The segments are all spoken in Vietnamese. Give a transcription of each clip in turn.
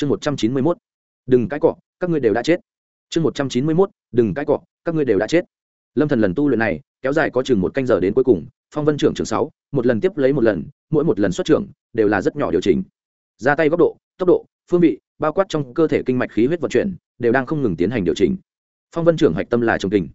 chương một trăm chín mươi mốt. Đừng cãi cọ, các ngươi đều đã chết. Chương một trăm chín mươi mốt. Đừng cãi cọ, các ngươi đều đã chết. Lâm thần lần tu luyện này, kéo dài có chừng một canh giờ đến cuối cùng, phong vân trưởng trường sáu, một lần tiếp lấy một lần, mỗi một lần xuất trưởng đều là rất nhỏ điều chỉnh. Ra tay góc độ, tốc độ, phương vị, bao quát trong cơ thể kinh mạch khí huyết vận chuyển, đều đang không ngừng tiến hành điều chỉnh. Phong vân trưởng hạch tâm là trồng kình.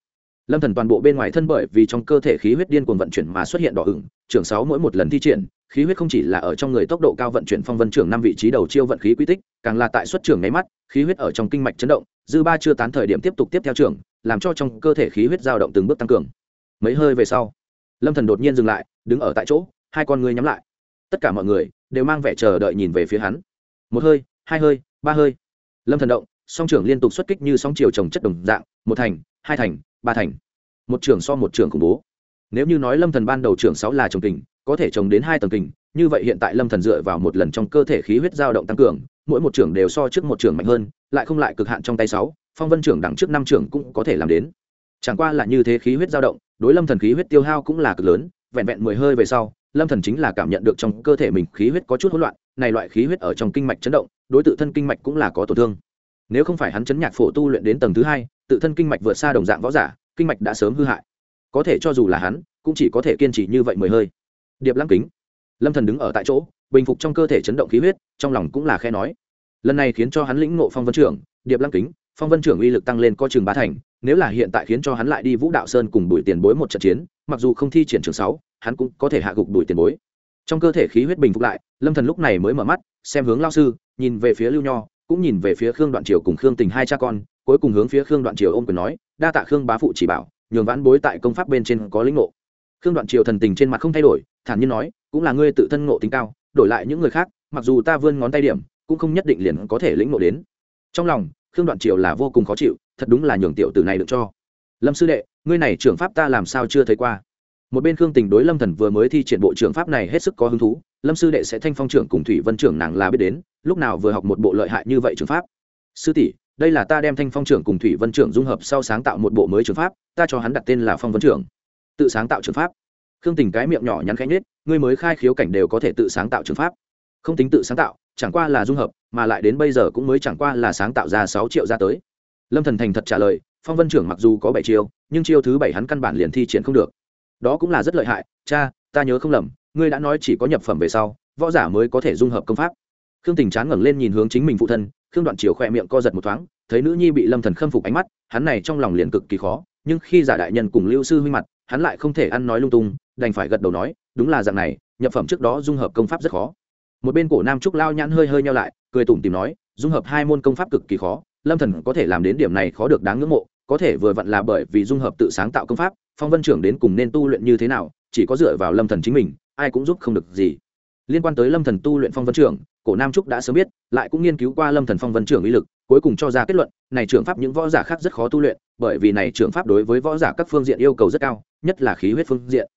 Lâm thần toàn bộ bên ngoài thân bởi vì trong cơ thể khí huyết điên cuồng vận chuyển mà xuất hiện đỏ ửng, trưởng sáu mỗi một lần thi triển khí huyết không chỉ là ở trong người tốc độ cao vận chuyển phong vân trưởng năm vị trí đầu chiêu vận khí quy tích, càng là tại xuất trưởng nháy mắt, khí huyết ở trong kinh mạch chấn động, dư ba chưa tán thời điểm tiếp tục tiếp theo trưởng, làm cho trong cơ thể khí huyết dao động từng bước tăng cường. Mấy hơi về sau, lâm thần đột nhiên dừng lại, đứng ở tại chỗ, hai con ngươi nhắm lại. Tất cả mọi người đều mang vẻ chờ đợi nhìn về phía hắn. Một hơi, hai hơi, ba hơi. Lâm thần động, song trưởng liên tục xuất kích như song chiều trồng chất đồng dạng, một thành, hai thành, ba thành. Một trưởng so một trưởng khủng bố. Nếu như nói lâm thần ban đầu trưởng sáu là trồng tình có thể trồng đến hai tầng kình, như vậy hiện tại lâm thần dựa vào một lần trong cơ thể khí huyết dao động tăng cường, mỗi một trưởng đều so trước một trưởng mạnh hơn, lại không lại cực hạn trong tay sáu, phong vân trưởng đẳng trước năm trưởng cũng có thể làm đến. Chẳng qua là như thế khí huyết dao động, đối lâm thần khí huyết tiêu hao cũng là cực lớn, vẹn vẹn mười hơi về sau, lâm thần chính là cảm nhận được trong cơ thể mình khí huyết có chút hỗn loạn, này loại khí huyết ở trong kinh mạch chấn động, đối tự thân kinh mạch cũng là có tổn thương. Nếu không phải hắn chấn nhạc phổ tu luyện đến tầng thứ hai, tự thân kinh mạch vượt xa đồng dạng võ giả, kinh mạch đã sớm hư hại. Có thể cho dù là hắn, cũng chỉ có thể kiên trì như vậy mười hơi điệp lăng kính. Lâm thần đứng ở tại chỗ, bình phục trong cơ thể chấn động khí huyết, trong lòng cũng là khe nói. Lần này khiến cho hắn lĩnh ngộ phong vân trưởng, điệp lăng kính, phong vân trưởng uy lực tăng lên coi chừng ba thành, nếu là hiện tại khiến cho hắn lại đi vũ đạo sơn cùng đuổi tiền bối một trận chiến, mặc dù không thi triển trường sáu, hắn cũng có thể hạ gục đuổi tiền bối. Trong cơ thể khí huyết bình phục lại, lâm thần lúc này mới mở mắt, xem hướng lao sư, nhìn về phía lưu nho, cũng nhìn về phía khương đoạn triều cùng khương tình hai cha con, cuối cùng hướng phía khương đoạn triều ôm quyền nói, đa tạ khương bá phụ chỉ bảo, nhường vãn bối tại công pháp bên trên có lĩnh ngộ. Khương đoạn triều thần tình trên mặt không thay đổi thản nhiên nói, cũng là ngươi tự thân ngộ tính cao, đổi lại những người khác, mặc dù ta vươn ngón tay điểm, cũng không nhất định liền có thể lĩnh ngộ đến. Trong lòng, khương đoạn triều là vô cùng khó chịu, thật đúng là nhường tiểu tử này được cho. Lâm sư đệ, ngươi này trưởng pháp ta làm sao chưa thấy qua? Một bên khương tình đối lâm thần vừa mới thi triển bộ trưởng pháp này hết sức có hứng thú, lâm sư đệ sẽ thanh phong trưởng cùng thủy vân trưởng nàng là biết đến, lúc nào vừa học một bộ lợi hại như vậy trường pháp? Sư tỷ, đây là ta đem thanh phong trưởng cùng thủy vân trưởng dung hợp sau sáng tạo một bộ mới trường pháp, ta cho hắn đặt tên là phong vân trưởng. Tự sáng tạo trường pháp? Khương tình cái miệng nhỏ nhắn khẽ nhết ngươi mới khai khiếu cảnh đều có thể tự sáng tạo trường pháp. Không tính tự sáng tạo, chẳng qua là dung hợp, mà lại đến bây giờ cũng mới chẳng qua là sáng tạo ra sáu triệu ra tới. Lâm thần thành thật trả lời, phong vân trưởng mặc dù có bảy chiêu, nhưng chiêu thứ bảy hắn căn bản liền thi triển không được. Đó cũng là rất lợi hại, cha, ta nhớ không lầm, ngươi đã nói chỉ có nhập phẩm về sau, võ giả mới có thể dung hợp công pháp. Khương tình chán ngẩng lên nhìn hướng chính mình phụ thân, khương đoạn chiều khỏe miệng co giật một thoáng, thấy nữ nhi bị lâm thần khâm phục ánh mắt, hắn này trong lòng liền cực kỳ khó, nhưng khi giả đại nhân cùng lưu sư huynh mặt, hắn lại không thể ăn nói lung tung đành phải gật đầu nói, đúng là dạng này, nhập phẩm trước đó dung hợp công pháp rất khó. Một bên cổ nam trúc lao nhãn hơi hơi nhau lại, cười tủm tìm nói, dung hợp hai môn công pháp cực kỳ khó, lâm thần có thể làm đến điểm này khó được đáng ngưỡng mộ, có thể vừa vặn là bởi vì dung hợp tự sáng tạo công pháp, phong vân trưởng đến cùng nên tu luyện như thế nào, chỉ có dựa vào lâm thần chính mình, ai cũng giúp không được gì. Liên quan tới lâm thần tu luyện phong vân trưởng, cổ nam trúc đã sớm biết, lại cũng nghiên cứu qua lâm thần phong vân trưởng uy lực, cuối cùng cho ra kết luận, này trưởng pháp những võ giả khác rất khó tu luyện, bởi vì này trưởng pháp đối với võ giả các phương diện yêu cầu rất cao, nhất là khí huyết phương diện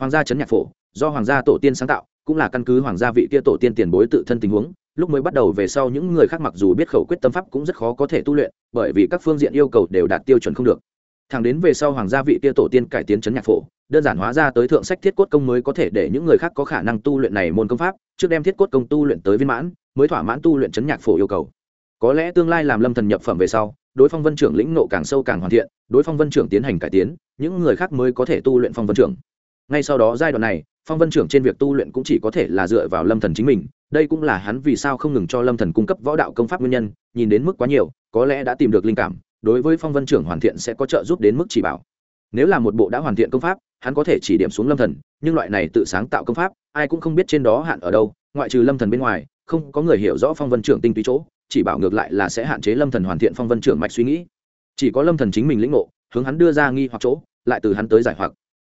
hoàng gia trấn nhạc phổ, do hoàng gia tổ tiên sáng tạo, cũng là căn cứ hoàng gia vị kia tổ tiên tiền bối tự thân tình huống, lúc mới bắt đầu về sau những người khác mặc dù biết khẩu quyết tâm pháp cũng rất khó có thể tu luyện, bởi vì các phương diện yêu cầu đều đạt tiêu chuẩn không được. Thẳng đến về sau hoàng gia vị kia tổ tiên cải tiến chấn nhạc phổ, đơn giản hóa ra tới thượng sách thiết cốt công mới có thể để những người khác có khả năng tu luyện này môn công pháp, trước đem thiết cốt công tu luyện tới viên mãn, mới thỏa mãn tu luyện chấn nhạc phổ yêu cầu. Có lẽ tương lai làm lâm thần nhập phẩm về sau, đối phong vân trưởng lĩnh nộ càng sâu càng hoàn thiện, đối phong vân trưởng tiến hành cải tiến, những người khác mới có thể tu luyện phong vân trưởng ngay sau đó giai đoạn này, phong vân trưởng trên việc tu luyện cũng chỉ có thể là dựa vào lâm thần chính mình. Đây cũng là hắn vì sao không ngừng cho lâm thần cung cấp võ đạo công pháp nguyên nhân, nhìn đến mức quá nhiều, có lẽ đã tìm được linh cảm, đối với phong vân trưởng hoàn thiện sẽ có trợ giúp đến mức chỉ bảo. Nếu là một bộ đã hoàn thiện công pháp, hắn có thể chỉ điểm xuống lâm thần, nhưng loại này tự sáng tạo công pháp, ai cũng không biết trên đó hạn ở đâu, ngoại trừ lâm thần bên ngoài, không có người hiểu rõ phong vân trưởng tinh túy chỗ, chỉ bảo ngược lại là sẽ hạn chế lâm thần hoàn thiện phong vân trưởng mạch suy nghĩ. Chỉ có lâm thần chính mình lĩnh ngộ, hướng hắn đưa ra nghi hoặc chỗ, lại từ hắn tới giải hoặc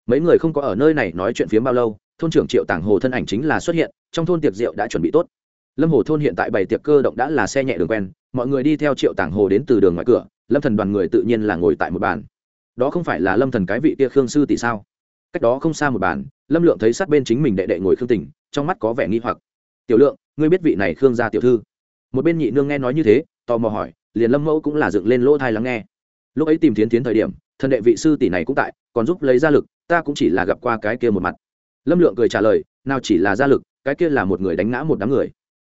mấy người không có ở nơi này nói chuyện phiếm bao lâu, thôn trưởng triệu tàng hồ thân ảnh chính là xuất hiện, trong thôn tiệc rượu đã chuẩn bị tốt. Lâm hồ thôn hiện tại bảy tiệc cơ động đã là xe nhẹ đường quen, mọi người đi theo triệu tàng hồ đến từ đường ngoài cửa, lâm thần đoàn người tự nhiên là ngồi tại một bàn. Đó không phải là lâm thần cái vị kia khương sư tỷ sao? Cách đó không xa một bàn, lâm lượng thấy sát bên chính mình đệ đệ ngồi khương tình trong mắt có vẻ nghi hoặc. Tiểu lượng, ngươi biết vị này khương gia tiểu thư? Một bên nhị nương nghe nói như thế, tò mò hỏi, liền lâm mẫu cũng là dựng lên lỗ thai lắng nghe. Lúc ấy tìm tiến tiến thời điểm thần đệ vị sư tỷ này cũng tại, còn giúp lấy ra lực ta cũng chỉ là gặp qua cái kia một mặt. Lâm lượng cười trả lời, nào chỉ là gia lực, cái kia là một người đánh ngã một đám người.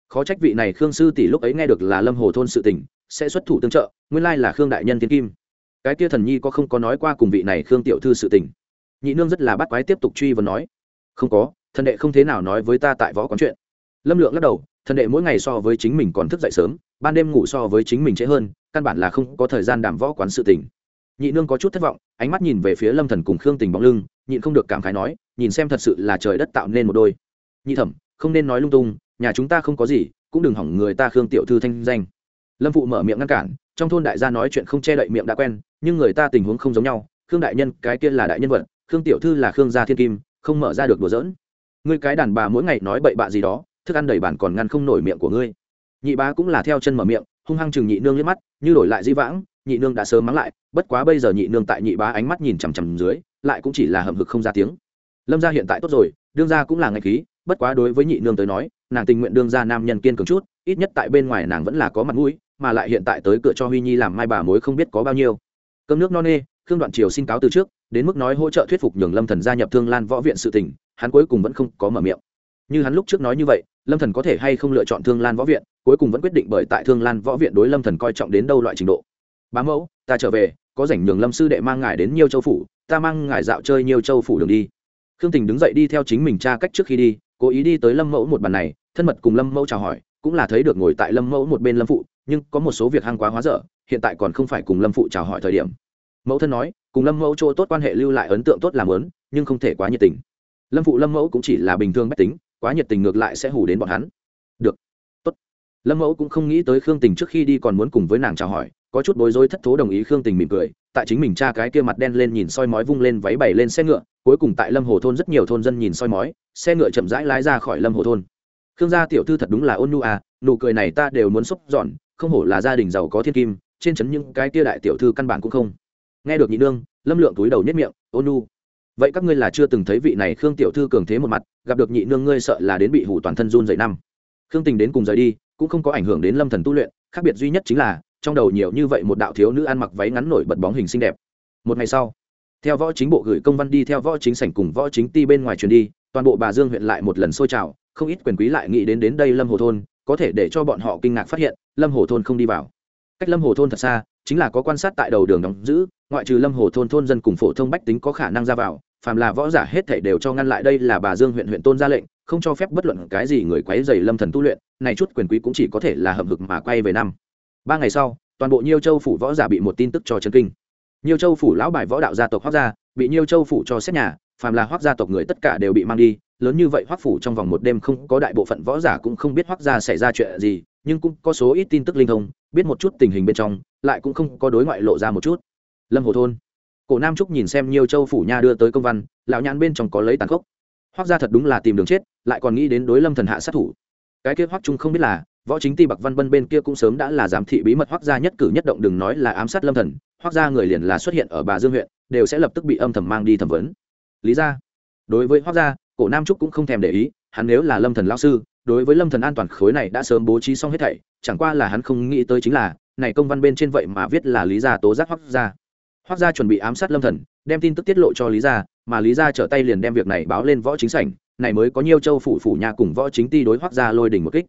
Khó trách vị này khương sư tỷ lúc ấy nghe được là lâm hồ thôn sự tình, sẽ xuất thủ tương trợ, nguyên lai là khương đại nhân thiên kim. Cái kia thần nhi có không có nói qua cùng vị này khương tiểu thư sự tình? Nhị nương rất là bắt quái tiếp tục truy vấn nói, không có, thần đệ không thế nào nói với ta tại võ quán chuyện. Lâm lượng lắc đầu, thần đệ mỗi ngày so với chính mình còn thức dậy sớm, ban đêm ngủ so với chính mình trễ hơn, căn bản là không có thời gian đảm võ quán sự tình nhị nương có chút thất vọng, ánh mắt nhìn về phía lâm thần cùng khương tình bóng lưng, nhịn không được cảm khái nói, nhìn xem thật sự là trời đất tạo nên một đôi. Nhị thẩm, không nên nói lung tung, nhà chúng ta không có gì, cũng đừng hỏng người ta khương tiểu thư thanh danh. Lâm phụ mở miệng ngăn cản, trong thôn đại gia nói chuyện không che đậy miệng đã quen, nhưng người ta tình huống không giống nhau, khương đại nhân, cái kia là đại nhân vật, khương tiểu thư là khương gia thiên kim, không mở ra được đùa giỡn. Ngươi cái đàn bà mỗi ngày nói bậy bạ gì đó, thức ăn đầy bản còn ngăn không nổi miệng của ngươi. Nhị bá cũng là theo chân mở miệng, hung hăng chừng nhị nương liếc mắt, như đổi lại di vãng nhị nương đã sớm mắng lại, bất quá bây giờ nhị nương tại nhị bá ánh mắt nhìn chằm chằm dưới, lại cũng chỉ là hậm hực không ra tiếng. Lâm gia hiện tại tốt rồi, đương gia cũng là ngạch khí, bất quá đối với nhị nương tới nói, nàng tình nguyện đương gia nam nhân kiên cường chút, ít nhất tại bên ngoài nàng vẫn là có mặt mũi, mà lại hiện tại tới cửa cho huy nhi làm mai bà mối không biết có bao nhiêu. Cơm nước no nê, khương đoạn triều xin cáo từ trước, đến mức nói hỗ trợ thuyết phục nhường lâm thần gia nhập thương lan võ viện sự tình, hắn cuối cùng vẫn không có mở miệng. Như hắn lúc trước nói như vậy, lâm thần có thể hay không lựa chọn thương lan võ viện, cuối cùng vẫn quyết định bởi tại thương lan võ viện đối lâm thần coi trọng đến đâu loại trình độ bá mẫu, ta trở về, có rảnh nhường lâm sư đệ mang ngài đến nhiều châu phủ, ta mang ngài dạo chơi nhiều châu phủ đường đi. Khương tình đứng dậy đi theo chính mình cha cách trước khi đi, cố ý đi tới lâm mẫu một bàn này, thân mật cùng lâm mẫu chào hỏi, cũng là thấy được ngồi tại lâm mẫu một bên lâm phụ, nhưng có một số việc hăng quá hóa dở, hiện tại còn không phải cùng lâm phụ chào hỏi thời điểm. Mẫu thân nói, cùng lâm mẫu chỗ tốt quan hệ lưu lại ấn tượng tốt làm lớn nhưng không thể quá nhiệt tình. Lâm phụ lâm mẫu cũng chỉ là bình thường bách tính, quá nhiệt tình ngược lại sẽ hủ đến bọn hắn. Được, tốt. Lâm mẫu cũng không nghĩ tới khương tình trước khi đi còn muốn cùng với nàng chào hỏi có chút bối rối thất thố đồng ý khương tình mỉm cười, tại chính mình cha cái kia mặt đen lên nhìn soi mói vung lên váy bày lên xe ngựa, cuối cùng tại lâm hồ thôn rất nhiều thôn dân nhìn soi mói, xe ngựa chậm rãi lái ra khỏi lâm hồ thôn. Khương gia tiểu thư thật đúng là ôn nhu à nụ cười này ta đều muốn xúc dọn không hổ là gia đình giàu có thiên kim, trên chấn những cái kia đại tiểu thư căn bản cũng không. Nghe được nhị nương, lâm lượng túi đầu nhất miệng, ôn nhu, vậy các ngươi là chưa từng thấy vị này khương tiểu thư cường thế một mặt, gặp được nhị nương ngươi sợ là đến bị hủ toàn thân run dậy năm. Khương tình đến cùng rời đi, cũng không có ảnh hưởng đến lâm thần tu luyện, khác biệt duy nhất chính là trong đầu nhiều như vậy một đạo thiếu nữ ăn mặc váy ngắn nổi bật bóng hình xinh đẹp. Một ngày sau, theo võ chính bộ gửi công văn đi theo võ chính sảnh cùng võ chính ti bên ngoài truyền đi, toàn bộ bà dương huyện lại một lần xô trào, không ít quyền quý lại nghĩ đến đến đây lâm hồ thôn, có thể để cho bọn họ kinh ngạc phát hiện, lâm hồ thôn không đi vào. Cách lâm hồ thôn thật xa, chính là có quan sát tại đầu đường đóng giữ, ngoại trừ lâm hồ thôn thôn dân cùng phổ thông bách tính có khả năng ra vào, phàm là võ giả hết thảy đều cho ngăn lại đây là bà dương huyện huyện tôn ra lệnh, không cho phép bất luận cái gì người quấy dày lâm thần tu luyện, này chút quyền quý cũng chỉ có thể là hậm hực mà quay về năm ba ngày sau, toàn bộ nhiêu châu phủ võ giả bị một tin tức cho chấn kinh. Nhiêu châu phủ lão bài võ đạo gia tộc hoác gia, bị nhiêu châu phủ cho xét nhà, phàm là hoác gia tộc người tất cả đều bị mang đi, lớn như vậy hoác phủ trong vòng một đêm không có đại bộ phận võ giả cũng không biết hoác gia xảy ra chuyện gì, nhưng cũng có số ít tin tức linh thông, biết một chút tình hình bên trong, lại cũng không có đối ngoại lộ ra một chút. Lâm hồ thôn. Cổ nam trúc nhìn xem nhiều châu phủ nha đưa tới công văn, lão nhãn bên trong có lấy tàn khốc. Hoác gia thật đúng là tìm đường chết, lại còn nghĩ đến đối lâm thần hạ sát thủ. Cái kia hoác trung không biết là võ chính ti bạc văn bân bên kia cũng sớm đã là giám thị bí mật hoác gia nhất cử nhất động đừng nói là ám sát lâm thần, hoác gia người liền là xuất hiện ở bà dương huyện, đều sẽ lập tức bị âm thầm mang đi thẩm vấn. Lý ra, đối với hoác gia, cổ nam trúc cũng không thèm để ý, hắn nếu là lâm thần lao sư, đối với lâm thần an toàn khối này đã sớm bố trí xong hết thảy, chẳng qua là hắn không nghĩ tới chính là, này công văn bên trên vậy mà viết là lý gia tố giác hoác gia. Hoác gia chuẩn bị ám sát lâm thần, đem tin tức tiết lộ cho lý gia mà lý gia trở tay liền đem việc này báo lên võ chính sảnh, này mới có nhiều châu phủ phủ nhà cùng võ chính ti đối hoác gia lôi đỉnh một kích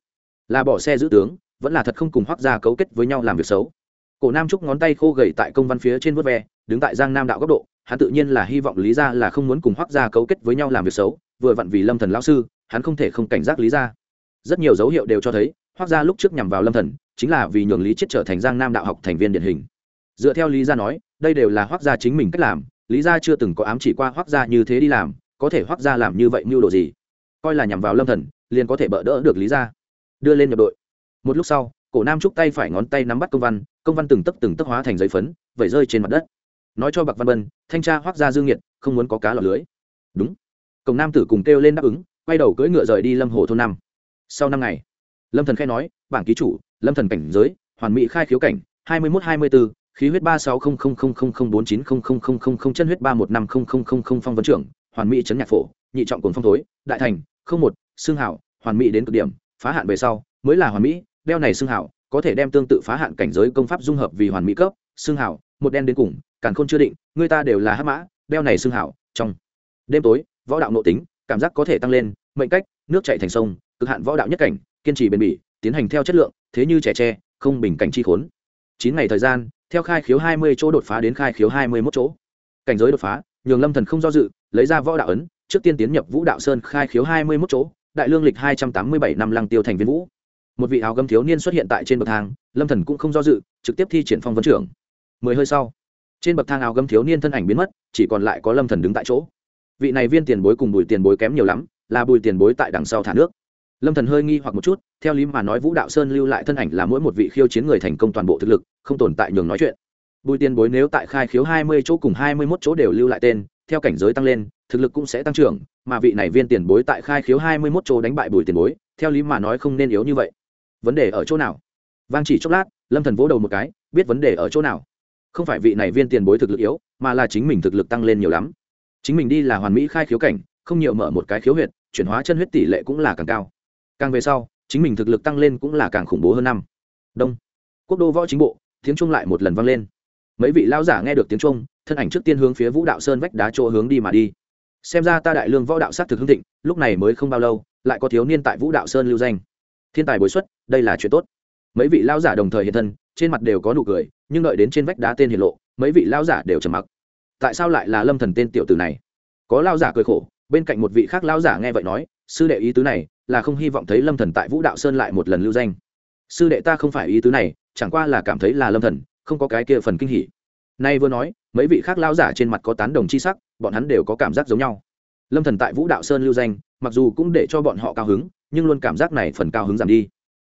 là bỏ xe giữ tướng, vẫn là thật không cùng hoác gia cấu kết với nhau làm việc xấu. Cổ nam trúc ngón tay khô gầy tại công văn phía trên vớt ve, đứng tại giang nam đạo góc độ, hắn tự nhiên là hy vọng lý gia là không muốn cùng hoác gia cấu kết với nhau làm việc xấu, vừa vặn vì lâm thần lão sư, hắn không thể không cảnh giác lý gia. Rất nhiều dấu hiệu đều cho thấy hoác gia lúc trước nhằm vào lâm thần, chính là vì nhường lý chết trở thành giang nam đạo học thành viên điển hình. Dựa theo lý gia nói, đây đều là hoác gia chính mình cách làm, lý gia chưa từng có ám chỉ qua hoác gia như thế đi làm, có thể hoác gia làm như vậy mưu đồ gì? Coi là nhằm vào lâm thần, liền có thể bỡ đỡ được lý gia đưa lên nhập đội. Một lúc sau, cổ nam trúc tay phải ngón tay nắm bắt công văn công văn từng tấc từng tấc hóa thành giấy phấn, vẩy rơi trên mặt đất. Nói cho bạc văn bân, thanh tra hoác ra dương nhiệt không muốn có cá lọt lưới. Đúng. Cổng nam tử cùng kêu lên đáp ứng, quay đầu cưỡi ngựa rời đi lâm hồ thôn năm. Sau năm ngày, lâm thần khai nói, bảng ký chủ, lâm thần cảnh giới, hoàn mỹ khai khiếu cảnh, hai mươi một hai mươi bốn khí huyết ba sáu không không không không không bốn chín không không không không không, chân huyết ba một năm không không không không, phong vấn trưởng, hoàn mỹ chấn nhạc phổ, nhị trọng cồn phong thối, đại thành, không một, xương hảo, hoàn mỹ đến cực điểm phá hạn về sau, mới là hoàn mỹ, đeo này xương hảo, có thể đem tương tự phá hạn cảnh giới công pháp dung hợp vì hoàn mỹ cấp, xương hảo, một đen đến cùng, càn khôn chưa định, người ta đều là hắc mã, đeo này xương hảo, trong đêm tối, võ đạo nội tính, cảm giác có thể tăng lên, mệnh cách, nước chạy thành sông, cực hạn võ đạo nhất cảnh, kiên trì bền bỉ, tiến hành theo chất lượng, thế như trẻ tre, không bình cảnh chi khốn. Chín ngày thời gian, theo khai khiếu hai mươi chỗ đột phá đến khai khiếu hai mươi mốt chỗ. Cảnh giới đột phá, nhường lâm thần không do dự, lấy ra võ đạo ấn, trước tiên tiến nhập vũ đạo sơn khai khiếu hai mươi mốt chỗ đại lương lịch hai trăm tám mươi bảy năm lăng tiêu thành viên vũ. Một vị áo gấm thiếu niên xuất hiện tại trên bậc thang, lâm thần cũng không do dự, trực tiếp thi triển phong vấn trưởng. Mười hơi sau, trên bậc thang áo gấm thiếu niên thân ảnh biến mất, chỉ còn lại có lâm thần đứng tại chỗ. Vị này viên tiền bối cùng bùi tiền bối kém nhiều lắm, là bùi tiền bối tại đằng sau thả nước. Lâm thần hơi nghi hoặc một chút, theo lý mà nói vũ đạo sơn lưu lại thân ảnh là mỗi một vị khiêu chiến người thành công toàn bộ thực lực, không tồn tại nhường nói chuyện. Bùi tiền bối nếu tại khai khiếu hai mươi chỗ cùng hai mươi 21 chỗ đều lưu lại tên, theo cảnh giới tăng lên, thực lực cũng sẽ tăng trưởng mà vị này viên tiền bối tại khai khiếu hai mươi 21 chỗ đánh bại bùi tiền bối, theo lý mà nói không nên yếu như vậy. Vấn đề ở chỗ nào? Vang chỉ chốc lát, lâm thần vỗ đầu một cái, biết vấn đề ở chỗ nào? Không phải vị này viên tiền bối thực lực yếu, mà là chính mình thực lực tăng lên nhiều lắm. Chính mình đi là hoàn mỹ khai khiếu cảnh, không nhiều mở một cái khiếu huyệt, chuyển hóa chân huyết tỷ lệ cũng là càng cao. Càng về sau, chính mình thực lực tăng lên cũng là càng khủng bố hơn năm. Đông. Quốc đô võ chính bộ, tiếng trung lại một lần vang lên. Mấy vị lao giả nghe được tiếng trung thân ảnh trước tiên hướng phía vũ đạo sơn vách đá chỗ hướng đi mà đi xem ra ta đại lương võ đạo s á t thực hưng thịnh, lúc này mới không bao lâu, lại có thiếu niên tại vũ đạo sơn lưu danh. Thiên tài bồi xuất, đây là chuyện tốt. Mấy vị lao giả đồng thời hiện thân, trên mặt đều có nụ cười, nhưng đợi đến trên vách đá tên hiện lộ, mấy vị lao giả đều trầm mặc. Tại sao lại là lâm thần tên tiểu tử này? Có lao giả cười khổ, bên cạnh một vị khác lao giả nghe vậy nói, sư đệ ý tứ này, là không hy vọng thấy lâm thần tại vũ đạo sơn lại một lần lưu danh. Sư đệ ta không phải ý tứ này, chẳng qua là cảm thấy là lâm thần, không có cái kia phần kinh hỉ nay vừa nói, mấy vị khác lao giả trên mặt có tán đồng chi sắc, bọn hắn đều có cảm giác giống nhau. Lâm thần tại vũ đạo sơn lưu danh, mặc dù cũng để cho bọn họ cao hứng, nhưng luôn cảm giác này phần cao hứng giảm đi.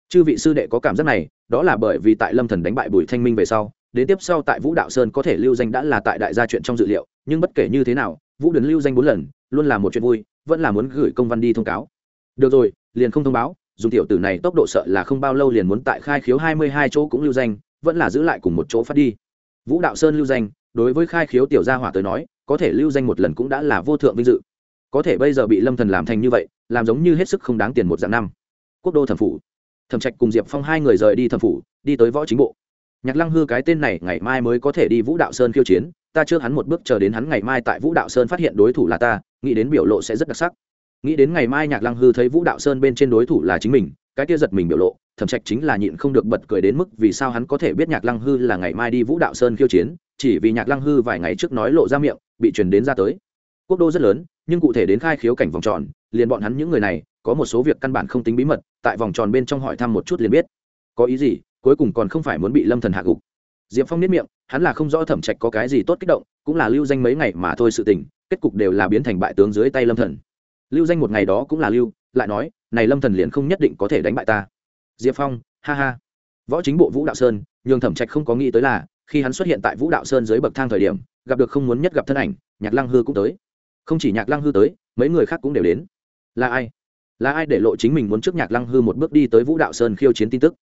Chư vị sư đệ có cảm giác này, đó là bởi vì tại lâm thần đánh bại bùi thanh minh về sau, đến tiếp sau tại vũ đạo sơn có thể lưu danh đã là tại đại gia chuyện trong dự liệu, nhưng bất kể như thế nào, vũ đến lưu danh bốn lần, luôn là một chuyện vui, vẫn là muốn gửi công văn đi thông cáo. Được rồi, liền không thông báo, dùng tiểu tử này tốc độ sợ là không bao lâu liền muốn tại khai khiếu hai mươi hai chỗ cũng lưu danh, vẫn là giữ lại cùng một chỗ phát đi vũ đạo sơn lưu danh, đối với khai khiếu tiểu gia hỏa tới nói, có thể lưu danh một lần cũng đã là vô thượng vinh dự. Có thể bây giờ bị lâm thần làm thành như vậy, làm giống như hết sức không đáng tiền một dạng năm. Quốc đô thẩm phủ. Thẩm trạch cùng diệp phong hai người rời đi thẩm phủ, đi tới võ chính bộ. Nhạc lăng hư cái tên này ngày mai mới có thể đi vũ đạo sơn khiêu chiến, ta chưa hắn một bước chờ đến hắn ngày mai tại vũ đạo sơn phát hiện đối thủ là ta, nghĩ đến biểu lộ sẽ rất đặc sắc. Nghĩ đến ngày mai nhạc lăng hư thấy vũ đạo sơn bên trên đối thủ là chính mình, cái kia giật mình biểu lộ thẩm trạch chính là nhịn không được bật cười đến mức vì sao hắn có thể biết nhạc lăng hư là ngày mai đi vũ đạo sơn khiêu chiến, chỉ vì nhạc lăng hư vài ngày trước nói lộ ra miệng, bị truyền đến ra tới. Quốc đô rất lớn, nhưng cụ thể đến khai khiếu cảnh vòng tròn, liền bọn hắn những người này, có một số việc căn bản không tính bí mật, tại vòng tròn bên trong hỏi thăm một chút liền biết. Có ý gì, cuối cùng còn không phải muốn bị lâm thần hạ gục. Diệp phong nếp miệng, hắn là không rõ thẩm trạch có cái gì tốt kích động, cũng là lưu danh mấy ngày mà thôi sự tình, kết cục đều là biến thành bại tướng dưới tay lâm thần. Lưu danh một ngày đó cũng là lưu, lại nói, này lâm thần liền không nhất định có thể đánh bại ta diệp phong, ha ha. Võ chính bộ vũ đạo sơn, nhường thẩm trạch không có nghĩ tới là, khi hắn xuất hiện tại vũ đạo sơn dưới bậc thang thời điểm, gặp được không muốn nhất gặp thân ảnh, nhạc lăng hư cũng tới. Không chỉ nhạc lăng hư tới, mấy người khác cũng đều đến. Là ai? Là ai để lộ chính mình muốn trước nhạc lăng hư một bước đi tới vũ đạo sơn khiêu chiến tin tức?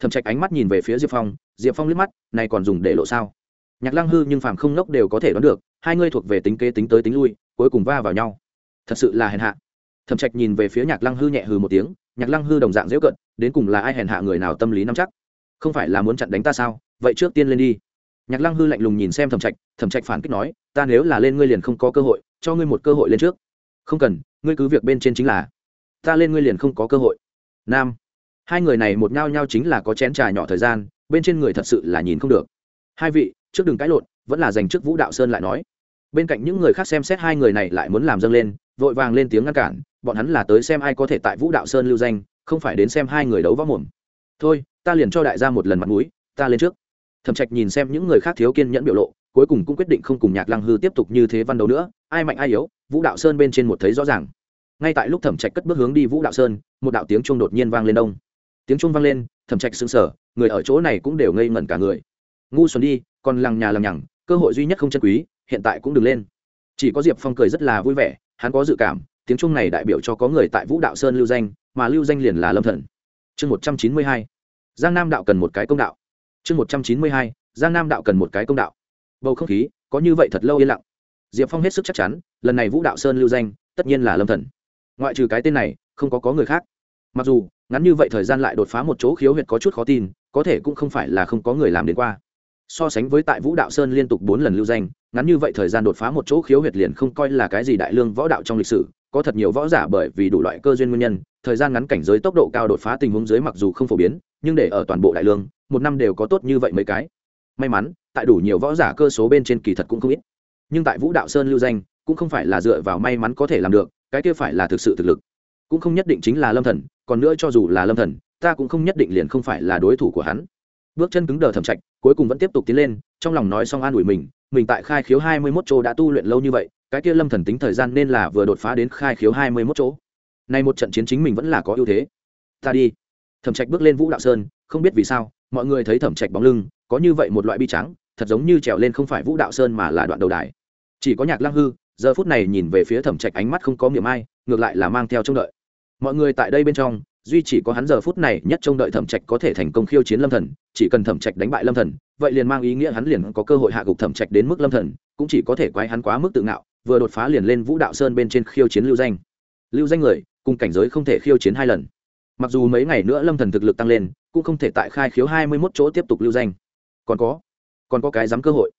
Thẩm trạch ánh mắt nhìn về phía diệp phong diệp phong liếc mắt, này còn dùng để lộ sao? Nhạc lăng hư nhưng phàm không nốc đều có thể đoán được, hai ngươi thuộc về tính kế tính tới tính lui, cuối cùng va vào nhau. Thật sự là hèn hạ. Thẩm trạch nhìn về phía nhạc lăng hư nhẹ hư một tiếng nhạc lăng hư đồng dạng dễ cận, đến cùng là ai hèn hạ người nào tâm lý nắm chắc? Không phải là muốn chặn đánh ta sao? Vậy trước tiên lên đi. Nhạc lăng hư lạnh lùng nhìn xem thẩm trạch thẩm trạch phản kích nói, ta nếu là lên ngươi liền không có cơ hội, cho ngươi một cơ hội lên trước. Không cần, ngươi cứ việc bên trên chính là. Ta lên ngươi liền không có cơ hội. Nam. Hai người này một nhao nhao chính là có chén trà nhỏ thời gian, bên trên người thật sự là nhìn không được. Hai vị, trước đừng cãi lộn, vẫn là dành trước vũ đạo sơn lại nói. Bên cạnh những người khác xem xét hai người này lại muốn làm dâng lên, vội vàng lên tiếng ngăn cản bọn hắn là tới xem ai có thể tại vũ đạo sơn lưu danh, không phải đến xem hai người đấu võ mồm. Thôi, ta liền cho đại gia một lần mặt mũi, ta lên trước. Thẩm trạch nhìn xem những người khác thiếu kiên nhẫn biểu lộ, cuối cùng cũng quyết định không cùng nhạc lăng hư tiếp tục như thế văn đấu nữa, ai mạnh ai yếu, vũ đạo sơn bên trên một thấy rõ ràng. Ngay tại lúc thẩm trạch cất bước hướng đi vũ đạo sơn, một đạo tiếng chuông đột nhiên vang lên đông. Tiếng chuông vang lên, thẩm trạch sững sờ, người ở chỗ này cũng đều ngây ngẩn cả người. Ngu xuẩn đi, còn lằng nhà lằng nhằng, cơ hội duy nhất không chân quý, hiện tại cũng đừng lên. Chỉ có diệp phong cười rất là vui vẻ, hắn có dự cảm tiếng chuông này đại biểu cho có người tại vũ đạo sơn lưu danh, mà lưu danh liền là lâm thần. Chương một trăm chín mươi hai, giang nam đạo cần một cái công đạo. Chương một trăm chín mươi hai, giang nam đạo cần một cái công đạo. Bầu không khí, có như vậy thật lâu yên lặng. Diệp phong hết sức chắc chắn, lần này vũ đạo sơn lưu danh, tất nhiên là lâm thần. Ngoại trừ cái tên này, không có có người khác. Mặc dù, ngắn như vậy thời gian lại đột phá một chỗ khiếu huyệt có chút khó tin, có thể cũng không phải là không có người làm đến qua. So sánh với tại vũ đạo sơn liên tục bốn lần lưu danh, ngắn như vậy thời gian đột phá một chỗ khiếu huyệt liền không coi là cái gì đại lương võ đạo trong lịch sử có thật nhiều võ giả bởi vì đủ loại cơ duyên nguyên nhân, thời gian ngắn cảnh giới tốc độ cao đột phá tình huống dưới mặc dù không phổ biến, nhưng để ở toàn bộ đại lương, một năm đều có tốt như vậy mấy cái. May mắn, tại đủ nhiều võ giả cơ số bên trên kỳ thật cũng không ít. Nhưng tại vũ đạo sơn lưu danh, cũng không phải là dựa vào may mắn có thể làm được, cái kia phải là thực sự thực lực. Cũng không nhất định chính là lâm thần, còn nữa cho dù là lâm thần, ta cũng không nhất định liền không phải là đối thủ của hắn. Bước chân cứng đờ thầm trạch, cuối cùng vẫn tiếp tục tiến lên, trong lòng nói xong an ủi mình mình tại khai khiếu hai mươi 21 chỗ đã tu luyện lâu như vậy cái kia lâm thần tính thời gian nên là vừa đột phá đến khai khiếu hai mươi 21 chỗ. Nay một trận chiến chính mình vẫn là có ưu thế. Ta đi. Thẩm trạch bước lên vũ đạo sơn, không biết vì sao, mọi người thấy thẩm trạch bóng lưng, có như vậy một loại bi trắng thật giống như trèo lên không phải vũ đạo sơn mà là đoạn đầu đài. Chỉ có nhạc lăng hư, giờ phút này nhìn về phía thẩm trạch ánh mắt không có miệng ai, ngược lại là mang theo trông đợi. Mọi người tại đây bên trong, duy chỉ có hắn giờ phút này nhất trông đợi thẩm trạch có thể thành công khiêu chiến lâm thần, chỉ cần thẩm trạch đánh bại lâm thần, vậy liền mang ý nghĩa hắn liền có cơ hội hạ gục thẩm trạch đến mức lâm thần, cũng chỉ có thể quay hắn quá mức tự ngạo vừa đột phá liền lên vũ đạo sơn bên trên khiêu chiến lưu danh. Lưu danh người, cùng cảnh giới không thể khiêu chiến hai lần. Mặc dù mấy ngày nữa lâm thần thực lực tăng lên, cũng không thể tại khai khiếu hai mươi 21 chỗ tiếp tục lưu danh. Còn có còn có cái dám cơ hội.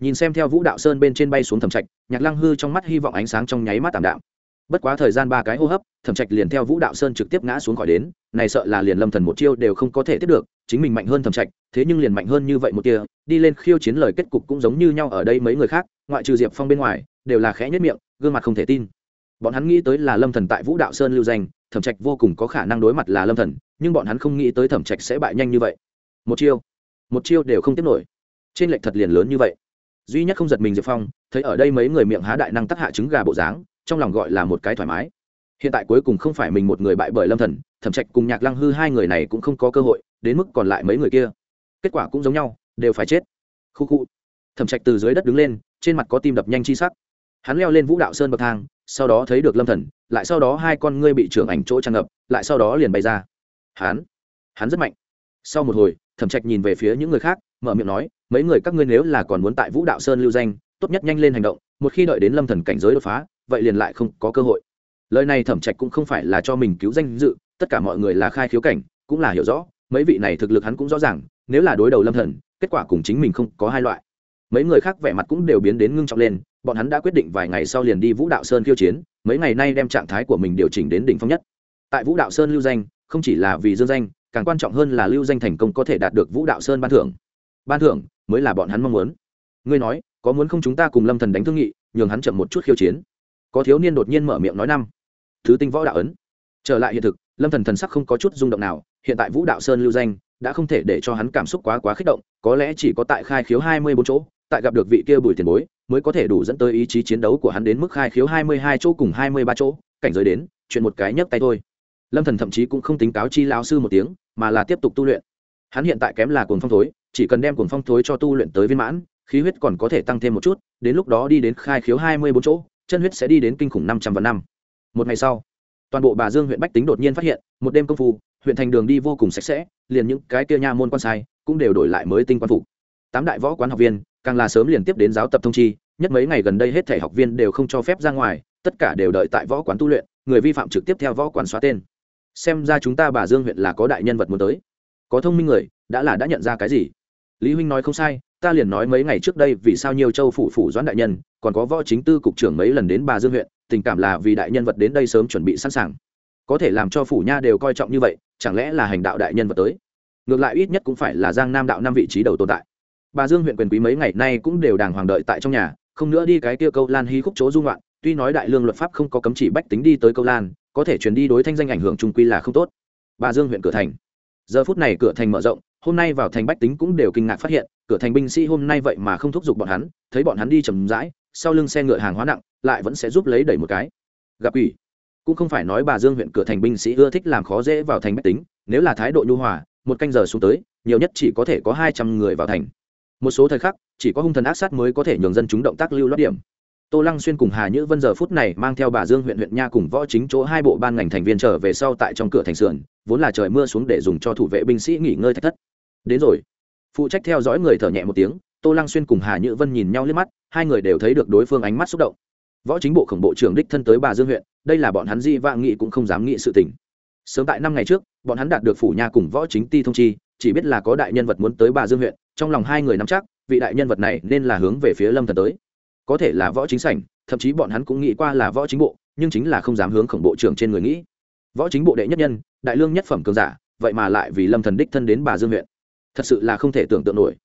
Nhìn xem theo vũ đạo sơn bên trên bay xuống thẩm trạch, nhạc lăng hư trong mắt hy vọng ánh sáng trong nháy mắt tạm đạm. Bất quá thời gian ba cái hô hấp, thẩm trạch liền theo vũ đạo sơn trực tiếp ngã xuống khỏi đến, này sợ là liền lâm thần một chiêu đều không có thể tiếp được, chính mình mạnh hơn thẩm trạch, thế nhưng liền mạnh hơn như vậy một tia, đi lên khiêu chiến lời kết cục cũng giống như nhau ở đây mấy người khác, ngoại trừ diệp phong bên ngoài đều là khẽ nhất miệng, gương mặt không thể tin. Bọn hắn nghĩ tới là lâm thần tại vũ đạo sơn lưu danh, thẩm trạch vô cùng có khả năng đối mặt là lâm thần, nhưng bọn hắn không nghĩ tới thẩm trạch sẽ bại nhanh như vậy. Một chiêu một chiêu đều không tiếp nổi. Trên lệch thật liền lớn như vậy. Duy nhất không giật mình diệp phong, thấy ở đây mấy người miệng há đại năng tắc hạ trứng gà bộ dáng, trong lòng gọi là một cái thoải mái. Hiện tại cuối cùng không phải mình một người bại bởi lâm thần, thẩm trạch cùng nhạc lăng hư hai người này cũng không có cơ hội, đến mức còn lại mấy người kia. Kết quả cũng giống nhau, đều phải chết. Khu khu. Thẩm trạch từ dưới đất đứng lên, trên mặt có tim đập nhanh chi sắc hắn leo lên vũ đạo sơn bậc thang, sau đó thấy được lâm thần, lại sau đó hai con ngươi bị trưởng ảnh chỗ tràn ngập, lại sau đó liền bay ra. Hắn hắn rất mạnh. Sau một hồi, thẩm trạch nhìn về phía những người khác, mở miệng nói, mấy người các ngươi nếu là còn muốn tại vũ đạo sơn lưu danh, tốt nhất nhanh lên hành động, một khi đợi đến lâm thần cảnh giới đột phá, vậy liền lại không có cơ hội. Lời này thẩm trạch cũng không phải là cho mình cứu danh dự, tất cả mọi người là khai khiếu cảnh, cũng là hiểu rõ, mấy vị này thực lực hắn cũng rõ ràng, nếu là đối đầu lâm thần, kết quả cùng chính mình không có hai loại. Mấy người khác vẻ mặt cũng đều biến đến ngưng trọng lên bọn hắn đã quyết định vài ngày sau liền đi vũ đạo sơn khiêu chiến, mấy ngày nay đem trạng thái của mình điều chỉnh đến đỉnh phong nhất. Tại vũ đạo sơn lưu danh, không chỉ là vì dương danh, càng quan trọng hơn là lưu danh thành công có thể đạt được vũ đạo sơn ban thưởng. Ban thưởng mới là bọn hắn mong muốn. Ngươi nói, có muốn không chúng ta cùng lâm thần đánh thương nghị, nhường hắn chậm một chút khiêu chiến? Có thiếu niên đột nhiên mở miệng nói năm. Thứ tinh võ đạo ấn. Trở lại hiện thực, lâm thần thần sắc không có chút rung động nào, hiện tại vũ đạo sơn lưu danh, đã không thể để cho hắn cảm xúc quá quá kích động, có lẽ chỉ có tại khai khiếu hai mươi bốn chỗ tại gặp được vị kia bùi tiền bối, mới có thể đủ dẫn tới ý chí chiến đấu của hắn đến mức khai khiếu hai mươi hai chỗ cùng hai mươi ba chỗ, cảnh giới đến, chuyện một cái nhấc tay thôi. Lâm thần thậm chí cũng không tính cáo chi lão sư một tiếng, mà là tiếp tục tu luyện. Hắn hiện tại kém là cuồng phong thối, chỉ cần đem cuồng phong thối cho tu luyện tới viên mãn, khí huyết còn có thể tăng thêm một chút, đến lúc đó đi đến khai khiếu hai mươi bốn chỗ, chân huyết sẽ đi đến kinh khủng năm trăm vạn năm. Một ngày sau, toàn bộ bà dương huyện bách tính đột nhiên phát hiện, một đêm công phu, huyện thành đường đi vô cùng sạch sẽ, liền những cái kia nha môn quan sai cũng đều đổi lại mới tinh quan phục tám đại võ quán học viên, càng là sớm liền tiếp đến giáo tập thông chi, nhất mấy ngày gần đây hết thể học viên đều không cho phép ra ngoài, tất cả đều đợi tại võ quán tu luyện, người vi phạm trực tiếp theo võ quán xóa tên. Xem ra chúng ta bà dương huyện là có đại nhân vật muốn tới. Có thông minh người, đã là đã nhận ra cái gì? Lý huynh nói không sai, ta liền nói mấy ngày trước đây vì sao nhiều châu phủ phủ doãn đại nhân, còn có võ chính tư cục trưởng mấy lần đến bà dương huyện, tình cảm là vì đại nhân vật đến đây sớm chuẩn bị sẵn sàng. Có thể làm cho phủ nha đều coi trọng như vậy, chẳng lẽ là hành đạo đại nhân vật tới? Ngược lại ít nhất cũng phải là giang nam đạo năm vị trí đầu tồn tại bà dương huyện quyền quý mấy ngày nay cũng đều đàng hoàng đợi tại trong nhà, không nữa đi cái kia câu lan hy khúc chỗ dung loạn tuy nói đại lương luật pháp không có cấm chỉ bách tính đi tới câu lan, có thể chuyển đi đối thanh danh ảnh hưởng trung quy là không tốt. Bà dương huyện cửa thành. Giờ phút này cửa thành mở rộng, hôm nay vào thành bách tính cũng đều kinh ngạc phát hiện, cửa thành binh sĩ hôm nay vậy mà không thúc giục bọn hắn, thấy bọn hắn đi chầm rãi, sau lưng xe ngựa hàng hóa nặng, lại vẫn sẽ giúp lấy đẩy một cái. Gặp ủy. Cũng không phải nói bà dương huyện cửa thành binh sĩ ưa thích làm khó dễ vào thành bách tính, nếu là thái độ nhu hòa, một canh giờ xuống tới, nhiều nhất chỉ có thể có hai trăm người vào thành một số thời khắc, chỉ có hung thần ác sát mới có thể nhường dân chúng động tác lưu loát điểm. Tô lăng xuyên cùng hà nhữ vân giờ phút này mang theo bà dương huyện huyện nha cùng võ chính chỗ hai bộ ban ngành thành viên trở về sau tại trong cửa thành sườn, vốn là trời mưa xuống để dùng cho thủ vệ binh sĩ nghỉ ngơi thách thất. Đến rồi. Phụ trách theo dõi người thở nhẹ một tiếng, tô lăng xuyên cùng hà nhữ vân nhìn nhau liếc mắt, hai người đều thấy được đối phương ánh mắt xúc động. Võ chính bộ khổng bộ trưởng đích thân tới bà dương huyện, đây là bọn hắn di vạn nghị cũng không dám nghị sự tình. Sớm tại năm ngày trước, bọn hắn đạt được phủ nha cùng võ chính ti thông chi chỉ biết là có đại nhân vật muốn tới bà dương huyện, trong lòng hai người nắm chắc, vị đại nhân vật này nên là hướng về phía lâm thần tới. Có thể là võ chính sảnh, thậm chí bọn hắn cũng nghĩ qua là võ chính bộ, nhưng chính là không dám hướng khổng bộ trưởng trên người nghĩ. Võ chính bộ đệ nhất nhân, đại lương nhất phẩm cường giả, vậy mà lại vì lâm thần đích thân đến bà dương huyện. Thật sự là không thể tưởng tượng nổi.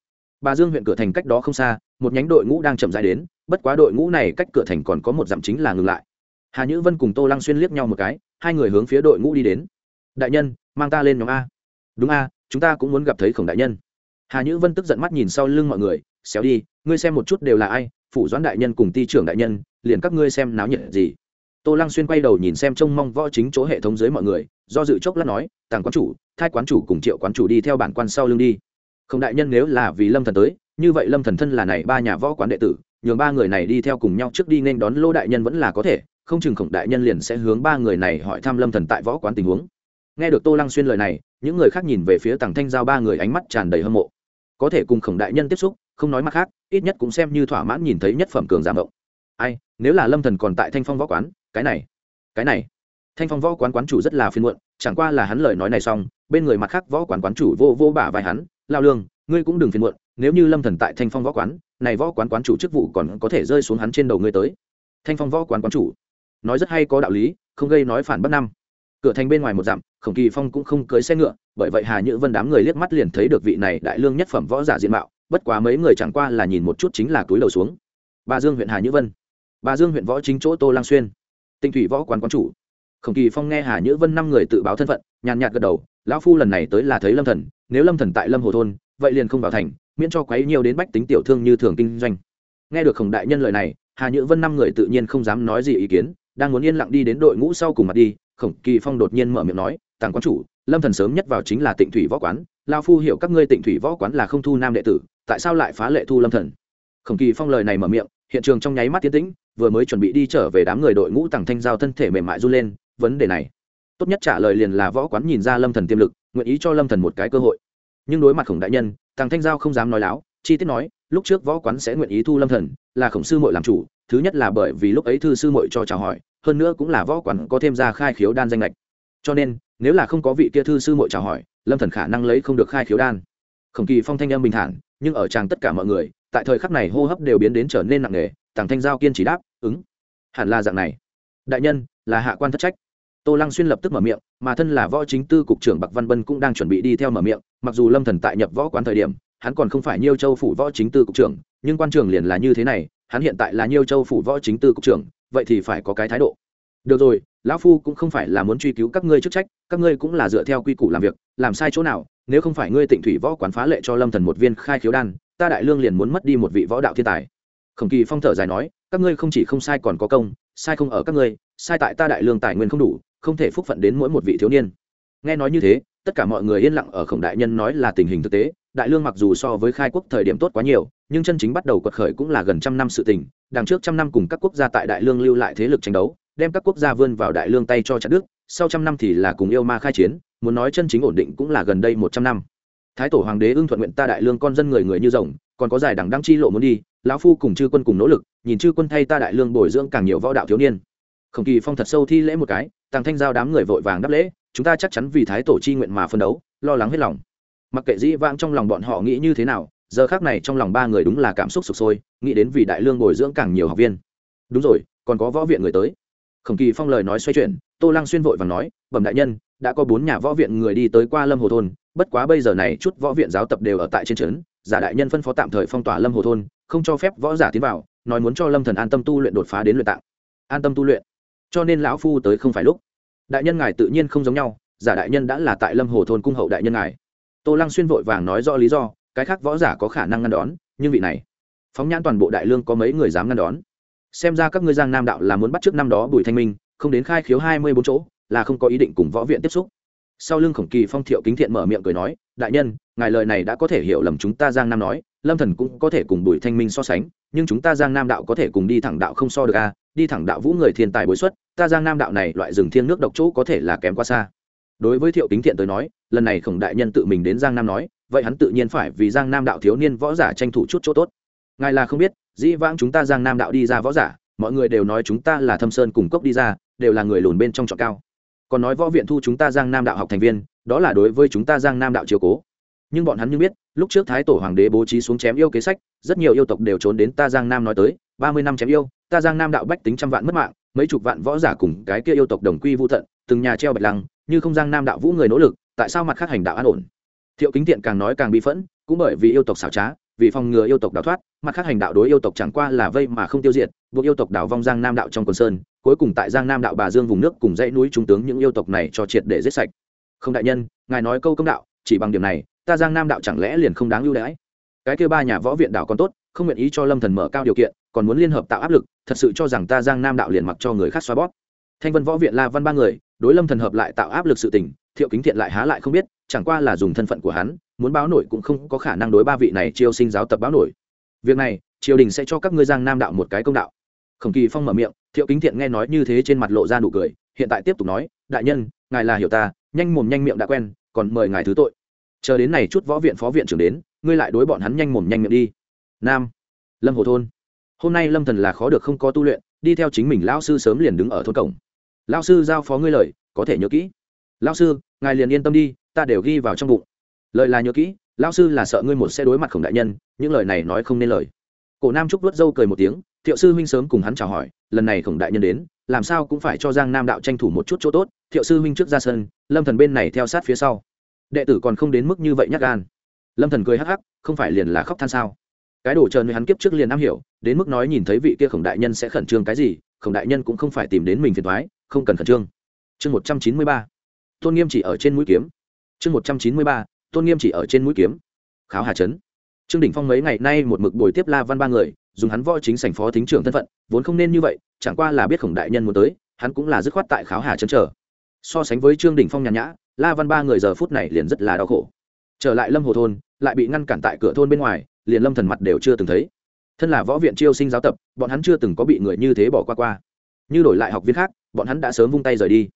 Bà dương huyện cửa thành cách đó không xa, một nhánh đội ngũ đang chậm rãi đến, bất quá đội ngũ này cách cửa thành còn có một dặm chính là ngừng lại. Hà nhữ vân cùng tô lăng xuyên liếc nhau một cái, hai người hướng phía đội ngũ đi đến. Đại nhân, mang ta lên nhóm a. Đúng a chúng ta cũng muốn gặp thấy khổng đại nhân. Hà nhữ vân tức giận mắt nhìn sau lưng mọi người, xéo đi, ngươi xem một chút đều là ai, phủ doãn đại nhân cùng ti trưởng đại nhân, liền các ngươi xem náo nhiệt gì. Tô lăng xuyên quay đầu nhìn xem trông mong võ chính chỗ hệ thống dưới mọi người, do dự chốc lát nói, tàng quán chủ thai quán chủ cùng triệu quán chủ đi theo bản quan sau lưng đi. Không đại nhân nếu là vì lâm thần tới, như vậy lâm thần thân là này ba nhà võ quán đệ tử, nhường ba người này đi theo cùng nhau trước đi nên đón lô đại nhân vẫn là có thể, không chừng khổng đại nhân liền sẽ hướng ba người này hỏi thăm lâm thần tại võ quán tình huống. Nghe được tô lăng xuyên lời này những người khác nhìn về phía tàng thanh giao ba người ánh mắt tràn đầy hâm mộ. Có thể cùng khổng đại nhân tiếp xúc, không nói mặt khác, ít nhất cũng xem như thỏa mãn nhìn thấy nhất phẩm cường giả mộng. Ai, nếu là lâm thần còn tại thanh phong võ quán, cái này cái này. Thanh phong võ quán quán chủ rất là phiền muộn, chẳng qua là hắn lời nói này xong, bên người mặt khác võ quán quán chủ vô vô bả vai hắn, lao lương, ngươi cũng đừng phiền muộn, nếu như lâm thần tại thanh phong võ quán, này võ quán quán chủ chức vụ còn có thể rơi xuống hắn trên đầu ngươi tới. Thanh phong võ quán quán chủ nói rất hay có đạo lý, không gây nói phản bất năm cửa thành bên ngoài một dặm, khổng kỳ phong cũng không cưới xe ngựa, bởi vậy hà nhữ vân đám người liếc mắt liền thấy được vị này đại lương nhất phẩm võ giả diện mạo, bất quá mấy người chẳng qua là nhìn một chút chính là túi đầu xuống. Bà dương huyện hà nhữ vân. Bà dương huyện võ chính chỗ tô lang xuyên. Tinh thủy võ quán quán chủ. Khổng kỳ phong nghe hà nhữ vân năm người tự báo thân phận, nhàn nhạt gật đầu, lão phu lần này tới là thấy lâm thần, nếu lâm thần tại lâm hồ thôn, vậy liền không vào thành, miễn cho quấy nhiều đến bách tính tiểu thương như thường kinh doanh. Nghe được khổng đại nhân lời này, hà nhữ vân năm người tự nhiên không dám nói gì ý kiến, đang muốn yên lặng đi đến đội ngũ sau cùng mặt đi khổng kỳ phong đột nhiên mở miệng nói, tàng quán chủ, lâm thần sớm nhất vào chính là tịnh thủy võ quán lao phu hiểu các ngươi tịnh thủy võ quán là không thu nam đệ tử, tại sao lại phá lệ thu lâm thần? Khổng kỳ phong lời này mở miệng, hiện trường trong nháy mắt tiến tĩnh, vừa mới chuẩn bị đi trở về đám người đội ngũ tàng thanh giao thân thể mềm mại run lên, vấn đề này. Tốt nhất trả lời liền là võ quán nhìn ra lâm thần tiềm lực, nguyện ý cho lâm thần một cái cơ hội. Nhưng đối mặt khổng đại nhân tàng thanh giao không dám nói láo, chi tiết nói, lúc trước võ quán sẽ nguyện ý thu lâm thần, là khổng sư muội làm chủ, thứ nhất là bởi vì lúc ấy thư sư muội cho chào hỏi hơn nữa cũng là võ quán có thêm ra khai khiếu đan danh lệch cho nên, nếu là không có vị kia thư sư muội chào hỏi, lâm thần khả năng lấy không được khai khiếu đan. Khổng kỳ phong thanh âm bình thản, nhưng ở tràng tất cả mọi người, tại thời khắc này hô hấp đều biến đến trở nên nặng nề tàng thanh giao kiên chỉ đáp, ứng. Hẳn là dạng này. Đại nhân, là hạ quan thất trách. Tô lăng xuyên lập tức mở miệng, mà thân là võ chính tư cục trưởng bạc văn bân cũng đang chuẩn bị đi theo mở miệng, mặc dù lâm thần tại nhập võ quán thời điểm, hắn còn không phải nhiêu châu phủ võ chính tư cục trưởng, nhưng quan trường liền là như thế này, hắn hiện tại là nhiêu châu phủ võ chính tư cục trưởng vậy thì phải có cái thái độ. Được rồi, lão phu cũng không phải là muốn truy cứu các ngươi chức trách, các ngươi cũng là dựa theo quy củ làm việc, làm sai chỗ nào, nếu không phải ngươi tịnh thủy võ quán phá lệ cho lâm thần một viên khai khiếu đan, ta đại lương liền muốn mất đi một vị võ đạo thiên tài. Khổng kỳ phong thở dài nói, các ngươi không chỉ không sai còn có công, sai không ở các ngươi, sai tại ta đại lương tài nguyên không đủ, không thể phúc phận đến mỗi một vị thiếu niên. Nghe nói như thế tất cả mọi người yên lặng ở khổng đại nhân nói là tình hình thực tế, đại lương mặc dù so với khai quốc thời điểm tốt quá nhiều, nhưng chân chính bắt đầu quật khởi cũng là gần trăm năm sự tình, đằng trước trăm năm cùng các quốc gia tại đại lương lưu lại thế lực tranh đấu, đem các quốc gia vươn vào đại lương tay cho chặt đức sau trăm năm thì là cùng yêu ma khai chiến, muốn nói chân chính ổn định cũng là gần đây một trăm năm. Thái tổ hoàng đế ưng thuận nguyện ta đại lương con dân người người như rồng, còn có giải đẳng đăng chi lộ muốn đi, lão phu cùng chư quân cùng nỗ lực, nhìn chư quân thay ta đại lương bồi dưỡng càng nhiều võ đạo thiếu niên. Khổng kỳ phong thật sâu thi lễ một cái, tàng thanh giao đám người vội vàng đáp lễ chúng ta chắc chắn vì thái tổ chi nguyện mà phân đấu, lo lắng hết lòng. Mặc kệ dĩ vãng trong lòng bọn họ nghĩ như thế nào, giờ khác này trong lòng ba người đúng là cảm xúc sụp sôi, nghĩ đến vì đại lương bồi dưỡng càng nhiều học viên. Đúng rồi, còn có võ viện người tới. Khổng kỳ phong lời nói xoay chuyển, tô lăng xuyên vội và nói, bẩm đại nhân, đã có bốn nhà võ viện người đi tới qua lâm hồ thôn, bất quá bây giờ này chút võ viện giáo tập đều ở tại trên trấn, giả đại nhân phân phó tạm thời phong tỏa lâm hồ thôn, không cho phép võ giả tiến vào, nói muốn cho lâm thần an tâm tu luyện đột phá đến luyện tạng. An tâm tu luyện. Cho nên lão phu tới không phải lúc đại nhân ngài tự nhiên không giống nhau, giả đại nhân đã là tại lâm hồ thôn cung hậu đại nhân ngài. Tô lăng xuyên vội vàng nói rõ lý do, cái khác võ giả có khả năng ngăn đón, nhưng vị này, phóng nhãn toàn bộ đại lương có mấy người dám ngăn đón? Xem ra các ngươi giang nam đạo là muốn bắt trước năm đó bùi thanh minh, không đến khai khiếu hai mươi bốn chỗ, là không có ý định cùng võ viện tiếp xúc. Sau lưng khổng kỳ phong thiệu kính thiện mở miệng cười nói, đại nhân, ngài lời này đã có thể hiểu lầm chúng ta giang nam nói, lâm thần cũng có thể cùng bùi thanh minh so sánh, nhưng chúng ta giang nam đạo có thể cùng đi thẳng đạo không so được a đi thẳng đạo vũ người thiên tài bối xuất ta giang nam đạo này loại rừng thiên nước độc chỗ có thể là kém quá xa. Đối với thiệu kính thiện tới nói, lần này khổng đại nhân tự mình đến giang nam nói, vậy hắn tự nhiên phải vì giang nam đạo thiếu niên võ giả tranh thủ chút chỗ tốt. Ngài là không biết, dĩ vãng chúng ta giang nam đạo đi ra võ giả, mọi người đều nói chúng ta là thâm sơn cùng cốc đi ra, đều là người lùn bên trong trọ cao. Còn nói võ viện thu chúng ta giang nam đạo học thành viên, đó là đối với chúng ta giang nam đạo chiều cố. Nhưng bọn hắn như biết, lúc trước thái tổ hoàng đế bố trí xuống chém yêu kế sách, rất nhiều yêu tộc đều trốn đến ta giang nam nói tới, ba mươi năm chém yêu, ta giang nam đạo bách tính trăm vạn mất mạng mấy chục vạn võ giả cùng cái kia yêu tộc đồng quy vô tận, từng nhà treo bạch lăng, như không giang nam đạo vũ người nỗ lực, tại sao mặt khác hành đạo an ổn? Thiệu kính tiện càng nói càng bi phẫn, cũng bởi vì yêu tộc xảo trá, vì phòng ngừa yêu tộc đào thoát, mặt khác hành đạo đối yêu tộc chẳng qua là vây mà không tiêu diệt, buộc yêu tộc đào vong giang nam đạo trong quần sơn, cuối cùng tại giang nam đạo bà dương vùng nước cùng dãy núi trung tướng những yêu tộc này cho triệt để giết sạch. Không đại nhân, ngài nói câu công đạo, chỉ bằng điểm này, ta giang nam đạo chẳng lẽ liền không đáng ưu đãi? Cái kêu ba nhà võ viện đạo còn tốt, không nguyện ý cho lâm thần mở cao điều kiện còn muốn liên hợp tạo áp lực, thật sự cho rằng ta giang nam đạo liền mặc cho người khác xoa bỏ. thanh vân võ viện la văn ba người, đối lâm thần hợp lại tạo áp lực sự tình, thiệu kính thiện lại há lại không biết, chẳng qua là dùng thân phận của hắn, muốn báo nổi cũng không có khả năng đối ba vị này chiêu sinh giáo tập báo nổi. Việc này, triều đình sẽ cho các ngươi giang nam đạo một cái công đạo. Khổng kỳ phong mở miệng, thiệu kính thiện nghe nói như thế trên mặt lộ ra nụ cười, hiện tại tiếp tục nói, đại nhân, ngài là hiểu ta, nhanh mồm nhanh miệng đã quen, còn mời ngài thứ tội. Chờ đến này chút võ viện phó viện trưởng đến, ngươi lại đối bọn hắn nhanh mồm nhanh miệng đi. Nam. Lâm hồ thôn hôm nay lâm thần là khó được không có tu luyện, đi theo chính mình lão sư sớm liền đứng ở thôn cổng. Lão sư giao phó ngươi lời, có thể nhớ kỹ. Lão sư, ngài liền yên tâm đi, ta đều ghi vào trong bụng. Lời là nhớ kỹ, lão sư là sợ ngươi một xe đối mặt khổng đại nhân, những lời này nói không nên lời. Cổ nam trúc vớt dâu cười một tiếng, thiệu sư huynh sớm cùng hắn chào hỏi, lần này khổng đại nhân đến, làm sao cũng phải cho giang nam đạo tranh thủ một chút chỗ tốt, thiệu sư huynh trước ra sân, lâm thần bên này theo sát phía sau. Đệ tử còn không đến mức như vậy nhắc gan. Lâm thần cười hắc hắc, không phải liền là khóc than sao? Cái đồ trơn người hắn kiếp trước liền am hiểu, đến mức nói nhìn thấy vị kia khổng đại nhân sẽ khẩn trương cái gì, khổng đại nhân cũng không phải tìm đến mình phiền thoái không cần khẩn trương. Chương một trăm chín mươi ba, tôn nghiêm chỉ ở trên mũi kiếm. Chương một trăm chín mươi ba, tôn nghiêm chỉ ở trên mũi kiếm. Kháo hà trấn. Trương đình phong mấy ngày nay một mực buổi tiếp la văn ba người, dùng hắn võ chính sành phó thính trưởng thân phận, vốn không nên như vậy, chẳng qua là biết khổng đại nhân muốn tới, hắn cũng là dứt khoát tại kháo hà trấn trở so sánh với trương đình phong nhàn nhã, la văn ba người giờ phút này liền rất là đau khổ. Trở lại lâm hồ thôn, lại bị ngăn cản tại cửa thôn bên ngoài liền lâm thần mặt đều chưa từng thấy. Thân là võ viện chiêu sinh giáo tập, bọn hắn chưa từng có bị người như thế bỏ qua qua. Như đổi lại học viên khác, bọn hắn đã sớm vung tay rời đi.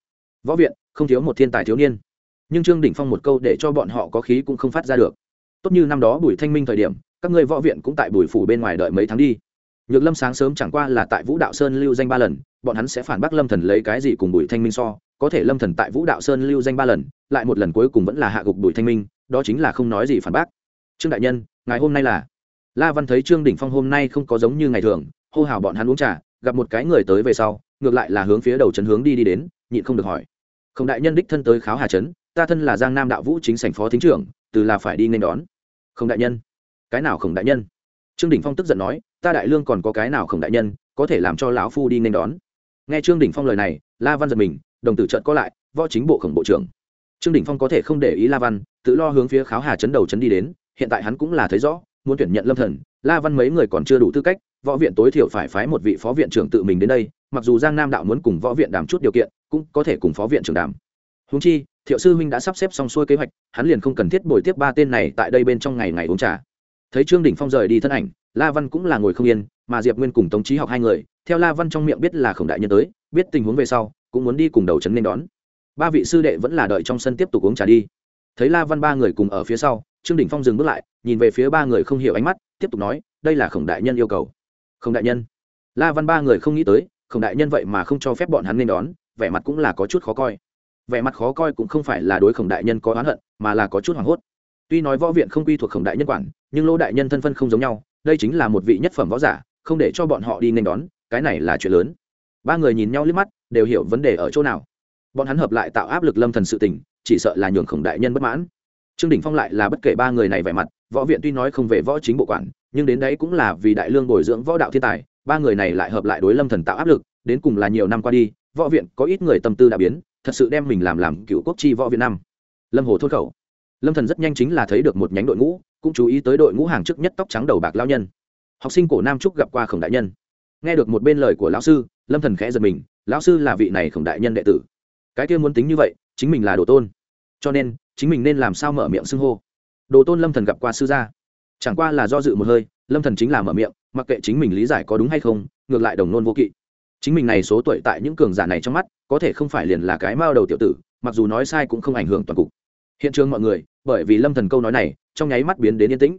Võ viện, không thiếu một thiên tài thiếu niên. Nhưng trương đỉnh phong một câu để cho bọn họ có khí cũng không phát ra được. Tốt như năm đó bùi thanh minh thời điểm, các ngươi võ viện cũng tại bùi phủ bên ngoài đợi mấy tháng đi. Nhược lâm sáng sớm chẳng qua là tại vũ đạo sơn lưu danh ba lần, bọn hắn sẽ phản bác lâm thần lấy cái gì cùng bùi thanh minh so, có thể lâm thần tại vũ đạo sơn lưu danh ba lần, lại một lần cuối cùng vẫn là hạ gục bùi thanh minh, đó chính là không nói gì phản bác. Trương đại nhân ngày hôm nay là. La văn thấy trương đỉnh phong hôm nay không có giống như ngày thường, hô hào bọn hắn uống trà, gặp một cái người tới về sau, ngược lại là hướng phía đầu trấn hướng đi đi đến, nhịn không được hỏi. Không đại nhân đích thân tới kháo hà trấn, ta thân là giang nam đạo vũ chính sảnh phó thính trưởng, từ là phải đi nên đón. Không đại nhân. Cái nào không đại nhân? Trương đỉnh phong tức giận nói, ta đại lương còn có cái nào không đại nhân, có thể làm cho lão phu đi nên đón. Nghe trương đỉnh phong lời này, la văn giật mình, đồng tử trận có lại, võ chính bộ khổng bộ trưởng. Trương đỉnh phong có thể không để ý la văn, tự lo hướng phía kháo hà trấn đầu trấn đi đến hiện tại hắn cũng là thấy rõ, muốn tuyển nhận lâm thần, la văn mấy người còn chưa đủ tư cách, võ viện tối thiểu phải phái một vị phó viện trưởng tự mình đến đây, mặc dù giang nam đạo muốn cùng võ viện đàm chút điều kiện, cũng có thể cùng phó viện trưởng đàm. Húng chi, thiệu sư huynh đã sắp xếp xong xuôi kế hoạch, hắn liền không cần thiết bồi tiếp ba tên này tại đây bên trong ngày ngày uống trà. Thấy trương đỉnh phong rời đi thân ảnh, la văn cũng là ngồi không yên, mà diệp nguyên cùng tống trí học hai người, theo la văn trong miệng biết là khổng đại nhân tới, biết tình huống về sau, cũng muốn đi cùng đầu trấn nên đón. Ba vị sư đệ vẫn là đợi trong sân tiếp tục uống trà đi. Thấy la văn ba người cùng ở phía sau trương đình phong dừng bước lại, nhìn về phía ba người không hiểu ánh mắt, tiếp tục nói, đây là khổng đại nhân yêu cầu. Khổng đại nhân? La văn ba người không nghĩ tới, khổng đại nhân vậy mà không cho phép bọn hắn nên đón, vẻ mặt cũng là có chút khó coi. Vẻ mặt khó coi cũng không phải là đối khổng đại nhân có oán hận, mà là có chút hoảng hốt. Tuy nói võ viện không quy thuộc khổng đại nhân quản, nhưng lỗ đại nhân thân phân không giống nhau, đây chính là một vị nhất phẩm võ giả, không để cho bọn họ đi nên đón, cái này là chuyện lớn. Ba người nhìn nhau liếc mắt, đều hiểu vấn đề ở chỗ nào. Bọn hắn hợp lại tạo áp lực lâm thần sự tình, chỉ sợ là nhường khổng đại nhân bất mãn trương đình phong lại là bất kể ba người này vẻ mặt, võ viện tuy nói không về võ chính bộ quản, nhưng đến đấy cũng là vì đại lương bồi dưỡng võ đạo thiên tài, ba người này lại hợp lại đối lâm thần tạo áp lực, đến cùng là nhiều năm qua đi, võ viện có ít người tâm tư đã biến, thật sự đem mình làm làm cựu quốc chi võ việt nam. Lâm hồ thốt khẩu. Lâm thần rất nhanh chính là thấy được một nhánh đội ngũ, cũng chú ý tới đội ngũ hàng trước nhất tóc trắng đầu bạc lao nhân. Học sinh cổ nam trúc gặp qua khổng đại nhân. Nghe được một bên lời của lão sư, lâm thần khẽ giật mình, lão sư là vị này khổng đại nhân đệ tử. Cái kia muốn tính như vậy, chính mình là đồ tôn. Cho nên chính mình nên làm sao mở miệng xưng hô? Đồ tôn lâm thần gặp qua sư gia. Chẳng qua là do dự một hơi, lâm thần chính là mở miệng, mặc kệ chính mình lý giải có đúng hay không, ngược lại đồng nôn vô kỵ. Chính mình này số tuổi tại những cường giả này trong mắt, có thể không phải liền là cái mao đầu tiểu tử, mặc dù nói sai cũng không ảnh hưởng toàn cục. Hiện trường mọi người, bởi vì lâm thần câu nói này, trong nháy mắt biến đến yên tĩnh.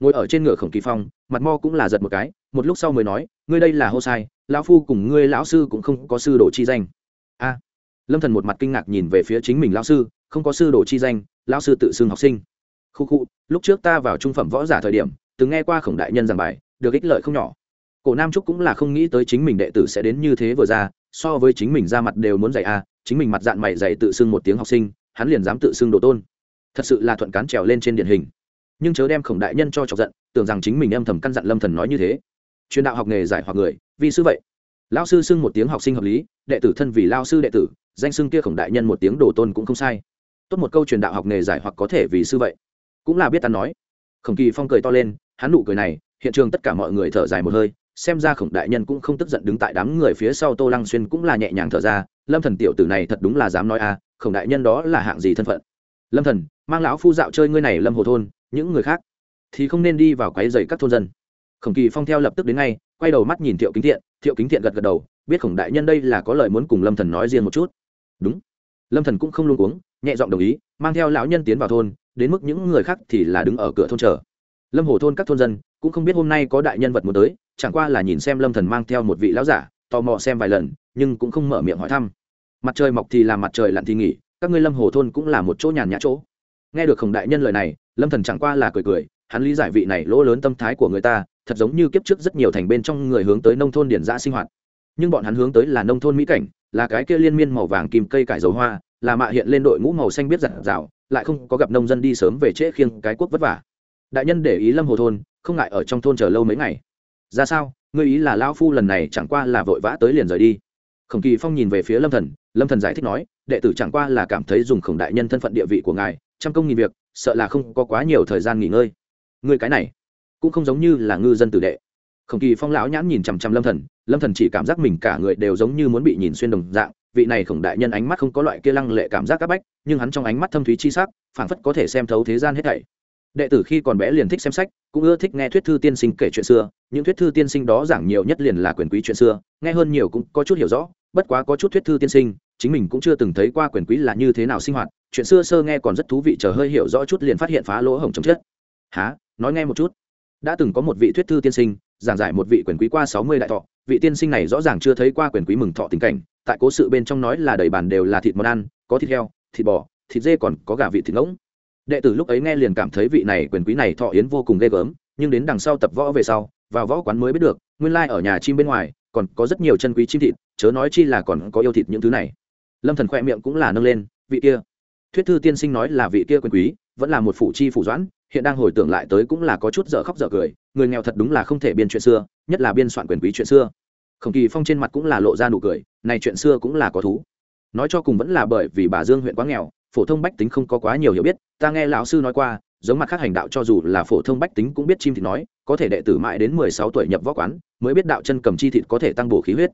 Ngồi ở trên ngựa khổng kỳ phong, mặt mo cũng là giật một cái, một lúc sau mới nói, ngươi đây là hô sai, lão phu cùng ngươi lão sư cũng không có sư đồ chi danh. A. Lâm thần một mặt kinh ngạc nhìn về phía chính mình lão sư không có sư đồ chi danh, lão sư tự xưng học sinh. Khu khu, lúc trước ta vào trung phẩm võ giả thời điểm, từng nghe qua khổng đại nhân giảng bài, được ích lợi không nhỏ. Cổ nam trúc cũng là không nghĩ tới chính mình đệ tử sẽ đến như thế vừa ra, so với chính mình ra mặt đều muốn dạy a chính mình mặt dạng mày dạy tự xưng một tiếng học sinh, hắn liền dám tự xưng đồ tôn. Thật sự là thuận cán trèo lên trên điển hình. Nhưng chớ đem khổng đại nhân cho chọc giận, tưởng rằng chính mình âm thầm căn dặn lâm thần nói như thế. Truyền đạo học nghề giải hoặc người vì sư vậy. Lão sư xưng một tiếng học sinh hợp lý, đệ tử thân vì lao sư đệ tử, danh xưng kia khổng đại nhân một tiếng đồ tôn cũng không sai tốt một câu truyền đạo học nghề giải hoặc có thể vì sư vậy. Cũng là biết ta nói. Khổng kỳ phong cười to lên, hắn nụ cười này, hiện trường tất cả mọi người thở dài một hơi, xem ra khổng đại nhân cũng không tức giận đứng tại đám người phía sau tô lăng xuyên cũng là nhẹ nhàng thở ra, lâm thần tiểu tử này thật đúng là dám nói a khổng đại nhân đó là hạng gì thân phận? Lâm thần, mang lão phu dạo chơi ngươi này lâm hồ thôn, những người khác thì không nên đi vào quấy rầy các thôn dân. Khổng kỳ phong theo lập tức đến ngay, quay đầu mắt nhìn thiệu kính thiện, thiệu kính thiện gật gật đầu, biết khổng đại nhân đây là có lời muốn cùng lâm thần nói riêng một chút. Đúng. Lâm thần cũng không luôn uống nhẹ giọng đồng ý, mang theo lão nhân tiến vào thôn, đến mức những người khác thì là đứng ở cửa thôn chờ. Lâm hồ thôn các thôn dân cũng không biết hôm nay có đại nhân vật muốn tới, chẳng qua là nhìn xem lâm thần mang theo một vị lão giả, tò mò xem vài lần, nhưng cũng không mở miệng hỏi thăm. Mặt trời mọc thì làm mặt trời lặn thì nghỉ, các ngươi lâm hồ thôn cũng là một chỗ nhàn nhã chỗ. Nghe được khổng đại nhân lời này, lâm thần chẳng qua là cười cười, hắn lý giải vị này lỗ lớn tâm thái của người ta, thật giống như kiếp trước rất nhiều thành bên trong người hướng tới nông thôn điển giã sinh hoạt. Nhưng bọn hắn hướng tới là nông thôn mỹ cảnh, là cái kia liên miên màu vàng kim cây cải dầu hoa là mạ hiện lên đội ngũ màu xanh biết giặt rào, lại không có gặp nông dân đi sớm về trễ khiêng cái quốc vất vả. Đại nhân để ý lâm hồ thôn, không ngại ở trong thôn chờ lâu mấy ngày. Ra sao? Ngươi ý là lao phu lần này chẳng qua là vội vã tới liền rời đi. Khổng kỳ phong nhìn về phía lâm thần lâm thần giải thích nói, đệ tử chẳng qua là cảm thấy dùng khổng đại nhân thân phận địa vị của ngài, trăm công nghìn việc, sợ là không có quá nhiều thời gian nghỉ ngơi. Ngươi cái này, cũng không giống như là ngư dân tử đệ. Khổng kỳ phong lão nhãn nhìn chằm chằm lâm thần lâm thần chỉ cảm giác mình cả người đều giống như muốn bị nhìn xuyên đồng dạng vị này khổng đại nhân ánh mắt không có loại kia lăng lệ cảm giác áp bách, nhưng hắn trong ánh mắt thâm thúy chi sắc, phảng phất có thể xem thấu thế gian hết thảy. Đệ tử khi còn bé liền thích xem sách, cũng ưa thích nghe thuyết thư tiên sinh kể chuyện xưa, những thuyết thư tiên sinh đó giảng nhiều nhất liền là quyền quý chuyện xưa, nghe hơn nhiều cũng có chút hiểu rõ, bất quá có chút thuyết thư tiên sinh, chính mình cũng chưa từng thấy qua quyền quý là như thế nào sinh hoạt, chuyện xưa sơ nghe còn rất thú vị chờ hơi hiểu rõ chút liền phát hiện phá lỗ hổng chấm chết. Há nói nghe một chút. Đã từng có một vị thuyết thư tiên sinh, giảng giải một vị quyền quý qua sáu mươi đại thọ, vị tiên sinh này rõ ràng chưa thấy qua quyền quý mừng thọ tình cảnh tại cố sự bên trong nói là đầy bàn đều là thịt món ăn, có thịt heo, thịt bò, thịt dê còn có gà vị thịt ngỗng. Đệ tử lúc ấy nghe liền cảm thấy vị này quyền quý này thọ yến vô cùng ghê gớm, nhưng đến đằng sau tập võ về sau, vào võ quán mới biết được, nguyên lai ở nhà chim bên ngoài, còn có rất nhiều chân quý chim thịt, chớ nói chi là còn có yêu thịt những thứ này. Lâm thần khoe miệng cũng là nâng lên, vị kia. Thuyết thư tiên sinh nói là vị kia quyền quý, vẫn là một phủ chi phủ doãn, hiện đang hồi tưởng lại tới cũng là có chút dở khóc dở cười, người nghèo thật đúng là không thể biên chuyện xưa, nhất là biên soạn quyền quý chuyện xưa khổng kỳ phong trên mặt cũng là lộ ra nụ cười, này chuyện xưa cũng là có thú. Nói cho cùng vẫn là bởi vì bà dương huyện quá nghèo, phổ thông bách tính không có quá nhiều hiểu biết, ta nghe lão sư nói qua, giống mặt khác hành đạo cho dù là phổ thông bách tính cũng biết chim thịt nói, có thể đệ tử mãi đến mười sáu tuổi nhập võ quán, mới biết đạo chân cầm chi thịt có thể tăng bổ khí huyết.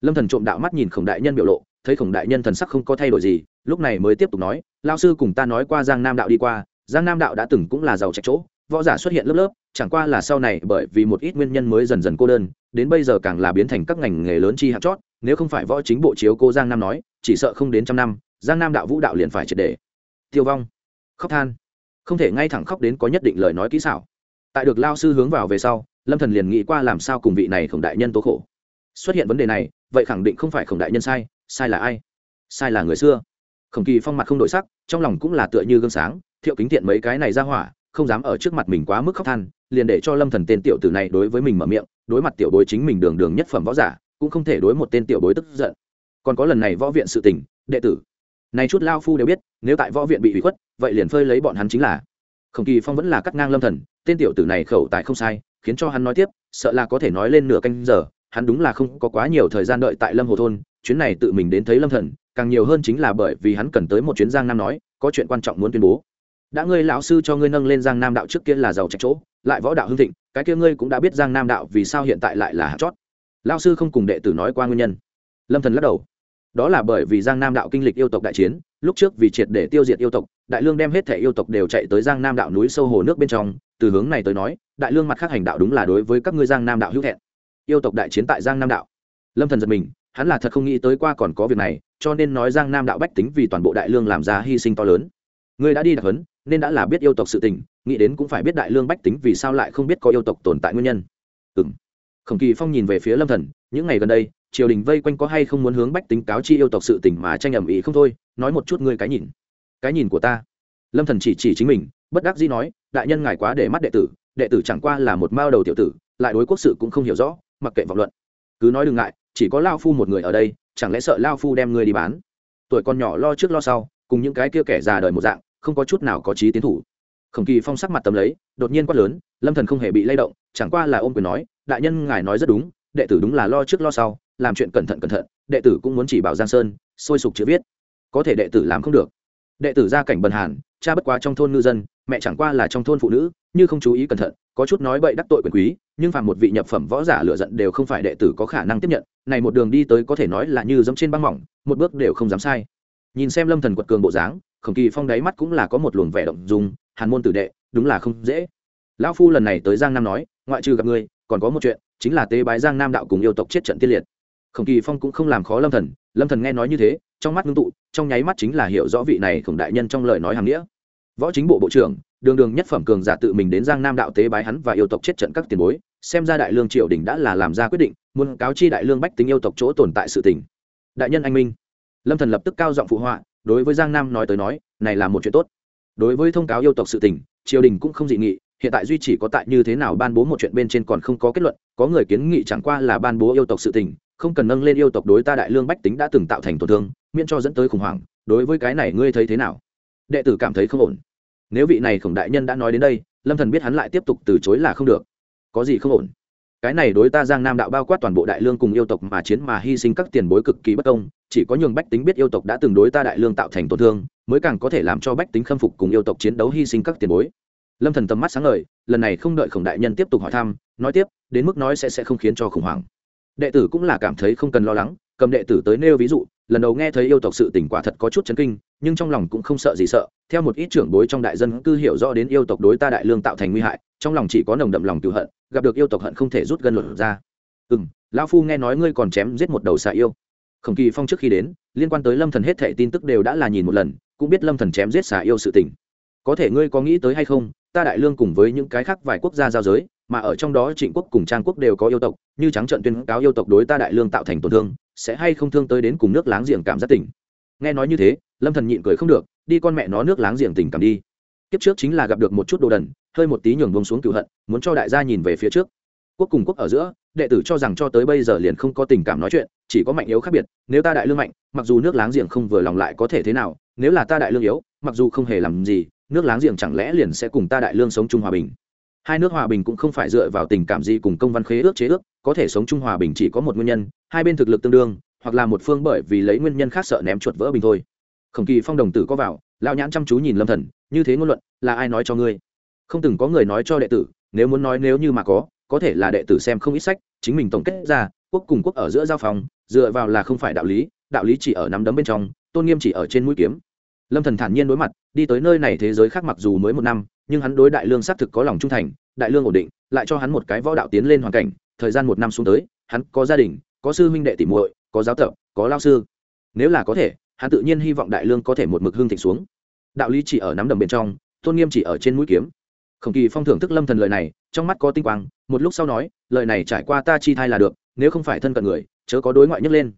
Lâm thần trộm đạo mắt nhìn khổng đại nhân biểu lộ, thấy khổng đại nhân thần sắc không có thay đổi gì, lúc này mới tiếp tục nói lao sư cùng ta nói qua giang nam đạo đi qua, giang nam đạo đã từng cũng là giàu trạch chỗ, võ giả xuất hiện lớp lớp, chẳng qua là sau này bởi vì một ít nguyên nhân mới dần dần cô đơn đến bây giờ càng là biến thành các ngành nghề lớn chi hạt chót, nếu không phải võ chính bộ chiếu cô giang nam nói, chỉ sợ không đến trăm năm, giang nam đạo vũ đạo liền phải triệt đề. tiêu vong. Khóc than. Không thể ngay thẳng khóc đến có nhất định lời nói kỹ xảo. Tại được lao sư hướng vào về sau, lâm thần liền nghĩ qua làm sao cùng vị này khổng đại nhân tố khổ. Xuất hiện vấn đề này, vậy khẳng định không phải khổng đại nhân sai sai là ai? Sai là người xưa. Khổng kỳ phong mặt không đổi sắc, trong lòng cũng là tựa như gương sáng, thiệu kính thiện mấy cái này ra hỏa, không dám ở trước mặt mình quá mức khóc than liền để cho lâm thần tên tiểu tử này đối với mình mở miệng, đối mặt tiểu bối chính mình đường đường nhất phẩm võ giả, cũng không thể đối một tên tiểu bối tức giận. Còn có lần này võ viện sự tình, đệ tử. Này chút lao phu đều biết, nếu tại võ viện bị hủy khuất, vậy liền phơi lấy bọn hắn chính là. Khổng kỳ phong vẫn là cắt ngang lâm thần, tên tiểu tử này khẩu tại không sai, khiến cho hắn nói tiếp, sợ là có thể nói lên nửa canh giờ, hắn đúng là không có quá nhiều thời gian đợi tại lâm hồ thôn, chuyến này tự mình đến thấy lâm thần, càng nhiều hơn chính là bởi vì hắn cần tới một chuyến giang nam nói, có chuyện quan trọng muốn tuyên bố. Đã ngươi lão sư cho ngươi nâng lên giang nam đạo trước kia là giàu trạch chỗ lại võ đạo hưng thịnh, cái kia ngươi cũng đã biết giang nam đạo vì sao hiện tại lại là hạt chót. Lão sư không cùng đệ tử nói qua nguyên nhân. Lâm thần lắc đầu. Đó là bởi vì giang nam đạo kinh lịch yêu tộc đại chiến, lúc trước vì triệt để tiêu diệt yêu tộc, đại lương đem hết thể yêu tộc đều chạy tới giang nam đạo núi sâu hồ nước bên trong. Từ hướng này tới nói, đại lương mặt khác hành đạo đúng là đối với các ngươi giang nam đạo hữu thẹn. Yêu tộc đại chiến tại giang nam đạo. Lâm thần giật mình, hắn là thật không nghĩ tới qua còn có việc này, cho nên nói giang nam đạo bách tính vì toàn bộ đại lương làm ra hy sinh to lớn. Ngươi đã đi đặc hấn nên đã là biết yêu tộc sự tình nghĩ đến cũng phải biết đại lương bách tính vì sao lại không biết có yêu tộc tồn tại nguyên nhân. Ừ m khổng kỳ phong nhìn về phía lâm thần, những ngày gần đây, triều đình vây quanh có hay không muốn hướng bách tính cáo chi yêu tộc sự tình mà tranh ẩm ý không thôi, nói một chút ngươi cái nhìn. Cái nhìn của ta. Lâm thần chỉ chỉ chính mình, bất đắc dĩ nói, đại nhân ngài quá để mắt đệ tử đệ tử chẳng qua là một mao đầu tiểu tử, lại đối quốc sự cũng không hiểu rõ, mặc kệ vọng luận. Cứ nói đừng ngại, chỉ có lao phu một người ở đây, chẳng lẽ sợ lao phu đem ngươi đi bán? Tuổi còn nhỏ lo trước lo sau, cùng những cái kia kẻ già đời một dạng, không có chút nào có trí tiến thủ khổng kỳ phong sắc mặt tầm lấy, đột nhiên quát lớn, lâm thần không hề bị lay động, chẳng qua là ôm quyền nói, đại nhân ngài nói rất đúng, đệ tử đúng là lo trước lo sau, làm chuyện cẩn thận cẩn thận, đệ tử cũng muốn chỉ bảo giang sơn, sôi sục chữ viết. Có thể đệ tử làm không được. Đệ tử gia cảnh bần hàn, cha bất quá trong thôn ngư dân, mẹ chẳng qua là trong thôn phụ nữ, như không chú ý cẩn thận, có chút nói bậy đắc tội quyền quý, nhưng phàm một vị nhập phẩm võ giả lựa giận đều không phải đệ tử có khả năng tiếp nhận, này một đường đi tới có thể nói là như giống trên băng mỏng, một bước đều không dám sai. Nhìn xem lâm thần quật cường bộ dáng, khổng kỳ phong đáy mắt cũng là có một luồng vẻ động dung hàn môn tử đệ, đúng là không dễ. Lão phu lần này tới giang nam nói, ngoại trừ gặp ngươi còn có một chuyện, chính là tế bái giang nam đạo cùng yêu tộc chết trận tiên liệt. Khổng kỳ phong cũng không làm khó lâm thần lâm thần nghe nói như thế, trong mắt ngưng tụ, trong nháy mắt chính là hiểu rõ vị này khổng đại nhân trong lời nói hàng nghĩa. Võ chính bộ bộ trưởng, đường đường nhất phẩm cường giả tự mình đến giang nam đạo tế bái hắn và yêu tộc chết trận các tiền bối, xem ra đại lương triều đình đã là làm ra quyết định, muốn cáo chi đại lương bách tính yêu tộc chỗ tồn tại sự tình. Đại nhân anh minh. Lâm thần lập tức cao giọng phụ họa, đối với giang nam nói tới nói, này là một chuyện tốt đối với thông cáo yêu tộc sự tình, triều đình cũng không dị nghị, hiện tại duy chỉ có tại như thế nào ban bố một chuyện bên trên còn không có kết luận, có người kiến nghị chẳng qua là ban bố yêu tộc sự tình, không cần nâng lên yêu tộc đối ta đại lương bách tính đã từng tạo thành tổn thương, miễn cho dẫn tới khủng hoảng, đối với cái này ngươi thấy thế nào? Đệ tử cảm thấy không ổn. Nếu vị này khổng đại nhân đã nói đến đây, lâm thần biết hắn lại tiếp tục từ chối là không được. Có gì không ổn? Cái này đối ta giang nam đạo bao quát toàn bộ đại lương cùng yêu tộc mà chiến mà hy sinh các tiền bối cực kỳ bất công, chỉ có nhường bách tính biết yêu tộc đã từng đối ta đại lương tạo thành tổn thương mới càng có thể làm cho bách tính khâm phục cùng yêu tộc chiến đấu hy sinh các tiền bối. Lâm thần tầm mắt sáng ngời, lần này không đợi khổng đại nhân tiếp tục hỏi thăm, nói tiếp, đến mức nói sẽ sẽ không khiến cho khủng hoảng. Đệ tử cũng là cảm thấy không cần lo lắng, cầm đệ tử tới nêu ví dụ, lần đầu nghe thấy yêu tộc sự tình quả thật có chút chấn kinh, nhưng trong lòng cũng không sợ gì sợ, theo một ít trưởng bối trong đại dân cư hiểu rõ đến yêu tộc đối ta đại lương tạo thành nguy hại, trong lòng chỉ có nồng đậm lòng cựu hận, gặp được yêu tộc hận không thể rút gân luật ra. Ừ m lão phu nghe nói ngươi còn chém giết một đầu xà yêu. Khổng kỳ phong trước khi đến, liên quan tới lâm thần hết thệ tin tức đều đã là nhìn một lần cũng biết lâm thần chém giết xà yêu sự tình. Có thể ngươi có nghĩ tới hay không, ta đại lương cùng với những cái khác vài quốc gia giao giới, mà ở trong đó trịnh quốc cùng trang quốc đều có yêu tộc, như trắng trận tuyên cáo yêu tộc đối ta đại lương tạo thành tổn thương, sẽ hay không thương tới đến cùng nước láng giềng cảm giác tỉnh nghe nói như thế, lâm thần nhịn cười không được, đi con mẹ nó nước láng giềng tình cảm đi. Kiếp trước chính là gặp được một chút đồ đần, hơi một tí nhường bông xuống cựu hận, muốn cho đại gia nhìn về phía trước. Quốc cùng quốc ở giữa đệ tử cho rằng cho tới bây giờ liền không có tình cảm nói chuyện, chỉ có mạnh yếu khác biệt, nếu ta đại lương mạnh, mặc dù nước láng giềng không vừa lòng lại có thể thế nào, nếu là ta đại lương yếu, mặc dù không hề làm gì, nước láng giềng chẳng lẽ liền sẽ cùng ta đại lương sống chung hòa bình? Hai nước hòa bình cũng không phải dựa vào tình cảm gì cùng công văn khế ước chế ước, có thể sống chung hòa bình chỉ có một nguyên nhân, hai bên thực lực tương đương, hoặc là một phương bởi vì lấy nguyên nhân khác sợ ném chuột vỡ bình thôi. Khổng kỳ phong đồng tử có vào, lão nhãn chăm chú nhìn lâm thần, như thế ngôn luận, là ai nói cho ngươi? Không từng có người nói cho đệ tử, nếu muốn nói nếu như mà có có thể là đệ tử xem không ít sách, chính mình tổng kết ra, quốc cùng quốc ở giữa giao phòng, dựa vào là không phải đạo lý đạo lý chỉ ở nắm đấm bên trong, tôn nghiêm chỉ ở trên mũi kiếm. Lâm thần thản nhiên đối mặt, đi tới nơi này thế giới khác mặc dù mới một năm, nhưng hắn đối đại lương xác thực có lòng trung thành, đại lương ổn định, lại cho hắn một cái võ đạo tiến lên hoàn cảnh, thời gian một năm xuống tới, hắn có gia đình, có sư huynh đệ tỉ muội, có giáo tập, có lao sư. Nếu là có thể, hắn tự nhiên hy vọng đại lương có thể một mực hương thịnh xuống. Đạo lý chỉ ở nắm đầm bên trong, tôn nghiêm chỉ ở trên mũi kiếm khổng kỳ phong thưởng thức lâm thần lời này, trong mắt có tinh quang, một lúc sau nói, lời này trải qua ta chi thai là được, nếu không phải thân cận người, chớ có đối ngoại nhấc lên.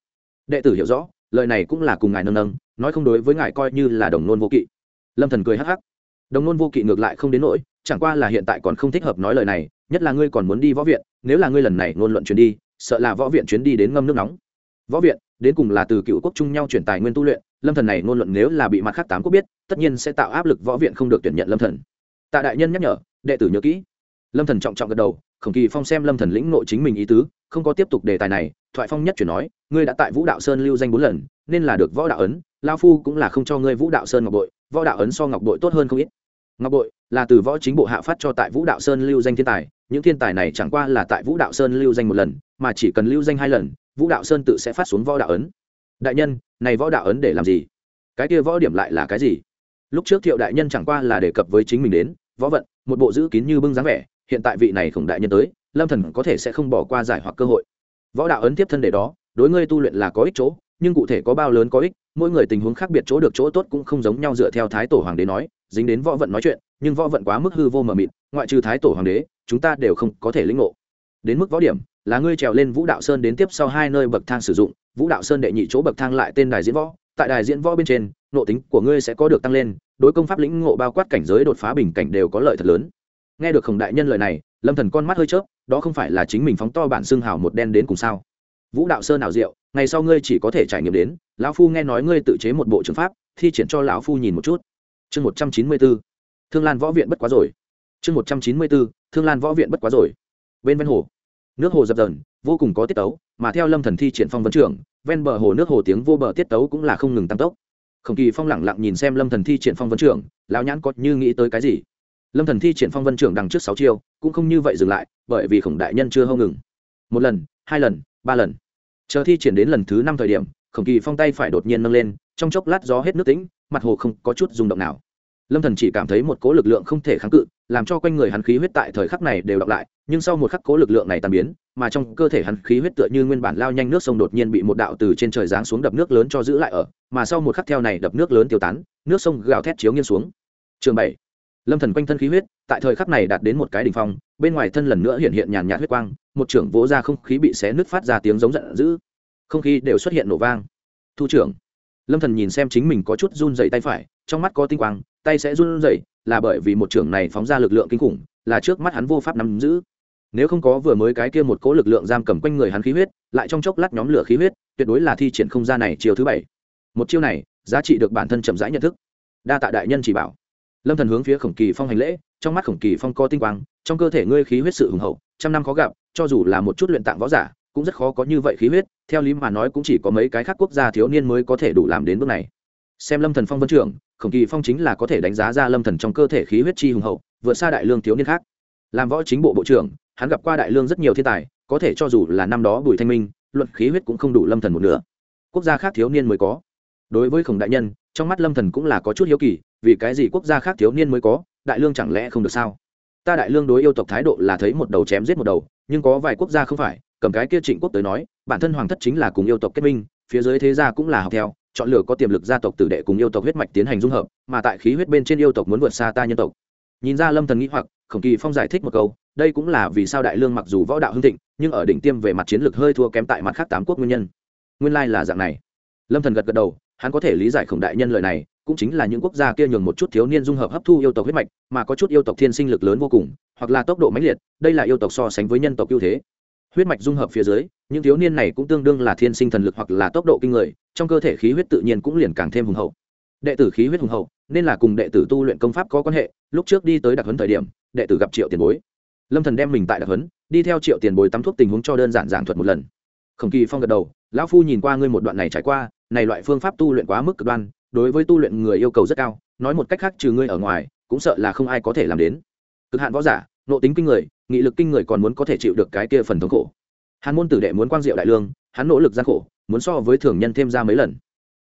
Đệ tử hiểu rõ, lời này cũng là cùng ngài nâng nâng, nói không đối với ngài coi như là đồng nôn vô kỵ. Lâm thần cười hắc hắc. Đồng nôn vô kỵ ngược lại không đến nỗi, chẳng qua là hiện tại còn không thích hợp nói lời này, nhất là ngươi còn muốn đi võ viện, nếu là ngươi lần này ngôn luận chuyến đi, sợ là võ viện chuyến đi đến ngâm nước nóng. Võ viện, đến cùng là từ cựu quốc chung nhau chuyển tài nguyên tu luyện, lâm thần này ngôn luận nếu là bị mặt khác tám quốc biết, tất nhiên sẽ tạo áp lực võ viện không được tuyển nhận lâm thần tạ đại nhân nhắc nhở, đệ tử nhớ kỹ. Lâm thần trọng trọng gật đầu, khổng kỳ phong xem lâm thần lĩnh nội chính mình ý tứ, không có tiếp tục đề tài này, thoại phong nhất chuyển nói, ngươi đã tại vũ đạo sơn lưu danh bốn lần, nên là được võ đạo ấn, lao phu cũng là không cho ngươi vũ đạo sơn ngọc bội, võ đạo ấn so ngọc bội tốt hơn không ít. Ngọc bội là từ võ chính bộ hạ phát cho tại vũ đạo sơn lưu danh thiên tài, những thiên tài này chẳng qua là tại vũ đạo sơn lưu danh một lần, mà chỉ cần lưu danh hai lần, vũ đạo sơn tự sẽ phát xuống võ đạo ấn. Đại nhân, này võ đạo ấn để làm gì? Cái kia võ điểm lại là cái gì? Lúc trước thiệu đại nhân chẳng qua là đề cập với chính mình đến võ vận, một bộ giữ kín như bưng dáng vẻ, hiện tại vị này khổng đại nhân tới, lâm thần có thể sẽ không bỏ qua giải hoặc cơ hội. Võ đạo ấn tiếp thân để đó, đối ngươi tu luyện là có ích chỗ, nhưng cụ thể có bao lớn có ích, mỗi người tình huống khác biệt chỗ được chỗ tốt cũng không giống nhau dựa theo thái tổ hoàng đế nói, dính đến võ vận nói chuyện, nhưng võ vận quá mức hư vô mờ mịt, ngoại trừ thái tổ hoàng đế, chúng ta đều không có thể lĩnh ngộ. Đến mức võ điểm, là ngươi trèo lên vũ đạo sơn đến tiếp sau hai nơi bậc thang sử dụng, vũ đạo sơn đệ nhị chỗ bậc thang lại tên đài diễn võ tại đài diễn võ bên trên, nội tính của ngươi sẽ có được tăng lên, đối công pháp lĩnh ngộ bao quát cảnh giới đột phá bình cảnh đều có lợi thật lớn. Nghe được khổng đại nhân lời này, lâm thần con mắt hơi chớp, đó không phải là chính mình phóng to bản xương hào một đen đến cùng sao? Vũ đạo sơn nào diệu, ngày sau ngươi chỉ có thể trải nghiệm đến, lão phu nghe nói ngươi tự chế một bộ trường pháp, thi triển cho lão phu nhìn một chút. Chương một trăm chín mươi b ố thương lan võ viện bất quá rồi. Chương một trăm chín mươi b ố thương lan võ viện bất quá rồi. Bên ven hồ, nước hồ dập dần vô cùng có tiết tấu, mà theo lâm thần thi triển phong vấn trưởng ven bờ hồ nước hồ tiếng vô bờ tiết tấu cũng là không ngừng tăng tốc. Khổng kỳ phong lẳng lặng nhìn xem lâm thần thi triển phong vấn trưởng lão nhãn có như nghĩ tới cái gì? Lâm thần thi triển phong vân trưởng đằng trước sáu chiêu, cũng không như vậy dừng lại, bởi vì khổng đại nhân chưa hâu ngừng. Một lần, hai lần, ba lần. Chờ thi triển đến lần thứ năm thời điểm, khổng kỳ phong tay phải đột nhiên nâng lên, trong chốc lát gió hết nước tĩnh, mặt hồ không có chút rung động nào. Lâm thần chỉ cảm thấy một cố lực lượng không thể kháng cự, làm cho quanh người hắn khí huyết tại thời khắc này đều đọc lại nhưng sau một khắc cố lực lượng này tan biến, mà trong cơ thể hắn khí huyết tựa như nguyên bản lao nhanh nước sông đột nhiên bị một đạo từ trên trời giáng xuống đập nước lớn cho giữ lại ở, mà sau một khắc theo này đập nước lớn tiêu tán, nước sông gào thét chiếu nghiêng xuống. Trường bảy, lâm thần quanh thân khí huyết, tại thời khắc này đạt đến một cái đỉnh phong, bên ngoài thân lần nữa hiện hiện nhàn nhạt huyết quang, một trưởng vỗ ra không khí bị xé nứt phát ra tiếng giống giận dữ. Không khí đều xuất hiện nổ vang. Thu trưởng, lâm thần nhìn xem chính mình có chút run rẩy tay phải, trong mắt có tinh quang, tay sẽ run rẩy, là bởi vì một trưởng này phóng ra lực lượng kinh khủng, là trước mắt hắn vô pháp nắm giữ nếu không có vừa mới cái kia một cỗ lực lượng giam cầm quanh người hắn khí huyết, lại trong chốc lát nhóm lửa khí huyết, tuyệt đối là thi triển không ra này chiều thứ bảy. Một chiêu này, giá trị được bản thân chậm rãi nhận thức. Đa tạ đại nhân chỉ bảo. Lâm thần hướng phía khổng kỳ phong hành lễ, trong mắt khổng kỳ phong co tinh quang, trong cơ thể ngươi khí huyết sự hùng hậu, trăm năm khó gặp, cho dù là một chút luyện tạng võ giả, cũng rất khó có như vậy khí huyết, theo lý mà nói cũng chỉ có mấy cái khác quốc gia thiếu niên mới có thể đủ làm đến bước này. Xem lâm thần phong vân trưởng, khổng kỳ phong chính là có thể đánh giá ra lâm thần trong cơ thể khí huyết chi hùng hậu, vượt xa đại lương thiếu niên khác. Làm võ chính bộ bộ trưởng hắn gặp qua đại lương rất nhiều thiên tài, có thể cho dù là năm đó bùi thanh minh, luận khí huyết cũng không đủ lâm thần một nửa. Quốc gia khác thiếu niên mới có. Đối với khổng đại nhân, trong mắt lâm thần cũng là có chút hiếu kỳ, vì cái gì quốc gia khác thiếu niên mới có, đại lương chẳng lẽ không được sao? Ta đại lương đối yêu tộc thái độ là thấy một đầu chém giết một đầu, nhưng có vài quốc gia không phải, cầm cái kia trịnh quốc tới nói, bản thân hoàng thất chính là cùng yêu tộc kết minh, phía dưới thế gia cũng là học theo, chọn lựa có tiềm lực gia tộc tử đệ cùng yêu tộc huyết mạch tiến hành dung hợp, mà tại khí huyết bên trên yêu tộc muốn vượt xa ta nhân tộc. Nhìn ra lâm thần nghĩ hoặc, khổng kỳ phong giải thích một câu đây cũng là vì sao đại lương mặc dù võ đạo hưng thịnh, nhưng ở đỉnh tiêm về mặt chiến lược hơi thua kém tại mặt khác tám quốc nguyên nhân. Nguyên lai là dạng này. Lâm thần gật gật đầu, hắn có thể lý giải khổng đại nhân lời này, cũng chính là những quốc gia kia nhường một chút thiếu niên dung hợp hấp thu yêu tộc huyết mạch, mà có chút yêu tộc thiên sinh lực lớn vô cùng, hoặc là tốc độ mãnh liệt, đây là yêu tộc so sánh với nhân tộc ưu thế. Huyết mạch dung hợp phía dưới, những thiếu niên này cũng tương đương là thiên sinh thần lực hoặc là tốc độ kinh người, trong cơ thể khí huyết tự nhiên cũng liền càng thêm hùng hậu. Đệ tử khí huyết hùng hậu, nên là cùng đệ tử tu luyện công pháp có quan hệ, lúc trước đi tới đặc huấn thời điểm, đệ tử gặp triệu tiền bối lâm thần đem mình tại đặc huấn, đi theo triệu tiền bồi tắm thuốc tình huống cho đơn giản giảng thuật một lần. Khổng kỳ phong gật đầu, lão phu nhìn qua ngươi một đoạn này trải qua, này loại phương pháp tu luyện quá mức cực đoan, đối với tu luyện người yêu cầu rất cao, nói một cách khác trừ ngươi ở ngoài, cũng sợ là không ai có thể làm đến. Cực hạn võ giả, nộ tính kinh người, nghị lực kinh người còn muốn có thể chịu được cái kia phần thống khổ. Hàn môn tử đệ muốn quang diệu đại lương, hắn nỗ lực gian khổ, muốn so với thường nhân thêm ra mấy lần.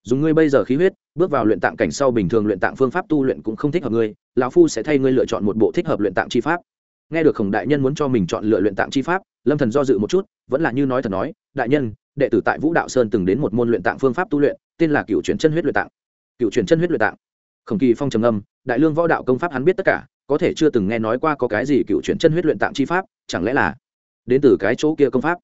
Dùng ngươi bây giờ khí huyết, bước vào luyện tạng cảnh sau bình thường luyện tạng phương pháp tu luyện cũng không thích hợp ngươi, lão phu sẽ thay ngươi lựa chọn một bộ thích hợp luyện tạng chi pháp nghe được khổng đại nhân muốn cho mình chọn lựa luyện tạng chi pháp, lâm thần do dự một chút, vẫn là như nói thật nói, đại nhân, đệ tử tại vũ đạo sơn từng đến một môn luyện tạng phương pháp tu luyện, tên là cựu chuyển chân huyết luyện tạng. Cựu chuyển chân huyết luyện tạng. Khổng kỳ phong trầm âm đại lương võ đạo công pháp hắn biết tất cả, có thể chưa từng nghe nói qua có cái gì cựu chuyển chân huyết luyện tạng chi pháp, chẳng lẽ là đến từ cái chỗ kia công pháp?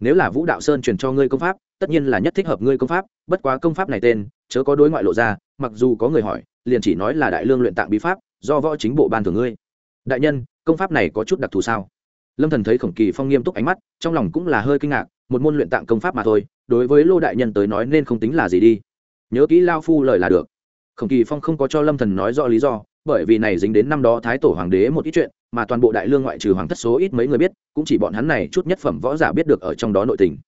Nếu là vũ đạo sơn truyền cho ngươi công pháp, tất nhiên là nhất thích hợp ngươi công pháp, bất quá công pháp này tên, chớ có đối ngoại lộ ra, mặc dù có người hỏi, liền chỉ nói là đại lương luyện tạng bí pháp, do võ chính bộ ban thường ngươi. Đại nhân công pháp này có chút đặc thù sao? Lâm thần thấy khổng kỳ phong nghiêm túc ánh mắt, trong lòng cũng là hơi kinh ngạc, một môn luyện tạng công pháp mà thôi, đối với lô đại nhân tới nói nên không tính là gì đi. Nhớ kỹ lao phu lời là được. Khổng kỳ phong không có cho lâm thần nói rõ lý do, bởi vì này dính đến năm đó thái tổ hoàng đế một ít chuyện, mà toàn bộ đại lương ngoại trừ hoàng thất số ít mấy người biết, cũng chỉ bọn hắn này chút nhất phẩm võ giả biết được ở trong đó nội tình.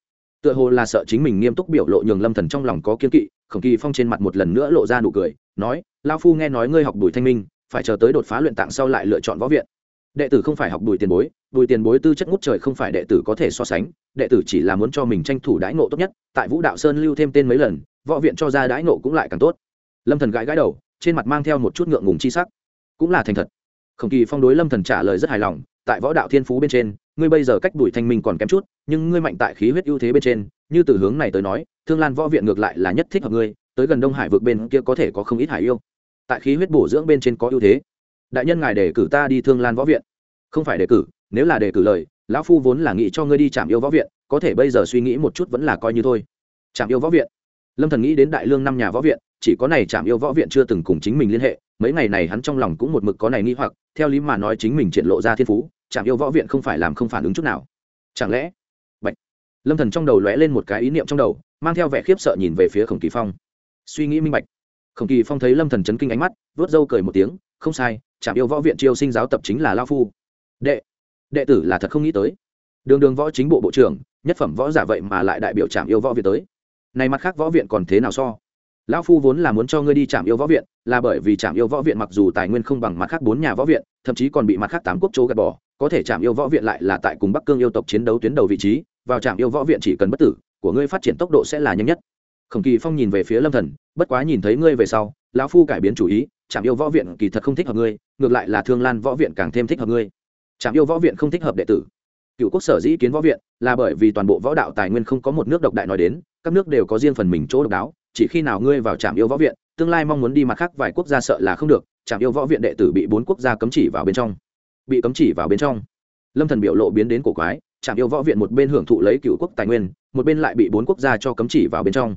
Tựa hồ là sợ chính mình nghiêm túc biểu lộ nhường lâm thần trong lòng có kiên kỵ, khổng kỳ phong trên mặt một lần nữa lộ ra nụ cười, nói, lao phu nghe nói ngươi học bùi thanh minh, phải chờ tới đột phá luyện tạng sau lại lựa chọn võ viện đệ tử không phải học bùi tiền bối bùi tiền bối tư chất ngút trời không phải đệ tử có thể so sánh, đệ tử chỉ là muốn cho mình tranh thủ đãi ngộ tốt nhất, tại vũ đạo sơn lưu thêm tên mấy lần, võ viện cho ra đãi ngộ cũng lại càng tốt. Lâm thần gãi gãi đầu, trên mặt mang theo một chút ngượng ngùng chi sắc. Cũng là thành thật. Khổng kỳ phong đối lâm thần trả lời rất hài lòng, tại võ đạo thiên phú bên trên, ngươi bây giờ cách bùi thanh minh còn kém chút, nhưng ngươi mạnh tại khí huyết ưu thế bên trên, như từ hướng này tới nói, thương lan võ viện ngược lại là nhất thích hợp ngươi, tới gần đông hải vượt bên kia có thể có không ít hải yêu. Tại khí huyết bổ dưỡng bên trên có ưu thế. Đại nhân ngài để cử ta đi thương lan võ viện không phải đề cử, nếu là đề cử lời, lão phu vốn là nghĩ cho ngươi đi chạm yêu võ viện, có thể bây giờ suy nghĩ một chút vẫn là coi như thôi. Chạm yêu võ viện? Lâm thần nghĩ đến đại lương năm nhà võ viện, chỉ có này chạm yêu võ viện chưa từng cùng chính mình liên hệ, mấy ngày này hắn trong lòng cũng một mực có này nghi hoặc, theo lý mà nói chính mình triển lộ ra thiên phú chạm yêu võ viện không phải làm không phản ứng chút nào. Chẳng lẽ? Bạch. lâm thần trong đầu lóe lên một cái ý niệm trong đầu, mang theo vẻ khiếp sợ nhìn về phía khổng kỳ phong. Suy nghĩ minh bạch. Khổng kỳ phong thấy lâm thần chấn kinh ánh mắt vớt râu cười một tiếng, không sai chạm yêu võ viện triều sinh giáo tập chính là lao phu đệ đệ tử là thật không nghĩ tới. Đường đường võ chính bộ bộ trưởng, nhất phẩm võ giả vậy mà lại đại biểu trạm yêu võ viện tới. Này mặt khác võ viện còn thế nào so? Lão phu vốn là muốn cho ngươi đi trạm yêu võ viện, là bởi vì trạm yêu võ viện mặc dù tài nguyên không bằng mặt khác bốn nhà võ viện, thậm chí còn bị mặt khác tám quốc chỗ gạt bỏ, có thể trạm yêu võ viện lại là tại cùng bắc cương yêu tộc chiến đấu tuyến đầu vị trí, vào trạm yêu võ viện chỉ cần bất tử, của ngươi phát triển tốc độ sẽ là nhanh nhất. Khổng kỳ phong nhìn về phía lâm thần, bất quá nhìn thấy ngươi về sau, lão phu cải biến chủ ý trạm yêu võ viện kỳ thật không thích hợp ngươi, ngược lại là thương lan võ viện càng thêm thích hợp ngươi trạm yêu võ viện không thích hợp đệ tử. Cựu quốc sở dĩ kiến võ viện là bởi vì toàn bộ võ đạo tài nguyên không có một nước độc đại nói đến, các nước đều có riêng phần mình chỗ độc đáo, chỉ khi nào ngươi vào trạm yêu võ viện, tương lai mong muốn đi mặt khác vài quốc gia sợ là không được, trạm yêu võ viện đệ tử bị bốn quốc gia cấm chỉ vào bên trong. Bị cấm chỉ vào bên trong. Lâm thần biểu lộ biến đến cổ quái, trạm yêu võ viện một bên hưởng thụ lấy cựu quốc tài nguyên, một bên lại bị bốn quốc gia cho cấm chỉ vào bên trong.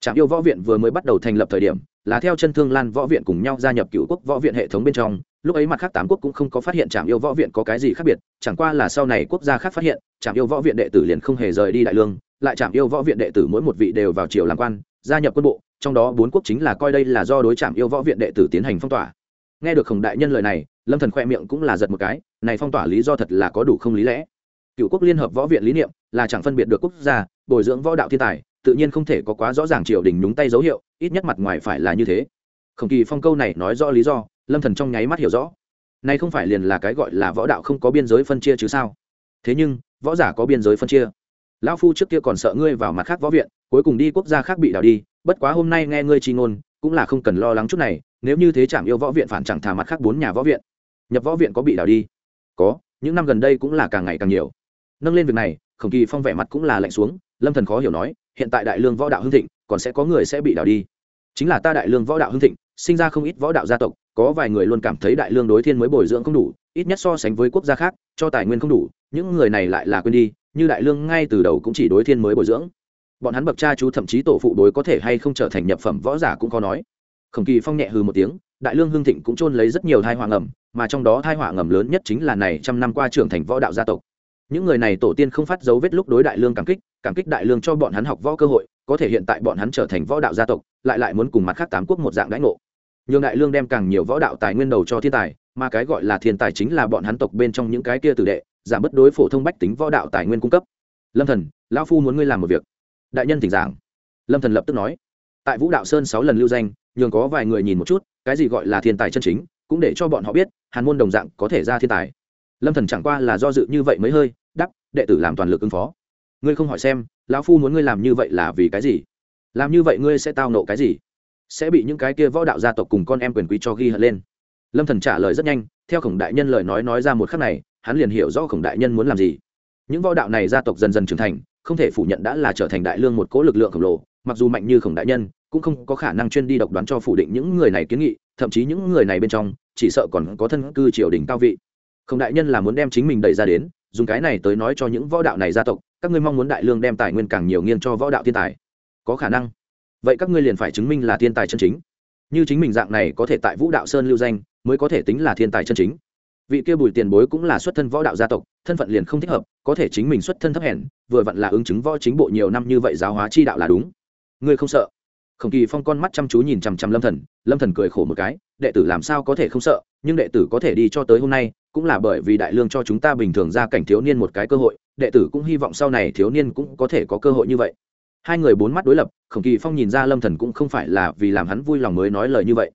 Trạm yêu võ viện vừa mới bắt đầu thành lập thời điểm, là theo chân thương lan võ viện cùng nhau gia nhập cựu quốc võ viện hệ thống bên trong lúc ấy mặt khác tám quốc cũng không có phát hiện trạm yêu võ viện có cái gì khác biệt, chẳng qua là sau này quốc gia khác phát hiện trạm yêu võ viện đệ tử liền không hề rời đi đại lương, lại trạm yêu võ viện đệ tử mỗi một vị đều vào triều làm quan, gia nhập quân bộ, trong đó bốn quốc chính là coi đây là do đối trạm yêu võ viện đệ tử tiến hành phong tỏa. Nghe được khổng đại nhân lời này, lâm thần khoe miệng cũng là giật một cái, này phong tỏa lý do thật là có đủ không lý lẽ. Cựu quốc liên hợp võ viện lý niệm là chẳng phân biệt được quốc gia, bồi dưỡng võ đạo thiên tài, tự nhiên không thể có quá rõ ràng triều đình nhúng tay dấu hiệu, ít nhất mặt ngoài phải là như thế khổng kỳ phong câu này nói rõ lý do, lâm thần trong nháy mắt hiểu rõ. Nay không phải liền là cái gọi là võ đạo không có biên giới phân chia chứ sao? Thế nhưng, võ giả có biên giới phân chia. Lão phu trước kia còn sợ ngươi vào mặt khác võ viện, cuối cùng đi quốc gia khác bị đảo đi, bất quá hôm nay nghe ngươi chi ngôn, cũng là không cần lo lắng chút này, nếu như thế chẳng yêu võ viện phản chẳng thả mặt khác bốn nhà võ viện. Nhập võ viện có bị đảo đi? Có, những năm gần đây cũng là càng ngày càng nhiều. Nâng lên việc này, khổng kỳ phong vẻ mặt cũng là lạnh xuống, lâm thần khó hiểu nói, hiện tại đại lương võ đạo hưng thịnh, còn sẽ có người sẽ bị đảo đi chính là ta đại lương võ đạo hưng thịnh, sinh ra không ít võ đạo gia tộc, có vài người luôn cảm thấy đại lương đối thiên mới bồi dưỡng không đủ, ít nhất so sánh với quốc gia khác, cho tài nguyên không đủ, những người này lại là quên đi, như đại lương ngay từ đầu cũng chỉ đối thiên mới bồi dưỡng. Bọn hắn bậc cha chú thậm chí tổ phụ đối có thể hay không trở thành nhập phẩm võ giả cũng có nói. Khổng kỳ phong nhẹ hừ một tiếng, đại lương hưng thịnh cũng chôn lấy rất nhiều thai họa ngầm, mà trong đó thai họa ngầm lớn nhất chính là này trăm năm qua trưởng thành võ đạo gia tộc. Những người này tổ tiên không phát dấu vết lúc đối đại lương cảm kích cảm kích đại lương cho bọn hắn học võ cơ hội, có thể hiện tại bọn hắn trở thành võ đạo gia tộc lại lại muốn cùng mặt khác tám quốc một dạng đãi ngộ. Nhường đại lương đem càng nhiều võ đạo tài nguyên đầu cho thiên tài, mà cái gọi là thiên tài chính là bọn hắn tộc bên trong những cái kia tử đệ, giảm bất đối phổ thông bách tính võ đạo tài nguyên cung cấp. Lâm thần, lão phu muốn ngươi làm một việc. Đại nhân thỉnh giảng. Lâm thần lập tức nói. Tại vũ đạo sơn sáu lần lưu danh, nhường có vài người nhìn một chút, cái gì gọi là thiên tài chân chính, cũng để cho bọn họ biết, hàn môn đồng dạng có thể ra thiên tài. Lâm thần chẳng qua là do dự như vậy mới hơi đắp đệ tử làm toàn lực ứng phó. Ngươi không hỏi xem, lão phu muốn ngươi làm như vậy là vì cái gì? Làm như vậy ngươi sẽ tao nộ cái gì? Sẽ bị những cái kia võ đạo gia tộc cùng con em quyền quý cho ghi hận lên. Lâm thần trả lời rất nhanh, theo khổng đại nhân lời nói nói ra một khắc này, hắn liền hiểu rõ khổng đại nhân muốn làm gì. Những võ đạo này gia tộc dần dần trưởng thành, không thể phủ nhận đã là trở thành đại lương một cố lực lượng khổng lồ, mặc dù mạnh như khổng đại nhân, cũng không có khả năng chuyên đi độc đoán cho phủ định những người này kiến nghị, thậm chí những người này bên trong, chỉ sợ còn có thân cư triều đình cao vị. Khổng đại nhân là muốn đem chính mình đẩy ra đến, dùng cái này tới nói cho những võ đạo này gia tộc, các ngươi mong muốn đại lương đem tài nguyên càng nhiều nghiêng cho võ đạo thiên tài có khả năng. Vậy các ngươi liền phải chứng minh là thiên tài chân chính. Như chính mình dạng này có thể tại vũ đạo sơn lưu danh, mới có thể tính là thiên tài chân chính. Vị kia bùi tiền bối cũng là xuất thân võ đạo gia tộc, thân phận liền không thích hợp, có thể chính mình xuất thân thấp hèn, vừa vặn là ứng chứng võ chính bộ nhiều năm như vậy giáo hóa chi đạo là đúng. Ngươi không sợ? Khổng kỳ phong con mắt chăm chú nhìn chằm chằm lâm thần lâm thần cười khổ một cái, đệ tử làm sao có thể không sợ, nhưng đệ tử có thể đi cho tới hôm nay, cũng là bởi vì đại lương cho chúng ta bình thường ra cảnh thiếu niên một cái cơ hội, đệ tử cũng hy vọng sau này thiếu niên cũng có thể có cơ hội như vậy hai người bốn mắt đối lập, khổng kỳ phong nhìn ra lâm thần cũng không phải là vì làm hắn vui lòng mới nói lời như vậy.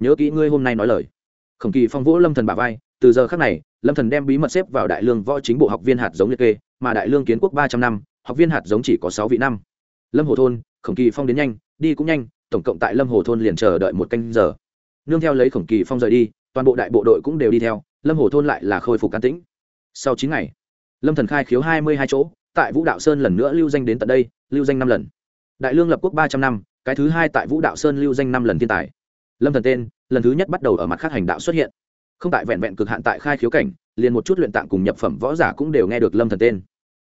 Nhớ kỹ ngươi hôm nay nói lời. Khổng kỳ phong vỗ lâm thần bà vai, từ giờ khác này, lâm thần đem bí mật xếp vào đại lương võ chính bộ học viên hạt giống liệt kê, mà đại lương kiến quốc ba trăm năm, học viên hạt giống chỉ có sáu vị năm. Lâm hồ thôn, khổng kỳ phong đến nhanh, đi cũng nhanh, tổng cộng tại lâm hồ thôn liền chờ đợi một canh giờ. Nương theo lấy khổng kỳ phong rời đi, toàn bộ đại bộ đội cũng đều đi theo, lâm hồ thôn lại là khôi phục can tĩnh. Sau chín ngày, lâm thần khai khiếu hai mươi hai chỗ tại vũ đạo sơn lần nữa lưu danh đến tận đây, lưu danh năm lần. Đại lương lập quốc ba trăm năm, cái thứ hai tại vũ đạo sơn lưu danh năm lần thiên tài. Lâm thần tên, lần thứ nhất bắt đầu ở mặt khác hành đạo xuất hiện. Không tại vẹn vẹn cực hạn tại khai khiếu cảnh, liền một chút luyện tạng cùng nhập phẩm võ giả cũng đều nghe được lâm thần tên.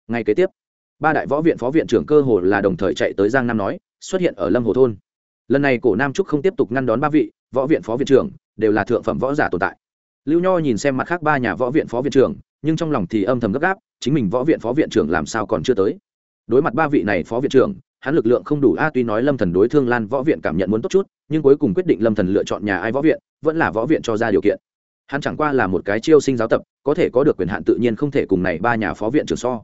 Ngay kế tiếp, ba đại võ viện phó viện trưởng cơ hồ là đồng thời chạy tới giang nam nói, xuất hiện ở lâm hồ thôn. Lần này cổ nam trúc không tiếp tục ngăn đón ba vị, võ viện phó viện trưởng đều là thượng phẩm võ giả tồn tại. Lưu nho nhìn xem mặt khác ba nhà võ viện phó viện trưởng, nhưng trong lòng thì âm thầm gấp gáp chính mình võ viện phó viện trưởng làm sao còn chưa tới. Đối mặt ba vị này phó viện trưởng, hắn lực lượng không đủ, a, tuy nói lâm thần đối thương lan võ viện cảm nhận muốn tốt chút, nhưng cuối cùng quyết định lâm thần lựa chọn nhà ai võ viện, vẫn là võ viện cho ra điều kiện. Hắn chẳng qua là một cái chiêu sinh giáo tập, có thể có được quyền hạn tự nhiên không thể cùng này ba nhà phó viện trưởng so.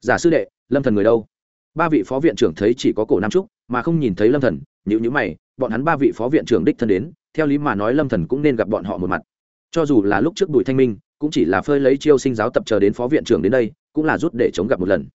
Giả sư đệ, lâm thần người đâu? Ba vị phó viện trưởng thấy chỉ có cổ nam trúc, mà không nhìn thấy lâm thần nhữ nhữ mày, bọn hắn ba vị phó viện trưởng đích thân đến, theo lý mà nói lâm thần cũng nên gặp bọn họ một mặt. Cho dù là lúc trước bùi thanh minh, cũng chỉ là phơi lấy chiêu sinh giáo tập chờ đến phó viện trưởng đến đây cũng là rút để chống gặp một lần.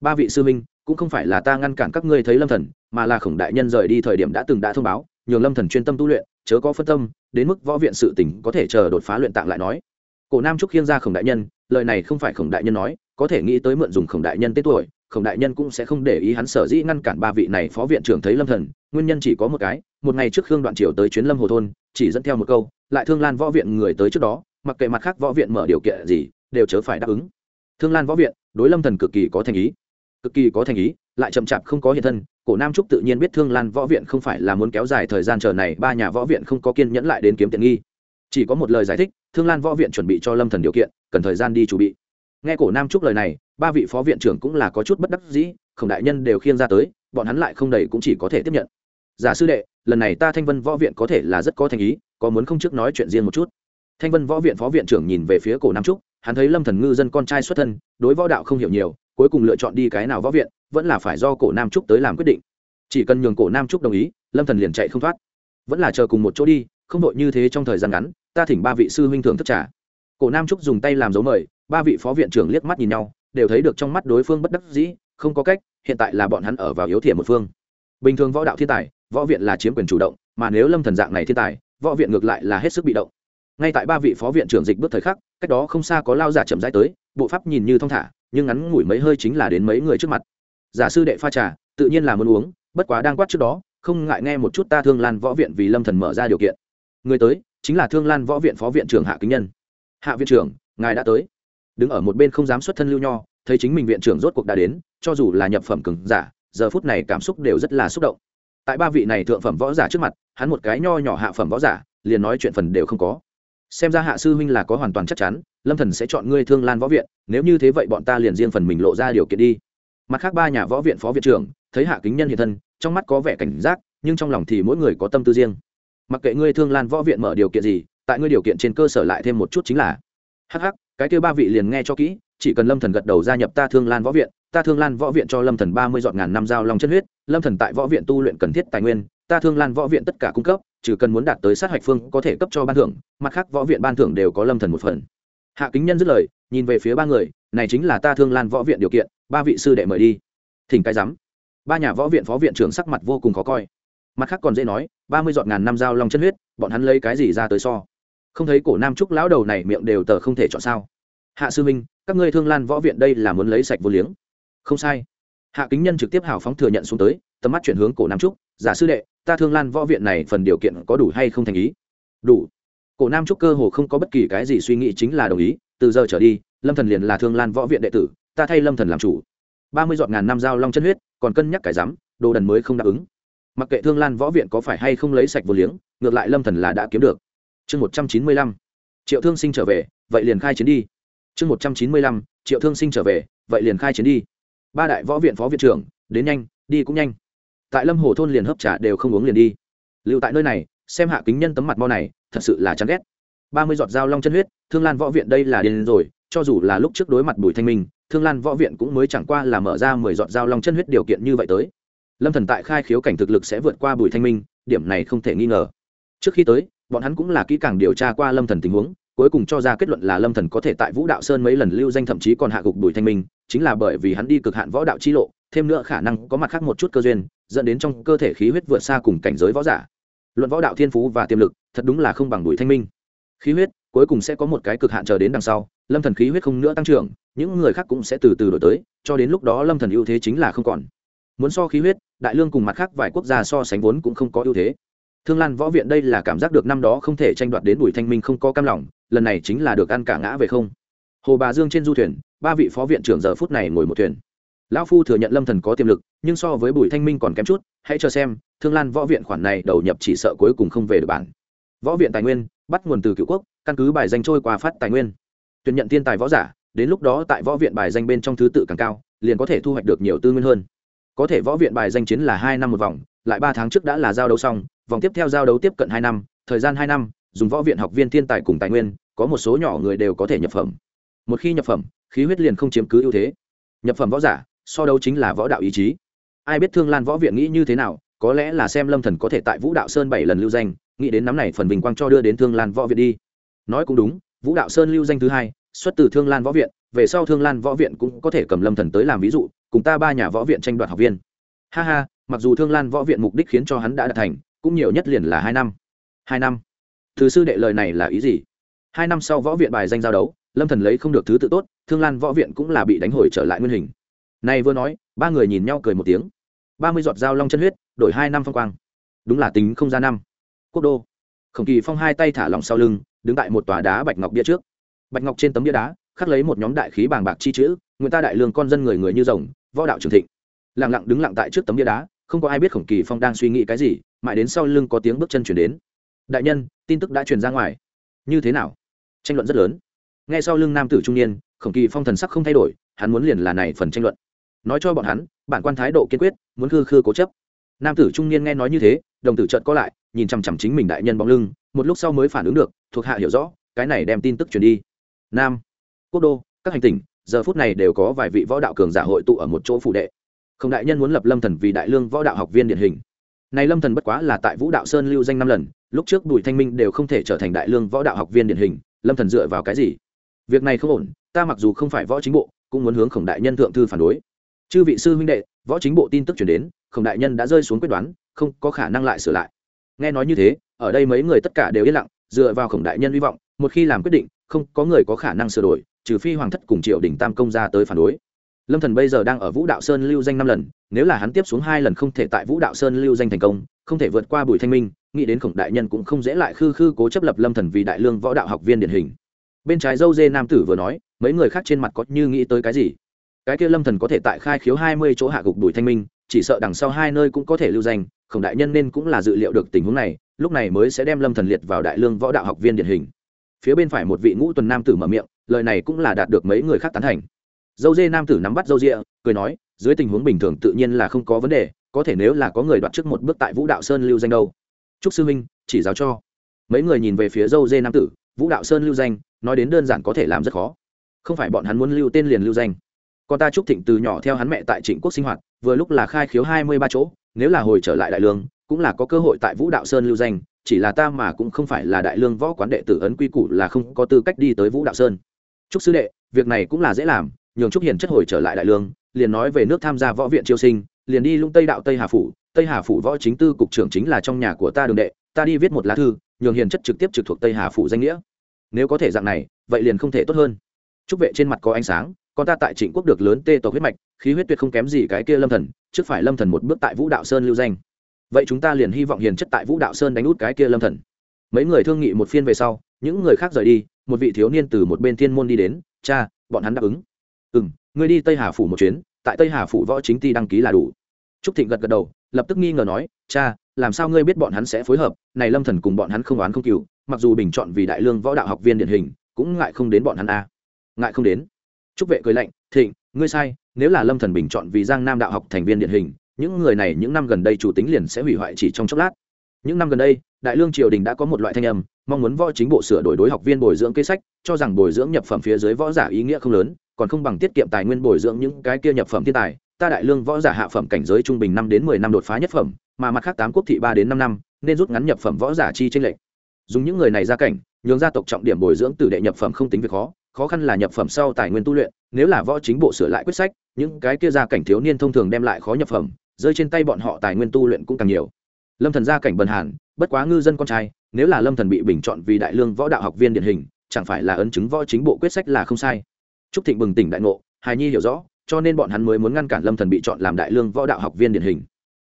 Ba vị sư minh cũng không phải là ta ngăn cản các ngươi thấy lâm thần, mà là khổng đại nhân rời đi thời điểm đã từng đã thông báo, nhường lâm thần chuyên tâm tu luyện, chớ có phân tâm, đến mức võ viện sự tỉnh có thể chờ đột phá luyện tạng lại nói. Cổ nam trúc khiêng ra khổng đại nhân, lời này không phải khổng đại nhân nói, có thể nghĩ tới mượn dùng khổng đại nhân tên tuổi, khổng đại nhân cũng sẽ không để ý hắn sở dĩ ngăn cản ba vị này phó viện trưởng thấy lâm thần, nguyên nhân chỉ có một cái, một ngày trước khương đoạn triều tới chuyến lâm hồ thôn, chỉ dẫn theo một câu, lại thương lan võ viện người tới trước đó, mặc kệ mặt khác võ viện mở điều kiện gì, đều chớ phải đáp ứng thương lan võ viện, đối lâm thần cực kỳ có thành ý. Cực kỳ có thành ý, lại chậm chạp không có hiện thân, cổ nam trúc tự nhiên biết thương lan võ viện không phải là muốn kéo dài thời gian chờ này ba nhà võ viện không có kiên nhẫn lại đến kiếm tiện nghi. Chỉ có một lời giải thích, thương lan võ viện chuẩn bị cho lâm thần điều kiện, cần thời gian đi chuẩn bị. Nghe cổ nam trúc lời này, ba vị phó viện trưởng cũng là có chút bất đắc dĩ khổng đại nhân đều khiêng ra tới, bọn hắn lại không đầy cũng chỉ có thể tiếp nhận. Giả sư đệ, lần này ta thanh vân võ viện có thể là rất có thành ý, có muốn không trước nói chuyện riêng một chút? Thanh vân võ viện phó viện trưởng nhìn về phía cổ nam trúc, hắn thấy lâm thần ngư dân con trai xuất thân, đối võ đạo không hiểu nhiều, cuối cùng lựa chọn đi cái nào võ viện, vẫn là phải do cổ nam trúc tới làm quyết định. Chỉ cần nhường cổ nam trúc đồng ý, lâm thần liền chạy không thoát. Vẫn là chờ cùng một chỗ đi, không đội như thế trong thời gian ngắn, ta thỉnh ba vị sư huynh thưởng thức trả cổ nam trúc dùng tay làm dấu mời, ba vị phó viện trưởng liếc mắt nhìn nhau, đều thấy được trong mắt đối phương bất đắc dĩ, không có cách, hiện tại là bọn hắn ở vào yếu thế một phương. Bình thường võ đạo thiên tài, võ viện là chiếm quyền chủ động, mà nếu lâm thần dạng này thiên tài, võ viện ngược lại là hết sức bị động ngay tại ba vị phó viện trưởng dịch bước thời khắc, cách đó không xa có lao giả chậm rãi tới, bộ pháp nhìn như thong thả, nhưng ngắn ngủi mấy hơi chính là đến mấy người trước mặt. Giả sư đệ pha trà, tự nhiên là muốn uống, bất quá đang quát trước đó, không ngại nghe một chút ta thương lan võ viện vì lâm thần mở ra điều kiện. Người tới, chính là thương lan võ viện phó viện trưởng hạ kính nhân. Hạ viện trưởng, ngài đã tới. Đứng ở một bên không dám xuất thân lưu nho, thấy chính mình viện trưởng rốt cuộc đã đến, cho dù là nhập phẩm cứng giả, giờ phút này cảm xúc đều rất là xúc động. Tại ba vị này thượng phẩm võ giả trước mặt, hắn một cái nho nhỏ hạ phẩm võ giả, liền nói chuyện phần đều không có xem ra hạ sư huynh là có hoàn toàn chắc chắn, lâm thần sẽ chọn ngươi thương lan võ viện, nếu như thế vậy bọn ta liền riêng phần mình lộ ra điều kiện đi. Mặt khác ba nhà võ viện phó viện trưởng, thấy hạ kính nhân hiện thân, trong mắt có vẻ cảnh giác, nhưng trong lòng thì mỗi người có tâm tư riêng. Mặc kệ ngươi thương lan võ viện mở điều kiện gì, tại ngươi điều kiện trên cơ sở lại thêm một chút chính là. Hh cái kêu ba vị liền nghe cho kỹ, chỉ cần lâm thần gật đầu gia nhập ta thương lan võ viện, ta thương lan võ viện cho lâm thần ba mươi dọn ngàn năm giao long chân huyết, lâm thần tại võ viện tu luyện cần thiết tài nguyên, ta thương lan võ viện tất cả cung cấp trừ cần muốn đạt tới sát hạch phương có thể cấp cho ban thưởng, mặt khác võ viện ban thưởng đều có lâm thần một phần. Hạ kính nhân dứt lời, nhìn về phía ba người, này chính là ta thương lan võ viện điều kiện, ba vị sư đệ mời đi. Thỉnh cái rắm ba nhà võ viện phó viện trưởng sắc mặt vô cùng khó coi. Mặt khác còn dễ nói, ba mươi dọn ngàn năm giao long chân huyết, bọn hắn lấy cái gì ra tới so? Không thấy cổ nam trúc lão đầu này miệng đều tờ không thể chọn sao? Hạ sư minh, các ngươi thương lan võ viện đây là muốn lấy sạch vô liếng. Không sai. Hạ kính nhân trực tiếp hào phóng thừa nhận xuống tới tầm mắt chuyển hướng cổ nam trúc. Giả sư đệ, ta thương lan võ viện này phần điều kiện có đủ hay không thành ý? Đủ. Cổ nam trúc cơ hồ không có bất kỳ cái gì suy nghĩ chính là đồng ý. Từ giờ trở đi, lâm thần liền là thương lan võ viện đệ tử, ta thay lâm thần làm chủ. Ba mươi dọn ngàn năm dao long chân huyết, còn cân nhắc cải rắm, đồ đần mới không đáp ứng. Mặc kệ thương lan võ viện có phải hay không lấy sạch vô liếng, ngược lại lâm thần là đã kiếm được. Chương một trăm chín mươi lăm, triệu thương sinh trở về, vậy liền khai chiến đi. Chương một trăm chín mươi lăm, triệu thương sinh trở về, vậy liền khai chiến đi. Ba đại võ viện phó viện trưởng, đến nhanh, đi cũng nhanh tại lâm hồ thôn liền hấp trả đều không uống liền đi. Lưu tại nơi này, xem hạ kính nhân tấm mặt mo này, thật sự là chán ghét. Ba mươi giọt dao long chân huyết, thương lan võ viện đây là điên rồi, cho dù là lúc trước đối mặt bùi thanh minh, thương lan võ viện cũng mới chẳng qua là mở ra mười giọt dao long chân huyết điều kiện như vậy tới. Lâm thần tại khai khiếu cảnh thực lực sẽ vượt qua bùi thanh minh, điểm này không thể nghi ngờ. Trước khi tới, bọn hắn cũng là kỹ càng điều tra qua lâm thần tình huống cuối cùng cho ra kết luận là lâm thần có thể tại vũ đạo sơn mấy lần lưu danh thậm chí còn hạ gục bùi thanh minh, chính là bởi vì hắn đi cực hạn võ đạo chi lộ, thêm nữa khả năng có mặt khác một chút cơ duyên, dẫn đến trong cơ thể khí huyết vượt xa cùng cảnh giới võ giả. Luận võ đạo thiên phú và tiềm lực, thật đúng là không bằng bùi thanh minh. Khí huyết, cuối cùng sẽ có một cái cực hạn chờ đến đằng sau, lâm thần khí huyết không nữa tăng trưởng, những người khác cũng sẽ từ từ đổi tới, cho đến lúc đó lâm thần ưu thế chính là không còn. Muốn so khí huyết, đại lương cùng mặt khác vài quốc gia so sánh vốn cũng không có ưu thế thương lan võ viện đây là cảm giác được năm đó không thể tranh đoạt đến bùi thanh minh không có cam lòng, lần này chính là được ăn cả ngã về không. Hồ bà dương trên du thuyền, ba vị phó viện trưởng giờ phút này ngồi một thuyền. Lão phu thừa nhận lâm thần có tiềm lực, nhưng so với bùi thanh minh còn kém chút, hãy cho xem, thương lan võ viện khoản này đầu nhập chỉ sợ cuối cùng không về được bản. Võ viện tài nguyên, bắt nguồn từ cựu quốc, căn cứ bài danh trôi qua phát tài nguyên. Tuyển nhận thiên tài võ giả, đến lúc đó tại võ viện bài danh bên trong thứ tự càng cao, liền có thể thu hoạch được nhiều tư nguyên hơn. Có thể võ viện bài danh chiến là hai năm một vòng, lại ba tháng trước đã là giao đấu xong vòng tiếp theo giao đấu tiếp cận hai năm, thời gian hai năm, dùng võ viện học viên thiên tài cùng tài nguyên, có một số nhỏ người đều có thể nhập phẩm. Một khi nhập phẩm, khí huyết liền không chiếm cứ ưu thế. Nhập phẩm võ giả, so đấu chính là võ đạo ý chí. Ai biết thương lan võ viện nghĩ như thế nào, có lẽ là xem lâm thần có thể tại vũ đạo sơn bảy lần lưu danh, nghĩ đến nắm này phần bình quang cho đưa đến thương lan võ viện đi. Nói cũng đúng, vũ đạo sơn lưu danh thứ hai, xuất từ thương lan võ viện, về sau thương lan võ viện cũng có thể cầm lâm thần tới làm ví dụ, cùng ta ba nhà võ viện tranh đoạt học viên. Ha ha, mặc dù thương lan võ viện mục đích khiến cho hắn đã đạt thành cũng nhiều nhất liền là hai năm. Hai năm? Thứ sư đệ lời này là ý gì? Hai năm sau võ viện bài danh giao đấu, lâm thần lấy không được thứ tự tốt, thương lan võ viện cũng là bị đánh hồi trở lại nguyên hình. Này vừa nói, ba người nhìn nhau cười một tiếng. Ba mươi giọt dao long chân huyết, đổi hai năm phong quang. Đúng là tính không ra năm. Quốc đô. Khổng kỳ phong hai tay thả lỏng sau lưng, đứng tại một tòa đá bạch ngọc bia trước. Bạch ngọc trên tấm bia đá, khắc lấy một nhóm đại khí bàng bạc chi chữ người ta đại lương con dân người người như rồng, võ đạo trường thịnh. Lặng lặng đứng lặng tại trước tấm bia đá không có ai biết khổng kỳ phong đang suy nghĩ cái gì, mãi đến sau lưng có tiếng bước chân chuyển đến. Đại nhân, tin tức đã truyền ra ngoài. Như thế nào? Tranh luận rất lớn. Nghe sau lưng nam tử trung niên, khổng kỳ phong thần sắc không thay đổi, hắn muốn liền là này phần tranh luận. Nói cho bọn hắn, bản quan thái độ kiên quyết, muốn khư khư cố chấp. Nam tử trung niên nghe nói như thế, đồng tử trợt có lại, nhìn chằm chằm chính mình đại nhân bóng lưng, một lúc sau mới phản ứng được, thuộc hạ hiểu rõ, cái này đem tin tức truyền đi. Nam, quốc đô, các hành tỉnh, giờ phút này đều có vài vị võ đạo cường giả hội tụ ở một chỗ phụ đệ không đại nhân muốn lập lâm thần vì đại lương võ đạo học viên điển hình. Này lâm thần bất quá là tại vũ đạo sơn lưu danh năm lần, lúc trước bùi thanh minh đều không thể trở thành đại lương võ đạo học viên điển hình, lâm thần dựa vào cái gì? Việc này không ổn, ta mặc dù không phải võ chính bộ, cũng muốn hướng khổng đại nhân thượng thư phản đối. Chư vị sư huynh đệ, võ chính bộ tin tức chuyển đến, khổng đại nhân đã rơi xuống quyết đoán, không có khả năng lại sửa lại. Nghe nói như thế, ở đây mấy người tất cả đều yên lặng, dựa vào khổng đại nhân hy vọng, một khi làm quyết định, không có người có khả năng sửa đổi, trừ phi hoàng thất cùng triệu đình tam công ra tới phản đối lâm thần bây giờ đang ở vũ đạo sơn lưu danh năm lần, nếu là hắn tiếp xuống hai lần không thể tại vũ đạo sơn lưu danh thành công, không thể vượt qua bùi thanh minh, nghĩ đến khổng đại nhân cũng không dễ lại khư khư cố chấp lập lâm thần vì đại lương võ đạo học viên điển hình. Bên trái dâu dê nam tử vừa nói, mấy người khác trên mặt có như nghĩ tới cái gì? Cái kia lâm thần có thể tại khai khiếu hai mươi chỗ hạ gục bùi thanh minh, chỉ sợ đằng sau hai nơi cũng có thể lưu danh, khổng đại nhân nên cũng là dự liệu được tình huống này, lúc này mới sẽ đem lâm thần liệt vào đại lương võ đạo học viên điển hình. Phía bên phải một vị ngũ tuần nam tử mở miệng, lời này cũng là đạt được mấy người khác tán thành dâu dê nam tử nắm bắt dâu rịa cười nói, dưới tình huống bình thường tự nhiên là không có vấn đề, có thể nếu là có người đoạt trước một bước tại vũ đạo sơn lưu danh đâu. Trúc sư minh chỉ giáo cho. Mấy người nhìn về phía dâu dê nam tử, vũ đạo sơn lưu danh, nói đến đơn giản có thể làm rất khó. Không phải bọn hắn muốn lưu tên liền lưu danh. Còn ta trúc thịnh từ nhỏ theo hắn mẹ tại trịnh quốc sinh hoạt, vừa lúc là khai khiếu hai mươi ba chỗ, nếu là hồi trở lại đại lương, cũng là có cơ hội tại vũ đạo sơn lưu danh, chỉ là ta mà cũng không phải là đại lương võ quán đệ tử ấn quy củ là không có tư cách đi tới vũ đạo sơn. Trúc sư đệ, việc này cũng là dễ làm nhường trúc hiền chất hồi trở lại đại lương, liền nói về nước tham gia võ viện triều sinh, liền đi lung tây đạo tây hà phủ. Tây hà phủ võ chính tư cục trưởng chính là trong nhà của ta đường đệ, ta đi viết một lá thư, nhường hiền chất trực tiếp trực thuộc tây hà phủ danh nghĩa. Nếu có thể dạng này, vậy liền không thể tốt hơn. Trúc vệ trên mặt có ánh sáng, con ta tại trịnh quốc được lớn tê tộc huyết mạch, khí huyết tuyệt không kém gì cái kia lâm thần, trước phải lâm thần một bước tại vũ đạo sơn lưu danh. Vậy chúng ta liền hy vọng hiền chất tại vũ đạo sơn đánh út cái kia lâm thần. Mấy người thương nghị một phiên về sau, những người khác rời đi, một vị thiếu niên từ một bên thiên môn đi đến, cha, bọn hắn đáp ứng ừ m ngươi đi tây hà phủ một chuyến, tại tây hà phủ võ chính ty đăng ký là đủ. Trúc thịnh gật gật đầu, lập tức nghi ngờ nói, cha, làm sao ngươi biết bọn hắn sẽ phối hợp? Này lâm thần cùng bọn hắn không oán không cừu, mặc dù bình chọn vì đại lương võ đạo học viên điển hình, cũng ngại không đến bọn hắn a. Ngại không đến? Trúc vệ cười lạnh, thịnh, ngươi sai, nếu là lâm thần bình chọn vì giang nam đạo học thành viên điển hình, những người này những năm gần đây chủ tính liền sẽ hủy hoại chỉ trong chốc lát. Những năm gần đây, đại lương triều đình đã có một loại thanh âm, mong muốn võ chính bộ sửa đổi đối học viên bồi dưỡng kế sách, cho rằng bồi dưỡng nhập phẩm phía dưới võ giả ý nghĩa không lớn còn không bằng tiết kiệm tài nguyên bồi dưỡng những cái kia nhập phẩm thiên tài. Ta đại lương võ giả hạ phẩm cảnh giới trung bình năm đến mười năm đột phá nhất phẩm, mà mặt khác tám quốc thị ba đến năm năm, nên rút ngắn nhập phẩm võ giả chi tranh lệch. Dùng những người này ra cảnh, nhường gia tộc trọng điểm bồi dưỡng tử đệ nhập phẩm không tính việc khó khó khăn là nhập phẩm sau tài nguyên tu luyện, nếu là võ chính bộ sửa lại quyết sách, những cái kia gia cảnh thiếu niên thông thường đem lại khó nhập phẩm, rơi trên tay bọn họ tài nguyên tu luyện cũng càng nhiều. Lâm thần gia cảnh bần hàn, bất quá ngư dân con trai, nếu là lâm thần bị bình chọn vì đại lương võ đạo học viên điển hình, chẳng phải là ấn chứng võ chính bộ quyết sách là không sai trúc thịnh bừng tỉnh đại ngộ, hài nhi hiểu rõ, cho nên bọn hắn mới muốn ngăn cản lâm thần bị chọn làm đại lương võ đạo học viên điển hình.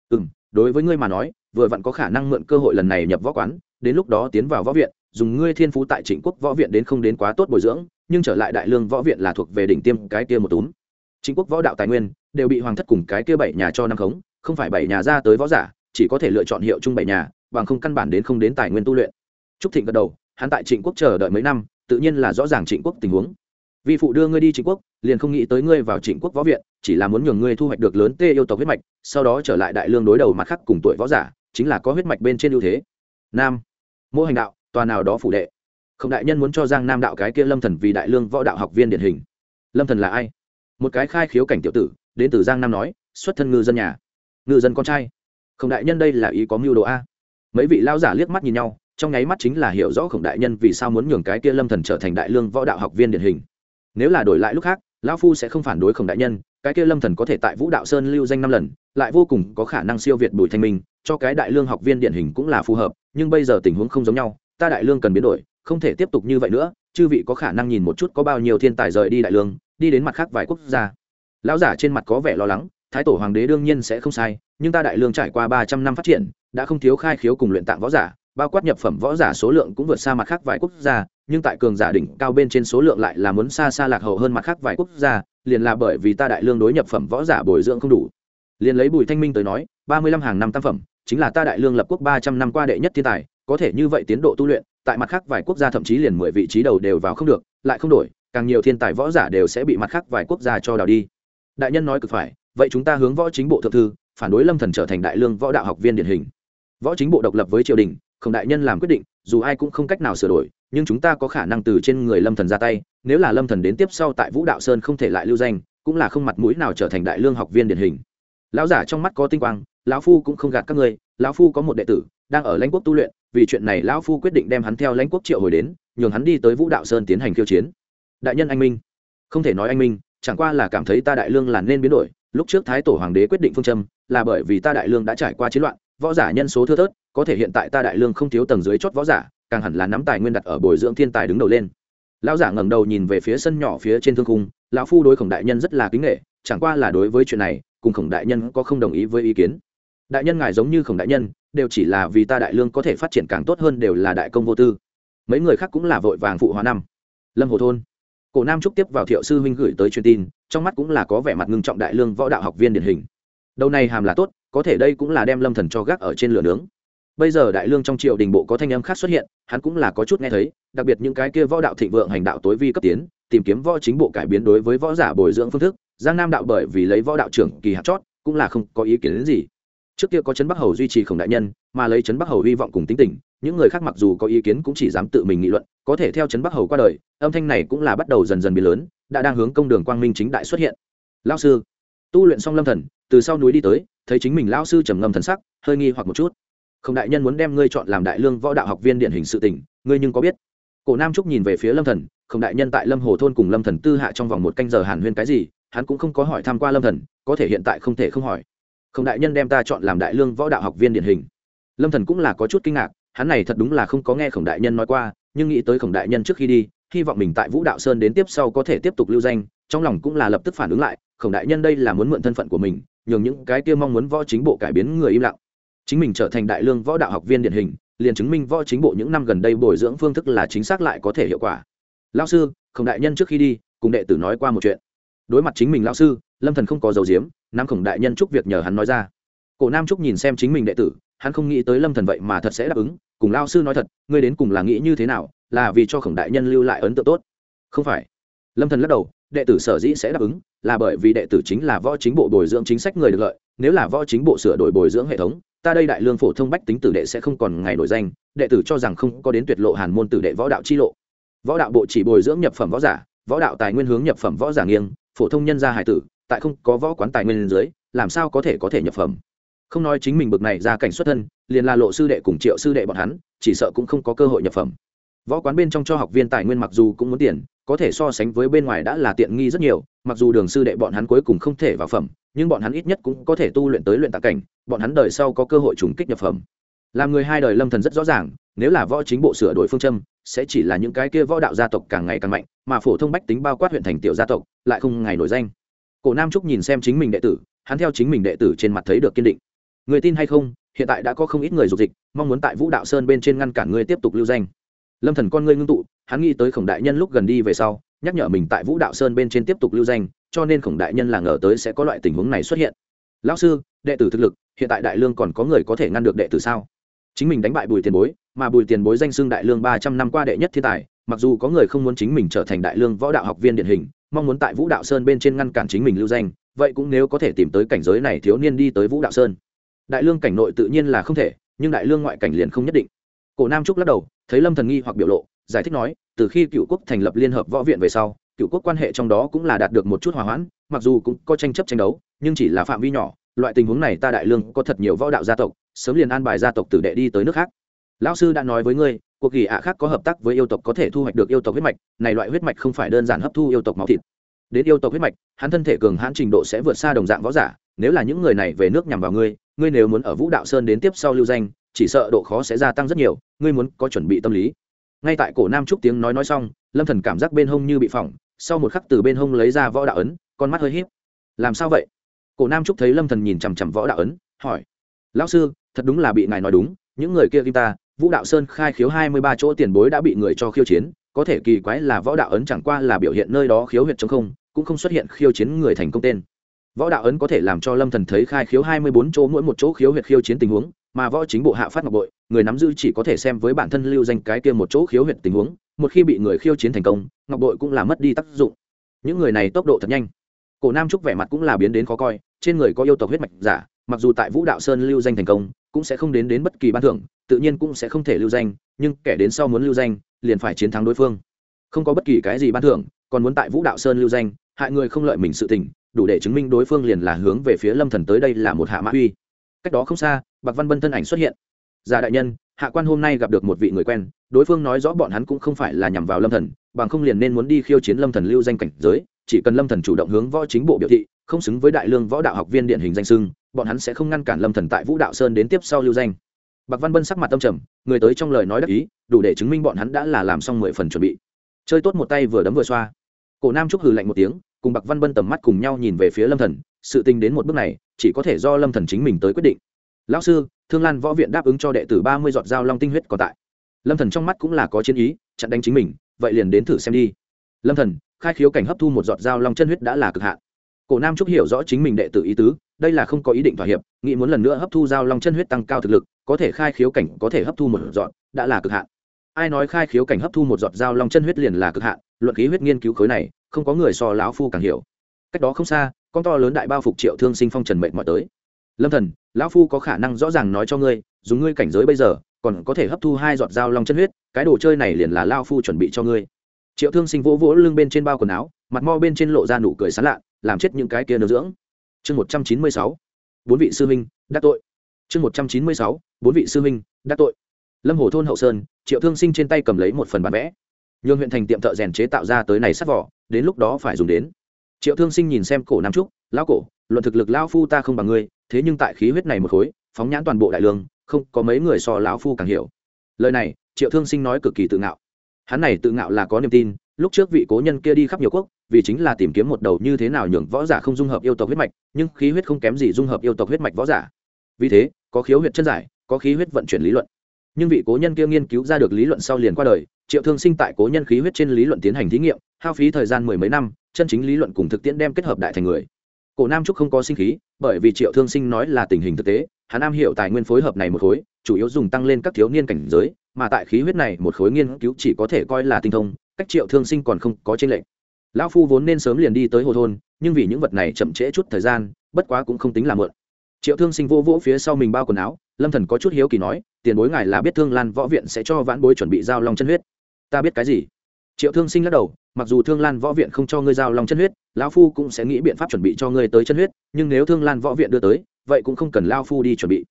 Ừ đối với ngươi mà nói, vừa vặn có khả năng mượn cơ hội lần này nhập võ quán, đến lúc đó tiến vào võ viện, dùng ngươi thiên phú tại trịnh quốc võ viện đến không đến quá tốt bồi dưỡng, nhưng trở lại đại lương võ viện là thuộc về đỉnh tiêm cái kia một túm. Chính quốc võ đạo tài nguyên đều bị hoàng thất cùng cái kia bảy nhà cho năm khống, không phải bảy nhà ra tới võ giả, chỉ có thể lựa chọn hiệu chung bảy nhà, bằng không căn bản đến không đến tài nguyên tu luyện. Trúc thịnh gật đầu, hắn tại trịnh quốc chờ đợi mấy năm, tự nhiên là rõ ràng trịnh quốc tình huống vi phụ đưa ngươi đi trịnh quốc, liền không nghĩ tới ngươi vào trịnh quốc võ viện, chỉ là muốn nhường ngươi thu hoạch được lớn tê yêu tộc huyết mạch, sau đó trở lại đại lương đối đầu mặt khác cùng tuổi võ giả, chính là có huyết mạch bên trên ưu thế. Nam mô hành đạo, tòa nào đó phủ đệ. Không đại nhân muốn cho giang nam đạo cái kia lâm thần vì đại lương võ đạo học viên điển hình. Lâm thần là ai? Một cái khai khiếu cảnh tiểu tử, đến từ giang nam nói, xuất thân ngư dân nhà. Ngư dân con trai. Không đại nhân đây là ý có mưu đồ a. Mấy vị lao giả liếc mắt nhìn nhau, trong nháy mắt chính là hiểu rõ khổng đại nhân vì sao muốn nhường cái kia lâm thần trở thành đại lương võ đạo học viên điển hình nếu là đổi lại lúc khác, lão phu sẽ không phản đối khổng đại nhân, cái kia lâm thần có thể tại vũ đạo sơn lưu danh năm lần, lại vô cùng có khả năng siêu việt bùi thanh minh, cho cái đại lương học viên điển hình cũng là phù hợp, nhưng bây giờ tình huống không giống nhau, ta đại lương cần biến đổi, không thể tiếp tục như vậy nữa, chư vị có khả năng nhìn một chút có bao nhiêu thiên tài rời đi đại lương, đi đến mặt khác vài quốc gia. Lão giả trên mặt có vẻ lo lắng, thái tổ hoàng đế đương nhiên sẽ không sai, nhưng ta đại lương trải qua ba trăm năm phát triển, đã không thiếu khai khiếu cùng luyện tạng võ giả bao quát nhập phẩm võ giả số lượng cũng vượt xa mặt khác vài quốc gia, nhưng tại cường giả đỉnh cao bên trên số lượng lại là muốn xa xa lạc hậu hơn mặt khác vài quốc gia, liền là bởi vì ta đại lương đối nhập phẩm võ giả bồi dưỡng không đủ. Liền lấy bùi thanh minh tới nói, ba mươi lăm hàng năm tam phẩm, chính là ta đại lương lập quốc ba trăm năm qua đệ nhất thiên tài, có thể như vậy tiến độ tu luyện, tại mặt khác vài quốc gia thậm chí liền mười vị trí đầu đều vào không được, lại không đổi, càng nhiều thiên tài võ giả đều sẽ bị mặt khác vài quốc gia cho đào đi. Đại nhân nói cực phải, vậy chúng ta hướng võ chính bộ thượng thư, phản đối lâm thần trở thành đại lương võ đạo học viên điển hình. Võ chính bộ độc lập với triều đình không đại nhân làm quyết định, dù ai cũng không cách nào sửa đổi, nhưng chúng ta có khả năng từ trên người lâm thần ra tay, nếu là lâm thần đến tiếp sau tại vũ đạo sơn không thể lại lưu danh, cũng là không mặt mũi nào trở thành đại lương học viên điển hình lão giả trong mắt có tinh quang, lão phu cũng không gạt các ngươi. lão phu có một đệ tử, đang ở lãnh quốc tu luyện, vì chuyện này lão phu quyết định đem hắn theo lãnh quốc triệu hồi đến, nhường hắn đi tới vũ đạo sơn tiến hành khiêu chiến đại nhân anh minh không thể nói anh minh, chẳng qua là cảm thấy ta đại lương là nên biến đổi, lúc trước thái tổ hoàng đế quyết định phương châm, là bởi vì ta đại lương đã trải qua chiến loạn, võ giả nhân số thưa thớt có thể hiện tại ta đại lương không thiếu tầng dưới chót võ giả càng hẳn là nắm tài nguyên đặt ở bồi dưỡng thiên tài đứng đầu lên. Lão giả ngẩng đầu nhìn về phía sân nhỏ phía trên thương khung, lão phu đối khổng đại nhân rất là kính nghệ chẳng qua là đối với chuyện này cùng khổng đại nhân có không đồng ý với ý kiến. Đại nhân ngài giống như khổng đại nhân đều chỉ là vì ta đại lương có thể phát triển càng tốt hơn đều là đại công vô tư. Mấy người khác cũng là vội vàng phụ hóa năm. Lâm hồ thôn. Cổ nam trúc tiếp vào thiệu sư huynh gửi tới truyền tin trong mắt cũng là có vẻ mặt ngưng trọng đại lương võ đạo học viên điển hình. Đầu này hàm là tốt có thể đây cũng là đem lâm thần cho gác ở trên lửa nướng bây giờ đại lương trong triều đình bộ có thanh âm khác xuất hiện, hắn cũng là có chút nghe thấy, đặc biệt những cái kia võ đạo thịnh vượng hành đạo tối vi cấp tiến, tìm kiếm võ chính bộ cải biến đối với võ giả bồi dưỡng phương thức, giang nam đạo bởi vì lấy võ đạo trưởng kỳ hạt chót, cũng là không có ý kiến đến gì. Trước kia có trấn bắc hầu duy trì khổng đại nhân, mà lấy trấn bắc hầu hy vọng cùng tính tình, những người khác mặc dù có ý kiến cũng chỉ dám tự mình nghị luận, có thể theo trấn bắc hầu qua đời, âm thanh này cũng là bắt đầu dần dần biến lớn, đã đang hướng công đường quang minh chính đại xuất hiện. Lao sư, tu luyện xong lâm thần, từ sau núi đi tới, thấy chính mình lao sư trầm ngâm thần sắc, hơi nghi hoặc một chút không đại nhân muốn đem ngươi chọn làm đại lương võ đạo học viên điển hình sự tình, ngươi nhưng có biết. Cổ nam trúc nhìn về phía lâm thần, không đại nhân tại lâm hồ thôn cùng lâm thần tư hạ trong vòng một canh giờ hàn huyên cái gì, hắn cũng không có hỏi tham qua lâm thần, có thể hiện tại không thể không hỏi. Không đại nhân đem ta chọn làm đại lương võ đạo học viên điển hình. Lâm thần cũng là có chút kinh ngạc, hắn này thật đúng là không có nghe khổng đại nhân nói qua, nhưng nghĩ tới khổng đại nhân trước khi đi, hy vọng mình tại vũ đạo sơn đến tiếp sau có thể tiếp tục lưu danh, trong lòng cũng là lập tức phản ứng lại khổng đại nhân đây là muốn mượn thân phận của mình, nhường những cái kia mong muốn võ chính bộ cải biến người im lặng chính mình trở thành đại lương võ đạo học viên điển hình, liền chứng minh võ chính bộ những năm gần đây bồi dưỡng phương thức là chính xác lại có thể hiệu quả. Lao sư, khổng đại nhân trước khi đi, cùng đệ tử nói qua một chuyện. Đối mặt chính mình lao sư, lâm thần không có dầu diếm nam khổng đại nhân chúc việc nhờ hắn nói ra. Cổ nam trúc nhìn xem chính mình đệ tử, hắn không nghĩ tới lâm thần vậy mà thật sẽ đáp ứng, cùng lao sư nói thật, ngươi đến cùng là nghĩ như thế nào, là vì cho khổng đại nhân lưu lại ấn tượng tốt. Không phải. Lâm thần lắc đầu, đệ tử sở dĩ sẽ đáp ứng, là bởi vì đệ tử chính là võ chính bộ bồi dưỡng chính sách người được lợi, nếu là võ chính bộ sửa đổi bồi dưỡng hệ thống ta đây đại lương phổ thông bách tính tử đệ sẽ không còn ngày nổi danh, đệ tử cho rằng không có đến tuyệt lộ hàn môn tử đệ võ đạo chi lộ. Võ đạo bộ chỉ bồi dưỡng nhập phẩm võ giả, võ đạo tài nguyên hướng nhập phẩm võ giả nghiêng, phổ thông nhân gia hải tử, tại không có võ quán tài nguyên dưới, làm sao có thể có thể nhập phẩm? Không nói chính mình bực này ra cảnh xuất thân, liền là lộ sư đệ cùng triệu sư đệ bọn hắn, chỉ sợ cũng không có cơ hội nhập phẩm. Võ quán bên trong cho học viên tài nguyên mặc dù cũng muốn tiền, có thể so sánh với bên ngoài đã là tiện nghi rất nhiều, mặc dù đường sư đệ bọn hắn cuối cùng không thể vào phẩm nhưng bọn hắn ít nhất cũng có thể tu luyện tới luyện tạ cảnh, bọn hắn đời sau có cơ hội trùng kích nhập phẩm. Làm người hai đời lâm thần rất rõ ràng, nếu là võ chính bộ sửa đổi phương châm, sẽ chỉ là những cái kia võ đạo gia tộc càng ngày càng mạnh, mà phổ thông bách tính bao quát huyện thành tiểu gia tộc, lại không ngày nổi danh. Cổ nam trúc nhìn xem chính mình đệ tử, hắn theo chính mình đệ tử trên mặt thấy được kiên định. Người tin hay không, hiện tại đã có không ít người dục dịch, mong muốn tại vũ đạo sơn bên trên ngăn cản ngươi tiếp tục lưu danh. Lâm thần con ngươi ngưng tụ, hắn nghĩ tới khổng đại nhân lúc gần đi về sau, nhắc nhở mình tại vũ đạo sơn bên trên tiếp tục lưu danh cho nên khổng đại nhân là ngờ tới sẽ có loại tình huống này xuất hiện. Lão sư, đệ tử thực lực, hiện tại đại lương còn có người có thể ngăn được đệ tử sao? Chính mình đánh bại bùi tiền bối, mà bùi tiền bối danh xưng đại lương ba trăm năm qua đệ nhất thiên tài, mặc dù có người không muốn chính mình trở thành đại lương võ đạo học viên điển hình, mong muốn tại vũ đạo sơn bên trên ngăn cản chính mình lưu danh, vậy cũng nếu có thể tìm tới cảnh giới này thiếu niên đi tới vũ đạo sơn. Đại lương cảnh nội tự nhiên là không thể, nhưng đại lương ngoại cảnh liền không nhất định. Cổ nam trúc lắc đầu, thấy lâm thần nghi hoặc biểu lộ, giải thích nói, từ khi cựu quốc thành lập liên hợp võ viện về sau cựu quốc quan hệ trong đó cũng là đạt được một chút hòa hoãn, mặc dù cũng có tranh chấp tranh đấu, nhưng chỉ là phạm vi nhỏ, loại tình huống này ta đại lương có thật nhiều võ đạo gia tộc, sớm liền an bài gia tộc tử đệ đi tới nước khác. Lão sư đã nói với ngươi, cuộc kỳ ạ khác có hợp tác với yêu tộc có thể thu hoạch được yêu tộc huyết mạch, này loại huyết mạch không phải đơn giản hấp thu yêu tộc máu thịt. Đến yêu tộc huyết mạch, hắn thân thể cường hãn trình độ sẽ vượt xa đồng dạng võ giả, nếu là những người này về nước nhằm vào ngươi ngươi nếu muốn ở vũ đạo sơn đến tiếp sau lưu danh, chỉ sợ độ khó sẽ gia tăng rất nhiều, ngươi muốn có chuẩn bị tâm lý. Ngay tại cổ nam trúc tiếng nói nói xong, lâm thần cảm giác bên hông như bị phỏng sau một khắc từ bên hông lấy ra võ đạo ấn, con mắt hơi híp. Làm sao vậy? Cổ nam trúc thấy lâm thần nhìn chằm chằm võ đạo ấn, hỏi. Lão sư, thật đúng là bị ngài nói đúng, những người kia kim ta, vũ đạo sơn khai khiếu hai mươi ba chỗ tiền bối đã bị người cho khiêu chiến, có thể kỳ quái là võ đạo ấn chẳng qua là biểu hiện nơi đó khiếu huyệt chống không, cũng không xuất hiện khiêu chiến người thành công tên. Võ đạo ấn có thể làm cho lâm thần thấy khai khiếu hai mươi bốn chỗ mỗi một chỗ khiếu huyệt khiêu chiến tình huống, mà võ chính bộ hạ phát ngọc bội người nắm giữ chỉ có thể xem với bản thân lưu danh cái kia một chỗ khiếu huyệt tình huống, một khi bị người khiêu chiến thành công, ngọc bội cũng là mất đi tác dụng. Những người này tốc độ thật nhanh. Cổ nam trúc vẻ mặt cũng là biến đến khó coi, trên người có yêu tộc huyết mạch giả, mặc dù tại vũ đạo sơn lưu danh thành công, cũng sẽ không đến đến bất kỳ ban thưởng, tự nhiên cũng sẽ không thể lưu danh, nhưng kẻ đến sau muốn lưu danh, liền phải chiến thắng đối phương. Không có bất kỳ cái gì ban thưởng, còn muốn tại vũ đạo sơn lưu danh, hại người không lợi mình sự tình, đủ để chứng minh đối phương liền là hướng về phía lâm thần tới đây là một hạ mã uy. Cách đó không xa, bạc văn bân thân ảnh xuất hiện già đại nhân, hạ quan hôm nay gặp được một vị người quen, đối phương nói rõ bọn hắn cũng không phải là nhằm vào lâm thần, bằng không liền nên muốn đi khiêu chiến lâm thần lưu danh cảnh giới, chỉ cần lâm thần chủ động hướng võ chính bộ biểu thị, không xứng với đại lương võ đạo học viên điện hình danh sưng, bọn hắn sẽ không ngăn cản lâm thần tại vũ đạo sơn đến tiếp sau lưu danh. Bạc văn bân sắc mặt tâm trầm, người tới trong lời nói đắc ý, đủ để chứng minh bọn hắn đã là làm xong mười phần chuẩn bị. Chơi tốt một tay vừa đấm vừa xoa. Cổ nam trúc hừ lạnh một tiếng, cùng bạc văn bân tầm mắt cùng nhau nhìn về phía lâm thần, sự tình đến một bước này, chỉ có thể do lâm thần chính mình tới quyết định lão sư, thương lan võ viện đáp ứng cho đệ tử ba mươi giọt dao long tinh huyết còn tại. Lâm thần trong mắt cũng là có chiến ý, chặn đánh chính mình, vậy liền đến thử xem đi. Lâm thần, khai khiếu cảnh hấp thu một giọt dao long chân huyết đã là cực hạn. Cổ nam trúc hiểu rõ chính mình đệ tử ý tứ, đây là không có ý định thỏa hiệp, nghĩ muốn lần nữa hấp thu dao long chân huyết tăng cao thực lực, có thể khai khiếu cảnh có thể hấp thu một giọt, đã là cực hạn. Ai nói khai khiếu cảnh hấp thu một giọt dao long chân huyết liền là cực hạn, luận khí huyết nghiên cứu khối này, không có người so lão phu càng hiểu. Cách đó không xa, con to lớn đại bao phục triệu thương sinh phong trần mệnh mọi tới. Lâm thần lão phu có khả năng rõ ràng nói cho ngươi, dùng ngươi cảnh giới bây giờ, còn có thể hấp thu hai giọt dao long chân huyết, cái đồ chơi này liền là lao phu chuẩn bị cho ngươi. Triệu thương sinh vỗ vỗ lưng bên trên bao quần áo, mặt mo bên trên lộ ra nụ cười sán lạ, làm chết những cái kia nương dưỡng. Chương một trăm chín mươi sáu, bốn vị sư minh đắc tội. Chương một trăm chín mươi sáu, bốn vị sư minh đắc tội. Lâm hồ thôn hậu sơn, triệu thương sinh trên tay cầm lấy một phần bản vẽ. Nhường huyện thành tiệm thợ rèn chế tạo ra tới này sắt vỏ, đến lúc đó phải dùng đến. Triệu thương sinh nhìn xem cổ nam trúc, lão cổ, luận thực lực lao phu ta không bằng ngươi thế nhưng tại khí huyết này một khối, phóng nhãn toàn bộ đại lương, không có mấy người so lão phu càng hiểu. Lời này, triệu thương sinh nói cực kỳ tự ngạo. Hắn này tự ngạo là có niềm tin, lúc trước vị cố nhân kia đi khắp nhiều quốc, vì chính là tìm kiếm một đầu như thế nào nhường võ giả không dung hợp yêu tộc huyết mạch, nhưng khí huyết không kém gì dung hợp yêu tộc huyết mạch võ giả. Vì thế, có khiếu huyết chân giải, có khí huyết vận chuyển lý luận. Nhưng vị cố nhân kia nghiên cứu ra được lý luận sau liền qua đời, triệu thương sinh tại cố nhân khí huyết trên lý luận tiến hành thí nghiệm, hao phí thời gian mười mấy năm, chân chính lý luận cùng thực tiễn đem kết hợp đại thành người cổ nam trúc không có sinh khí, bởi vì triệu thương sinh nói là tình hình thực tế, hắn nam hiểu tài nguyên phối hợp này một khối, chủ yếu dùng tăng lên các thiếu niên cảnh giới, mà tại khí huyết này một khối nghiên cứu chỉ có thể coi là tinh thông, cách triệu thương sinh còn không có trên lệnh lão phu vốn nên sớm liền đi tới hồ thôn, nhưng vì những vật này chậm trễ chút thời gian, bất quá cũng không tính là mượn. Triệu thương sinh vô vỗ phía sau mình bao quần áo, lâm thần có chút hiếu kỳ nói, tiền bối ngài là biết thương lan võ viện sẽ cho vãn bối chuẩn bị giao long chân huyết. Ta biết cái gì? Triệu thương sinh lắc đầu mặc dù thương lan võ viện không cho ngươi giao lòng chân huyết, lão phu cũng sẽ nghĩ biện pháp chuẩn bị cho ngươi tới chân huyết, nhưng nếu thương lan võ viện đưa tới, vậy cũng không cần lao phu đi chuẩn bị.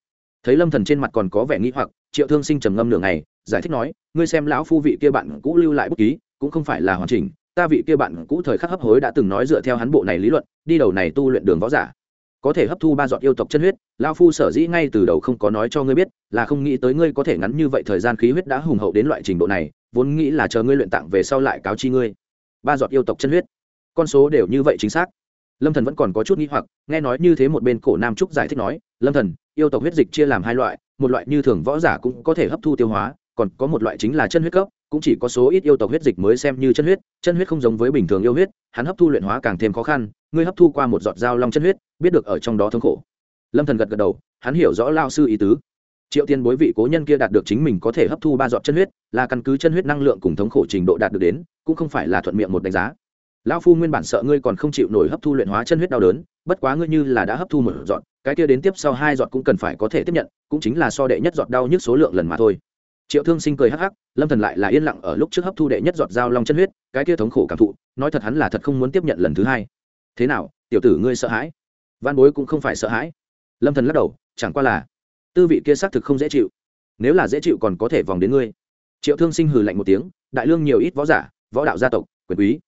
Thấy lâm thần trên mặt còn có vẻ nghĩ hoặc, triệu thương sinh trầm ngâm nửa ngày, giải thích nói, ngươi xem lão phu vị kia bạn cũ lưu lại bút ký, cũng không phải là hoàn chỉnh, ta vị kia bạn cũ thời khắc hấp hối đã từng nói dựa theo hắn bộ này lý luận, đi đầu này tu luyện đường võ giả. Có thể hấp thu ba giọt yêu tộc chân huyết lao phu sở dĩ ngay từ đầu không có nói cho ngươi biết, là không nghĩ tới ngươi có thể ngắn như vậy thời gian khí huyết đã hùng hậu đến loại trình độ này, vốn nghĩ là chờ ngươi luyện tặng về sau lại cáo chi ngươi ba giọt yêu tộc chân huyết. Con số đều như vậy chính xác. Lâm thần vẫn còn có chút nghi hoặc, nghe nói như thế một bên cổ nam trúc giải thích nói, lâm thần, yêu tộc huyết dịch chia làm hai loại, một loại như thường võ giả cũng có thể hấp thu tiêu hóa, còn có một loại chính là chân huyết cấp, cũng chỉ có số ít yêu tộc huyết dịch mới xem như chân huyết chân huyết không giống với bình thường yêu huyết, hắn hấp thu luyện hóa càng thêm khó khăn, ngươi hấp thu qua một giọt dao long chân huyết, biết được ở trong đó thống khổ. Lâm thần gật gật đầu, hắn hiểu rõ lao sư ý tứ triệu tiên bối vị cố nhân kia đạt được chính mình có thể hấp thu ba dọn chân huyết, là căn cứ chân huyết năng lượng cùng thống khổ trình độ đạt được đến, cũng không phải là thuận miệng một đánh giá. Lão phu nguyên bản sợ ngươi còn không chịu nổi hấp thu luyện hóa chân huyết đau đớn, bất quá ngươi như là đã hấp thu một dọn cái kia đến tiếp sau hai dọn cũng cần phải có thể tiếp nhận, cũng chính là so đệ nhất dọn đau nhức số lượng lần mà thôi. Triệu thương sinh cười hắc hắc, lâm thần lại là yên lặng ở lúc trước hấp thu đệ nhất giọt dao long chân huyết, cái kia thống khổ cảm thụ, nói thật hắn là thật không muốn tiếp nhận lần thứ hai. Thế nào, tiểu tử ngươi sợ hãi? Văn bối cũng không phải sợ hãi. Lâm thần lắc đầu, chẳng qua là tư vị kia xác thực không dễ chịu. Nếu là dễ chịu còn có thể vòng đến ngươi. Triệu thương sinh hừ lạnh một tiếng, đại lương nhiều ít võ giả, võ đạo gia tộc, quyền quý.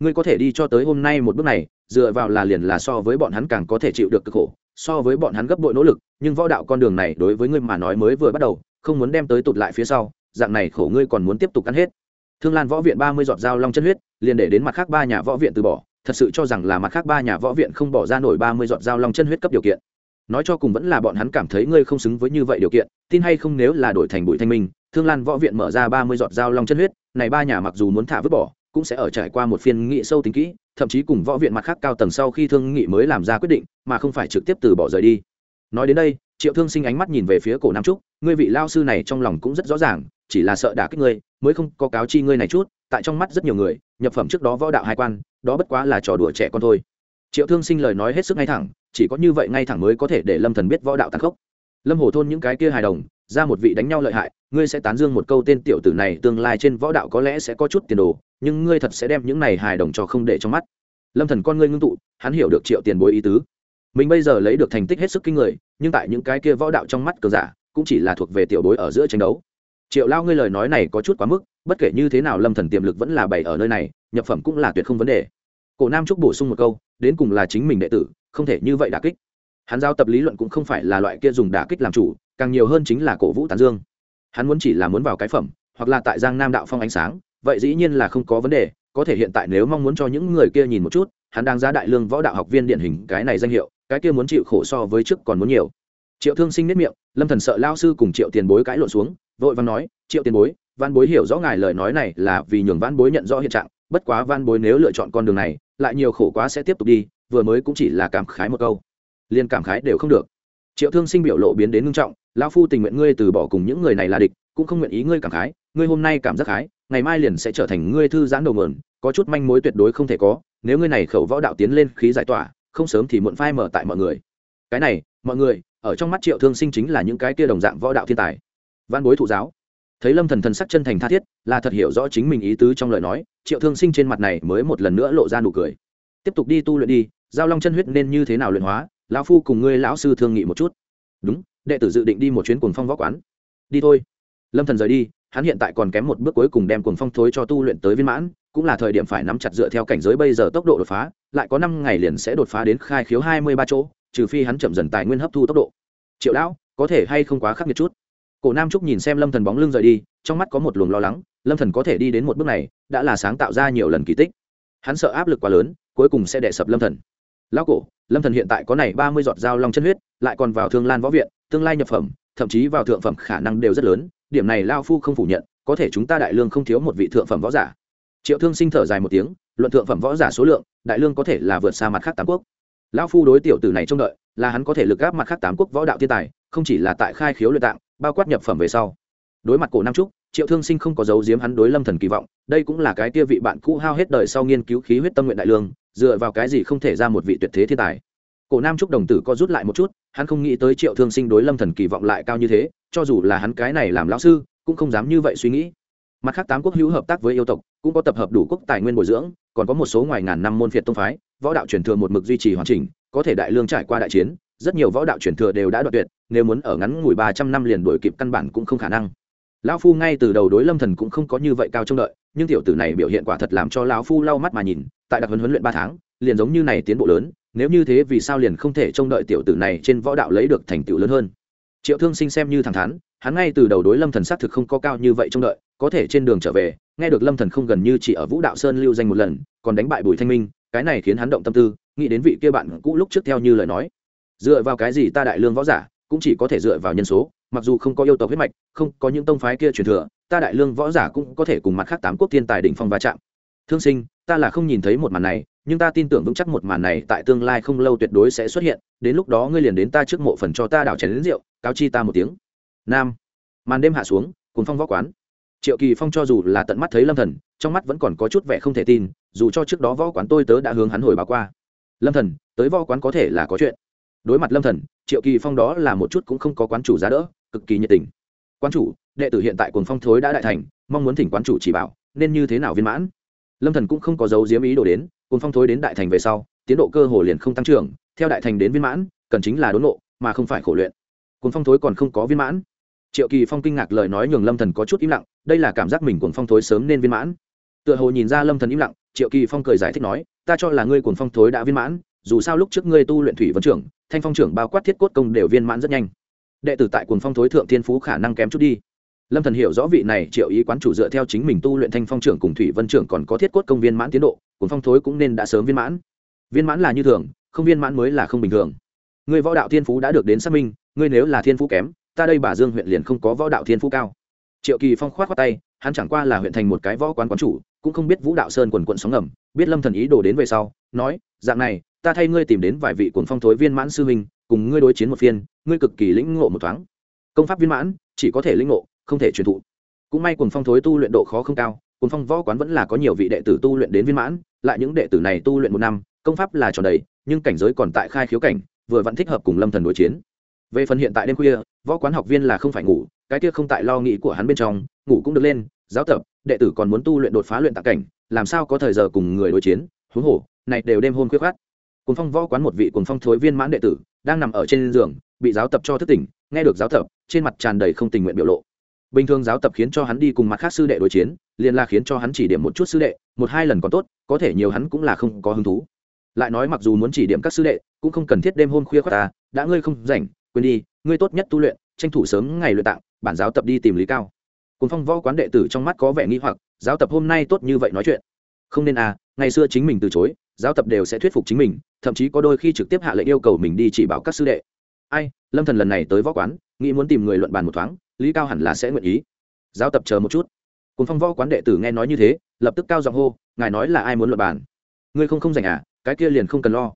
Ngươi có thể đi cho tới hôm nay một bước này, dựa vào là liền là so với bọn hắn càng có thể chịu được cực khổ, so với bọn hắn gấp bội nỗ lực, nhưng võ đạo con đường này đối với ngươi mà nói mới vừa bắt đầu, không muốn đem tới tụt lại phía sau, dạng này khổ ngươi còn muốn tiếp tục ăn hết. Thương lan võ viện ba mươi giọt dao long chân huyết, liền để đến mặt khác ba nhà võ viện từ bỏ, thật sự cho rằng là mặt khác ba nhà võ viện không bỏ ra nổi ba mươi giọt dao long chân huyết cấp điều kiện nói cho cùng vẫn là bọn hắn cảm thấy ngươi không xứng với như vậy điều kiện, tin hay không nếu là đổi thành bụi thanh minh, thương lan võ viện mở ra ba mươi giọt dao long chân huyết, này ba nhà mặc dù muốn thả vứt bỏ, cũng sẽ ở trải qua một phiên nghị sâu tính kỹ, thậm chí cùng võ viện mặt khác cao tầng sau khi thương nghị mới làm ra quyết định, mà không phải trực tiếp từ bỏ rời đi. Nói đến đây, triệu thương sinh ánh mắt nhìn về phía cổ nam trúc, ngươi vị lao sư này trong lòng cũng rất rõ ràng, chỉ là sợ đả kích ngươi, mới không có cáo chi ngươi này chút, tại trong mắt rất nhiều người, nhập phẩm trước đó võ đạo hai quan, đó bất quá là trò đùa trẻ con thôi. Triệu thương sinh lời nói hết sức ngay thẳng chỉ có như vậy ngay thẳng mới có thể để lâm thần biết võ đạo tàn khốc lâm hồ thôn những cái kia hài đồng ra một vị đánh nhau lợi hại ngươi sẽ tán dương một câu tên tiểu tử này tương lai trên võ đạo có lẽ sẽ có chút tiền đồ nhưng ngươi thật sẽ đem những này hài đồng cho không để trong mắt lâm thần con ngươi ngưng tụ hắn hiểu được triệu tiền bối ý tứ mình bây giờ lấy được thành tích hết sức kinh người nhưng tại những cái kia võ đạo trong mắt cờ giả cũng chỉ là thuộc về tiểu bối ở giữa tranh đấu triệu lao ngươi lời nói này có chút quá mức bất kể như thế nào lâm thần tiềm lực vẫn là bày ở nơi này nhập phẩm cũng là tuyệt không vấn đề cổ nam trúc bổ sung một câu đến cùng là chính mình đệ tử không thể như vậy đả kích. Hắn giao tập lý luận cũng không phải là loại kia dùng đả kích làm chủ, càng nhiều hơn chính là cổ vũ tán dương. Hắn muốn chỉ là muốn vào cái phẩm, hoặc là tại giang nam đạo phong ánh sáng, vậy dĩ nhiên là không có vấn đề, có thể hiện tại nếu mong muốn cho những người kia nhìn một chút, hắn đang giá đại lương võ đạo học viên điển hình cái này danh hiệu, cái kia muốn chịu khổ so với trước còn muốn nhiều. Triệu thương sinh nếp miệng, lâm thần sợ lao sư cùng triệu tiền bối cãi lộn xuống, vội văn nói, triệu tiền bối văn bối hiểu rõ ngài lời nói này là vì nhường văn bối nhận rõ hiện trạng, bất quá văn bối nếu lựa chọn con đường này, lại nhiều khổ quá sẽ tiếp tục đi vừa mới cũng chỉ là cảm khái một câu. Liên cảm khái đều không được. Triệu thương sinh biểu lộ biến đến ngưng trọng, lão phu tình nguyện ngươi từ bỏ cùng những người này là địch, cũng không nguyện ý ngươi cảm khái, ngươi hôm nay cảm giác khái, ngày mai liền sẽ trở thành ngươi thư giãn đầu mượn có chút manh mối tuyệt đối không thể có, nếu ngươi này khẩu võ đạo tiến lên khí giải tỏa, không sớm thì muộn phai mở tại mọi người. Cái này, mọi người, ở trong mắt triệu thương sinh chính là những cái kia đồng dạng võ đạo thiên tài. Văn bối thụ giáo. Thấy lâm thần thần sắc chân thành tha thiết, là thật hiểu rõ chính mình ý tứ trong lời nói, triệu thương sinh trên mặt này mới một lần nữa lộ ra nụ cười. Tiếp tục đi tu luyện đi giao long chân huyết nên như thế nào luyện hóa, lão phu cùng ngươi lão sư thương nghị một chút. Đúng, đệ tử dự định đi một chuyến cuồng phong võ quán. Đi thôi. Lâm thần rời đi, hắn hiện tại còn kém một bước cuối cùng đem cuồng phong thối cho tu luyện tới viên mãn, cũng là thời điểm phải nắm chặt dựa theo cảnh giới bây giờ tốc độ đột phá, lại có năm ngày liền sẽ đột phá đến khai khiếu hai mươi ba chỗ, trừ phi hắn chậm dần tài nguyên hấp thu tốc độ. Triệu lão, có thể hay không quá khắc nghiệt chút? Cổ nam trúc nhìn xem lâm thần bóng lưng rời đi, trong mắt có một luồng lo lắng, lâm thần có thể đi đến một bước này, đã là sáng tạo ra nhiều lần kỳ tích. Hắn sợ áp lực quá lớn, cuối cùng sẽ đè sập lâm thần lão cổ, lâm thần hiện tại có này ba mươi giọt dao long chân huyết, lại còn vào thương lan võ viện, tương lai nhập phẩm, thậm chí vào thượng phẩm khả năng đều rất lớn, điểm này lao phu không phủ nhận, có thể chúng ta đại lương không thiếu một vị thượng phẩm võ giả. Triệu thương sinh thở dài một tiếng, luận thượng phẩm võ giả số lượng, đại lương có thể là vượt xa mặt khác tám quốc. Lão phu đối tiểu tử này trông đợi, là hắn có thể lực gáp mặt khác tám quốc võ đạo thiên tài, không chỉ là tại khai khiếu luyện tạng, bao quát nhập phẩm về sau. Đối mặt cổ nam trúc, triệu thương sinh không có dấu diếm hắn đối lâm thần kỳ vọng, đây cũng là cái tia vị bạn cũ hao hết đời sau nghiên cứu khí huyết tâm nguyện đại lương dựa vào cái gì không thể ra một vị tuyệt thế thiên tài? Cổ nam trúc đồng tử co rút lại một chút, hắn không nghĩ tới triệu thương sinh đối lâm thần kỳ vọng lại cao như thế, cho dù là hắn cái này làm lão sư, cũng không dám như vậy suy nghĩ. Mặt khác tám quốc hữu hợp tác với yêu tộc, cũng có tập hợp đủ quốc tài nguyên bồi dưỡng, còn có một số ngoài ngàn năm môn phiệt tông phái, võ đạo truyền thừa một mực duy trì hoàn chỉnh, có thể đại lương trải qua đại chiến, rất nhiều võ đạo truyền thừa đều đã đoạt tuyệt, nếu muốn ở ngắn ngủi ba trăm năm liền đổi kịp căn bản cũng không khả năng lão phu ngay từ đầu đối lâm thần cũng không có như vậy cao trông đợi, nhưng tiểu tử này biểu hiện quả thật làm cho lão phu lau mắt mà nhìn, tại đặc huấn huấn luyện ba tháng, liền giống như này tiến bộ lớn, nếu như thế vì sao liền không thể trông đợi tiểu tử này trên võ đạo lấy được thành tựu lớn hơn? Triệu thương sinh xem như thẳng thắn, hắn ngay từ đầu đối lâm thần xác thực không có cao như vậy trông đợi, có thể trên đường trở về, nghe được lâm thần không gần như chỉ ở vũ đạo sơn lưu danh một lần, còn đánh bại bùi thanh minh, cái này khiến hắn động tâm tư, nghĩ đến vị kia bạn cũ lúc trước theo như lời nói. Dựa vào cái gì ta đại lương võ giả cũng chỉ có thể dựa vào nhân số, mặc dù không có yêu tộc huyết mạch, không có những tông phái kia truyền thừa, ta đại lương võ giả cũng có thể cùng mặt khác tám quốc thiên tài đỉnh phong va chạm. Thương sinh, ta là không nhìn thấy một màn này, nhưng ta tin tưởng vững chắc một màn này tại tương lai không lâu tuyệt đối sẽ xuất hiện, đến lúc đó ngươi liền đến ta trước mộ phần cho ta đảo chén đến rượu, cáo chi ta một tiếng. Nam. Màn đêm hạ xuống cùng phong võ quán. Triệu kỳ phong cho dù là tận mắt thấy lâm thần, trong mắt vẫn còn có chút vẻ không thể tin, dù cho trước đó võ quán tôi tớ đã hướng hắn hồi báo qua. Lâm thần, tới võ quán có thể là có chuyện. Đối mặt lâm thần triệu kỳ phong đó là một chút cũng không có quán chủ giá đỡ, cực kỳ nhiệt tình. Quán chủ, đệ tử hiện tại cồn phong thối đã đại thành, mong muốn thỉnh quán chủ chỉ bảo, nên như thế nào viên mãn? Lâm thần cũng không có dấu diếm ý đồ đến cồn phong thối đến đại thành về sau, tiến độ cơ hồ liền không tăng trưởng, theo đại thành đến viên mãn, cần chính là đốn nộ mà không phải khổ luyện. Cồn phong thối còn không có viên mãn. Triệu kỳ phong kinh ngạc lời nói nhường lâm thần có chút im lặng, đây là cảm giác mình cồn phong thối sớm nên viên mãn. Tựa hồ nhìn ra lâm thần im lặng, triệu kỳ phong cười giải thích nói, ta cho là ngươi cồn phong thối đã viên mãn, dù sao lúc trước ngươi tu luyện thủy vấn trưởng thanh phong trưởng bao quát thiết cốt công đều viên mãn rất nhanh. Đệ tử tại cuồng phong thối thượng thiên phú khả năng kém chút đi. Lâm thần hiểu rõ vị này triệu ý quán chủ dựa theo chính mình tu luyện thanh phong trưởng cùng thủy vân trưởng còn có thiết cốt công viên mãn tiến độ, cuồng phong thối cũng nên đã sớm viên mãn. Viên mãn là như thường, không viên mãn mới là không bình thường. Người võ đạo thiên phú đã được đến xác minh ngươi nếu là thiên phú kém, ta đây bà dương huyện liền không có võ đạo thiên phú cao. Triệu kỳ phong khoát khoát tay, hắn chẳng qua là huyện thành một cái võ quán quán chủ, cũng không biết vũ đạo sơn quần quận sóng ngầm, biết lâm thần ý đồ đến về sau, nói, dạng này ta thay ngươi tìm đến vài vị cuồng phong thối viên mãn sư huynh, cùng ngươi đối chiến một phiên, ngươi cực kỳ lĩnh ngộ một thoáng. Công pháp viên mãn, chỉ có thể lĩnh ngộ, không thể truyền thụ. Cũng may cuồng phong thối tu luyện độ khó không cao, cuồng phong võ quán vẫn là có nhiều vị đệ tử tu luyện đến viên mãn, lại những đệ tử này tu luyện một năm, công pháp là tròn đầy, nhưng cảnh giới còn tại khai khiếu cảnh, vừa vẫn thích hợp cùng lâm thần đối chiến. Về phần hiện tại đêm khuya, võ quán học viên là không phải ngủ, cái kia không tại lo nghĩ của hắn bên trong, ngủ cũng được lên, giáo tập, đệ tử còn muốn tu luyện đột phá luyện tạc cảnh, làm sao có thời giờ cùng người đối chiến, huống hồ, này đều đêm hôm khuya khoát Cuồng phong võ quán một vị Cuồng phong thối viên mãn đệ tử, đang nằm ở trên giường, bị giáo tập cho thức tỉnh, nghe được giáo tập, trên mặt tràn đầy không tình nguyện biểu lộ. Bình thường giáo tập khiến cho hắn đi cùng mặt khác sư đệ đối chiến, liền là khiến cho hắn chỉ điểm một chút sư đệ, một hai lần còn tốt, có thể nhiều hắn cũng là không có hứng thú. Lại nói mặc dù muốn chỉ điểm các sư đệ, cũng không cần thiết đêm hôm khuya khoác ta, đã ngươi không rảnh, quên đi, ngươi tốt nhất tu luyện, tranh thủ sớm ngày luyện tạng, bản giáo tập đi tìm lý cao. Cùng phong võ quán đệ tử trong mắt có vẻ nghi hoặc, giáo tập hôm nay tốt như vậy nói chuyện. Không nên à ngày xưa chính mình từ chối giáo tập đều sẽ thuyết phục chính mình, thậm chí có đôi khi trực tiếp hạ lệnh yêu cầu mình đi chỉ bảo các sư đệ. Ai, lâm thần lần này tới võ quán, nghĩ muốn tìm người luận bàn một thoáng, lý cao hẳn là sẽ nguyện ý. Giáo tập chờ một chút. Cùng phong võ quán đệ tử nghe nói như thế, lập tức cao giọng hô, ngài nói là ai muốn luận bàn? Ngươi không không rảnh à? Cái kia liền không cần lo.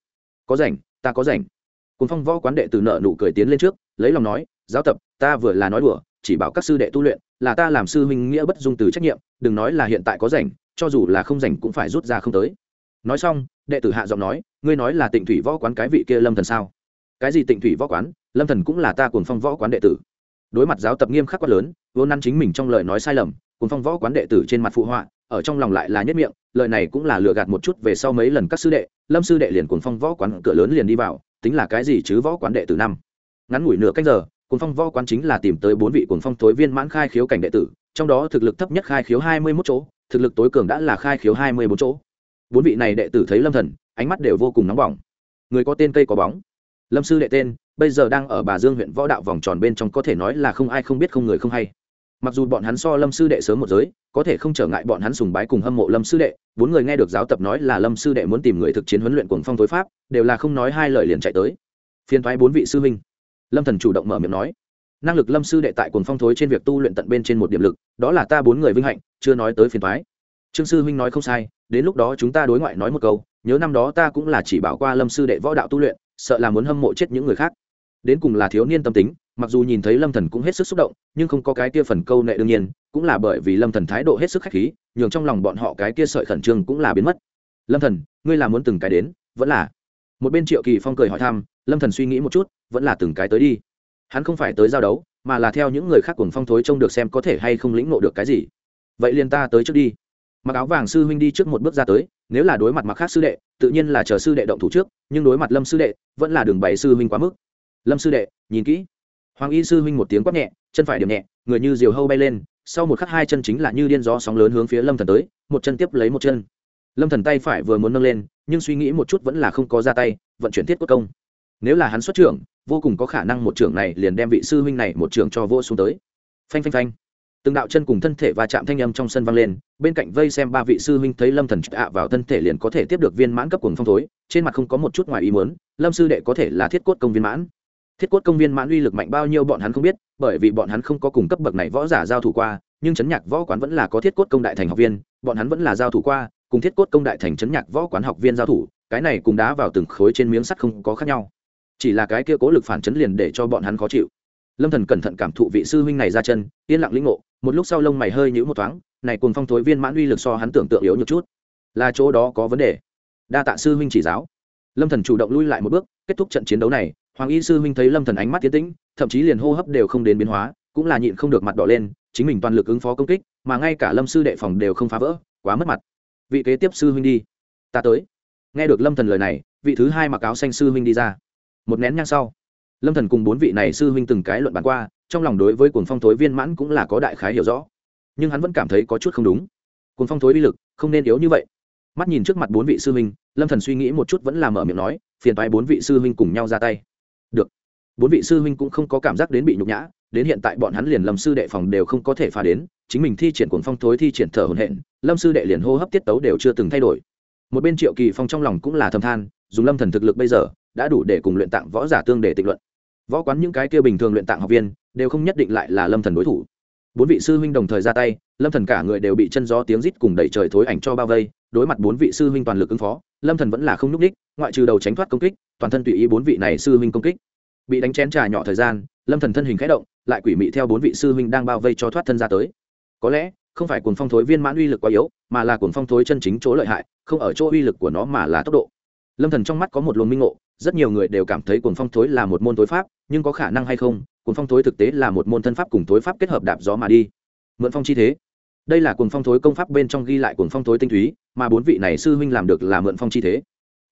Có rảnh, ta có rảnh. Cùng phong võ quán đệ tử nợ nụ cười tiến lên trước, lấy lòng nói, giáo tập, ta vừa là nói đùa, chỉ bảo các sư đệ tu luyện, là ta làm sư huynh nghĩa bất dung từ trách nhiệm, đừng nói là hiện tại có rảnh, cho dù là không rảnh cũng phải rút ra không tới nói xong, đệ tử hạ giọng nói, ngươi nói là tịnh thủy võ quán cái vị kia lâm thần sao? Cái gì tịnh thủy võ quán? Lâm thần cũng là ta cùng phong võ quán đệ tử. Đối mặt giáo tập nghiêm khắc quá lớn vô năn chính mình trong lời nói sai lầm cùng phong võ quán đệ tử trên mặt phụ họa, ở trong lòng lại là nhất miệng, lời này cũng là lừa gạt một chút về sau mấy lần các sư đệ, lâm sư đệ liền cùng phong võ quán cửa lớn liền đi vào, tính là cái gì chứ võ quán đệ tử năm? Ngắn ngủi nửa canh giờ cùng phong võ quán chính là tìm tới bốn vị cùng phong thối viên mãn khai khiếu cảnh đệ tử, trong đó thực lực thấp nhất khai khiếu hai mươi 21 chỗ, thực lực tối cường đã là khai khiếu hai mươi bốn chỗ bốn vị này đệ tử thấy lâm thần, ánh mắt đều vô cùng nóng bỏng. Người có tên cây có bóng. Lâm sư đệ tên, bây giờ đang ở bà dương huyện võ đạo vòng tròn bên trong có thể nói là không ai không biết không người không hay. Mặc dù bọn hắn so lâm sư đệ sớm một giới, có thể không trở ngại bọn hắn sùng bái cùng hâm mộ lâm sư đệ, bốn người nghe được giáo tập nói là lâm sư đệ muốn tìm người thực chiến huấn luyện cuồng phong tối pháp, đều là không nói hai lời liền chạy tới. Phiên thoái bốn vị sư huynh. Lâm thần chủ động mở miệng nói, năng lực lâm sư đệ tại cuồng phong thối trên việc tu luyện tận bên trên một điểm lực, đó là ta bốn người vinh hạnh, chưa nói tới phiền thoái trương sư huynh nói không sai đến lúc đó chúng ta đối ngoại nói một câu, nhớ năm đó ta cũng là chỉ bảo qua lâm sư đệ võ đạo tu luyện, sợ là muốn hâm mộ chết những người khác. Đến cùng là thiếu niên tâm tính, mặc dù nhìn thấy lâm thần cũng hết sức xúc động, nhưng không có cái kia phần câu nệ đương nhiên, cũng là bởi vì lâm thần thái độ hết sức khách khí, nhường trong lòng bọn họ cái kia sợi khẩn trương cũng là biến mất. Lâm thần, ngươi là muốn từng cái đến, vẫn là? Một bên triệu kỳ phong cười hỏi thăm, lâm thần suy nghĩ một chút, vẫn là từng cái tới đi. Hắn không phải tới giao đấu, mà là theo những người khác cùng phong thối trông được xem có thể hay không lĩnh ngộ được cái gì. Vậy liền ta tới trước đi mặc áo vàng sư huynh đi trước một bước ra tới, nếu là đối mặt mặc khác sư đệ, tự nhiên là chờ sư đệ động thủ trước, nhưng đối mặt lâm sư đệ, vẫn là đường bảy sư huynh quá mức. Lâm sư đệ, nhìn kỹ. Hoàng y sư huynh một tiếng quát nhẹ, chân phải điểm nhẹ, người như diều hâu bay lên, sau một khắc hai chân chính là như điên gió sóng lớn hướng phía lâm thần tới, một chân tiếp lấy một chân. Lâm thần tay phải vừa muốn nâng lên, nhưng suy nghĩ một chút vẫn là không có ra tay, vận chuyển thiết quốc công. Nếu là hắn xuất trưởng, vô cùng có khả năng một trưởng này liền đem vị sư huynh này một trưởng cho vô xuống tới. Phanh phanh phanh từng đạo chân cùng thân thể và chạm thanh âm trong sân vang lên, bên cạnh vây xem ba vị sư huynh thấy lâm thần ạ vào thân thể liền có thể tiếp được viên mãn cấp cùng phong thối, trên mặt không có một chút ngoài ý muốn, lâm sư đệ có thể là thiết cốt công viên mãn. Thiết cốt công viên mãn uy lực mạnh bao nhiêu bọn hắn không biết, bởi vì bọn hắn không có cùng cấp bậc này võ giả giao thủ qua, nhưng chấn nhạc võ quán vẫn là có thiết cốt công đại thành học viên, bọn hắn vẫn là giao thủ qua, cùng thiết cốt công đại thành chấn nhạc võ quán học viên giao thủ, cái này cùng đá vào từng khối trên miếng sắt không có khác nhau. Chỉ là cái kia cố lực phản chấn liền để cho bọn hắn khó chịu lâm thần cẩn thận cảm thụ vị sư huynh này ra chân, yên lặng lĩnh ngộ, một lúc sau lông mày hơi nhũ một thoáng, này cùng phong thối viên mãn uy lực so hắn tưởng tượng yếu nhược chút. Là chỗ đó có vấn đề. Đa tạ sư huynh chỉ giáo. Lâm thần chủ động lui lại một bước, kết thúc trận chiến đấu này, hoàng y sư huynh thấy lâm thần ánh mắt tiến tĩnh, thậm chí liền hô hấp đều không đến biến hóa, cũng là nhịn không được mặt đỏ lên, chính mình toàn lực ứng phó công kích, mà ngay cả lâm sư đệ phòng đều không phá vỡ, quá mất mặt. Vị kế tiếp sư huynh đi. Ta tới. Nghe được lâm thần lời này, vị thứ hai mặc áo xanh sư huynh đi ra. Một nén nhang sau lâm thần cùng bốn vị này sư huynh từng cái luận bàn qua, trong lòng đối với cuồng phong thối viên mãn cũng là có đại khái hiểu rõ. Nhưng hắn vẫn cảm thấy có chút không đúng. Cuồng phong thối uy lực, không nên yếu như vậy. Mắt nhìn trước mặt bốn vị sư huynh, lâm thần suy nghĩ một chút vẫn là mở miệng nói, phiền toái bốn vị sư huynh cùng nhau ra tay. Được. Bốn vị sư huynh cũng không có cảm giác đến bị nhục nhã, đến hiện tại bọn hắn liền lâm sư đệ phòng đều không có thể phá đến, chính mình thi triển cuồng phong thối thi triển thở hổn hển, lâm sư đệ liền hô hấp tiết tấu đều chưa từng thay đổi. Một bên triệu kỳ phong trong lòng cũng là thầm than, dùng lâm thần thực lực bây giờ, đã đủ để cùng luyện tạng võ giả tương để tịnh luận võ quán những cái kia bình thường luyện tạng học viên, đều không nhất định lại là lâm thần đối thủ. Bốn vị sư huynh đồng thời ra tay, lâm thần cả người đều bị chân gió tiếng rít cùng đẩy trời thối ảnh cho bao vây, đối mặt bốn vị sư huynh toàn lực ứng phó, lâm thần vẫn là không nhúc ních ngoại trừ đầu tránh thoát công kích, toàn thân tùy ý bốn vị này sư huynh công kích. Bị đánh chén trà nhỏ thời gian, lâm thần thân hình khẽ động, lại quỷ mị theo bốn vị sư huynh đang bao vây cho thoát thân ra tới. Có lẽ, không phải cuồng phong thối viên mãn uy lực quá yếu, mà là cuồng phong thối chân chính chỗ lợi hại, không ở chỗ uy lực của nó mà là tốc độ. Lâm thần trong mắt có một luồng minh ngộ rất nhiều người đều cảm thấy cuồng phong thối là một môn tối pháp, nhưng có khả năng hay không, cuồng phong thối thực tế là một môn thân pháp cùng tối pháp kết hợp đạp gió mà đi. Mượn phong chi thế. Đây là cuồng phong thối công pháp bên trong ghi lại cuồng phong thối tinh túy, mà bốn vị này sư huynh làm được là mượn phong chi thế.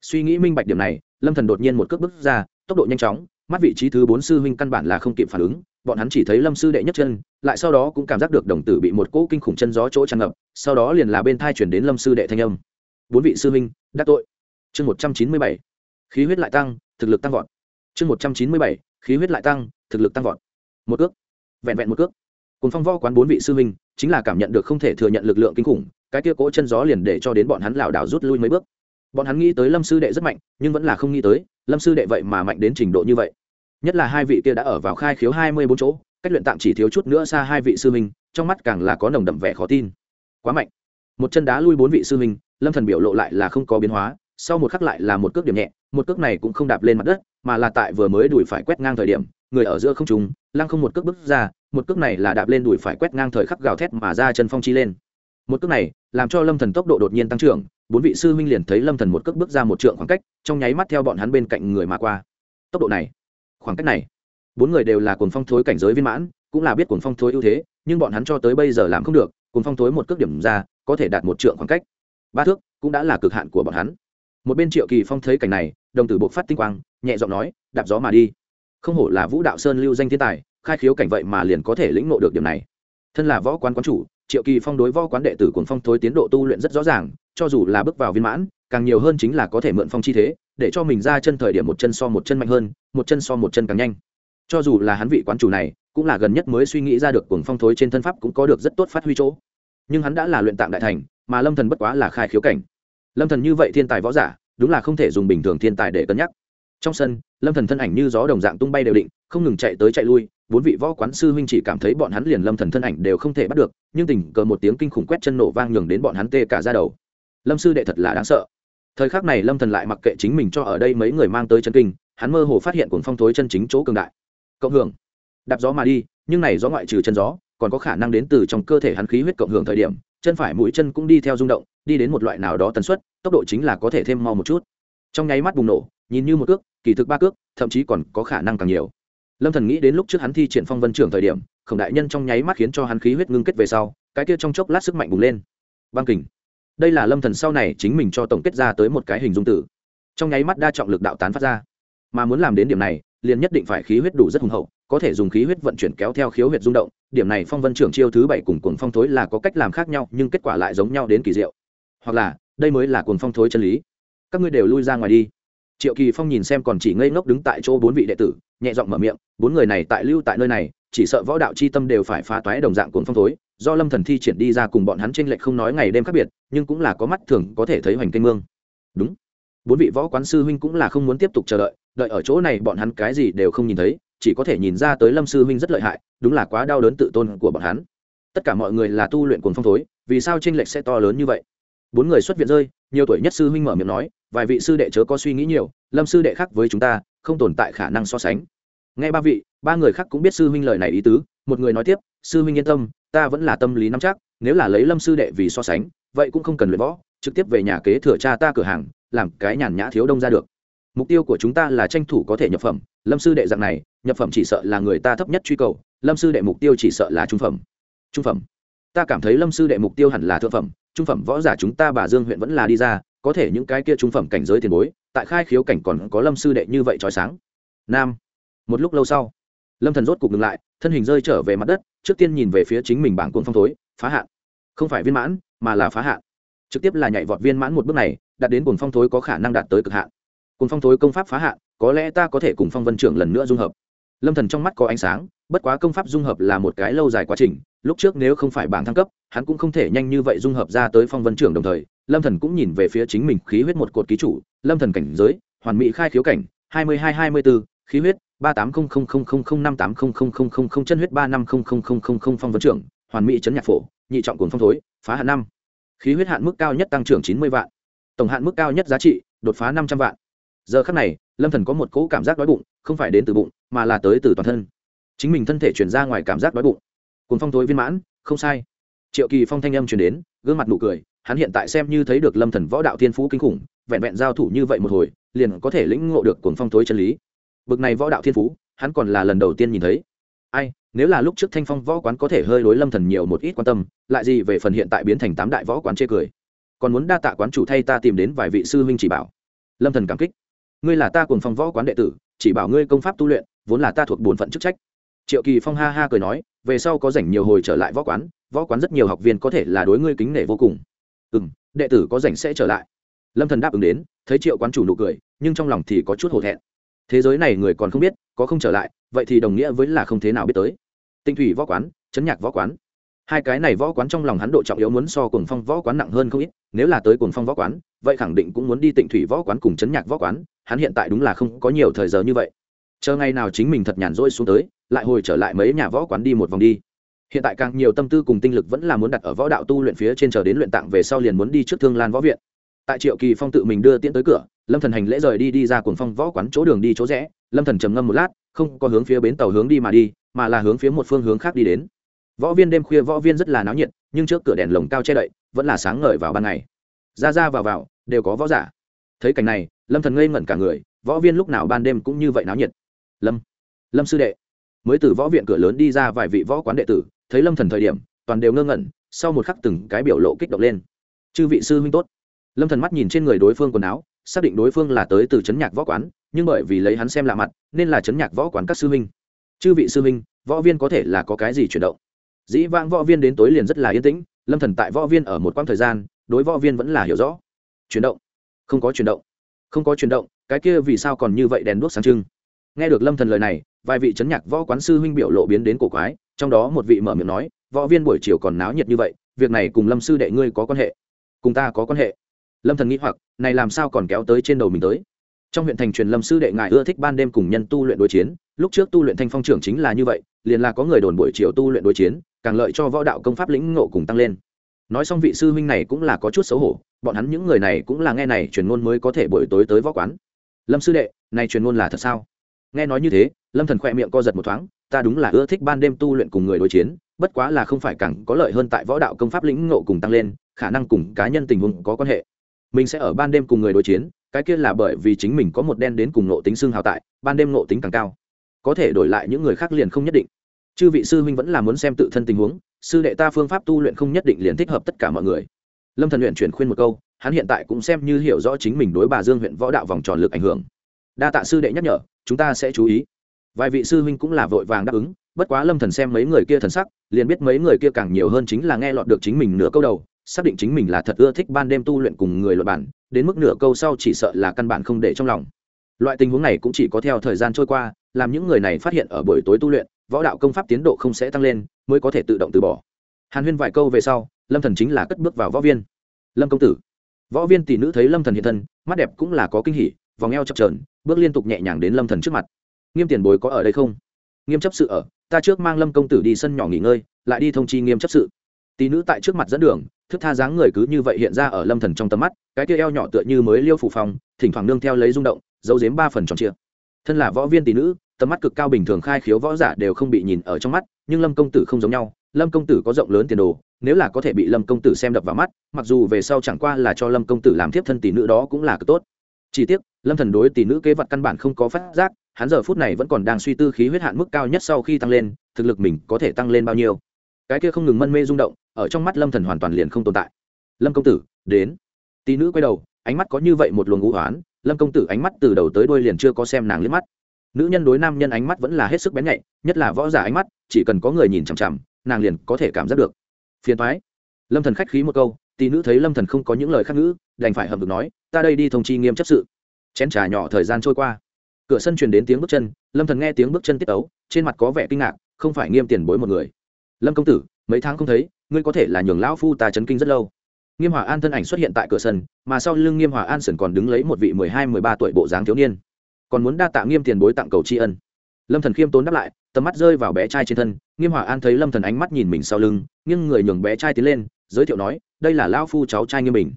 Suy nghĩ minh bạch điểm này, lâm thần đột nhiên một cước bước ra, tốc độ nhanh chóng, mắt vị trí thứ bốn sư huynh căn bản là không kịp phản ứng, bọn hắn chỉ thấy lâm sư đệ nhất chân, lại sau đó cũng cảm giác được đồng tử bị một cỗ kinh khủng chân gió chỗ tràn ngập, sau đó liền là bên thai chuyển đến lâm sư đệ thanh âm. Bốn vị sư huynh, đắc tội. Chương một trăm chín mươi bảy khí huyết lại tăng, thực lực tăng vọt. Chương một trăm chín mươi bảy, khí huyết lại tăng, thực lực tăng vọt. Một cước. Vẹn vẹn một cước. Cùng phong võ quán bốn vị sư huynh, chính là cảm nhận được không thể thừa nhận lực lượng kinh khủng, cái kia cỗ chân gió liền để cho đến bọn hắn lảo đảo rút lui mấy bước. Bọn hắn nghĩ tới lâm sư đệ rất mạnh, nhưng vẫn là không nghĩ tới, lâm sư đệ vậy mà mạnh đến trình độ như vậy. Nhất là hai vị kia đã ở vào khai khiếu hai mươi bốn chỗ, cách luyện tạm chỉ thiếu chút nữa xa hai vị sư huynh, trong mắt càng là có nồng đậm vẻ khó tin. Quá mạnh. Một chân đá lui bốn vị sư huynh, lâm thần biểu lộ lại là không có biến hóa sau một khắc lại là một cước điểm nhẹ, một cước này cũng không đạp lên mặt đất, mà là tại vừa mới đuổi phải quét ngang thời điểm, người ở giữa không trùng lăng không một cước bước ra, một cước này là đạp lên đuổi phải quét ngang thời khắc gào thét mà ra chân phong chi lên. Một cước này làm cho lâm thần tốc độ đột nhiên tăng trưởng, bốn vị sư huynh liền thấy lâm thần một cước bước ra một trượng khoảng cách, trong nháy mắt theo bọn hắn bên cạnh người mà qua. Tốc độ này, khoảng cách này, bốn người đều là cuồng phong thối cảnh giới viên mãn, cũng là biết cuồng phong thối ưu thế, nhưng bọn hắn cho tới bây giờ làm không được, cuồng phong thối một cước điểm ra, có thể đạt một trượng khoảng cách. Ba thước cũng đã là cực hạn của bọn hắn một bên triệu kỳ phong thấy cảnh này, đồng tử bộc phát tinh quang, nhẹ giọng nói, đạp gió mà đi. Không hổ là vũ đạo sơn lưu danh thiên tài, khai khiếu cảnh vậy mà liền có thể lĩnh ngộ được điểm này. Thân là võ quán quán chủ, triệu kỳ phong đối võ quán đệ tử cuồng phong thối tiến độ tu luyện rất rõ ràng, cho dù là bước vào viên mãn, càng nhiều hơn chính là có thể mượn phong chi thế, để cho mình ra chân thời điểm một chân so một chân mạnh hơn, một chân so một chân càng nhanh. Cho dù là hắn vị quán chủ này, cũng là gần nhất mới suy nghĩ ra được cuồng phong thối trên thân pháp cũng có được rất tốt phát huy chỗ. Nhưng hắn đã là luyện tạng đại thành, mà lâm thần bất quá là khai khiếu cảnh lâm thần như vậy thiên tài võ giả, đúng là không thể dùng bình thường thiên tài để cân nhắc. Trong sân, lâm thần thân ảnh như gió đồng dạng tung bay đều định, không ngừng chạy tới chạy lui, bốn vị võ quán sư huynh chỉ cảm thấy bọn hắn liền lâm thần thân ảnh đều không thể bắt được, nhưng tình cờ một tiếng kinh khủng quét chân nổ vang nhường đến bọn hắn tê cả ra đầu. Lâm sư đệ thật là đáng sợ. Thời khắc này lâm thần lại mặc kệ chính mình cho ở đây mấy người mang tới chân kinh, hắn mơ hồ phát hiện cuồng phong thối chân chính chỗ cường đại. Cộng hưởng. Đạp gió mà đi, nhưng này gió ngoại trừ chân gió, còn có khả năng đến từ trong cơ thể hắn khí huyết cộng hưởng thời điểm, chân phải mũi chân cũng đi theo rung động, đi đến một loại nào đó tần suất tốc độ chính là có thể thêm mau một chút. Trong nháy mắt bùng nổ, nhìn như một cước, kỳ thực ba cước, thậm chí còn có khả năng càng nhiều. Lâm thần nghĩ đến lúc trước hắn thi triển phong vân trưởng thời điểm, khổng đại nhân trong nháy mắt khiến cho hắn khí huyết ngưng kết về sau, cái kia trong chốc lát sức mạnh bùng lên. Băng kình. Đây là lâm thần sau này chính mình cho tổng kết ra tới một cái hình dung tử. Trong nháy mắt đa trọng lực đạo tán phát ra. Mà muốn làm đến điểm này, liền nhất định phải khí huyết đủ rất hùng hậu, có thể dùng khí huyết vận chuyển kéo theo khiếu huyệt rung động, điểm này phong vân trưởng chiêu thứ bảy cùng cuồng phong thối là có cách làm khác nhau, nhưng kết quả lại giống nhau đến kỳ diệu. Hoặc là đây mới là cuồng phong thối chân lý. Các ngươi đều lui ra ngoài đi. Triệu kỳ phong nhìn xem còn chỉ ngây ngốc đứng tại chỗ bốn vị đệ tử, nhẹ giọng mở miệng, bốn người này tại lưu tại nơi này, chỉ sợ võ đạo c h i tâm đều phải phá toái đồng dạng cuồng phong thối, do lâm thần thi triển đi ra cùng bọn hắn tranh lệch không nói ngày đêm khác biệt, nhưng cũng là có mắt thường, có thể thấy hoành canh mương. Đúng. Bốn vị võ quán sư huynh cũng là không muốn tiếp tục chờ đợi đợi ở chỗ này bọn hắn cái gì đều không nhìn thấy, chỉ có thể nhìn ra tới lâm sư huynh rất lợi hại, đúng là quá đau đớn tự tôn của bọn hắn. Tất cả mọi người là tu luyện cuồng phong thối, vì sao tranh lệch sẽ to lớn như vậy? Bốn người xuất viện rơi, nhiều tuổi nhất sư huynh mở miệng nói, vài vị sư đệ chớ có suy nghĩ nhiều, lâm sư đệ khác với chúng ta, không tồn tại khả năng so sánh. Nghe ba vị, ba người khác cũng biết sư huynh lời này ý tứ, một người nói tiếp, sư huynh yên tâm, ta vẫn là tâm lý nắm chắc, nếu là lấy lâm sư đệ vì so sánh, vậy cũng không cần luyện võ, trực tiếp về nhà kế thừa cha ta cửa hàng, làm cái nhàn nhã thiếu đông ra được. Mục tiêu của chúng ta là tranh thủ có thể nhập phẩm, lâm sư đệ dạng này, nhập phẩm chỉ sợ là người ta thấp nhất truy cầu, lâm sư đệ mục tiêu chỉ sợ là trung phẩm. Trung phẩm. Ta cảm thấy lâm sư đệ mục tiêu hẳn là thượng phẩm trung phẩm võ giả chúng ta bà dương huyện vẫn là đi ra, có thể những cái kia trung phẩm cảnh giới tiền bối, tại khai khiếu cảnh còn có lâm sư đệ như vậy trói sáng. Nam. Một lúc lâu sau, lâm thần rốt cục ngừng lại, thân hình rơi trở về mặt đất, trước tiên nhìn về phía chính mình bảng cuốn phong thối, phá hạn. Không phải viên mãn, mà là phá hạn. Trực tiếp là nhảy vọt viên mãn một bước này, đạt đến cuồng phong thối có khả năng đạt tới cực hạn. Cuồng phong thối công pháp phá hạn, có lẽ ta có thể cùng phong vân trưởng lần nữa dung hợp. Lâm thần trong mắt có ánh sáng, bất quá công pháp dung hợp là một cái lâu dài quá trình lúc trước nếu không phải bảng thăng cấp hắn cũng không thể nhanh như vậy dung hợp ra tới phong vân trưởng đồng thời lâm thần cũng nhìn về phía chính mình khí huyết một cột ký chủ lâm thần cảnh giới hoàn mỹ khai khiếu cảnh hai mươi hai hai mươi bốn khí huyết ba tám không không không không không năm tám không không không không không chân huyết ba năm không không không không không phong vân trưởng hoàn mỹ chấn nhạc phổ nhị trọng cuồng phong thối phá hạn năm khí huyết hạn mức cao nhất tăng trưởng chín mươi vạn tổng hạn mức cao nhất giá trị đột phá năm trăm vạn giờ khắc này lâm thần có một cỗ cảm giác đói bụng không phải đến từ bụng mà là tới từ toàn thân chính mình thân thể chuyển ra ngoài cảm giác đói bụng cuốn phong tối viên mãn, không sai. Triệu kỳ phong thanh âm truyền đến, gương mặt nụ cười, hắn hiện tại xem như thấy được lâm thần võ đạo thiên phú kinh khủng, vẹn vẹn giao thủ như vậy một hồi, liền có thể lĩnh ngộ được cuốn phong tối chân lý. Bực này võ đạo thiên phú, hắn còn là lần đầu tiên nhìn thấy. Ai, nếu là lúc trước thanh phong võ quán có thể hơi đối lâm thần nhiều một ít quan tâm, lại gì về phần hiện tại biến thành tám đại võ quán chê cười? Còn muốn đa tạ quán chủ thay ta tìm đến vài vị sư huynh chỉ bảo. Lâm thần cảm kích. Ngươi là ta cùng phong võ quán đệ tử, chỉ bảo ngươi công pháp tu luyện, vốn là ta thuộc bổn phận chức trách. Triệu kỳ phong ha ha cười nói về sau có rảnh nhiều hồi trở lại võ quán võ quán rất nhiều học viên có thể là đối ngươi kính nể vô cùng. Ừ m đệ tử có rảnh sẽ trở lại. Lâm thần đáp ứng đến, thấy triệu quán chủ nụ cười, nhưng trong lòng thì có chút hổ thẹn. Thế giới này người còn không biết, có không trở lại, vậy thì đồng nghĩa với là không thế nào biết tới. Tinh thủy võ quán, chấn nhạc võ quán. Hai cái này võ quán trong lòng hắn độ trọng yếu muốn so cùng phong võ quán nặng hơn không ít, nếu là tới cùng phong võ quán, vậy khẳng định cũng muốn đi tịnh thủy võ quán cùng chấn nhạc võ quán, hắn hiện tại đúng là không có nhiều thời giờ như vậy. Chờ ngày nào chính mình thật nhàn rỗi xuống tới lại hồi trở lại mấy nhà võ quán đi một vòng đi. Hiện tại càng nhiều tâm tư cùng tinh lực vẫn là muốn đặt ở võ đạo tu luyện phía trên chờ đến luyện tạng về sau liền muốn đi trước thương lan võ viện. Tại triệu kỳ phong tự mình đưa tiễn tới cửa, lâm thần hành lễ rời đi đi ra cuồng phong võ quán chỗ đường đi chỗ rẽ. Lâm thần trầm ngâm một lát, không có hướng phía bến tàu hướng đi mà đi, mà là hướng phía một phương hướng khác đi đến. Võ viên đêm khuya võ viên rất là náo nhiệt, nhưng trước cửa đèn lồng cao che đậy, vẫn là sáng ngời vào ban ngày. Ra ra vào vào, đều có võ giả. Thấy cảnh này, lâm thần ngây ngẩn cả người, võ viên lúc nào ban đêm cũng như vậy náo nhiệt. Lâm lâm sư đệ mới từ võ viện cửa lớn đi ra vài vị võ quán đệ tử, thấy lâm thần thời điểm, toàn đều ngơ ngẩn, sau một khắc từng cái biểu lộ kích động lên. Chư vị sư huynh tốt. Lâm thần mắt nhìn trên người đối phương quần áo, xác định đối phương là tới từ chấn nhạc võ quán, nhưng bởi vì lấy hắn xem lạ mặt, nên là chấn nhạc võ quán các sư huynh. Chư vị sư huynh, võ viên có thể là có cái gì chuyển động? Dĩ vãng võ viên đến tối liền rất là yên tĩnh, lâm thần tại võ viên ở một quãng thời gian, đối võ viên vẫn là hiểu rõ. Chuyển động. Không có chuyển động. Không có chuyển động, cái kia vì sao còn như vậy đèn đuốc sáng trưng? Nghe được lâm thần lời này, vài vị chấn nhạc võ quán sư huynh biểu lộ biến đến cổ quái, trong đó một vị mở miệng nói, võ viên buổi chiều còn náo nhiệt như vậy, việc này cùng lâm sư đệ ngươi có quan hệ? Cùng ta có quan hệ. Lâm thần nghĩ hoặc, này làm sao còn kéo tới trên đầu mình tới? Trong huyện thành truyền lâm sư đệ ngài ưa thích ban đêm cùng nhân tu luyện đối chiến, lúc trước tu luyện thanh phong trưởng chính là như vậy, liền là có người đồn buổi chiều tu luyện đối chiến, càng lợi cho võ đạo công pháp lĩnh ngộ cùng tăng lên. Nói xong vị sư huynh này cũng là có chút xấu hổ, bọn hắn những người này cũng là nghe này truyền ngôn mới có thể buổi tối tới võ quán. Lâm sư đệ, này truyền ngôn là thật sao? Nghe nói như thế, lâm thần khỏe miệng co giật một thoáng, ta đúng là ưa thích ban đêm tu luyện cùng người đối chiến, bất quá là không phải càng có lợi hơn tại võ đạo công pháp lĩnh ngộ cùng tăng lên, khả năng cùng cá nhân tình huống có quan hệ. Mình sẽ ở ban đêm cùng người đối chiến, cái kia là bởi vì chính mình có một đen đến cùng nộ tính xương hào tại, ban đêm nộ tính càng cao. Có thể đổi lại những người khác liền không nhất định. Chư vị sư huynh vẫn là muốn xem tự thân tình huống, sư đệ ta phương pháp tu luyện không nhất định liền thích hợp tất cả mọi người. Lâm thần luyện chuyển khuyên một câu, hắn hiện tại cũng xem như hiểu rõ chính mình đối bà dương huyện võ đạo vòng tròn lực ảnh hưởng đa tạ sư đệ nhắc nhở, chúng ta sẽ chú ý. Vài vị sư huynh cũng là vội vàng đáp ứng, bất quá lâm thần xem mấy người kia thần sắc, liền biết mấy người kia càng nhiều hơn chính là nghe lọt được chính mình nửa câu đầu, xác định chính mình là thật ưa thích ban đêm tu luyện cùng người luật bản, đến mức nửa câu sau chỉ sợ là căn bản không để trong lòng. Loại tình huống này cũng chỉ có theo thời gian trôi qua, làm những người này phát hiện ở buổi tối tu luyện, võ đạo công pháp tiến độ không sẽ tăng lên, mới có thể tự động từ bỏ. Hàn huyên vài câu về sau, lâm thần chính là cất bước vào võ viên. Lâm công tử. Võ viên tỷ nữ thấy lâm thần hiện thân, mắt đẹp cũng là có kinh hỉ, vòng eo chập trờn bước liên tục nhẹ nhàng đến lâm thần trước mặt. Nghiêm tiền bối có ở đây không? Nghiêm chấp sự ở, ta trước mang lâm công tử đi sân nhỏ nghỉ ngơi, lại đi thông chi nghiêm chấp sự. Tỷ nữ tại trước mặt dẫn đường, thức tha dáng người cứ như vậy hiện ra ở lâm thần trong tầm mắt, cái kia eo nhỏ tựa như mới liêu phủ phòng thỉnh thoảng nương theo lấy rung động dấu dếm ba phần tròn chia thân là võ viên tỷ nữ, tầm mắt cực cao bình thường khai khiếu võ giả đều không bị nhìn ở trong mắt, nhưng lâm công tử không giống nhau, lâm công tử có rộng lớn tiền đồ, nếu là có thể bị lâm công tử xem đập vào mắt, mặc dù về sau chẳng qua là cho lâm công tử làm thiếp thân tỷ nữ đó cũng là cực tốt. Chỉ tiếc lâm thần đối tỷ nữ kế vật căn bản không có phát giác, hắn giờ phút này vẫn còn đang suy tư khí huyết hạn mức cao nhất sau khi tăng lên, thực lực mình có thể tăng lên bao nhiêu. Cái kia không ngừng mân mê rung động, ở trong mắt lâm thần hoàn toàn liền không tồn tại. Lâm công tử, đến. Tỷ nữ quay đầu, ánh mắt có như vậy một luồng ngũ hoán, lâm công tử ánh mắt từ đầu tới đuôi liền chưa có xem nàng liếc mắt. Nữ nhân đối nam nhân ánh mắt vẫn là hết sức bén nhạy, nhất là võ giả ánh mắt, chỉ cần có người nhìn chằm chằm, nàng liền có thể cảm giác được. Phiền thoái lâm thần khách khí một câu, tỷ nữ thấy lâm thần không có những lời khác ngữ, đành phải hầm được nói, ta đây đi thông chi nghiêm chấp sự chén trà nhỏ thời gian trôi qua. Cửa sân truyền đến tiếng bước chân, lâm thần nghe tiếng bước chân tiết ấu, trên mặt có vẻ kinh ngạc, không phải nghiêm tiền bối một người. Lâm công tử, mấy tháng không thấy, ngươi có thể là nhường lão phu ta chấn kinh rất lâu. Nghiêm hòa an thân ảnh xuất hiện tại cửa sân, mà sau lưng nghiêm hòa an sần còn đứng lấy một vị mười hai, mười ba tuổi bộ dáng thiếu niên. Còn muốn đa tạ nghiêm tiền bối tặng cầu tri ân. Lâm thần khiêm tốn đáp lại, tầm mắt rơi vào bé trai trên thân, nghiêm hòa an thấy lâm thần ánh mắt nhìn mình sau lưng nhưng người nhường bé trai tiến lên, giới thiệu nói, đây là lão phu cháu trai nghiêm bình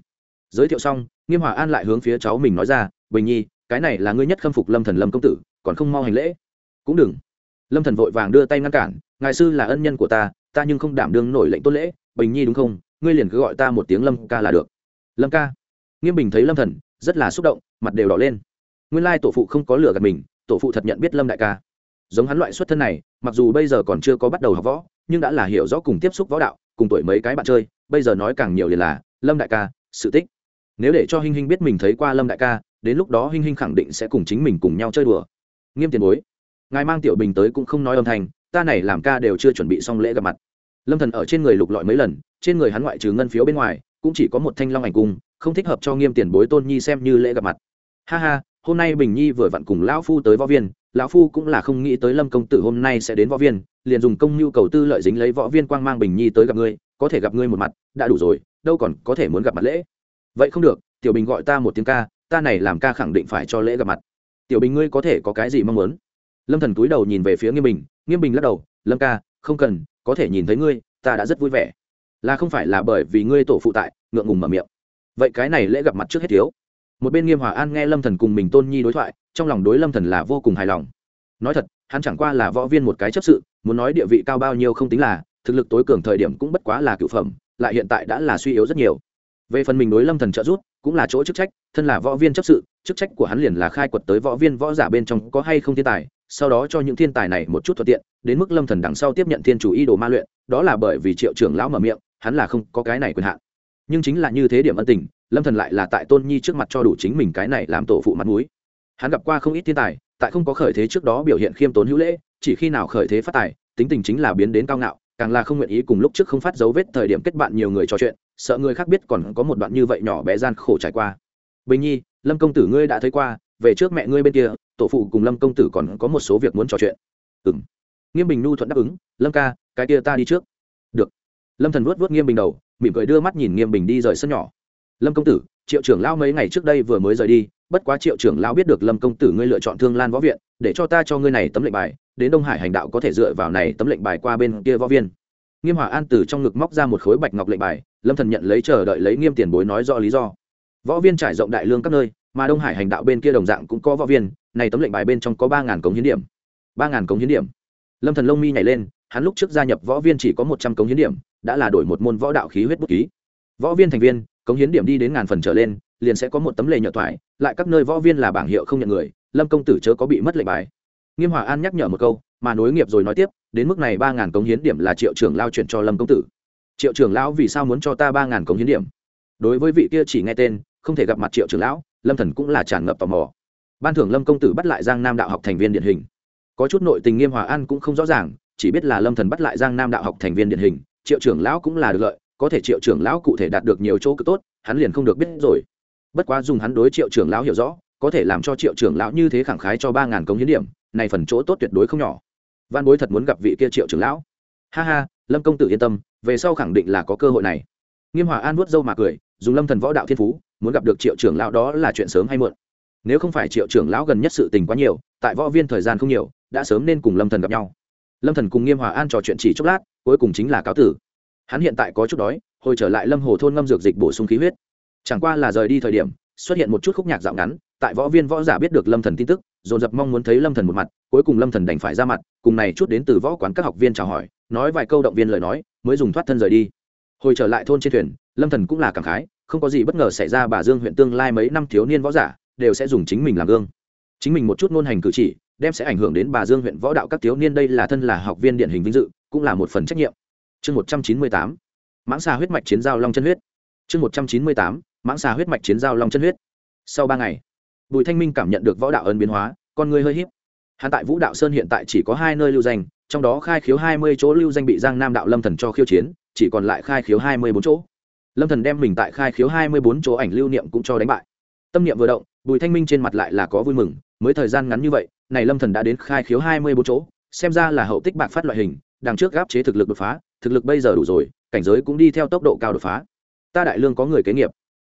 giới thiệu xong, nghiêm hòa an lại hướng phía cháu mình nói ra, bình nhi, cái này là ngươi nhất khâm phục lâm thần lâm công tử, còn không mau hành lễ. Cũng đừng. Lâm thần vội vàng đưa tay ngăn cản, ngài sư là ân nhân của ta ta nhưng không đảm đương nổi lệnh tốt lễ. Bình nhi đúng không? Ngươi liền cứ gọi ta một tiếng lâm ca là được. Lâm ca? Nghiêm bình thấy lâm thần, rất là xúc động, mặt đều đỏ lên. Nguyên lai tổ phụ không có lửa gạt mình, tổ phụ thật nhận biết lâm đại ca. Giống hắn loại xuất thân này, mặc dù bây giờ còn chưa có bắt đầu học võ, nhưng đã là hiểu rõ cùng tiếp xúc võ đạo, cùng tuổi mấy cái bạn chơi, bây giờ nói càng nhiều liền là, lâm đại ca, sự tích nếu để cho hinh hinh biết mình thấy qua lâm đại ca, đến lúc đó hinh hinh khẳng định sẽ cùng chính mình cùng nhau chơi đùa. Nghiêm tiền bối, ngài mang tiểu bình tới cũng không nói âm thanh, ta này làm ca đều chưa chuẩn bị xong lễ gặp mặt. Lâm thần ở trên người lục lọi mấy lần, trên người hắn ngoại trừ ngân phiếu bên ngoài, cũng chỉ có một thanh long ảnh cung, không thích hợp cho nghiêm tiền bối tôn nhi xem như lễ gặp mặt. Ha ha, hôm nay bình nhi vừa vặn cùng lão phu tới võ viên, lão phu cũng là không nghĩ tới lâm công tử hôm nay sẽ đến võ viên, liền dùng công nhu cầu tư lợi dính lấy võ viên quang mang bình nhi tới gặp ngươi, có thể gặp ngươi một mặt, đã đủ rồi, đâu còn có thể muốn gặp mặt lễ vậy không được, tiểu bình gọi ta một tiếng ca, ta này làm ca khẳng định phải cho lễ gặp mặt. Tiểu bình ngươi có thể có cái gì mong muốn? Lâm thần túi đầu nhìn về phía nghiêm bình nghiêm bình lắc đầu, lâm ca, không cần, có thể nhìn thấy ngươi, ta đã rất vui vẻ. Là không phải là bởi vì ngươi tổ phụ tại, ngượng ngùng mở miệng. Vậy cái này lễ gặp mặt trước hết thiếu. Một bên nghiêm hòa an nghe lâm thần cùng mình tôn nhi đối thoại, trong lòng đối lâm thần là vô cùng hài lòng. Nói thật, hắn chẳng qua là võ viên một cái chấp sự, muốn nói địa vị cao bao nhiêu không tính là, thực lực tối cường thời điểm cũng bất quá là cựu phẩm, lại hiện tại đã là suy yếu rất nhiều về phần mình đối lâm thần trợ giúp, cũng là chỗ chức trách, thân là võ viên chấp sự, chức trách của hắn liền là khai quật tới võ viên võ giả bên trong có hay không thiên tài, sau đó cho những thiên tài này một chút thuận tiện, đến mức lâm thần đằng sau tiếp nhận thiên chủ y đồ ma luyện, đó là bởi vì triệu trưởng lão mở miệng, hắn là không có cái này quyền hạn. Nhưng chính là như thế điểm ân tình, lâm thần lại là tại tôn nhi trước mặt cho đủ chính mình cái này làm tổ phụ mặt mũi. Hắn gặp qua không ít thiên tài, tại không có khởi thế trước đó biểu hiện khiêm tốn hữu lễ, chỉ khi nào khởi thế phát tài, tính tình chính là biến đến cao ngạo, càng là không nguyện ý cùng lúc trước không phát dấu vết thời điểm kết bạn nhiều người trò chuyện sợ người khác biết còn có một đoạn như vậy nhỏ bé gian khổ trải qua. Bình nhi, lâm công tử ngươi đã thấy qua, về trước mẹ ngươi bên kia, tổ phụ cùng lâm công tử còn có một số việc muốn trò chuyện. Ừm. nghiêm bình nhu thuận đáp ứng, lâm ca, cái kia ta đi trước. Được. Lâm thần vuốt vuốt nghiêm bình đầu, mỉm cười đưa mắt nhìn nghiêm bình đi rời sân nhỏ. Lâm công tử, triệu trưởng lão mấy ngày trước đây vừa mới rời đi, bất quá triệu trưởng lão biết được lâm công tử ngươi lựa chọn thương lan võ viện, để cho ta cho ngươi này tấm lệnh bài, đến đông hải hành đạo có thể dựa vào này tấm lệnh bài qua bên kia võ viên nghiêm hòa an từ trong ngực móc ra một khối bạch ngọc lệnh bài, lâm thần nhận lấy chờ đợi lấy nghiêm tiền bối nói rõ lý do. Võ viên trải rộng đại lương các nơi, mà đông hải hành đạo bên kia đồng dạng cũng có võ viên, này tấm lệnh bài bên trong có ba ngàn cống hiến điểm. Ba ngàn cống hiến điểm. Lâm thần lông mi nhảy lên, hắn lúc trước gia nhập võ viên chỉ có một trăm cống hiến điểm, đã là đổi một môn võ đạo khí huyết bút ký. Võ viên thành viên, cống hiến điểm đi đến ngàn phần trở lên, liền sẽ có một tấm lệ nhợ thoại, lại các nơi võ viên là bảng hiệu không nhận người, lâm công tử chớ có bị mất lệnh bài. Nghiêm hòa an nhắc nhở một câu, mà nối nghiệp rồi nói tiếp đến mức này ba ngàn cống hiến điểm là triệu trưởng lao chuyển cho lâm công tử. Triệu trưởng lão vì sao muốn cho ta ba ngàn cống hiến điểm? Đối với vị kia chỉ nghe tên, không thể gặp mặt triệu trưởng lão, lâm thần cũng là tràn ngập tò mò. Ban thưởng lâm công tử bắt lại giang nam đạo học thành viên điển hình. Có chút nội tình nghiêm hòa an cũng không rõ ràng, chỉ biết là lâm thần bắt lại giang nam đạo học thành viên điển hình, triệu trưởng lão cũng là được lợi, có thể triệu trưởng lão cụ thể đạt được nhiều chỗ cực tốt, hắn liền không được biết rồi. Bất quá dùng hắn đối triệu trưởng lão hiểu rõ, có thể làm cho triệu trưởng lão như thế khẳng khái cho ba ngàn cống hiến điểm, này phần chỗ tốt tuyệt đối không nhỏ văn bối thật muốn gặp vị kia triệu trưởng lão. Ha ha, lâm công tử yên tâm, về sau khẳng định là có cơ hội này. Nghiêm hòa an vuốt râu mà cười, dùng lâm thần võ đạo thiên phú, muốn gặp được triệu trưởng lão đó là chuyện sớm hay muộn. Nếu không phải triệu trưởng lão gần nhất sự tình quá nhiều, tại võ viên thời gian không nhiều, đã sớm nên cùng lâm thần gặp nhau. Lâm thần cùng nghiêm hòa an trò chuyện chỉ chốc lát, cuối cùng chính là cáo tử. Hắn hiện tại có chút đói, hồi trở lại lâm hồ thôn ngâm dược dịch bổ sung khí huyết. Chẳng qua là rời đi thời điểm, xuất hiện một chút khúc nhạc dạo ngắn tại võ viên võ giả biết được lâm thần tin tức, dồn dập mong muốn thấy lâm thần một mặt, cuối cùng lâm thần đành phải ra mặt, cùng này chút đến từ võ quán các học viên chào hỏi, nói vài câu động viên lời nói, mới dùng thoát thân rời đi. Hồi trở lại thôn trên thuyền, lâm thần cũng là cảm khái, không có gì bất ngờ xảy ra bà dương huyện tương lai mấy năm thiếu niên võ giả, đều sẽ dùng chính mình làm gương. Chính mình một chút ngôn hành cử chỉ, đem sẽ ảnh hưởng đến bà dương huyện võ đạo các thiếu niên đây là thân là học viên điển hình vinh dự, cũng là một phần trách nhiệm. Chương một trăm chín mươi tám, mãng xà huyết mạch chiến giao long chân huyết. Chương một trăm chín mươi tám, mãng xà huyết mạch chiến giao long chân huyết. Sau ba ngày bùi thanh minh cảm nhận được võ đạo ân biến hóa, con người hơi híp. hắn tại vũ đạo sơn hiện tại chỉ có hai nơi lưu danh, trong đó khai khiếu hai mươi chỗ lưu danh bị giang nam đạo lâm thần cho khiêu chiến, chỉ còn lại khai khiếu hai mươi bốn chỗ. Lâm thần đem mình tại khai khiếu hai mươi bốn chỗ ảnh lưu niệm cũng cho đánh bại. Tâm niệm vừa động, bùi thanh minh trên mặt lại là có vui mừng, mới thời gian ngắn như vậy, này lâm thần đã đến khai khiếu hai mươi bốn chỗ, xem ra là hậu tích bạc phát loại hình, đằng trước gáp chế thực lực đột phá, thực lực bây giờ đủ rồi, cảnh giới cũng đi theo tốc độ cao đột phá. Ta đại lương có người kế nghiệp.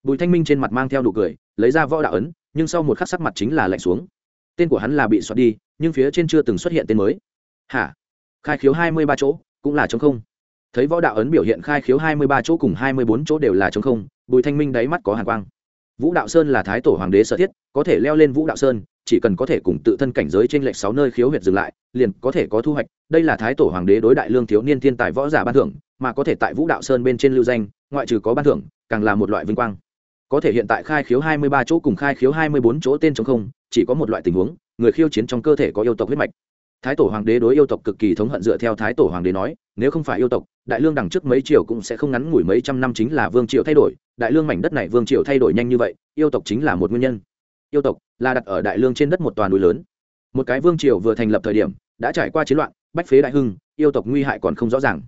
Bùi thanh minh trên mặt mang theo nụ cười, lấy ra võ đạo ấn nhưng sau một khắc sắc mặt chính là lạnh xuống. Tên của hắn là bị xoát đi, nhưng phía trên chưa từng xuất hiện tên mới. Hả? Khai khiếu hai mươi ba chỗ, cũng là chống không. Thấy võ đạo ấn biểu hiện khai khiếu hai mươi ba chỗ cùng hai mươi bốn chỗ đều là chống không, bùi thanh minh đáy mắt có hàn quang. Vũ đạo sơn là thái tổ hoàng đế sở thiết, có thể leo lên vũ đạo sơn, chỉ cần có thể cùng tự thân cảnh giới trên lệch sáu nơi khiếu huyệt dừng lại, liền có thể có thu hoạch. Đây là thái tổ hoàng đế đối đại lương thiếu niên thiên tài võ giả ban thưởng, mà có thể tại vũ đạo sơn bên trên lưu danh, ngoại trừ có ban thưởng, càng là một loại vinh quang có thể hiện tại khai khiếu hai mươi ba chỗ cùng khai khiếu hai mươi bốn chỗ tên trống không, chỉ có một loại tình huống, người khiêu chiến trong cơ thể có yêu tộc huyết mạch. Thái tổ hoàng đế đối yêu tộc cực kỳ thống hận dựa theo thái tổ hoàng đế nói, nếu không phải yêu tộc, đại lương đằng trước mấy triều cũng sẽ không ngắn ngủi mấy trăm năm chính là vương triều thay đổi, đại lương mảnh đất này vương triều thay đổi nhanh như vậy, yêu tộc chính là một nguyên nhân. Yêu tộc là đặt ở đại lương trên đất một toàn núi lớn. Một cái vương triều vừa thành lập thời điểm, đã trải qua chiến loạn, bách phế đại hưng, yêu tộc nguy hại còn không rõ ràng.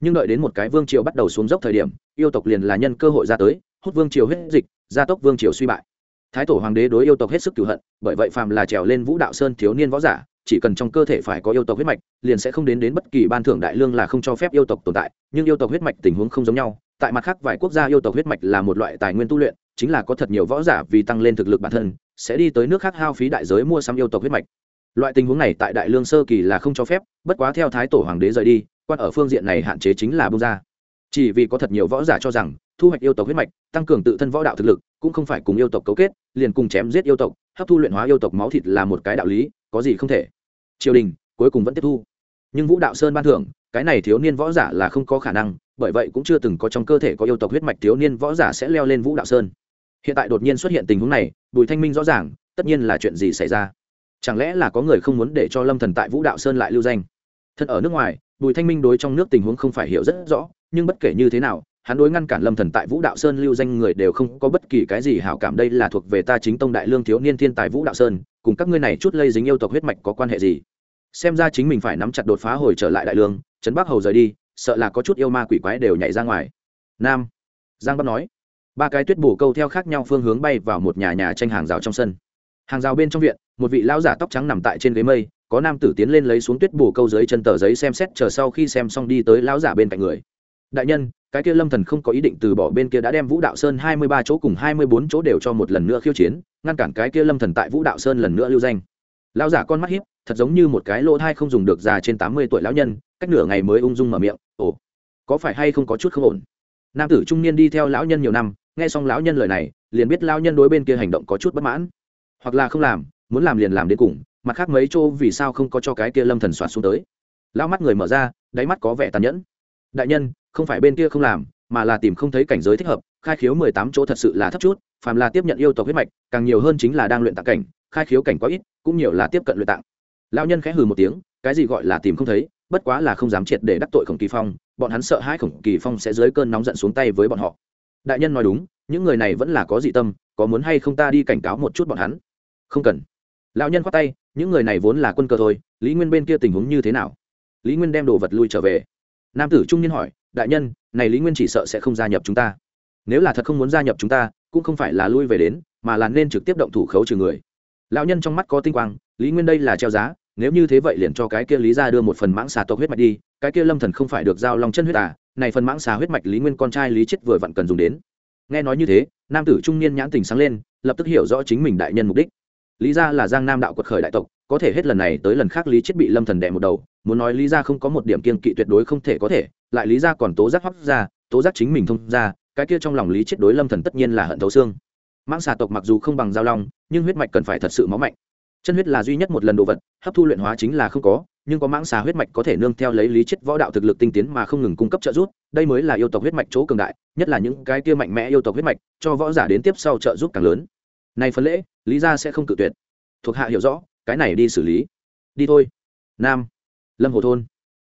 Nhưng đợi đến một cái vương triều bắt đầu xuống dốc thời điểm, yêu tộc liền là nhân cơ hội ra tới hút vương triều huyết dịch, gia tốc vương triều suy bại. Thái tổ hoàng đế đối yêu tộc hết sức cựu hận, bởi vậy phàm là trèo lên vũ đạo sơn thiếu niên võ giả, chỉ cần trong cơ thể phải có yêu tộc huyết mạch, liền sẽ không đến đến bất kỳ ban thưởng đại lương là không cho phép yêu tộc tồn tại, nhưng yêu tộc huyết mạch tình huống không giống nhau. Tại mặt khác, vài quốc gia yêu tộc huyết mạch là một loại tài nguyên tu luyện, chính là có thật nhiều võ giả vì tăng lên thực lực bản thân, sẽ đi tới nước khác hao phí đại giới mua sắm yêu tộc huyết mạch. Loại tình huống này tại đại lương sơ kỳ là không cho phép, bất quá theo thái tổ hoàng đế rời đi, quan ở phương diện này hạn chế chính là bông ra. Chỉ vì có thật nhiều võ giả cho rằng thu hoạch yêu tộc huyết mạch, tăng cường tự thân võ đạo thực lực, cũng không phải cùng yêu tộc cấu kết, liền cùng chém giết yêu tộc, hấp thu luyện hóa yêu tộc máu thịt là một cái đạo lý, có gì không thể. Triều đình, cuối cùng vẫn tiếp thu. Nhưng vũ đạo sơn ban thưởng, cái này thiếu niên võ giả là không có khả năng, bởi vậy cũng chưa từng có trong cơ thể có yêu tộc huyết mạch thiếu niên võ giả sẽ leo lên vũ đạo sơn. Hiện tại đột nhiên xuất hiện tình huống này, bùi thanh minh rõ ràng, tất nhiên là chuyện gì xảy ra? Chẳng lẽ là có người không muốn để cho lâm thần tại vũ đạo sơn lại lưu danh? Thật ở nước ngoài, bùi thanh minh đối trong nước tình huống không phải hiểu rất rõ, nhưng bất kể như thế nào hắn đối ngăn cản lâm thần tại vũ đạo sơn lưu danh người đều không có bất kỳ cái gì hảo cảm. Đây là thuộc về ta chính tông đại lương thiếu niên thiên tài vũ đạo sơn, cùng các ngươi này chút lây dính yêu tộc huyết mạch có quan hệ gì? Xem ra chính mình phải nắm chặt đột phá hồi trở lại đại lương, trấn bắc hầu rời đi, sợ là có chút yêu ma quỷ quái đều nhảy ra ngoài. Nam, giang bắc nói. Ba cái tuyết bổ câu theo khác nhau phương hướng bay vào một nhà nhà tranh hàng rào trong sân. Hàng rào bên trong viện, một vị lão giả tóc trắng nằm tại trên ghế mây, có nam tử tiến lên lấy xuống tuyết bổ câu dưới chân tờ giấy xem xét, chờ sau khi xem xong đi tới lão giả bên cạnh người đại nhân, cái kia lâm thần không có ý định từ bỏ bên kia đã đem vũ đạo sơn hai mươi ba chỗ cùng hai mươi bốn chỗ đều cho một lần nữa khiêu chiến, ngăn cản cái kia lâm thần tại vũ đạo sơn lần nữa lưu danh. Lão giả con mắt hiếp thật giống như một cái lỗ thai không dùng được già trên tám mươi tuổi lão nhân, cách nửa ngày mới ung dung mở miệng, ồ, có phải hay không có chút không ổn? Nam tử trung niên đi theo lão nhân nhiều năm, nghe xong lão nhân lời này, liền biết lão nhân đối bên kia hành động có chút bất mãn. Hoặc là không làm, muốn làm liền làm đến cùng, mặt khác mấy chỗ vì sao không có cho cái kia lâm thần soạt xuống tới. Lão mắt người mở ra, đáy mắt có vẻ tàn nhẫn đại nhân, không phải bên kia không làm, mà là tìm không thấy cảnh giới thích hợp, khai khiếu mười tám chỗ thật sự là thấp chút, phàm là tiếp nhận yêu tộc huyết mạch, càng nhiều hơn chính là đang luyện tạng cảnh, khai khiếu cảnh quá ít, cũng nhiều là tiếp cận luyện tạng. Lão nhân khẽ hừ một tiếng, cái gì gọi là tìm không thấy, bất quá là không dám triệt để đắc tội khổng kỳ phong, bọn hắn sợ hai khổng kỳ phong sẽ dưới cơn nóng giận xuống tay với bọn họ. Đại nhân nói đúng, những người này vẫn là có dị tâm, có muốn hay không ta đi cảnh cáo một chút bọn hắn? Không cần. Lão nhân khoát tay, những người này vốn là quân cơ thôi, lý nguyên bên kia tình huống như thế nào? Lý nguyên đem đồ vật lui trở về nam tử trung niên hỏi, đại nhân, này lý nguyên chỉ sợ sẽ không gia nhập chúng ta. Nếu là thật không muốn gia nhập chúng ta, cũng không phải là lui về đến, mà là nên trực tiếp động thủ khấu trừ người. Lão nhân trong mắt có tinh quang, lý nguyên đây là treo giá, nếu như thế vậy liền cho cái kia lý ra đưa một phần mãng xà tộc huyết mạch đi, cái kia lâm thần không phải được giao lòng chân huyết à này phần mãng xà huyết mạch lý nguyên con trai lý chết vừa vặn cần dùng đến. Nghe nói như thế, nam tử trung niên nhãn tình sáng lên, lập tức hiểu rõ chính mình đại nhân mục đích lý ra là giang nam đạo quật khởi đại tộc, có thể hết lần này tới lần khác lý chết bị lâm thần đẻ một đầu. Muốn nói lý ra không có một điểm kiên kỵ tuyệt đối không thể có thể, lại lý ra còn tố giác hoắc ra, tố giác chính mình thông ra, cái kia trong lòng lý chết đối lâm thần tất nhiên là hận thấu xương. Mãng xà tộc mặc dù không bằng giao long, nhưng huyết mạch cần phải thật sự máu mạnh. Chân huyết là duy nhất một lần đồ vật, hấp thu luyện hóa chính là không có, nhưng có mãng xà huyết mạch có thể nương theo lấy lý chết võ đạo thực lực tinh tiến mà không ngừng cung cấp trợ giúp, đây mới là yêu tộc huyết mạch chỗ cường đại, nhất là những cái kia mạnh mẽ yêu tộc huyết mạch, cho võ giả đến tiếp sau trợ giúp càng lớn nay phân lễ, lý gia sẽ không cự tuyệt. Thuộc hạ hiểu rõ, cái này đi xử lý. Đi thôi. Nam. Lâm hồ thôn.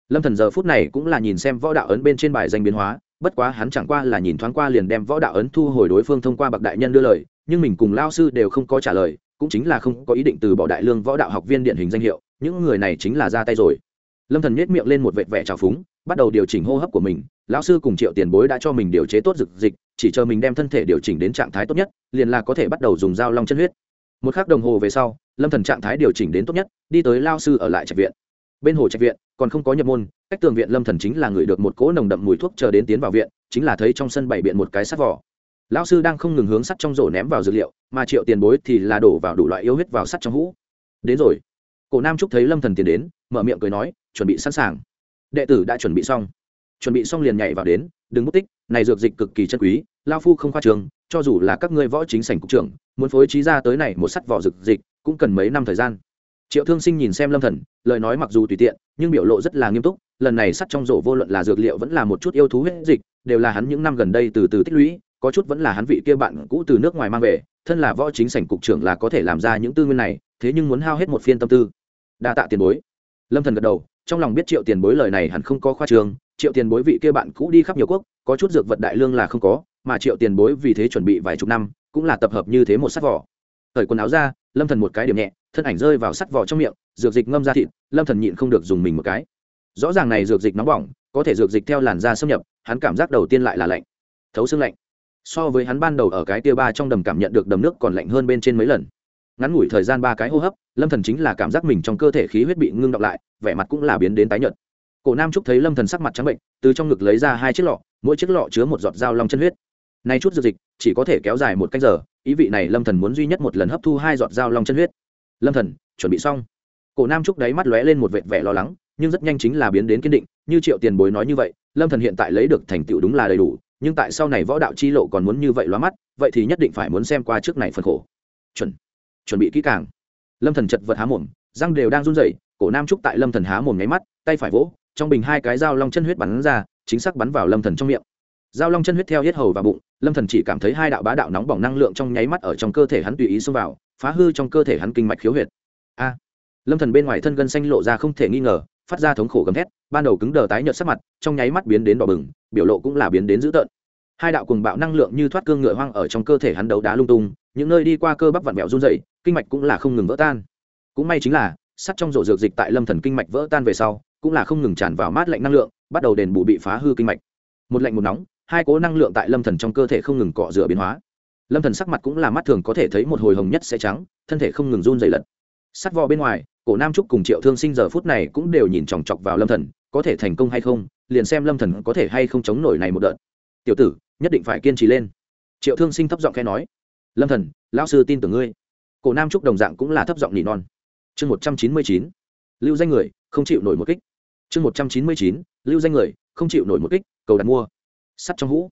Lâm thần giờ phút này cũng là nhìn xem võ đạo ấn bên trên bài danh biến hóa, bất quá hắn chẳng qua là nhìn thoáng qua liền đem võ đạo ấn thu hồi đối phương thông qua bậc đại nhân đưa lời, nhưng mình cùng lao sư đều không có trả lời, cũng chính là không có ý định từ bỏ đại lương võ đạo học viên điển hình danh hiệu, những người này chính là ra tay rồi. Lâm thần nhếch miệng lên một vệt vẻ trào phúng bắt đầu điều chỉnh hô hấp của mình, lão sư cùng triệu tiền bối đã cho mình điều chế tốt dược dịch, chỉ chờ mình đem thân thể điều chỉnh đến trạng thái tốt nhất, liền là có thể bắt đầu dùng dao long chân huyết. Một khắc đồng hồ về sau, lâm thần trạng thái điều chỉnh đến tốt nhất, đi tới lao sư ở lại trạch viện. Bên hồ trạch viện, còn không có nhập môn, cách tường viện lâm thần chính là người được một cỗ nồng đậm mùi thuốc chờ đến tiến vào viện, chính là thấy trong sân bảy biện một cái sắt vỏ. Lão sư đang không ngừng hướng sắt trong rổ ném vào dược liệu, mà triệu tiền bối thì là đổ vào đủ loại yêu huyết vào sắt trong hũ. Đến rồi. Cổ nam trúc thấy lâm thần tiến đến, mở miệng cười nói, chuẩn bị sẵn sàng đệ tử đã chuẩn bị xong. Chuẩn bị xong liền nhảy vào đến, đừng mất tích, này dược dịch cực kỳ chân quý, lao phu không khoa trường, cho dù là các ngươi võ chính sảnh cục trưởng, muốn phối trí ra tới này một sắt vỏ dược dịch, cũng cần mấy năm thời gian. Triệu thương sinh nhìn xem lâm thần, lời nói mặc dù tùy tiện, nhưng biểu lộ rất là nghiêm túc, lần này sắt trong rổ vô luận là dược liệu vẫn là một chút yêu thú huyết dịch, đều là hắn những năm gần đây từ từ tích lũy, có chút vẫn là hắn vị kia bạn cũ từ nước ngoài mang về, thân là võ chính sảnh cục trưởng là có thể làm ra những tư nguyên này, thế nhưng muốn hao hết một phiên tâm tư. Đa tạ tiền bối. Lâm thần gật đầu trong lòng biết triệu tiền bối lời này hẳn không có khoa trường triệu tiền bối vị kia bạn cũ đi khắp nhiều quốc, có chút dược vật đại lương là không có, mà triệu tiền bối vì thế chuẩn bị vài chục năm, cũng là tập hợp như thế một sắt vỏ. Thời quần áo ra, lâm thần một cái điểm nhẹ, thân ảnh rơi vào sắt vỏ trong miệng, dược dịch ngâm ra thịt, lâm thần nhịn không được dùng mình một cái. Rõ ràng này dược dịch nóng bỏng, có thể dược dịch theo làn da xâm nhập, hắn cảm giác đầu tiên lại là lạnh. Thấu xương lạnh. So với hắn ban đầu ở cái tia ba trong đầm cảm nhận được đầm nước còn lạnh hơn bên trên mấy lần ngắn ngủi thời gian ba cái hô hấp, lâm thần chính là cảm giác mình trong cơ thể khí huyết bị ngưng đọng lại, vẻ mặt cũng là biến đến tái nhợt. Cổ nam trúc thấy lâm thần sắc mặt trắng bệnh, từ trong ngực lấy ra hai chiếc lọ, mỗi chiếc lọ chứa một giọt dao long chân huyết. Nay chút dược dịch, chỉ có thể kéo dài một canh giờ, ý vị này lâm thần muốn duy nhất một lần hấp thu hai giọt dao long chân huyết. Lâm thần, chuẩn bị xong. Cổ nam trúc đáy mắt lóe lên một vệt vẻ lo lắng, nhưng rất nhanh chính là biến đến kiên định, như triệu tiền bối nói như vậy, lâm thần hiện tại lấy được thành tựu đúng là đầy đủ, nhưng tại sau này võ đạo chi lộ còn muốn như vậy loa mắt, vậy thì nhất định phải muốn xem qua trước này phần khổ. Chuẩn chuẩn bị kỹ càng. Lâm thần chật vật há mồm, răng đều đang run rẩy, cổ nam trúc tại lâm thần há mồm nháy mắt, tay phải vỗ, trong bình hai cái dao long chân huyết bắn ra, chính xác bắn vào lâm thần trong miệng. Dao long chân huyết theo hết hầu và bụng, lâm thần chỉ cảm thấy hai đạo bá đạo nóng bỏng năng lượng trong nháy mắt ở trong cơ thể hắn tùy ý xông vào, phá hư trong cơ thể hắn kinh mạch khiếu huyệt. A! Lâm thần bên ngoài thân gân xanh lộ ra không thể nghi ngờ, phát ra thống khổ gầm thét, ban đầu cứng đờ tái nhợt sắc mặt, trong nháy mắt biến đến đỏ bừng, biểu lộ cũng là biến đến dữ tợn. Hai đạo cùng bạo năng lượng như thoát cương ngựa hoang ở trong cơ thể hắn đấu đá lung tung, những nơi đi qua cơ bắp vặn vẹo run rẩy kinh mạch cũng là không ngừng vỡ tan. Cũng may chính là, sắt trong rổ dược dịch tại lâm thần kinh mạch vỡ tan về sau, cũng là không ngừng tràn vào mát lạnh năng lượng, bắt đầu đền bù bị phá hư kinh mạch. Một lạnh một nóng, hai cố năng lượng tại lâm thần trong cơ thể không ngừng cọ rửa biến hóa. Lâm thần sắc mặt cũng là mắt thường có thể thấy một hồi hồng nhất sẽ trắng, thân thể không ngừng run dày lật. Sắt vò bên ngoài, cổ nam trúc cùng triệu thương sinh giờ phút này cũng đều nhìn chòng chọc vào lâm thần, có thể thành công hay không, liền xem lâm thần có thể hay không chống nổi này một đợt. Tiểu tử, nhất định phải kiên trì lên. Triệu thương sinh thấp giọng khẽ nói. Lâm thần, lão sư tin tưởng ngươi cổ nam trúc đồng dạng cũng là thấp giọng nỉ non. Chương một trăm chín mươi chín, lưu danh người, không chịu nổi một kích. Chương một trăm chín mươi chín, lưu danh người, không chịu nổi một kích, cầu đặt mua. Sắt trong hũ.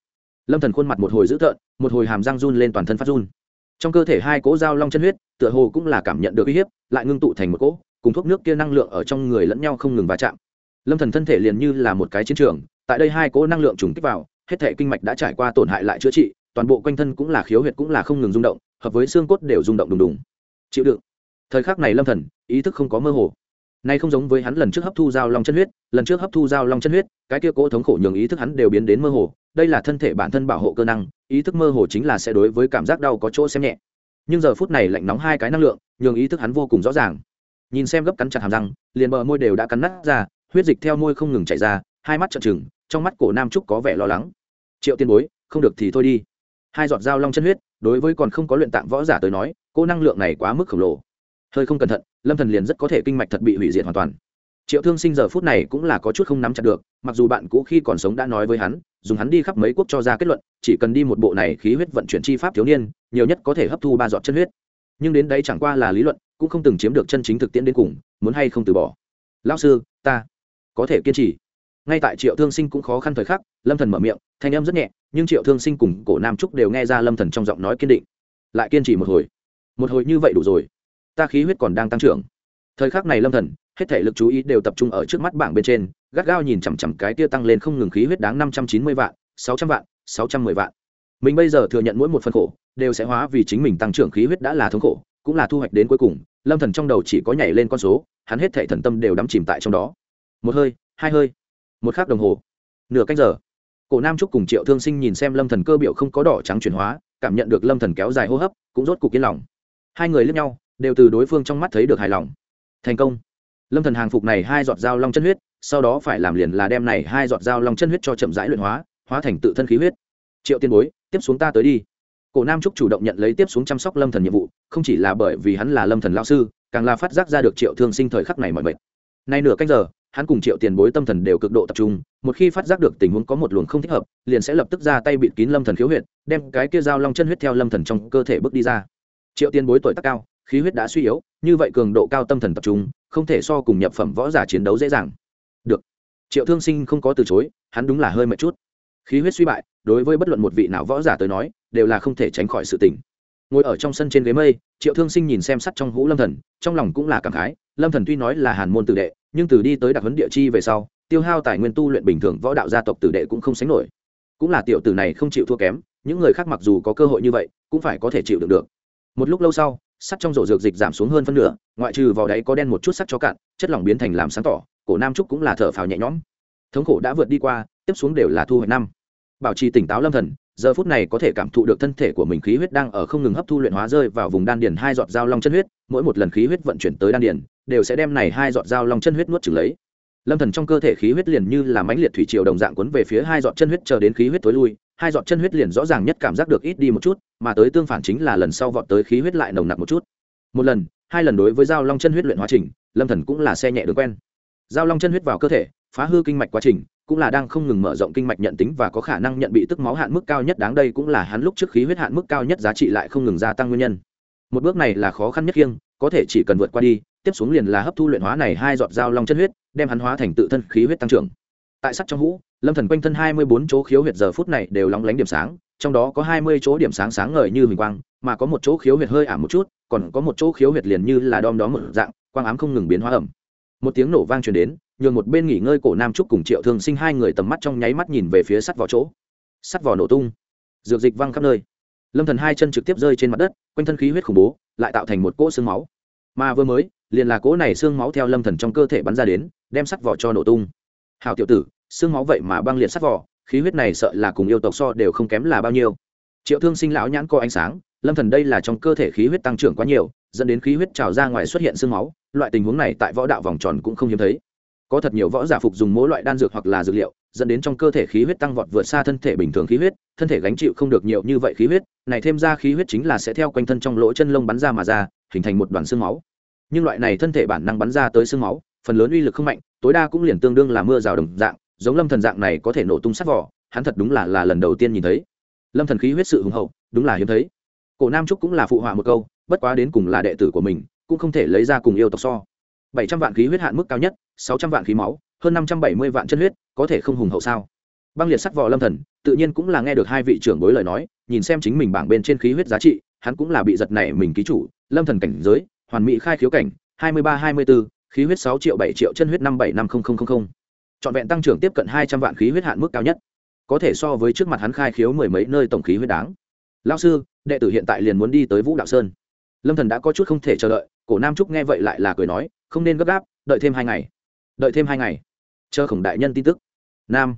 Lâm thần khuôn mặt một hồi dữ tợn, một hồi hàm răng run lên toàn thân phát run. Trong cơ thể hai cỗ dao long chân huyết, tựa hồ cũng là cảm nhận được uy hiếp, lại ngưng tụ thành một cỗ, cùng thuốc nước kia năng lượng ở trong người lẫn nhau không ngừng va chạm. Lâm thần thân thể liền như là một cái chiến trường, tại đây hai cỗ năng lượng trùng kích vào, hết thể kinh mạch đã trải qua tổn hại lại chữa trị, toàn bộ quanh thân cũng là khiếu huyệt cũng là không ngừng rung động hợp với xương cốt đều rung động đùng đùng. Chịu đựng. Thời khắc này lâm thần, ý thức không có mơ hồ. Nay không giống với hắn lần trước hấp thu dao long chân huyết, lần trước hấp thu dao long chân huyết, cái kia cố thống khổ nhường ý thức hắn đều biến đến mơ hồ. Đây là thân thể bản thân bảo hộ cơ năng, ý thức mơ hồ chính là sẽ đối với cảm giác đau có chỗ xem nhẹ. Nhưng giờ phút này lạnh nóng hai cái năng lượng, nhường ý thức hắn vô cùng rõ ràng. Nhìn xem gấp cắn chặt hàm răng, liền bờ môi đều đã cắn nát ra, huyết dịch theo môi không ngừng chảy ra, hai mắt trợn trừng, trong mắt cổ nam trúc có vẻ lo lắng. Triệu tiên bối, không được thì thôi đi hai giọt dao long chân huyết, đối với còn không có luyện tạng võ giả tới nói, cô năng lượng này quá mức khổng lồ. Hơi không cẩn thận, lâm thần liền rất có thể kinh mạch thật bị hủy diệt hoàn toàn. Triệu thương sinh giờ phút này cũng là có chút không nắm chặt được, mặc dù bạn cũ khi còn sống đã nói với hắn, dùng hắn đi khắp mấy quốc cho ra kết luận, chỉ cần đi một bộ này khí huyết vận chuyển chi pháp thiếu niên, nhiều nhất có thể hấp thu ba giọt chân huyết. Nhưng đến đấy chẳng qua là lý luận, cũng không từng chiếm được chân chính thực tiễn đến cùng, muốn hay không từ bỏ. Lão sư, ta có thể kiên trì. Ngay tại triệu thương sinh cũng khó khăn thời khắc, lâm thần mở miệng, thanh âm rất nhẹ nhưng triệu thương sinh cùng cổ nam trúc đều nghe ra lâm thần trong giọng nói kiên định lại kiên trì một hồi một hồi như vậy đủ rồi ta khí huyết còn đang tăng trưởng thời khắc này lâm thần hết thể lực chú ý đều tập trung ở trước mắt bảng bên trên gắt gao nhìn chằm chằm cái tia tăng lên không ngừng khí huyết đáng năm trăm chín mươi vạn, sáu trăm vạn, sáu trăm mười vạn. mình bây giờ thừa nhận mỗi một phần khổ đều sẽ hóa vì chính mình tăng trưởng khí huyết đã là thống khổ, cũng là thu hoạch đến cuối cùng, lâm thần trong đầu chỉ có nhảy lên con số, hắn hết thể thần tâm đều đắm chìm tại trong đó. một hơi, hai hơi, một khắc đồng hồ, nửa canh giờ cổ nam trúc cùng triệu thương sinh nhìn xem lâm thần cơ biểu không có đỏ trắng chuyển hóa, cảm nhận được lâm thần kéo dài hô hấp, cũng rốt cục yên lòng. Hai người lướt nhau, đều từ đối phương trong mắt thấy được hài lòng. Thành công. Lâm thần hàng phục này hai giọt dao long chân huyết, sau đó phải làm liền là đem này hai giọt dao long chân huyết cho chậm rãi luyện hóa hóa thành tự thân khí huyết. Triệu tiên bối, tiếp xuống ta tới đi. Cổ nam trúc chủ động nhận lấy tiếp xuống chăm sóc lâm thần nhiệm vụ, không chỉ là bởi vì hắn là lâm thần lao sư, càng là phát giác ra được triệu thương sinh thời khắc này mọi mệt. Nay nửa canh giờ hắn cùng triệu tiền bối tâm thần đều cực độ tập trung, một khi phát giác được tình huống có một luồng không thích hợp, liền sẽ lập tức ra tay bịt kín lâm thần khiếu huyệt, đem cái kia dao long chân huyết theo lâm thần trong cơ thể bước đi ra. Triệu tiền bối tuổi tác cao, khí huyết đã suy yếu, như vậy cường độ cao tâm thần tập trung, không thể so cùng nhập phẩm võ giả chiến đấu dễ dàng. Được. Triệu thương sinh không có từ chối, hắn đúng là hơi mệt chút. Khí huyết suy bại, đối với bất luận một vị nào võ giả tới nói, đều là không thể tránh khỏi sự tình. Ngồi ở trong sân trên ghế mây, triệu thương sinh nhìn xem sắt trong hũ lâm thần, trong lòng cũng là cảm khái lâm thần tuy nói là hàn môn tử đệ, nhưng từ đi tới đặc huấn địa chi về sau, tiêu hao tài nguyên tu luyện bình thường võ đạo gia tộc tử đệ cũng không sánh nổi. Cũng là tiểu tử này không chịu thua kém, những người khác mặc dù có cơ hội như vậy, cũng phải có thể chịu được được. Một lúc lâu sau, sắt trong rổ dược dịch giảm xuống hơn phân nửa, ngoại trừ vào đáy có đen một chút sắt cho cạn, chất lỏng biến thành làm sáng tỏ, cổ nam trúc cũng là thở phào nhẹ nhõm. Thống khổ đã vượt đi qua, tiếp xuống đều là thu hoạch năm. Bảo trì tỉnh táo lâm thần giờ phút này có thể cảm thụ được thân thể của mình khí huyết đang ở không ngừng hấp thu luyện hóa rơi vào vùng đan điền hai giọt dao long chân huyết, mỗi một lần khí huyết vận chuyển tới đan điền, đều sẽ đem này hai giọt dao long chân huyết nuốt trừng lấy. Lâm thần trong cơ thể khí huyết liền như là mãnh liệt thủy triều đồng dạng cuốn về phía hai giọt chân huyết chờ đến khí huyết tối lui, hai giọt chân huyết liền rõ ràng nhất cảm giác được ít đi một chút, mà tới tương phản chính là lần sau vọt tới khí huyết lại nồng nặc một chút. Một lần, hai lần đối với dao long chân huyết luyện hóa trình, lâm thần cũng là xe nhẹ đường quen. Dao long chân huyết vào cơ thể, phá hư kinh mạch quá trình cũng là đang không ngừng mở rộng kinh mạch nhận tính và có khả năng nhận bị tức máu hạn mức cao nhất đáng đây cũng là hắn lúc trước khí huyết hạn mức cao nhất giá trị lại không ngừng gia tăng nguyên nhân. Một bước này là khó khăn nhất khiêng, có thể chỉ cần vượt qua đi, tiếp xuống liền là hấp thu luyện hóa này hai giọt dao long chân huyết, đem hắn hóa thành tự thân khí huyết tăng trưởng. Tại sắt trong hũ, lâm thần quanh thân hai mươi bốn chỗ khiếu huyệt giờ phút này đều lóng lánh điểm sáng, trong đó có hai mươi chỗ điểm sáng sáng ngời như huỳnh quang, mà có một chỗ khiếu huyệt hơi ảm một chút, còn có một chỗ khiếu huyệt liền như là đom đó một dạng, quang ám không ngừng biến hóa ẩm. Một tiếng nổ vang truyền đến nhường một bên nghỉ ngơi cổ nam trúc cùng triệu thương sinh hai người tầm mắt trong nháy mắt nhìn về phía sắt vỏ chỗ. Sắt vỏ nổ tung. Dược dịch văng khắp nơi. Lâm thần hai chân trực tiếp rơi trên mặt đất, quanh thân khí huyết khủng bố, lại tạo thành một cỗ xương máu. Mà vừa mới, liền là cỗ này xương máu theo lâm thần trong cơ thể bắn ra đến, đem sắt vỏ cho nổ tung. Hào tiểu tử, xương máu vậy mà băng liệt sắt vỏ, khí huyết này sợ là cùng yêu tộc so đều không kém là bao nhiêu. Triệu thương sinh lão nhãn co ánh sáng, lâm thần đây là trong cơ thể khí huyết tăng trưởng quá nhiều, dẫn đến khí huyết trào ra ngoài xuất hiện xương máu, loại tình huống này tại võ đạo vòng tròn cũng không hiếm thấy có thật nhiều võ giả phục dùng mỗi loại đan dược hoặc là dược liệu, dẫn đến trong cơ thể khí huyết tăng vọt vượt xa thân thể bình thường khí huyết, thân thể gánh chịu không được nhiều như vậy khí huyết, này thêm ra khí huyết chính là sẽ theo quanh thân trong lỗ chân lông bắn ra mà ra, hình thành một đoàn xương máu. Nhưng loại này thân thể bản năng bắn ra tới xương máu, phần lớn uy lực không mạnh, tối đa cũng liền tương đương là mưa rào đồng dạng, giống lâm thần dạng này có thể nổ tung sắt vỏ, hắn thật đúng là là lần đầu tiên nhìn thấy. Lâm thần khí huyết sự hùng hậu, đúng là hiếm thấy. Cổ nam trúc cũng là phụ họa một câu, bất quá đến cùng là đệ tử của mình, cũng không thể lấy ra cùng yêu tộc so bảy trăm vạn khí huyết hạn mức cao nhất, sáu trăm vạn khí máu, hơn năm trăm bảy mươi vạn chân huyết, có thể không hùng hậu sao? Băng liệt sắc vỏ lâm thần, tự nhiên cũng là nghe được hai vị trưởng bối lời nói, nhìn xem chính mình bảng bên trên khí huyết giá trị, hắn cũng là bị giật nảy mình ký chủ, lâm thần cảnh giới, hoàn mỹ khai khiếu cảnh, hai mươi ba hai mươi bốn, khí huyết sáu triệu bảy triệu, chân huyết năm bảy năm trọn vẹn tăng trưởng tiếp cận hai trăm vạn khí huyết hạn mức cao nhất. Có thể so với trước mặt hắn khai khiếu mười mấy nơi tổng khí huyết đáng. Lao sư, đệ tử hiện tại liền muốn đi tới vũ đạo sơn lâm thần đã có chút không thể chờ đợi, cổ nam trúc nghe vậy lại là cười nói, không nên gấp gáp, đợi thêm hai ngày, đợi thêm hai ngày. Chờ khổng đại nhân tin tức. Nam,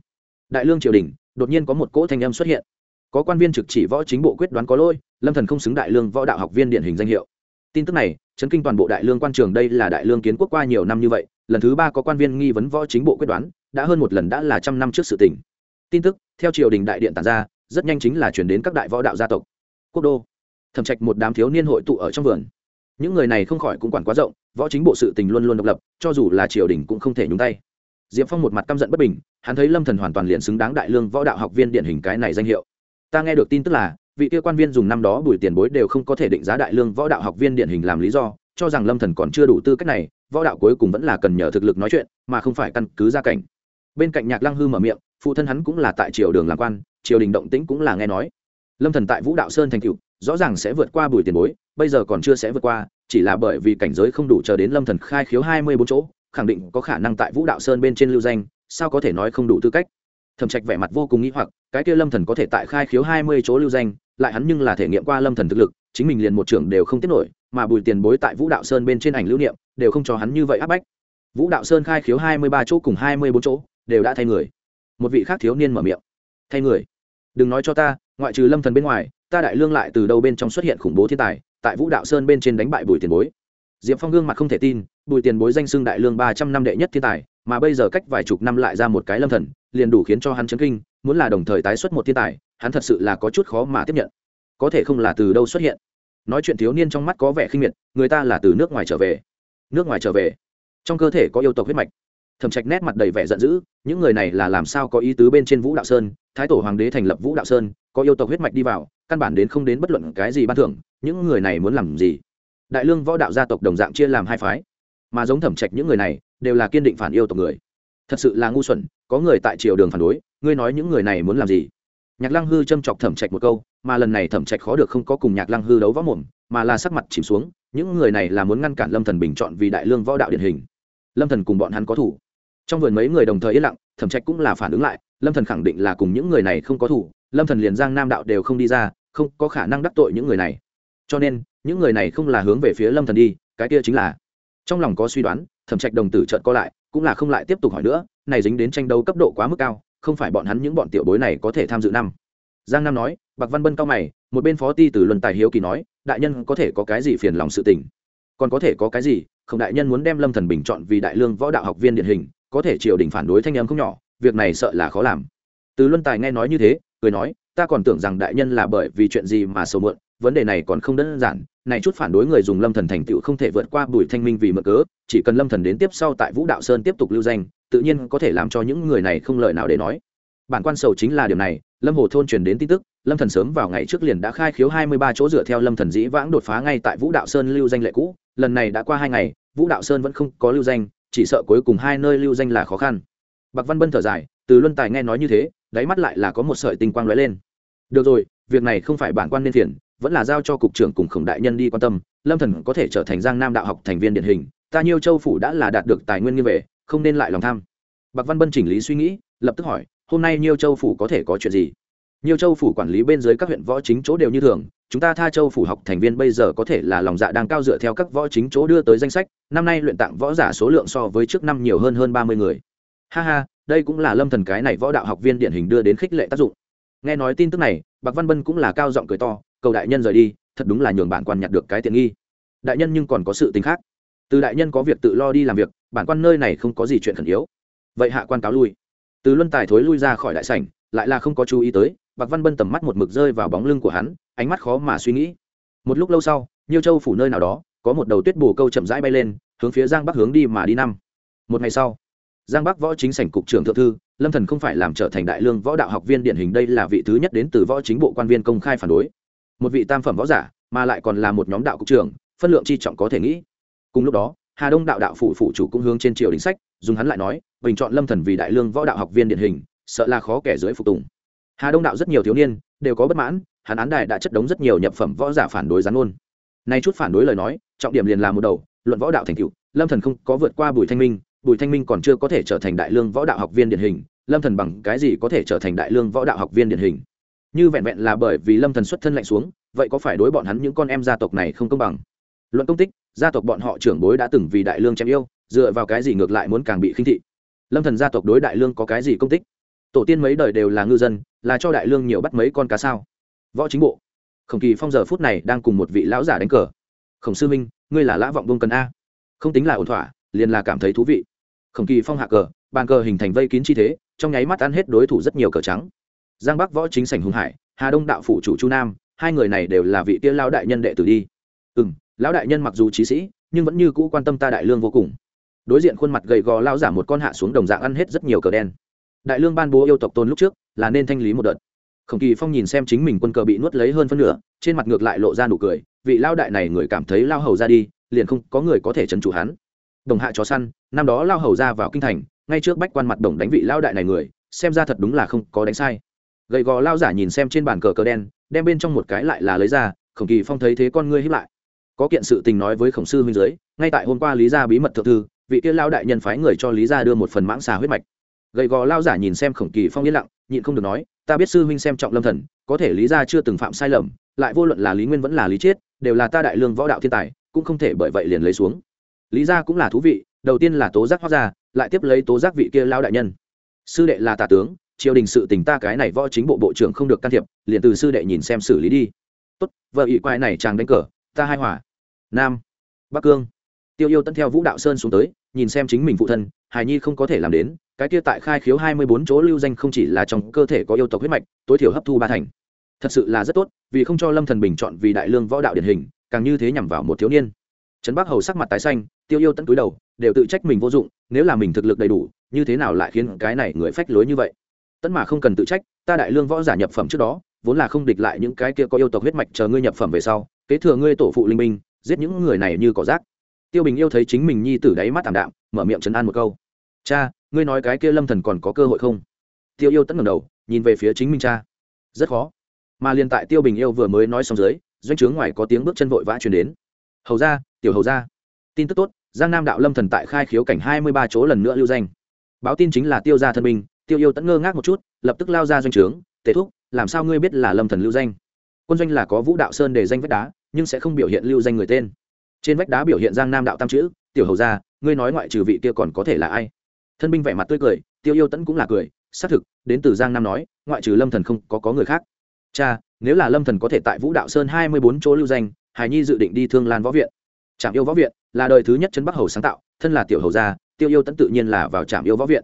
đại lương triều đình, đột nhiên có một cỗ thanh âm xuất hiện. Có quan viên trực chỉ võ chính bộ quyết đoán có lôi lâm thần không xứng đại lương võ đạo học viên điển hình danh hiệu. Tin tức này, chấn kinh toàn bộ đại lương quan trường, đây là đại lương kiến quốc qua nhiều năm như vậy, lần thứ ba có quan viên nghi vấn võ chính bộ quyết đoán, đã hơn một lần đã là trăm năm trước sự tình. Tin tức, theo triều đình đại điện tản ra, rất nhanh chính là chuyển đến các đại võ đạo gia tộc. Quốc đô thẩm trạch một đám thiếu niên hội tụ ở trong vườn. Những người này không khỏi cũng quản quá rộng, võ chính bộ sự tình luôn luôn độc lập, cho dù là triều đình cũng không thể nhúng tay. Diệp phong một mặt căm giận bất bình, hắn thấy lâm thần hoàn toàn liền xứng đáng đại lương võ đạo học viên điển hình cái này danh hiệu. Ta nghe được tin tức là, vị kia quan viên dùng năm đó bùi tiền bối đều không có thể định giá đại lương võ đạo học viên điển hình làm lý do, cho rằng lâm thần còn chưa đủ tư cách này, võ đạo cuối cùng vẫn là cần nhờ thực lực nói chuyện, mà không phải căn cứ gia cảnh. Bên cạnh nhạc lăng hư mở miệng, phụ thân hắn cũng là tại triều đường làm quan, triều đình động tĩnh cũng là nghe nói. Lâm thần tại vũ đạo sơn thành cựu rõ ràng sẽ vượt qua bùi tiền bối, bây giờ còn chưa sẽ vượt qua, chỉ là bởi vì cảnh giới không đủ chờ đến lâm thần khai khiếu hai mươi bốn chỗ, khẳng định có khả năng tại vũ đạo sơn bên trên lưu danh, sao có thể nói không đủ tư cách? Thẩm trạch vẻ mặt vô cùng nghĩ hoặc, cái kia lâm thần có thể tại khai khiếu hai mươi chỗ lưu danh, lại hắn nhưng là thể nghiệm qua lâm thần thực lực, chính mình liền một trưởng đều không tiết nổi, mà bùi tiền bối tại vũ đạo sơn bên trên ảnh lưu niệm, đều không cho hắn như vậy áp bách. Vũ đạo sơn khai khiếu hai mươi ba chỗ cùng hai mươi bốn chỗ, đều đã thay người. Một vị khác thiếu niên mở miệng. Thay người. Đừng nói cho ta, ngoại trừ lâm thần bên ngoài ta đại lương lại từ đâu bên trong xuất hiện khủng bố thiên tài, tại vũ đạo sơn bên trên đánh bại bùi tiền bối. Diệp phong gương mặt không thể tin, bùi tiền bối danh xưng đại lương ba trăm năm đệ nhất thiên tài, mà bây giờ cách vài chục năm lại ra một cái lâm thần, liền đủ khiến cho hắn chấn kinh, muốn là đồng thời tái xuất một thiên tài, hắn thật sự là có chút khó mà tiếp nhận. Có thể không là từ đâu xuất hiện. Nói chuyện thiếu niên trong mắt có vẻ khinh miệt, người ta là từ nước ngoài trở về. Nước ngoài trở về. Trong cơ thể có yêu tộc huyết mạch. Thẩm trạch nét mặt đầy vẻ giận dữ, những người này là làm sao có ý tứ bên trên vũ đạo sơn, thái tổ hoàng đế thành lập vũ đạo sơn, có yêu tộc huyết mạch đi vào căn bản đến không đến bất luận cái gì ban thưởng, những người này muốn làm gì? Đại lương võ đạo gia tộc đồng dạng chia làm hai phái, mà giống thẩm trạch những người này đều là kiên định phản yêu tộc người. Thật sự là ngu xuẩn, có người tại triều đường phản đối, ngươi nói những người này muốn làm gì? Nhạc lăng hư châm chọc thẩm trạch một câu, mà lần này thẩm trạch khó được không có cùng nhạc lăng hư đấu võ mồm, mà là sắc mặt chìm xuống, những người này là muốn ngăn cản lâm thần bình chọn vì đại lương võ đạo điển hình. Lâm thần cùng bọn hắn có thủ. Trong vườn mấy người đồng thời yên lặng, thẩm trạch cũng là phản ứng lại, lâm thần khẳng định là cùng những người này không có thủ lâm thần liền giang nam đạo đều không đi ra, không có khả năng đắc tội những người này. Cho nên, những người này không là hướng về phía lâm thần đi, cái kia chính là trong lòng có suy đoán, thẩm trạch đồng tử trợn co lại, cũng là không lại tiếp tục hỏi nữa, này dính đến tranh đấu cấp độ quá mức cao, không phải bọn hắn những bọn tiểu bối này có thể tham dự năm. Giang nam nói, bạc văn bân cao mày, một bên phó ti từ luân tài hiếu kỳ nói, đại nhân có thể có cái gì phiền lòng sự tình? Còn có thể có cái gì? Không đại nhân muốn đem lâm thần bình chọn vì đại lương võ đạo học viên điển hình, có thể triều đình phản đối thanh em không nhỏ, việc này sợ là khó làm. Từ luân tài nghe nói như thế cười nói, ta còn tưởng rằng đại nhân là bởi vì chuyện gì mà sầu muộn, vấn đề này còn không đơn giản, này chút phản đối người dùng lâm thần thành tựu không thể vượt qua bùi thanh minh vì mượn cớ, chỉ cần lâm thần đến tiếp sau tại vũ đạo sơn tiếp tục lưu danh, tự nhiên có thể làm cho những người này không lời nào để nói. Bản quan sầu chính là điều này, lâm hồ thôn truyền đến tin tức, lâm thần sớm vào ngày trước liền đã khai khiếu hai mươi ba chỗ dựa theo lâm thần dĩ vãng đột phá ngay tại vũ đạo sơn lưu danh lệ cũ, lần này đã qua hai ngày, vũ đạo sơn vẫn không có lưu danh, chỉ sợ cuối cùng hai nơi lưu danh là khó khăn. Bạc văn bân thở dài, từ luân tài nghe nói như thế đáy mắt lại là có một sợi tinh quang lóe lên. Được rồi, việc này không phải bản quan nên phiền, vẫn là giao cho cục trưởng cùng khổng đại nhân đi quan tâm, lâm thần có thể trở thành giang nam đạo học thành viên điển hình, ta nhiêu châu phủ đã là đạt được tài nguyên như về, không nên lại lòng tham. Bạc văn bân chỉnh lý suy nghĩ, lập tức hỏi, hôm nay nhiêu châu phủ có thể có chuyện gì? Nhiêu châu phủ quản lý bên dưới các huyện võ chính chỗ đều như thường, chúng ta tha châu phủ học thành viên bây giờ có thể là lòng dạ đang cao dựa theo các võ chính chỗ đưa tới danh sách, năm nay luyện tạng võ giả số lượng so với trước năm nhiều hơn hơn ba mươi người. Ha ha đây cũng là lâm thần cái này võ đạo học viên điển hình đưa đến khích lệ tác dụng. Nghe nói tin tức này, bạc văn bân cũng là cao giọng cười to, cầu đại nhân rời đi, thật đúng là nhường bản quan nhặt được cái tiện nghi. Đại nhân nhưng còn có sự tính khác. Từ đại nhân có việc tự lo đi làm việc, bản quan nơi này không có gì chuyện khẩn yếu. Vậy hạ quan cáo lui. Từ luân tài thối lui ra khỏi đại sảnh, lại là không có chú ý tới, bạc văn bân tầm mắt một mực rơi vào bóng lưng của hắn, ánh mắt khó mà suy nghĩ. Một lúc lâu sau nhiều châu phủ nơi nào đó, có một đầu tuyết bù câu chậm rãi bay lên, hướng phía giang bắc hướng đi mà đi năm. Một ngày sau giang bắc võ chính sảnh cục trưởng thượng thư, lâm thần không phải làm trở thành đại lương võ đạo học viên điển hình đây là vị thứ nhất đến từ võ chính bộ quan viên công khai phản đối. Một vị tam phẩm võ giả, mà lại còn là một nhóm đạo cục trưởng, phân lượng chi trọng có thể nghĩ. Cùng lúc đó, hà đông đạo đạo phụ phụ chủ cũng hướng trên triều đình sách, dùng hắn lại nói, bình chọn lâm thần vì đại lương võ đạo học viên điển hình, sợ là khó kẻ dưới phục tùng. Hà đông đạo rất nhiều thiếu niên, đều có bất mãn, hắn án đài đã chất đống rất nhiều nhập phẩm võ giả phản đối gián luôn nay chút phản đối lời nói, trọng điểm liền là một đầu, luận võ đạo thành cựu lâm thần không có vượt qua bùi thanh minh bùi thanh minh còn chưa có thể trở thành đại lương võ đạo học viên điển hình, lâm thần bằng cái gì có thể trở thành đại lương võ đạo học viên điển hình? Như vẹn vẹn là bởi vì lâm thần xuất thân lạnh xuống, vậy có phải đối bọn hắn những con em gia tộc này không công bằng? Luận công tích, gia tộc bọn họ trưởng bối đã từng vì đại lương chém yêu, dựa vào cái gì ngược lại muốn càng bị khinh thị? Lâm thần gia tộc đối đại lương có cái gì công tích? Tổ tiên mấy đời đều là ngư dân, là cho đại lương nhiều bắt mấy con cá sao? Võ chính bộ. Khổng kỳ phong giờ phút này đang cùng một vị lão giả đánh cờ. Khổng sư minh, ngươi là lã vọng bông cần a. Không tính là ổn thỏa, liền là cảm thấy thú vị khổng kỳ phong hạ cờ, bàn cờ hình thành vây kín chi thế, trong nháy mắt ăn hết đối thủ rất nhiều cờ trắng. Giang bắc võ chính sảnh hùng hải, hà đông đạo phủ chủ chu nam, hai người này đều là vị tiên lao đại nhân đệ tử đi. Ừ m lão đại nhân mặc dù trí sĩ, nhưng vẫn như cũ quan tâm ta đại lương vô cùng. Đối diện khuôn mặt gầy gò lao giả một con hạ xuống đồng dạng ăn hết rất nhiều cờ đen. Đại lương ban bố yêu tộc tôn lúc trước, là nên thanh lý một đợt. Khổng kỳ phong nhìn xem chính mình quân cờ bị nuốt lấy hơn phân nửa, trên mặt ngược lại lộ ra nụ cười, vị lao đại này người cảm thấy lao hầu ra đi, liền không có người có thể trấn chủ hắn. Đồng hạ chó săn năm đó lao hầu ra vào kinh thành ngay trước bách quan mặt đồng đánh vị lao đại này người xem ra thật đúng là không có đánh sai. Gầy gò lao giả nhìn xem trên bàn cờ cờ đen đem bên trong một cái lại là lấy ra khổng kỳ phong thấy thế con ngươi hiếp lại. Có kiện sự tình nói với khổng sư huynh dưới ngay tại hôm qua lý gia bí mật thượng thư vị kia lao đại nhân phái người cho lý gia đưa một phần mãng xà huyết mạch. Gầy gò lao giả nhìn xem khổng kỳ phong yên lặng nhịn không được nói ta biết sư huynh xem trọng lâm thần có thể lý gia chưa từng phạm sai lầm lại vô luận là lý nguyên vẫn là lý chết, đều là ta đại lương võ đạo thiên tài cũng không thể bởi vậy liền lấy xuống. Lý gia cũng là thú vị đầu tiên là tố giác hoác ra lại tiếp lấy tố giác vị kia lao đại nhân. Sư đệ là tả tướng triều đình sự tình ta cái này võ chính bộ bộ trưởng không được can thiệp liền từ sư đệ nhìn xem xử lý đi. Tốt vợ ỵ quại này chàng đánh cờ ta hai hỏa, nam bắc cương. Tiêu yêu tân theo vũ đạo sơn xuống tới nhìn xem chính mình phụ thân hài nhi không có thể làm đến cái kia tại khai khiếu hai mươi bốn chỗ lưu danh không chỉ là trong cơ thể có yêu tộc huyết mạch tối thiểu hấp thu ba thành. Thật sự là rất tốt vì không cho lâm thần bình chọn vì đại lương võ đạo điển hình càng như thế nhằm vào một thiếu niên. Trấn bắc hầu sắc mặt tái xanh tiêu yêu tận túi đầu đều tự trách mình vô dụng, nếu là mình thực lực đầy đủ, như thế nào lại khiến cái này người phách lối như vậy? Tẫn mà không cần tự trách, ta đại lương võ giả nhập phẩm trước đó, vốn là không địch lại những cái kia có yêu tộc huyết mạch chờ ngươi nhập phẩm về sau, kế thừa ngươi tổ phụ linh minh giết những người này như cỏ rác. Tiêu bình yêu thấy chính mình nhi tử đáy mắt thảm đạm, mở miệng trấn an một câu. Cha, ngươi nói cái kia lâm thần còn có cơ hội không? Tiêu yêu tẫn ngẩng đầu, nhìn về phía chính mình cha. Rất khó. Mà liền tại tiêu bình yêu vừa mới nói xong dưới, doanh trướng ngoài có tiếng bước chân vội vã truyền đến. Hầu ra tiểu hầu ra tin tức tốt giang nam đạo lâm thần tại khai khiếu cảnh hai mươi ba chỗ lần nữa lưu danh. Báo tin chính là tiêu gia thân binh tiêu yêu tẫn ngơ ngác một chút lập tức lao ra doanh trướng tề thúc làm sao ngươi biết là lâm thần lưu danh? Quân doanh là có vũ đạo sơn để danh vách đá nhưng sẽ không biểu hiện lưu danh người tên. Trên vách đá biểu hiện giang nam đạo tam chữ tiểu hầu gia, ngươi nói ngoại trừ vị kia còn có thể là ai? Thân binh vẻ mặt tươi cười tiêu yêu tẫn cũng là cười xác thực đến từ giang nam nói ngoại trừ lâm thần không có có người khác. Cha nếu là lâm thần có thể tại vũ đạo sơn hai mươi bốn chỗ lưu danh hải nhi dự định đi thương lan võ viện trạm yêu võ viện là đời thứ nhất chân bắc hầu sáng tạo, thân là tiểu hầu gia, tiêu yêu tẫn tự nhiên là vào trạm yêu võ viện.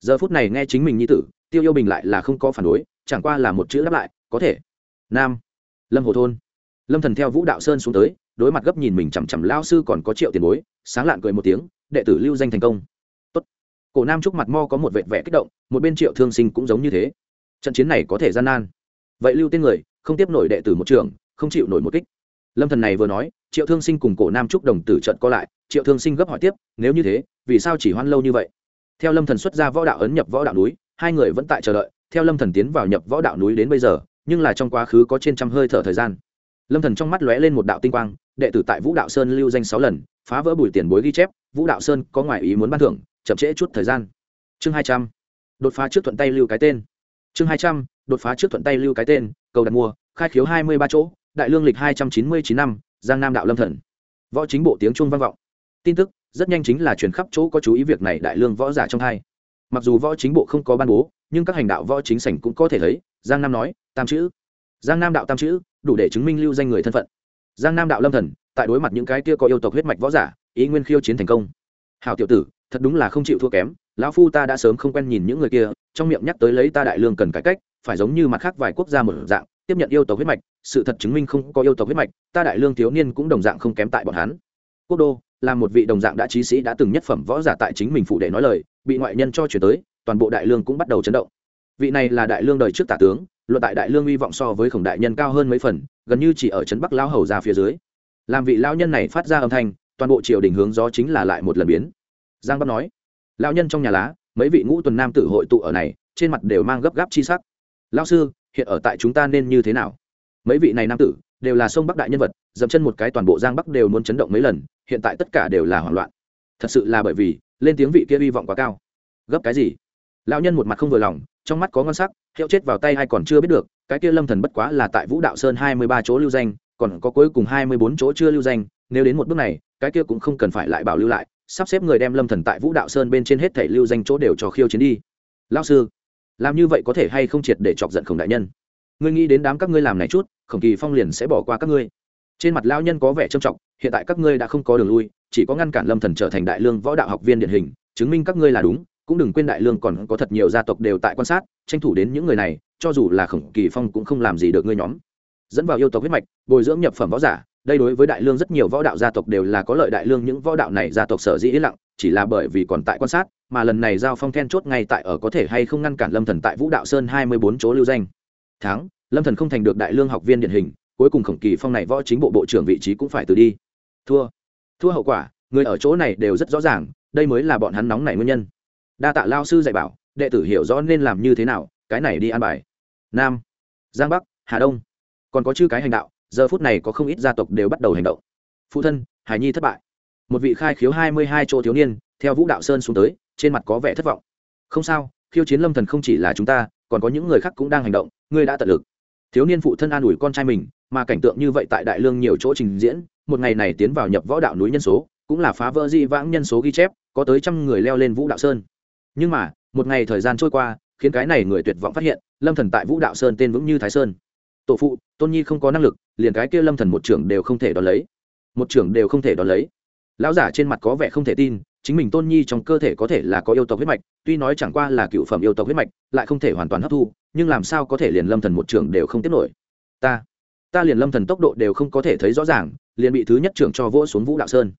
Giờ phút này nghe chính mình nhi tử, tiêu yêu bình lại là không có phản đối, chẳng qua là một chữ đáp lại, có thể. Nam. Lâm hồ thôn. Lâm thần theo vũ đạo sơn xuống tới, đối mặt gấp nhìn mình chằm chằm lao sư còn có triệu tiền bối, sáng lạn cười một tiếng, đệ tử lưu danh thành công. Tốt. cổ nam trúc mặt mo có một vệt vẻ kích động, một bên triệu thương sinh cũng giống như thế. Trận chiến này có thể gian nan. Vậy lưu tên người, không tiếp nổi đệ tử một trường, không chịu nổi một kích. Lâm thần này vừa nói triệu thương sinh cùng cổ nam trúc đồng tử trận co lại, triệu thương sinh gấp hỏi tiếp, nếu như thế, vì sao chỉ hoan lâu như vậy? Theo lâm thần xuất ra võ đạo ấn nhập võ đạo núi, hai người vẫn tại chờ đợi, theo lâm thần tiến vào nhập võ đạo núi đến bây giờ, nhưng là trong quá khứ có trên trăm hơi thở thời gian. Lâm thần trong mắt lóe lên một đạo tinh quang, đệ tử tại vũ đạo sơn lưu danh sáu lần, phá vỡ bùi tiền bối ghi chép, vũ đạo sơn có ngoại ý muốn ban thưởng, chậm trễ chút thời gian. Chương hai trăm, đột phá trước thuận tay lưu cái tên. Chương hai trăm, đột phá trước thuận tay lưu cái tên, cầu đặt mua, khai khiếu hai mươi ba chỗ, đại lương lịch hai trăm chín mươi chín năm giang nam đạo lâm thần. Võ chính bộ tiếng chuông vang vọng. Tin tức, rất nhanh chính là truyền khắp chỗ có chú ý việc này đại lương võ giả trong hai. Mặc dù võ chính bộ không có ban bố, nhưng các hành đạo võ chính sảnh cũng có thể thấy, giang nam nói, tam chữ. Giang nam đạo tam chữ, đủ để chứng minh lưu danh người thân phận. Giang nam đạo lâm thần, tại đối mặt những cái kia có yêu tộc huyết mạch võ giả, ý nguyên khiêu chiến thành công. Hào tiểu tử, thật đúng là không chịu thua kém, lão phu ta đã sớm không quen nhìn những người kia, trong miệng nhắc tới lấy ta đại lương cần cải cách, phải giống như mặt khác vài quốc gia một dạng, tiếp nhận yêu tộc huyết mạch sự thật chứng minh không có yêu tộc huyết mạch, ta đại lương thiếu niên cũng đồng dạng không kém tại bọn hắn. Quốc đô, là một vị đồng dạng đã trí sĩ đã từng nhất phẩm võ giả tại chính mình phụ đệ nói lời, bị ngoại nhân cho chuyển tới, toàn bộ đại lương cũng bắt đầu chấn động. Vị này là đại lương đời trước tả tướng, luận tại đại lương hy vọng so với khổng đại nhân cao hơn mấy phần, gần như chỉ ở trấn bắc lao hầu ra phía dưới. Làm vị lao nhân này phát ra âm thanh, toàn bộ triều đình hướng gió chính là lại một lần biến. Giang bắc nói lao nhân trong nhà lá, mấy vị ngũ tuần nam tử hội tụ ở này, trên mặt đều mang gấp gáp chi sắc. Lao sư, hiện ở tại chúng ta nên như thế nào? Mấy vị này nam tử đều là sông bắc đại nhân vật, dậm chân một cái toàn bộ giang bắc đều muốn chấn động mấy lần, hiện tại tất cả đều là hoảng loạn. Thật sự là bởi vì, lên tiếng vị kia hy vọng quá cao. Gấp cái gì? Lão nhân một mặt không vừa lòng, trong mắt có ngon sắc, hiệu chết vào tay hay còn chưa biết được, cái kia lâm thần bất quá là tại vũ đạo sơn hai mươi ba chỗ lưu danh, còn có cuối cùng hai mươi bốn chỗ chưa lưu danh, nếu đến một bước này, cái kia cũng không cần phải lại bảo lưu lại, sắp xếp người đem lâm thần tại vũ đạo sơn bên trên hết thảy lưu danh chỗ đều cho khiêu chiến đi. Lao sư, làm như vậy có thể hay không triệt để chọc giận khổng đại nhân? Ngươi nghĩ đến đám các ngươi làm này chút, khổng kỳ phong liền sẽ bỏ qua các ngươi. Trên mặt lao nhân có vẻ trầm trọng, hiện tại các ngươi đã không có đường lui, chỉ có ngăn cản lâm thần trở thành đại lương võ đạo học viên điển hình, chứng minh các ngươi là đúng, cũng đừng quên đại lương còn có thật nhiều gia tộc đều tại quan sát, tranh thủ đến những người này, cho dù là khổng kỳ phong cũng không làm gì được ngươi nhóm. Dẫn vào yêu tộc huyết mạch, bồi dưỡng nhập phẩm võ giả, đây đối với đại lương rất nhiều võ đạo gia tộc đều là có lợi, đại lương những võ đạo này gia tộc sở dĩ lặng, chỉ là bởi vì còn tại quan sát, mà lần này giao phong then chốt ngay tại ở có thể hay không ngăn cản lâm thần tại vũ đạo sơn hai mươi bốn chỗ lưu danh tháng lâm thần không thành được đại lương học viên điển hình, cuối cùng khổng kỳ phong này võ chính bộ bộ trưởng vị trí cũng phải từ đi. Thua. Thua hậu quả, người ở chỗ này đều rất rõ ràng, đây mới là bọn hắn nóng này nguyên nhân. Đa tạ lao sư dạy bảo, đệ tử hiểu rõ nên làm như thế nào, cái này đi an bài. Nam. Giang bắc, hà đông. Còn có chư cái hành đạo, giờ phút này có không ít gia tộc đều bắt đầu hành động. Phụ thân, hải nhi thất bại. Một vị khai khiếu hai mươi hai chỗ thiếu niên, theo vũ đạo sơn xuống tới, trên mặt có vẻ thất vọng. Không sao, khiêu chiến lâm thần không chỉ là chúng ta, còn có những người khác cũng đang hành động ngươi đã tận lực. Thiếu niên phụ thân an ủi con trai mình, mà cảnh tượng như vậy tại đại lương nhiều chỗ trình diễn, một ngày này tiến vào nhập võ đạo núi nhân số, cũng là phá vỡ di vãng nhân số ghi chép, có tới trăm người leo lên vũ đạo sơn. Nhưng mà, một ngày thời gian trôi qua, khiến cái này người tuyệt vọng phát hiện, lâm thần tại vũ đạo sơn tên vững như thái sơn. Tổ phụ, tôn nhi không có năng lực, liền cái kia lâm thần một trưởng đều không thể đón lấy. Một trưởng đều không thể đón lấy. Lão giả trên mặt có vẻ không thể tin chính mình tôn nhi trong cơ thể có thể là có yêu tộc huyết mạch, tuy nói chẳng qua là cựu phẩm yêu tộc huyết mạch, lại không thể hoàn toàn hấp thu, nhưng làm sao có thể liền lâm thần một trưởng đều không tiếp nổi. Ta ta liền lâm thần tốc độ đều không có thể thấy rõ ràng, liền bị thứ nhất trưởng cho vỗ xuống vũ đạo sơn.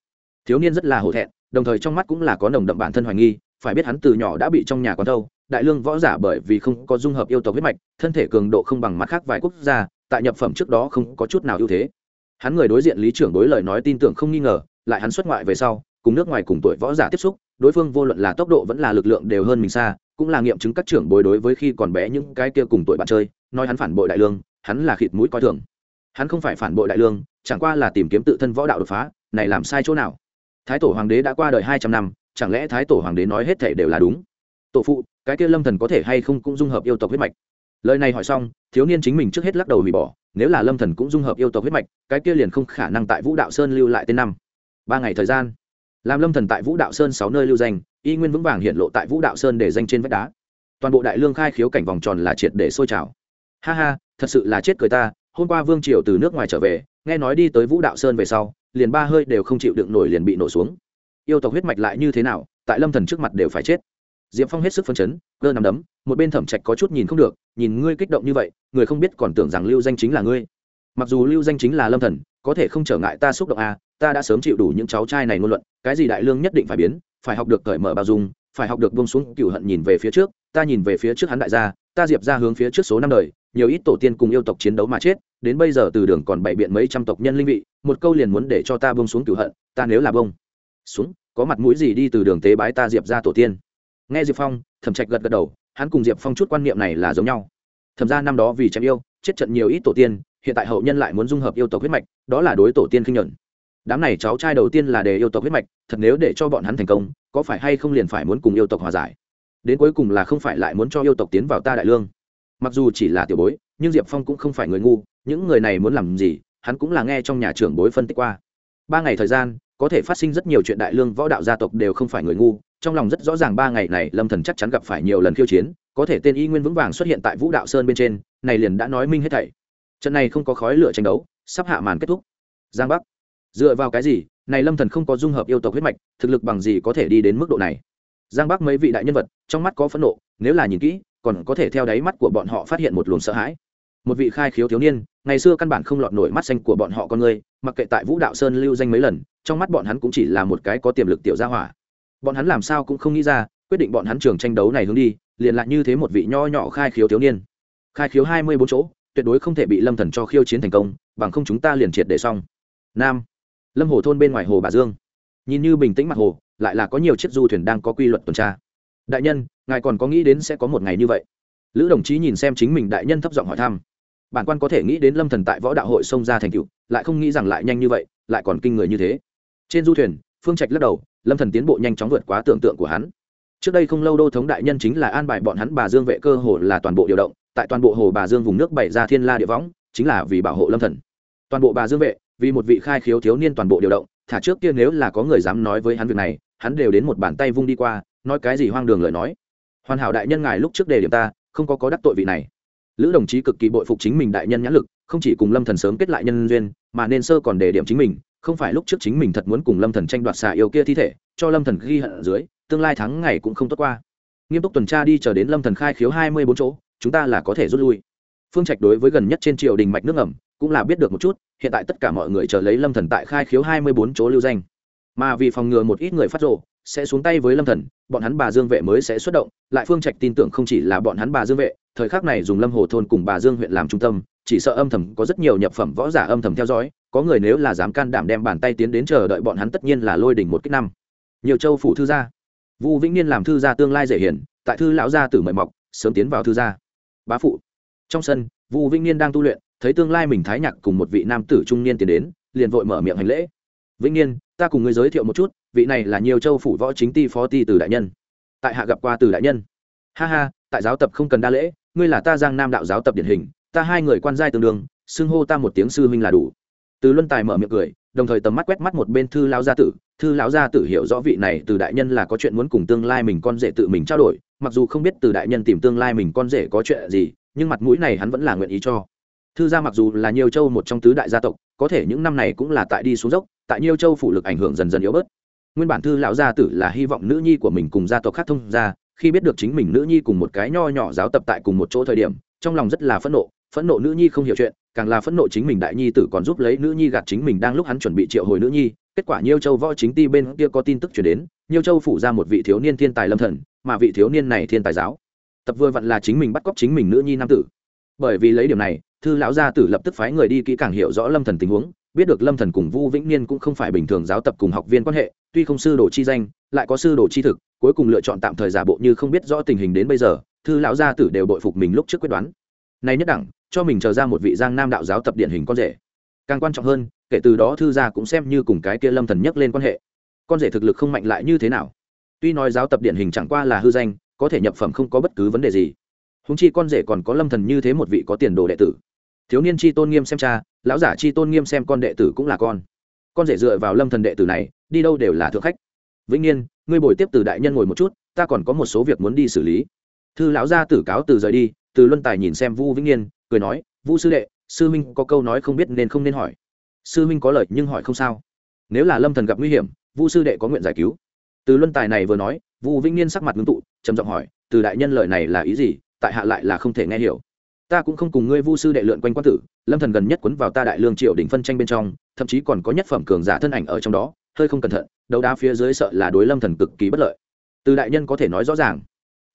Thiếu niên rất là hổ thẹn, đồng thời trong mắt cũng là có nồng đậm bản thân hoài nghi, phải biết hắn từ nhỏ đã bị trong nhà quán thâu, đại lương võ giả bởi vì không có dung hợp yêu tộc huyết mạch, thân thể cường độ không bằng mặt khác vài quốc gia, tại nhập phẩm trước đó không có chút nào ưu thế. Hắn người đối diện lý trưởng đối lời nói tin tưởng không nghi ngờ, lại hắn xuất ngoại về sau cùng nước ngoài cùng tuổi võ giả tiếp xúc, đối phương vô luận là tốc độ vẫn là lực lượng đều hơn mình xa, cũng là nghiệm chứng các trưởng bối đối với khi còn bé những cái kia cùng tuổi bạn chơi, nói hắn phản bội đại lương, hắn là khịt mũi coi thường. Hắn không phải phản bội đại lương, chẳng qua là tìm kiếm tự thân võ đạo đột phá, này làm sai chỗ nào? Thái tổ hoàng đế đã qua đời hai trăm năm, chẳng lẽ thái tổ hoàng đế nói hết thể đều là đúng? Tổ phụ, cái kia lâm thần có thể hay không cũng dung hợp yêu tộc huyết mạch? Lời này hỏi xong, thiếu niên chính mình trước hết lắc đầu hủy bỏ, nếu là lâm thần cũng dung hợp yêu tộc huyết mạch, cái kia liền không khả năng tại vũ đạo sơn lưu lại tên năm. Ba ngày thời gian làm lâm thần tại vũ đạo sơn sáu nơi lưu danh, y nguyên vững vàng hiện lộ tại vũ đạo sơn để danh trên vách đá. Toàn bộ đại lương khai khiếu cảnh vòng tròn là triệt để sôi trào. Ha ha, thật sự là chết cười ta, hôm qua vương triều từ nước ngoài trở về, nghe nói đi tới vũ đạo sơn về sau, liền ba hơi đều không chịu đựng nổi liền bị nổ xuống. Yêu tộc huyết mạch lại như thế nào, tại lâm thần trước mặt đều phải chết. Diệp phong hết sức phấn chấn, cơ nằm đấm, một bên thẩm trạch có chút nhìn không được, nhìn ngươi kích động như vậy, người không biết còn tưởng rằng lưu danh chính là ngươi. Mặc dù lưu danh chính là lâm thần có thể không trở ngại ta xúc động à ta đã sớm chịu đủ những cháu trai này ngôn luận, cái gì đại lương nhất định phải biến, phải học được cởi mở bao dung, phải học được buông xuống cửu hận nhìn về phía trước, ta nhìn về phía trước hắn đại gia, ta diệp ra hướng phía trước số năm đời, nhiều ít tổ tiên cùng yêu tộc chiến đấu mà chết, đến bây giờ từ đường còn bảy biện mấy trăm tộc nhân linh vị, một câu liền muốn để cho ta buông xuống cửu hận, ta nếu là bông xuống, có mặt mũi gì đi từ đường tế bái ta diệp ra tổ tiên? Nghe diệp phong, thẩm trạch gật gật đầu, hắn cùng diệp phong chút quan niệm này là giống nhau. Thẩm ra năm đó vì chém yêu, chết trận nhiều ít tổ tiên hiện tại hậu nhân lại muốn dung hợp yêu tộc huyết mạch, đó là đối tổ tiên khinh nhuận. Đám này cháu trai đầu tiên là để yêu tộc huyết mạch, thật nếu để cho bọn hắn thành công, có phải hay không liền phải muốn cùng yêu tộc hòa giải? Đến cuối cùng là không phải lại muốn cho yêu tộc tiến vào ta đại lương. Mặc dù chỉ là tiểu bối, nhưng diệp phong cũng không phải người ngu, những người này muốn làm gì, hắn cũng là nghe trong nhà trưởng bối phân tích qua. Ba ngày thời gian, có thể phát sinh rất nhiều chuyện đại lương võ đạo gia tộc đều không phải người ngu, trong lòng rất rõ ràng ba ngày này lâm thần chắc chắn gặp phải nhiều lần khiêu chiến, có thể tên y nguyên vững vàng xuất hiện tại vũ đạo sơn bên trên, này liền đã nói minh hết thảy trận này không có khói lửa tranh đấu, sắp hạ màn kết thúc. Giang bắc, dựa vào cái gì? Này lâm thần không có dung hợp yêu tộc huyết mạch, thực lực bằng gì có thể đi đến mức độ này? Giang bắc mấy vị đại nhân vật, trong mắt có phẫn nộ, nếu là nhìn kỹ, còn có thể theo đáy mắt của bọn họ phát hiện một luồng sợ hãi. Một vị khai khiếu thiếu niên, ngày xưa căn bản không lọt nổi mắt xanh của bọn họ con người, mặc kệ tại vũ đạo sơn lưu danh mấy lần, trong mắt bọn hắn cũng chỉ là một cái có tiềm lực tiểu gia hỏa. Bọn hắn làm sao cũng không nghĩ ra, quyết định bọn hắn trường tranh đấu này hướng đi, liền lại như thế một vị nho nhỏ khai khiếu thiếu niên. Khai khiếu hai mươi bốn chỗ tuyệt đối không thể bị lâm thần cho khiêu chiến thành công, bằng không chúng ta liền triệt để xong. Nam, lâm hồ thôn bên ngoài hồ bà dương. Nhìn như bình tĩnh mặt hồ, lại là có nhiều chiếc du thuyền đang có quy luật tuần tra. Đại nhân, ngài còn có nghĩ đến sẽ có một ngày như vậy? Lữ đồng chí nhìn xem chính mình đại nhân thấp giọng hỏi thăm. Bản quan có thể nghĩ đến lâm thần tại võ đạo hội xông ra thành cựu lại không nghĩ rằng lại nhanh như vậy, lại còn kinh người như thế. Trên du thuyền, phương trạch lắc đầu, lâm thần tiến bộ nhanh chóng vượt quá tưởng tượng của hắn. Trước đây không lâu đô thống đại nhân chính là an bài bọn hắn bà dương vệ cơ hồ là toàn bộ điều động tại toàn bộ hồ bà dương vùng nước bày ra thiên la địa võng, chính là vì bảo hộ lâm thần. Toàn bộ bà dương vệ, vì một vị khai khiếu thiếu niên toàn bộ điều động, thả trước kia nếu là có người dám nói với hắn việc này, hắn đều đến một bàn tay vung đi qua, nói cái gì hoang đường lời nói. Hoàn hảo đại nhân ngài lúc trước đề điểm ta, không có có đắc tội vị này. Lữ đồng chí cực kỳ bội phục chính mình đại nhân nhãn lực, không chỉ cùng lâm thần sớm kết lại nhân duyên, mà nên sơ còn đề điểm chính mình, không phải lúc trước chính mình thật muốn cùng lâm thần tranh đoạt xà yêu kia thi thể, cho lâm thần ghi hận ở dưới, tương lai tháng ngày cũng không tốt qua. Nghiêm túc tuần tra đi chờ đến lâm thần khai khiếu hai mươi bốn chỗ chúng ta là có thể rút lui. Phương trạch đối với gần nhất trên triều đình mạch nước ẩm cũng là biết được một chút, hiện tại tất cả mọi người chờ lấy lâm thần tại khai khiếu hai mươi bốn chỗ lưu danh. Mà vì phòng ngừa một ít người phát rộ sẽ xuống tay với lâm thần, bọn hắn bà dương vệ mới sẽ xuất động, lại phương trạch tin tưởng không chỉ là bọn hắn bà dương vệ, thời khắc này dùng lâm hồ thôn cùng bà dương huyện làm trung tâm, chỉ sợ âm thầm có rất nhiều nhập phẩm võ giả âm thầm theo dõi, có người nếu là dám can đảm đem bàn tay tiến đến chờ đợi bọn hắn tất nhiên là lôi đỉnh một cách năm. Nhiều châu phủ thư gia. Vu vĩnh niên làm thư gia tương lai dễ hiển, tại thư lão gia tử mời mọc, sớm tiến vào thư gia bá phụ. Trong sân, vu vĩnh niên đang tu luyện, thấy tương lai mình thái nhạc cùng một vị nam tử trung niên tiến đến, liền vội mở miệng hành lễ. Vĩnh niên, ta cùng ngươi giới thiệu một chút, vị này là nhiều châu phủ võ chính ti phó ti từ đại nhân. Tại hạ gặp qua từ đại nhân. Ha ha, tại giáo tập không cần đa lễ, ngươi là ta giang nam đạo giáo tập điển hình, ta hai người quan giai tương đương, xưng hô ta một tiếng sư huynh là đủ từ luân tài mở miệng cười, đồng thời tầm mắt quét mắt một bên thư lão gia tử. Thư lão gia tử hiểu rõ vị này từ đại nhân là có chuyện muốn cùng tương lai mình con rể tự mình trao đổi, mặc dù không biết từ đại nhân tìm tương lai mình con rể có chuyện gì, nhưng mặt mũi này hắn vẫn là nguyện ý cho. Thư gia mặc dù là nhiều châu một trong tứ đại gia tộc, có thể những năm này cũng là tại đi xuống dốc, tại nhiều châu phụ lực ảnh hưởng dần dần yếu bớt. Nguyên bản thư lão gia tử là hy vọng nữ nhi của mình cùng gia tộc khác thông gia, khi biết được chính mình nữ nhi cùng một cái nho nhỏ giáo tập tại cùng một chỗ thời điểm, trong lòng rất là phẫn nộ phẫn nộ nữ nhi không hiểu chuyện càng là phẫn nộ chính mình đại nhi tử còn giúp lấy nữ nhi gạt chính mình đang lúc hắn chuẩn bị triệu hồi nữ nhi, kết quả nhiêu châu võ chính ti bên kia có tin tức chuyển đến, nhiêu châu phủ ra một vị thiếu niên thiên tài lâm thần, mà vị thiếu niên này thiên tài giáo. Tập vừa vặn là chính mình bắt cóc chính mình nữ nhi nam tử. Bởi vì lấy điểm này, thư lão gia tử lập tức phái người đi kỹ càng hiểu rõ lâm thần tình huống, biết được lâm thần cùng vu vĩnh niên cũng không phải bình thường giáo tập cùng học viên quan hệ, tuy không sư đồ chi danh, lại có sư đồ chi thực, cuối cùng lựa chọn tạm thời giả bộ như không biết rõ tình hình đến bây giờ, thư lão gia tử đều bội phục mình lúc trước quyết đoán. Nay nhất đẳng cho mình chờ ra một vị giang nam đạo giáo tập điển hình con rể. Càng quan trọng hơn, kể từ đó thư gia cũng xem như cùng cái kia lâm thần nhắc lên quan hệ. Con rể thực lực không mạnh lại như thế nào? Tuy nói giáo tập điển hình chẳng qua là hư danh, có thể nhập phẩm không có bất cứ vấn đề gì. Húng chi con rể còn có lâm thần như thế một vị có tiền đồ đệ tử. Thiếu niên chi tôn nghiêm xem cha, lão giả chi tôn nghiêm xem con đệ tử cũng là con. Con rể dựa vào lâm thần đệ tử này, đi đâu đều là thượng khách. Vĩnh nhiên ngươi bồi tiếp từ đại nhân ngồi một chút, ta còn có một số việc muốn đi xử lý. Thư lão gia tử cáo từ rời đi, từ luân tài nhìn xem vu vĩnh nhiên cười nói, vu sư đệ, sư minh có câu nói không biết nên không nên hỏi. Sư minh có lời nhưng hỏi không sao. Nếu là lâm thần gặp nguy hiểm, vu sư đệ có nguyện giải cứu. Từ luân tài này vừa nói, vu vĩnh niên sắc mặt ngưng tụ, trầm giọng hỏi, từ đại nhân lời này là ý gì? Tại hạ lại là không thể nghe hiểu. Ta cũng không cùng ngươi vu sư đệ lượn quanh quan tử, lâm thần gần nhất quấn vào ta đại lương triều đỉnh phân tranh bên trong, thậm chí còn có nhất phẩm cường giả thân ảnh ở trong đó, hơi không cẩn thận, đấu đá phía dưới sợ là đối lâm thần cực kỳ bất lợi. Từ đại nhân có thể nói rõ ràng,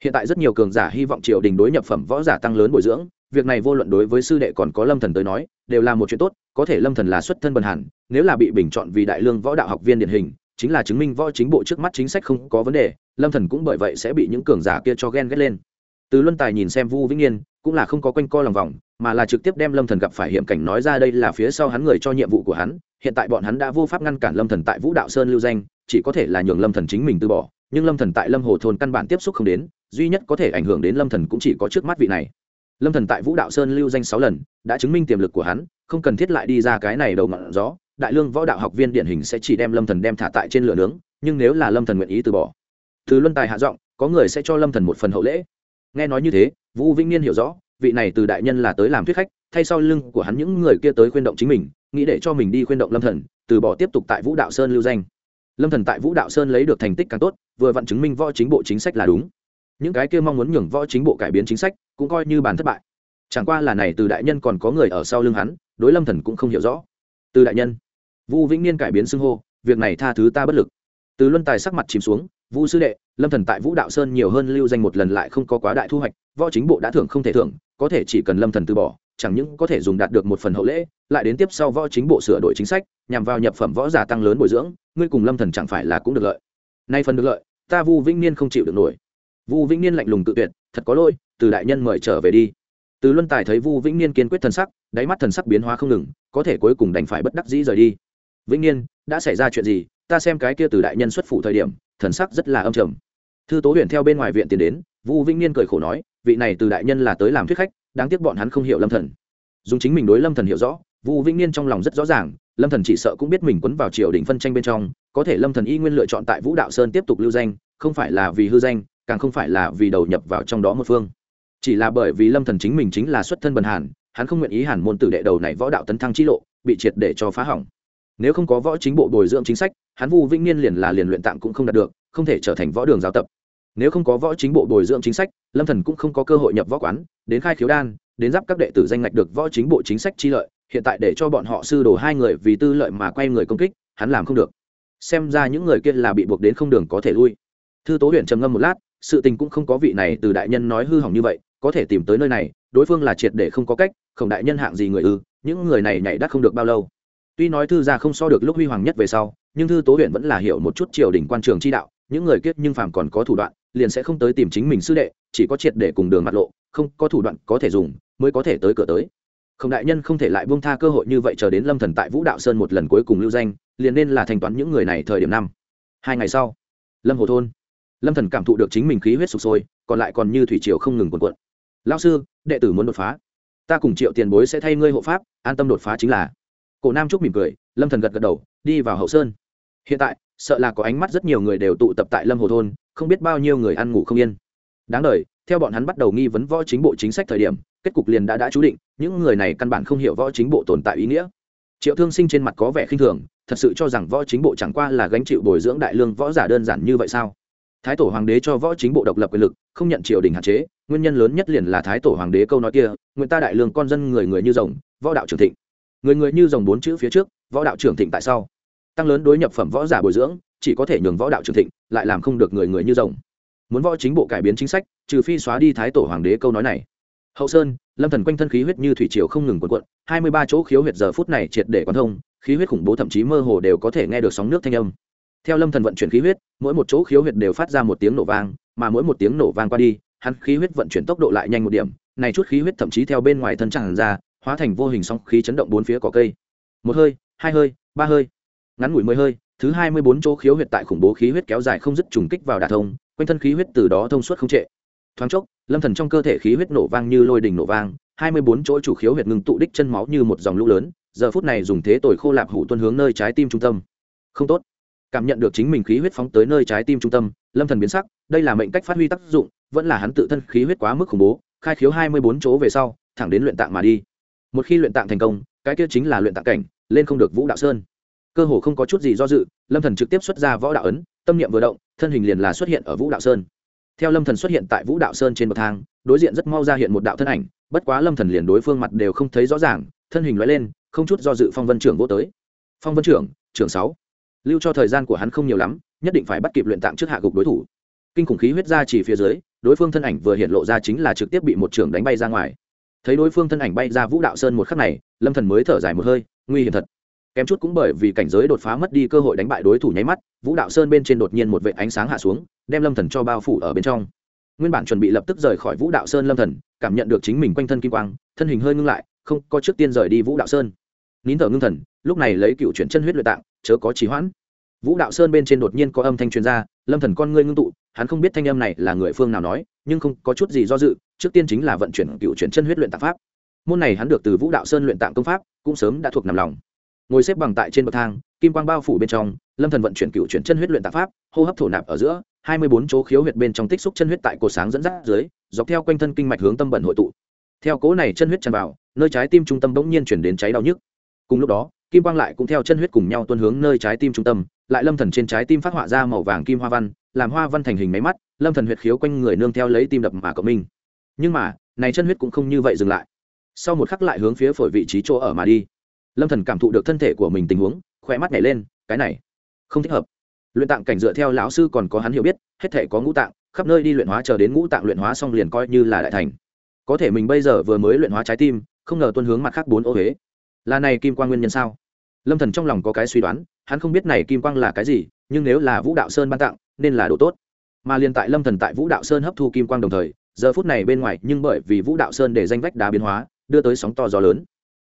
hiện tại rất nhiều cường giả hy vọng triều đình đối nhập phẩm võ giả tăng lớn bồi dưỡng việc này vô luận đối với sư đệ còn có lâm thần tới nói, đều là một chuyện tốt, có thể lâm thần là xuất thân bần hẳn nếu là bị bình chọn vì đại lương võ đạo học viên điển hình, chính là chứng minh võ chính bộ trước mắt chính sách không có vấn đề, lâm thần cũng bởi vậy sẽ bị những cường giả kia cho ghen ghét lên. Từ luân tài nhìn xem vu vĩnh yên, cũng là không có quanh co lòng vòng, mà là trực tiếp đem lâm thần gặp phải hiểm cảnh nói ra đây là phía sau hắn người cho nhiệm vụ của hắn, hiện tại bọn hắn đã vô pháp ngăn cản lâm thần tại vũ đạo sơn lưu danh, chỉ có thể là nhường lâm thần chính mình từ bỏ, nhưng lâm thần tại lâm hồ thôn căn bản tiếp xúc không đến, duy nhất có thể ảnh hưởng đến lâm thần cũng chỉ có trước mắt vị này lâm thần tại vũ đạo sơn lưu danh sáu lần, đã chứng minh tiềm lực của hắn, không cần thiết lại đi ra cái này đầu ngọn gió. Đại lương võ đạo học viên điển hình sẽ chỉ đem lâm thần đem thả tại trên lửa nướng, nhưng nếu là lâm thần nguyện ý từ bỏ, từ luân tài hạ giọng, có người sẽ cho lâm thần một phần hậu lễ. Nghe nói như thế, vũ vĩnh niên hiểu rõ, vị này từ đại nhân là tới làm thuyết khách, thay sau lưng của hắn những người kia tới khuyên động chính mình, nghĩ để cho mình đi khuyên động lâm thần, từ bỏ tiếp tục tại vũ đạo sơn lưu danh. Lâm thần tại vũ đạo sơn lấy được thành tích càng tốt, vừa vặn chứng minh võ chính bộ chính sách là đúng. Những cái kia mong muốn nhường võ chính bộ cải biến chính sách cũng coi như bàn thất bại. Chẳng qua là này từ đại nhân còn có người ở sau lưng hắn, đối lâm thần cũng không hiểu rõ. Từ đại nhân, vu vĩnh niên cải biến xưng hô, việc này tha thứ ta bất lực. Từ luân tài sắc mặt chìm xuống, vu sư đệ, lâm thần tại vũ đạo sơn nhiều hơn lưu danh một lần lại không có quá đại thu hoạch, võ chính bộ đã thưởng không thể thưởng, có thể chỉ cần lâm thần từ bỏ, chẳng những có thể dùng đạt được một phần hậu lễ, lại đến tiếp sau võ chính bộ sửa đổi chính sách, nhằm vào nhập phẩm võ giả tăng lớn bồi dưỡng, ngươi cùng lâm thần chẳng phải là cũng được lợi. Nay phần được lợi, ta vu vĩnh niên không chịu được nổi. Vu vĩnh niên lạnh lùng tự tuyệt, thật có lỗi từ đại nhân mời trở về đi. Từ luân tài thấy vu vĩnh niên kiên quyết thần sắc, đáy mắt thần sắc biến hóa không ngừng, có thể cuối cùng đành phải bất đắc dĩ rời đi. Vĩnh niên, đã xảy ra chuyện gì? Ta xem cái kia từ đại nhân xuất phủ thời điểm, thần sắc rất là âm trầm. Thư tố huyền theo bên ngoài viện tiến đến, vu vĩnh niên cười khổ nói, vị này từ đại nhân là tới làm thuyết khách, đáng tiếc bọn hắn không hiểu lâm thần. Dùng chính mình đối lâm thần hiểu rõ, vu vĩnh niên trong lòng rất rõ ràng, lâm thần chỉ sợ cũng biết mình quấn vào triều đình phân tranh bên trong, có thể lâm thần y nguyên lựa chọn tại vũ đạo sơn tiếp tục lưu danh, không phải là vì hư danh, càng không phải là vì đầu nhập vào trong đó một phương chỉ là bởi vì lâm thần chính mình chính là xuất thân bần hàn, hắn không nguyện ý hàn môn tử đệ đầu này võ đạo tấn thăng chi lộ, bị triệt để cho phá hỏng. Nếu không có võ chính bộ bồi dưỡng chính sách, hắn vu vĩnh niên liền là liền luyện tạng cũng không đạt được, không thể trở thành võ đường giáo tập. Nếu không có võ chính bộ bồi dưỡng chính sách, lâm thần cũng không có cơ hội nhập võ quán, đến khai khiếu đan, đến giáp các đệ tử danh ngạch được võ chính bộ chính sách chi lợi, hiện tại để cho bọn họ sư đồ hai người vì tư lợi mà quay người công kích, hắn làm không được. Xem ra những người kia là bị buộc đến không đường có thể lui. Thư tố huyện trầm ngâm một lát, sự tình cũng không có vị này từ đại nhân nói hư hỏng như vậy có thể tìm tới nơi này, đối phương là triệt để không có cách, không đại nhân hạng gì người ư, những người này nhảy đắt không được bao lâu. Tuy nói thư gia không so được lúc huy hoàng nhất về sau, nhưng thư tố huyện vẫn là hiểu một chút triều đình quan trường chi đạo, những người kiết nhưng phàm còn có thủ đoạn, liền sẽ không tới tìm chính mình sư đệ, chỉ có triệt để cùng đường mặt lộ, không có thủ đoạn có thể dùng, mới có thể tới cửa tới. Không đại nhân không thể lại buông tha cơ hội như vậy chờ đến lâm thần tại vũ đạo sơn một lần cuối cùng lưu danh, liền nên là thanh toán những người này thời điểm năm. Hai ngày sau, lâm hồ thôn. Lâm thần cảm thụ được chính mình khí huyết sụp sôi, còn lại còn như thủy triều không ngừng cuộn cuộn lao sư, đệ tử muốn đột phá. Ta cùng triệu tiền bối sẽ thay ngươi hộ pháp, an tâm đột phá chính là. Cổ nam trúc mỉm cười, lâm thần gật gật đầu, đi vào hậu sơn. Hiện tại, sợ là có ánh mắt rất nhiều người đều tụ tập tại lâm hồ thôn, không biết bao nhiêu người ăn ngủ không yên. Đáng đời, theo bọn hắn bắt đầu nghi vấn võ chính bộ chính sách thời điểm, kết cục liền đã đã chú định, những người này căn bản không hiểu võ chính bộ tồn tại ý nghĩa. Triệu thương sinh trên mặt có vẻ khinh thường, thật sự cho rằng võ chính bộ chẳng qua là gánh chịu bồi dưỡng đại lương võ giả đơn giản như vậy sao? Thái tổ hoàng đế cho võ chính bộ độc lập quyền lực, không nhận triều đình hạn chế nguyên nhân lớn nhất liền là thái tổ hoàng đế câu nói kia, nguyện ta đại lương con dân người người như rồng, võ đạo trưởng thịnh. Người người như rồng bốn chữ phía trước, võ đạo trưởng thịnh tại sau tăng lớn đối nhập phẩm võ giả bồi dưỡng, chỉ có thể nhường võ đạo trưởng thịnh, lại làm không được người người như rồng. Muốn võ chính bộ cải biến chính sách, trừ phi xóa đi thái tổ hoàng đế câu nói này. Hậu sơn, lâm thần quanh thân khí huyết như thủy triều không ngừng quần cuộn, hai mươi ba chỗ khiếu huyệt giờ phút này triệt để quan thông, khí huyết khủng bố thậm chí mơ hồ đều có thể nghe được sóng nước thanh âm. Theo lâm thần vận chuyển khí huyết, mỗi một chỗ khiếu huyệt đều phát ra một tiếng nổ vang, mà mỗi một tiếng nổ vang qua đi hắn khí huyết vận chuyển tốc độ lại nhanh một điểm, này chút khí huyết thậm chí theo bên ngoài thân tràn ra, hóa thành vô hình sóng khí chấn động bốn phía cỏ cây. Một hơi, hai hơi, ba hơi. Ngắn ngủi mười hơi, thứ hai mươi bốn chỗ khiếu huyệt tại khủng bố khí huyết kéo dài không dứt trùng kích vào đà thông, quanh thân khí huyết từ đó thông suốt không trệ. Thoáng chốc, lâm thần trong cơ thể khí huyết nổ vang như lôi đình nổ vang, hai mươi bốn chỗ chủ khiếu huyệt ngừng tụ đích chân máu như một dòng lũ lớn, giờ phút này dùng thế tồi khô lạp hủ tuân hướng nơi trái tim trung tâm. Không tốt. Cảm nhận được chính mình khí huyết phóng tới nơi trái tim trung tâm, lâm thần biến sắc, đây là mệnh cách phát huy tác dụng vẫn là hắn tự thân khí huyết quá mức khủng bố, khai khiếu hai mươi bốn chỗ về sau, thẳng đến luyện tạng mà đi. Một khi luyện tạng thành công, cái kia chính là luyện tạng cảnh, lên không được vũ đạo sơn. Cơ hồ không có chút gì do dự, lâm thần trực tiếp xuất ra võ đạo ấn, tâm niệm vừa động, thân hình liền là xuất hiện ở vũ đạo sơn. Theo lâm thần xuất hiện tại vũ đạo sơn trên bậc thang, đối diện rất mau ra hiện một đạo thân ảnh, bất quá lâm thần liền đối phương mặt đều không thấy rõ ràng, thân hình lóe lên, không chút do dự phong vân trưởng vô tới. Phong vân trưởng trưởng sáu, lưu cho thời gian của hắn không nhiều lắm, nhất định phải bắt kịp luyện tạng trước hạ gục đối thủ kinh khủng khí huyết ra chỉ phía dưới, đối phương thân ảnh vừa hiện lộ ra chính là trực tiếp bị một trưởng đánh bay ra ngoài. Thấy đối phương thân ảnh bay ra vũ đạo sơn một khắc này, lâm thần mới thở dài một hơi, nguy hiểm thật. Kém chút cũng bởi vì cảnh giới đột phá mất đi cơ hội đánh bại đối thủ nháy mắt, vũ đạo sơn bên trên đột nhiên một vệ ánh sáng hạ xuống, đem lâm thần cho bao phủ ở bên trong. Nguyên bản chuẩn bị lập tức rời khỏi vũ đạo sơn lâm thần, cảm nhận được chính mình quanh thân kim quang, thân hình hơi ngưng lại, không, có trước tiên rời đi vũ đạo sơn. Nín thở ngưng thần, lúc này lấy cựu chuyển chân huyết luyện tạng, chớ có trì hoãn vũ đạo sơn bên trên đột nhiên có âm thanh truyền ra, lâm thần con ngươi ngưng tụ, hắn không biết thanh âm này là người phương nào nói, nhưng không có chút gì do dự, trước tiên chính là vận chuyển cựu chuyển chân huyết luyện tạng pháp. Môn này hắn được từ vũ đạo sơn luyện tạng công pháp, cũng sớm đã thuộc nằm lòng. Ngồi xếp bằng tại trên bậc thang, kim quang bao phủ bên trong, lâm thần vận chuyển cựu chuyển chân huyết luyện tạng pháp, hô hấp thổ nạp ở giữa, hai mươi bốn chỗ khiếu huyệt bên trong tích xúc chân huyết tại cột sáng dẫn dắt dưới, dọc theo quanh thân kinh mạch hướng tâm bẩn hội tụ. Theo cố này chân huyết tràn vào, nơi trái tim trung tâm bỗng nhiên chuyển đến cháy đau nhức. Cùng lúc đó, kim quang lại cũng theo chân huyết cùng nhau tuôn hướng nơi trái tim trung tâm lại lâm thần trên trái tim phát họa ra màu vàng kim hoa văn, làm hoa văn thành hình máy mắt, lâm thần huyệt khiếu quanh người nương theo lấy tim đập mà cộng minh. Nhưng mà, này chân huyết cũng không như vậy dừng lại. Sau một khắc lại hướng phía phổi vị trí chỗ ở mà đi. Lâm thần cảm thụ được thân thể của mình tình huống khỏe mắt nhảy lên, cái này, không thích hợp. Luyện tạng cảnh dựa theo lão sư còn có hắn hiểu biết, hết thể có ngũ tạng, khắp nơi đi luyện hóa chờ đến ngũ tạng luyện hóa xong liền coi như là đại thành. Có thể mình bây giờ vừa mới luyện hóa trái tim, không ngờ tuân hướng mặt khác bốn ô huế là này kim quang nguyên nhân sao? Lâm thần trong lòng có cái suy đoán hắn không biết này kim quang là cái gì, nhưng nếu là vũ đạo sơn ban tặng, nên là đồ tốt. Mà liền tại lâm thần tại vũ đạo sơn hấp thu kim quang đồng thời, giờ phút này bên ngoài, nhưng bởi vì vũ đạo sơn để danh vách đá biến hóa, đưa tới sóng to gió lớn.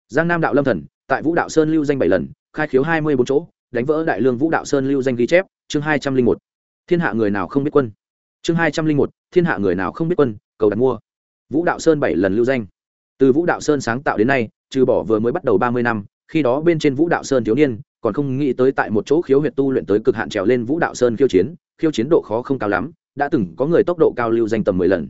Giang nam đạo lâm thần, tại vũ đạo sơn lưu danh bảy lần, khai khiếu hai mươi bốn chỗ, đánh vỡ đại lương vũ đạo sơn lưu danh ghi chép, chương hai trăm linh một. Thiên hạ người nào không biết quân? Chương hai trăm linh một, thiên hạ người nào không biết quân, cầu đặt mua. Vũ đạo sơn bảy lần lưu danh. Từ vũ đạo sơn sáng tạo đến nay, trừ bỏ vừa mới bắt đầu ba mươi năm, khi đó bên trên vũ đạo sơn thiếu niên còn không nghĩ tới tại một chỗ khiếu huyệt tu luyện tới cực hạn trèo lên vũ đạo sơn khiêu chiến khiêu chiến độ khó không cao lắm, đã từng có người tốc độ cao lưu danh tầm mười lần.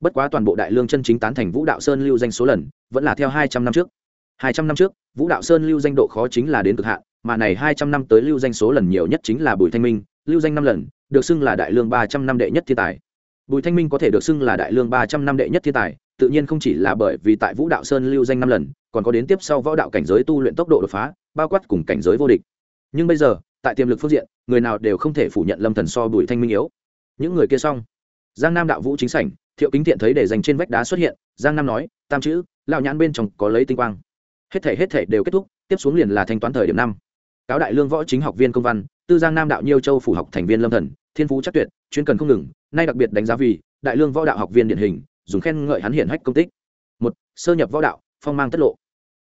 Bất quá toàn bộ đại lương chân chính tán thành vũ đạo sơn lưu danh số lần, vẫn là theo hai trăm năm trước. Hai trăm năm trước, vũ đạo sơn lưu danh độ khó chính là đến cực hạn, mà này hai trăm năm tới lưu danh số lần nhiều nhất chính là bùi thanh minh, lưu danh năm lần, được xưng là đại lương ba trăm năm đệ nhất thiên tài. Bùi thanh minh có thể được xưng là đại lương ba trăm năm đệ nhất thiên tài, tự nhiên không chỉ là bởi vì tại vũ đạo sơn lưu danh năm lần, còn có đến tiếp sau võ đạo cảnh giới tu luyện tốc độ đột phá bao quát cùng cảnh giới vô địch. Nhưng bây giờ, tại tiềm lực phương diện, người nào đều không thể phủ nhận lâm thần so bùi thanh minh yếu. Những người kia xong. Giang nam đạo vũ chính sảnh, thiệu kính thiện thấy để dành trên vách đá xuất hiện, giang nam nói, tam chữ, lão nhãn bên trong có lấy tinh quang. Hết thể hết thể đều kết thúc, tiếp xuống liền là thanh toán thời điểm năm. Cáo đại lương võ chính học viên công văn, tư giang nam đạo nhiêu châu phủ học thành viên lâm thần, thiên phú chắc tuyệt, chuyên cần không ngừng, nay đặc biệt đánh giá vì, đại lương võ đạo học viên điển hình, dùng khen ngợi hắn hiển hách công tích. Một, sơ nhập võ đạo, phong mang tất lộ.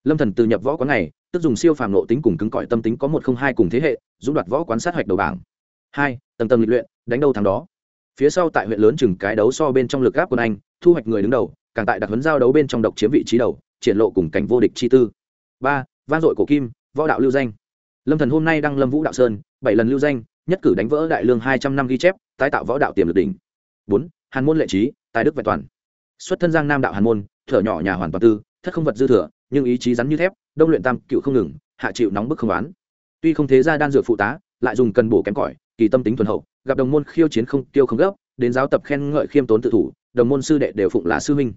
Lâm thần từ nhập võ quán này tức dùng siêu phàm nộ tính cùng cứng cỏi tâm tính có một không hai cùng thế hệ dũng đoạt võ quán sát hoạch đầu bảng. Hai, tầng tầng lịch luyện, đánh đâu thắng đó. Phía sau tại huyện lớn chừng cái đấu so bên trong lực gáp quân anh, thu hoạch người đứng đầu, càng tại đặc huấn giao đấu bên trong độc chiếm vị trí đầu, triển lộ cùng cảnh vô địch chi tư. Ba, vang dội cổ kim, võ đạo lưu danh. Lâm thần hôm nay đăng lâm vũ đạo sơn, bảy lần lưu danh, nhất cử đánh vỡ đại lương hai trăm năm ghi chép, tái tạo võ đạo tiềm lực đỉnh. Bốn, hàn môn lệ trí, tài đức vẹn toàn. Xuất thân giang nam đạo hàn môn, thở nhỏ nhà hoàn toàn tư, thất không vật dư thừa, nhưng ý chí rắn như thép đông luyện tam cựu không ngừng, hạ chịu nóng bức không oán. Tuy không thế ra đan dược phụ tá, lại dùng cần bổ kém cỏi, kỳ tâm tính thuần hậu, gặp đồng môn khiêu chiến không tiêu không gấp, đến giáo tập khen ngợi khiêm tốn tự thủ, đồng môn sư đệ đều phụng là sư minh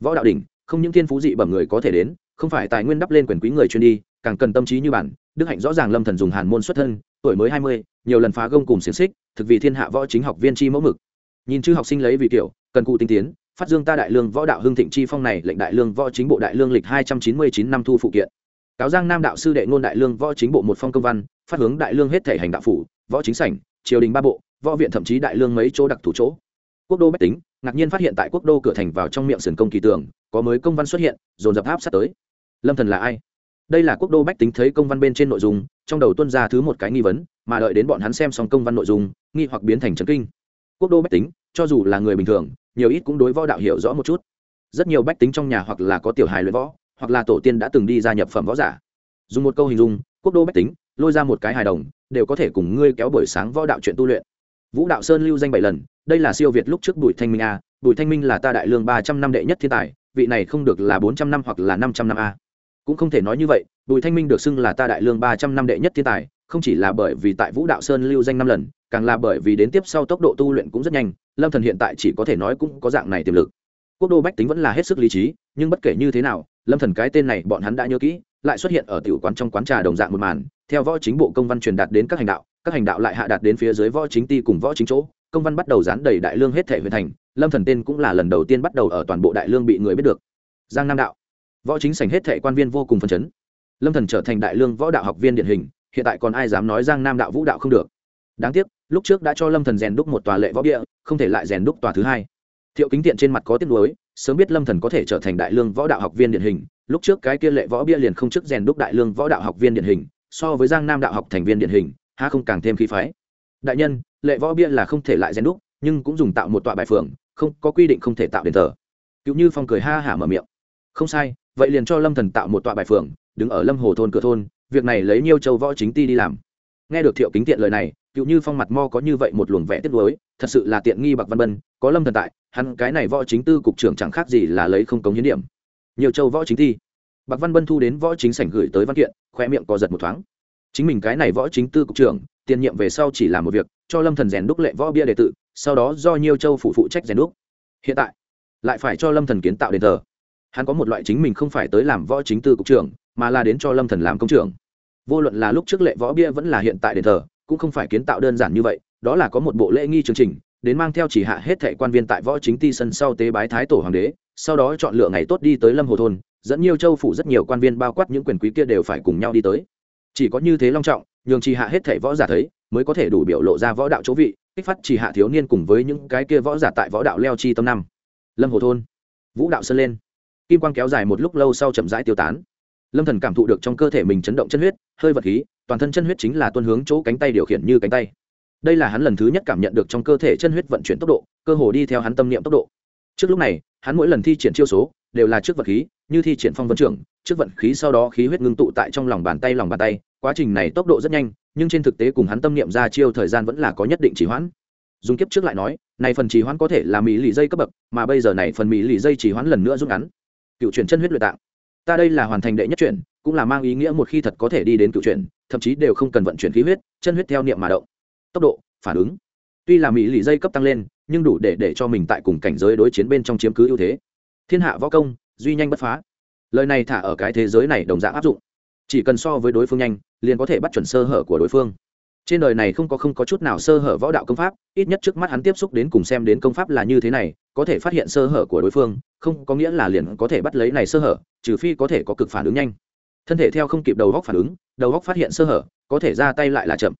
võ đạo đỉnh, không những thiên phú dị bẩm người có thể đến, không phải tài nguyên đắp lên quyền quý người chuyên đi, càng cần tâm trí như bản, đức hạnh rõ ràng lâm thần dùng hàn môn xuất thân, tuổi mới hai mươi, nhiều lần phá gông cùng xiềng xích, thực vì thiên hạ võ chính học viên chi mẫu mực. Nhìn chư học sinh lấy vì kiểu, cần cụ tinh tiến, phát dương ta đại lương võ đạo hưng thịnh chi phong này, lệnh đại lương võ chính bộ đại lương lịch hai trăm chín mươi chín năm thu phụ kiện cáo giang nam đạo sư đệ ngôn đại lương võ chính bộ một phong công văn, phát hướng đại lương hết thể hành đạo phủ, võ chính sảnh, triều đình ba bộ, võ viện thậm chí đại lương mấy chỗ đặc thủ chỗ. Quốc đô bách tính, ngạc nhiên phát hiện tại quốc đô cửa thành vào trong miệng sườn công kỳ tường, có mới công văn xuất hiện, dồn dập áp sát tới. Lâm thần là ai? Đây là quốc đô bách tính thấy công văn bên trên nội dung, trong đầu tuân ra thứ một cái nghi vấn, mà đợi đến bọn hắn xem xong công văn nội dung, nghi hoặc biến thành trấn kinh. Quốc đô bách tính, cho dù là người bình thường, nhiều ít cũng đối võ đạo hiểu rõ một chút. Rất nhiều bách tính trong nhà hoặc là có tiểu hài luyện võ hoặc là tổ tiên đã từng đi gia nhập phẩm võ giả. Dùng một câu hình dung, quốc đô bách tính, lôi ra một cái hài đồng, đều có thể cùng ngươi kéo buổi sáng võ đạo chuyện tu luyện. Vũ đạo sơn lưu danh bảy lần, đây là siêu việt lúc trước bùi thanh minh a, bùi thanh minh là ta đại lương ba trăm năm đệ nhất thiên tài, vị này không được là bốn trăm năm hoặc là năm trăm năm a. Cũng không thể nói như vậy, bùi thanh minh được xưng là ta đại lương ba trăm năm đệ nhất thiên tài, không chỉ là bởi vì tại vũ đạo sơn lưu danh năm lần, càng là bởi vì đến tiếp sau tốc độ tu luyện cũng rất nhanh, lâm thần hiện tại chỉ có thể nói cũng có dạng này tiềm lực. Quốc đô bách tính vẫn là hết sức lý trí, nhưng bất kể như thế nào lâm thần cái tên này bọn hắn đã nhớ kỹ, lại xuất hiện ở tiểu quán trong quán trà đồng dạng một màn, theo võ chính bộ công văn truyền đạt đến các hành đạo, các hành đạo lại hạ đạt đến phía dưới võ chính ti cùng võ chính chỗ, công văn bắt đầu dán đầy đại lương hết thể huyện thành, lâm thần tên cũng là lần đầu tiên bắt đầu ở toàn bộ đại lương bị người biết được. Giang nam đạo. Võ chính sảnh hết thể quan viên vô cùng phấn chấn. Lâm thần trở thành đại lương võ đạo học viên điển hình, hiện tại còn ai dám nói giang nam đạo vũ đạo không được. Đáng tiếc, lúc trước đã cho lâm thần rèn đúc một tòa lệ võ địa không thể lại rèn đúc tòa thứ hai. Thiệu kính tiện trên mặt có tiếc nuối sớm biết lâm thần có thể trở thành đại lương võ đạo học viên điển hình, lúc trước cái kia lệ võ bia liền không chức rèn đúc đại lương võ đạo học viên điển hình, so với giang nam đạo học thành viên điển hình ha không càng thêm khí phái. Đại nhân, lệ võ bia là không thể lại rèn đúc, nhưng cũng dùng tạo một tọa bài phường, không, có quy định không thể tạo đền thờ. Cựu như phong cười ha hả mở miệng. Không sai, vậy liền cho lâm thần tạo một tọa bài phường, đứng ở lâm hồ thôn cửa thôn, việc này lấy nhiêu châu võ chính ti đi làm. Nghe được thiệu kính tiện lời này cựu như phong mặt mo có như vậy một luồng vẽ tiếp nối thật sự là tiện nghi bạc văn bân, có lâm thần tại, hắn cái này võ chính tư cục trưởng chẳng khác gì là lấy không cống hiến điểm. Nhiều châu võ chính thi bạc văn bân thu đến võ chính sảnh gửi tới văn kiện khoe miệng co giật một thoáng. Chính mình cái này võ chính tư cục trưởng, tiền nhiệm về sau chỉ là một việc, cho lâm thần rèn đúc lệ võ bia đệ tự sau đó do nhiều châu phụ phụ trách rèn đúc. Hiện tại, lại phải cho lâm thần kiến tạo đền thờ. Hắn có một loại chính mình không phải tới làm võ chính tư cục trưởng, mà là đến cho lâm thần làm công trưởng. Vô luận là lúc trước lệ võ bia vẫn là hiện tại đền thờ cũng không phải kiến tạo đơn giản như vậy, đó là có một bộ lễ nghi chương trình, đến mang theo chỉ hạ hết thệ quan viên tại võ chính ti sân sau tế bái thái tổ hoàng đế, sau đó chọn lựa ngày tốt đi tới lâm hồ thôn, dẫn nhiều châu phủ rất nhiều quan viên bao quát những quyền quý kia đều phải cùng nhau đi tới. Chỉ có như thế long trọng, nhường chỉ hạ hết thệ võ giả thấy, mới có thể đủ biểu lộ ra võ đạo chỗ vị, kích phát chỉ hạ thiếu niên cùng với những cái kia võ giả tại võ đạo leo chi tâm năm. Lâm hồ thôn, vũ đạo sơn lên. Kim quang kéo dài một lúc lâu sau chậm rãi tiêu tán. Lâm thần cảm thụ được trong cơ thể mình chấn động chân huyết, hơi vật khí toàn thân chân huyết chính là tuân hướng chỗ cánh tay điều khiển như cánh tay. Đây là hắn lần thứ nhất cảm nhận được trong cơ thể chân huyết vận chuyển tốc độ, cơ hồ đi theo hắn tâm niệm tốc độ. Trước lúc này, hắn mỗi lần thi triển chiêu số đều là trước vật khí, như thi triển phong vân trưởng, trước vận khí sau đó khí huyết ngưng tụ tại trong lòng bàn tay lòng bàn tay. Quá trình này tốc độ rất nhanh, nhưng trên thực tế cùng hắn tâm niệm ra chiêu thời gian vẫn là có nhất định trì hoãn. Dùng kiếp trước lại nói, này phần trì hoãn có thể là mỹ lì dây cấp bậc, mà bây giờ này phần mỹ lì dây trì hoãn lần nữa rút ngắn. Cựu chuyển chân huyết luyện tạng. Ta đây là hoàn thành đệ nhất chuyển, cũng là mang ý nghĩa một khi thật có thể đi đến cựu chuyển thậm chí đều không cần vận chuyển khí huyết, chân huyết theo niệm mà động. Tốc độ, phản ứng. Tuy là mỹ lì dây cấp tăng lên, nhưng đủ để để cho mình tại cùng cảnh giới đối chiến bên trong chiếm cứ ưu thế. Thiên hạ võ công, duy nhanh bất phá. Lời này thả ở cái thế giới này đồng dạng áp dụng. Chỉ cần so với đối phương nhanh, liền có thể bắt chuẩn sơ hở của đối phương. Trên đời này không có không có chút nào sơ hở võ đạo công pháp, ít nhất trước mắt hắn tiếp xúc đến cùng xem đến công pháp là như thế này, có thể phát hiện sơ hở của đối phương, không có nghĩa là liền có thể bắt lấy này sơ hở, trừ phi có thể có cực phản ứng nhanh thân thể theo không kịp đầu góc phản ứng, đầu góc phát hiện sơ hở, có thể ra tay lại là chậm.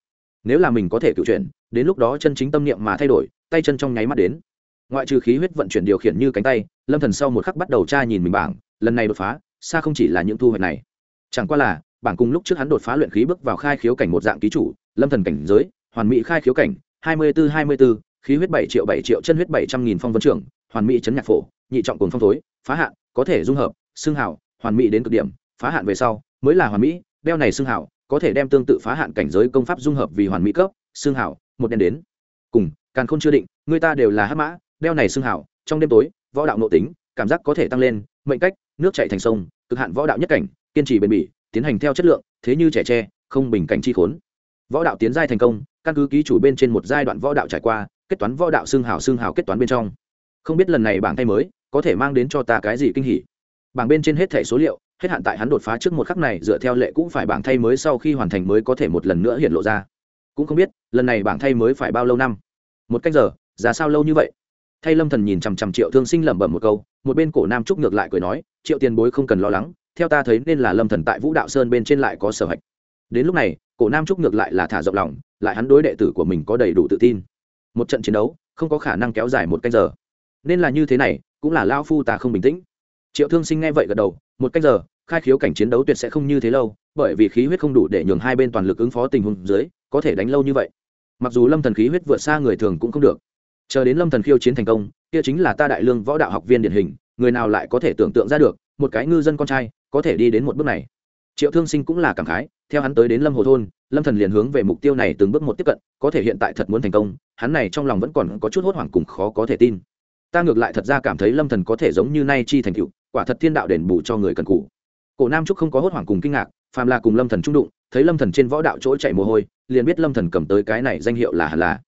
Nếu là mình có thể cựu chuyển, đến lúc đó chân chính tâm niệm mà thay đổi, tay chân trong nháy mắt đến. Ngoại trừ khí huyết vận chuyển điều khiển như cánh tay, lâm thần sau một khắc bắt đầu tra nhìn mình bảng, lần này đột phá, xa không chỉ là những thu hoạch này. Chẳng qua là, bảng cùng lúc trước hắn đột phá luyện khí bước vào khai khiếu cảnh một dạng ký chủ, lâm thần cảnh giới, hoàn mỹ khai khiếu cảnh, hai mươi bốn hai mươi bốn khí huyết bảy triệu bảy triệu, chân huyết bảy trăm nghìn phong vân trưởng, hoàn mỹ chấn nhạc phổ, nhị trọng cồn phong thối, phá hạn, có thể dung hợp xương hảo hoàn mỹ đến cực điểm phá hạn về sau, mới là hoàn mỹ, đeo này xương hảo, có thể đem tương tự phá hạn cảnh giới công pháp dung hợp vì hoàn mỹ cấp, xương hảo, một đen đến. Cùng càng khôn chưa định, người ta đều là hắc mã, đeo này xương hảo, trong đêm tối, võ đạo nội tính, cảm giác có thể tăng lên, mệnh cách, nước chảy thành sông, cực hạn võ đạo nhất cảnh, kiên trì bền bỉ, tiến hành theo chất lượng, thế như trẻ tre, không bình cảnh chi khốn. Võ đạo tiến giai thành công, căn cứ ký chủ bên trên một giai đoạn võ đạo trải qua, kết toán võ đạo xương hào xương hào kết toán bên trong. Không biết lần này bảng thay mới, có thể mang đến cho ta cái gì kinh hỉ? Bảng bên trên hết thẻ số liệu hết hạn tại hắn đột phá trước một khắc này, dựa theo lệ cũng phải bảng thay mới sau khi hoàn thành mới có thể một lần nữa hiện lộ ra. Cũng không biết, lần này bảng thay mới phải bao lâu năm? Một cách giờ, giá sao lâu như vậy? Thay lâm thần nhìn chằm chằm triệu thương sinh lẩm bẩm một câu, một bên cổ nam trúc ngược lại cười nói, triệu tiền bối không cần lo lắng, theo ta thấy nên là lâm thần tại vũ đạo sơn bên trên lại có sở hạch. Đến lúc này, cổ nam trúc ngược lại là thả rộng lòng, lại hắn đối đệ tử của mình có đầy đủ tự tin. Một trận chiến đấu, không có khả năng kéo dài một canh giờ. Nên là như thế này, cũng là lao phu ta không bình tĩnh triệu thương sinh nghe vậy gật đầu, một cách giờ, khai khiếu cảnh chiến đấu tuyệt sẽ không như thế lâu, bởi vì khí huyết không đủ để nhường hai bên toàn lực ứng phó tình huống dưới, có thể đánh lâu như vậy. Mặc dù lâm thần khí huyết vượt xa người thường cũng không được. Chờ đến lâm thần khiêu chiến thành công, kia chính là ta đại lương võ đạo học viên điển hình, người nào lại có thể tưởng tượng ra được, một cái ngư dân con trai, có thể đi đến một bước này. Triệu thương sinh cũng là cảm khái, theo hắn tới đến lâm hồ thôn, lâm thần liền hướng về mục tiêu này từng bước một tiếp cận, có thể hiện tại thật muốn thành công, hắn này trong lòng vẫn còn có chút hốt hoảng cùng khó có thể tin. Ta ngược lại thật ra cảm thấy lâm thần có thể giống như nay chi thành cựu quả thật thiên đạo đền bù cho người cần cũ cổ nam trúc không có hốt hoảng cùng kinh ngạc, phàm là cùng lâm thần trung đụng, thấy lâm thần trên võ đạo chỗ chạy mồ hôi, liền biết lâm thần cầm tới cái này danh hiệu là hẳn là.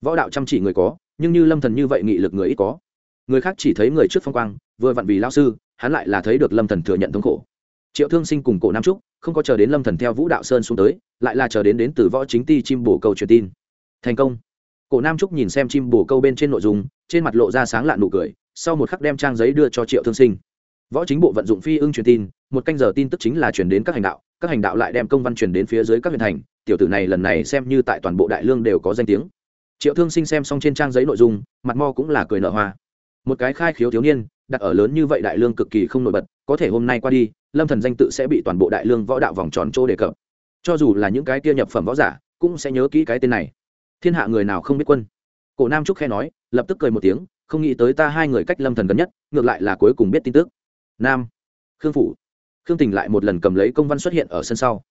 Võ đạo chăm chỉ người có, nhưng như lâm thần như vậy nghị lực người ít có. Người khác chỉ thấy người trước phong quang, vừa vặn vì lao sư, hắn lại là thấy được lâm thần thừa nhận thống khổ. Triệu thương sinh cùng cổ nam trúc, không có chờ đến lâm thần theo vũ đạo sơn xuống tới, lại là chờ đến đến từ võ chính ti chim bổ câu truyền tin. Thành công. Cổ nam trúc nhìn xem chim bổ câu bên trên nội dung, trên mặt lộ ra sáng lạ nụ cười, sau một khắc đem trang giấy đưa cho triệu thương sinh võ chính bộ vận dụng phi ưng truyền tin, một canh giờ tin tức chính là chuyển đến các hành đạo, các hành đạo lại đem công văn truyền đến phía dưới các huyện thành, tiểu tử này lần này xem như tại toàn bộ đại lương đều có danh tiếng. Triệu thương sinh xem xong trên trang giấy nội dung, mặt mo cũng là cười nở hoa. Một cái khai khiếu thiếu niên, đặt ở lớn như vậy đại lương cực kỳ không nổi bật, có thể hôm nay qua đi, lâm thần danh tự sẽ bị toàn bộ đại lương võ đạo vòng tròn chỗ đề cập. Cho dù là những cái kia nhập phẩm võ giả, cũng sẽ nhớ kỹ cái tên này. Thiên hạ người nào không biết quân? Cổ nam trúc khe nói, lập tức cười một tiếng, không nghĩ tới ta hai người cách lâm thần gần nhất, ngược lại là cuối cùng biết tin tức nam. Khương phủ. Khương tình lại một lần cầm lấy công văn xuất hiện ở sân sau.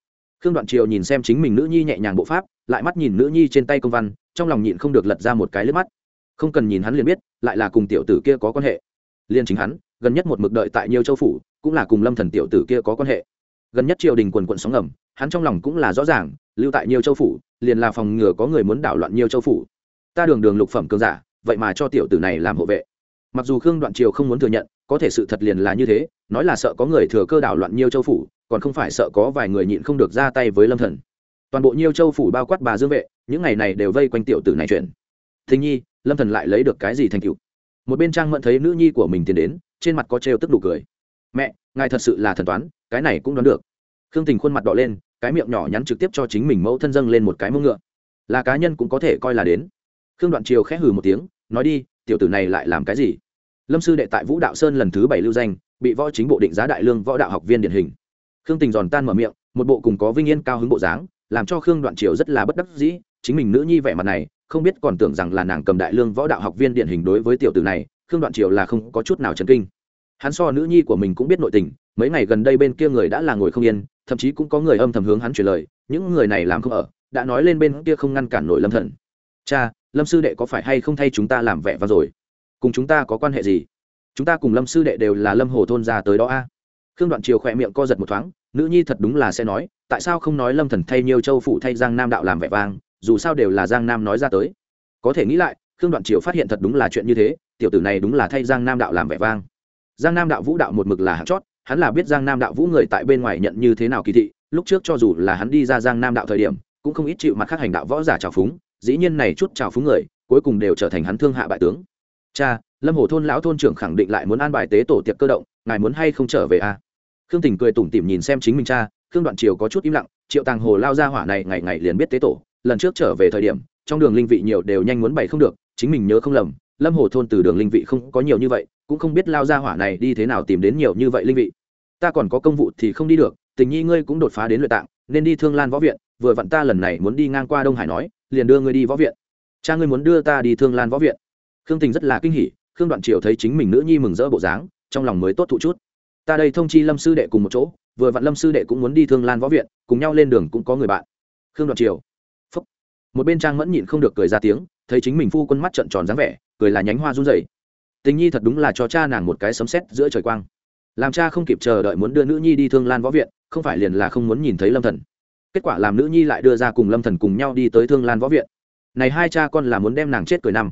Khương đoạn triều nhìn xem chính mình nữ nhi nhẹ nhàng bộ pháp, lại mắt nhìn nữ nhi trên tay công văn, trong lòng nhịn không được lật ra một cái lướt mắt. Không cần nhìn hắn liền biết, lại là cùng tiểu tử kia có quan hệ. Liên chính hắn, gần nhất một mực đợi tại nhiều châu phủ, cũng là cùng lâm thần tiểu tử kia có quan hệ. Gần nhất triều đình quần quận sóng ngầm, hắn trong lòng cũng là rõ ràng, lưu tại nhiều châu phủ, liền là phòng ngừa có người muốn đảo loạn nhiều châu phủ. Ta đường đường lục phẩm cường giả, vậy mà cho tiểu tử này làm hộ vệ. Mặc dù khương đoạn triều không muốn thừa nhận có thể sự thật liền là như thế, nói là sợ có người thừa cơ đảo loạn nhiều châu phủ, còn không phải sợ có vài người nhịn không được ra tay với lâm thần. Toàn bộ nhiều châu phủ bao quát bà dương vệ, những ngày này đều vây quanh tiểu tử này chuyện. Thình nhi, lâm thần lại lấy được cái gì thành tựu? Một bên trang mẫn thấy nữ nhi của mình tiến đến, trên mặt có trêu tức đủ cười. Mẹ, ngài thật sự là thần toán, cái này cũng đoán được. Khương tình khuôn mặt đỏ lên, cái miệng nhỏ nhắn trực tiếp cho chính mình mẫu thân dâng lên một cái mông ngựa. Là cá nhân cũng có thể coi là đến. Khương đoạn triều khẽ hừ một tiếng, nói đi, tiểu tử này lại làm cái gì? Lâm sư đệ tại vũ đạo sơn lần thứ bảy lưu danh, bị võ chính bộ định giá đại lương võ đạo học viên điển hình. Khương tình giòn tan mở miệng, một bộ cùng có vinh yên cao hứng bộ dáng, làm cho khương đoạn triều rất là bất đắc dĩ, chính mình nữ nhi vẻ mặt này, không biết còn tưởng rằng là nàng cầm đại lương võ đạo học viên điển hình đối với tiểu tử này, khương đoạn triều là không có chút nào chấn kinh. Hắn so nữ nhi của mình cũng biết nội tình, mấy ngày gần đây bên kia người đã là ngồi không yên, thậm chí cũng có người âm thầm hướng hắn truyền lời, những người này làm không ở, đã nói lên bên kia không ngăn cản nổi lâm thần. Cha, lâm sư đệ có phải hay không thay chúng ta làm vẻ vang rồi? Cùng chúng ta có quan hệ gì? Chúng ta cùng lâm sư đệ đều là lâm hồ thôn ra tới đó a. Khương đoạn triều khỏe miệng co giật một thoáng, nữ nhi thật đúng là sẽ nói, tại sao không nói lâm thần thay nhiều châu phụ thay giang nam đạo làm vẻ vang, dù sao đều là giang nam nói ra tới. Có thể nghĩ lại, khương đoạn triều phát hiện thật đúng là chuyện như thế, tiểu tử này đúng là thay giang nam đạo làm vẻ vang. Giang nam đạo vũ đạo một mực là hạng chót, hắn là biết giang nam đạo vũ người tại bên ngoài nhận như thế nào kỳ thị, lúc trước cho dù là hắn đi ra giang nam đạo thời điểm, cũng không ít chịu mặt khác hành đạo võ giả trào phúng, dĩ nhiên này chút trào phúng người, cuối cùng đều trở thành hắn thương hạ bại tướng cha, lâm hồ thôn lão thôn trưởng khẳng định lại muốn an bài tế tổ tiệc cơ động, ngài muốn hay không trở về à? khương tình cười tủm tỉm nhìn xem chính mình cha, khương đoạn triều có chút im lặng, triệu tàng hồ lao ra hỏa này ngày ngày liền biết tế tổ, lần trước trở về thời điểm, trong đường linh vị nhiều đều nhanh muốn bày không được, chính mình nhớ không lầm, lâm hồ thôn từ đường linh vị không có nhiều như vậy, cũng không biết lao ra hỏa này đi thế nào tìm đến nhiều như vậy linh vị. Ta còn có công vụ thì không đi được, tình nhi ngươi cũng đột phá đến luyện tạng, nên đi thương lan võ viện, vừa vặn ta lần này muốn đi ngang qua đông hải nói, liền đưa ngươi đi võ viện. Cha ngươi muốn đưa ta đi thương lan võ viện khương tình rất là kinh hỉ, khương đoạn triều thấy chính mình nữ nhi mừng rỡ bộ dáng, trong lòng mới tốt thụ chút. Ta đây thông chi lâm sư đệ cùng một chỗ, vừa vặn lâm sư đệ cũng muốn đi thương lan võ viện, cùng nhau lên đường cũng có người bạn. Khương đoạn triều. Phúc. một bên trang mẫn nhịn không được cười ra tiếng, thấy chính mình phu quân mắt trận tròn dáng vẻ, cười là nhánh hoa run rẩy. Tình nhi thật đúng là cho cha nàng một cái sấm sét giữa trời quang. Làm cha không kịp chờ đợi muốn đưa nữ nhi đi thương lan võ viện, không phải liền là không muốn nhìn thấy lâm thần. Kết quả làm nữ nhi lại đưa ra cùng lâm thần cùng nhau đi tới thương lan võ viện. Này hai cha con là muốn đem nàng chết cười năm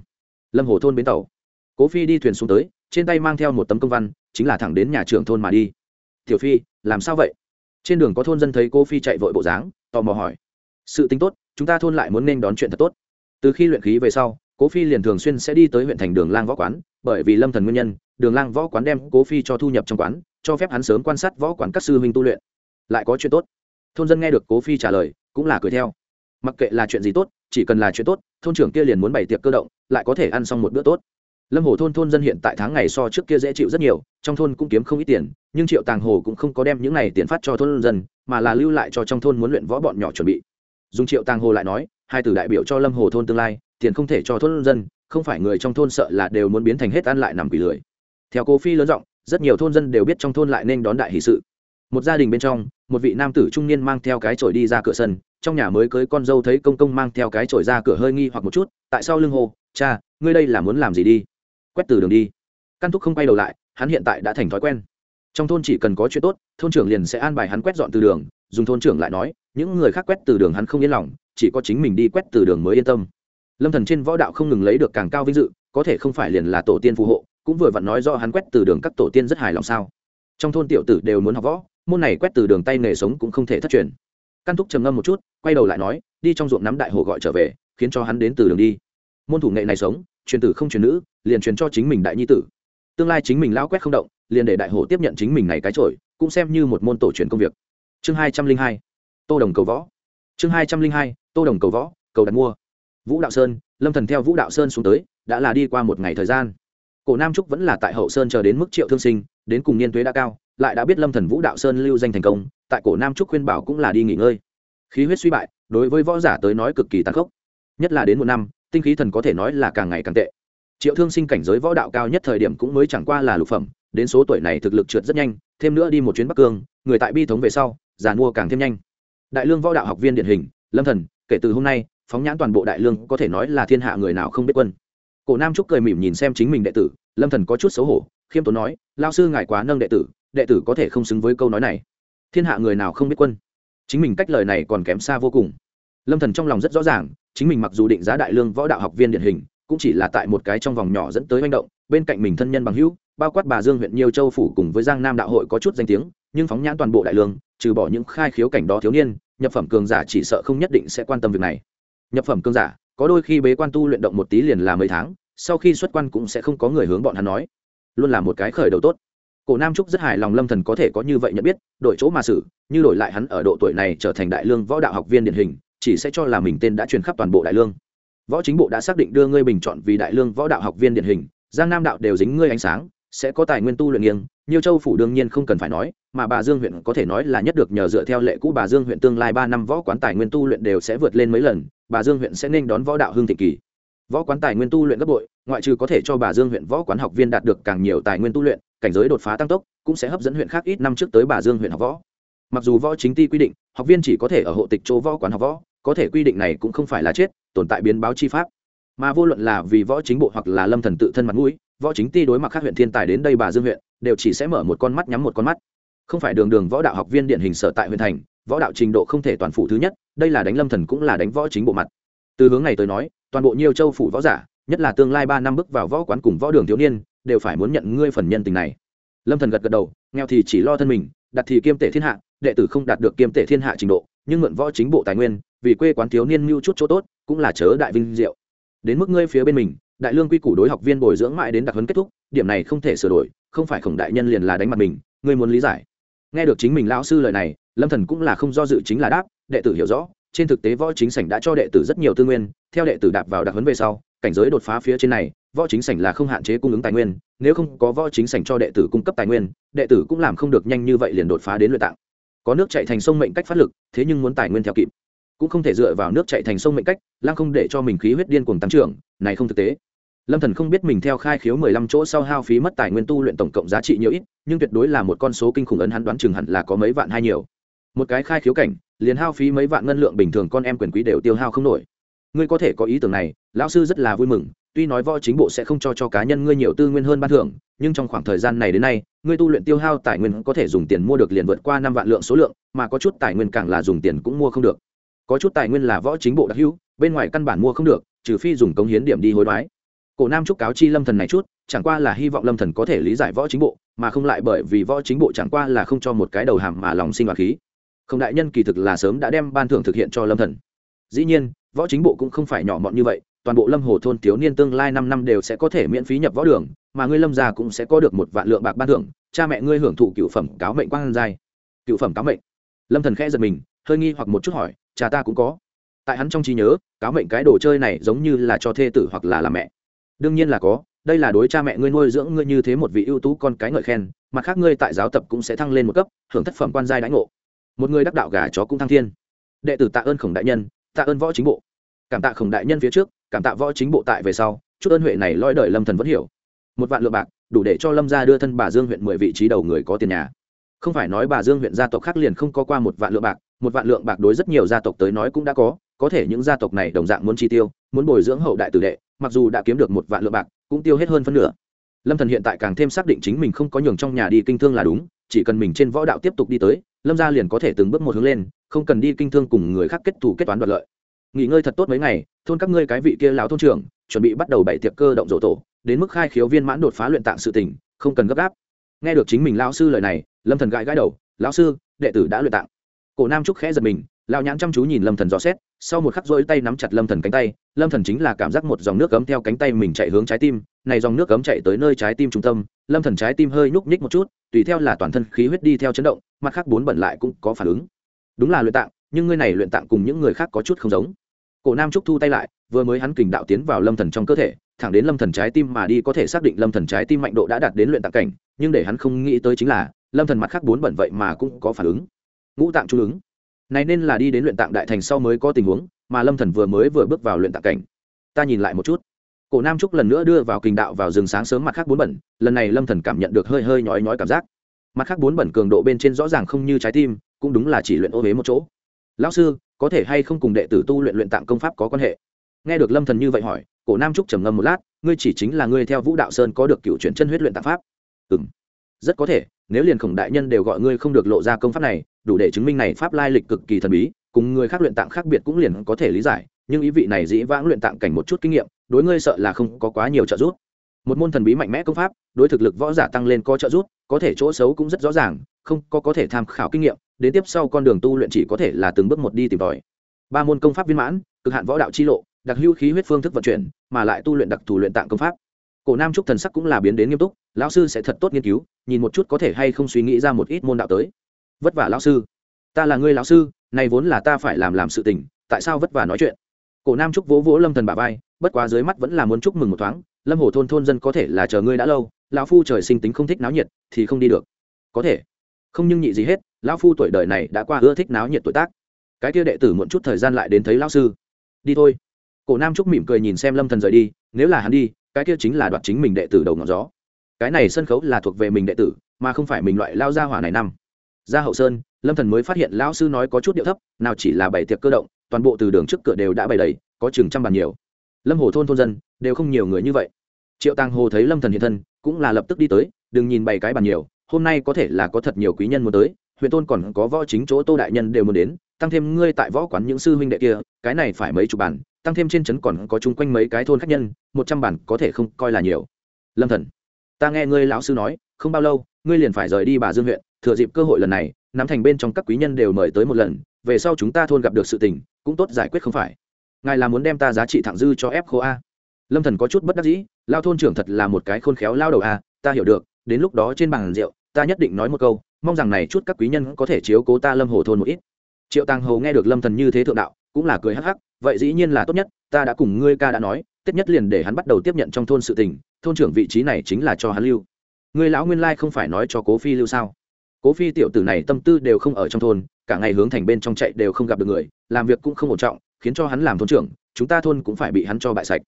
lâm hồ thôn bến tàu cố phi đi thuyền xuống tới trên tay mang theo một tấm công văn chính là thẳng đến nhà trưởng thôn mà đi tiểu phi làm sao vậy trên đường có thôn dân thấy cô phi chạy vội bộ dáng tò mò hỏi sự tính tốt chúng ta thôn lại muốn nên đón chuyện thật tốt từ khi luyện khí về sau cố phi liền thường xuyên sẽ đi tới huyện thành đường lang võ quán bởi vì lâm thần nguyên nhân đường lang võ quán đem cố phi cho thu nhập trong quán cho phép hắn sớm quan sát võ quán các sư huynh tu luyện lại có chuyện tốt thôn dân nghe được cố phi trả lời cũng là cười theo mặc kệ là chuyện gì tốt chỉ cần là chuyện tốt thôn trưởng kia liền muốn bày tiệc cơ động lại có thể ăn xong một bữa tốt. Lâm hồ thôn thôn dân hiện tại tháng ngày so trước kia dễ chịu rất nhiều, trong thôn cũng kiếm không ít tiền, nhưng triệu tàng hồ cũng không có đem những này tiền phát cho thôn dân, mà là lưu lại cho trong thôn muốn luyện võ bọn nhỏ chuẩn bị. Dùng triệu tàng hồ lại nói, hai từ đại biểu cho lâm hồ thôn tương lai, tiền không thể cho thôn dân, không phải người trong thôn sợ là đều muốn biến thành hết ăn lại nằm quỷ lười. Theo cô phi lớn giọng, rất nhiều thôn dân đều biết trong thôn lại nên đón đại hỷ sự. Một gia đình bên trong, một vị nam tử trung niên mang theo cái chổi đi ra cửa sân, trong nhà mới cưới con dâu thấy công công mang theo cái chổi ra cửa hơi nghi hoặc một chút, tại sao lưng hồ cha, ngươi đây là muốn làm gì đi? Quét từ đường đi. Căn thúc không quay đầu lại, hắn hiện tại đã thành thói quen. Trong thôn chỉ cần có chuyện tốt, thôn trưởng liền sẽ an bài hắn quét dọn từ đường, dùng thôn trưởng lại nói, những người khác quét từ đường hắn không yên lòng, chỉ có chính mình đi quét từ đường mới yên tâm. Lâm thần trên võ đạo không ngừng lấy được càng cao vinh dự, có thể không phải liền là tổ tiên phù hộ, cũng vừa vặn nói do hắn quét từ đường các tổ tiên rất hài lòng sao. Trong thôn tiểu tử đều muốn học võ, môn này quét từ đường tay nghề sống cũng không thể thất truyền. Căn thúc trầm ngâm một chút, quay đầu lại nói, đi trong ruộng nắm đại hồ gọi trở về, khiến cho hắn đến từ đường đi môn thủ nghệ này sống, truyền tử không truyền nữ, liền truyền cho chính mình đại nhi tử. Tương lai chính mình lão quét không động, liền để đại hổ tiếp nhận chính mình này cái trội cũng xem như một môn tổ truyền công việc. Chương hai trăm linh hai, tô đồng cầu võ. Chương hai trăm linh hai, tô đồng cầu võ, cầu đặt mua. Vũ đạo sơn, lâm thần theo vũ đạo sơn xuống tới, đã là đi qua một ngày thời gian. Cổ nam trúc vẫn là tại hậu sơn chờ đến mức triệu thương sinh, đến cùng niên tuế đã cao, lại đã biết lâm thần vũ đạo sơn lưu danh thành công, tại cổ nam trúc khuyên bảo cũng là đi nghỉ ngơi. Khí huyết suy bại, đối với võ giả tới nói cực kỳ tàn khốc. Nhất là đến một năm tinh khí thần có thể nói là càng ngày càng tệ. Triệu thương sinh cảnh giới võ đạo cao nhất thời điểm cũng mới chẳng qua là lục phẩm, đến số tuổi này thực lực trượt rất nhanh, thêm nữa đi một chuyến bắc cương, người tại bi thống về sau, già mua càng thêm nhanh. Đại lương võ đạo học viên điển hình, lâm thần, kể từ hôm nay, phóng nhãn toàn bộ đại lương có thể nói là thiên hạ người nào không biết quân. Cổ nam trúc cười mỉm nhìn xem chính mình đệ tử, lâm thần có chút xấu hổ, khiêm tốn nói lao sư ngài quá nâng đệ tử đệ tử có thể không xứng với câu nói này. Thiên hạ người nào không biết quân. Chính mình cách lời này còn kém xa vô cùng. Lâm thần trong lòng rất rõ ràng chính mình mặc dù định giá đại lương võ đạo học viên điển hình, cũng chỉ là tại một cái trong vòng nhỏ dẫn tới manh động, bên cạnh mình thân nhân bằng hữu, bao quát bà dương huyện nhiều châu phủ cùng với giang nam đạo hội có chút danh tiếng, nhưng phóng nhãn toàn bộ đại lương, trừ bỏ những khai khiếu cảnh đó thiếu niên, nhập phẩm cường giả chỉ sợ không nhất định sẽ quan tâm việc này. Nhập phẩm cường giả, có đôi khi bế quan tu luyện động một tí liền là mấy tháng, sau khi xuất quan cũng sẽ không có người hướng bọn hắn nói. Luôn là một cái khởi đầu tốt. Cổ nam trúc rất hài lòng lâm thần có thể có như vậy nhận biết, đổi chỗ mà xử, như đổi lại hắn ở độ tuổi này trở thành đại lương võ đạo học viên điển hình chỉ sẽ cho là mình tên đã truyền khắp toàn bộ đại lương. Võ chính bộ đã xác định đưa ngươi bình chọn vì đại lương võ đạo học viên điển hình, giang nam đạo đều dính ngươi ánh sáng, sẽ có tài nguyên tu luyện nghiêng nhiều châu phủ đương nhiên không cần phải nói, mà bà dương huyện có thể nói là nhất được nhờ dựa theo lệ cũ bà dương huyện tương lai ba năm võ quán tài nguyên tu luyện đều sẽ vượt lên mấy lần, bà dương huyện sẽ nên đón võ đạo hương thị kỳ. Võ quán tài nguyên tu luyện gấp bội, ngoại trừ có thể cho bà dương huyện võ quán học viên đạt được càng nhiều tài nguyên tu luyện, cảnh giới đột phá tăng tốc, cũng sẽ hấp dẫn huyện khác ít năm trước tới bà dương huyện học võ. Mặc dù võ chính ty quy định, học viên chỉ có thể ở hộ tịch chỗ võ quán học võ có thể quy định này cũng không phải là chết, tồn tại biến báo chi pháp. Mà vô luận là vì võ chính bộ hoặc là lâm thần tự thân mặt mũi, võ chính ti đối mặt các huyện thiên tài đến đây bà dương huyện, đều chỉ sẽ mở một con mắt nhắm một con mắt. Không phải đường đường võ đạo học viên điển hình sở tại huyện thành, võ đạo trình độ không thể toàn phủ thứ nhất, đây là đánh lâm thần cũng là đánh võ chính bộ mặt. Từ hướng này tới nói, toàn bộ nhiều châu phủ võ giả, nhất là tương lai ba năm bước vào võ quán cùng võ đường thiếu niên, đều phải muốn nhận ngươi phần nhân tình này. Lâm thần gật gật đầu, nghèo thì chỉ lo thân mình, đặt thì kiêm tể thiên hạ, đệ tử không đạt được kiêm tể thiên hạ trình độ nhưng mượn võ chính bộ tài nguyên, vì quê quán thiếu niên mưu chút chỗ tốt, cũng là chớ đại vinh diệu. Đến mức ngươi phía bên mình, đại lương quy củ đối học viên bồi dưỡng mãi đến đặc huấn kết thúc, điểm này không thể sửa đổi, không phải khổng đại nhân liền là đánh mặt mình, ngươi muốn lý giải. Nghe được chính mình lão sư lời này, lâm thần cũng là không do dự chính là đáp, đệ tử hiểu rõ, trên thực tế võ chính sảnh đã cho đệ tử rất nhiều tư nguyên, theo đệ tử đạp vào đặc huấn về sau, cảnh giới đột phá phía trên này, võ chính sảnh là không hạn chế cung ứng tài nguyên, nếu không có võ chính sảnh cho đệ tử cung cấp tài nguyên, đệ tử cũng làm không được nhanh như vậy liền đột phá đến luyện tạng có nước chạy thành sông mệnh cách phát lực, thế nhưng muốn tài nguyên theo kịp. Cũng không thể dựa vào nước chạy thành sông mệnh cách lang không để cho mình khí huyết điên cuồng tăng trưởng, này không thực tế. Lâm thần không biết mình theo khai khiếu mười lăm chỗ sau hao phí mất tài nguyên tu luyện tổng cộng giá trị nhiều ít, nhưng tuyệt đối là một con số kinh khủng ấn hắn đoán chừng hẳn là có mấy vạn hay nhiều. Một cái khai khiếu cảnh, liền hao phí mấy vạn ngân lượng bình thường con em quyền quý đều tiêu hao không nổi. Ngươi có thể có ý tưởng này, lão sư rất là vui mừng tuy nói võ chính bộ sẽ không cho cho cá nhân ngươi nhiều tư nguyên hơn ban thưởng, nhưng trong khoảng thời gian này đến nay, ngươi tu luyện tiêu hao tài nguyên có thể dùng tiền mua được liền vượt qua năm vạn lượng số lượng, mà có chút tài nguyên càng là dùng tiền cũng mua không được. Có chút tài nguyên là võ chính bộ đặc hữu, bên ngoài căn bản mua không được, trừ phi dùng cống hiến điểm đi hối đoái. Cổ nam trúc cáo chi lâm thần này chút, chẳng qua là hy vọng lâm thần có thể lý giải võ chính bộ, mà không lại bởi vì võ chính bộ chẳng qua là không cho một cái đầu hàm mà lòng sinh hoạt khí. Không đại nhân kỳ thực là sớm đã đem ban thưởng thực hiện cho lâm thần. Dĩ nhiên, võ chính bộ cũng không phải nhỏ mọn như vậy toàn bộ lâm hồ thôn thiếu niên tương lai năm năm đều sẽ có thể miễn phí nhập võ đường, mà ngươi lâm già cũng sẽ có được một vạn lượng bạc ban thưởng, cha mẹ ngươi hưởng thụ cựu phẩm cáo mệnh quang giai. Cựu phẩm cáo mệnh. Lâm thần khẽ giật mình, hơi nghi hoặc một chút hỏi, cha ta cũng có. Tại hắn trong trí nhớ, cáo mệnh cái đồ chơi này giống như là cho thê tử hoặc là làm mẹ. Đương nhiên là có, đây là đối cha mẹ ngươi nuôi dưỡng ngươi như thế một vị ưu tú con cái ngợi khen, mặt khác ngươi tại giáo tập cũng sẽ thăng lên một cấp hưởng thất phẩm quan giai đãi ngộ. Một người đắc đạo gà chó cũng thăng thiên. Đệ tử tạ ơn khổng đại nhân, tạ ơn võ chính bộ cảm tạ khổng đại nhân phía trước, cảm tạ võ chính bộ tại về sau, chút ơn huệ này loi đời lâm thần vẫn hiểu. Một vạn lượng bạc, đủ để cho lâm gia đưa thân bà dương huyện mười vị trí đầu người có tiền nhà. Không phải nói bà dương huyện gia tộc khác liền không có qua một vạn lượng bạc, một vạn lượng bạc đối rất nhiều gia tộc tới nói cũng đã có có thể những gia tộc này đồng dạng muốn chi tiêu, muốn bồi dưỡng hậu đại tử đệ, mặc dù đã kiếm được một vạn lượng bạc, cũng tiêu hết hơn phân nửa. Lâm thần hiện tại càng thêm xác định chính mình không có nhường trong nhà đi kinh thương là đúng, chỉ cần mình trên võ đạo tiếp tục đi tới, lâm gia liền có thể từng bước một hướng lên, không cần đi kinh thương cùng người khác kết thù kết toán đoạt lợi nghỉ ngơi thật tốt mấy ngày, thôn các ngươi cái vị kia lão thôn trưởng, chuẩn bị bắt đầu bảy tiệc cơ động rổ tổ, đến mức khai khiếu viên mãn đột phá luyện tạng sự tình, không cần gấp gáp. Nghe được chính mình lão sư lời này, lâm thần gãi gãi đầu, lão sư, đệ tử đã luyện tạng. Cổ nam trúc khẽ giật mình, lão nhãn chăm chú nhìn lâm thần dò xét, sau một khắc rỗi tay nắm chặt lâm thần cánh tay, lâm thần chính là cảm giác một dòng nước cấm theo cánh tay mình chạy hướng trái tim, này dòng nước cấm chạy tới nơi trái tim trung tâm, lâm thần trái tim hơi nhúc nhích một chút, tùy theo là toàn thân khí huyết đi theo chấn động, mặt khác bốn bẩn lại cũng có phản ứng. Đúng là luyện tạng nhưng ngươi này luyện tạng cùng những người khác có chút không giống. Cổ nam trúc thu tay lại, vừa mới hắn kình đạo tiến vào lâm thần trong cơ thể, thẳng đến lâm thần trái tim mà đi có thể xác định lâm thần trái tim mạnh độ đã đạt đến luyện tạng cảnh, nhưng để hắn không nghĩ tới chính là, lâm thần mặt khác bốn bẩn vậy mà cũng có phản ứng. Ngũ tạng trung ứng. Này nên là đi đến luyện tạng đại thành sau mới có tình huống, mà lâm thần vừa mới vừa bước vào luyện tạng cảnh. Ta nhìn lại một chút. Cổ nam trúc lần nữa đưa vào kình đạo vào rừng sáng sớm mặt khác bốn bẩn, lần này lâm thần cảm nhận được hơi hơi nhói nhói cảm giác. Mặt khác bốn bẩn cường độ bên trên rõ ràng không như trái tim, cũng đúng là chỉ luyện ô huế một chỗ lão sư, có thể hay không cùng đệ tử tu luyện luyện tạng công pháp có quan hệ? Nghe được lâm thần như vậy hỏi, cổ nam trúc trầm ngâm một lát, ngươi chỉ chính là ngươi theo vũ đạo sơn có được cựu chuyển chân huyết luyện tạng pháp. Ừm. Rất có thể, nếu liền khổng đại nhân đều gọi ngươi không được lộ ra công pháp này, đủ để chứng minh này pháp lai lịch cực kỳ thần bí, cùng người khác luyện tạng khác biệt cũng liền có thể lý giải, nhưng ý vị này dĩ vãng luyện tạng cảnh một chút kinh nghiệm, đối ngươi sợ là không có quá nhiều trợ giúp một môn thần bí mạnh mẽ công pháp, đối thực lực võ giả tăng lên có trợ giúp, có thể chỗ xấu cũng rất rõ ràng, không có có thể tham khảo kinh nghiệm, đến tiếp sau con đường tu luyện chỉ có thể là từng bước một đi tìm tòi. Ba môn công pháp viên mãn, cực hạn võ đạo chi lộ, đặc hữu khí huyết phương thức vận chuyển, mà lại tu luyện đặc thù luyện tạng công pháp. Cổ nam trúc thần sắc cũng là biến đến nghiêm túc, lão sư sẽ thật tốt nghiên cứu, nhìn một chút có thể hay không suy nghĩ ra một ít môn đạo tới. Vất vả lão sư. Ta là người lão sư này vốn là ta phải làm làm sự tình, tại sao vất vả nói chuyện? Cổ nam trúc vỗ vỗ lâm thần bà vai, bất quá dưới mắt vẫn là muốn chúc mừng một thoáng lâm hồ thôn thôn dân có thể là chờ ngươi đã lâu, lão phu trời sinh tính không thích náo nhiệt thì không đi được. Có thể. Không nhưng nhị gì hết, lão phu tuổi đời này đã qua ưa thích náo nhiệt tuổi tác. Cái kia đệ tử muộn chút thời gian lại đến thấy lão sư. Đi thôi. Cổ nam trúc mỉm cười nhìn xem lâm thần rời đi, nếu là hắn đi, cái kia chính là đoạt chính mình đệ tử đầu ngọn gió. Cái này sân khấu là thuộc về mình đệ tử, mà không phải mình loại lao gia hỏa này năm. Ra hậu sơn, lâm thần mới phát hiện lão sư nói có chút điệu thấp, nào chỉ là bảy tiệc cơ động, toàn bộ từ đường trước cửa đều đã bày đầy, có chừng trăm bàn nhiều lâm hồ thôn thôn dân đều không nhiều người như vậy. Triệu tàng hồ thấy lâm thần hiện thân, cũng là lập tức đi tới, đừng nhìn bảy cái bàn nhiều, hôm nay có thể là có thật nhiều quý nhân muốn tới, huyện tôn còn có võ chính chỗ tô đại nhân đều muốn đến, tăng thêm ngươi tại võ quán những sư huynh đệ kia, cái này phải mấy chục bản, tăng thêm trên trấn còn có chung quanh mấy cái thôn khách nhân, một trăm bản có thể không coi là nhiều. Lâm thần, ta nghe ngươi lão sư nói, không bao lâu, ngươi liền phải rời đi bà dương huyện, thừa dịp cơ hội lần này, nắm thành bên trong các quý nhân đều mời tới một lần, về sau chúng ta thôn gặp được sự tình, cũng tốt giải quyết không phải ngài là muốn đem ta giá trị thẳng dư cho ép khô a? Lâm thần có chút bất đắc dĩ, lao thôn trưởng thật là một cái khôn khéo lao đầu a, ta hiểu được, đến lúc đó trên bàn rượu, ta nhất định nói một câu, mong rằng này chút các quý nhân có thể chiếu cố ta lâm hồ thôn một ít. Triệu tàng hầu nghe được lâm thần như thế thượng đạo, cũng là cười hắc hắc, vậy dĩ nhiên là tốt nhất, ta đã cùng ngươi ca đã nói, tết nhất liền để hắn bắt đầu tiếp nhận trong thôn sự tình, thôn trưởng vị trí này chính là cho hắn lưu. Ngươi lão nguyên lai không phải nói cho cố phi lưu sao? Cố phi tiểu tử này tâm tư đều không ở trong thôn, cả ngày hướng thành bên trong chạy đều không gặp được người, làm việc cũng không ổn trọng khiến cho hắn làm thôn trưởng, chúng ta thôn cũng phải bị hắn cho bại sạch.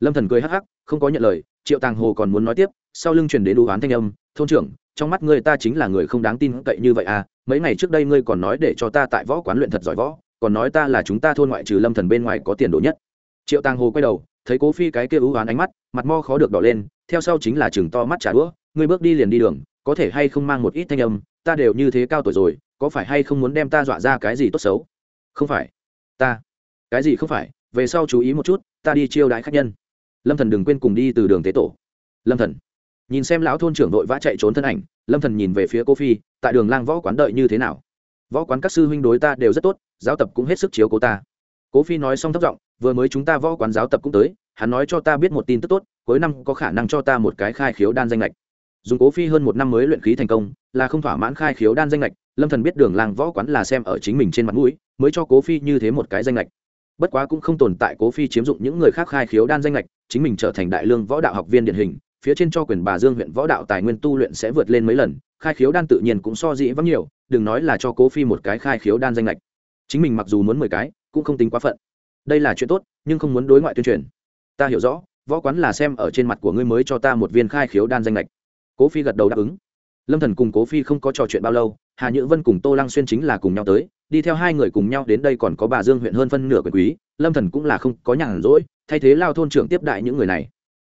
Lâm thần cười hắc hắc, không có nhận lời, triệu tàng hồ còn muốn nói tiếp, sau lưng truyền đến đủ oán thanh âm, thôn trưởng, trong mắt ngươi ta chính là người không đáng tin cậy như vậy à mấy ngày trước đây ngươi còn nói để cho ta tại võ quán luyện thật giỏi võ, còn nói ta là chúng ta thôn ngoại trừ lâm thần bên ngoài có tiền đồ nhất. Triệu tàng hồ quay đầu, thấy cố phi cái kia ưu oán ánh mắt, mặt mo khó được đỏ lên, theo sau chính là chừng to mắt trả đũa, ngươi bước đi liền đi đường, có thể hay không mang một ít thanh âm, ta đều như thế cao tuổi rồi, có phải hay không muốn đem ta dọa ra cái gì tốt xấu? Không phải, ta cái gì không phải, về sau chú ý một chút, ta đi chiêu đãi khách nhân. Lâm thần đừng quên cùng đi từ đường tế tổ. Lâm thần. Nhìn xem lão thôn trưởng đội vã chạy trốn thân ảnh, lâm thần nhìn về phía cô phi, tại đường lang võ quán đợi như thế nào? Võ quán các sư huynh đối ta đều rất tốt, giáo tập cũng hết sức chiếu cố ta. Cố phi nói xong thấp giọng, vừa mới chúng ta võ quán giáo tập cũng tới, hắn nói cho ta biết một tin tức tốt, cuối năm có khả năng cho ta một cái khai khiếu đan danh lệch. Dùng cố phi hơn một năm mới luyện khí thành công, là không thỏa mãn khai khiếu đan danh lệch, lâm thần biết đường lang võ quán là xem ở chính mình trên mặt mũi, mới cho cố phi như thế một cái danh lệch bất quá cũng không tồn tại cố phi chiếm dụng những người khác khai khiếu đan danh lệch chính mình trở thành đại lương võ đạo học viên điển hình, phía trên cho quyền bà dương huyện võ đạo tài nguyên tu luyện sẽ vượt lên mấy lần, khai khiếu đan tự nhiên cũng so dĩ vắng nhiều, đừng nói là cho cố phi một cái khai khiếu đan danh lệch chính mình mặc dù muốn mười cái, cũng không tính quá phận. Đây là chuyện tốt, nhưng không muốn đối ngoại tuyên truyền. Ta hiểu rõ, võ quán là xem ở trên mặt của ngươi mới cho ta một viên khai khiếu đan danh lệch cố phi gật đầu đáp ứng. Lâm thần cùng cố phi không có trò chuyện bao lâu, hà nhữ vân cùng tô lăng xuyên chính là cùng nhau tới đi theo hai người cùng nhau đến đây còn có bà dương huyện hơn phân nửa quyền quý, lâm thần cũng là không có nhàn rỗi, thay thế lao thôn trưởng tiếp đại những người này.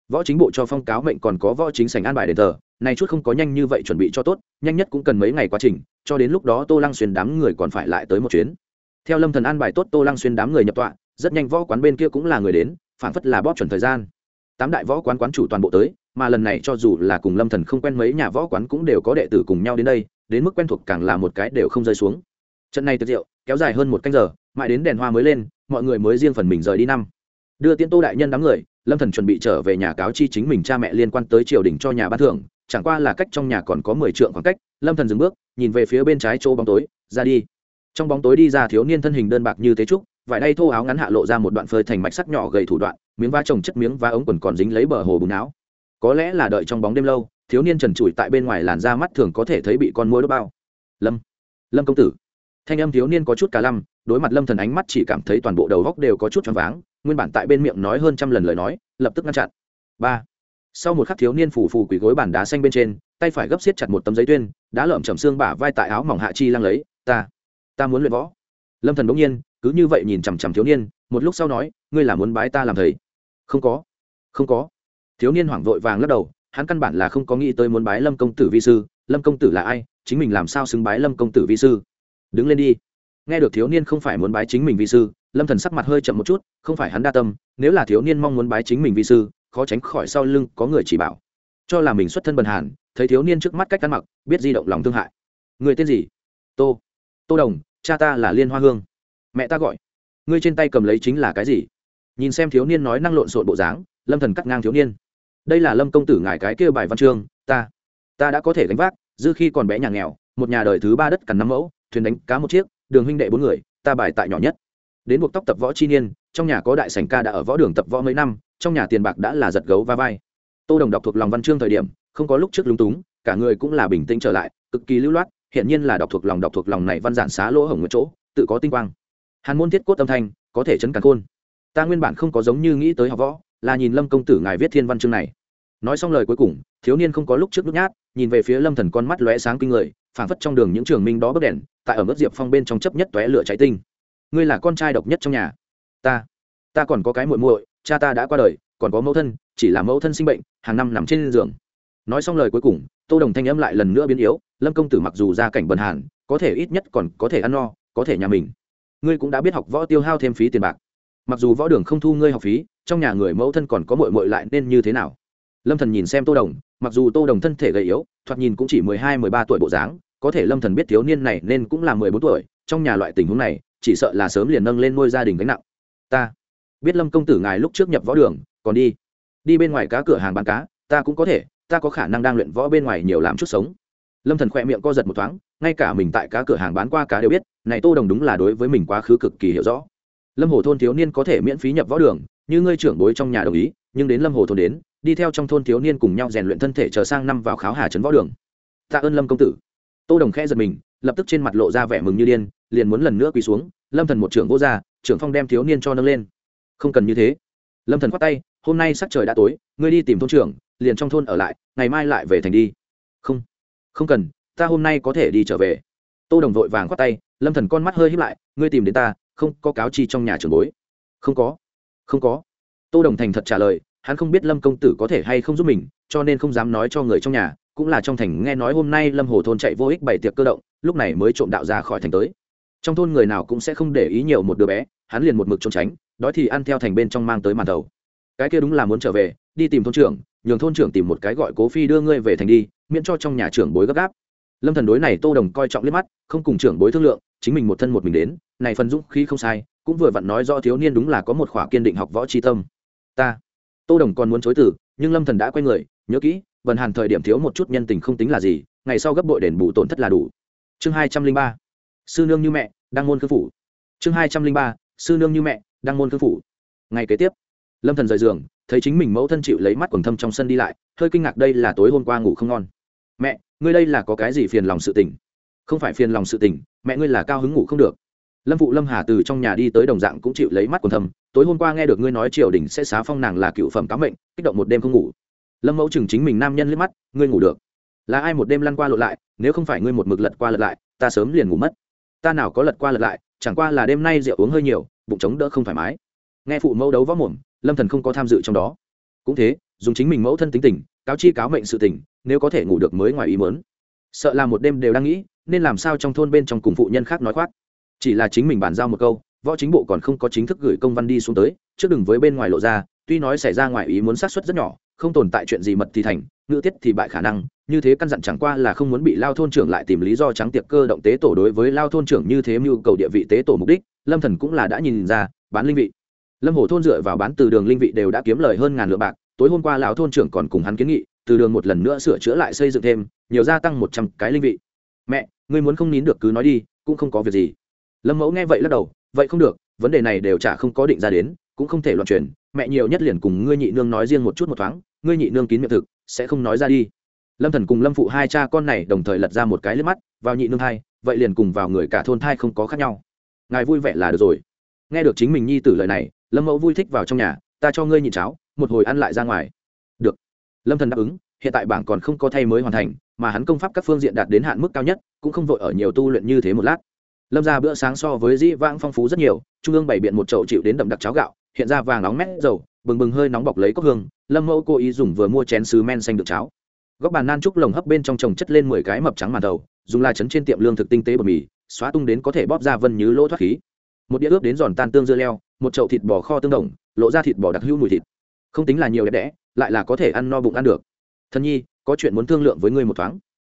Võ chính bộ cho phong cáo mệnh còn có võ chính sảnh an bài đền thờ, này chút không có nhanh như vậy chuẩn bị cho tốt, nhanh nhất cũng cần mấy ngày quá trình, cho đến lúc đó tô lăng xuyên đám người còn phải lại tới một chuyến. Theo lâm thần an bài tốt tô lăng xuyên đám người nhập tọa, rất nhanh võ quán bên kia cũng là người đến phản phất là bóp chuẩn thời gian. Tám đại võ quán quán chủ toàn bộ tới, mà lần này cho dù là cùng lâm thần không quen mấy nhà võ quán cũng đều có đệ tử cùng nhau đến đây, đến mức quen thuộc càng là một cái đều không rơi xuống trận này tiệc rượu kéo dài hơn một canh giờ, mãi đến đèn hoa mới lên, mọi người mới riêng phần mình rời đi năm. Đưa tiễn tô đại nhân đám người, lâm thần chuẩn bị trở về nhà cáo chi chính mình cha mẹ liên quan tới triều đình cho nhà ban thưởng, chẳng qua là cách trong nhà còn có mười trượng khoảng cách, lâm thần dừng bước, nhìn về phía bên trái chỗ bóng tối, ra đi. Trong bóng tối đi ra thiếu niên thân hình đơn bạc như thế trúc, vải đay thô áo ngắn hạ lộ ra một đoạn phơi thành mạch sắc nhỏ gầy thủ đoạn, miếng va trồng chất miếng va ống quần còn dính lấy bờ hồ bùn áo. Có lẽ là đợi trong bóng đêm lâu, thiếu niên trần trụi tại bên ngoài làn da mắt thường có thể thấy bị con môi đốt bao. Lâm lâm công tử thanh âm thiếu niên có chút cả lăm, đối mặt lâm thần ánh mắt chỉ cảm thấy toàn bộ đầu góc đều có chút choáng váng, nguyên bản tại bên miệng nói hơn trăm lần lời nói, lập tức ngăn chặn. Ba. Sau một khắc thiếu niên phủ phù quỳ gối bàn đá xanh bên trên, tay phải gấp xiết chặt một tấm giấy tuyên đã lợm chầm xương bả vai tại áo mỏng hạ chi lăng lấy, ta ta muốn luyện võ. Lâm thần bỗng nhiên, cứ như vậy nhìn chằm chằm thiếu niên, một lúc sau nói, ngươi là muốn bái ta làm thầy? Không có không có. Thiếu niên hoảng vội vàng lắc đầu, hắn căn bản là không có nghĩ tới muốn bái lâm công tử vi sư. Lâm công tử là ai? Chính mình làm sao xứng bái lâm công tử vi sư? Đứng lên đi. Nghe được thiếu niên không phải muốn bái chính mình vi sư, lâm thần sắc mặt hơi chậm một chút, không phải hắn đa tâm, nếu là thiếu niên mong muốn bái chính mình vi sư, khó tránh khỏi sau lưng có người chỉ bảo. Cho là mình xuất thân bần hàn, thấy thiếu niên trước mắt cách ăn mặc, biết di động lòng thương hại. Người tên gì? Tô. Tô đồng, cha ta là liên hoa hương. Mẹ ta gọi. Ngươi trên tay cầm lấy chính là cái gì? Nhìn xem thiếu niên nói năng lộn xộn bộ dáng, lâm thần cắt ngang thiếu niên. Đây là lâm công tử ngài cái kia bài văn chương, ta. Ta đã có thể gánh vác, dư khi còn bé nhà nghèo, một nhà đời thứ ba đất cằn năm mẫu thuyền đánh cá một chiếc, đường huynh đệ bốn người, ta bài tại nhỏ nhất. Đến buộc tóc tập võ chi niên, trong nhà có đại sảnh ca đã ở võ đường tập võ mấy năm, trong nhà tiền bạc đã là giật gấu va vai. Tô đồng đọc thuộc lòng văn chương thời điểm, không có lúc trước lúng túng, cả người cũng là bình tĩnh trở lại, cực kỳ lưu loát hiện nhiên là đọc thuộc lòng đọc thuộc lòng này văn giản xá lỗ hổng một chỗ, tự có tinh quang. Hàn môn thiết cốt âm thanh, có thể chấn cả khôn. Ta nguyên bản không có giống như nghĩ tới học võ, là nhìn lâm công tử ngài viết thiên văn chương này. Nói xong lời cuối cùng, thiếu niên không có lúc trước nhút nhát, nhìn về phía lâm thần con mắt lóe sáng kinh người phảng phất trong đường những trường minh đó bấc đèn, tại ở mức diệp phong bên trong chấp nhất tóe lửa cháy tinh. Ngươi là con trai độc nhất trong nhà. Ta ta còn có cái muội muội, cha ta đã qua đời, còn có mẫu thân, chỉ là mẫu thân sinh bệnh, hàng năm nằm trên giường. Nói xong lời cuối cùng, tô đồng thanh âm lại lần nữa biến yếu, lâm công tử mặc dù ra cảnh bần hàn, có thể ít nhất còn có thể ăn no, có thể nhà mình. Ngươi cũng đã biết học võ tiêu hao thêm phí tiền bạc. Mặc dù võ đường không thu ngươi học phí, trong nhà người mẫu thân còn có mội mội lại nên như thế nào? Lâm thần nhìn xem tô đồng, mặc dù tô đồng thân thể gầy yếu, thoạt nhìn cũng chỉ mười hai, mười ba tuổi bộ dáng, có thể lâm thần biết thiếu niên này nên cũng là mười bốn tuổi, trong nhà loại tình huống này, chỉ sợ là sớm liền nâng lên nuôi gia đình gánh nặng. Ta biết lâm công tử ngài lúc trước nhập võ đường, còn đi. Đi bên ngoài cá cửa hàng bán cá, ta cũng có thể, ta có khả năng đang luyện võ bên ngoài nhiều làm chút sống. Lâm thần khỏe miệng co giật một thoáng, ngay cả mình tại cá cửa hàng bán qua cá đều biết, này tô đồng đúng là đối với mình quá khứ cực kỳ hiểu rõ. Lâm hồ thôn thiếu niên có thể miễn phí nhập võ đường, như ngươi trưởng bối trong nhà đồng ý, nhưng đến lâm hồ thôn đến đi theo trong thôn thiếu niên cùng nhau rèn luyện thân thể chờ sang năm vào kháo hà trấn võ đường. Tạ ơn lâm công tử. Tô đồng khẽ giật mình, lập tức trên mặt lộ ra vẻ mừng như điên, liền muốn lần nữa quỳ xuống, lâm thần một trưởng vô gia trưởng phong đem thiếu niên cho nâng lên. Không cần như thế. Lâm thần khoát tay, hôm nay sắc trời đã tối, ngươi đi tìm thôn trưởng, liền trong thôn ở lại, ngày mai lại về thành đi. Không không cần, ta hôm nay có thể đi trở về. Tô đồng vội vàng khoát tay, lâm thần con mắt hơi híp lại, ngươi tìm đến ta, không có cáo chi trong nhà trưởng bối. Không có không có. Tô đồng thành thật trả lời hắn không biết lâm công tử có thể hay không giúp mình, cho nên không dám nói cho người trong nhà, cũng là trong thành nghe nói hôm nay lâm hồ thôn chạy vô ích bảy tiệc cơ động, lúc này mới trộm đạo ra khỏi thành tới. Trong thôn người nào cũng sẽ không để ý nhiều một đứa bé, hắn liền một mực trốn tránh, đói thì ăn theo thành bên trong mang tới màn đầu. Cái kia đúng là muốn trở về, đi tìm thôn trưởng, nhường thôn trưởng tìm một cái gọi cố phi đưa ngươi về thành đi, miễn cho trong nhà trưởng bối gấp gáp. Lâm thần đối này tô đồng coi trọng liếc mắt, không cùng trưởng bối thương lượng, chính mình một thân một mình đến, này phần dũng khí không sai, cũng vừa vặn nói do thiếu niên đúng là có một khỏa kiên định học võ tri tâm. Ta tô đồng còn muốn chối từ, nhưng lâm thần đã quay người, nhớ kỹ vần hàn thời điểm thiếu một chút nhân tình không tính là gì, ngày sau gấp bội đền bù tổn thất là đủ. Chương hai trăm linh ba, sư nương như mẹ đang môn cư phủ. Chương hai trăm linh ba, sư nương như mẹ đang môn cư phủ. Ngày kế tiếp, lâm thần rời giường, thấy chính mình mẫu thân chịu lấy mắt quần thâm trong sân đi lại, hơi kinh ngạc đây là tối hôm qua ngủ không ngon. Mẹ, ngươi đây là có cái gì phiền lòng sự tình? Không phải phiền lòng sự tình, mẹ ngươi là cao hứng ngủ không được lâm phụ lâm hà từ trong nhà đi tới đồng dạng cũng chịu lấy mắt quần thầm. tối hôm qua nghe được ngươi nói triều đình sẽ xá phong nàng là cựu phẩm cám mệnh, kích động một đêm không ngủ. Lâm mẫu chừng chính mình nam nhân liếc mắt, ngươi ngủ được. Là ai một đêm lăn qua lộn lại, nếu không phải ngươi một mực lật qua lật lại, ta sớm liền ngủ mất. Ta nào có lật qua lật lại, chẳng qua là đêm nay rượu uống hơi nhiều, bụng trống đỡ không thoải mái. Nghe phụ mẫu đấu võ mồm, lâm thần không có tham dự trong đó. Cũng thế, dùng chính mình mẫu thân tính tình, cáo chi cáo mệnh sự tình, nếu có thể ngủ được mới ngoài ý mớn sợ là một đêm đều đang nghĩ, nên làm sao trong thôn bên trong cùng phụ nhân khác nói khoác chỉ là chính mình bàn giao một câu, võ chính bộ còn không có chính thức gửi công văn đi xuống tới, trước đừng với bên ngoài lộ ra, tuy nói xảy ra ngoài ý muốn sát xuất rất nhỏ, không tồn tại chuyện gì mật thì thành, ngữ tiết thì bại khả năng, như thế căn dặn chẳng qua là không muốn bị lao thôn trưởng lại tìm lý do trắng tiệc cơ động tế tổ đối với lao thôn trưởng như thế mưu cầu địa vị tế tổ mục đích, lâm thần cũng là đã nhìn ra, bán linh vị. Lâm hồ thôn dựa vào bán từ đường linh vị đều đã kiếm lời hơn ngàn lượng bạc, tối hôm qua lão thôn trưởng còn cùng hắn kiến nghị, từ đường một lần nữa sửa chữa lại xây dựng thêm, nhiều gia tăng một trăm cái linh vị. Mẹ, ngươi muốn không nín được cứ nói đi, cũng không có việc gì lâm mẫu nghe vậy lắc đầu, vậy không được, vấn đề này đều chả không có định ra đến, cũng không thể loạn truyền, mẹ nhiều nhất liền cùng ngươi nhị nương nói riêng một chút một thoáng, ngươi nhị nương kín miệng thực, sẽ không nói ra đi. Lâm thần cùng lâm phụ hai cha con này đồng thời lật ra một cái lên mắt, vào nhị nương thai, vậy liền cùng vào người cả thôn thai không có khác nhau. Ngài vui vẻ là được rồi. Nghe được chính mình nhi tử lời này, lâm mẫu vui thích vào trong nhà, ta cho ngươi nhịn cháo, một hồi ăn lại ra ngoài. Được. Lâm thần đáp ứng, hiện tại bảng còn không có thay mới hoàn thành, mà hắn công pháp các phương diện đạt đến hạn mức cao nhất, cũng không vội ở nhiều tu luyện như thế một lát lâm ra bữa sáng so với dĩ vãng phong phú rất nhiều, trung ương bày biện một chậu chịu đến đậm đặc cháo gạo, hiện ra vàng nóng mét dầu, bừng bừng hơi nóng bọc lấy cốc hương, lâm mẫu cố ý dùng vừa mua chén sứ men xanh được cháo. Góc bàn nan trúc lồng hấp bên trong trồng chất lên mười cái mập trắng màn đầu, dùng la chấn trên tiệm lương thực tinh tế bột mì, xóa tung đến có thể bóp ra vân như lỗ thoát khí. Một đĩa ướp đến giòn tan tương dưa leo, một chậu thịt bò kho tương đồng, lộ ra thịt bò đặc hữu mùi thịt. Không tính là nhiều đẹp đẽ, lại là có thể ăn no bụng ăn được. Thân nhi, có chuyện muốn thương lượng với ngươi một thoáng.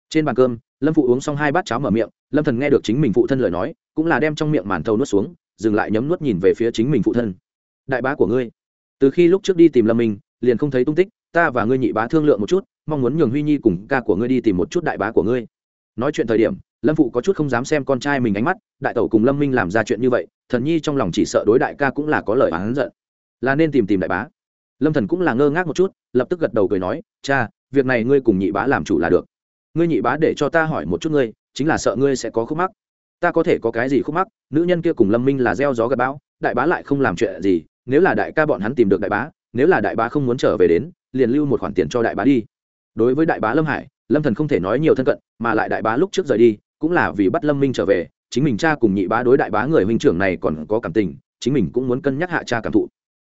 Trên bàn cơm, lâm phụ uống xong hai bát cháo mở miệng lâm thần nghe được chính mình phụ thân lời nói, cũng là đem trong miệng màn thầu nuốt xuống, dừng lại nhấm nuốt nhìn về phía chính mình phụ thân. Đại bá của ngươi. Từ khi lúc trước đi tìm lâm minh, liền không thấy tung tích, ta và ngươi nhị bá thương lượng một chút, mong muốn nhường huy nhi cùng ca của ngươi đi tìm một chút đại bá của ngươi. Nói chuyện thời điểm, lâm phụ có chút không dám xem con trai mình ánh mắt, đại tẩu cùng lâm minh làm ra chuyện như vậy, thần nhi trong lòng chỉ sợ đối đại ca cũng là có lời oán giận. Là nên tìm tìm đại bá. Lâm thần cũng là ngơ ngác một chút, lập tức gật đầu cười nói, cha, việc này ngươi cùng nhị bá làm chủ là được. Ngươi nhị bá để cho ta hỏi một chút ngươi chính là sợ ngươi sẽ có khúc mắc. Ta có thể có cái gì khúc mắc? Nữ nhân kia cùng lâm minh là gieo gió gặp bão, đại bá lại không làm chuyện gì, nếu là đại ca bọn hắn tìm được đại bá, nếu là đại bá không muốn trở về đến, liền lưu một khoản tiền cho đại bá đi. Đối với đại bá lâm hải, lâm thần không thể nói nhiều thân cận, mà lại đại bá lúc trước rời đi, cũng là vì bắt lâm minh trở về, chính mình cha cùng nhị bá đối đại bá người huynh trưởng này còn có cảm tình, chính mình cũng muốn cân nhắc hạ cha cảm thụ.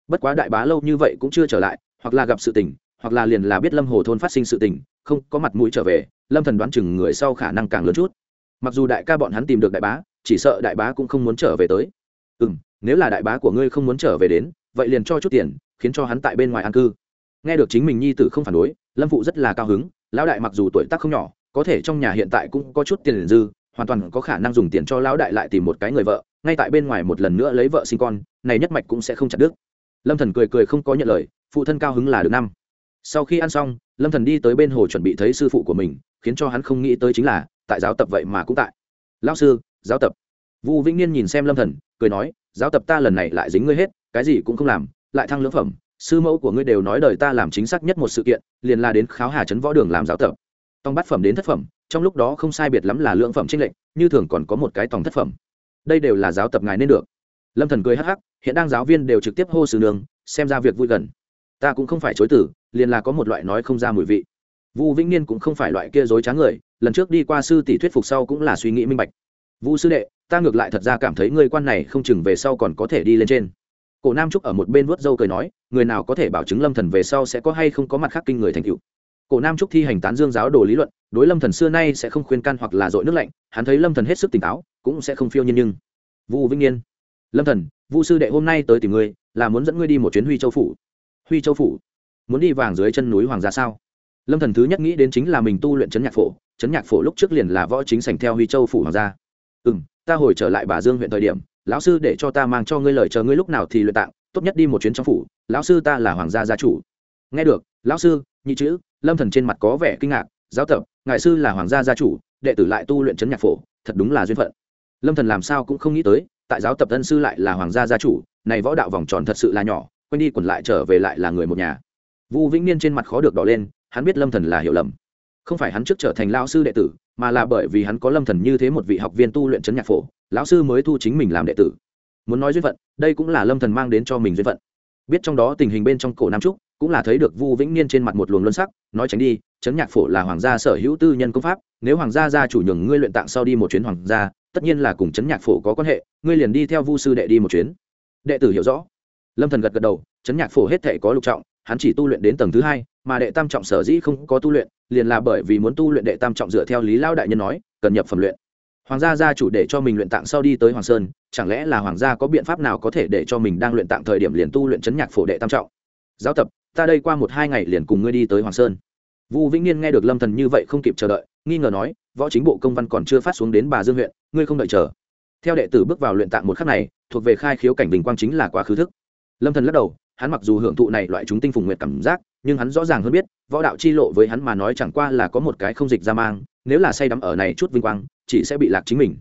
Bất quá đại bá lâu như vậy cũng chưa trở lại, hoặc là gặp sự tình, hoặc là liền là biết lâm hồ thôn phát sinh sự tình, không có mặt mũi trở về lâm thần đoán chừng người sau khả năng càng lớn chút. Mặc dù đại ca bọn hắn tìm được đại bá, chỉ sợ đại bá cũng không muốn trở về tới. Ừ m nếu là đại bá của ngươi không muốn trở về đến, vậy liền cho chút tiền, khiến cho hắn tại bên ngoài an cư. Nghe được chính mình nhi tử không phản đối, lâm phụ rất là cao hứng, lão đại mặc dù tuổi tác không nhỏ, có thể trong nhà hiện tại cũng có chút tiền dư, hoàn toàn có khả năng dùng tiền cho lão đại lại tìm một cái người vợ, ngay tại bên ngoài một lần nữa lấy vợ sinh con, này nhất mạch cũng sẽ không chặt đứt. Lâm thần cười cười không có nhận lời, phụ thân cao hứng là được năm. Sau khi ăn xong, lâm thần đi tới bên hồ chuẩn bị thấy sư phụ của mình khiến cho hắn không nghĩ tới chính là, tại giáo tập vậy mà cũng tại. Lão sư, giáo tập. Vu vĩnh niên nhìn xem lâm thần, cười nói, giáo tập ta lần này lại dính ngươi hết, cái gì cũng không làm, lại thăng lưỡng phẩm, sư mẫu của ngươi đều nói đời ta làm chính xác nhất một sự kiện, liền là đến kháo hà trấn võ đường làm giáo tập. Tông bát phẩm đến thất phẩm, trong lúc đó không sai biệt lắm là lượng phẩm trinh lệnh như thường còn có một cái tòng thất phẩm. Đây đều là giáo tập ngài nên được. Lâm thần cười hắc hắc, hiện đang giáo viên đều trực tiếp hô sử nương, xem ra việc vui gần. Ta cũng không phải chối tử liền là có một loại nói không ra mùi vị vu vĩnh niên cũng không phải loại kia dối trá người, lần trước đi qua sư tỷ thuyết phục sau cũng là suy nghĩ minh bạch. Vu sư đệ, ta ngược lại thật ra cảm thấy ngươi quan này không chừng về sau còn có thể đi lên trên. Cổ nam trúc ở một bên vuốt râu cười nói, người nào có thể bảo chứng lâm thần về sau sẽ có hay không có mặt khác kinh người thành tựu. Cổ nam trúc thi hành tán dương giáo đồ lý luận, đối lâm thần xưa nay sẽ không khuyên can hoặc là dội nước lạnh, hắn thấy lâm thần hết sức tỉnh táo, cũng sẽ không phiêu nhiên nhưng. Vu vĩnh niên, lâm thần, vu sư đệ hôm nay tới tìm ngươi, là muốn dẫn ngươi đi một chuyến huy châu phủ. Huy châu phủ? Muốn đi vàng dưới chân núi hoàng gia sao? Lâm thần thứ nhất nghĩ đến chính là mình tu luyện chấn nhạc phổ, chấn nhạc phổ lúc trước liền là võ chính sành theo huy châu phủ hoàng gia. Ừ m ta hồi trở lại bà dương huyện thời điểm, lão sư để cho ta mang cho ngươi lời chờ ngươi lúc nào thì luyện tạng, tốt nhất đi một chuyến trong phủ, lão sư ta là hoàng gia gia chủ. Nghe được, lão sư, nhị chữ. Lâm thần trên mặt có vẻ kinh ngạc, giáo tập ngại sư là hoàng gia gia chủ, đệ tử lại tu luyện chấn nhạc phổ, thật đúng là duyên phận. Lâm thần làm sao cũng không nghĩ tới, tại giáo tập tân sư lại là hoàng gia gia chủ, này võ đạo vòng tròn thật sự là nhỏ, quên đi quẩn lại trở về lại là người một nhà. Vu vĩnh niên trên mặt khó được đỏ lên hắn biết lâm thần là hiểu lầm. Không phải hắn trước trở thành lao sư đệ tử, mà là bởi vì hắn có lâm thần như thế một vị học viên tu luyện chấn nhạc phổ, lão sư mới thu chính mình làm đệ tử. Muốn nói duyên phận, đây cũng là lâm thần mang đến cho mình duyên phận. Biết trong đó tình hình bên trong cổ nam trúc, cũng là thấy được vu vĩnh niên trên mặt một luồng luân sắc, nói tránh đi, chấn nhạc phổ là hoàng gia sở hữu tư nhân công pháp, nếu hoàng gia gia chủ nhường ngươi luyện tạng sau đi một chuyến hoàng gia, tất nhiên là cùng chấn nhạc phổ có quan hệ, ngươi liền đi theo vu sư đệ đi một chuyến. Đệ tử hiểu rõ. Lâm thần gật gật đầu, chấn nhạc phổ hết thể có lục trọng, hắn chỉ tu luyện đến tầng thứ hai mà đệ tam trọng sở dĩ không có tu luyện, liền là bởi vì muốn tu luyện đệ tam trọng dựa theo lý lao đại nhân nói, cần nhập phẩm luyện. Hoàng gia gia chủ để cho mình luyện tạng sau đi tới hoàng sơn, chẳng lẽ là hoàng gia có biện pháp nào có thể để cho mình đang luyện tạng thời điểm liền tu luyện chấn nhạc phổ đệ tam trọng? Giáo tập, ta đây qua một hai ngày liền cùng ngươi đi tới hoàng sơn. Vu vĩnh niên nghe được lâm thần như vậy không kịp chờ đợi, nghi ngờ nói, võ chính bộ công văn còn chưa phát xuống đến bà dương huyện, ngươi không đợi chờ. Theo đệ tử bước vào luyện tạng một khắc này, thuộc về khai khiếu cảnh bình quang chính là quá khứ thức. Lâm thần lắc đầu, hắn mặc dù hưởng thụ này loại chúng tinh phùng nguyệt cảm giác nhưng hắn rõ ràng hơn biết, võ đạo chi lộ với hắn mà nói chẳng qua là có một cái không dịch ra mang, nếu là say đắm ở này chút vinh quang, chỉ sẽ bị lạc chính mình.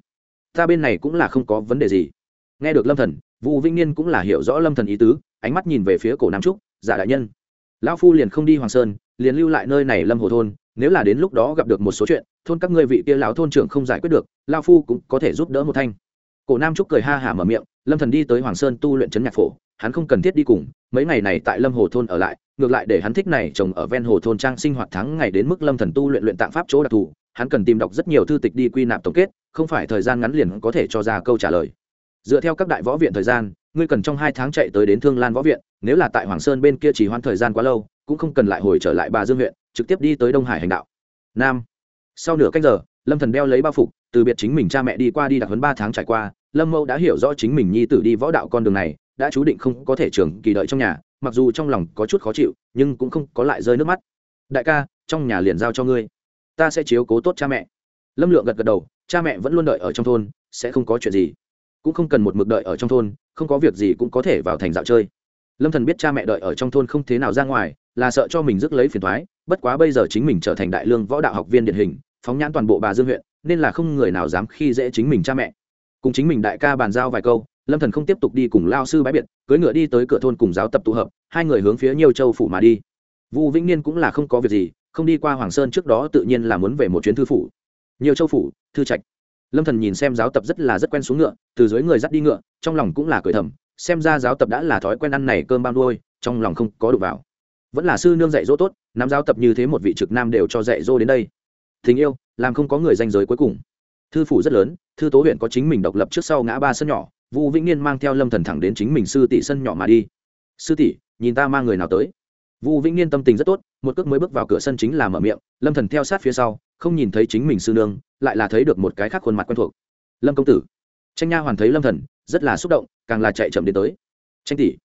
Ta bên này cũng là không có vấn đề gì. Nghe được lâm thần vũ vĩnh niên cũng là hiểu rõ lâm thần ý tứ, ánh mắt nhìn về phía cổ nam trúc giả đại nhân. Lão phu liền không đi hoàng sơn, liền lưu lại nơi này lâm hồ thôn, nếu là đến lúc đó gặp được một số chuyện, thôn các ngươi vị kia lão thôn trưởng không giải quyết được, lão phu cũng có thể giúp đỡ một thanh. Cổ nam trúc cười ha hả mở miệng, lâm thần đi tới hoàng sơn tu luyện chấn nhạc phổ hắn không cần thiết đi cùng, mấy ngày này tại lâm hồ thôn ở lại, ngược lại để hắn thích này trồng ở ven hồ thôn trang sinh hoạt tháng ngày đến mức lâm thần tu luyện luyện tạng pháp chỗ đặc thù, hắn cần tìm đọc rất nhiều thư tịch đi quy nạp tổng kết, không phải thời gian ngắn liền có thể cho ra câu trả lời. Dựa theo các đại võ viện thời gian, ngươi cần trong hai tháng chạy tới đến thương lan võ viện, nếu là tại hoàng sơn bên kia chỉ hoãn thời gian quá lâu, cũng không cần lại hồi trở lại bà dương huyện, trực tiếp đi tới đông hải hành đạo. Nam. Sau nửa cách giờ, lâm thần đeo lấy bao phục, từ biệt chính mình cha mẹ đi qua đi đặc huấn ba tháng trải qua, lâm mẫu đã hiểu rõ chính mình nhi tử đi võ đạo con đường này đã chú định không có thể trường kỳ đợi trong nhà, mặc dù trong lòng có chút khó chịu, nhưng cũng không có lại rơi nước mắt. Đại ca, trong nhà liền giao cho ngươi. Ta sẽ chiếu cố tốt cha mẹ. Lâm lượng gật gật đầu, cha mẹ vẫn luôn đợi ở trong thôn, sẽ không có chuyện gì. Cũng không cần một mực đợi ở trong thôn, không có việc gì cũng có thể vào thành dạo chơi. Lâm thần biết cha mẹ đợi ở trong thôn không thế nào ra ngoài, là sợ cho mình rước lấy phiền thoái bất quá bây giờ chính mình trở thành đại lương võ đạo học viên điển hình, phóng nhãn toàn bộ bà dương huyện, nên là không người nào dám khi dễ chính mình cha mẹ. Cùng chính mình đại ca bàn giao vài câu lâm thần không tiếp tục đi cùng lao sư bái biệt cưỡi ngựa đi tới cửa thôn cùng giáo tập tụ hợp hai người hướng phía nhiều châu phủ mà đi vu vĩnh niên cũng là không có việc gì không đi qua hoàng sơn trước đó tự nhiên là muốn về một chuyến thư phủ nhiều châu phủ thư trạch lâm thần nhìn xem giáo tập rất là rất quen xuống ngựa từ dưới người dắt đi ngựa trong lòng cũng là cười thầm xem ra giáo tập đã là thói quen ăn này cơm bao nuôi trong lòng không có đủ vào vẫn là sư nương dạy dỗ tốt nắm giáo tập như thế một vị trực nam đều cho dạy dỗ đến đây tình yêu làm không có người danh giới cuối cùng thư phủ rất lớn thư tố huyện có chính mình độc lập trước sau ngã ba sân nhỏ vũ vĩnh niên mang theo lâm thần thẳng đến chính mình sư tỷ sân nhỏ mà đi. Sư tỷ, nhìn ta mang người nào tới? Vũ vĩnh niên tâm tình rất tốt, một cước mới bước vào cửa sân chính là mở miệng. Lâm thần theo sát phía sau, không nhìn thấy chính mình sư nương, lại là thấy được một cái khác khuôn mặt quen thuộc. Lâm công tử. Tranh nha hoàn thấy lâm thần, rất là xúc động, càng là chạy chậm đến tới. Tranh tỷ.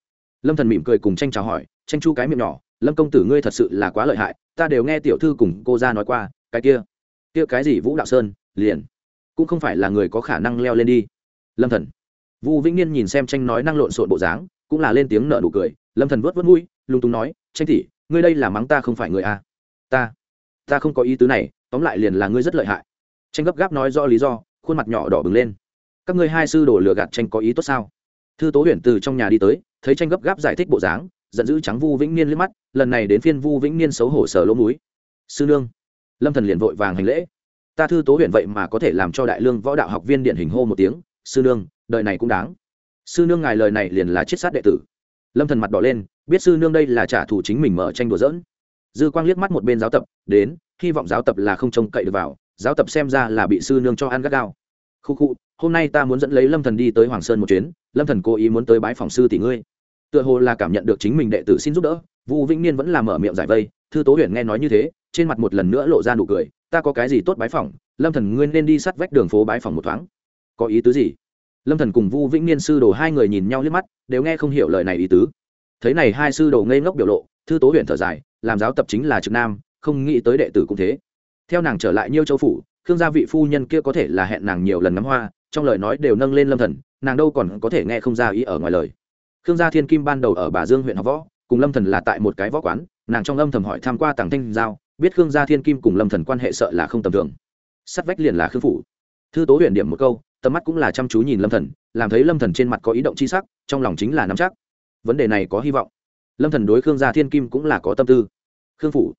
Lâm thần mỉm cười cùng tranh chào hỏi, tranh chu cái miệng nhỏ, lâm công tử ngươi thật sự là quá lợi hại, ta đều nghe tiểu thư cùng cô ra nói qua, cái kia kia cái gì vũ đạo sơn, liền, cũng không phải là người có khả năng leo lên đi. Lâm thần vu vĩnh niên nhìn xem tranh nói năng lộn xộn bộ dáng, cũng là lên tiếng nợ nụ cười, lâm thần vớt vớt mũi lung tung nói, tranh tỷ, ngươi đây là mắng ta không phải người a. Ta ta không có ý tứ này, tóm lại liền là ngươi rất lợi hại. Tranh gấp gáp nói rõ lý do, khuôn mặt nhỏ đỏ bừng lên. Các ngươi hai sư đổ lừa gạt tranh có ý tốt sao? Thư tố huyền từ trong nhà đi tới, thấy tranh gấp gáp giải thích bộ dáng, giận dữ trắng vu vĩnh niên liếc mắt, lần này đến phiên vu vĩnh niên xấu hổ sở lỗ núi. sư nương. Lâm thần liền vội vàng hành lễ. Ta thư tố Huyền vậy mà có thể làm cho đại lương võ đạo học viên điện hình hô một tiếng sư nương đợi này cũng đáng. Sư nương ngài lời này liền là chiết sát đệ tử. Lâm thần mặt đỏ lên, biết sư nương đây là trả thù chính mình mở tranh đùa dỡn dư quang liếc mắt một bên giáo tập, đến, hy vọng giáo tập là không trông cậy được vào, giáo tập xem ra là bị sư nương cho ăn gắt gao. Khu khu, hôm nay ta muốn dẫn lấy lâm thần đi tới hoàng sơn một chuyến, lâm thần cố ý muốn tới bái phòng sư tỷ ngươi. Tựa hồ là cảm nhận được chính mình đệ tử xin giúp đỡ vũ vĩnh niên vẫn là mở miệng giải vây, thư tố huyền nghe nói như thế, trên mặt một lần nữa lộ ra nụ cười, ta có cái gì tốt bái phòng, lâm thần ngươi nên đi sát vách đường phố bái phòng một thoáng có ý tứ gì? Lâm thần cùng vu vĩnh niên sư đồ hai người nhìn nhau liếc mắt, đều nghe không hiểu lời này ý tứ. Thấy này hai sư đồ ngây ngốc biểu lộ, thư tố huyền thở dài, làm giáo tập chính là trực nam, không nghĩ tới đệ tử cũng thế. Theo nàng trở lại nhiêu châu phủ, khương gia vị phu nhân kia có thể là hẹn nàng nhiều lần ngắm hoa, trong lời nói đều nâng lên lâm thần, nàng đâu còn có thể nghe không ra ý ở ngoài lời. Khương gia thiên kim ban đầu ở bà dương huyện học võ, cùng lâm thần là tại một cái võ quán, nàng trong âm thầm hỏi tham qua tàng thanh giao, biết khương gia thiên kim cùng lâm thần quan hệ sợ là không tầm thường. Sắt vách liền là khương phủ. Thư tố huyền điểm một câu tầm mắt cũng là chăm chú nhìn lâm thần, làm thấy lâm thần trên mặt có ý động chi sắc, trong lòng chính là nắm chắc. Vấn đề này có hy vọng. Lâm thần đối khương gia thiên kim cũng là có tâm tư. Khương phủ.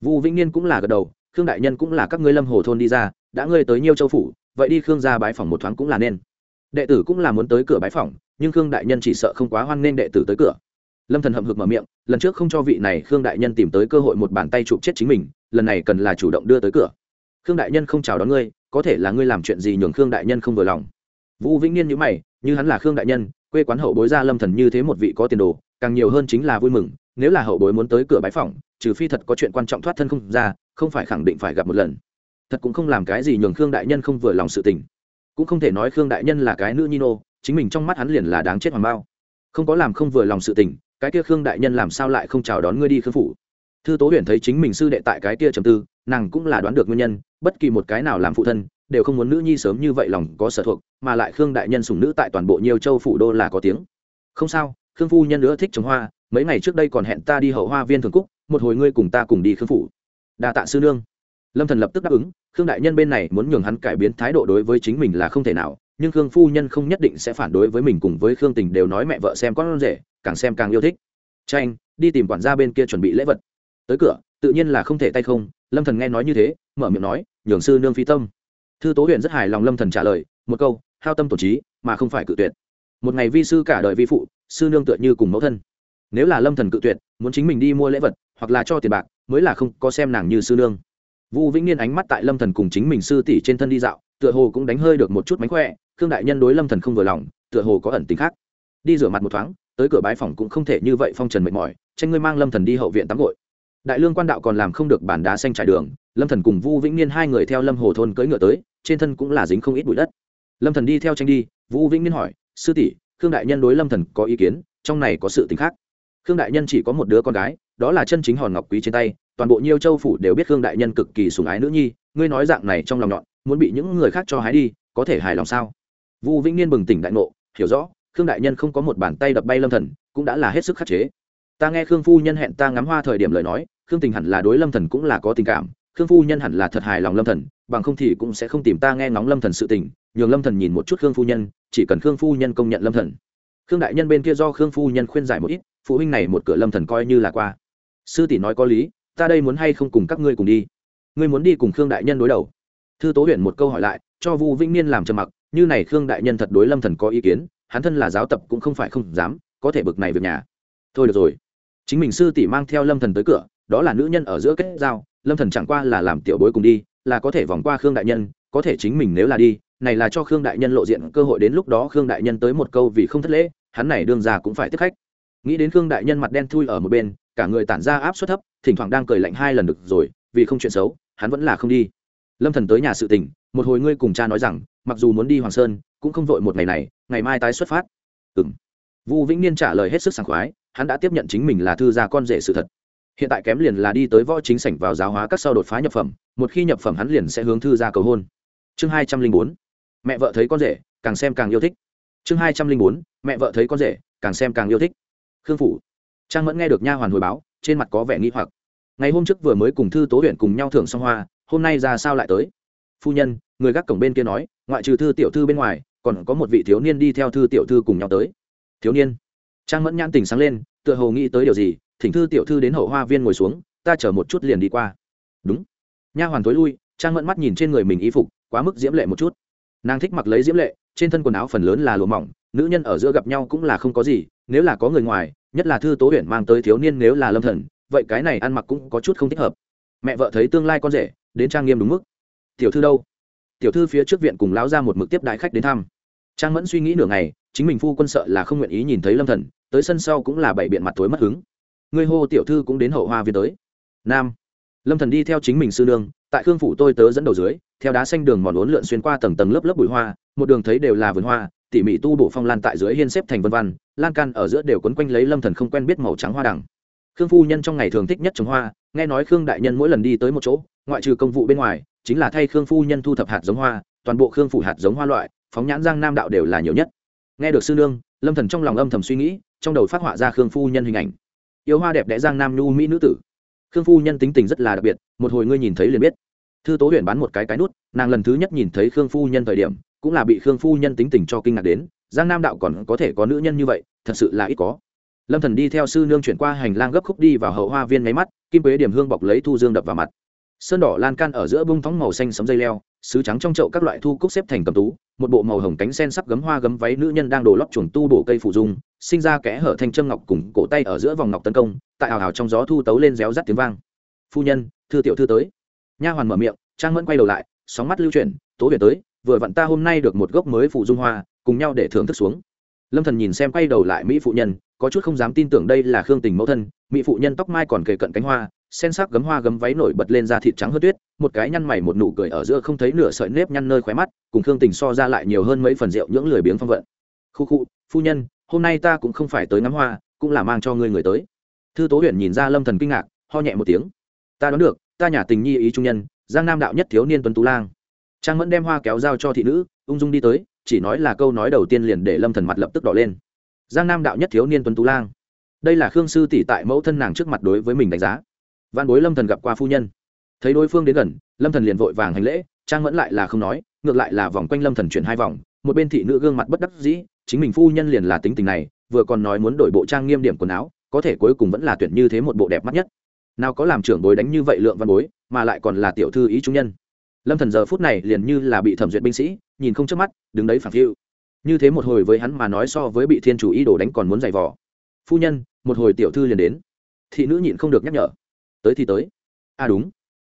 Vũ vĩnh niên cũng là gật đầu, khương đại nhân cũng là các ngươi lâm hồ thôn đi ra, đã ngươi tới nhiêu châu phủ, vậy đi khương gia bái phòng một thoáng cũng là nên. Đệ tử cũng là muốn tới cửa bái phòng nhưng khương đại nhân chỉ sợ không quá hoan nên đệ tử tới cửa. Lâm thần hậm hực mở miệng, lần trước không cho vị này khương đại nhân tìm tới cơ hội một bàn tay chụp chết chính mình, lần này cần là chủ động đưa tới cửa khương đại nhân không chào đón ngươi có thể là ngươi làm chuyện gì nhường khương đại nhân không vừa lòng. Vũ vĩnh niên nhữ mày như hắn là khương đại nhân quê quán hậu bối gia lâm thần như thế một vị có tiền đồ càng nhiều hơn chính là vui mừng nếu là hậu bối muốn tới cửa bái phỏng, trừ phi thật có chuyện quan trọng thoát thân không ra không phải khẳng định phải gặp một lần. Thật cũng không làm cái gì nhường khương đại nhân không vừa lòng sự tình. Cũng không thể nói khương đại nhân là cái nữ nhi nô chính mình trong mắt hắn liền là đáng chết hoàng bao. Không có làm không vừa lòng sự tình cái kia khương đại nhân làm sao lại không chào đón ngươi đi khương phủ? Thư tố huyền thấy chính mình sư đệ tại cái kia trầm tư nàng cũng là đoán được nguyên nhân, bất kỳ một cái nào làm phụ thân, đều không muốn nữ nhi sớm như vậy lòng có sở thuộc, mà lại khương đại nhân sùng nữ tại toàn bộ nhiều châu phủ đô là có tiếng. Không sao, khương phu nhân nữa thích trồng hoa, mấy ngày trước đây còn hẹn ta đi hậu hoa viên thường cúc, một hồi ngươi cùng ta cùng đi khương phủ. Đa tạ sư nương. Lâm thần lập tức đáp ứng, khương đại nhân bên này muốn nhường hắn cải biến thái độ đối với chính mình là không thể nào, nhưng khương phu nhân không nhất định sẽ phản đối với mình cùng với khương tình đều nói mẹ vợ xem con rể, càng xem càng yêu thích. Tranh đi tìm quản gia bên kia chuẩn bị lễ vật. Tới cửa tự nhiên là không thể tay không, lâm thần nghe nói như thế, mở miệng nói, nhường sư nương phi tâm. Thư tố huyện rất hài lòng lâm thần trả lời, một câu, hao tâm tổ trí, mà không phải cự tuyệt. Một ngày vi sư cả đời vi phụ, sư nương tựa như cùng mẫu thân. Nếu là lâm thần cự tuyệt, muốn chính mình đi mua lễ vật, hoặc là cho tiền bạc, mới là không có xem nàng như sư nương. Vũ vĩnh niên ánh mắt tại lâm thần cùng chính mình sư tỷ trên thân đi dạo, tựa hồ cũng đánh hơi được một chút mánh khỏe, khương đại nhân đối lâm thần không vừa lòng, tựa hồ có ẩn tính khác. Đi rửa mặt một thoáng, tới cửa bái phòng cũng không thể như vậy phong trần mệt mỏi, tranh ngươi mang lâm thần đi hậu viện tắm gội đại lương quan đạo còn làm không được bản đá xanh trải đường, lâm thần cùng vu vĩnh niên hai người theo lâm hồ thôn cưỡi ngựa tới, trên thân cũng là dính không ít bụi đất. Lâm thần đi theo tranh đi vũ vĩnh niên hỏi, sư tỷ, khương đại nhân đối lâm thần có ý kiến, trong này có sự tính khác? Khương đại nhân chỉ có một đứa con gái, đó là chân chính hòn ngọc quý trên tay, toàn bộ nhiêu châu phủ đều biết khương đại nhân cực kỳ sủng ái nữ nhi, ngươi nói dạng này trong lòng nhọn, muốn bị những người khác cho hái đi, có thể hài lòng sao? Vu vĩnh niên bừng tỉnh đại ngộ, hiểu rõ, khương đại nhân không có một bàn tay đập bay lâm thần, cũng đã là hết sức khắc chế. Ta nghe khương phu nhân hẹn ta ngắm hoa thời điểm lời nói khương tình hẳn là đối lâm thần cũng là có tình cảm, khương phu nhân hẳn là thật hài lòng lâm thần, bằng không thì cũng sẽ không tìm ta nghe ngóng lâm thần sự tình, nhường lâm thần nhìn một chút khương phu nhân, chỉ cần khương phu nhân công nhận lâm thần. Khương đại nhân bên kia do khương phu nhân khuyên giải một ít, phụ huynh này một cửa lâm thần coi như là qua. Sư tỷ nói có lý, ta đây muốn hay không cùng các ngươi cùng đi? Ngươi muốn đi cùng khương đại nhân đối đầu. Thư tố huyện một câu hỏi lại, cho vu vĩnh niên làm trầm mặc, như này khương đại nhân thật đối lâm thần có ý kiến, hắn thân là giáo tập cũng không phải không dám, có thể bực này việc nhà. Thôi được rồi. Chính mình sư tỷ mang theo lâm thần tới cửa đó là nữ nhân ở giữa kết giao, lâm thần chẳng qua là làm tiểu bối cùng đi, là có thể vòng qua khương đại nhân, có thể chính mình nếu là đi, này là cho khương đại nhân lộ diện cơ hội đến lúc đó khương đại nhân tới một câu vì không thất lễ, hắn này đương ra cũng phải tiếp khách. Nghĩ đến khương đại nhân mặt đen thui ở một bên, cả người tản ra áp suất thấp, thỉnh thoảng đang cười lạnh hai lần được rồi, vì không chuyện xấu, hắn vẫn là không đi. Lâm thần tới nhà sự tình, một hồi ngươi cùng cha nói rằng, mặc dù muốn đi hoàng sơn, cũng không vội một ngày này, ngày mai tái xuất phát. Ừm. Vũ vĩnh niên trả lời hết sức sảng khoái, hắn đã tiếp nhận chính mình là thư gia con rể sự thật hiện tại kém liền là đi tới võ chính sảnh vào giáo hóa các sau đột phá nhập phẩm, một khi nhập phẩm hắn liền sẽ hướng thư ra cầu hôn. Chương hai trăm linh bốn, mẹ vợ thấy con rể, càng xem càng yêu thích. Chương hai trăm linh bốn, mẹ vợ thấy con rể, càng xem càng yêu thích. Khương phủ. Trang mẫn nghe được nha hoàn hồi báo, trên mặt có vẻ nghi hoặc. Ngày hôm trước vừa mới cùng thư tố huyện cùng nhau thưởng xong hoa, hôm nay ra sao lại tới? Phu nhân, người gác cổng bên kia nói, ngoại trừ thư tiểu thư bên ngoài, còn có một vị thiếu niên đi theo thư tiểu thư cùng nhau tới. Thiếu niên. Trang mẫn nhãn tình sáng lên, tựa hồ nghĩ tới điều gì thỉnh thư tiểu thư đến hậu hoa viên ngồi xuống, ta chở một chút liền đi qua. Đúng. Nha hoàn tối lui, trang mẫn mắt nhìn trên người mình y phục, quá mức diễm lệ một chút. Nàng thích mặc lấy diễm lệ, trên thân quần áo phần lớn là lụa mỏng, nữ nhân ở giữa gặp nhau cũng là không có gì, nếu là có người ngoài, nhất là thư tố huyện mang tới thiếu niên nếu là lâm thần, vậy cái này ăn mặc cũng có chút không thích hợp. Mẹ vợ thấy tương lai con rể, đến trang nghiêm đúng mức. Tiểu thư đâu? Tiểu thư phía trước viện cùng lão ra một mực tiếp đại khách đến thăm. Trang mẫn suy nghĩ nửa ngày, chính mình phu quân sợ là không nguyện ý nhìn thấy lâm thần, tới sân sau cũng là bảy biện mặt tối mất hứng. Ngươi hô tiểu thư cũng đến hậu hoa viên tới. Nam. Lâm thần đi theo chính mình sư nương, tại khương phủ tôi tớ dẫn đầu dưới, theo đá xanh đường mòn uốn lượn xuyên qua tầng tầng lớp lớp bụi hoa, một đường thấy đều là vườn hoa, tỉ mỉ tu bổ phong lan tại dưới hiên xếp thành vân văn, lan can ở giữa đều quấn quanh lấy lâm thần không quen biết màu trắng hoa đằng. Khương phu nhân trong ngày thường thích nhất trồng hoa, nghe nói khương đại nhân mỗi lần đi tới một chỗ, ngoại trừ công vụ bên ngoài, chính là thay khương phu nhân thu thập hạt giống hoa, toàn bộ khương phủ hạt giống hoa loại, phóng nhãn giang nam đạo đều là nhiều nhất. Nghe được sư nương, lâm thần trong lòng âm thầm suy nghĩ, trong đầu phát họa ra khương phu nhân hình ảnh yêu hoa đẹp đẽ giang nam nhu mỹ nữ tử. Khương phu nhân tính tình rất là đặc biệt, một hồi ngươi nhìn thấy liền biết. Thư tố huyền bán một cái cái nút, nàng lần thứ nhất nhìn thấy khương phu nhân thời điểm, cũng là bị khương phu nhân tính tình cho kinh ngạc đến, giang nam đạo còn có thể có nữ nhân như vậy, thật sự là ít có. Lâm thần đi theo sư nương chuyển qua hành lang gấp khúc đi vào hậu hoa viên máy mắt, kim quế điểm hương bọc lấy thu dương đập vào mặt sơn đỏ lan can ở giữa bông thóng màu xanh sấm dây leo, sứ trắng trong chậu các loại thu cúc xếp thành cầm tú, một bộ màu hồng cánh sen sắp gấm hoa gấm váy nữ nhân đang đổ lót chuồng tu bổ cây phụ dung, sinh ra kẽ hở thanh châm ngọc cùng cổ tay ở giữa vòng ngọc tấn công, tại hào hào trong gió thu tấu lên réo rắt tiếng vang. Phu nhân, thư tiểu thư tới. Nha hoàn mở miệng, trang mẫn quay đầu lại, sóng mắt lưu chuyển, tố huyền tới, vừa vặn ta hôm nay được một gốc mới phụ dung hoa, cùng nhau để thưởng thức xuống. Lâm thần nhìn xem quay đầu lại mỹ phụ nhân, có chút không dám tin tưởng đây là khương tình mẫu thân, mỹ phụ nhân tóc mai còn kề cận cánh hoa sen sắc gấm hoa gấm váy nổi bật lên da thịt trắng hơn tuyết, một cái nhăn mày một nụ cười ở giữa không thấy nửa sợi nếp nhăn nơi khóe mắt, cùng thương tình so ra lại nhiều hơn mấy phần rượu những lười biếng phong vận. Khu khu, phu nhân, hôm nay ta cũng không phải tới ngắm hoa, cũng là mang cho ngươi người tới. Thư tố huyền nhìn ra lâm thần kinh ngạc, ho nhẹ một tiếng. Ta đoán được, ta nhà tình nhi ý trung nhân, giang nam đạo nhất thiếu niên tuấn tú lang. Trang mẫn đem hoa kéo giao cho thị nữ, ung dung đi tới, chỉ nói là câu nói đầu tiên liền để lâm thần mặt lập tức đỏ lên. Giang nam đạo nhất thiếu niên tuấn tú lang. Đây là khương sư tỷ tại mẫu thân nàng trước mặt đối với mình đánh giá văn bối lâm thần gặp qua phu nhân. Thấy đối phương đến gần, lâm thần liền vội vàng hành lễ, trang mẫn lại là không nói, ngược lại là vòng quanh lâm thần chuyển hai vòng, một bên thị nữ gương mặt bất đắc dĩ, chính mình phu nhân liền là tính tình này, vừa còn nói muốn đổi bộ trang nghiêm điểm quần áo, có thể cuối cùng vẫn là tuyển như thế một bộ đẹp mắt nhất. Nào có làm trưởng bối đánh như vậy lượng văn bối, mà lại còn là tiểu thư ý trung nhân. Lâm thần giờ phút này liền như là bị thẩm duyệt binh sĩ, nhìn không chớp mắt, đứng đấy phản phiu. Như thế một hồi với hắn mà nói so với bị thiên chủ ý đồ đánh còn muốn giày vò. Phu nhân, một hồi tiểu thư liền đến. Thị nữ nhịn không được nhắc nhở tới thì tới. À đúng.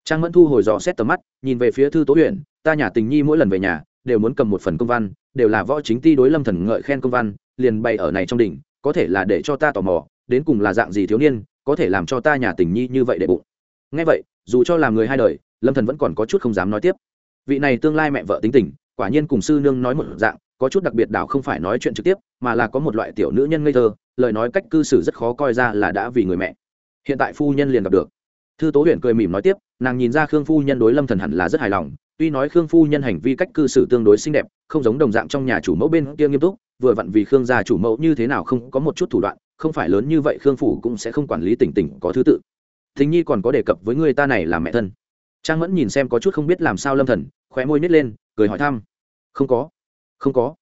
Trang mẫn thu hồi dò xét tầm mắt, nhìn về phía thư tố huyện ta nhà tình nhi mỗi lần về nhà, đều muốn cầm một phần công văn, đều là võ chính ti đối lâm thần ngợi khen công văn, liền bày ở này trong đỉnh, có thể là để cho ta tò mò, đến cùng là dạng gì thiếu niên, có thể làm cho ta nhà tình nhi như vậy để bụng. Ngay vậy, dù cho làm người hai đời, lâm thần vẫn còn có chút không dám nói tiếp. Vị này tương lai mẹ vợ tính tình, quả nhiên cùng sư nương nói một dạng, có chút đặc biệt đảo không phải nói chuyện trực tiếp, mà là có một loại tiểu nữ nhân ngây thơ, lời nói cách cư xử rất khó coi ra là đã vì người mẹ. Hiện tại phu nhân liền gặp được thư tố huyện cười mỉm nói tiếp, nàng nhìn ra khương phu nhân đối lâm thần hẳn là rất hài lòng, tuy nói khương phu nhân hành vi cách cư xử tương đối xinh đẹp, không giống đồng dạng trong nhà chủ mẫu bên kia nghiêm túc, vừa vặn vì khương gia chủ mẫu như thế nào không có một chút thủ đoạn, không phải lớn như vậy khương phủ cũng sẽ không quản lý tỉnh tỉnh có thứ tự. Thính nhi còn có đề cập với người ta này là mẹ thân. Trang mẫn nhìn xem có chút không biết làm sao lâm thần, khóe môi nít lên, cười hỏi thăm. Không có không có.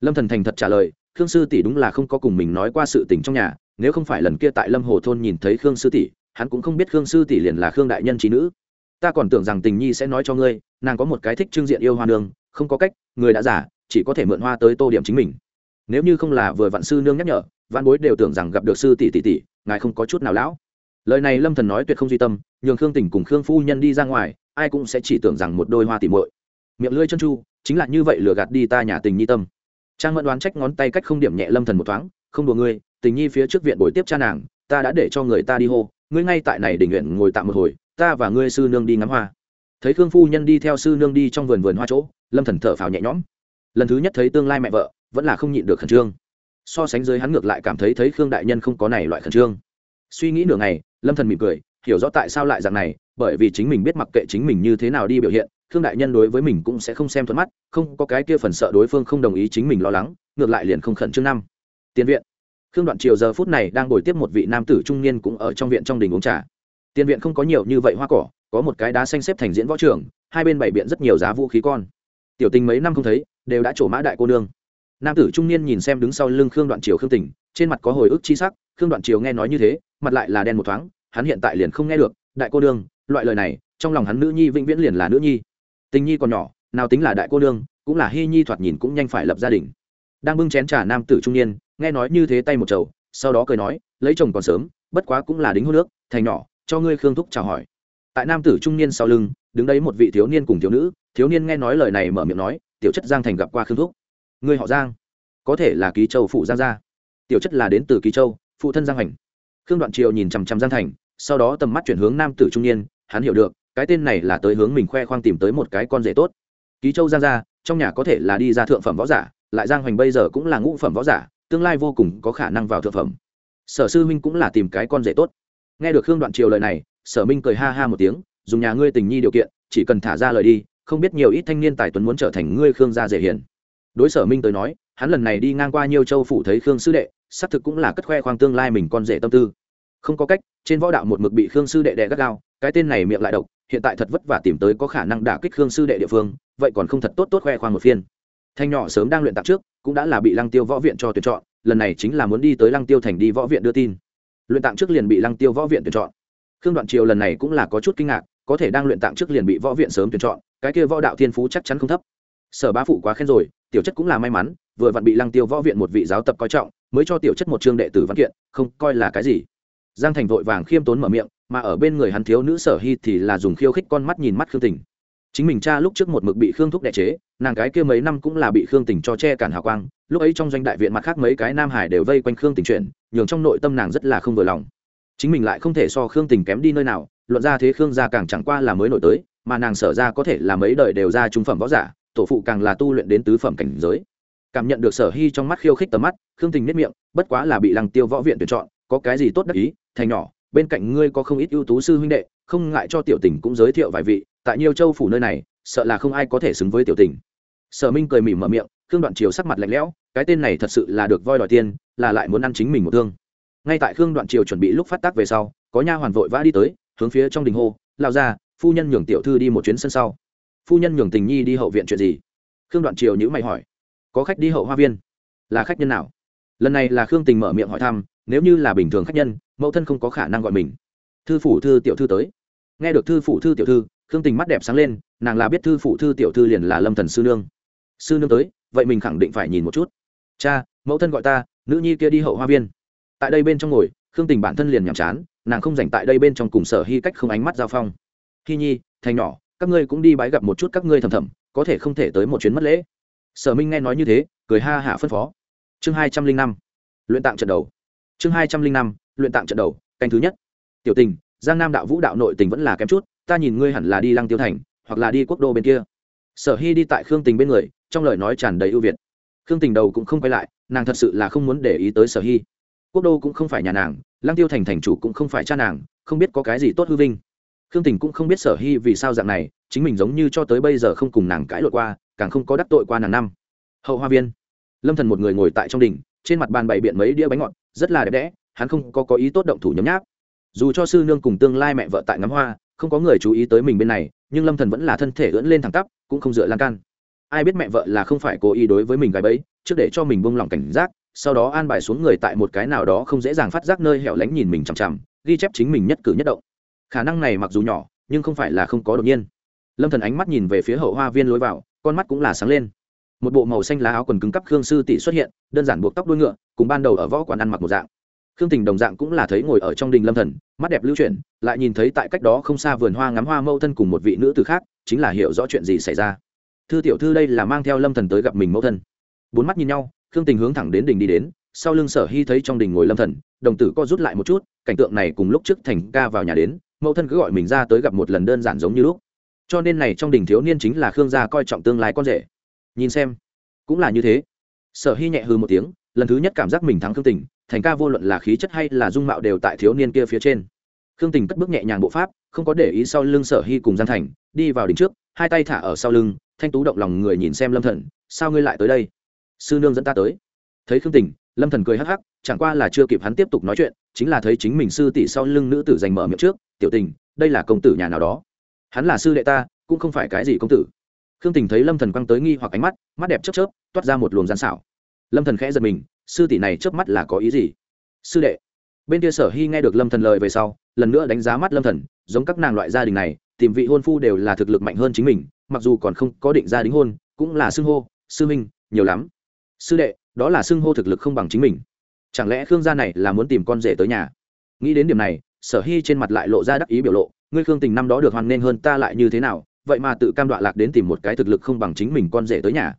Lâm thần thành thật trả lời, khương sư tỷ đúng là không có cùng mình nói qua sự tình trong nhà, nếu không phải lần kia tại lâm hồ thôn nhìn thấy khương sư tỷ hắn cũng không biết khương sư tỷ liền là khương đại nhân trí nữ. Ta còn tưởng rằng tình nhi sẽ nói cho ngươi, nàng có một cái thích trưng diện yêu hoa nương, không có cách, người đã giả chỉ có thể mượn hoa tới tô điểm chính mình. Nếu như không là vừa vạn sư nương nhắc nhở văn bối đều tưởng rằng gặp được sư tỷ tỷ tỷ, ngài không có chút nào lão. Lời này lâm thần nói tuyệt không duy tâm, nhường khương tỉnh cùng khương phu nhân đi ra ngoài, ai cũng sẽ chỉ tưởng rằng một đôi hoa tỉ muội. Miệng lưỡi chân chu, chính là như vậy lừa gạt đi ta nhà tình nhi tâm. Trang mẫn đoán trách ngón tay cách không điểm nhẹ lâm thần một thoáng, không đùa ngươi, tình nhi phía trước viện buổi tiếp cha nàng, ta đã để cho người ta đi hô ngươi ngay tại này đình nguyện ngồi tạm một hồi, ta và ngươi sư nương đi ngắm hoa. Thấy khương phu nhân đi theo sư nương đi trong vườn vườn hoa chỗ, lâm thần thở phào nhẹ nhõm. Lần thứ nhất thấy tương lai mẹ vợ, vẫn là không nhịn được khẩn trương. So sánh dưới hắn ngược lại cảm thấy thấy khương đại nhân không có này loại khẩn trương. Suy nghĩ nửa ngày, lâm thần mỉm cười, hiểu rõ tại sao lại dạng này, bởi vì chính mình biết mặc kệ chính mình như thế nào đi biểu hiện, khương đại nhân đối với mình cũng sẽ không xem thuận mắt, không có cái kia phần sợ đối phương không đồng ý chính mình lo lắng, ngược lại liền không khẩn trương năm. Tiền viện khương đoạn triều giờ phút này đang ngồi tiếp một vị nam tử trung niên cũng ở trong viện trong đình uống trà. Tiền viện không có nhiều như vậy hoa cỏ, có một cái đá xanh xếp thành diễn võ trường, hai bên bảy biện rất nhiều giá vũ khí con. Tiểu tình mấy năm không thấy, đều đã trổ mã đại cô nương. Nam tử trung niên nhìn xem đứng sau lưng khương đoạn triều khương tình trên mặt có hồi ức chi sắc, khương đoạn triều nghe nói như thế, mặt lại là đen một thoáng, hắn hiện tại liền không nghe được, đại cô nương, loại lời này, trong lòng hắn nữ nhi vĩnh viễn liền là nữ nhi. Tình nhi còn nhỏ, nào tính là đại cô nương, cũng là hy nhi thoạt nhìn cũng nhanh phải lập gia đình đang bưng chén trà nam tử trung niên, nghe nói như thế tay một chầu, sau đó cười nói, lấy chồng còn sớm, bất quá cũng là đính hô nước thành nhỏ, cho ngươi khương thúc chào hỏi. Tại nam tử trung niên sau lưng, đứng đấy một vị thiếu niên cùng thiếu nữ, thiếu niên nghe nói lời này mở miệng nói, tiểu chất giang thành gặp qua khương thúc. Ngươi họ giang? Có thể là ký châu phụ giang gia. Tiểu chất là đến từ ký châu, phụ thân giang hành khương đoạn triều nhìn chằm chằm giang thành, sau đó tầm mắt chuyển hướng nam tử trung niên, hắn hiểu được, cái tên này là tới hướng mình khoe khoang tìm tới một cái con rể tốt. Ký châu giang gia, trong nhà có thể là đi ra thượng phẩm võ giả lại giang hoành bây giờ cũng là ngũ phẩm võ giả, tương lai vô cùng có khả năng vào thượng phẩm. Sở sư huynh cũng là tìm cái con rể tốt. Nghe được khương đoạn triều lời này, sở minh cười ha ha một tiếng, dùng nhà ngươi tình nhi điều kiện, chỉ cần thả ra lời đi, không biết nhiều ít thanh niên tài tuấn muốn trở thành ngươi khương gia dễ hiền. Đối sở minh tới nói, hắn lần này đi ngang qua nhiều châu phủ thấy khương sư đệ, xác thực cũng là cất khoe khoang tương lai mình con rể tâm tư. Không có cách, trên võ đạo một mực bị khương sư đệ đè gắt gao, cái tên này miệng lại độc, hiện tại thật vất vả tìm tới có khả năng đả kích khương sư đệ địa phương, vậy còn không thật tốt tốt khoe khoang một phiên thanh nhỏ sớm đang luyện tập trước, cũng đã là bị lăng tiêu võ viện cho tuyển chọn, lần này chính là muốn đi tới lăng tiêu thành đi võ viện đưa tin. Luyện tạng trước liền bị lăng tiêu võ viện tuyển chọn. Khương đoạn triều lần này cũng là có chút kinh ngạc, có thể đang luyện tạng trước liền bị võ viện sớm tuyển chọn, cái kia võ đạo thiên phú chắc chắn không thấp. Sở bá phụ quá khen rồi, tiểu chất cũng là may mắn, vừa vặn bị lăng tiêu võ viện một vị giáo tập coi trọng, mới cho tiểu chất một chương đệ tử văn kiện, không coi là cái gì. Giang thành vội vàng khiêm tốn mở miệng, mà ở bên người hắn thiếu nữ sở hy thì là dùng khiêu khích con mắt nhìn mắt khương tình chính mình cha lúc trước một mực bị khương thúc đệ chế, nàng cái kia mấy năm cũng là bị khương tình cho che cản hào quang, lúc ấy trong doanh đại viện mặt khác mấy cái nam hải đều vây quanh khương tình chuyển nhường trong nội tâm nàng rất là không vừa lòng. Chính mình lại không thể so khương tình kém đi nơi nào, luận ra thế khương gia càng chẳng qua là mới nổi tới, mà nàng sở ra có thể là mấy đời đều ra trung phẩm võ giả, tổ phụ càng là tu luyện đến tứ phẩm cảnh giới. Cảm nhận được sở hy trong mắt khiêu khích tầm mắt, khương tình nếp miệng, bất quá là bị lăng tiêu võ viện tuyển chọn, có cái gì tốt đắc ý thành nhỏ, bên cạnh ngươi có không ít ưu tú sư huynh đệ, không ngại cho tiểu tình cũng giới thiệu vài vị tại nhiều châu phủ nơi này, sợ là không ai có thể xứng với tiểu tình. Sở minh cười mỉm mở miệng, khương đoạn triều sắc mặt lạnh lẽo, cái tên này thật sự là được voi đòi tiên là lại muốn ăn chính mình một thương. Ngay tại khương đoạn triều chuẩn bị lúc phát tác về sau, có nha hoàn vội vã đi tới, hướng phía trong đình hô lao ra phu nhân nhường tiểu thư đi một chuyến sân sau. Phu nhân nhường tình nhi đi hậu viện chuyện gì? Khương đoạn triều nhữ mày hỏi. Có khách đi hậu hoa viên. Là khách nhân nào? Lần này là khương tình mở miệng hỏi thăm, nếu như là bình thường khách nhân, mẫu thân không có khả năng gọi mình. Thư phủ thư tiểu thư tới. Nghe được thư phủ thư tiểu thư khương tình mắt đẹp sáng lên, nàng là biết thư phụ thư tiểu thư liền là lâm thần sư nương. Sư nương tới, vậy mình khẳng định phải nhìn một chút. Cha, mẫu thân gọi ta, nữ nhi kia đi hậu hoa viên. Tại đây bên trong ngồi, khương tình bản thân liền nhàm chán, nàng không dành tại đây bên trong cùng sở hy cách không ánh mắt giao phong. Hy nhi, thành nhỏ, các ngươi cũng đi bái gặp một chút các ngươi thầm thầm, có thể không thể tới một chuyến mất lễ. Sở minh nghe nói như thế, cười ha hả phân phó. Chương hai trăm linh năm, luyện tạng trận đầu. Chương hai trăm linh năm, luyện tạng trận đầu, canh thứ nhất. Tiểu tình, giang nam đạo vũ đạo nội tình vẫn là kém chút ta nhìn ngươi hẳn là đi lăng tiêu thành, hoặc là đi quốc đô bên kia. Sở hy đi tại khương tình bên người, trong lời nói tràn đầy ưu việt. Khương tình đầu cũng không quay lại, nàng thật sự là không muốn để ý tới sở hy quốc đô cũng không phải nhà nàng, lăng tiêu thành thành chủ cũng không phải cha nàng, không biết có cái gì tốt hư vinh. Khương tình cũng không biết sở hy vì sao dạng này, chính mình giống như cho tới bây giờ không cùng nàng cãi lội qua, càng không có đắc tội qua nàng năm. Hậu hoa viên. Lâm thần một người ngồi tại trong đình trên mặt bàn bày biện mấy đĩa bánh ngọt, rất là đẹp đẽ, hắn không có có ý tốt động thủ nhấm nháp. Dù cho sư nương cùng tương lai mẹ vợ tại ngắm hoa không có người chú ý tới mình bên này, nhưng lâm thần vẫn là thân thể ưỡn lên thẳng tắp, cũng không dựa lan can. Ai biết mẹ vợ là không phải cố ý đối với mình gái bẫy, trước để cho mình buông lỏng cảnh giác, sau đó an bài xuống người tại một cái nào đó không dễ dàng phát giác nơi hẻo lánh nhìn mình chằm chằm, ghi chép chính mình nhất cử nhất động. Khả năng này mặc dù nhỏ, nhưng không phải là không có đột nhiên. Lâm thần ánh mắt nhìn về phía hậu hoa viên lối vào, con mắt cũng là sáng lên. Một bộ màu xanh lá áo quần cứng cắp khương sư tỷ xuất hiện, đơn giản buộc tóc đuôi ngựa, cùng ban đầu ở võ quán ăn mặc một dạng khương tình đồng dạng cũng là thấy ngồi ở trong đình lâm thần, mắt đẹp lưu chuyển, lại nhìn thấy tại cách đó không xa vườn hoa ngắm hoa mẫu thân cùng một vị nữ từ khác, chính là hiểu rõ chuyện gì xảy ra. Thư tiểu thư đây là mang theo lâm thần tới gặp mình mẫu thân. Bốn mắt nhìn nhau, khương tình hướng thẳng đến đình đi đến, sau lưng sở hy thấy trong đình ngồi lâm thần, đồng tử co rút lại một chút, cảnh tượng này cùng lúc trước thành ca vào nhà đến, mẫu thân cứ gọi mình ra tới gặp một lần đơn giản giống như lúc. Cho nên này trong đình thiếu niên chính là khương gia coi trọng tương lai con rể. Nhìn xem, cũng là như thế. Sở hy nhẹ hư một tiếng, lần thứ nhất cảm giác mình thắng khương tình thành ca vô luận là khí chất hay là dung mạo đều tại thiếu niên kia phía trên. Khương tình cất bước nhẹ nhàng bộ pháp, không có để ý sau lưng sở hy cùng gian thành, đi vào đỉnh trước, hai tay thả ở sau lưng, thanh tú động lòng người nhìn xem lâm thần, sao ngươi lại tới đây? Sư nương dẫn ta tới. Thấy khương tình, lâm thần cười hắc hắc, chẳng qua là chưa kịp hắn tiếp tục nói chuyện, chính là thấy chính mình sư tỷ sau lưng nữ tử giành mở miệng trước, tiểu tình, đây là công tử nhà nào đó? Hắn là sư đệ ta, cũng không phải cái gì công tử. Khương tình thấy lâm thần quăng tới nghi hoặc ánh mắt mắt đẹp chớp chớp, toát ra một luồng gian xảo. Lâm thần khẽ giật mình sư tỷ này chớp mắt là có ý gì? Sư đệ, bên kia sở hy nghe được lâm thần lời về sau, lần nữa đánh giá mắt lâm thần, giống các nàng loại gia đình này, tìm vị hôn phu đều là thực lực mạnh hơn chính mình, mặc dù còn không có định gia đính hôn, cũng là xưng hô, sư minh nhiều lắm. Sư đệ, đó là xưng hô thực lực không bằng chính mình. Chẳng lẽ khương gia này là muốn tìm con rể tới nhà? Nghĩ đến điểm này, sở hy trên mặt lại lộ ra đắc ý biểu lộ, ngươi khương tình năm đó được hoàn nên hơn ta lại như thế nào, vậy mà tự cam đoạ lạc đến tìm một cái thực lực không bằng chính mình con rể tới nhà.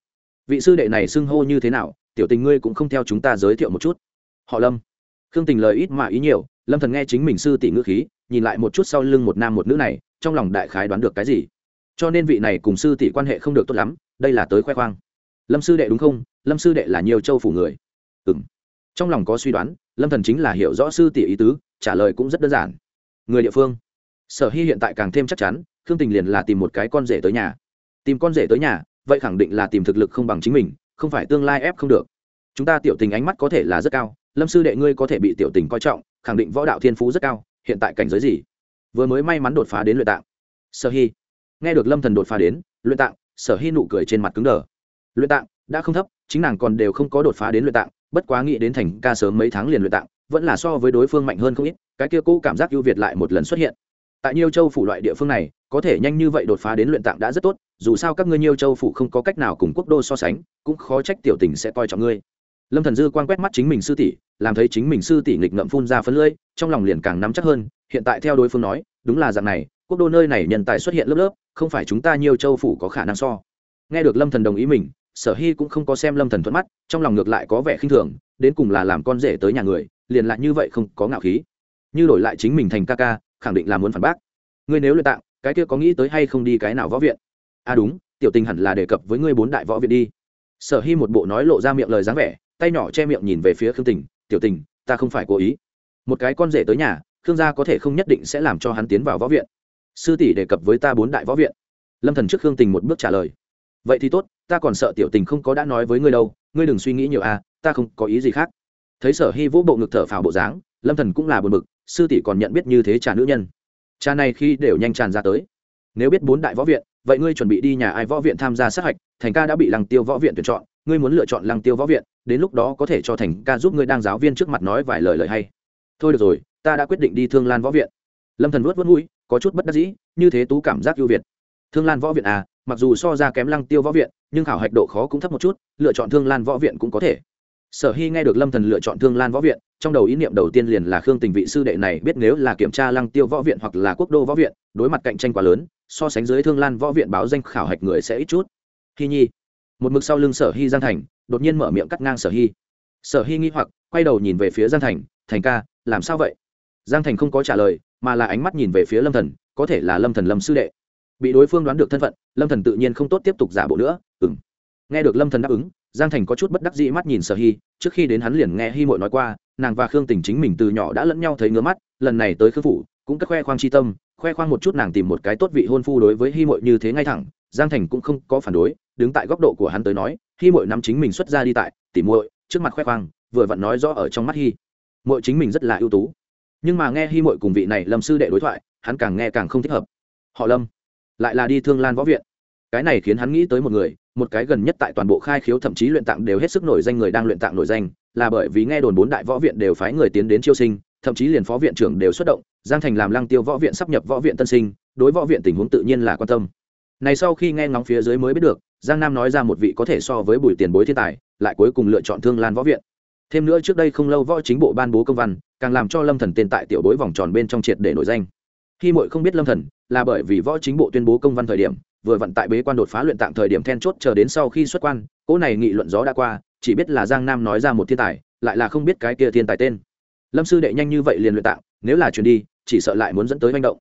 Vị sư đệ này xưng hô như thế nào tiểu tình ngươi cũng không theo chúng ta giới thiệu một chút. Họ lâm. Khương tình lời ít mà ý nhiều, lâm thần nghe chính mình sư tỷ ngữ khí, nhìn lại một chút sau lưng một nam một nữ này, trong lòng đại khái đoán được cái gì. Cho nên vị này cùng sư tỷ quan hệ không được tốt lắm, đây là tới khoe khoang. Lâm sư đệ đúng không? Lâm sư đệ là nhiều châu phủ người. Ừm. Trong lòng có suy đoán, lâm thần chính là hiểu rõ sư tỷ ý tứ, trả lời cũng rất đơn giản. Người địa phương. Sở hy hiện tại càng thêm chắc chắn, khương tình liền là tìm một cái con rể tới nhà. Tìm con rể tới nhà, vậy khẳng định là tìm thực lực không bằng chính mình không phải tương lai ép không được. Chúng ta tiểu tình ánh mắt có thể là rất cao, lâm sư đệ ngươi có thể bị tiểu tình coi trọng, khẳng định võ đạo thiên phú rất cao, hiện tại cảnh giới gì? Vừa mới may mắn đột phá đến luyện tạng. Sở hy nghe được lâm thần đột phá đến, luyện tạng, sở hy nụ cười trên mặt cứng đờ. Luyện tạng, đã không thấp, chính nàng còn đều không có đột phá đến luyện tạng, bất quá nghĩ đến thành ca sớm mấy tháng liền luyện tạng, vẫn là so với đối phương mạnh hơn không ít, cái kia cũ cảm giác ưu việt lại một lần xuất hiện tại nhiêu châu phủ loại địa phương này, có thể nhanh như vậy đột phá đến luyện tạng đã rất tốt, dù sao các ngươi nhiêu châu phủ không có cách nào cùng quốc đô so sánh, cũng khó trách tiểu tình sẽ coi trọng ngươi. Lâm thần dư quan quét mắt chính mình sư tỷ, làm thấy chính mình sư tỷ nghịch ngậm phun ra phấn lưỡi, trong lòng liền càng nắm chắc hơn, hiện tại theo đối phương nói, đúng là dạng này, quốc đô nơi này nhân tài xuất hiện lớp lớp, không phải chúng ta nhiều châu phủ có khả năng so. Nghe được lâm thần đồng ý mình, sở hy cũng không có xem lâm thần thuận mắt, trong lòng ngược lại có vẻ khinh thường, đến cùng là làm con rể tới nhà người, liền lại như vậy không có ngạo khí. Như đổi lại chính mình thành ca ca khẳng định là muốn phản bác. Ngươi nếu luyện tạng, cái kia có nghĩ tới hay không đi cái nào võ viện? À đúng, tiểu tình hẳn là đề cập với ngươi bốn đại võ viện đi. Sở hy một bộ nói lộ ra miệng lời dáng vẻ, tay nhỏ che miệng nhìn về phía khương tình, tiểu tình, ta không phải cố ý. Một cái con rể tới nhà, khương gia có thể không nhất định sẽ làm cho hắn tiến vào võ viện. Sư tỷ đề cập với ta bốn đại võ viện. Lâm thần trước khương tình một bước trả lời, vậy thì tốt, ta còn sợ tiểu tình không có đã nói với ngươi đâu, ngươi đừng suy nghĩ nhiều à ta không có ý gì khác. Thấy sở hy vũ bộ ngực thở phào bộ dáng, lâm thần cũng là buồn bực sư tỷ còn nhận biết như thế trà nữ nhân. Cha này khi đều nhanh tràn ra tới. Nếu biết bốn đại võ viện, vậy ngươi chuẩn bị đi nhà ai võ viện tham gia sát hạch, thành ca đã bị lăng tiêu võ viện tuyển chọn, ngươi muốn lựa chọn lăng tiêu võ viện, đến lúc đó có thể cho thành ca giúp ngươi đang giáo viên trước mặt nói vài lời lời hay. Thôi được rồi, ta đã quyết định đi thương lan võ viện. Lâm thần vuốt vớt mũi, có chút bất đắc dĩ, như thế tú cảm giác ưu việt. Thương lan võ viện à mặc dù so ra kém lăng tiêu võ viện, nhưng khảo hạch độ khó cũng thấp một chút, lựa chọn thương lan võ viện cũng có thể. Sở hy nghe được lâm thần lựa chọn thương lan võ viện trong đầu ý niệm đầu tiên liền là khương tình vị sư đệ này biết nếu là kiểm tra lăng tiêu võ viện hoặc là quốc đô võ viện, đối mặt cạnh tranh quá lớn, so sánh dưới thương lan võ viện báo danh khảo hạch người sẽ ít chút. Hy nhi. Một mực sau lưng sở hy giang thành, đột nhiên mở miệng cắt ngang sở hy. Sở hy nghi hoặc, quay đầu nhìn về phía giang thành thành ca, làm sao vậy? Giang thành không có trả lời, mà là ánh mắt nhìn về phía lâm thần, có thể là lâm thần lâm sư đệ. Bị đối phương đoán được thân phận, lâm thần tự nhiên không tốt tiếp tục giả bộ nữa ừng nghe được lâm thần đáp ứng giang thành có chút bất đắc dĩ mắt nhìn sở hy, trước khi đến hắn liền nghe hy mội nói qua, nàng và khương tình chính mình từ nhỏ đã lẫn nhau thấy ngứa mắt, lần này tới khương phủ, cũng cất khoe khoang chi tâm, khoe khoang một chút nàng tìm một cái tốt vị hôn phu đối với hy mội như thế ngay thẳng, giang thành cũng không có phản đối, đứng tại góc độ của hắn tới nói, hy mội nắm chính mình xuất ra đi tại tỉ muội, trước mặt khoe khoang, vừa vặn nói rõ ở trong mắt hy mội chính mình rất là ưu tú. Nhưng mà nghe hy mội cùng vị này lâm sư đệ đối thoại, hắn càng nghe càng không thích hợp. Họ lâm, lại là đi thương lan võ viện. Cái này khiến hắn nghĩ tới một người một cái gần nhất tại toàn bộ khai khiếu thậm chí luyện tạng đều hết sức nổi danh người đang luyện tạng nổi danh, là bởi vì nghe đồn bốn đại võ viện đều phái người tiến đến chiêu sinh, thậm chí liền phó viện trưởng đều xuất động, giang thành làm lăng tiêu võ viện sắp nhập võ viện tân sinh, đối võ viện tình huống tự nhiên là quan tâm. Này sau khi nghe ngóng phía dưới mới biết được, giang nam nói ra một vị có thể so với bùi tiền bối thiên tài, lại cuối cùng lựa chọn thương lan võ viện. Thêm nữa trước đây không lâu võ chính bộ ban bố công văn, càng làm cho lâm thần tên tại tiểu bối vòng tròn bên trong triệt để nổi danh. Khi muội không biết lâm thần, là bởi vì võ chính bộ tuyên bố công văn thời điểm vừa vận tại bế quan đột phá luyện tạng thời điểm then chốt chờ đến sau khi xuất quan, cỗ này nghị luận gió đã qua, chỉ biết là giang nam nói ra một thiên tài, lại là không biết cái kia thiên tài tên. Lâm sư đệ nhanh như vậy liền luyện tạng, nếu là chuyển đi, chỉ sợ lại muốn dẫn tới manh động.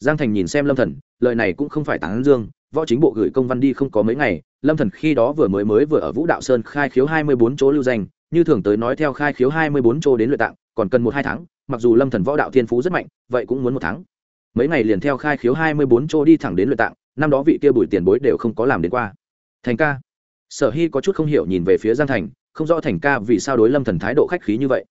Giang thành nhìn xem lâm thần, lời này cũng không phải tán dương, võ chính bộ gửi công văn đi không có mấy ngày, lâm thần khi đó vừa mới mới vừa ở vũ đạo sơn khai khiếu hai mươi bốn chỗ lưu danh, như thường tới nói theo khai khiếu hai mươi bốn chỗ đến luyện tạng, còn cần một hai tháng, mặc dù lâm thần võ đạo thiên phú rất mạnh, vậy cũng muốn một tháng. Mấy ngày liền theo khai khiếu hai mươi bốn chỗ đi thẳng đến luyện tạng năm đó vị kia bùi tiền bối đều không có làm đến qua. Thành ca. Sở hy có chút không hiểu nhìn về phía giang thành, không rõ thành ca vì sao đối lâm thần thái độ khách khí như vậy.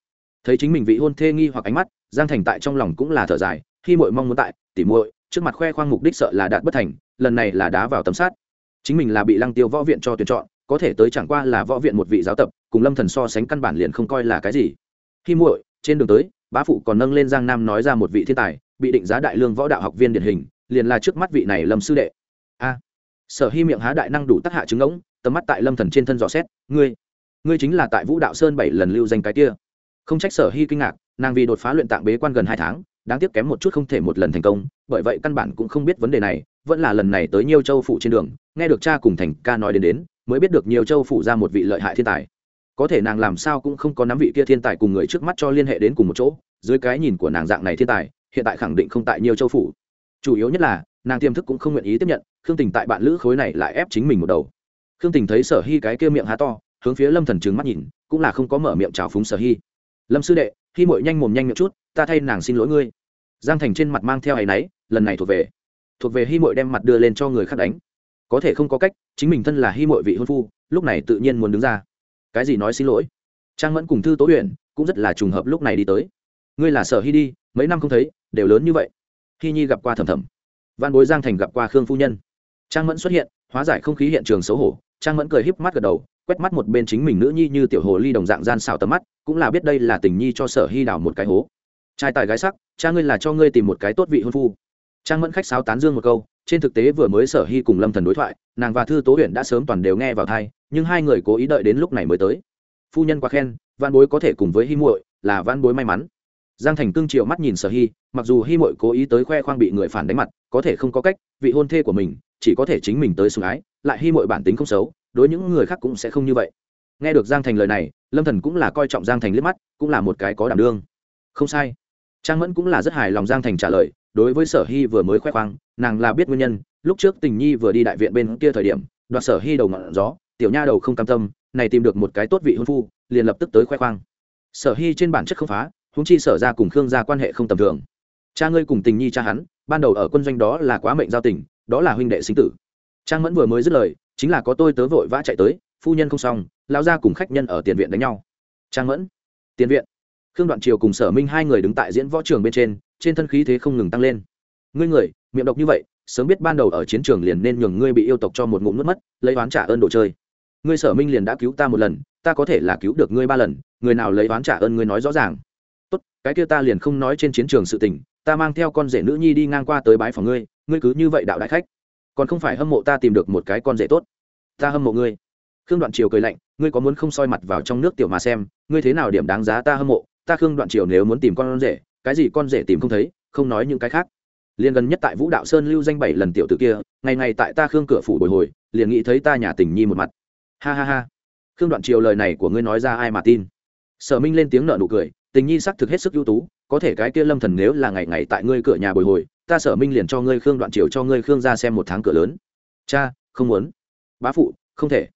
Thấy chính mình vị hôn thê nghi hoặc ánh mắt, giang thành tại trong lòng cũng là thở dài, khi muội mong muốn tại, tỉ muội, trước mặt khoe khoang mục đích sợ là đạt bất thành, lần này là đá vào tấm sát chính mình là bị lăng tiêu võ viện cho tuyển chọn, có thể tới chẳng qua là võ viện một vị giáo tập, cùng lâm thần so sánh căn bản liền không coi là cái gì. Khi muội, trên đường tới, bá phụ còn nâng lên giang nam nói ra một vị thiên tài, bị định giá đại lương võ đạo học viên điển hình, liền là trước mắt vị này lâm sư đệ sở hy miệng há đại năng đủ tác hạ chứng ngỗng, tầm mắt tại lâm thần trên thân dò xét, ngươi ngươi chính là tại vũ đạo sơn bảy lần lưu danh cái kia. Không trách sở hy kinh ngạc, nàng vì đột phá luyện tạng bế quan gần hai tháng, đáng tiếc kém một chút không thể một lần thành công, bởi vậy căn bản cũng không biết vấn đề này, vẫn là lần này tới nhiều châu phụ trên đường, nghe được cha cùng thành ca nói đến đến, mới biết được nhiều châu phụ ra một vị lợi hại thiên tài. Có thể nàng làm sao cũng không có nắm vị kia thiên tài cùng người trước mắt cho liên hệ đến cùng một chỗ, dưới cái nhìn của nàng dạng này thiên tài, hiện tại khẳng định không tại nhiều châu phủ. Chủ yếu nhất là, nàng tiềm thức cũng không nguyện ý tiếp nhận khương tình tại bạn lữ khối này lại ép chính mình một đầu. Khương tình thấy sở hy cái kia miệng há to, hướng phía lâm thần trừng mắt nhìn, cũng là không có mở miệng trào phúng sở hy lâm sư đệ hy mội nhanh mồm nhanh miệng chút, ta thay nàng xin lỗi ngươi. Giang thành trên mặt mang theo áy náy, lần này thuộc về thuộc về hy mội đem mặt đưa lên cho người khác đánh. Có thể không có cách, chính mình thân là hy mội vị hôn phu, lúc này tự nhiên muốn đứng ra. Cái gì nói xin lỗi? Trang mẫn cùng thư tố huyện cũng rất là trùng hợp lúc này đi tới. Ngươi là sở hy đi, mấy năm không thấy, đều lớn như vậy. Hy nhi gặp qua thầm thầm. Văn bối giang thành gặp qua khương phu nhân trang mẫn xuất hiện, hóa giải không khí hiện trường xấu hổ. Trang mẫn cười híp mắt gật đầu, quét mắt một bên chính mình nữ nhi như tiểu hồ ly đồng dạng gian xào tầm mắt, cũng là biết đây là tình nhi cho sở hy đào một cái hố. Trai tài gái sắc, cha ngươi là cho ngươi tìm một cái tốt vị hôn phu. Trang mẫn khách sáo tán dương một câu, trên thực tế vừa mới sở hy cùng lâm thần đối thoại, nàng và thư tố huyện đã sớm toàn đều nghe vào thai, nhưng hai người cố ý đợi đến lúc này mới tới. Phu nhân quá khen, văn bối có thể cùng với hy muội, là văn bối may mắn. Giang thành cưng chiều mắt nhìn sở hy, mặc dù hy muội cố ý tới khoe khoang bị người phản đánh mặt, có thể không có cách, vị hôn thê của mình chỉ có thể chính mình tới sùng ái, lại hy mọi bản tính không xấu, đối những người khác cũng sẽ không như vậy. Nghe được giang thành lời này, lâm thần cũng là coi trọng giang thành liếc mắt, cũng là một cái có đảm đương. Không sai. Trang mẫn cũng là rất hài lòng giang thành trả lời, đối với sở hy vừa mới khoe khoang, nàng là biết nguyên nhân, lúc trước tình nhi vừa đi đại viện bên kia thời điểm, đoạt sở hy đầu ngọn gió, tiểu nha đầu không cam tâm, này tìm được một cái tốt vị hôn phu, liền lập tức tới khoe khoang. Sở hy trên bản chất không phá húng chi sở ra cùng khương gia quan hệ không tầm thường. Cha ngươi cùng tình nhi cha hắn, ban đầu ở quân doanh đó là quá mệnh giao tình đó là huynh đệ sinh tử. Trang mẫn vừa mới dứt lời, chính là có tôi tớ vội vã chạy tới, phu nhân không xong lao ra cùng khách nhân ở tiền viện đánh nhau. Trang mẫn, tiền viện. Khương đoạn triều cùng sở minh hai người đứng tại diễn võ trường bên trên trên thân khí thế không ngừng tăng lên. Ngươi người, miệng độc như vậy, sớm biết ban đầu ở chiến trường liền nên nhường ngươi bị yêu tộc cho một ngụm nước mất, lấy oán trả ơn đồ chơi. Ngươi sở minh liền đã cứu ta một lần, ta có thể là cứu được ngươi ba lần, người nào lấy oán trả ơn ngươi nói rõ ràng. Tốt, cái kia ta liền không nói trên chiến trường sự tình, ta mang theo con rể nữ nhi đi ngang qua tới bái phòng ngươi ngươi cứ như vậy đạo đại khách, còn không phải hâm mộ ta tìm được một cái con rể tốt. Ta hâm mộ ngươi. Khương đoạn triều cười lạnh, ngươi có muốn không soi mặt vào trong nước tiểu mà xem, ngươi thế nào điểm đáng giá ta hâm mộ? Ta khương đoạn triều nếu muốn tìm con rể, cái gì con rể tìm không thấy, không nói những cái khác. Liền gần nhất tại vũ đạo sơn lưu danh bảy lần tiểu tử kia, ngày ngày tại ta khương cửa phủ bồi hồi, liền nghĩ thấy ta nhà tình nhi một mặt. Ha ha ha. Khương đoạn triều lời này của ngươi nói ra ai mà tin? Sở minh lên tiếng nợ nụ cười, tình nhi xác thực hết sức ưu tú, có thể cái kia lâm thần nếu là ngày ngày tại ngươi cửa nhà bồi hồi ta sở minh liền cho ngươi khương đoạn triều cho ngươi khương ra xem một tháng cửa lớn. Cha không muốn. Bá phụ không thể.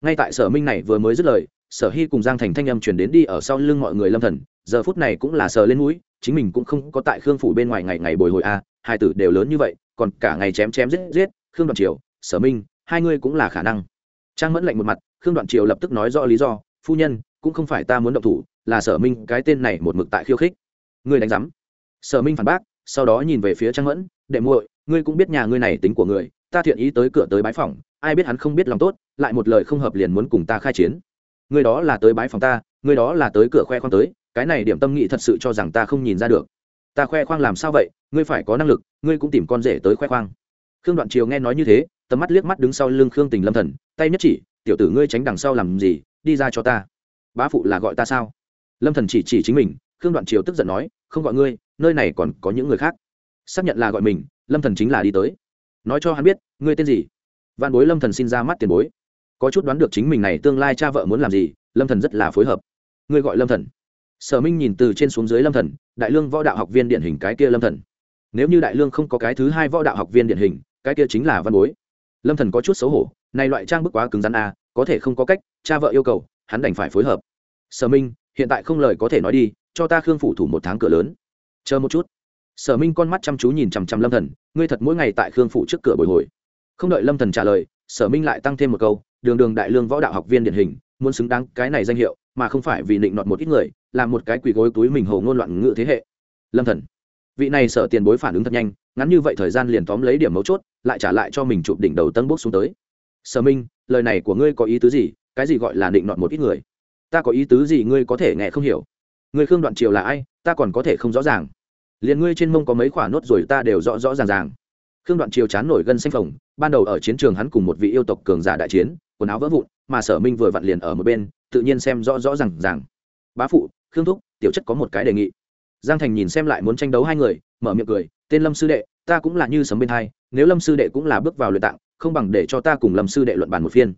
Ngay tại sở minh này vừa mới dứt lời sở hy cùng giang thành thanh âm chuyển đến đi ở sau lưng mọi người lâm thần. Giờ phút này cũng là sờ lên mũi chính mình cũng không có tại khương phủ bên ngoài ngày ngày bồi hồi a à, hai tử đều lớn như vậy còn cả ngày chém chém giết giết khương đoạn triều sở minh hai ngươi cũng là khả năng. Trang mẫn lạnh một mặt khương đoạn triều lập tức nói rõ lý do phu nhân cũng không phải ta muốn động thủ là sở minh cái tên này một mực tại khiêu khích. Ngươi đánh giám. Sở minh phản bác sau đó nhìn về phía trang mẫn đệ muội ngươi cũng biết nhà ngươi này tính của người, ta thiện ý tới cửa tới bái phòng ai biết hắn không biết lòng tốt lại một lời không hợp liền muốn cùng ta khai chiến. Ngươi đó là tới bái phòng ta ngươi đó là tới cửa khoe khoang tới cái này điểm tâm nghị thật sự cho rằng ta không nhìn ra được. Ta khoe khoang làm sao vậy ngươi phải có năng lực ngươi cũng tìm con rể tới khoe khoang. Khương đoạn triều nghe nói như thế tầm mắt liếc mắt đứng sau lưng khương tình lâm thần tay nhất chỉ tiểu tử ngươi tránh đằng sau làm gì đi ra cho ta. Bá phụ là gọi ta sao? Lâm thần chỉ chỉ chính mình khương đoạn triều tức giận nói không gọi ngươi, nơi này còn có những người khác. Xác nhận là gọi mình, lâm thần chính là đi tới. Nói cho hắn biết, ngươi tên gì? Văn bối lâm thần xin ra mắt tiền bối. Có chút đoán được chính mình này tương lai cha vợ muốn làm gì, lâm thần rất là phối hợp. Ngươi gọi lâm thần. Sở minh nhìn từ trên xuống dưới lâm thần, đại lương võ đạo học viên điển hình cái kia lâm thần. Nếu như đại lương không có cái thứ hai võ đạo học viên điển hình, cái kia chính là văn bối. Lâm thần có chút xấu hổ, này loại trang bức quá cứng rắn à có thể không có cách, cha vợ yêu cầu, hắn đành phải phối hợp. Sở minh hiện tại không lời có thể nói đi, cho ta khương phủ thủ một tháng cửa lớn. Chờ một chút. Sở minh con mắt chăm chú nhìn chằm chằm lâm thần, ngươi thật mỗi ngày tại khương phủ trước cửa bồi hồi. Không đợi lâm thần trả lời, sở minh lại tăng thêm một câu, đường đường đại lương võ đạo học viên điển hình, muốn xứng đáng cái này danh hiệu, mà không phải vì định nọt một ít người, làm một cái quỳ gối túi mình hồ ngôn loạn ngự thế hệ. Lâm thần. Vị này sợ tiền bối phản ứng thật nhanh, ngắn như vậy thời gian liền tóm lấy điểm mấu chốt, lại trả lại cho mình chụp đỉnh đầu tân bốc xuống tới. Sở minh, lời này của ngươi có ý tứ gì? Cái gì gọi là định nọt một ít người? Ta có ý tứ gì ngươi có thể nghe không hiểu? Người khương đoạn triều là ai? Ta còn có thể không rõ ràng. Liền ngươi trên mông có mấy khoả nốt rồi ta đều rõ rõ ràng ràng. Khương đoạn triều chán nổi gân xanh phồng, ban đầu ở chiến trường hắn cùng một vị yêu tộc cường giả đại chiến, quần áo vỡ vụn, mà sở minh vừa vặn liền ở một bên, tự nhiên xem rõ rõ r à n g bá phụ, khương thúc, tiểu chất có một cái đề nghị. Giang thành nhìn xem lại muốn tranh đấu hai người, mở miệng cười, tên lâm sư đệ, ta cũng là như sấm bên hai, nếu lâm sư đệ cũng là bước vào luyện tạng, không bằng để cho ta cùng lâm sư đệ luận bàn một phiên.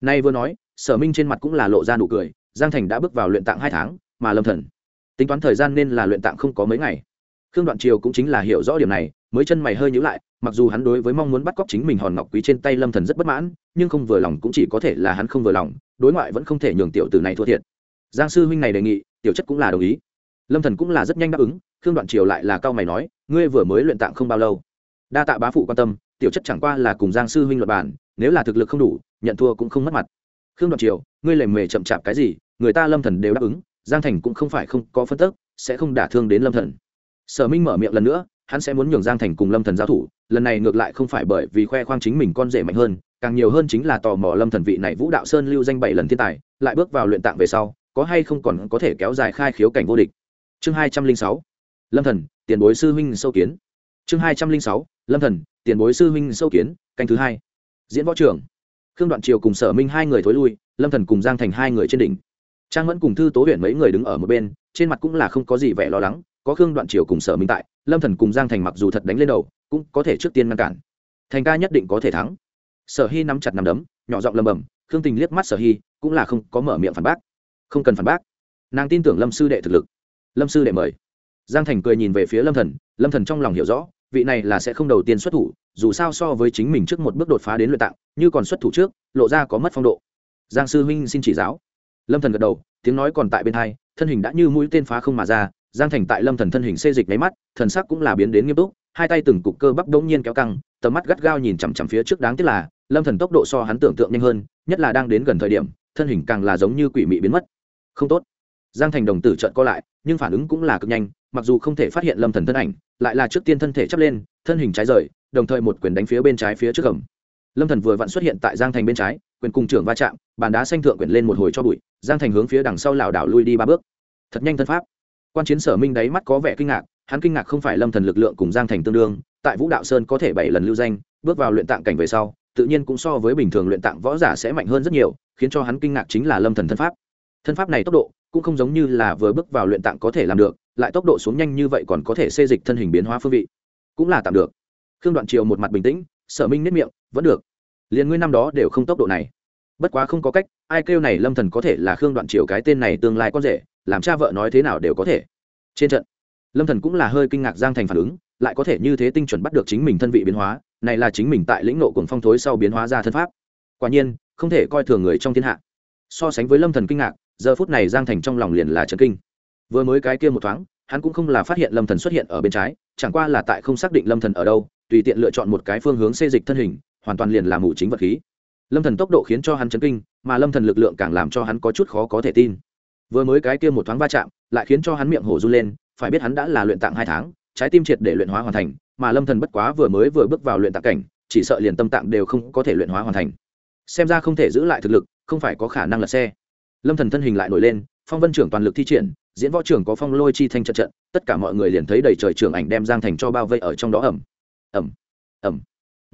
Nay vừa nói, sở minh trên mặt cũng là lộ ra nụ cười giang thành đã bước vào luyện tạng hai tháng, mà lâm thần, tính toán thời gian nên là luyện tạng không có mấy ngày. Khương đoạn triều cũng chính là hiểu rõ điểm này, mới chân mày hơi nhữ lại, mặc dù hắn đối với mong muốn bắt cóc chính mình hòn ngọc quý trên tay lâm thần rất bất mãn, nhưng không vừa lòng cũng chỉ có thể là hắn không vừa lòng, đối ngoại vẫn không thể nhường tiểu tử này thua thiệt. Giang sư huynh này đề nghị, tiểu chất cũng là đồng ý. Lâm thần cũng là rất nhanh đáp ứng, khương đoạn triều lại là cao mày nói, ngươi vừa mới luyện tạng không bao lâu? Đa tạ bá phụ quan tâm, tiểu chất chẳng qua là cùng giang sư huynh luật bản, nếu là thực lực không đủ, nhận thua cũng không mất mặt. Khương đoạn triều, ngươi lề mề chậm chạp cái gì người ta lâm thần đều đáp ứng, giang thành cũng không phải không có phân tức, sẽ không đả thương đến lâm thần. Sở minh mở miệng lần nữa, hắn sẽ muốn nhường giang thành cùng lâm thần giao thủ, lần này ngược lại không phải bởi vì khoe khoang chính mình con rể mạnh hơn, càng nhiều hơn chính là tò mò lâm thần vị này vũ đạo sơn lưu danh bảy lần thiên tài, lại bước vào luyện tạng về sau, có hay không còn có thể kéo dài khai khiếu cảnh vô địch. Chương hai trăm linh sáu, lâm thần, tiền bối sư huynh sâu kiến. Chương hai trăm linh sáu, lâm thần, tiền bối sư huynh sâu kiến, canh thứ hai. Diễn võ trưởng. Khương đoạn triều cùng sở minh hai người thối lui, lâm thần cùng giang thành hai người trên đỉnh trang mẫn cùng thư tố huyện mấy người đứng ở một bên, trên mặt cũng là không có gì vẻ lo lắng, có khương đoạn triều cùng sở minh tại, lâm thần cùng giang thành mặc dù thật đánh lên đầu, cũng có thể trước tiên ngăn cản. Thành ca nhất định có thể thắng. Sở hy nắm chặt nắm đấm, nhỏ giọng lầm bầm, khương tình liếc mắt sở hy cũng là không có mở miệng phản bác. Không cần phản bác. Nàng tin tưởng lâm sư đệ thực lực. Lâm sư đệ mời. Giang thành cười nhìn về phía lâm thần lâm thần trong lòng hiểu rõ, vị này là sẽ không đầu tiên xuất thủ, dù sao so với chính mình trước một bước đột phá đến luyện tạng, như còn xuất thủ trước, lộ ra có mất phong độ. Giang sư huynh xin chỉ giáo lâm thần gật đầu, tiếng nói còn tại bên hai, thân hình đã như mũi tên phá không mà ra, giang thành tại lâm thần thân hình xê dịch máy mắt, thần sắc cũng là biến đến nghiêm túc, hai tay từng cục cơ bắp đống nhiên kéo căng, tầm mắt gắt gao nhìn chằm chằm phía trước đáng tiếc là, lâm thần tốc độ so hắn tưởng tượng nhanh hơn, nhất là đang đến gần thời điểm, thân hình càng là giống như quỷ mị biến mất. Không tốt. Giang thành đồng tử trợn co lại, nhưng phản ứng cũng là cực nhanh, mặc dù không thể phát hiện lâm thần thân ảnh, lại là trước tiên thân thể chắp lên, thân hình trái rời, đồng thời một quyền đánh phía bên trái phía trước gầm. Lâm thần vừa vặn xuất hiện tại giang thành bên trái quyền cùng trưởng va chạm, bàn đá xanh thượng quyền lên một hồi cho bụi, giang thành hướng phía đằng sau lảo đảo lui đi ba bước. Thật nhanh thân pháp. Quan chiến sở minh đáy mắt có vẻ kinh ngạc, hắn kinh ngạc không phải lâm thần lực lượng cùng giang thành tương đương, tại vũ đạo sơn có thể bảy lần lưu danh, bước vào luyện tạng cảnh về sau, tự nhiên cũng so với bình thường luyện tạng võ giả sẽ mạnh hơn rất nhiều, khiến cho hắn kinh ngạc chính là lâm thần thân pháp. Thân pháp này tốc độ cũng không giống như là vừa bước vào luyện tạng có thể làm được, lại tốc độ xuống nhanh như vậy còn có thể xê dịch thân hình biến hóa phương vị. Cũng là tạm được. Khương đoạn triều một mặt bình tĩnh, sở minh nếp miệng, vẫn được. Liền nguyên năm đó đều không tốc độ này bất quá không có cách, ai kêu này lâm thần có thể là khương đoạn triều cái tên này tương lai con rể, làm cha vợ nói thế nào đều có thể. Trên trận, lâm thần cũng là hơi kinh ngạc giang thành phản ứng, lại có thể như thế tinh chuẩn bắt được chính mình thân vị biến hóa, này là chính mình tại lĩnh nộ cuồng phong thối sau biến hóa ra thân pháp. Quả nhiên, không thể coi thường người trong thiên hạ. So sánh với lâm thần kinh ngạc, giờ phút này giang thành trong lòng liền là trấn kinh. Vừa mới cái kia một thoáng, hắn cũng không là phát hiện lâm thần xuất hiện ở bên trái, chẳng qua là tại không xác định lâm thần ở đâu, tùy tiện lựa chọn một cái phương hướng xê dịch thân hình, hoàn toàn liền là mù chính vật khí lâm thần tốc độ khiến cho hắn chấn kinh, mà lâm thần lực lượng càng làm cho hắn có chút khó có thể tin. Vừa mới cái kia một thoáng va chạm, lại khiến cho hắn miệng hổ run lên, phải biết hắn đã là luyện tạng hai tháng, trái tim triệt để luyện hóa hoàn thành, mà lâm thần bất quá vừa mới vừa bước vào luyện tạng cảnh, chỉ sợ liền tâm tạng đều không có thể luyện hóa hoàn thành. Xem ra không thể giữ lại thực lực, không phải có khả năng lật xe. Lâm thần thân hình lại nổi lên, phong vân trưởng toàn lực thi triển, diễn võ trưởng có phong lôi chi thanh trận trận, tất cả mọi người liền thấy đầy trời trưởng ảnh đem giang thành cho bao vây ở trong đó ẩm ẩm ẩm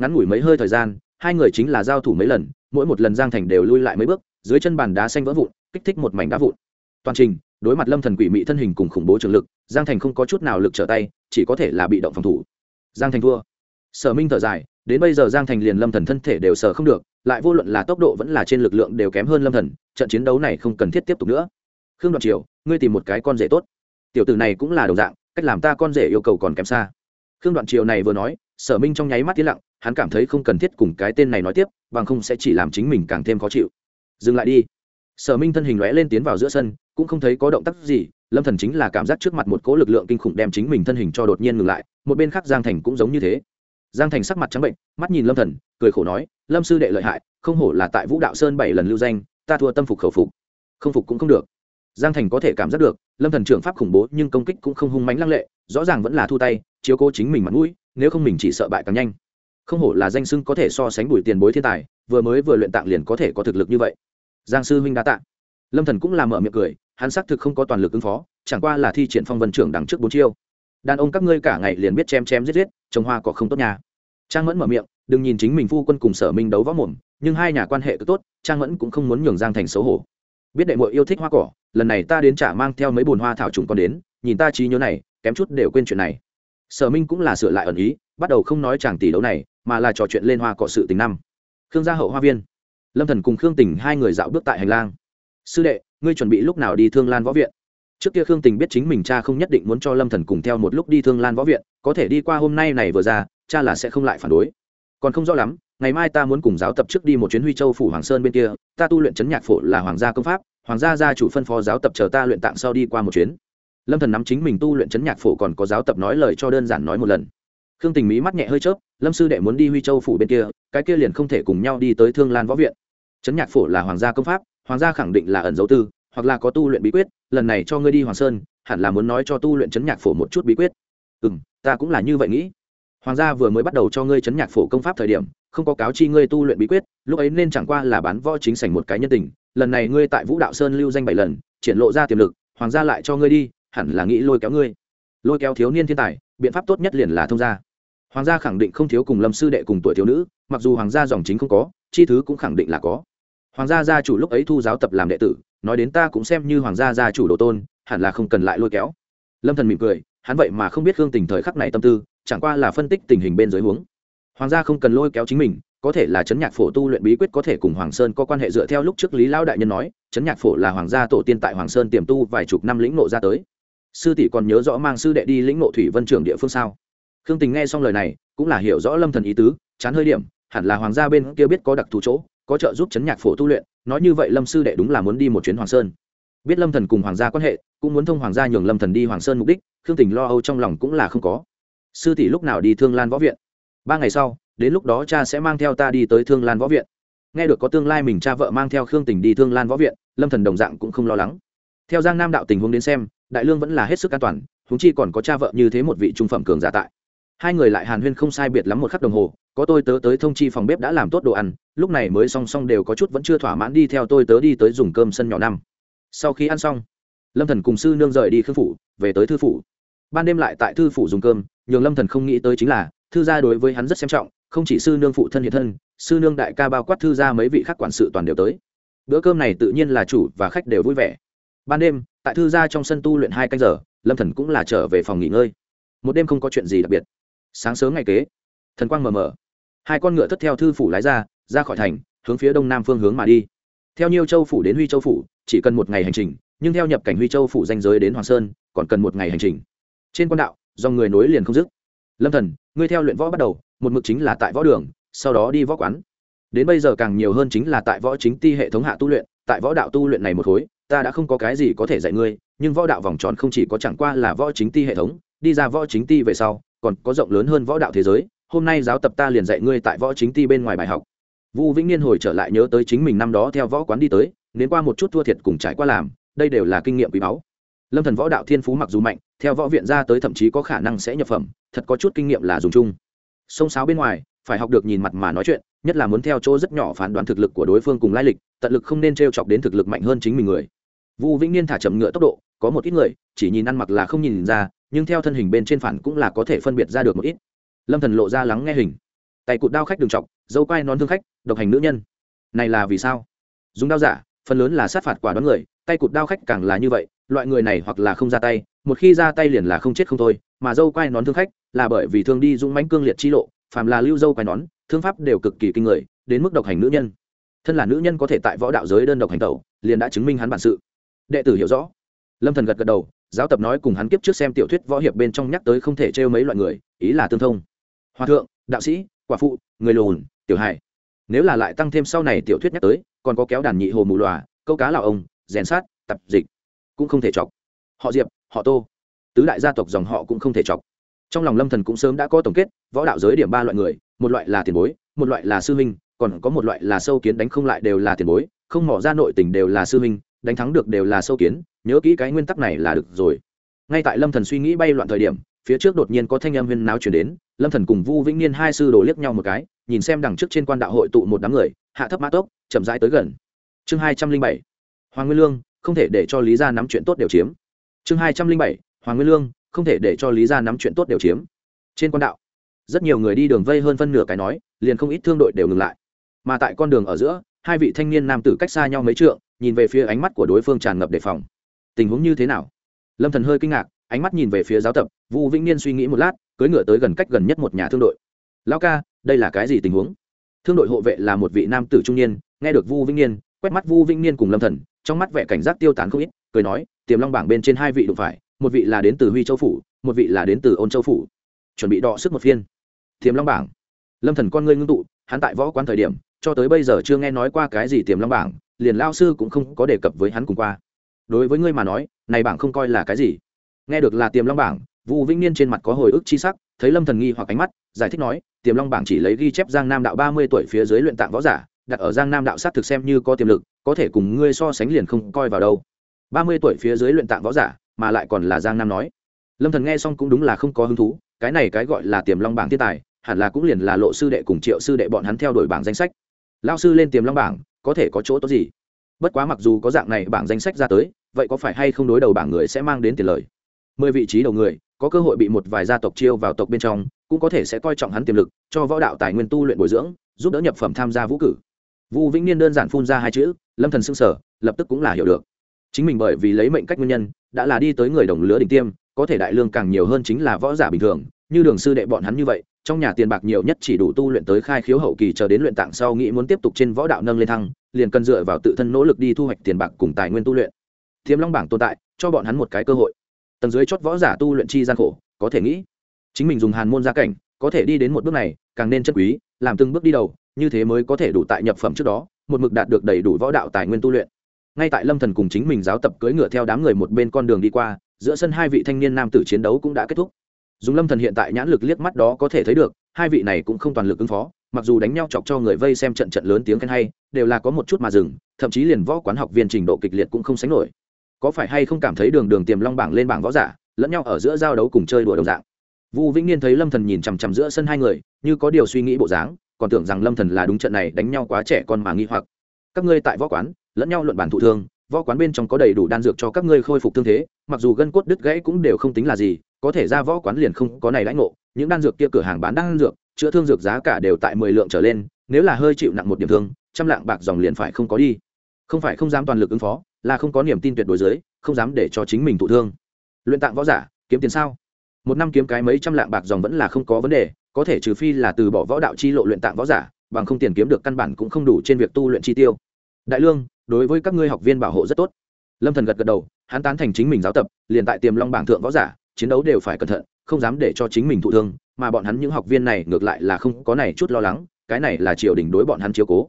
ngắn ngủi mấy hơi thời gian hai người chính là giao thủ mấy lần, mỗi một lần giang thành đều lui lại mấy bước, dưới chân bàn đá xanh vỡ vụn, kích thích một mảnh đá vụn. Toàn trình, đối mặt lâm thần quỷ mị thân hình cùng khủng bố trường lực, giang thành không có chút nào lực trở tay, chỉ có thể là bị động phòng thủ. Giang thành thua. Sở minh thở dài, đến bây giờ giang thành liền lâm thần thân thể đều sở không được, lại vô luận là tốc độ vẫn là trên lực lượng đều kém hơn lâm thần, trận chiến đấu này không cần thiết tiếp tục nữa. Khương đoạn triều, ngươi tìm một cái con rể tốt. Tiểu tử này cũng là đồng dạng, cách làm ta con rể yêu cầu còn kém xa. Khương đoạn triều này vừa nói, sở minh trong nháy mắt tiến lặng hắn cảm thấy không cần thiết cùng cái tên này nói tiếp, bằng không sẽ chỉ làm chính mình càng thêm khó chịu. Dừng lại đi. Sở minh thân hình lóe lên tiến vào giữa sân, cũng không thấy có động tác gì, lâm thần chính là cảm giác trước mặt một cỗ lực lượng kinh khủng đem chính mình thân hình cho đột nhiên ngừng lại, một bên khác giang thành cũng giống như thế. Giang thành sắc mặt trắng bệnh, mắt nhìn lâm thần, cười khổ nói, lâm sư đệ lợi hại, không hổ là tại vũ đạo sơn bảy lần lưu danh, ta thua tâm phục khẩu phục. Không phục cũng không được. Giang thành có thể cảm giác được, lâm thần trưởng pháp khủng bố nhưng công kích cũng không hung mãnh lăng lệ, rõ ràng vẫn là thu tay, chiếu cố chính mình mặt mũi, nếu không mình chỉ sợ bại càng nhanh không hổ là danh sưng có thể so sánh bùi tiền bối thiên tài, vừa mới vừa luyện tạng liền có thể có thực lực như vậy. Giang sư huynh đa tạ. Lâm thần cũng làm mở miệng cười, hắn xác thực không có toàn lực ứng phó, chẳng qua là thi triển phong vân trưởng đằng trước bốn chiêu. Đàn ông các ngươi cả ngày liền biết chém chém giết giết, trồng hoa cỏ không tốt nhà. Trang mẫn mở miệng, đừng nhìn chính mình phu quân cùng sở minh đấu võ mồm, nhưng hai nhà quan hệ cứ tốt, trang mẫn cũng không muốn nhường giang thành xấu hổ. Biết đệ muội yêu thích hoa cỏ, lần này ta đến trả mang theo mấy bồn hoa thảo trùng còn đến, nhìn ta trí nhớ này, kém chút đều quên chuyện này. Sở minh cũng là sửa lại ẩn ý, bắt đầu không nói chàng tỷ đấu này mà là trò chuyện lên hoa cọ sự tình năm. Khương gia hậu hoa viên. Lâm thần cùng khương tình hai người dạo bước tại hành lang. Sư đệ, ngươi chuẩn bị lúc nào đi thương lan võ viện? Trước kia khương tình biết chính mình cha không nhất định muốn cho lâm thần cùng theo một lúc đi thương lan võ viện, có thể đi qua hôm nay này vừa ra, cha là sẽ không lại phản đối. Còn không rõ lắm, ngày mai ta muốn cùng giáo tập trước đi một chuyến huy châu phủ hoàng sơn bên kia, ta tu luyện chấn nhạc phổ là hoàng gia công pháp, hoàng gia gia chủ phân phó giáo tập chờ ta luyện tạng sau đi qua một chuyến. Lâm thần nắm chính mình tu luyện chấn nhạc phổ còn có giáo tập nói lời cho đơn giản nói một lần. Khương tình mỹ mắt nhẹ hơi chớp lâm sư đệ muốn đi huy châu phủ bên kia cái kia liền không thể cùng nhau đi tới thương lan võ viện chấn nhạc phổ là hoàng gia công pháp hoàng gia khẳng định là ẩn dấu tư hoặc là có tu luyện bí quyết lần này cho ngươi đi hoàng sơn hẳn là muốn nói cho tu luyện chấn nhạc phổ một chút bí quyết ừ ta cũng là như vậy nghĩ hoàng gia vừa mới bắt đầu cho ngươi chấn nhạc phổ công pháp thời điểm không có cáo chi ngươi tu luyện bí quyết lúc ấy nên chẳng qua là bán võ chính sảnh một cái nhân tình lần này ngươi tại vũ đạo sơn lưu danh bảy lần triển lộ ra tiềm lực hoàng gia lại cho ngươi đi hẳn là nghĩ lôi kéo ngươi lôi kéo thiếu niên thiên tài biện pháp tốt nhất liền là thông gia hoàng gia khẳng định không thiếu cùng lâm sư đệ cùng tuổi thiếu nữ, mặc dù hoàng gia dòng chính không có, chi thứ cũng khẳng định là có. Hoàng gia gia chủ lúc ấy thu giáo tập làm đệ tử, nói đến ta cũng xem như hoàng gia gia chủ đồ tôn, hẳn là không cần lại lôi kéo. Lâm thần mỉm cười, hắn vậy mà không biết gương tình thời khắc này tâm tư, chẳng qua là phân tích tình hình bên dưới huống. Hoàng gia không cần lôi kéo chính mình, có thể là chấn nhạc phổ tu luyện bí quyết có thể cùng hoàng sơn có quan hệ dựa theo lúc trước lý lão đại nhân nói, chấn nhạc phổ là hoàng gia tổ tiên tại hoàng sơn tiềm tu vài chục năm lĩnh nộ ra tới. Sư tỷ còn nhớ rõ mang sư đệ đi lĩnh nộ thủy vân trưởng địa phương sao? Khương tình nghe xong lời này, cũng là hiểu rõ lâm thần ý tứ, chán hơi điểm, hẳn là hoàng gia bên kia biết có đặc thù chỗ, có trợ giúp chấn nhạc phổ tu luyện, nói như vậy lâm sư đệ đúng là muốn đi một chuyến hoàng sơn. Biết lâm thần cùng hoàng gia quan hệ, cũng muốn thông hoàng gia nhường lâm thần đi hoàng sơn mục đích, khương tình lo âu trong lòng cũng là không có. Sư tỷ lúc nào đi thương lan võ viện? Ba ngày sau, đến lúc đó cha sẽ mang theo ta đi tới thương lan võ viện. Nghe được có tương lai mình cha vợ mang theo khương tình đi thương lan võ viện, lâm thần đồng dạng cũng không lo lắng. Theo giang nam đạo tình huống đến xem, đại lương vẫn là hết sức an toàn húng chi còn có cha vợ như thế một vị trung phẩm cường giả tại hai người lại hàn huyên không sai biệt lắm một khắc đồng hồ, có tôi tớ tới thông chi phòng bếp đã làm tốt đồ ăn, lúc này mới song song đều có chút vẫn chưa thỏa mãn đi theo tôi tớ đi tới dùng cơm sân nhỏ năm. Sau khi ăn xong, lâm thần cùng sư nương rời đi khương phủ, về tới thư phủ. Ban đêm lại tại thư phủ dùng cơm, nhường lâm thần không nghĩ tới chính là, thư gia đối với hắn rất xem trọng, không chỉ sư nương phụ thân hiện thân, sư nương đại ca bao quát thư gia mấy vị khác quản sự toàn đều tới. Bữa cơm này tự nhiên là chủ và khách đều vui vẻ. Ban đêm, tại thư gia trong sân tu luyện hai canh giờ, lâm thần cũng là trở về phòng nghỉ ngơi. Một đêm không có chuyện gì đặc biệt sáng sớm ngày kế, thần quang mờ mờ. Hai con ngựa thất theo thư phủ lái ra ra khỏi thành, hướng phía đông nam phương hướng mà đi. Theo nhiều châu phủ đến huy châu phủ, chỉ cần một ngày hành trình, nhưng theo nhập cảnh huy châu phủ danh giới đến hoàng sơn, còn cần một ngày hành trình. Trên quan đạo do người nối liền không dứt. Lâm thần, ngươi theo luyện võ bắt đầu, một mực chính là tại võ đường, sau đó đi võ quán. Đến bây giờ càng nhiều hơn chính là tại võ chính ti hệ thống hạ tu luyện, tại võ đạo tu luyện này một khối, ta đã không có cái gì có thể dạy ngươi, nhưng võ đạo vòng tròn không chỉ có chẳng qua là võ chính ti hệ thống, đi ra võ chính ti về sau còn có rộng lớn hơn võ đạo thế giới, hôm nay giáo tập ta liền dạy ngươi tại võ chính ti bên ngoài bài học. Vu vĩnh niên hồi trở lại nhớ tới chính mình năm đó theo võ quán đi tới, nên qua một chút thua thiệt cùng trải qua làm, đây đều là kinh nghiệm quý báu. Lâm thần võ đạo thiên phú mặc dù mạnh, theo võ viện ra tới thậm chí có khả năng sẽ nhập phẩm, thật có chút kinh nghiệm là dùng chung. Sông sáo bên ngoài, phải học được nhìn mặt mà nói chuyện, nhất là muốn theo chỗ rất nhỏ phán đoán thực lực của đối phương cùng lai lịch, tận lực không nên trêu chọc đến thực lực mạnh hơn chính mình người. Vu vĩnh niên thả chậm ngựa tốc độ, có một ít người, chỉ nhìn ăn mặc là không nhìn ra nhưng theo thân hình bên trên phản cũng là có thể phân biệt ra được một ít. Lâm thần lộ ra lắng nghe hình. Tay cụt đao khách đường trọc dâu quai nón thương khách, độc hành nữ nhân. Này là vì sao? Dùng đao giả, phần lớn là sát phạt quả đoán người, tay cụt đao khách càng là như vậy, loại người này hoặc là không ra tay, một khi ra tay liền là không chết không thôi, mà dâu quai nón thương khách là bởi vì thương đi dũng mãnh cương liệt chi lộ, phàm là lưu dâu quai nón, thương pháp đều cực kỳ kinh người, đến mức độc hành nữ nhân. Thân là nữ nhân có thể tại võ đạo giới đơn độc hành tẩu, liền đã chứng minh hắn bản sự. Đệ tử hiểu rõ. Lâm thần gật gật đầu giáo tập nói cùng hắn kiếp trước xem tiểu thuyết võ hiệp bên trong nhắc tới không thể trêu mấy loại người, ý là tương thông. Hòa thượng, đạo sĩ, quả phụ, người lùn, tiểu hài. Nếu là lại tăng thêm sau này tiểu thuyết nhắc tới, còn có kéo đàn nhị hồ mù lòa câu cá lào ông, rèn sát, tập dịch, cũng không thể chọc. Họ diệp, họ tô. Tứ đại gia tộc dòng họ cũng không thể chọc. Trong lòng lâm thần cũng sớm đã có tổng kết, võ đạo giới điểm ba loại người, một loại là tiền bối, một loại là sư huynh, còn có một loại là sâu kiến đánh không lại đều là tiền bối, không mỏ ra nội tình đều là sư huynh đánh thắng được đều là sâu kiến, nhớ kỹ cái nguyên tắc này là được rồi. Ngay tại lâm thần suy nghĩ bay loạn thời điểm, phía trước đột nhiên có thanh âm huyên náo chuyển đến, lâm thần cùng vu vĩnh niên hai sư đồ liếc nhau một cái, nhìn xem đằng trước trên quan đạo hội tụ một đám người, hạ thấp mã tốc, chậm rãi tới gần. Chương hai trăm linh bảy, hoàng nguyên lương, không thể để cho lý gia nắm chuyện tốt đều chiếm. Chương hai trăm linh bảy, hoàng nguyên lương, không thể để cho lý gia nắm chuyện tốt đều chiếm. Trên quan đạo, rất nhiều người đi đường vây hơn phân nửa cái nói, liền không ít thương đội đều ngừng lại. Mà tại con đường ở giữa hai vị thanh niên nam tử cách xa nhau mấy trượng, nhìn về phía ánh mắt của đối phương tràn ngập đề phòng. Tình huống như thế nào? Lâm thần hơi kinh ngạc, ánh mắt nhìn về phía giáo tập vũ vĩnh niên suy nghĩ một lát, cưỡi ngựa tới gần cách gần nhất một nhà thương đội. Lão ca, đây là cái gì tình huống? Thương đội hộ vệ là một vị nam tử trung niên, nghe được vu vĩnh niên, quét mắt vu vĩnh niên cùng lâm thần, trong mắt vẻ cảnh giác tiêu tán không ít, cười nói, tiềm long bảng bên trên hai vị đụng phải, một vị là đến từ huy châu phủ, một vị là đến từ ôn châu phủ. Chuẩn bị đọ sức một phiên. Tiềm long bảng? Lâm thần con ngươi ngưng tụ, hắn tại võ quán thời điểm cho tới bây giờ chưa nghe nói qua cái gì tiềm long bảng, liền lao sư cũng không có đề cập với hắn cùng qua. Đối với ngươi mà nói, này bảng không coi là cái gì. Nghe được là tiềm long bảng vũ vĩnh niên trên mặt có hồi ức chi sắc, thấy lâm thần nghi hoặc ánh mắt, giải thích nói, tiềm long bảng chỉ lấy ghi chép giang nam đạo ba mươi tuổi phía dưới luyện tạng võ giả, đặt ở giang nam đạo sát thực xem như có tiềm lực, có thể cùng ngươi so sánh liền không coi vào đâu. Ba mươi tuổi phía dưới luyện tạng võ giả, mà lại còn là giang nam nói. Lâm thần nghe xong cũng đúng là không có hứng thú, cái này cái gọi là tiềm long bảng thiên tài, hẳn là cũng liền là lộ sư đệ cùng triệu sư đệ bọn hắn theo đuổi bảng danh sách lao sư lên tiềm long bảng, có thể có chỗ tốt gì? Bất quá mặc dù có dạng này bảng danh sách ra tới, vậy có phải hay không đối đầu bảng người sẽ mang đến tiền lời? Mười vị trí đầu người, có cơ hội bị một vài gia tộc chiêu vào tộc bên trong, cũng có thể sẽ coi trọng hắn tiềm lực, cho võ đạo tài nguyên tu luyện bồi dưỡng, giúp đỡ nhập phẩm tham gia vũ cử. Vũ vĩnh niên đơn giản phun ra hai chữ, lâm thần s ư n g sở lập tức cũng là hiểu được. Chính mình bởi vì lấy mệnh cách nguyên nhân, đã là đi tới người đồng lứa đỉnh tiêm, có thể đại lương càng nhiều hơn chính là võ giả bình thường như đường sư đệ bọn hắn như vậy, trong nhà tiền bạc nhiều nhất chỉ đủ tu luyện tới khai khiếu hậu kỳ chờ đến luyện tạng sau nghĩ muốn tiếp tục trên võ đạo nâng lên thăng, liền cần dựa vào tự thân nỗ lực đi thu hoạch tiền bạc cùng tài nguyên tu luyện. Thiếm long bảng tồn tại, cho bọn hắn một cái cơ hội. Tầng dưới chót võ giả tu luyện chi gian khổ, có thể nghĩ, chính mình dùng hàn môn gia cảnh, có thể đi đến một bước này, càng nên chân quý, làm từng bước đi đầu, như thế mới có thể đủ tại nhập phẩm trước đó, một mực đạt được đầy đủ võ đạo tài nguyên tu luyện. Ngay tại lâm thần cùng chính mình giáo tập cưỡi ngựa theo đám người một bên con đường đi qua, giữa sân hai vị thanh niên nam tử chiến đấu cũng đã kết thúc dùng lâm thần hiện tại nhãn lực liếc mắt đó có thể thấy được, hai vị này cũng không toàn lực ứng phó, mặc dù đánh nhau chọc cho người vây xem trận trận lớn tiếng khen hay, đều là có một chút mà dừng, thậm chí liền võ quán học viên trình độ kịch liệt cũng không sánh nổi. Có phải hay không cảm thấy đường đường tiềm long bảng lên bảng võ giả, lẫn nhau ở giữa giao đấu cùng chơi đùa đồng dạng? Vu vĩnh niên thấy lâm thần nhìn chằm chằm giữa sân hai người, như có điều suy nghĩ bộ dáng, còn tưởng rằng lâm thần là đúng trận này đánh nhau quá trẻ con mà nghi hoặc. Các ngươi tại võ quán, lẫn nhau luận bản thụ thương võ quán bên trong có đầy đủ đan dược cho các ngươi khôi phục thương thế, mặc dù gân cốt đứt gãy cũng đều không tính là gì, có thể ra võ quán liền không có này lãnh ngộ, những đan dược kia cửa hàng bán đan dược, chữa thương dược giá cả đều tại mười lượng trở lên, nếu là hơi chịu nặng một điểm thương, trăm lạng bạc dòng liền phải không có đi. Không phải không dám toàn lực ứng phó, là không có niềm tin tuyệt đối giới không dám để cho chính mình thụ thương. Luyện tạng võ giả, kiếm tiền sao? Một năm kiếm cái mấy trăm lạng bạc dòng vẫn là không có vấn đề, có thể trừ phi là từ bỏ võ đạo chi lộ luyện tạng võ giả, bằng không tiền kiếm được căn bản cũng không đủ trên việc tu luyện chi tiêu. Đại lương đối với các ngươi học viên bảo hộ rất tốt. Lâm thần gật gật đầu, hắn tán thành chính mình giáo tập, liền tại tiềm long bảng thượng võ giả, chiến đấu đều phải cẩn thận, không dám để cho chính mình thụ thương, mà bọn hắn những học viên này ngược lại là không có này chút lo lắng, cái này là triều đình đối bọn hắn chiếu cố.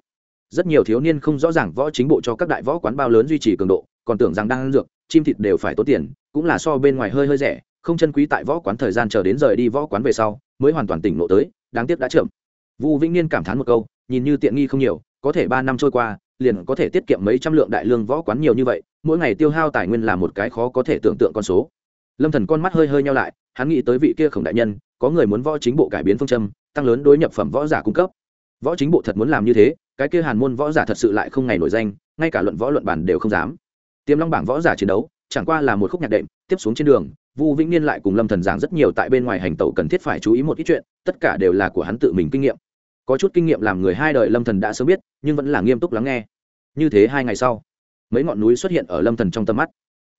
Rất nhiều thiếu niên không rõ ràng võ chính bộ cho các đại võ quán bao lớn duy trì cường độ, còn tưởng rằng đang ăn dược, chim thịt đều phải tốn tiền, cũng là so bên ngoài hơi hơi rẻ, không chân quý tại võ quán thời gian chờ đến rời đi võ quán về sau, mới hoàn toàn tỉnh ngộ tới, đáng tiếc đã chậm. Vu vĩnh niên cảm thán một câu, nhìn như tiện nghi không nhiều, có thể ba năm trôi qua liền có thể tiết kiệm mấy trăm lượng đại lương võ quán nhiều như vậy, mỗi ngày tiêu hao tài nguyên là một cái khó có thể tưởng tượng con số. Lâm thần con mắt hơi hơi nhau lại, hắn nghĩ tới vị kia khổng đại nhân, có người muốn võ chính bộ cải biến phương châm, tăng lớn đối nhập phẩm võ giả cung cấp. Võ chính bộ thật muốn làm như thế, cái kia hàn môn võ giả thật sự lại không ngày nổi danh, ngay cả luận võ luận bản đều không dám. Tiềm long bảng võ giả chiến đấu, chẳng qua là một khúc nhạc đệm, tiếp xuống trên đường, vu vĩnh niên lại cùng lâm thần giảng rất nhiều tại bên ngoài hành tẩu cần thiết phải chú ý một ít chuyện, tất cả đều là của hắn tự mình kinh nghiệm có chút kinh nghiệm làm người hai đời lâm thần đã sớm biết, nhưng vẫn là nghiêm túc lắng nghe. Như thế hai ngày sau, mấy ngọn núi xuất hiện ở lâm thần trong tầm mắt.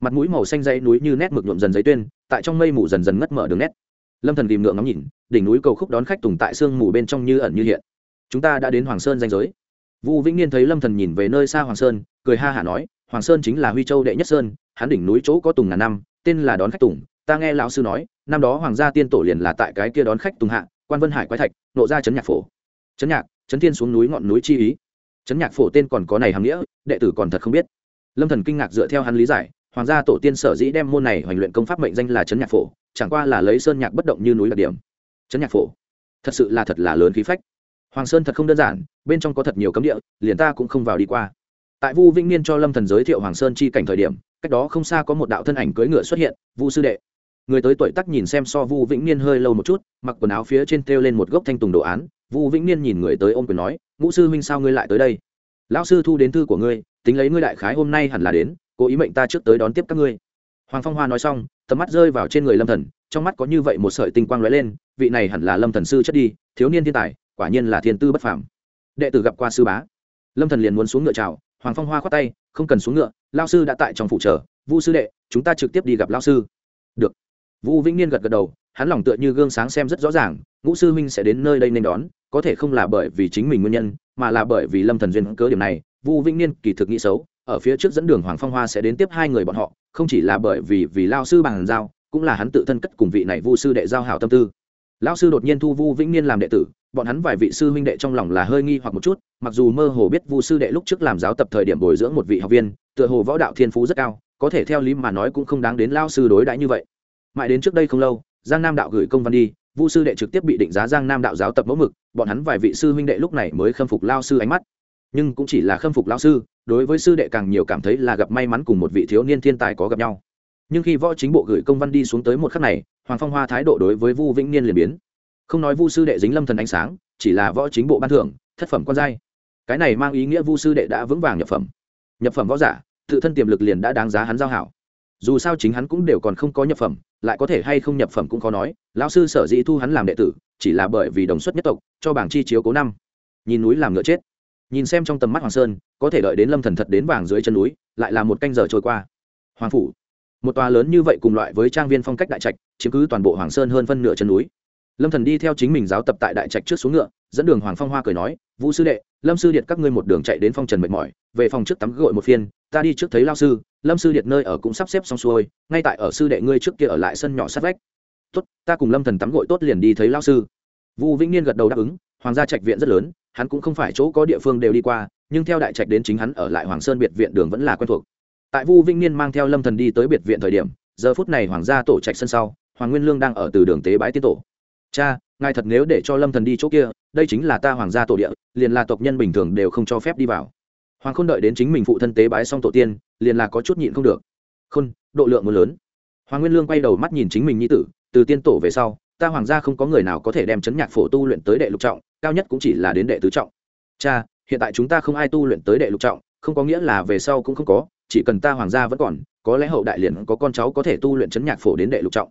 Mặt mũi màu xanh dãy núi như nét mực nhuộm dần giấy tuyên, tại trong mây mù dần dần ngất mở đường nét. Lâm thần tìm ngượng ngắm nhìn, đỉnh núi cầu khúc đón khách tùng tại sương mù bên trong như ẩn như hiện. Chúng ta đã đến hoàng sơn danh giới. Vu vĩnh niên thấy lâm thần nhìn về nơi xa hoàng sơn, cười ha hả nói, hoàng sơn chính là huy châu đệ nhất sơn, hắn đỉnh núi chỗ có tùng ngàn năm, tên là đón khách tùng, ta nghe lão sư nói, năm đó hoàng gia tiên tổ liền là tại cái kia đón khách tùng hạ, quan vân hải quái thạch, nộ ra chấn nhạc phổ chấn nhạc chấn thiên xuống núi ngọn núi chi ý. Chấn nhạc phổ tên còn có này hàm nghĩa, đệ tử còn thật không biết. Lâm thần kinh ngạc dựa theo hắn lý giải, hoàng gia tổ tiên sở dĩ đem môn này hoành luyện công pháp mệnh danh là chấn nhạc phổ, chẳng qua là lấy sơn nhạc bất động như núi đặc điểm. Chấn nhạc phổ, thật sự là thật là lớn khí phách. Hoàng sơn thật không đơn giản, bên trong có thật nhiều cấm địa, liền ta cũng không vào đi qua. Tại vu vĩnh niên cho lâm thần giới thiệu hoàng sơn chi cảnh thời điểm, cách đó không xa có một đạo thân ảnh cưỡi ngựa xuất hiện, vu sư đệ. Người tới tuổi tắc nhìn xem so vu vĩnh niên hơi lâu một chút, mặc quần áo phía trên treo lên một gốc thanh tùng đồ án vu vĩnh niên nhìn người tới ôm quyền nói, ngũ sư huynh sao ngươi lại tới đây? Lão sư thu đến thư của ngươi, tính lấy ngươi đại khái hôm nay hẳn là đến, cố ý mệnh ta trước tới đón tiếp các ngươi. Hoàng phong hoa nói xong, tầm mắt rơi vào trên người lâm thần, trong mắt có như vậy một sợi tinh quang lóe lên, vị này hẳn là lâm thần sư chất đi, thiếu niên thiên tài, quả nhiên là thiên tư bất phàm. Đệ tử gặp qua sư bá. Lâm thần liền muốn xuống ngựa chào, hoàng phong hoa khoát tay, không cần xuống ngựa lao sư đã tại trong phủ chờ, vu sư đệ, chúng ta trực tiếp đi gặp lao sư. Được. Vũ vĩnh niên gật gật đầu hắn lòng tựa như gương sáng xem rất rõ ràng, ngũ sư huynh sẽ đến nơi đây nên đón, có thể không là bởi vì chính mình nguyên nhân, mà là bởi vì lâm thần duyên cớ điểm này, vu vĩnh niên kỳ thực nghĩ xấu, ở phía trước dẫn đường hoàng phong hoa sẽ đến tiếp hai người bọn họ, không chỉ là bởi vì vì lao sư bằng giao, cũng là hắn tự thân cất cùng vị này vu sư đệ giao hảo tâm tư. Lao sư đột nhiên thu vu vĩnh niên làm đệ tử, bọn hắn vài vị sư huynh đệ trong lòng là hơi nghi hoặc một chút, mặc dù mơ hồ biết vu sư đệ lúc trước làm giáo tập thời điểm bồi dưỡng một vị học viên, tựa hồ võ đạo thiên phú rất cao, có thể theo lý mà nói cũng không đáng đến lao sư đối đãi như vậy. Mãi đến trước đây không lâu giang nam đạo gửi công văn đi, vu sư đệ trực tiếp bị định giá giang nam đạo giáo tập mẫu mực, bọn hắn vài vị sư huynh đệ lúc này mới khâm phục lao sư ánh mắt. Nhưng cũng chỉ là khâm phục lao sư, đối với sư đệ càng nhiều cảm thấy là gặp may mắn cùng một vị thiếu niên thiên tài có gặp nhau. Nhưng khi võ chính bộ gửi công văn đi xuống tới một khắc này, hoàng phong hoa thái độ đối với vu vĩnh niên liền biến. Không nói vu sư đệ dính lâm thần ánh sáng, chỉ là võ chính bộ ban thưởng, thất phẩm quan giai. Cái này mang ý nghĩa vu sư đệ đã vững vàng nhập phẩm. Nhập phẩm võ giả, tự thân tiềm lực liền đã đáng giá hắn giao hảo dù sao chính hắn cũng đều còn không có nhập phẩm, lại có thể hay không nhập phẩm cũng khó nói, lão sư sở dĩ thu hắn làm đệ tử, chỉ là bởi vì đồng xuất nhất tộc, cho bảng chi chiếu cố năm. Nhìn núi làm ngựa chết. Nhìn xem trong tầm mắt hoàng sơn, có thể đợi đến lâm thần thật đến vàng dưới chân núi, lại là một canh giờ trôi qua. Hoàng phủ, một tòa lớn như vậy cùng loại với trang viên phong cách đại trạch, chiếm cứ toàn bộ hoàng sơn hơn phân nửa chân núi lâm thần đi theo chính mình giáo tập tại đại trạch trước xuống ngựa, dẫn đường hoàng phong hoa cười nói, vũ sư đệ, lâm sư điện các ngươi một đường chạy đến phong trần mệt mỏi, về phòng trước tắm gội một phiên, ta đi trước thấy lao sư, lâm sư điện nơi ở cũng sắp xếp xong xuôi, ngay tại ở sư đệ ngươi trước kia ở lại sân nhỏ sát vách. Tốt, ta cùng lâm thần tắm gội tốt liền đi thấy lao sư. Vũ vĩnh niên gật đầu đáp ứng, hoàng gia trạch viện rất lớn, hắn cũng không phải chỗ có địa phương đều đi qua, nhưng theo đại trạch đến chính hắn ở lại hoàng sơn biệt viện đường vẫn là quen thuộc. Tại vu vĩnh niên mang theo lâm thần đi tới biệt viện thời điểm, giờ phút này hoàng gia tổ trạch sân sau, hoàng nguyên lương đang ở từ đường tế bái tiên tổ cha, ngài thật nếu để cho lâm thần đi chỗ kia, đây chính là ta hoàng gia tổ địa, liền là tộc nhân bình thường đều không cho phép đi vào. Hoàng khôn đợi đến chính mình phụ thân tế bái xong tổ tiên, liền là có chút nhịn không được. Khôn, độ lượng mưa lớn. Hoàng nguyên lương quay đầu mắt nhìn chính mình nhi tử, từ tiên tổ về sau, ta hoàng gia không có người nào có thể đem chấn nhạc phổ tu luyện tới đệ lục trọng, cao nhất cũng chỉ là đến đệ tứ trọng. Cha, hiện tại chúng ta không ai tu luyện tới đệ lục trọng, không có nghĩa là về sau cũng không có, chỉ cần ta hoàng gia vẫn còn, có lẽ hậu đại liền có con cháu có thể tu luyện chấn nhạc phổ đến đệ lục trọng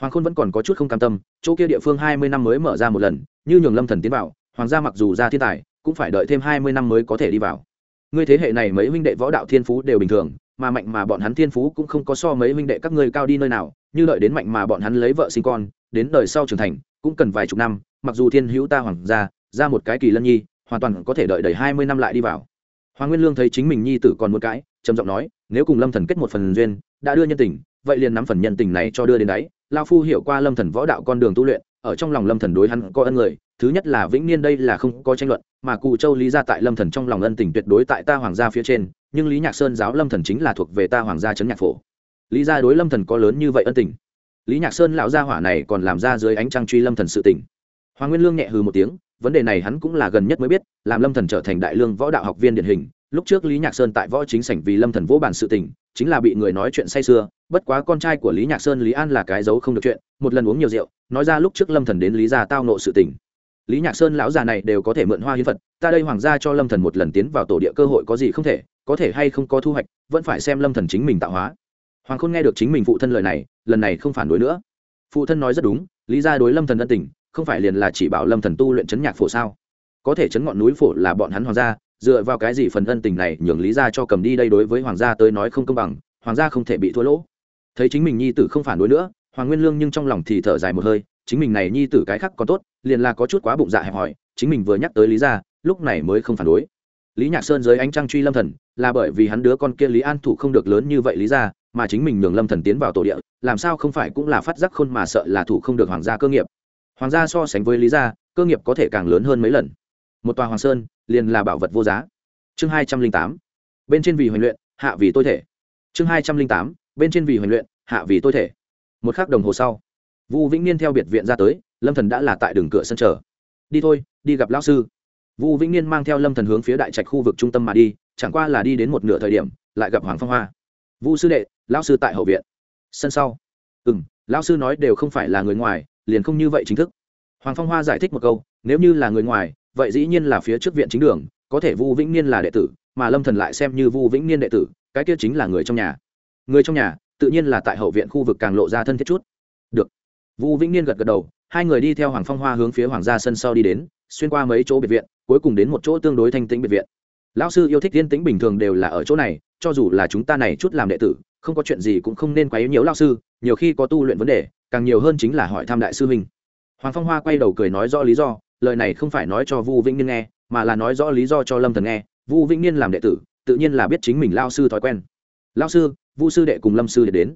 hoàng khôn vẫn còn có chút không cam tâm, chỗ kia địa phương hai mươi năm mới mở ra một lần, như nhường lâm thần tiến vào, hoàng gia mặc dù ra thiên tài, cũng phải đợi thêm hai mươi năm mới có thể đi vào. Ngươi thế hệ này mấy huynh đệ võ đạo thiên phú đều bình thường, mà mạnh mà bọn hắn thiên phú cũng không có so mấy huynh đệ các ngươi cao đi nơi nào, như đợi đến mạnh mà bọn hắn lấy vợ sinh con, đến đời sau trưởng thành, cũng cần vài chục năm, mặc dù thiên hữu ta hoàng gia, ra một cái kỳ lân nhi, hoàn toàn có thể đợi đầy hai mươi năm lại đi vào. Hoàng nguyên lương thấy chính mình nhi tử còn một cái trầm giọng nói, nếu cùng lâm thần kết một phần duyên, đã đưa nhân tình, vậy liền nắm phần nhân tình này cho đưa đến đấy lao phu hiểu qua lâm thần võ đạo con đường tu luyện, ở trong lòng lâm thần đối hắn có ân người, thứ nhất là vĩnh niên đây là không có tranh luận, mà cụ châu lý gia tại lâm thần trong lòng ân tình tuyệt đối tại ta hoàng gia phía trên, nhưng lý nhạc sơn giáo lâm thần chính là thuộc về ta hoàng gia trấn nhạc phổ. Lý gia đối lâm thần có lớn như vậy ân tình. Lý nhạc sơn lão gia hỏa này còn làm ra dưới ánh trăng truy lâm thần sự tình. Hoàng nguyên lương nhẹ hừ một tiếng, vấn đề này hắn cũng là gần nhất mới biết, làm lâm thần trở thành đại lương võ đạo học viên điển hình lúc trước lý nhạc sơn tại võ chính sảnh vì lâm thần vỗ bản sự tình, chính là bị người nói chuyện say sưa, bất quá con trai của lý nhạc sơn lý an là cái giấu không được chuyện, một lần uống nhiều rượu, nói ra lúc trước lâm thần đến lý gia tao nộ sự tình. Lý nhạc sơn lão già này đều có thể mượn hoa hiến phật, ta đây hoàng gia cho lâm thần một lần tiến vào tổ địa cơ hội có gì không thể, có thể hay không có thu hoạch, vẫn phải xem lâm thần chính mình tạo hóa. Hoàng khôn nghe được chính mình phụ thân lời này, lần này không phản đối nữa. Phụ thân nói rất đúng, lý gia đối lâm thần ân tình, không phải liền là chỉ bảo lâm thần tu luyện chấn nhạc phổ sao? Có thể chấn ngọn núi phổ là bọn hắn hoàng gia dựa vào cái gì phần ân tình này nhường lý gia cho cầm đi đây đối với hoàng gia tới nói không công bằng, hoàng gia không thể bị thua lỗ. Thấy chính mình nhi tử không phản đối nữa, hoàng nguyên lương nhưng trong lòng thì thở dài một hơi, chính mình này nhi tử cái khác còn tốt, liền là có chút quá bụng dạ hẹp hòi, chính mình vừa nhắc tới lý gia, lúc này mới không phản đối. Lý nhạc sơn dưới ánh trăng truy lâm thần, là bởi vì hắn đứa con kia lý an thủ không được lớn như vậy lý gia, mà chính mình nhường lâm thần tiến vào tổ địa, làm sao không phải cũng là phát giác khôn mà sợ là thủ không được hoàng gia cơ nghiệp. Hoàng gia so sánh với lý gia, cơ nghiệp có thể càng lớn hơn mấy lần một tòa hoàng sơn, liền là bảo vật vô giá. Chương hai trăm linh tám, bên trên vì huấn luyện, hạ vì tôi thể. Chương hai trăm linh tám, bên trên vì huấn luyện, hạ vì tôi thể. Một khắc đồng hồ sau vũ vĩnh niên theo biệt viện ra tới, lâm thần đã là tại đường cửa sân chờ. Đi thôi, đi gặp lão sư. Vũ vĩnh niên mang theo lâm thần hướng phía đại trạch khu vực trung tâm mà đi, chẳng qua là đi đến một nửa thời điểm, lại gặp hoàng phong hoa. Vũ sư đệ, lão sư tại hậu viện. Sân sau. Ừ m lão sư nói đều không phải là người ngoài, liền không như vậy chính thức. Hoàng phong hoa giải thích một câu, nếu như là người ngoài vậy dĩ nhiên là phía trước viện chính đường, có thể vu vĩnh niên là đệ tử, mà lâm thần lại xem như vu vĩnh niên đệ tử, cái kia chính là người trong nhà. Người trong nhà, tự nhiên là tại hậu viện khu vực càng lộ ra thân thiết chút. Được. Vu vĩnh niên gật gật đầu, hai người đi theo hoàng phong hoa hướng phía hoàng gia sân sau đi đến, xuyên qua mấy chỗ biệt viện, cuối cùng đến một chỗ tương đối thanh tĩnh biệt viện. Lão sư yêu thích yên tĩnh bình thường đều là ở chỗ này, cho dù là chúng ta này chút làm đệ tử, không có chuyện gì cũng không nên quấy nhiễu lão sư, nhiều khi có tu luyện vấn đề, càng nhiều hơn chính là hỏi thăm đại sư huynh. Hoàng phong hoa quay đầu cười nói rõ lý do lời này không phải nói cho vu vĩnh niên nghe, mà là nói rõ lý do cho lâm thần nghe. Vu vĩnh niên làm đệ tử, tự nhiên là biết chính mình lao sư thói quen. Lao sư, vu sư đệ cùng lâm sư đệ đến.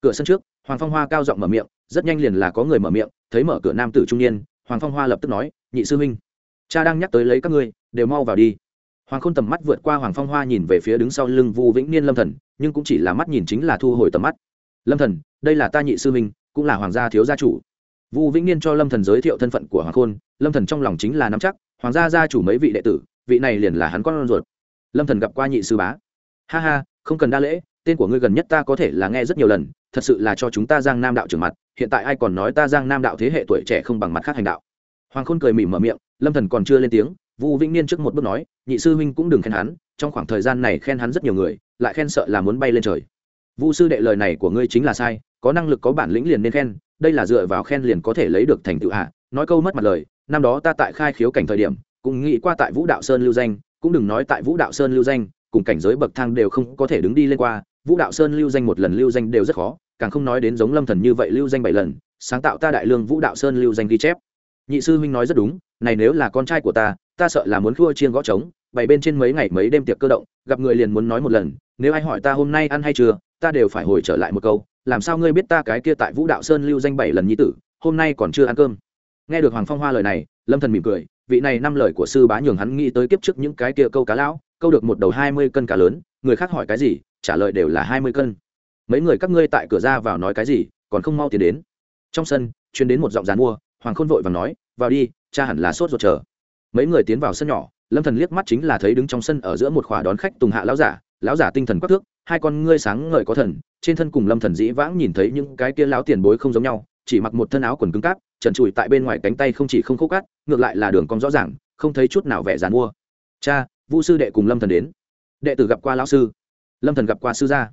Cửa sân trước, hoàng phong hoa cao giọng mở miệng, rất nhanh liền là có người mở miệng, thấy mở cửa nam tử trung niên, hoàng phong hoa lập tức nói, nhị sư huynh, cha đang nhắc tới lấy các ngươi, đều mau vào đi. Hoàng khôn tầm mắt vượt qua hoàng phong hoa nhìn về phía đứng sau lưng vu vĩnh niên lâm thần, nhưng cũng chỉ là mắt nhìn chính là thu hồi tầm mắt. Lâm thần, đây là ta nhị sư huynh, cũng là hoàng gia thiếu gia chủ vu vĩnh niên cho lâm thần giới thiệu thân phận của hoàng khôn, lâm thần trong lòng chính là nắm chắc, hoàng gia gia chủ mấy vị đệ tử, vị này liền là hắn con ruột. Lâm thần gặp qua nhị sư bá. Ha ha, không cần đa lễ, tên của ngươi gần nhất ta có thể là nghe rất nhiều lần, thật sự là cho chúng ta giang nam đạo trưởng mặt, hiện tại ai còn nói ta giang nam đạo thế hệ tuổi trẻ không bằng mặt khác hành đạo. Hoàng khôn cười mỉm mở miệng, lâm thần còn chưa lên tiếng, vu vĩnh niên trước một bước nói, nhị sư huynh cũng đừng khen hắn, trong khoảng thời gian này khen hắn rất nhiều người, lại khen sợ là muốn bay lên trời. Vu sư đệ lời này của ngươi chính là sai, có năng lực có bản lĩnh liền nên khen đây là dựa vào khen liền có thể lấy được thành tựu hạ nói câu mất mặt lời, năm đó ta tại khai khiếu cảnh thời điểm, cũng nghĩ qua tại vũ đạo sơn lưu danh, cũng đừng nói tại vũ đạo sơn lưu danh, cùng cảnh giới bậc thang đều không có thể đứng đi lên qua. Vũ đạo sơn lưu danh một lần lưu danh đều rất khó, càng không nói đến giống lâm thần như vậy lưu danh bảy lần, sáng tạo ta đại lương vũ đạo sơn lưu danh ghi chép. Nhị sư huynh nói rất đúng, này nếu là con trai của ta ta sợ là muốn khua chiên gõ trống bảy bên trên mấy ngày mấy đêm tiệc cơ động, gặp người liền muốn nói một lần, nếu ai hỏi ta hôm nay ăn hay chưa, ta đều phải hồi trở lại một câu làm sao ngươi biết ta cái kia tại vũ đạo sơn lưu danh bảy lần nhi tử, hôm nay còn chưa ăn cơm? Nghe được hoàng phong hoa lời này, lâm thần mỉm cười, vị này năm lời của sư bá nhường hắn nghĩ tới kiếp trước những cái kia câu cá lão, câu được một đầu hai mươi cân cá lớn, người khác hỏi cái gì, trả lời đều là hai mươi cân. Mấy người các ngươi tại cửa ra vào nói cái gì, còn không mau tiến đến. Trong sân chuyến đến một giọng dán mua, hoàng khôn vội và nói, vào đi, cha hẳn là sốt ruột chờ. Mấy người tiến vào sân nhỏ, lâm thần liếc mắt chính là thấy đứng trong sân ở giữa một khỏa đón khách tùng hạ lão giả lão giả tinh thần quắc thước hai con ngươi sáng ngời có thần, trên thân cùng lâm thần dĩ vãng nhìn thấy những cái kia lão tiền bối không giống nhau, chỉ mặc một thân áo quần cứng cáp, trần trụi tại bên ngoài cánh tay không chỉ không khô cát, ngược lại là đường cong rõ ràng, không thấy chút nào vẻ dàn mua. Cha, vu sư đệ cùng lâm thần đến. Đệ tử gặp qua lão sư. Lâm thần gặp qua sư gia.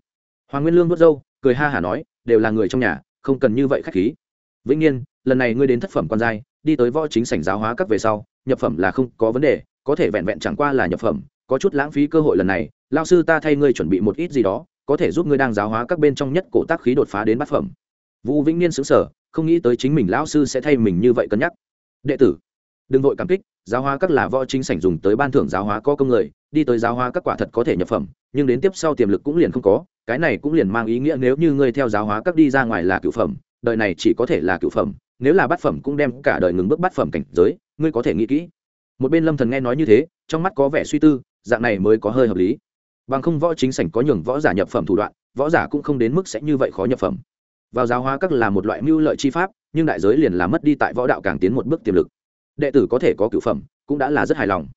Hoàng nguyên lương vớt râu, cười ha hả nói, đều là người trong nhà, không cần như vậy khách khí. Vĩnh nhiên, lần này ngươi đến thất phẩm quan giai, đi tới võ chính sảnh giáo hóa cấp về sau, nhập phẩm là không có vấn đề, có thể vẹn vẹn chẳng qua là nhập phẩm có chút lãng phí cơ hội lần này lao sư ta thay ngươi chuẩn bị một ít gì đó, có thể giúp ngươi đang giáo hóa các bên trong nhất cổ tác khí đột phá đến bát phẩm. Vũ vĩnh niên xứng sở không nghĩ tới chính mình lão sư sẽ thay mình như vậy cân nhắc. Đệ tử, đừng vội cảm kích, giáo hóa các là võ chính sảnh dùng tới ban thưởng giáo hóa có công người, đi tới giáo hóa các quả thật có thể nhập phẩm, nhưng đến tiếp sau tiềm lực cũng liền không có, cái này cũng liền mang ý nghĩa nếu như ngươi theo giáo hóa các đi ra ngoài là cựu phẩm, đời này chỉ có thể là cựu phẩm, nếu là bát phẩm cũng đem cả đời ngừng bước bát phẩm cảnh giới, ngươi có thể nghĩ kỹ. Một bên lâm thần nghe nói như thế, trong mắt có vẻ suy tư dạng này mới có hơi hợp lý. Bằng không võ chính sảnh có nhường võ giả nhập phẩm thủ đoạn, võ giả cũng không đến mức sẽ như vậy khó nhập phẩm. Vào giáo hóa các là một loại mưu lợi chi pháp, nhưng đại giới liền là mất đi tại võ đạo càng tiến một bước tiềm lực. Đệ tử có thể có cửu phẩm, cũng đã là rất hài lòng.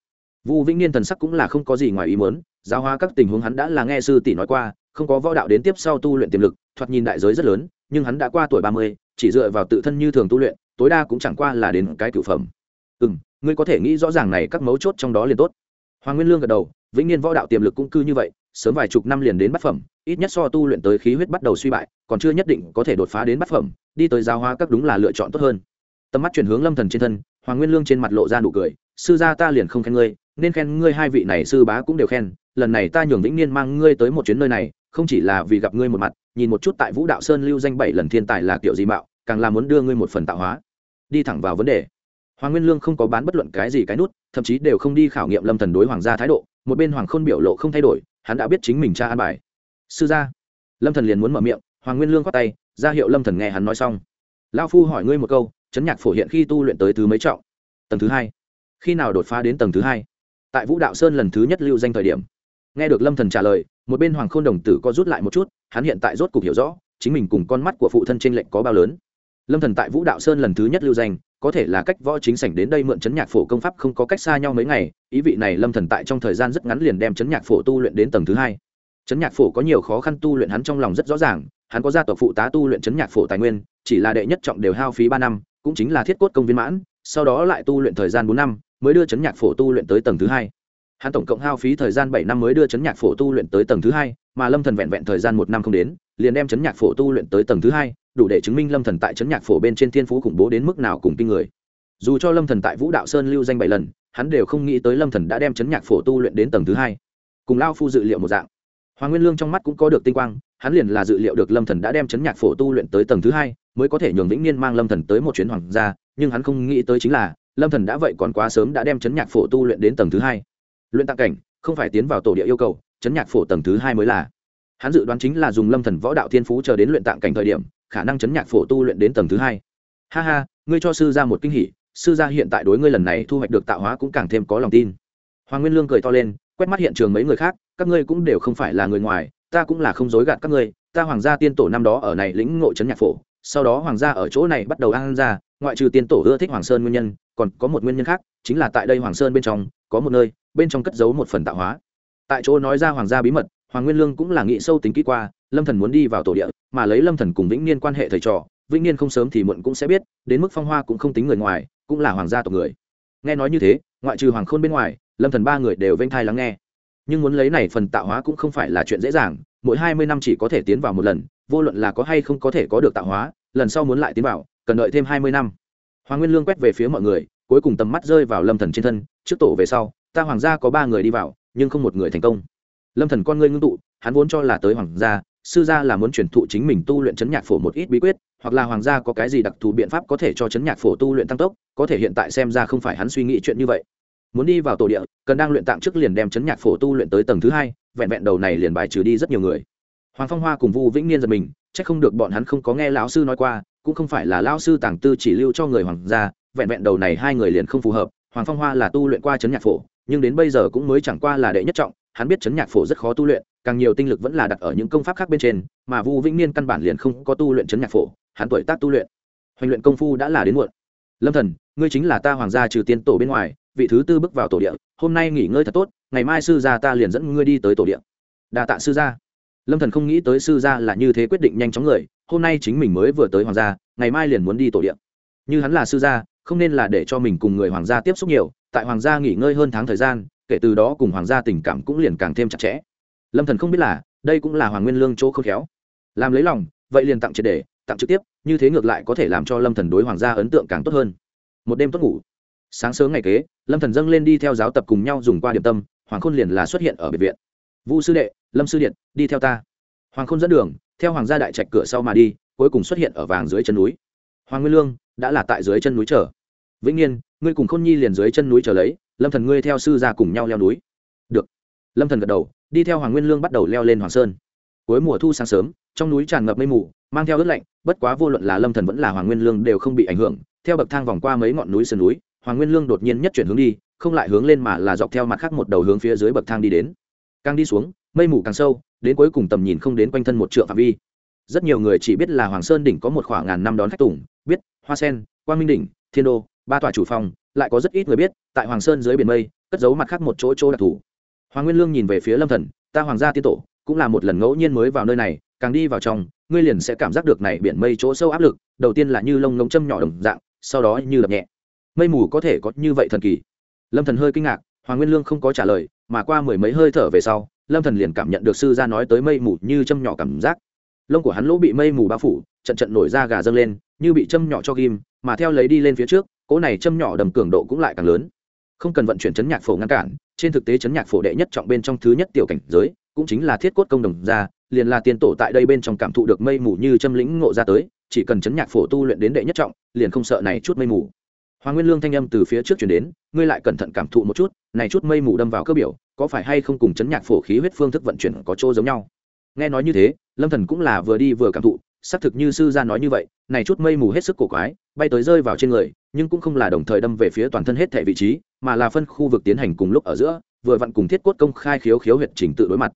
Vu vĩnh niên thần sắc cũng là không có gì ngoài ý muốn, giáo hóa các tình huống hắn đã là nghe sư tỷ nói qua, không có võ đạo đến tiếp sau tu luyện tiềm lực, thoạt nhìn đại giới rất lớn, nhưng hắn đã qua tuổi ba mươi, chỉ dựa vào tự thân như thường tu luyện, tối đa cũng chẳng qua là đến cái cửu phẩm. Ừ ngươi có thể nghĩ rõ ràng này các mấu chốt trong đó liền tốt hoàng nguyên lương gật đầu, vĩnh niên võ đạo tiềm lực cũng cư như vậy, sớm vài chục năm liền đến bát phẩm, ít nhất so tu luyện tới khí huyết bắt đầu suy bại, còn chưa nhất định có thể đột phá đến bát phẩm, đi tới giáo hóa các đúng là lựa chọn tốt hơn. Tầm mắt chuyển hướng lâm thần trên thân, hoàng nguyên lương trên mặt lộ ra nụ cười, sư gia ta liền không khen ngươi, nên khen ngươi hai vị này sư bá cũng đều khen, lần này ta nhường vĩnh niên mang ngươi tới một chuyến nơi này, không chỉ là vì gặp ngươi một mặt, nhìn một chút tại vũ đạo sơn lưu danh bảy lần thiên tài là kiểu gì mạo, càng là muốn đưa ngươi một phần tạo hóa. Đi thẳng vào vấn đề. Hoàng nguyên lương không có bán bất luận cái gì cái nút thậm chí đều không đi khảo nghiệm lâm thần đối hoàng gia thái độ, một bên hoàng khôn biểu lộ không thay đổi, hắn đã biết chính mình tra an bài. Sư gia. Lâm thần liền muốn mở miệng, hoàng nguyên lương khoát tay, ra hiệu lâm thần nghe hắn nói xong. Lao phu hỏi ngươi một câu, chấn nhạc phổ hiện khi tu luyện tới thứ mấy trọng? Tầng thứ hai. Khi nào đột phá đến tầng thứ hai? Tại vũ đạo sơn lần thứ nhất lưu danh thời điểm. Nghe được lâm thần trả lời, một bên hoàng khôn đồng tử co rút lại một chút, hắn hiện tại rốt cục hiểu rõ, chính mình cùng con mắt của phụ thân trên lệnh có bao lớn. Lâm thần tại vũ đạo sơn lần thứ nhất lưu danh có thể là cách võ chính sảnh đến đây mượn chấn nhạc phổ công pháp không có cách xa nhau mấy ngày, ý vị này lâm thần tại trong thời gian rất ngắn liền đem chấn nhạc phổ tu luyện đến tầng thứ hai. Chấn nhạc phổ có nhiều khó khăn tu luyện hắn trong lòng rất rõ ràng, hắn có gia tộc phụ tá tu luyện chấn nhạc phổ tài nguyên, chỉ là đệ nhất trọng đều hao phí ba năm, cũng chính là thiết cốt công viên mãn, sau đó lại tu luyện thời gian bốn năm, mới đưa chấn nhạc phổ tu luyện tới tầng thứ hai. Hắn tổng cộng hao phí thời gian bảy năm mới đưa chấn nhạc phổ tu luyện tới tầng thứ hai, mà lâm thần vẹn vẹn thời gian một năm không đến, liền đem chấn nhạc phổ tu luyện tới tầng thứ hai đủ để chứng minh lâm thần tại chấn nhạc phổ bên trên thiên phú khủng bố đến mức nào cùng kinh người. Dù cho lâm thần tại vũ đạo sơn lưu danh bảy lần, hắn đều không nghĩ tới lâm thần đã đem chấn nhạc phổ tu luyện đến tầng thứ hai. Cùng lao phu dự liệu một dạng. Hoàng nguyên lương trong mắt cũng có được tinh quang, hắn liền là dự liệu được lâm thần đã đem chấn nhạc phổ tu luyện tới tầng thứ hai, mới có thể nhường vĩnh niên mang lâm thần tới một chuyến hoàng gia, nhưng hắn không nghĩ tới chính là, lâm thần đã vậy còn quá sớm đã đem chấn nhạc phổ tu luyện đến tầng thứ hai. Luyện tạng cảnh, không phải tiến vào tổ địa yêu cầu, chấn nhạc phổ tầng thứ hai mới là. Hắn dự đoán chính là dùng lâm thần võ đạo thiên phú chờ đến luyện tạng cảnh thời điểm khả năng chấn nhạc phổ tu luyện đến tầng thứ hai. Ha ha, ngươi cho sư ra một kinh hỉ, sư gia hiện tại đối ngươi lần này thu hoạch được tạo hóa cũng càng thêm có lòng tin. Hoàng nguyên lương cười to lên, quét mắt hiện trường mấy người khác, các ngươi cũng đều không phải là người ngoài, ta cũng là không dối gạt các ngươi, ta hoàng gia tiên tổ năm đó ở này lĩnh ngộ trấn nhạc phổ, sau đó hoàng gia ở chỗ này bắt đầu ăn ra ngoại trừ tiên tổ ưa thích hoàng sơn nguyên nhân, còn có một nguyên nhân khác, chính là tại đây hoàng sơn bên trong, có một nơi, bên trong cất giấu một phần tạo hóa. Tại chỗ nói ra hoàng gia bí mật, hoàng nguyên lương cũng là nghĩ sâu tính kỹ qua lâm thần muốn đi vào tổ địa, mà lấy lâm thần cùng vĩnh niên quan hệ thầy trò, vĩnh niên không sớm thì muộn cũng sẽ biết, đến mức phong hoa cũng không tính người ngoài, cũng là hoàng gia tộc người. Nghe nói như thế, ngoại trừ hoàng khôn bên ngoài, lâm thần ba người đều vênh thai lắng nghe. Nhưng muốn lấy này phần tạo hóa cũng không phải là chuyện dễ dàng, mỗi hai mươi năm chỉ có thể tiến vào một lần, vô luận là có hay không có thể có được tạo hóa, lần sau muốn lại tiến vào, cần đợi thêm hai mươi năm. Hoàng nguyên lương quét về phía mọi người, cuối cùng tầm mắt rơi vào lâm thần trên thân, trước tổ về sau, ta hoàng gia có ba người đi vào, nhưng không một người thành công. Lâm thần con ngươi ngưng tụ, hắn vốn cho là tới hoàng gia sư gia là muốn truyền thụ chính mình tu luyện chấn nhạc phổ một ít bí quyết, hoặc là hoàng gia có cái gì đặc thù biện pháp có thể cho chấn nhạc phổ tu luyện tăng tốc, có thể hiện tại xem ra không phải hắn suy nghĩ chuyện như vậy. Muốn đi vào tổ địa, cần đang luyện tạng trước liền đem chấn nhạc phổ tu luyện tới tầng thứ hai, vẹn vẹn đầu này liền bài trừ đi rất nhiều người. Hoàng phong hoa cùng vu vĩnh niên giật mình c h ắ c không được bọn hắn không có nghe lão sư nói qua, cũng không phải là lão sư tàng tư chỉ lưu cho người hoàng gia, vẹn vẹn đầu này hai người liền không phù hợp, hoàng phong hoa là tu luyện qua chấn nhạc phổ, nhưng đến bây giờ cũng mới chẳng qua là đệ nhất trọng hắn biết chấn nhạc phổ rất khó tu luyện, càng nhiều tinh lực vẫn là đặt ở những công pháp khác bên trên, mà vu vĩnh niên căn bản liền không có tu luyện chấn nhạc phổ, hắn tuổi tác tu luyện hoành luyện công phu đã là đến muộn. Lâm thần, ngươi chính là ta hoàng gia trừ tiên tổ bên ngoài, vị thứ tư bước vào tổ địa, hôm nay nghỉ ngơi thật tốt, ngày mai sư gia ta liền dẫn ngươi đi tới tổ địa. Đa tạ sư gia. Lâm thần không nghĩ tới sư gia là như thế quyết định nhanh chóng người, hôm nay chính mình mới vừa tới hoàng gia, ngày mai liền muốn đi tổ địa. Như hắn là sư gia, không nên là để cho mình cùng người hoàng gia tiếp xúc nhiều, tại hoàng gia nghỉ ngơi hơn tháng thời gian kể từ đó cùng hoàng gia tình cảm cũng liền càng thêm chặt chẽ. Lâm thần không biết là, đây cũng là hoàng nguyên lương chỗ khôn khéo. Làm lấy lòng, vậy liền tặng triệt để, tặng trực tiếp, như thế ngược lại có thể làm cho lâm thần đối hoàng gia ấn tượng càng tốt hơn. Một đêm tốt ngủ. Sáng sớm ngày kế, lâm thần dâng lên đi theo giáo tập cùng nhau dùng qua điểm tâm, hoàng khôn liền là xuất hiện ở biệt viện. Vu sư đệ, lâm sư điện, đi theo ta. Hoàng khôn dẫn đường, theo hoàng gia đại trạch cửa sau mà đi, cuối cùng xuất hiện ở vàng dưới chân núi. Hoàng nguyên lương đã là tại dưới chân núi chờ. Vĩnh nhiên ngươi cùng khôn nhi liền dưới chân núi chờ lấy, lâm thần ngươi theo sư ra cùng nhau leo núi. Được. Lâm thần gật đầu, đi theo hoàng nguyên lương bắt đầu leo lên hoàng sơn. Cuối mùa thu sáng sớm, trong núi tràn ngập mây mù, mang theo ướt lạnh, bất quá vô luận là lâm thần vẫn là hoàng nguyên lương đều không bị ảnh hưởng. Theo bậc thang vòng qua mấy ngọn núi sườn núi, hoàng nguyên lương đột nhiên nhất chuyển hướng đi, không lại hướng lên mà là dọc theo mặt khác một đầu hướng phía dưới bậc thang đi đến. Càng đi xuống, mây mù càng sâu, đến cuối cùng tầm nhìn không đến quanh thân một trượng phạm vi. Rất nhiều người chỉ biết là hoàng sơn đỉnh có một khoảng ngàn năm đón khách tùng, biết hoa sen, quang minh đỉnh, thiên đô ba tòa chủ phòng, lại có rất ít người biết, tại hoàng sơn dưới biển mây, cất giấu mặt khác một chỗ chỗ đặc thù. Hoàng nguyên lương nhìn về phía lâm thần, ta hoàng gia tiên tổ, cũng là một lần ngẫu nhiên mới vào nơi này, càng đi vào trong, ngươi liền sẽ cảm giác được này biển mây chỗ sâu áp lực, đầu tiên là như lông ngống châm nhỏ đồng dạng, sau đó như đập nhẹ. Mây mù có thể có như vậy thần kỳ? Lâm thần hơi kinh ngạc, hoàng nguyên lương không có trả lời, mà qua mười mấy hơi thở về sau, lâm thần liền cảm nhận được sư gia nói tới mây mù như châm nhỏ cảm giác. Lông của hắn lỗ bị mây mù bao phủ, trận trận nổi ra gà dâng lên, như bị châm nhỏ cho ghim, mà theo lấy đi lên phía trước cỗ này châm nhỏ đầm cường độ cũng lại càng lớn. Không cần vận chuyển chấn nhạc phổ ngăn cản, trên thực tế chấn nhạc phổ đệ nhất trọng bên trong thứ nhất tiểu cảnh giới, cũng chính là thiết cốt công đồng ra, liền là tiên tổ tại đây bên trong cảm thụ được mây mù như châm lĩnh ngộ ra tới, chỉ cần chấn nhạc phổ tu luyện đến đệ nhất trọng, liền không sợ này chút mây mù. Hoàng nguyên lương thanh âm từ phía trước chuyển đến, ngươi lại cẩn thận cảm thụ một chút, này chút mây mù đâm vào cơ biểu, có phải hay không cùng chấn nhạc phổ khí huyết phương thức vận chuyển có chỗ giống nhau? Nghe nói như thế, lâm thần cũng là vừa đi vừa cảm thụ xác thực như sư gia nói như vậy, này chút mây mù hết sức cổ quái, bay tới rơi vào trên người, nhưng cũng không là đồng thời đâm về phía toàn thân hết thể vị trí, mà là phân khu vực tiến hành cùng lúc ở giữa, vừa vặn cùng thiết cốt công khai khiếu khiếu huyệt trình tự đối mặt.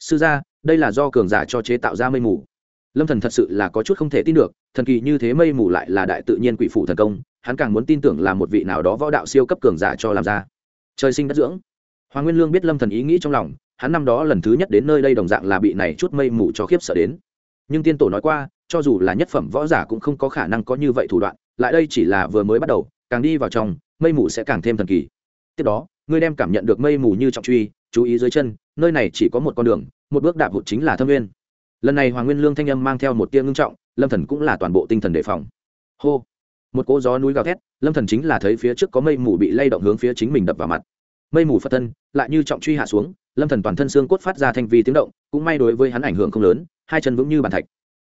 Sư gia, đây là do cường giả cho chế tạo ra mây mù. Lâm thần thật sự là có chút không thể tin được, thần kỳ như thế mây mù lại là đại tự nhiên quỷ phủ thần công, hắn càng muốn tin tưởng là một vị nào đó võ đạo siêu cấp cường giả cho làm ra. Trời sinh đất dưỡng. Hoàng nguyên lương biết lâm thần ý nghĩ trong lòng, hắn năm đó lần thứ nhất đến nơi đây đồng dạng là bị này chút mây mù cho khiếp sợ đến nhưng tiên tổ nói qua, cho dù là nhất phẩm võ giả cũng không có khả năng có như vậy thủ đoạn, lại đây chỉ là vừa mới bắt đầu, càng đi vào trong, mây mù sẽ càng thêm thần kỳ. Tiếp đó, ngươi đem cảm nhận được mây mù như trọng truy, chú ý dưới chân, nơi này chỉ có một con đường, một bước đạp hụt chính là thâm nguyên. Lần này hoàng nguyên lương thanh âm mang theo một tia ngưng trọng, lâm thần cũng là toàn bộ tinh thần đề phòng. Hô! Một cỗ gió núi gào thét, lâm thần chính là thấy phía trước có mây mù bị lay động hướng phía chính mình đập vào mặt. Mây mù phật thân, lại như trọng truy hạ xuống, lâm thần toàn thân xương cốt phát ra thanh vi tiếng động cũng may đối với hắn ảnh hưởng không lớn, hai chân vững như bàn thạch.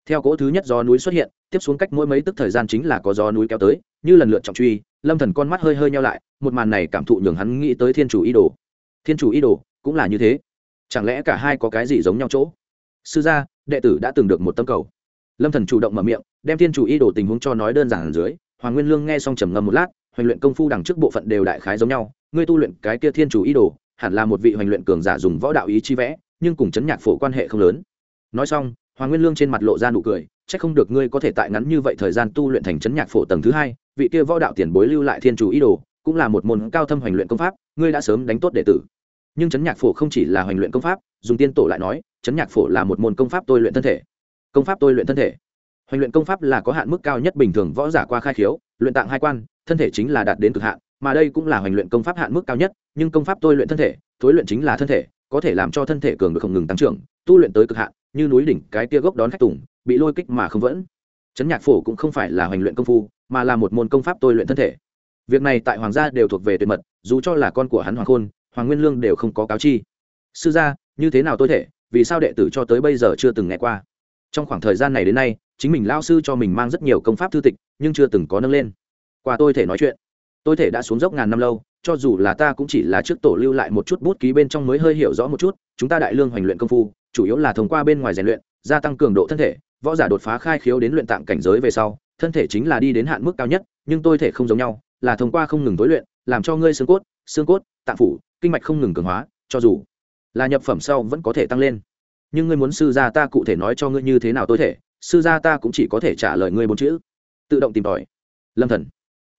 Theo cỗ thứ nhất gió núi xuất hiện, tiếp xuống cách mỗi mấy tức thời gian chính là có gió núi kéo tới, như lần lượt trọng truy, lâm thần con mắt hơi hơi nhau lại, một màn này cảm thụ nhường hắn nghĩ tới thiên chủ ý đồ. Thiên chủ ý đồ cũng là như thế. Chẳng lẽ cả hai có cái gì giống nhau chỗ? Sư gia, đệ tử đã từng được một tâm cầu. Lâm thần chủ động mở miệng, đem thiên chủ ý đồ tình huống cho nói đơn giản ở dưới. Hoàng nguyên lương nghe xong trầm ngâm một lát, hoành luyện công phu đằng trước bộ phận đều đại khái giống nhau. Ngươi tu luyện cái kia thiên chủ ý đồ, hẳn là một vị hoành luyện cường giả dùng võ đạo ý chi vẽ nhưng cùng chấn nhạc phổ quan hệ không lớn. Nói xong, hoàng nguyên lương trên mặt lộ ra nụ cười, chắc không được ngươi có thể tại ngắn như vậy thời gian tu luyện thành chấn nhạc phổ tầng thứ hai, vị kia võ đạo tiền bối lưu lại thiên chủ ý đồ, cũng là một môn cao thâm hoành luyện công pháp, ngươi đã sớm đánh tốt đệ tử. Nhưng chấn nhạc phổ không chỉ là hoành luyện công pháp, dùng tiên tổ lại nói, chấn nhạc phổ là một môn công pháp tôi luyện thân thể. Công pháp tôi luyện thân thể. Hoành luyện công pháp là có hạn mức cao nhất bình thường võ giả qua khai khiếu, luyện tạng hai quan, thân thể chính là đạt đến cực hạn, mà đây cũng là hoành luyện công pháp hạn mức cao nhất, nhưng công pháp tôi luyện thân thể, thối luyện chính là thân thể có thể làm cho thân thể cường được không ngừng tăng trưởng, tu luyện tới cực hạn, như núi đỉnh, cái tia gốc đón khách tùng, bị lôi kích mà không vẫn. Chấn nhạc phổ cũng không phải là hoành luyện công phu, mà là một môn công pháp tôi luyện thân thể. Việc này tại hoàng gia đều thuộc về tuyệt mật, dù cho là con của hắn hoàng khôn, hoàng nguyên lương đều không có cáo chi. Sư gia, như thế nào tôi thể, vì sao đệ tử cho tới bây giờ chưa từng nghe qua? Trong khoảng thời gian này đến nay, chính mình lao sư cho mình mang rất nhiều công pháp thư tịch, nhưng chưa từng có nâng lên. Qua tôi thể nói chuyện, tôi thể đã xuống dốc ngàn năm lâu cho dù là ta cũng chỉ là trước tổ lưu lại một chút bút ký bên trong mới hơi hiểu rõ một chút, chúng ta đại lương hoành luyện công phu, chủ yếu là thông qua bên ngoài rèn luyện, gia tăng cường độ thân thể, võ giả đột phá khai khiếu đến luyện tạng cảnh giới về sau, thân thể chính là đi đến hạn mức cao nhất, nhưng tôi thể không giống nhau, là thông qua không ngừng tối luyện, làm cho ngươi xương cốt xương cốt, tạng phủ, kinh mạch không ngừng cường hóa, cho dù là nhập phẩm sau vẫn có thể tăng lên. Nhưng ngươi muốn sư gia ta cụ thể nói cho ngươi như thế nào tôi thể, sư gia ta cũng chỉ có thể trả lời ngươi bốn chữ. Tự động tìm tòi. Lâm thần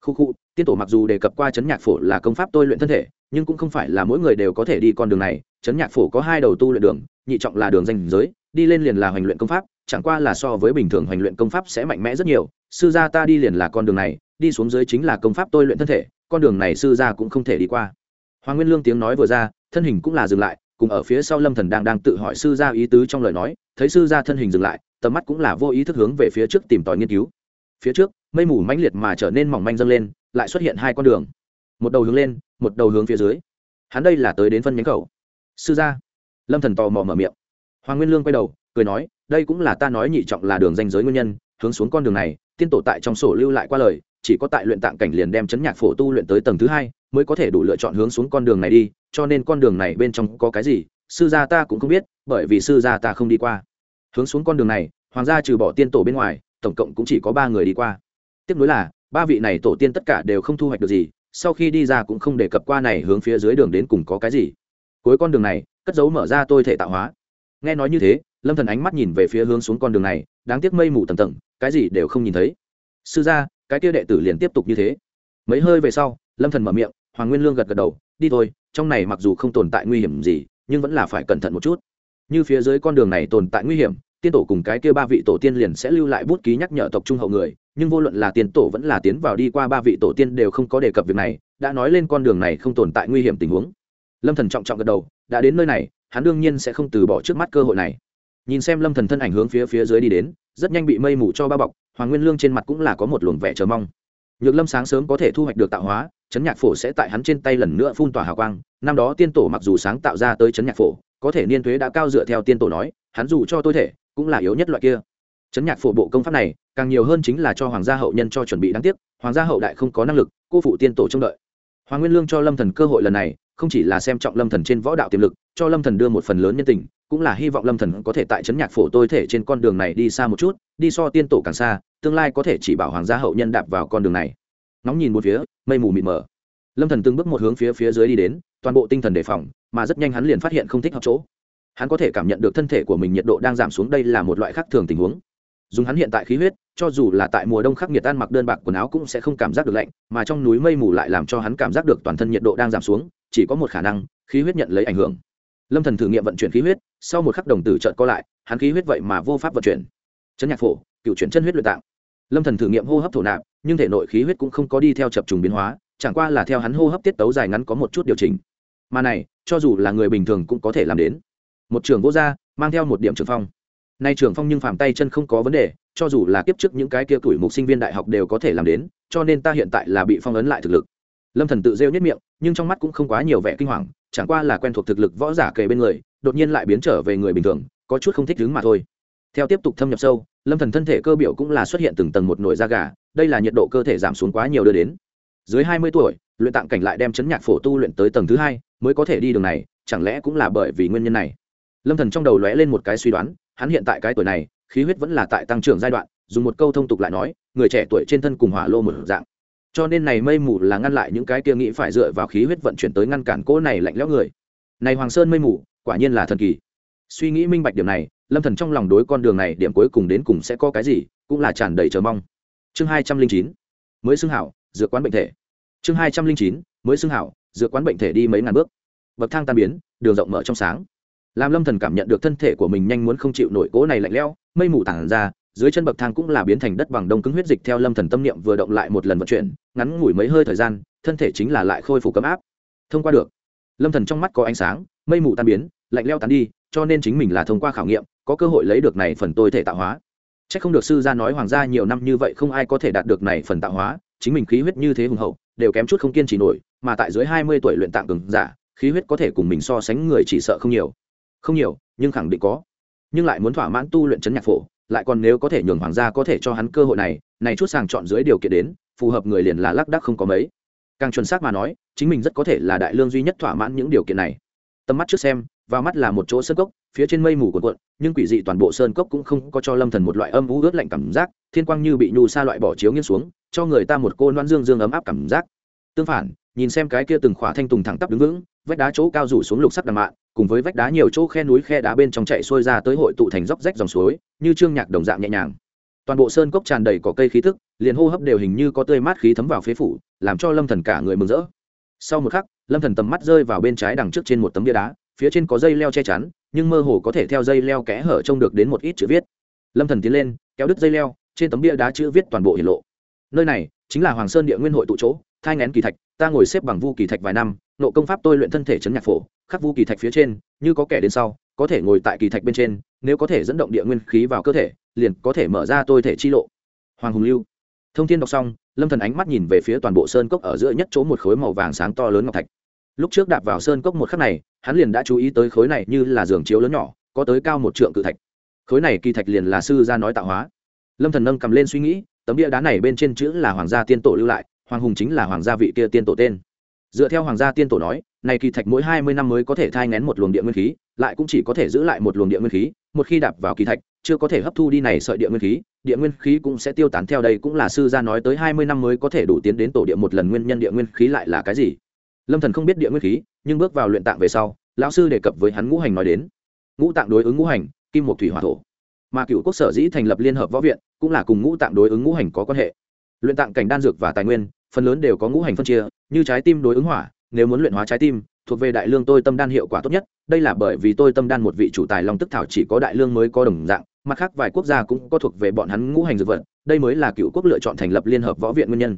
khu khu, tiên tổ mặc dù đề cập qua chấn nhạc phổ là công pháp tôi luyện thân thể, nhưng cũng không phải là mỗi người đều có thể đi con đường này. Chấn nhạc phổ có hai đầu tu luyện đường, nhị trọng là đường danh giới, đi lên liền là hoành luyện công pháp, chẳng qua là so với bình thường hoành luyện công pháp sẽ mạnh mẽ rất nhiều. Sư gia ta đi liền là con đường này, đi xuống dưới chính là công pháp tôi luyện thân thể, con đường này sư gia cũng không thể đi qua. Hoàng nguyên lương tiếng nói vừa ra, thân hình cũng là dừng lại, cùng ở phía sau lâm thần đang đang tự hỏi sư gia ý tứ trong lời nói, thấy sư gia thân hình dừng lại, tầm mắt cũng là vô ý thức hướng về phía trước tìm tòi nghiên cứu. Phía trước mây mù mãnh liệt mà trở nên mỏng manh dâng lên, lại xuất hiện hai con đường. Một đầu hướng lên, một đầu hướng phía dưới. Hắn đây là tới đến phân nhánh khẩu. Sư gia. Lâm thần tò mò mở miệng. Hoàng nguyên lương quay đầu, cười nói, đây cũng là ta nói nhị trọng là đường danh giới nguyên nhân, hướng xuống con đường này, tiên tổ tại trong sổ lưu lại qua lời, chỉ có tại luyện tạng cảnh liền đem chấn nhạc phổ tu luyện tới tầng thứ hai, mới có thể đủ lựa chọn hướng xuống con đường này đi, cho nên con đường này bên trong có cái gì, sư gia ta cũng không biết, bởi vì sư gia ta không đi qua. Hướng xuống con đường này, hoàng gia trừ bỏ tiên tổ bên ngoài, tổng cộng cũng chỉ có ba người đi qua tiếp nối là, ba vị này tổ tiên tất cả đều không thu hoạch được gì, sau khi đi ra cũng không đề cập qua này hướng phía dưới đường đến cùng có cái gì. Cuối con đường này, cất dấu mở ra tôi thể tạo hóa. Nghe nói như thế, lâm thần ánh mắt nhìn về phía hướng xuống con đường này, đáng tiếc mây mù tầng tầng, cái gì đều không nhìn thấy. Sư gia, cái kia đệ tử liền tiếp tục như thế. Mấy hơi về sau, lâm thần mở miệng, hoàng nguyên lương gật gật đầu, đi thôi, trong này mặc dù không tồn tại nguy hiểm gì, nhưng vẫn là phải cẩn thận một chút. Như phía dưới con đường này tồn tại nguy hiểm tiên tổ cùng cái kia ba vị tổ tiên liền sẽ lưu lại bút ký nhắc nhở tộc trung hậu người, nhưng vô luận là tiên tổ vẫn là tiến vào đi qua ba vị tổ tiên đều không có đề cập việc này, đã nói lên con đường này không tồn tại nguy hiểm tình huống. Lâm thần trọng trọng gật đầu, đã đến nơi này, hắn đương nhiên sẽ không từ bỏ trước mắt cơ hội này. Nhìn xem lâm thần thân ảnh hướng phía phía dưới đi đến, rất nhanh bị mây mù cho bao bọc, hoàng nguyên lương trên mặt cũng là có một luồng vẻ chờ mong. Nhược lâm sáng sớm có thể thu hoạch được tạo hóa, chấn nhạc phổ sẽ tại hắn trên tay lần nữa phun tỏa hào quang. Năm đó tiên tổ mặc dù sáng tạo ra tới chấn nhạc phổ, có thể niên thuế đã cao dựa theo tiên tổ nói, hắn dù cho tôi thể cũng là yếu nhất loại kia. Chấn nhạc phổ bộ công pháp này, càng nhiều hơn chính là cho hoàng gia hậu nhân cho chuẩn bị đáng tiếc, hoàng gia hậu đại không có năng lực, cô phụ tiên tổ trông đợi. Hoàng nguyên lương cho lâm thần cơ hội lần này, không chỉ là xem trọng lâm thần trên võ đạo tiềm lực, cho lâm thần đưa một phần lớn nhân tình, cũng là hy vọng lâm thần có thể tại chấn nhạc phổ tôi thể trên con đường này đi xa một chút, đi so tiên tổ càng xa, tương lai có thể chỉ bảo hoàng gia hậu nhân đạp vào con đường này. Nóng nhìn một phía, mây mù mịt mờ. Lâm thần từng bước một hướng phía phía dưới đi đến, toàn bộ tinh thần đề phòng, mà rất nhanh hắn liền phát hiện không thích hợp chỗ hắn có thể cảm nhận được thân thể của mình nhiệt độ đang giảm xuống, đây là một loại khác thường tình huống. Dùng hắn hiện tại khí huyết, cho dù là tại mùa đông khắc nghiệt tan mặc đơn bạc quần áo cũng sẽ không cảm giác được lạnh, mà trong núi mây mù lại làm cho hắn cảm giác được toàn thân nhiệt độ đang giảm xuống, chỉ có một khả năng, khí huyết nhận lấy ảnh hưởng. Lâm thần thử nghiệm vận chuyển khí huyết, sau một khắc đồng tử trợn co lại, hắn khí huyết vậy mà vô pháp vận chuyển. Chân nhạc phổ, cựu chuyển chân huyết luyện tạng. Lâm thần thử nghiệm hô hấp thổ nạp, nhưng thể nội khí huyết cũng không có đi theo chập trùng biến hóa, chẳng qua là theo hắn hô hấp tiết tấu dài ngắn có một chút điều chỉnh. Mà này, cho dù là người bình thường cũng có thể làm đến một trường vô gia, mang theo một điểm trường phong. Nay trưởng phong nhưng phàm tay chân không có vấn đề, cho dù là kiếp trước những cái kia tuổi mục sinh viên đại học đều có thể làm đến, cho nên ta hiện tại là bị phong ấn lại thực lực. Lâm thần tự rêu nhất miệng, nhưng trong mắt cũng không quá nhiều vẻ kinh hoàng, chẳng qua là quen thuộc thực lực võ giả kề bên người, đột nhiên lại biến trở về người bình thường, có chút không thích đứng mà thôi. Theo tiếp tục thâm nhập sâu, lâm thần thân thể cơ biểu cũng là xuất hiện từng tầng một nổi da gà, đây là nhiệt độ cơ thể giảm xuống quá nhiều đưa đến. Dưới hai mươi tuổi, luyện tạng cảnh lại đem chấn nhạc phổ tu luyện tới tầng thứ hai, mới có thể đi đường này, chẳng lẽ cũng là bởi vì nguyên nhân này? Lâm thần trong đầu lóe lên một cái suy đoán, hắn hiện tại cái tuổi này, khí huyết vẫn là tại tăng trưởng giai đoạn, dùng một câu thông tục lại nói, người trẻ tuổi trên thân cùng hỏa lô một dạng. Cho nên này mây mù là ngăn lại những cái kia nghĩ phải dựa vào khí huyết vận chuyển tới ngăn cản cỗ này lạnh lẽo người. Này hoàng sơn mây mù, quả nhiên là thần kỳ. Suy nghĩ minh bạch điểm này, lâm thần trong lòng đối con đường này điểm cuối cùng đến cùng sẽ có cái gì, cũng là tràn đầy chờ mong. Chương hai trăm linh chín, mới xưng hảo, dược quán bệnh thể. Chương hai trăm linh chín, mới xưng hảo, dược quán bệnh thể đi mấy ngàn bước. Bậc thang tan biến, đường rộng mở trong sáng làm lâm thần cảm nhận được thân thể của mình nhanh muốn không chịu nổi cố này lạnh lẽo, mây mù tản ra, dưới chân bậc thang cũng là biến thành đất bằng đông cứng huyết dịch theo lâm thần tâm niệm vừa động lại một lần vận chuyển, ngắn ngủi mấy hơi thời gian, thân thể chính là lại khôi phục cấm áp. Thông qua được, lâm thần trong mắt có ánh sáng, mây mù tan biến, lạnh leo tan đi, cho nên chính mình là thông qua khảo nghiệm, có cơ hội lấy được này phần tôi thể tạo hóa. Chắc không được sư gia nói hoàng gia nhiều năm như vậy không ai có thể đạt được này phần tạo hóa, chính mình khí huyết như thế hùng hậu, đều kém chút không kiên trì nổi, mà tại dưới hai mươi tuổi luyện tạng cường giả, khí huyết có thể cùng mình so sánh người chỉ sợ không nhiều không nhiều, nhưng khẳng định có. Nhưng lại muốn thỏa mãn tu luyện chấn nhạc phổ, lại còn nếu có thể nhường hoàng gia có thể cho hắn cơ hội này này chút sàng chọn dưới điều kiện đến, phù hợp người liền là lác đắc không có mấy. Càng chuẩn xác mà nói, chính mình rất có thể là đại lương duy nhất thỏa mãn những điều kiện này. Tầm mắt trước xem, vào mắt là một chỗ sơn cốc, phía trên mây mù cuộn cuộn, nhưng quỷ dị toàn bộ sơn cốc cũng không có cho lâm thần một loại âm u ướt lạnh cảm giác, thiên quang như bị nhu sa loại bỏ chiếu nghiêng xuống, cho người ta một cô loan dương dương ấm áp cảm giác. Tương phản, nhìn xem cái kia từng khỏa thanh tùng thẳng tắp đứng vững, vách đá chỗ cao rủ xuống lục sắc đằng mạn cùng với vách đá nhiều chỗ khe núi khe đá bên trong chạy xuôi ra tới hội tụ thành dốc rách dòng suối, như trương nhạc đồng dạng nhẹ nhàng. Toàn bộ sơn cốc tràn đầy cỏ cây khí thức liền hô hấp đều hình như có tươi mát khí thấm vào phế phủ, làm cho lâm thần cả người mừng rỡ. Sau một khắc, lâm thần tầm mắt rơi vào bên trái đằng trước trên một tấm bia đá, phía trên có dây leo che chắn, nhưng mơ hồ có thể theo dây leo kẽ hở trông được đến một ít chữ viết. Lâm thần tiến lên, kéo đứt dây leo, trên tấm bia đá chữ viết toàn bộ hiển lộ. Nơi này chính là hoàng sơn địa nguyên hội tụ chỗ, thai ngén kỳ thạch, ta ngồi xếp bằng vu kỳ thạch vài năm nộ công pháp tôi luyện thân thể chấn nhạc phổ, khắc vu kỳ thạch phía trên, như có kẻ đến sau, có thể ngồi tại kỳ thạch bên trên, nếu có thể dẫn động địa nguyên khí vào cơ thể, liền có thể mở ra tôi thể chi lộ. Hoàng hùng lưu. Thông tin đọc xong, lâm thần ánh mắt nhìn về phía toàn bộ sơn cốc ở giữa nhất chỗ một khối màu vàng sáng to lớn ngọc thạch. Lúc trước đạp vào sơn cốc một khắc này, hắn liền đã chú ý tới khối này như là giường chiếu lớn nhỏ, có tới cao một trượng cự thạch. Khối này kỳ thạch liền là sư gia nói tạo hóa. Lâm thần nâng cầm lên suy nghĩ, tấm bia đá này bên trên chữ là hoàng gia tiên tổ lưu lại, hoàng hùng chính là hoàng gia vị kia tiên tổ tên dựa theo hoàng gia tiên tổ nói, này kỳ thạch mỗi hai mươi năm mới có thể thai ngén một luồng địa nguyên khí, lại cũng chỉ có thể giữ lại một luồng địa nguyên khí, một khi đạp vào kỳ thạch, chưa có thể hấp thu đi này sợi địa nguyên khí, địa nguyên khí cũng sẽ tiêu tán theo đây cũng là sư gia nói tới hai mươi năm mới có thể đủ tiến đến tổ địa một lần nguyên nhân địa nguyên khí lại là cái gì. Lâm thần không biết địa nguyên khí, nhưng bước vào luyện tạng về sau, lão sư đề cập với hắn ngũ hành nói đến. Ngũ tạng đối ứng ngũ hành, kim một thủy, hỏa, thổ. Mà cựu quốc sở dĩ thành lập liên hợp võ viện, cũng là cùng ngũ tạng đối ứng ngũ hành có quan hệ. Luyện tạng cảnh đan dược và tài nguyên phần lớn đều có ngũ hành phân chia, như trái tim đối ứng hỏa, nếu muốn luyện hóa trái tim, thuộc về đại lương tôi tâm đan hiệu quả tốt nhất, đây là bởi vì tôi tâm đan một vị chủ tài long tức thảo chỉ có đại lương mới có đồng dạng, mặt khác vài quốc gia cũng có thuộc về bọn hắn ngũ hành dược vật, đây mới là cựu quốc lựa chọn thành lập liên hợp võ viện nguyên nhân.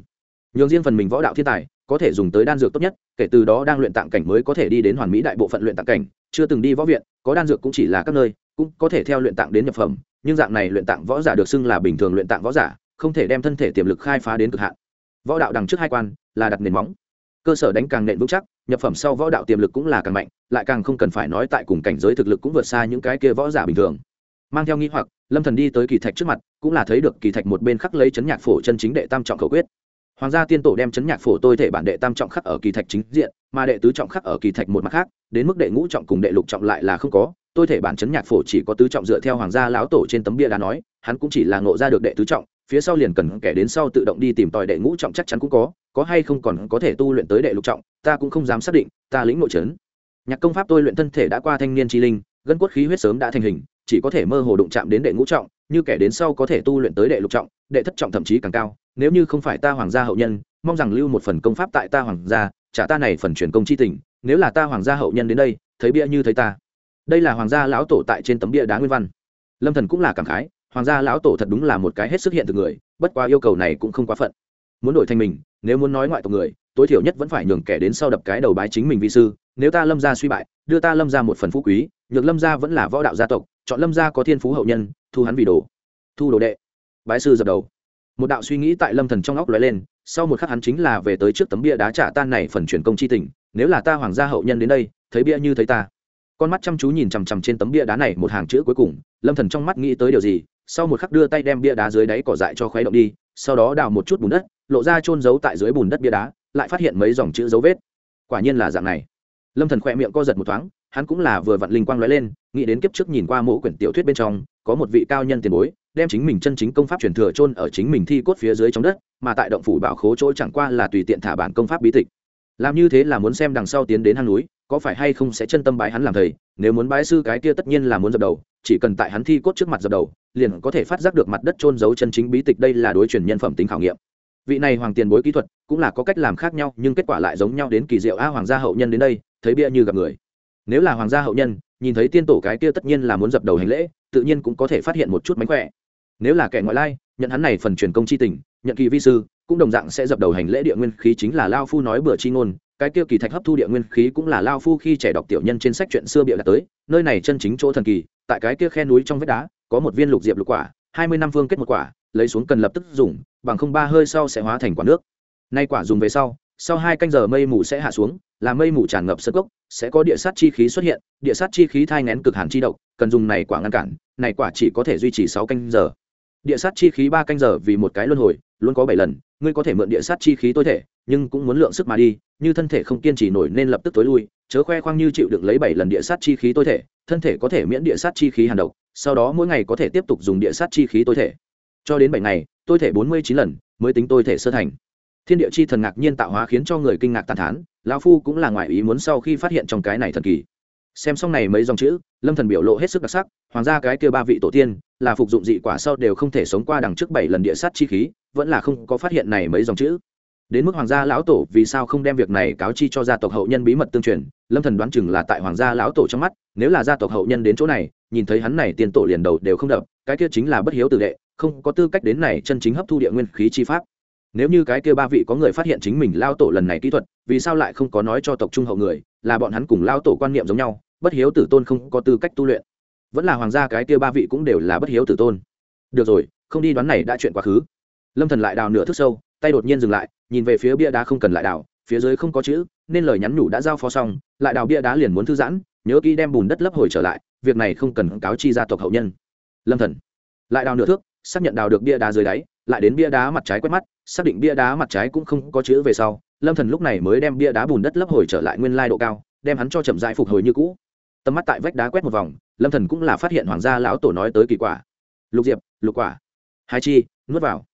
Nhường riêng phần mình võ đạo thiên tài, có thể dùng tới đan dược tốt nhất, kể từ đó đang luyện tạng cảnh mới có thể đi đến hoàn mỹ đại bộ phận luyện tạng cảnh, chưa từng đi võ viện, có đan dược cũng chỉ là các nơi, cũng có thể theo luyện tạng đến nhập phẩm, nhưng dạng này luyện tạng võ giả được xưng là bình thường luyện tạng võ giả, không thể đem thân thể tiềm lực khai phá đến cực hạn võ đạo đằng trước hai quan là đặt nền móng. Cơ sở đánh càng nện vững chắc, nhập phẩm sau võ đạo tiềm lực cũng là càng mạnh, lại càng không cần phải nói tại cùng cảnh giới thực lực cũng vượt xa những cái kia võ giả bình thường. Mang theo nghi hoặc, lâm thần đi tới kỳ thạch trước mặt, cũng là thấy được kỳ thạch một bên khắc lấy chấn nhạc phổ chân chính đệ tam trọng khẩu quyết. Hoàng gia tiên tổ đem chấn nhạc phổ tôi thể bản đệ tam trọng khắc ở kỳ thạch chính diện, mà đệ tứ trọng khắc ở kỳ thạch một mặt khác, đến mức đệ ngũ trọng cùng đệ lục trọng lại là không có. Tôi thể bản chấn nhạc phổ chỉ có tứ trọng dựa theo hoàng gia lão tổ trên tấm bia đã nói, hắn cũng chỉ là ngộ ra được đệ tứ trọng phía sau liền cần kẻ đến sau tự động đi tìm tòi đệ ngũ trọng chắc chắn cũng có có hay không còn có thể tu luyện tới đệ lục trọng, ta cũng không dám xác định, ta lĩnh nội trấn nhạc công pháp tôi luyện thân thể đã qua thanh niên chi linh, gân cốt khí huyết sớm đã thành hình, chỉ có thể mơ hồ đụng chạm đến đệ ngũ trọng, như kẻ đến sau có thể tu luyện tới đệ lục trọng, đệ thất trọng thậm chí càng cao, nếu như không phải ta hoàng gia hậu nhân, mong rằng lưu một phần công pháp tại ta hoàng gia, trả ta này phần truyền công chi tình, nếu là ta hoàng gia hậu nhân đến đây, thấy bia như thấy ta. Đây là hoàng gia lão tổ tại trên tấm bia đá nguyên văn. Lâm thần cũng là cảm khái hoàng gia lão tổ thật đúng là một cái hết sức hiện thực người, bất quá yêu cầu này cũng không quá phận. Muốn đổi thành mình, nếu muốn nói ngoại tộc người, tối thiểu nhất vẫn phải nhường kẻ đến sau đập cái đầu bái chính mình vi sư, nếu ta lâm gia suy bại, đưa ta lâm gia một phần phú quý, nhược lâm gia vẫn là võ đạo gia tộc, chọn lâm gia có thiên phú hậu nhân, thu hắn vì đồ. Thu đồ đệ. Bái sư dập đầu. Một đạo suy nghĩ tại lâm thần trong óc lóe lên, sau một khắc hắn chính là về tới trước tấm bia đá trả tan này phần truyền công chi tình, nếu là ta hoàng gia hậu nhân đến đây, thấy bia như thấy ta. Con mắt chăm chú nhìn chằm chằm trên tấm bia đá này một hàng chữ cuối cùng, lâm thần trong mắt nghĩ tới điều gì sau một khắc đưa tay đem bia đá dưới đáy cỏ dại cho khuấy động đi, sau đó đào một chút bùn đất, lộ ra trôn giấu tại dưới bùn đất bia đá, lại phát hiện mấy dòng chữ dấu vết. Quả nhiên là dạng này. Lâm thần khỏe miệng co giật một thoáng, hắn cũng là vừa vặn linh quang lóe lên, nghĩ đến kiếp trước nhìn qua mỗi quyển tiểu thuyết bên trong, có một vị cao nhân tiền bối, đem chính mình chân chính công pháp truyền thừa chôn ở chính mình thi cốt phía dưới trong đất, mà tại động phủ bảo khố chỗ chẳng qua là tùy tiện thả bản công pháp bí tịch. Làm như thế là muốn xem đằng sau tiến đến hang núi, có phải hay không sẽ chân tâm bái hắn làm thầy nếu muốn bái sư cái kia tất nhiên là muốn dập đầu, chỉ cần tại hắn thi cốt trước mặt dập đầu, liền có thể phát giác được mặt đất trôn giấu chân chính bí tịch đây là đối truyền nhân phẩm tính khảo nghiệm. Vị này hoàng tiền bối kỹ thuật, cũng là có cách làm khác nhau, nhưng kết quả lại giống nhau đến kỳ diệu. A, hoàng gia hậu nhân đến đây, thấy bia như gặp người. Nếu là hoàng gia hậu nhân, nhìn thấy tiên tổ cái kia tất nhiên là muốn dập đầu hành lễ, tự nhiên cũng có thể phát hiện một chút mánh khỏe. Nếu là kẻ ngoại lai, nhận hắn này phần truyền công chi tình, nhận kỳ vi sư, cũng đồng dạng sẽ dập đầu hành lễ địa nguyên khí chính là lao phu nói bừa chi ngôn cái kia kỳ thạch hấp thu địa nguyên khí cũng là lao phu khi trẻ đọc tiểu nhân trên sách chuyện xưa bịa đặt tới, nơi này chân chính chỗ thần kỳ, tại cái kia khe núi trong vách đá, có một viên lục diệp lục quả, hai mươi năm phương kết một quả, lấy xuống cần lập tức dùng, bằng không ba hơi sau sẽ hóa thành quả nước. Nay quả dùng về sau sau hai canh giờ mây mù sẽ hạ xuống, là mây mù tràn ngập sơ cốc, sẽ có địa sát chi khí xuất hiện, địa sát chi khí thai ngén cực hàn chi độc, cần dùng này quả ngăn cản, này quả chỉ có thể duy trì sáu canh giờ. Địa sát chi khí ba canh giờ vì một cái luân hồi luôn có bảy lần, ngươi có thể mượn địa sát chi khí tối thể, nhưng cũng muốn lượng sức mà đi, như thân thể không kiên trì nổi nên lập tức tối lui, chớ khoe khoang như chịu được lấy bảy lần địa sát chi khí tối thể, thân thể có thể miễn địa sát chi khí hàn độc, sau đó mỗi ngày có thể tiếp tục dùng địa sát chi khí tối thể. Cho đến bảy ngày tôi thể bốn mươi chín lần mới tính tôi thể sơ thành. Thiên địa chi thần ngạc nhiên tạo hóa khiến cho người kinh ngạc tàn thán, lão phu cũng là ngoại ý muốn sau khi phát hiện trong cái này thần kỳ. Xem xong này mấy dòng chữ, lâm thần biểu lộ hết sức đặc sắc, hoàng gia cái kia ba vị tổ tiên, là phục dụng dị quả sau đều không thể sống qua đằng trước bảy lần địa sát chi khí vẫn là không có phát hiện này mấy dòng chữ. Đến mức hoàng gia lão tổ vì sao không đem việc này cáo chi cho gia tộc hậu nhân bí mật tương truyền, lâm thần đoán chừng là tại hoàng gia lão tổ trong mắt, nếu là gia tộc hậu nhân đến chỗ này, nhìn thấy hắn này tiền tổ liền đầu đều không đập, cái kia chính là bất hiếu tử đệ, không có tư cách đến này chân chính hấp thu địa nguyên khí chi pháp. Nếu như cái kia ba vị có người phát hiện chính mình lao tổ lần này kỹ thuật, vì sao lại không có nói cho tộc trung hậu người, là bọn hắn cùng lao tổ quan niệm giống nhau, bất hiếu tử tôn không có tư cách tu luyện. Vẫn là hoàng gia cái kia ba vị cũng đều là bất hiếu tử tôn. Được rồi, không đi đoán này đã chuyện quá khứ lâm thần lại đào nửa thước sâu, tay đột nhiên dừng lại, nhìn về phía bia đá không cần lại đào, phía dưới không có chữ, nên lời nhắn nhủ đã giao phó xong, lại đào bia đá liền muốn thư giãn, nhớ kỹ đem bùn đất lấp hồi trở lại, việc này không cần cáo chi gia tộc hậu nhân. Lâm thần lại đào nửa thước, xác nhận đào được bia đá dưới đáy, lại đến bia đá mặt trái quét mắt, xác định bia đá mặt trái cũng không có chữ về sau, lâm thần lúc này mới đem bia đá bùn đất lấp hồi trở lại nguyên lai độ cao, đem hắn cho chậm dại phục hồi như cũ. Tầm mắt tại vách đá quét một vòng, lâm thần cũng là phát hiện hoàng gia lão tổ nói tới kỳ quả. Lục diệp, lục quả. Hai chi, nuốt vào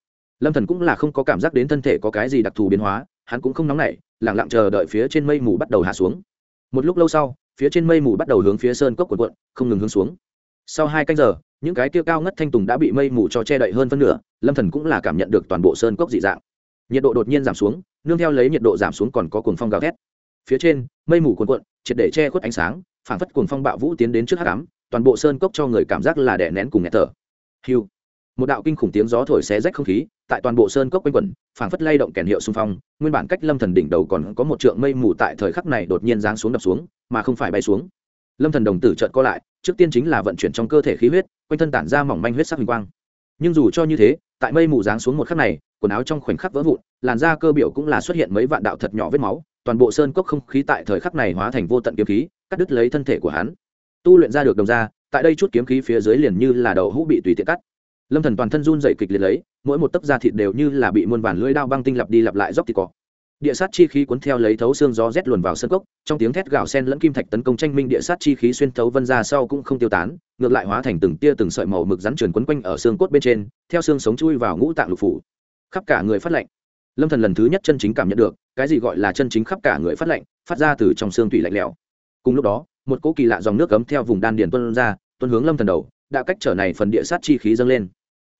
lâm thần cũng là không có cảm giác đến thân thể có cái gì đặc thù biến hóa, hắn cũng không nóng nảy lặng lặng chờ đợi phía trên mây mù bắt đầu hạ xuống. Một lúc lâu sau, phía trên mây mù bắt đầu hướng phía sơn cốc quần quận không ngừng hướng xuống. Sau hai canh giờ, những cái kia cao ngất thanh tùng đã bị mây mù cho che đậy hơn phân nửa, lâm thần cũng là cảm nhận được toàn bộ sơn cốc dị dạng. Nhiệt độ đột nhiên giảm xuống, nương theo lấy nhiệt độ giảm xuống còn có cuồng phong gào thét. Phía trên, mây mù cuồn cuộn, triệt để che khuất ánh sáng, phảng phất cuồng phong bạo vũ tiến đến trước hắc ám, toàn bộ sơn cốc cho người cảm giác là đè nén cùng nghẹt thở. Hiu một đạo kinh khủng tiếng gió thổi xé rách không khí, tại toàn bộ sơn cốc quanh quẩn, phảng phất lay động kèn hiệu xung phong, nguyên bản cách lâm thần đỉnh đầu còn có một trượng mây mù tại thời khắc này đột nhiên giáng xuống đập xuống, mà không phải bay xuống. Lâm thần đồng tử chợt co lại, trước tiên chính là vận chuyển trong cơ thể khí huyết, quanh thân tản ra mỏng manh huyết sắc hình quang. Nhưng dù cho như thế, tại mây mù giáng xuống một khắc này, quần áo trong khoảnh khắc vỡ vụn, làn da cơ biểu cũng là xuất hiện mấy vạn đạo thật nhỏ vết máu, toàn bộ sơn cốc không khí tại thời khắc này hóa thành vô tận kiếm khí, cắt đứt lấy thân thể của hắn. Tu luyện ra được đồng ra, tại đây chút kiếm khí phía dưới liền như là đầu hũ bị tùy tiện cắt lâm thần toàn thân run dậy kịch liệt lấy, mỗi một tấc da thịt đều như là bị muôn vàn lưỡi đao băng tinh lặp đi lặp lại dốc thịt cỏ địa sát chi khí cuốn theo lấy thấu xương gió rét luồn vào sân cốc, trong tiếng thét gào sen lẫn kim thạch tấn công tranh minh địa sát chi khí xuyên thấu vân ra sau cũng không tiêu tán, ngược lại hóa thành từng tia từng sợi màu mực rắn truyền quấn quanh ở xương cốt bên trên, theo xương sống chui vào ngũ tạng lục phủ. Khắp cả người phát lạnh. Lâm thần lần thứ nhất chân chính cảm nhận được, cái gì gọi là chân chính khắp cả người phát lạnh, phát ra từ trong xương tủy lạnh lẽo. Cùng lúc đó, một cỗ kỳ lạ dòng nước cấm theo vùng đan điền tuôn ra, tuôn hướng lâm thần đầu đã cách trở này phần địa sát chi khí dâng lên.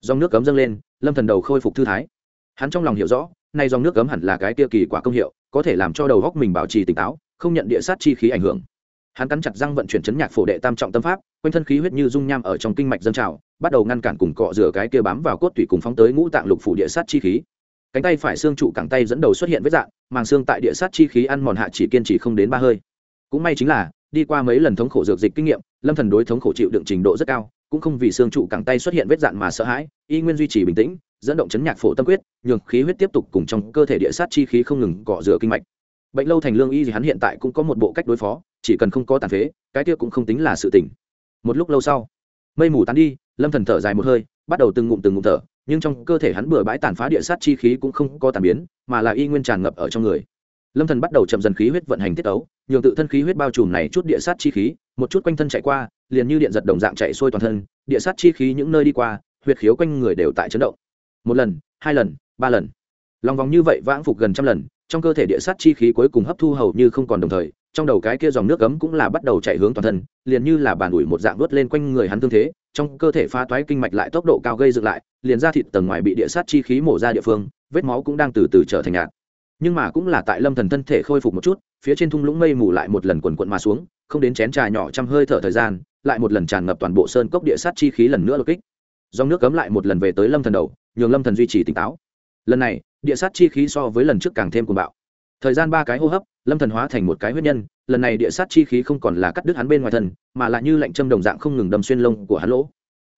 Dòng nước cấm dâng lên, lâm thần đầu khôi phục thư thái. Hắn trong lòng hiểu rõ, nay dòng nước cấm hẳn là cái tiêu kỳ quả công hiệu, có thể làm cho đầu góc mình bảo trì tỉnh táo, không nhận địa sát chi khí ảnh hưởng. Hắn cắn chặt răng vận chuyển chấn nhạc phổ đệ tam trọng tâm pháp, quanh thân khí huyết như dung nham ở trong kinh mạch dân trào, bắt đầu ngăn cản cùng cọ rửa cái kia bám vào cốt tủy cùng phóng tới ngũ tạng lục phủ địa sát chi khí. Cánh tay phải xương trụ cẳng tay dẫn đầu xuất hiện vết dạng, màng xương tại địa sát chi khí ăn mòn hạ chỉ kiên trì không đến ba hơi. Cũng may chính là, đi qua mấy lần thống khổ dược dịch kinh nghiệm, lâm thần đối thống khổ chịu đựng trình độ rất cao cũng không vì xương trụ cẳng tay xuất hiện vết dạn mà sợ hãi, y nguyên duy trì bình tĩnh, dẫn động chấn nhạc phổ tâm quyết, nhường khí huyết tiếp tục cùng trong cơ thể địa sát chi khí không ngừng cọ rửa kinh mạch. Bệnh lâu thành lương y gì hắn hiện tại cũng có một bộ cách đối phó, chỉ cần không có tàn phế, cái kia cũng không tính là sự tỉnh một lúc lâu sau, mây mù tán đi, lâm thần thở dài một hơi, bắt đầu từng ngụm từng ngụm thở, nhưng trong cơ thể hắn bừa bãi tàn phá địa sát chi khí cũng không có tàn biến, mà là y nguyên tràn ngập ở trong người. Lâm thần bắt đầu chậm dần khí huyết vận hành tiết ấu, nhường tự thân khí huyết bao trùm này chút địa sát chi khí, một chút quanh thân chạy qua liền như điện giật đồng dạng chạy xuôi toàn thân, địa sát chi khí những nơi đi qua, huyệt khiếu quanh người đều tại chấn động. Một lần, hai lần, ba lần. Lòng vòng như vậy vãng phục gần trăm lần, trong cơ thể địa sát chi khí cuối cùng hấp thu hầu như không còn đồng thời, trong đầu cái kia dòng nước cấm cũng là bắt đầu chạy hướng toàn thân, liền như là bàn ủi một dạng vớt lên quanh người hắn tương thế, trong cơ thể phá toái kinh mạch lại tốc độ cao gây dựng lại, liền ra thịt tầng ngoài bị địa sát chi khí mổ ra địa phương, vết máu cũng đang từ từ trở thành nhạt nhưng mà cũng là tại lâm thần thân thể khôi phục một chút, phía trên thung lũng mây mù lại một lần quần quận mà xuống, không đến chén trà nhỏ trăm hơi thở thời gian, lại một lần tràn ngập toàn bộ sơn cốc địa sát chi khí lần nữa đột kích. Dòng nước cấm lại một lần về tới lâm thần đầu, nhường lâm thần duy trì tỉnh táo. Lần này, địa sát chi khí so với lần trước càng thêm cuồng bạo. Thời gian ba cái hô hấp, lâm thần hóa thành một cái huyết nhân, lần này địa sát chi khí không còn là cắt đứt hắn bên ngoài thân, mà là như lạnh châm đồng dạng không ngừng đâm xuyên lông của hắn lỗ.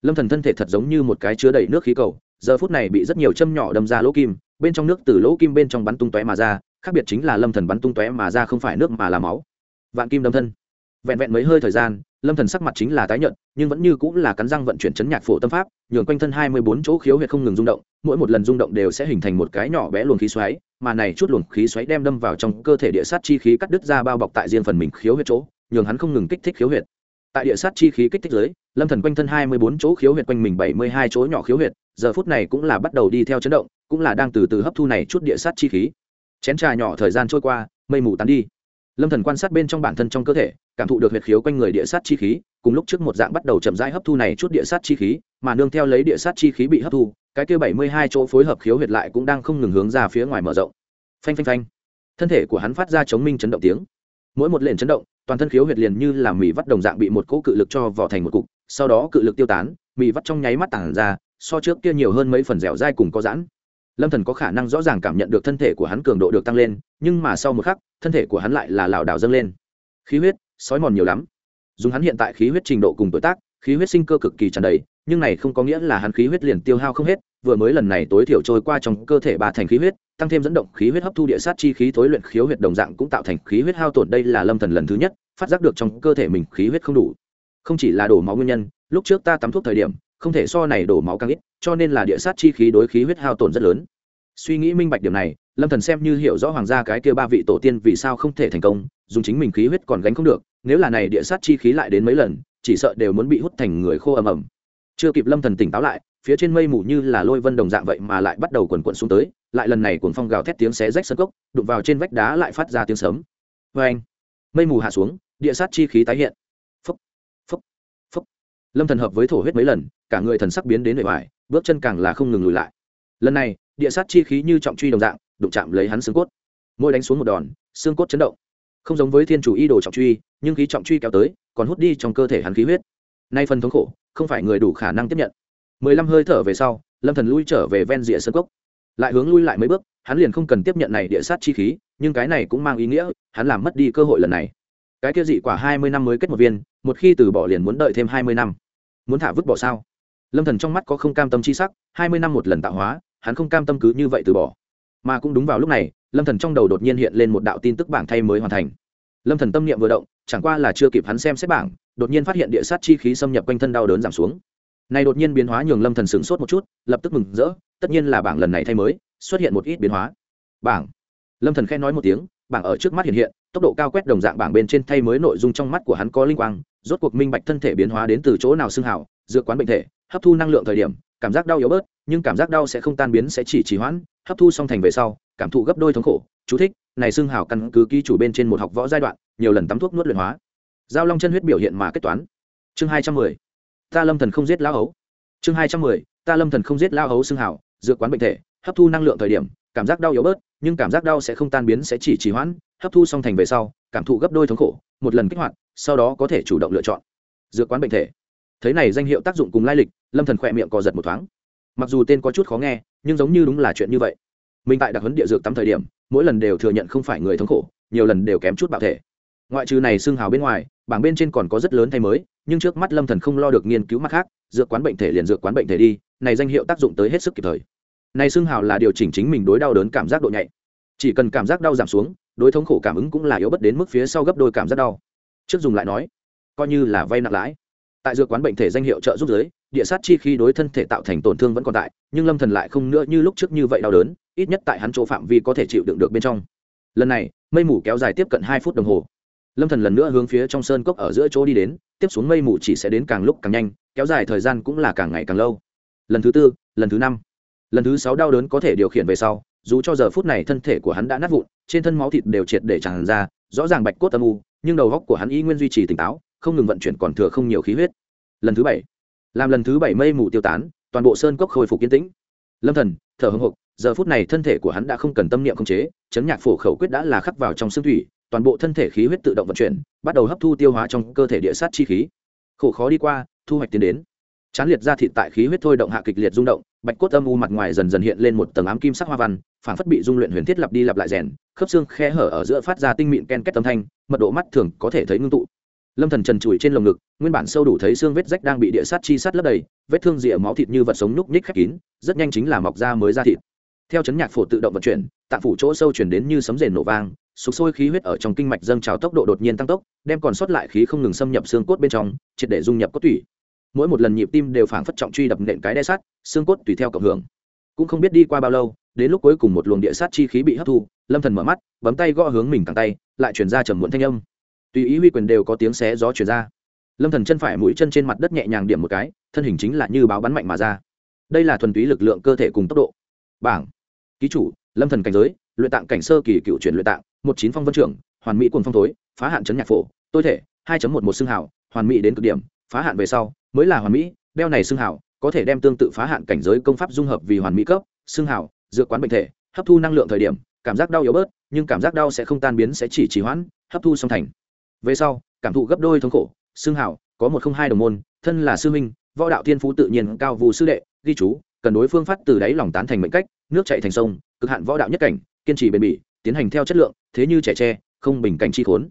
Lâm thần thân thể thật giống như một cái chứa đầy nước khí cầu, giờ phút này bị rất nhiều châm nhỏ đâm ra lỗ kim bên trong nước từ lỗ kim bên trong bắn tung tóe mà ra, khác biệt chính là lâm thần bắn tung tóe mà ra không phải nước mà là máu. Vạn kim đâm thân. Vẹn vẹn mấy hơi thời gian, lâm thần sắc mặt chính là tái nhợt, nhưng vẫn như cũng là cắn răng vận chuyển chấn nhạc phổ tâm pháp, nhường quanh thân hai mươi bốn chỗ khiếu huyệt không ngừng rung động, mỗi một lần rung động đều sẽ hình thành một cái nhỏ bé luồng khí xoáy, mà này chút luồng khí xoáy đem đâm vào trong cơ thể địa sát chi khí cắt đứt ra bao bọc tại riêng phần mình khiếu huyệt chỗ, nhường hắn không ngừng kích thích khiếu huyệt. Tại địa sát chi khí kích thích dưới, lâm thần quanh thân hai mươi bốn chỗ khiếu huyệt quanh mình bảy mươi hai chỗ nhỏ khiếu huyệt, giờ phút này cũng là bắt đầu đi theo chấn động cũng là đang từ từ hấp thu này chút địa sát chi khí. Chén trà nhỏ thời gian trôi qua, mây mù tán đi. Lâm thần quan sát bên trong bản thân trong cơ thể, cảm thụ được huyệt khiếu quanh người địa sát chi khí, cùng lúc trước một dạng bắt đầu chậm rãi hấp thu này chút địa sát chi khí, mà nương theo lấy địa sát chi khí bị hấp thu, cái kia bảy mươi hai chỗ phối hợp khiếu huyệt lại cũng đang không ngừng hướng ra phía ngoài mở rộng. Phanh phanh phanh. Thân thể của hắn phát ra chống minh chấn động tiếng. Mỗi một lệnh chấn động, toàn thân khiếu huyệt liền như là mì vắt đồng dạng bị một cỗ cự lực cho vào thành một cục, sau đó cự lực tiêu tán, mì vắt trong nháy mắt tản ra, so trước kia nhiều hơn mấy phần dẻo dai cùng có giãn lâm thần có khả năng rõ ràng cảm nhận được thân thể của hắn cường độ được tăng lên, nhưng mà sau một khắc, thân thể của hắn lại là lảo đảo dâng lên. Khí huyết, sói mòn nhiều lắm. Dùng hắn hiện tại khí huyết trình độ cùng tuổi tác, khí huyết sinh cơ cực kỳ tràn đầy, nhưng này không có nghĩa là hắn khí huyết liền tiêu hao không hết, vừa mới lần này tối thiểu trôi qua trong cơ thể ba thành khí huyết, tăng thêm dẫn động khí huyết hấp thu địa sát chi khí tối luyện khiếu huyết đồng dạng cũng tạo thành khí huyết hao tổn, đây là lâm thần lần thứ nhất phát giác được trong cơ thể mình khí huyết không đủ. Không chỉ là đổ máu nguyên nhân, lúc trước ta tắm thuốc thời điểm không thể so này đổ máu càng ít, cho nên là địa sát chi khí đối khí huyết hao tổn rất lớn. Suy nghĩ minh bạch điểm này, lâm thần xem như hiểu rõ hoàng gia cái kia ba vị tổ tiên vì sao không thể thành công, dùng chính mình khí huyết còn gánh không được, nếu là này địa sát chi khí lại đến mấy lần, chỉ sợ đều muốn bị hút thành người khô ầm ầm. Chưa kịp lâm thần tỉnh táo lại, phía trên mây mù như là lôi vân đồng dạng vậy mà lại bắt đầu quần quận xuống tới, lại lần này cuồng phong gào thét tiếng xé rách sân cốc, đụng vào trên vách đá lại phát ra tiếng sấm. Vê anh mây mù hạ xuống, địa sát chi khí tái hiện lâm thần hợp với thổ huyết mấy lần, cả người thần sắc biến đến bề ngoài bước chân càng là không ngừng lùi lại. Lần này, địa sát chi khí như trọng truy đồng dạng, đụng chạm lấy hắn xương cốt. Môi đánh xuống một đòn, xương cốt chấn động. Không giống với thiên chủ y đồ trọng truy, nhưng khí trọng truy kéo tới, còn hút đi trong cơ thể hắn khí huyết. Nay phần thống khổ, không phải người đủ khả năng tiếp nhận. Mười lăm hơi thở về sau, lâm thần lui trở về ven rìa sân cốc. Lại hướng lui lại mấy bước, hắn liền không cần tiếp nhận này địa sát chi khí, nhưng cái này cũng mang ý nghĩa, hắn làm mất đi cơ hội lần này. Cái kia dị quả hai mươi năm mới kết một viên, một khi từ bỏ liền muốn đợi thêm hai mươi năm muốn thả vứt bỏ sao? Lâm thần trong mắt có không cam tâm chi sắc, hai mươi năm một lần tạo hóa, hắn không cam tâm cứ như vậy từ bỏ. Mà cũng đúng vào lúc này, lâm thần trong đầu đột nhiên hiện lên một đạo tin tức bảng thay mới hoàn thành. Lâm thần tâm niệm vừa động, chẳng qua là chưa kịp hắn xem xét bảng, đột nhiên phát hiện địa sát chi khí xâm nhập quanh thân đau đớn giảm xuống. Này đột nhiên biến hóa nhường lâm thần sửng sốt một chút, lập tức mừng rỡ, tất nhiên là bảng lần này thay mới, xuất hiện một ít biến hóa. Bảng. Lâm thần khen nói một tiếng, bảng ở trước mắt hiện hiện tốc độ cao quét đồng dạng bảng bên trên thay mới nội dung trong mắt của hắn có linh quang, rốt cuộc minh bạch thân thể biến hóa đến từ chỗ nào xương hảo dược quán bệnh thể, hấp thu năng lượng thời điểm, cảm giác đau yếu bớt, nhưng cảm giác đau sẽ không tan biến, sẽ chỉ trì hoãn, hấp thu xong thành về sau, cảm thụ gấp đôi thống khổ, chú thích, này xương hảo căn cứ ký chủ bên trên một học võ giai đoạn, nhiều lần tắm thuốc nuốt luyện hóa. Giao long chân huyết biểu hiện mà kết toán. Chương hai trăm mười. Ta lâm thần không giết lão ấu chương hai trăm mười. Ta lâm thần không giết lão ấu xương hảo dược quán bệnh thể, hấp thu năng lượng thời điểm, cảm giác đau yếu bớt, nhưng cảm giác đau sẽ không tan biến, sẽ chỉ trì hoãn hấp thu xong thành về sau, cảm thụ gấp đôi thống khổ, một lần kích hoạt, sau đó có thể chủ động lựa chọn. Dược quán bệnh thể. Thấy này danh hiệu tác dụng cùng lai lịch, lâm thần khỏe miệng co giật một thoáng. Mặc dù tên có chút khó nghe, nhưng giống như đúng là chuyện như vậy. Mình tại đặc huấn địa dược tắm thời điểm, mỗi lần đều thừa nhận không phải người thống khổ, nhiều lần đều kém chút bạo thể. Ngoại trừ này xương hào bên ngoài, bảng bên trên còn có rất lớn thay mới, nhưng trước mắt lâm thần không lo được nghiên cứu mặt khác, dược quán bệnh thể liền dược quán bệnh thể đi, này danh hiệu tác dụng tới hết sức kịp thời. Này xương hào là điều chỉnh chính mình đối đau đớn cảm giác độ nhạy chỉ cần cảm giác đau giảm xuống, đối thống khổ cảm ứng cũng là yếu bất đến mức phía sau gấp đôi cảm giác đau. Trước dùng lại nói, coi như là vay nặng lãi. Tại dược quán bệnh thể danh hiệu trợ giúp giới, địa sát chi khi đối thân thể tạo thành tổn thương vẫn còn tại, nhưng lâm thần lại không nữa như lúc trước như vậy đau đớn, ít nhất tại hắn chỗ phạm vi có thể chịu đựng được bên trong. Lần này, mây mù kéo dài tiếp cận hai phút đồng hồ. Lâm thần lần nữa hướng phía trong sơn cốc ở giữa chỗ đi đến, tiếp xuống mây mù chỉ sẽ đến càng lúc càng nhanh, kéo dài thời gian cũng là càng ngày càng lâu. Lần thứ tư, lần thứ năm, lần thứ sáu đau đớn có thể điều khiển về sau dù cho giờ phút này thân thể của hắn đã nát vụn, trên thân máu thịt đều triệt để tràn ra, rõ ràng bạch cốt âm u, nhưng đầu góc của hắn y nguyên duy trì tỉnh táo, không ngừng vận chuyển còn thừa không nhiều khí huyết. Lần thứ bảy, làm lần thứ bảy mây mù tiêu tán, toàn bộ sơn cốc khôi phục yên tĩnh. Lâm thần, thở hồng hộc, giờ phút này thân thể của hắn đã không cần tâm niệm khống chế, chấn nhạc phổ khẩu quyết đã là khắc vào trong xương thủy, toàn bộ thân thể khí huyết tự động vận chuyển, bắt đầu hấp thu tiêu hóa trong cơ thể địa sát chi khí. Khổ khó đi qua, thu hoạch tiến đến chán liệt ra thịt tại khí huyết thôi động hạ kịch liệt rung động, bạch cốt âm u mặt ngoài dần dần hiện lên một tầng ám kim sắc hoa văn phản phất bị dung luyện huyền thiết lặp đi lặp lại rèn, khớp xương khe hở ở giữa phát ra tinh mịn ken kết âm thanh, mật độ mắt thường có thể thấy ngưng tụ. Lâm thần trần trụi trên lồng ngực, nguyên bản sâu đủ thấy xương vết rách đang bị địa sát chi sát lấp đầy, vết thương rịa máu thịt như vật sống núc nhích khép kín, rất nhanh chính là mọc ra mới ra thịt. Theo chấn nhạc phổ tự động vận chuyển, tạng phủ chỗ sâu chuyển đến như sấm rền nổ vang, sục sôi khí huyết ở trong kinh mạch dâng trào tốc độ đột nhiên tăng tốc, đem còn sót lại khí không ngừng xâm nhập xương cốt bên trong, triệt để dung nhập cốt tủy mỗi một lần nhịp tim đều phảng phất trọng truy đập nện cái đe sắt xương cốt tùy theo cộng hưởng. Cũng không biết đi qua bao lâu đến lúc cuối cùng một luồng địa sát chi khí bị hấp thu lâm thần mở mắt bấm tay gõ hướng mình càng tay lại chuyển ra trầm muộn thanh âm. Tùy ý huy quyền đều có tiếng xé gió chuyển ra. Lâm thần chân phải mũi chân trên mặt đất nhẹ nhàng điểm một cái thân hình chính là như báo bắn mạnh mà ra. Đây là thuần túy lực lượng cơ thể cùng tốc độ. Bảng. Ký chủ lâm thần cảnh giới luyện tạng cảnh sơ kỳ cựu chuyển luyện tạng một chín phong vân trưởng hoàn mỹ quần phong thối phá hạn chấn nhạc phổ tôi thể hai một một xương hào, hoàn mỹ đến cực điểm phá hạn về sau mới là hoàn mỹ, đeo này xương hảo, có thể đem tương tự phá hạn cảnh giới công pháp dung hợp vì hoàn mỹ cấp, xương hảo, dược quán bệnh thể, hấp thu năng lượng thời điểm, cảm giác đau yếu bớt, nhưng cảm giác đau sẽ không tan biến, sẽ chỉ trì hoãn, hấp thu song thành. Về sau, cảm thụ gấp đôi thống khổ, xương hảo, có một không hai đồng môn, thân là sư minh, võ đạo thiên phú tự nhiên cao vụ sư đệ, ghi chú, cần đối phương phát từ đáy lòng tán thành mệnh cách, nước chạy thành sông, cực hạn võ đạo nhất cảnh, kiên trì bền bỉ, tiến hành theo chất lượng, thế như trẻ tre, không bình cảnh chi khốn.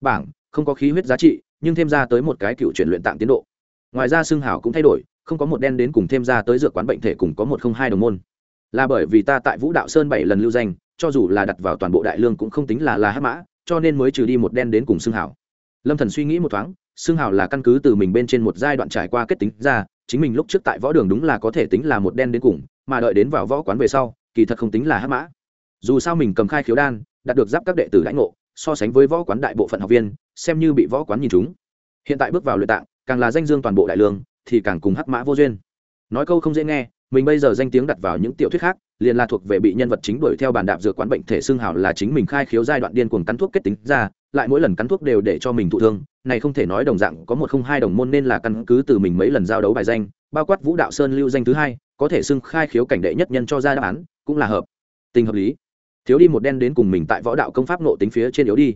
Bảng, không có khí huyết giá trị, nhưng thêm ra tới một cái cựu chuyển luyện tạng tiến độ ngoài ra xương hảo cũng thay đổi, không có một đen đến cùng thêm ra tới dược quán bệnh thể cùng có một không hai đồng môn. Là bởi vì ta tại vũ đạo sơn bảy lần lưu danh, cho dù là đặt vào toàn bộ đại lương cũng không tính là là hát mã, cho nên mới trừ đi một đen đến cùng xương hảo. Lâm thần suy nghĩ một thoáng xương hảo là căn cứ từ mình bên trên một giai đoạn trải qua kết tính ra, chính mình lúc trước tại võ đường đúng là có thể tính là một đen đến cùng, mà đợi đến vào võ quán về sau, kỳ thật không tính là hát mã. Dù sao mình cầm khai khiếu đan, đạt được giáp các đệ tử lãnh ngộ, so sánh với võ quán đại bộ phận học viên, xem như bị võ quán nhìn chúng hiện tại bước vào luyện tạng càng là danh dương toàn bộ đại lương, thì càng cùng hắc mã vô duyên. Nói câu không dễ nghe, mình bây giờ danh tiếng đặt vào những tiểu thuyết khác, liền là thuộc về bị nhân vật chính đuổi theo bàn đạp dược quán bệnh thể xương hào là chính mình khai khiếu giai đoạn điên cuồng cắn thuốc kết tính ra, lại mỗi lần cắn thuốc đều để cho mình thụ thương. Này không thể nói đồng dạng có một không hai đồng môn nên là căn cứ từ mình mấy lần giao đấu bài danh, bao quát vũ đạo sơn lưu danh thứ hai, có thể xưng khai khiếu cảnh đệ nhất nhân cho ra đáp án, cũng là hợp. Tình hợp lý. Thiếu đi một đen đến cùng mình tại võ đạo công pháp nộ tính phía trên yếu đi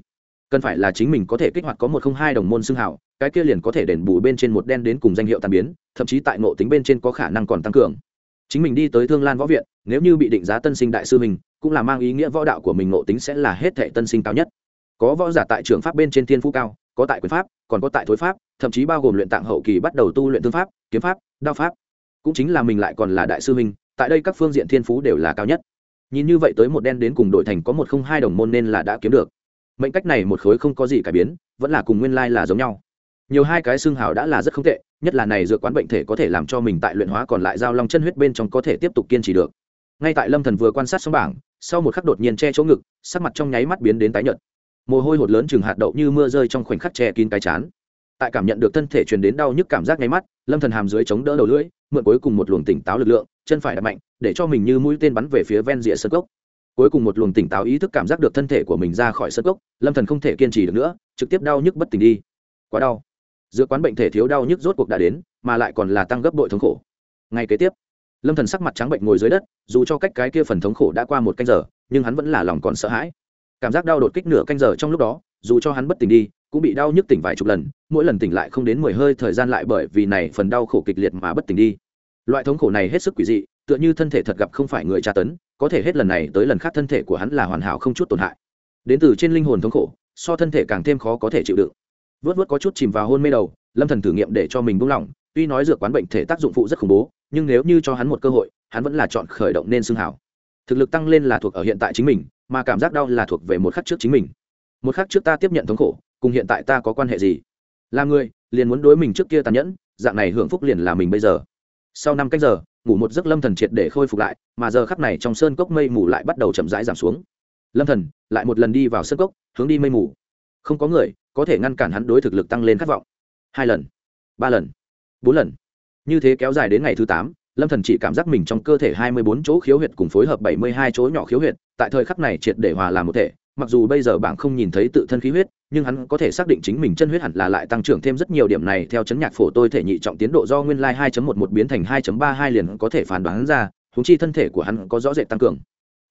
cần phải là chính mình có thể kích hoạt có một không hai đồng môn xưng hảo cái kia liền có thể đền bù bên trên một đen đến cùng danh hiệu tàn biến, thậm chí tại ngộ tính bên trên có khả năng còn tăng cường. Chính mình đi tới thương lan võ viện, nếu như bị định giá tân sinh đại sư mình, cũng là mang ý nghĩa võ đạo của mình ngộ tính sẽ là hết thể tân sinh cao nhất. Có võ giả tại trường pháp bên trên thiên phú cao, có tại quyền pháp, còn có tại thối pháp, thậm chí bao gồm luyện tạng hậu kỳ bắt đầu tu luyện thương pháp, kiếm pháp, đao pháp. Cũng chính là mình lại còn là đại sư mình, tại đây các phương diện thiên phú đều là cao nhất. Nhìn như vậy tới một đen đến cùng đội thành có một không hai đồng môn nên là đã kiếm được mệnh cách này một khối không có gì cải biến, vẫn là cùng nguyên lai là giống nhau. Nhiều hai cái xương hào đã là rất không tệ, nhất là này dược quán bệnh thể có thể làm cho mình tại luyện hóa còn lại giao long chân huyết bên trong có thể tiếp tục kiên trì được. Ngay tại lâm thần vừa quan sát xong bảng, sau một khắc đột nhiên che chỗ ngực, sắc mặt trong nháy mắt biến đến tái nhợt. Mồ hôi hột lớn chừng hạt đậu như mưa rơi trong khoảnh khắc che kín cái chán. Tại cảm nhận được thân thể truyền đến đau nhức cảm giác nháy mắt, lâm thần hàm dưới chống đỡ đầu lưỡi, mượn cuối cùng một luồng tỉnh táo lực lượng, chân phải đập mạnh, để cho mình như mũi tên bắn về phía ven rìa sân cốc cuối cùng một luồng tỉnh táo ý thức cảm giác được thân thể của mình ra khỏi sân gốc, lâm thần không thể kiên trì được nữa trực tiếp đau nhức bất tỉnh đi. Quá đau. Giữa quán bệnh thể thiếu đau nhức rốt cuộc đã đến mà lại còn là tăng gấp bội thống khổ. Ngay kế tiếp lâm thần sắc mặt trắng bệnh ngồi dưới đất dù cho cách cái kia phần thống khổ đã qua một canh giờ nhưng hắn vẫn là lòng còn sợ hãi. Cảm giác đau đột kích nửa canh giờ trong lúc đó dù cho hắn bất tỉnh đi cũng bị đau nhức tỉnh vài chục lần mỗi lần tỉnh lại không đến mười hơi thời gian lại bởi vì này phần đau khổ kịch liệt mà bất tỉnh đi. Loại thống khổ này hết sức quỷ dị tựa như thân thể thật gặp không phải người tra tấn, có thể hết lần này tới lần khác thân thể của hắn là hoàn hảo không chút tổn hại. Đến từ trên linh hồn thống khổ, so thân thể càng thêm khó có thể chịu đựng. Vớt vớt có chút chìm vào hôn mê đầu, lâm thần thử nghiệm để cho mình buông lỏng, tuy nói dược quán bệnh thể tác dụng phụ rất khủng bố, nhưng nếu như cho hắn một cơ hội, hắn vẫn là chọn khởi động nên xương hảo. Thực lực tăng lên là thuộc ở hiện tại chính mình, mà cảm giác đau là thuộc về một khắc trước chính mình. Một khắc trước ta tiếp nhận thống khổ, cùng hiện tại ta có quan hệ gì? Là người, liền muốn đối mình trước kia tàn nhẫn, dạng này hưởng phúc liền là mình bây giờ. Sau năm cách giờ ngủ một giấc lâm thần triệt để khôi phục lại, mà giờ khắc này trong sơn cốc mây mù lại bắt đầu chậm rãi giảm xuống. Lâm thần, lại một lần đi vào sơn cốc, hướng đi mây mù. Không có người có thể ngăn cản hắn đối thực lực tăng lên khát vọng. Hai lần, ba lần, bốn lần. Như thế kéo dài đến ngày thứ tám, lâm thần chỉ cảm giác mình trong cơ thể hai mươi bốn chỗ khiếu huyệt cùng phối hợp bảy mươi hai chỗ nhỏ khiếu huyệt, tại thời khắc này triệt để hòa làm một thể mặc dù bây giờ bảng không nhìn thấy tự thân khí huyết, nhưng hắn có thể xác định chính mình chân huyết hẳn là lại tăng trưởng thêm rất nhiều điểm này. Theo chấn nhạc phổ tôi thể nhị trọng tiến độ do nguyên lai 2.11 biến thành 2.32 liền có thể phán đoán ra húng chi thân thể của hắn có rõ rệt tăng cường.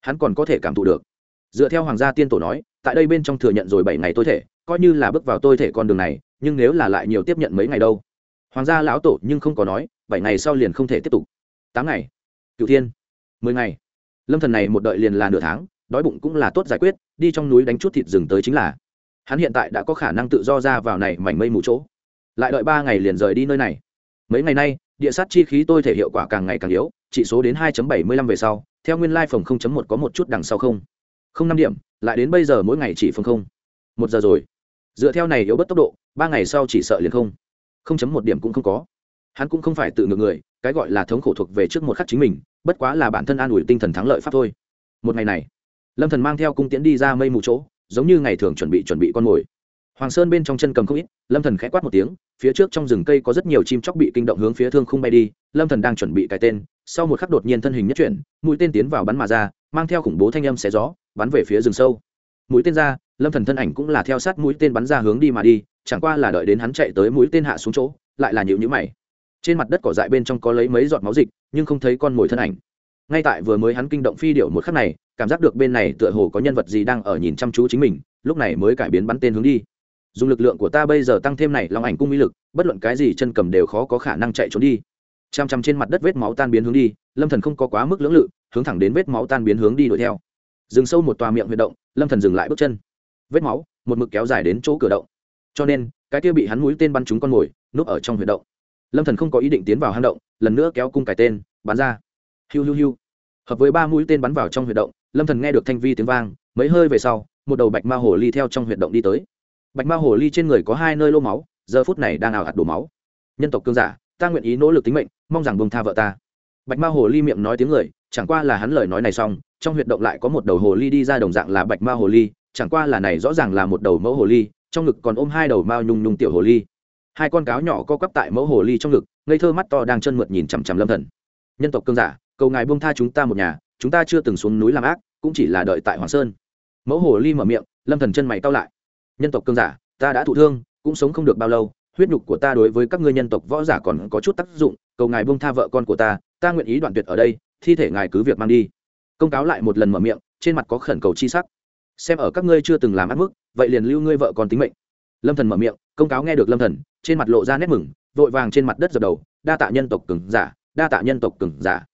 Hắn còn có thể cảm thụ được. Dựa theo hoàng gia tiên tổ nói, tại đây bên trong thừa nhận rồi bảy ngày tôi thể, coi như là bước vào tôi thể con đường này, nhưng nếu là lại nhiều tiếp nhận mấy ngày đâu? Hoàng gia lão tổ nhưng không có nói, bảy ngày sau liền không thể tiếp tục. Tám ngày. Cựu thiên. Mười ngày. Lâm thần này một đợi liền là nửa tháng đói bụng cũng là tốt giải quyết, đi trong núi đánh chút thịt rừng tới chính là. Hắn hiện tại đã có khả năng tự do ra vào này mảnh mây mù chỗ. Lại đợi ba ngày liền rời đi nơi này. Mấy ngày nay, địa sát chi khí tôi thể hiệu quả càng ngày càng yếu, chỉ số đến 2.75 về sau, theo nguyên lai phòng 0.1 có một chút đằng sau không. Không năm điểm, lại đến bây giờ mỗi ngày chỉ phòng không. Một giờ rồi. Dựa theo này yếu bất tốc độ, ba ngày sau chỉ sợ liền không. Không chấm một điểm cũng không có. Hắn cũng không phải tự ngược người, cái gọi là thống khổ thuộc về trước một khắc chính mình, bất quá là bản thân an ủi tinh thần thắng lợi pháp thôi. Một ngày này lâm thần mang theo cung tiễn đi ra mây mù chỗ, giống như ngày thường chuẩn bị chuẩn bị con mồi. Hoàng sơn bên trong chân cầm không ít, lâm thần khẽ quát một tiếng, phía trước trong rừng cây có rất nhiều chim chóc bị kinh động hướng phía thương không bay đi, lâm thần đang chuẩn bị cái tên, sau một khắc đột nhiên thân hình nhất chuyển, mũi tên tiến vào bắn mà ra, mang theo khủng bố thanh âm xé gió, bắn về phía rừng sâu. Mũi tên ra, lâm thần thân ảnh cũng là theo sát mũi tên bắn ra hướng đi mà đi, chẳng qua là đợi đến hắn chạy tới mũi tên hạ xuống chỗ, lại là nhịu nhữ mày. Trên mặt đất cỏ dại bên trong có lấy mấy giọt máu dịch, nhưng không thấy con mồi thân ảnh ngay tại vừa mới hắn kinh động phi điệu một khắc này, cảm giác được bên này tựa hồ có nhân vật gì đang ở nhìn chăm chú chính mình, lúc này mới cải biến bắn tên hướng đi. Dùng lực lượng của ta bây giờ tăng thêm này long ảnh cung mỹ lực, bất luận cái gì chân cầm đều khó có khả năng chạy trốn đi. Chăm chăm trên mặt đất vết máu tan biến hướng đi, lâm thần không có quá mức lưỡng lự, hướng thẳng đến vết máu tan biến hướng đi đuổi theo. Dừng sâu một tòa miệng huy động, lâm thần dừng lại bước chân. Vết máu, một mực kéo dài đến chỗ cửa động. Cho nên, cái kia bị hắn mũi tên bắn trúng con mồi, núp ở trong huy động. Lâm thần không có ý định tiến vào hang động, lần nữa kéo cung cái tên, bắn ra. Hiu hiu hiu hợp với ba mũi tên bắn vào trong huyệt động, lâm thần nghe được thanh vi tiếng vang, mấy hơi về sau, một đầu bạch ma hồ ly theo trong huyệt động đi tới. Bạch ma hồ ly trên người có hai nơi lô máu, giờ phút này đang ảo hạt đổ máu. Nhân tộc cương giả, ta nguyện ý nỗ lực tính mệnh, mong rằng bông tha vợ ta. Bạch ma hồ ly miệng nói tiếng người, chẳng qua là hắn lời nói này xong, trong huyệt động lại có một đầu hồ ly đi ra đồng dạng là bạch ma hồ ly, chẳng qua là này rõ ràng là một đầu mẫu hồ ly, trong ngực còn ôm hai đầu mao nhung nhung tiểu hồ ly. Hai con cáo nhỏ co quắp tại mẫu hồ ly trong ngực, ngây thơ mắt to đang chân mượt nhìn chằm chằm lâm thần. Nhân tộc cương giả cầu ngài buông tha chúng ta một nhà, chúng ta chưa từng xuống núi làm ác, cũng chỉ là đợi tại hoàng sơn. Mẫu hồ ly mở miệng, lâm thần chân mày cau lại. Nhân tộc cương giả, ta đã thụ thương, cũng sống không được bao lâu, huyết nhục của ta đối với các ngươi nhân tộc võ giả còn có chút tác dụng, cầu ngài buông tha vợ con của ta ta nguyện ý đoạn tuyệt ở đây, thi thể ngài cứ việc mang đi. Công cáo lại một lần mở miệng, trên mặt có khẩn cầu chi sắc. Xem ở các ngươi chưa từng làm ác mức, vậy liền lưu ngươi vợ con tính mệnh. Lâm thần mở miệng, công cáo nghe được lâm thần, trên mặt lộ ra nét mừng, vội vàng trên mặt đất dập đầu, đa tạ nhân tộc cường giả, đa tạ nhân tộc cường giả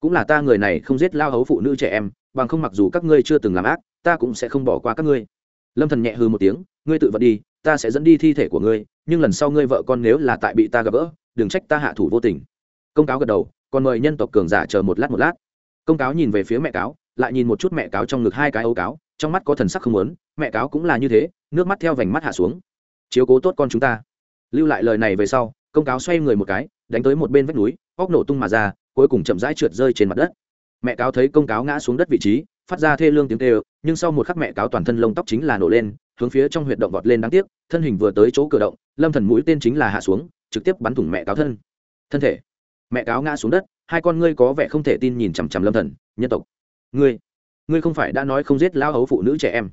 cũng là ta người này không giết lao hấu phụ nữ trẻ em, bằng không mặc dù các ngươi chưa từng làm ác, ta cũng sẽ không bỏ qua các ngươi. Lâm thần nhẹ hư một tiếng, ngươi tự vận đi, ta sẽ dẫn đi thi thể của ngươi, nhưng lần sau ngươi vợ con nếu là tại bị ta gặp gỡ, đừng trách ta hạ thủ vô tình. Công cáo gật đầu, còn mời nhân tộc cường giả chờ một lát một lát. Công cáo nhìn về phía mẹ cáo, lại nhìn một chút mẹ cáo trong ngực hai cái ấu cáo, trong mắt có thần sắc không muốn, mẹ cáo cũng là như thế, nước mắt theo vành mắt hạ xuống. Chiếu cố tốt con chúng ta. Lưu lại lời này về sau, công cáo xoay người một cái, đánh tới một bên vách núi óc nổ tung mà ra cuối cùng chậm rãi trượt rơi trên mặt đất. Mẹ cáo thấy công cáo ngã xuống đất vị trí, phát ra thê lương tiếng kêu, nhưng sau một khắc mẹ cáo toàn thân lông tóc chính là nổ lên, hướng phía trong huyệt động vọt lên đáng tiếc, thân hình vừa tới chỗ cửa động, lâm thần mũi tên chính là hạ xuống, trực tiếp bắn thủng mẹ cáo thân. Thân thể. Mẹ cáo ngã xuống đất, hai con ngươi có vẻ không thể tin nhìn chằm chằm lâm thần, nhân tộc, ngươi ngươi không phải đã nói không giết lao hấu phụ nữ trẻ em?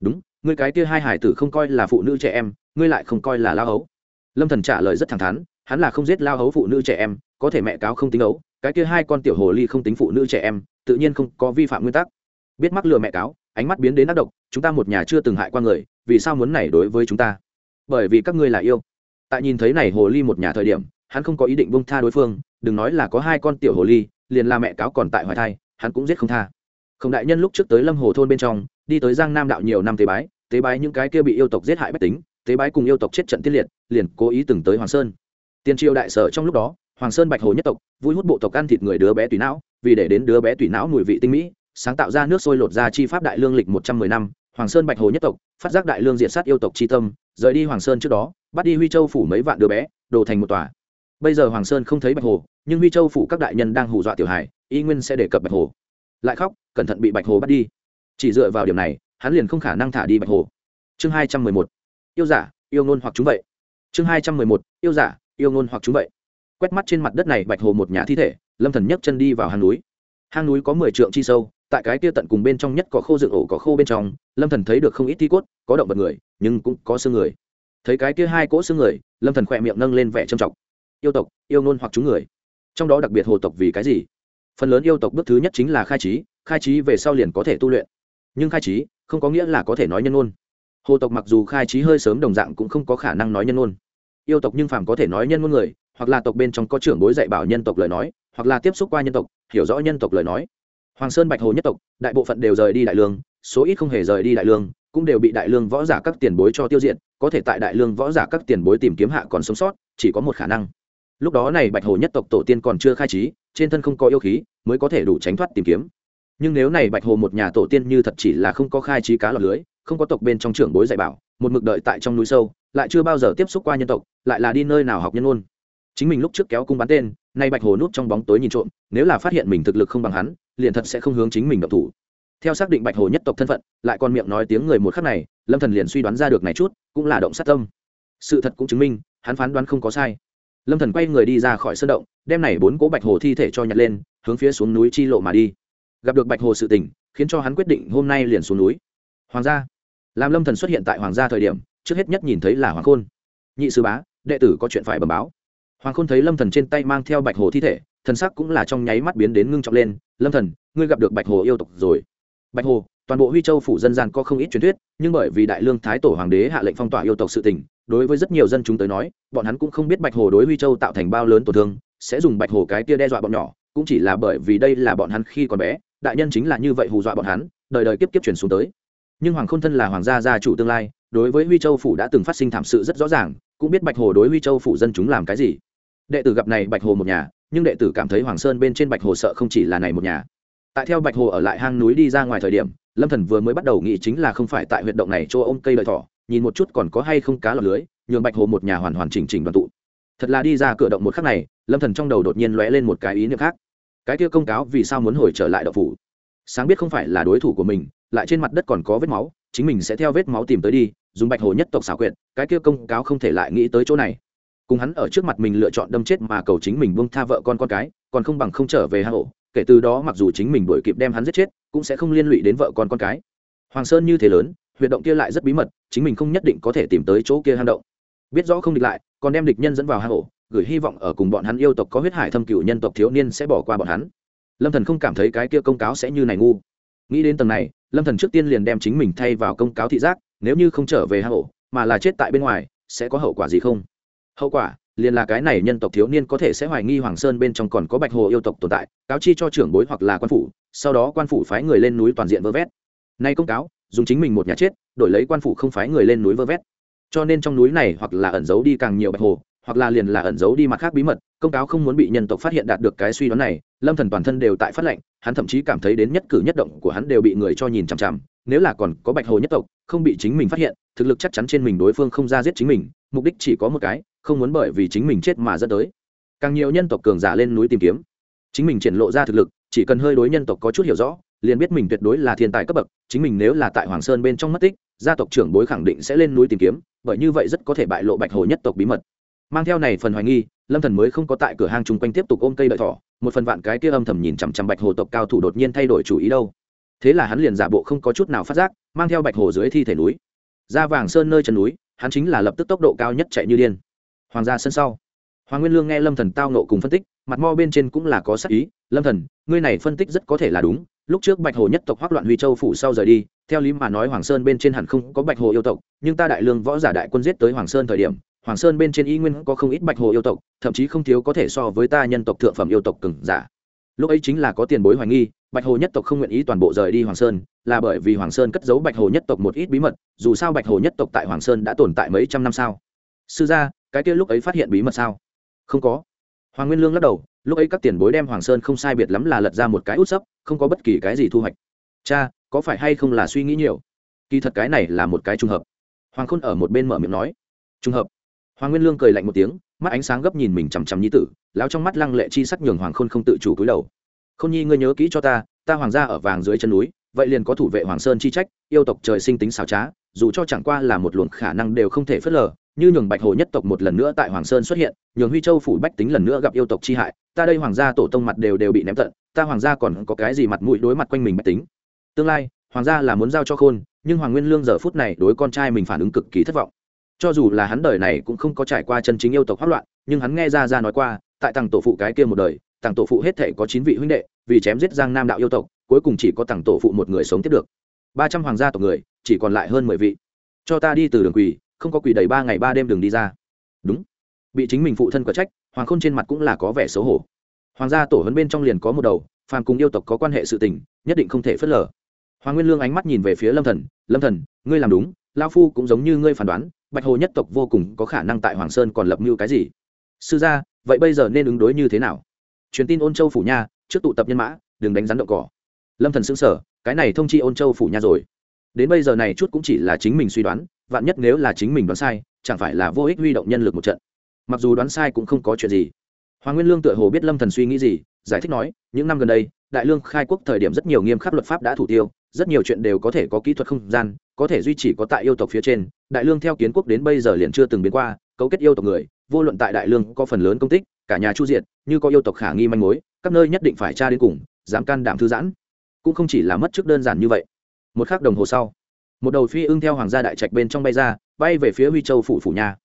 Đúng, ngươi cái kia hai hải tử không coi là phụ nữ trẻ em, ngươi lại không coi là lao hấu. Lâm thần trả lời rất thẳng thắn, hắn là không giết lao hấu phụ nữ trẻ em, có thể mẹ cáo không tính ấu cái kia hai con tiểu hồ ly không tính phụ nữ trẻ em, tự nhiên không có vi phạm nguyên tắc. Biết mắc lừa mẹ cáo, ánh mắt biến đến ác độc, chúng ta một nhà chưa từng hại qua người, vì sao muốn này đối với chúng ta? Bởi vì các ngươi là yêu. Tại nhìn thấy này hồ ly một nhà thời điểm, hắn không có ý định bông tha đối phương, đừng nói là có hai con tiểu hồ ly, liền là mẹ cáo còn tại hoài thai, hắn cũng giết không tha. Không đại nhân lúc trước tới lâm hồ thôn bên trong, đi tới giang nam đạo nhiều năm tế bái tế bái những cái kia bị yêu tộc giết hại bách tính, tế bái cùng yêu tộc chết trận tiết liệt, liền cố ý từng tới hoàng sơn. Tiền triều đại sở trong lúc đó hoàng sơn bạch hồ nhất tộc, vui hút bộ tộc ăn thịt người đứa bé tùy não, vì để đến đứa bé tùy não mùi vị tinh mỹ, sáng tạo ra nước sôi lột ra chi pháp đại lương lịch một trăm mười năm, hoàng sơn bạch hồ nhất tộc, phát giác đại lương diệt sát yêu tộc c tâm, rời đi hoàng sơn trước đó, bắt đi huy châu phủ mấy vạn đứa bé, đồ thành một tòa. Bây giờ hoàng sơn không thấy bạch hồ, nhưng huy châu phủ các đại nhân đang hù dọa tiểu hải y nguyên sẽ đề cập bạch hồ. Lại khóc, cẩn thận bị bạch hồ bắt đi. Chỉ dựa vào điểm này, hắn liền không khả năng thả đi bạch hồ. Chương hai trăm mười một. Yêu giả, yêu ngôn hoặc chúng vậy. Chương hai trăm mười một. Yêu giả, yêu ngôn hoặc chúng vậy quét mắt trên mặt đất này bạch hồ một nhà thi thể, lâm thần nhấc chân đi vào hang núi. Hang núi có mười trượng chi sâu, tại cái kia tận cùng bên trong nhất có khô dựng ổ có khô bên trong, lâm thần thấy được không ít thi cốt, có động vật người, nhưng cũng có xương người. Thấy cái kia hai cỗ xương người, lâm thần khỏe miệng nâng lên vẻ trầm trọng. Yêu tộc, yêu nôn hoặc chúng người. Trong đó đặc biệt hồ tộc vì cái gì? Phần lớn yêu tộc bước thứ nhất chính là khai trí khai trí về sau liền có thể tu luyện. Nhưng khai trí, không có nghĩa là có thể nói nhân ngôn. Hồ tộc mặc dù khai trí hơi sớm đồng dạng cũng không có khả năng nói nhân ngôn. Yêu tộc nhưng phàm có thể nói nhân ngôn người hoặc là tộc bên trong có trưởng bối dạy bảo nhân tộc lời nói, hoặc là tiếp xúc qua nhân tộc, hiểu rõ nhân tộc lời nói. Hoàng sơn bạch hồ nhất tộc, đại bộ phận đều rời đi đại lương, số ít không hề rời đi đại lương, cũng đều bị đại lương võ giả các tiền bối cho tiêu diệt, có thể tại đại lương võ giả các tiền bối tìm kiếm hạ còn sống sót, chỉ có một khả năng. Lúc đó này bạch hồ nhất tộc tổ tiên còn chưa khai trí, trên thân không có yêu khí, mới có thể đủ tránh thoát tìm kiếm. Nhưng nếu này bạch hồ một nhà tổ tiên như thật chỉ là không có khai trí cá lọt lưới, không có tộc bên trong trưởng bối dạy bảo, một mực đợi tại trong núi sâu, lại chưa bao giờ tiếp xúc qua nhân tộc, lại là đi nơi nào học nhân ôn chính mình lúc trước kéo cung bắn tên, nay bạch hồ núp trong bóng tối nhìn trộm, nếu là phát hiện mình thực lực không bằng hắn, liền thật sẽ không hướng chính mình độc thủ. Theo xác định bạch hồ nhất tộc thân phận, lại còn miệng nói tiếng người một khắc này, lâm thần liền suy đoán ra được này chút, cũng là động sát tâm. Sự thật cũng chứng minh, hắn phán đoán không có sai. Lâm thần quay người đi ra khỏi sân động, đem này bốn cỗ bạch hồ thi thể cho nhặt lên, hướng phía xuống núi chi lộ mà đi. Gặp được bạch hồ sự tình, khiến cho hắn quyết định hôm nay liền xuống núi. Hoàng gia. Làm lâm thần xuất hiện tại hoàng gia thời điểm, trước hết nhất nhìn thấy là hoàng khôn. Nhị sư bá, đệ tử có chuyện phải bẩm báo hoàng khôn thấy lâm thần trên tay mang theo bạch hồ thi thể, thần sắc cũng là trong nháy mắt biến đến ngưng trọng lên. Lâm thần, ngươi gặp được bạch hồ yêu tộc rồi. Bạch hồ, toàn bộ huy châu phủ dân gian có không ít truyền thuyết, nhưng bởi vì đại lương thái tổ hoàng đế hạ lệnh phong tỏa yêu tộc sự tình, đối với rất nhiều dân chúng tới nói, bọn hắn cũng không biết bạch hồ đối huy châu tạo thành bao lớn tổn thương, sẽ dùng bạch hồ cái kia đe dọa bọn nhỏ, cũng chỉ là bởi vì đây là bọn hắn khi còn bé, đại nhân chính là như vậy hù dọa bọn hắn, đời đời kiếp kiếp truyền xuống tới. Nhưng hoàng khôn thân là hoàng gia gia chủ tương lai, đối với huy châu phủ đã từng phát sinh thảm sự rất rõ ràng, cũng biết bạch hồ đối huy châu phủ dân chúng làm cái gì đệ tử gặp này bạch hồ một nhà, nhưng đệ tử cảm thấy hoàng sơn bên trên bạch hồ sợ không chỉ là này một nhà. Tại theo bạch hồ ở lại hang núi đi ra ngoài thời điểm, lâm thần vừa mới bắt đầu nghĩ chính là không phải tại huyệt động này cho ôm cây lợi thỏ, nhìn một chút còn có hay không cá lọt lưới, nhường bạch hồ một nhà hoàn hoàn chỉnh chỉnh đoàn tụ. Thật là đi ra cửa động một khắc này, lâm thần trong đầu đột nhiên lóe lên một cái ý niệm khác. Cái kia công cáo vì sao muốn hồi trở lại đậu phủ? Sáng biết không phải là đối thủ của mình, lại trên mặt đất còn có vết máu, chính mình sẽ theo vết máu tìm tới đi, dùng bạch hồ nhất tộc xảo quyệt, cái kia công cáo không thể lại nghĩ tới chỗ này cùng hắn ở trước mặt mình lựa chọn đâm chết mà cầu chính mình buông tha vợ con con cái, còn không bằng không trở về hà hộ kể từ đó mặc dù chính mình đuổi kịp đem hắn giết chết, cũng sẽ không liên lụy đến vợ con con cái. Hoàng sơn như thế lớn, huyệt động kia lại rất bí mật, chính mình không nhất định có thể tìm tới chỗ kia hang động. Biết rõ không địch lại, còn đem địch nhân dẫn vào hang ổ, gửi hy vọng ở cùng bọn hắn yêu tộc có huyết hải thâm cựu nhân tộc thiếu niên sẽ bỏ qua bọn hắn. Lâm thần không cảm thấy cái kia công cáo sẽ như này ngu. Nghĩ đến tầng này, lâm thần trước tiên liền đem chính mình thay vào công cáo thị giác, nếu như không trở về hang ổ, mà là chết tại bên ngoài, sẽ có hậu quả gì không? Hậu quả, liền là cái này nhân tộc thiếu niên có thể sẽ hoài nghi hoàng sơn bên trong còn có bạch hồ yêu tộc tồn tại, cáo chi cho trưởng bối hoặc là quan phủ, sau đó quan phủ phái người lên núi toàn diện vơ vét. Nay công cáo, dùng chính mình một nhà chết, đổi lấy quan phủ không phái người lên núi vơ vét. Cho nên trong núi này hoặc là ẩn giấu đi càng nhiều bạch hồ, hoặc là liền là ẩn giấu đi mặt khác bí mật, công cáo không muốn bị nhân tộc phát hiện đạt được cái suy đoán này, lâm thần toàn thân đều tại phát lệnh, hắn thậm chí cảm thấy đến nhất cử nhất động của hắn đều bị người cho nhìn chằm chằm, nếu là còn có bạch hồ nhất tộc, không bị chính mình phát hiện, thực lực chắc chắn trên mình đối phương không ra giết chính mình, mục đích chỉ có một cái không muốn bởi vì chính mình chết mà dẫn tới. Càng nhiều nhân tộc cường giả lên núi tìm kiếm. Chính mình triển lộ ra thực lực, chỉ cần hơi đối nhân tộc có chút hiểu rõ, liền biết mình tuyệt đối là thiên tài cấp bậc, chính mình nếu là tại hoàng sơn bên trong mất tích, gia tộc trưởng bối khẳng định sẽ lên núi tìm kiếm, bởi như vậy rất có thể bại lộ bạch hồ nhất tộc bí mật. Mang theo này phần hoài nghi, lâm thần mới không có tại cửa hang chung quanh tiếp tục ôm cây đợi thỏ, một phần vạn cái kia âm thầm nhìn chằm chằm bạch hồ tộc cao thủ đột nhiên thay đổi chủ ý đâu. Thế là hắn liền giả bộ không có chút nào phát giác, mang theo bạch hồ dưới thi thể núi. Ra vàng sơn nơi chân núi, hắn chính là lập tức tốc độ cao nhất chạy như điên hoàng gia sân sau. Hoàng nguyên lương nghe lâm thần tao nộ cùng phân tích, mặt mo bên trên cũng là có sắc ý, lâm thần, ngươi này phân tích rất có thể là đúng, lúc trước bạch hồ nhất tộc hoắc loạn huy châu phủ sau rời đi, theo lý mà nói hoàng sơn bên trên hẳn không có bạch hồ yêu tộc, nhưng ta đại lương võ giả đại quân giết tới hoàng sơn thời điểm, hoàng sơn bên trên y nguyên có không ít bạch hồ yêu tộc, thậm chí không thiếu có thể so với ta nhân tộc thượng phẩm yêu tộc cừng giả. Lúc ấy chính là có tiền bối hoài nghi, bạch hồ nhất tộc không nguyện ý toàn bộ rời đi hoàng sơn, là bởi vì hoàng sơn cất giấu bạch hồ nhất tộc một ít bí mật, dù sao bạch hồ nhất tộc tại hoàng sơn đã tồn tại mấy trăm năm sao? Sư gia cái kia lúc ấy phát hiện bí mật sao? Không có. Hoàng nguyên lương lắc đầu, lúc ấy các tiền bối đem hoàng sơn không sai biệt lắm là lật ra một cái út sấp, không có bất kỳ cái gì thu hoạch. Cha, có phải hay không là suy nghĩ nhiều? Kỳ thật cái này là một cái trùng hợp. Hoàng khôn ở một bên mở miệng nói. Trùng hợp. Hoàng nguyên lương cười lạnh một tiếng, mắt ánh sáng gấp nhìn mình chằm chằm nhi tử, lão trong mắt lăng lệ chi sắc nhường hoàng khôn không tự chủ cúi đầu. Không nhi, ngươi nhớ kỹ cho ta ta hoàng gia ở vàng dưới chân núi, vậy liền có thủ vệ hoàng sơn chi trách, yêu tộc trời sinh tính xảo trá, dù cho chẳng qua là một luồng khả năng đều không thể phớt lờ như nhường bạch hồ nhất tộc một lần nữa tại hoàng sơn xuất hiện, nhường huy châu phủ bách tính lần nữa gặp yêu tộc chi hại, ta đây hoàng gia tổ tông mặt đều đều bị ném tận, ta hoàng gia còn có cái gì mặt mũi đối mặt quanh mình bách tính? Tương lai, hoàng gia là muốn giao cho khôn, nhưng hoàng nguyên lương giờ phút này đối con trai mình phản ứng cực kỳ thất vọng. Cho dù là hắn đời này cũng không có trải qua chân chính yêu tộc hoác loạn, nhưng hắn nghe ra ra nói qua, tại tàng tổ phụ cái kia một đời, tàng tổ phụ hết thể có chín vị huynh đệ, vì chém giết giang nam đạo yêu tộc, cuối cùng chỉ có tàng tổ phụ một người sống tiếp được. Ba trăm hoàng gia tộc người, chỉ còn lại hơn mười vị. Cho ta đi từ đường quỳ không có quỳ đầy ba ngày ba đêm đường đi ra. Đúng. Bị chính mình phụ thân có trách, hoàng khôn trên mặt cũng là có vẻ xấu hổ. Hoàng gia tổ hấn bên trong liền có một đầu, phàm cùng yêu tộc có quan hệ sự tình, nhất định không thể phớt lờ. Hoàng nguyên lương ánh mắt nhìn về phía lâm thần lâm thần, ngươi làm đúng lao phu cũng giống như ngươi phán đoán, bạch hồ nhất tộc vô cùng có khả năng tại hoàng sơn còn lập mưu cái gì? Sư gia, vậy bây giờ nên ứng đối như thế nào? Truyền tin ôn châu phủ nha, trước tụ tập nhân mã, đừng đánh rắn động cỏ. Lâm thần xứng sở cái này thông chi ôn châu phủ nha rồi đến bây giờ này chút cũng chỉ là chính mình suy đoán, vạn nhất nếu là chính mình đoán sai, chẳng phải là vô ích huy động nhân lực một trận. Mặc dù đoán sai cũng không có chuyện gì. Hoàng nguyên lương tựa hồ biết lâm thần suy nghĩ gì, giải thích nói, những năm gần đây, đại lương khai quốc thời điểm rất nhiều nghiêm khắc luật pháp đã thủ tiêu, rất nhiều chuyện đều có thể có kỹ thuật không gian, có thể duy trì có tại yêu tộc phía trên. Đại lương theo kiến quốc đến bây giờ liền chưa từng biến qua, cấu kết yêu tộc người, vô luận tại đại lương có phần lớn công tích, cả nhà chu diệt, như có yêu tộc khả nghi manh mối, các nơi nhất định phải tra đến cùng, dám can đảm thư giãn. Cũng không chỉ là mất chức đơn giản như vậy một khắc đồng hồ sau, một đầu phi ưng theo hoàng gia đại trạch bên trong bay ra, bay về phía huy châu phủ phủ nha.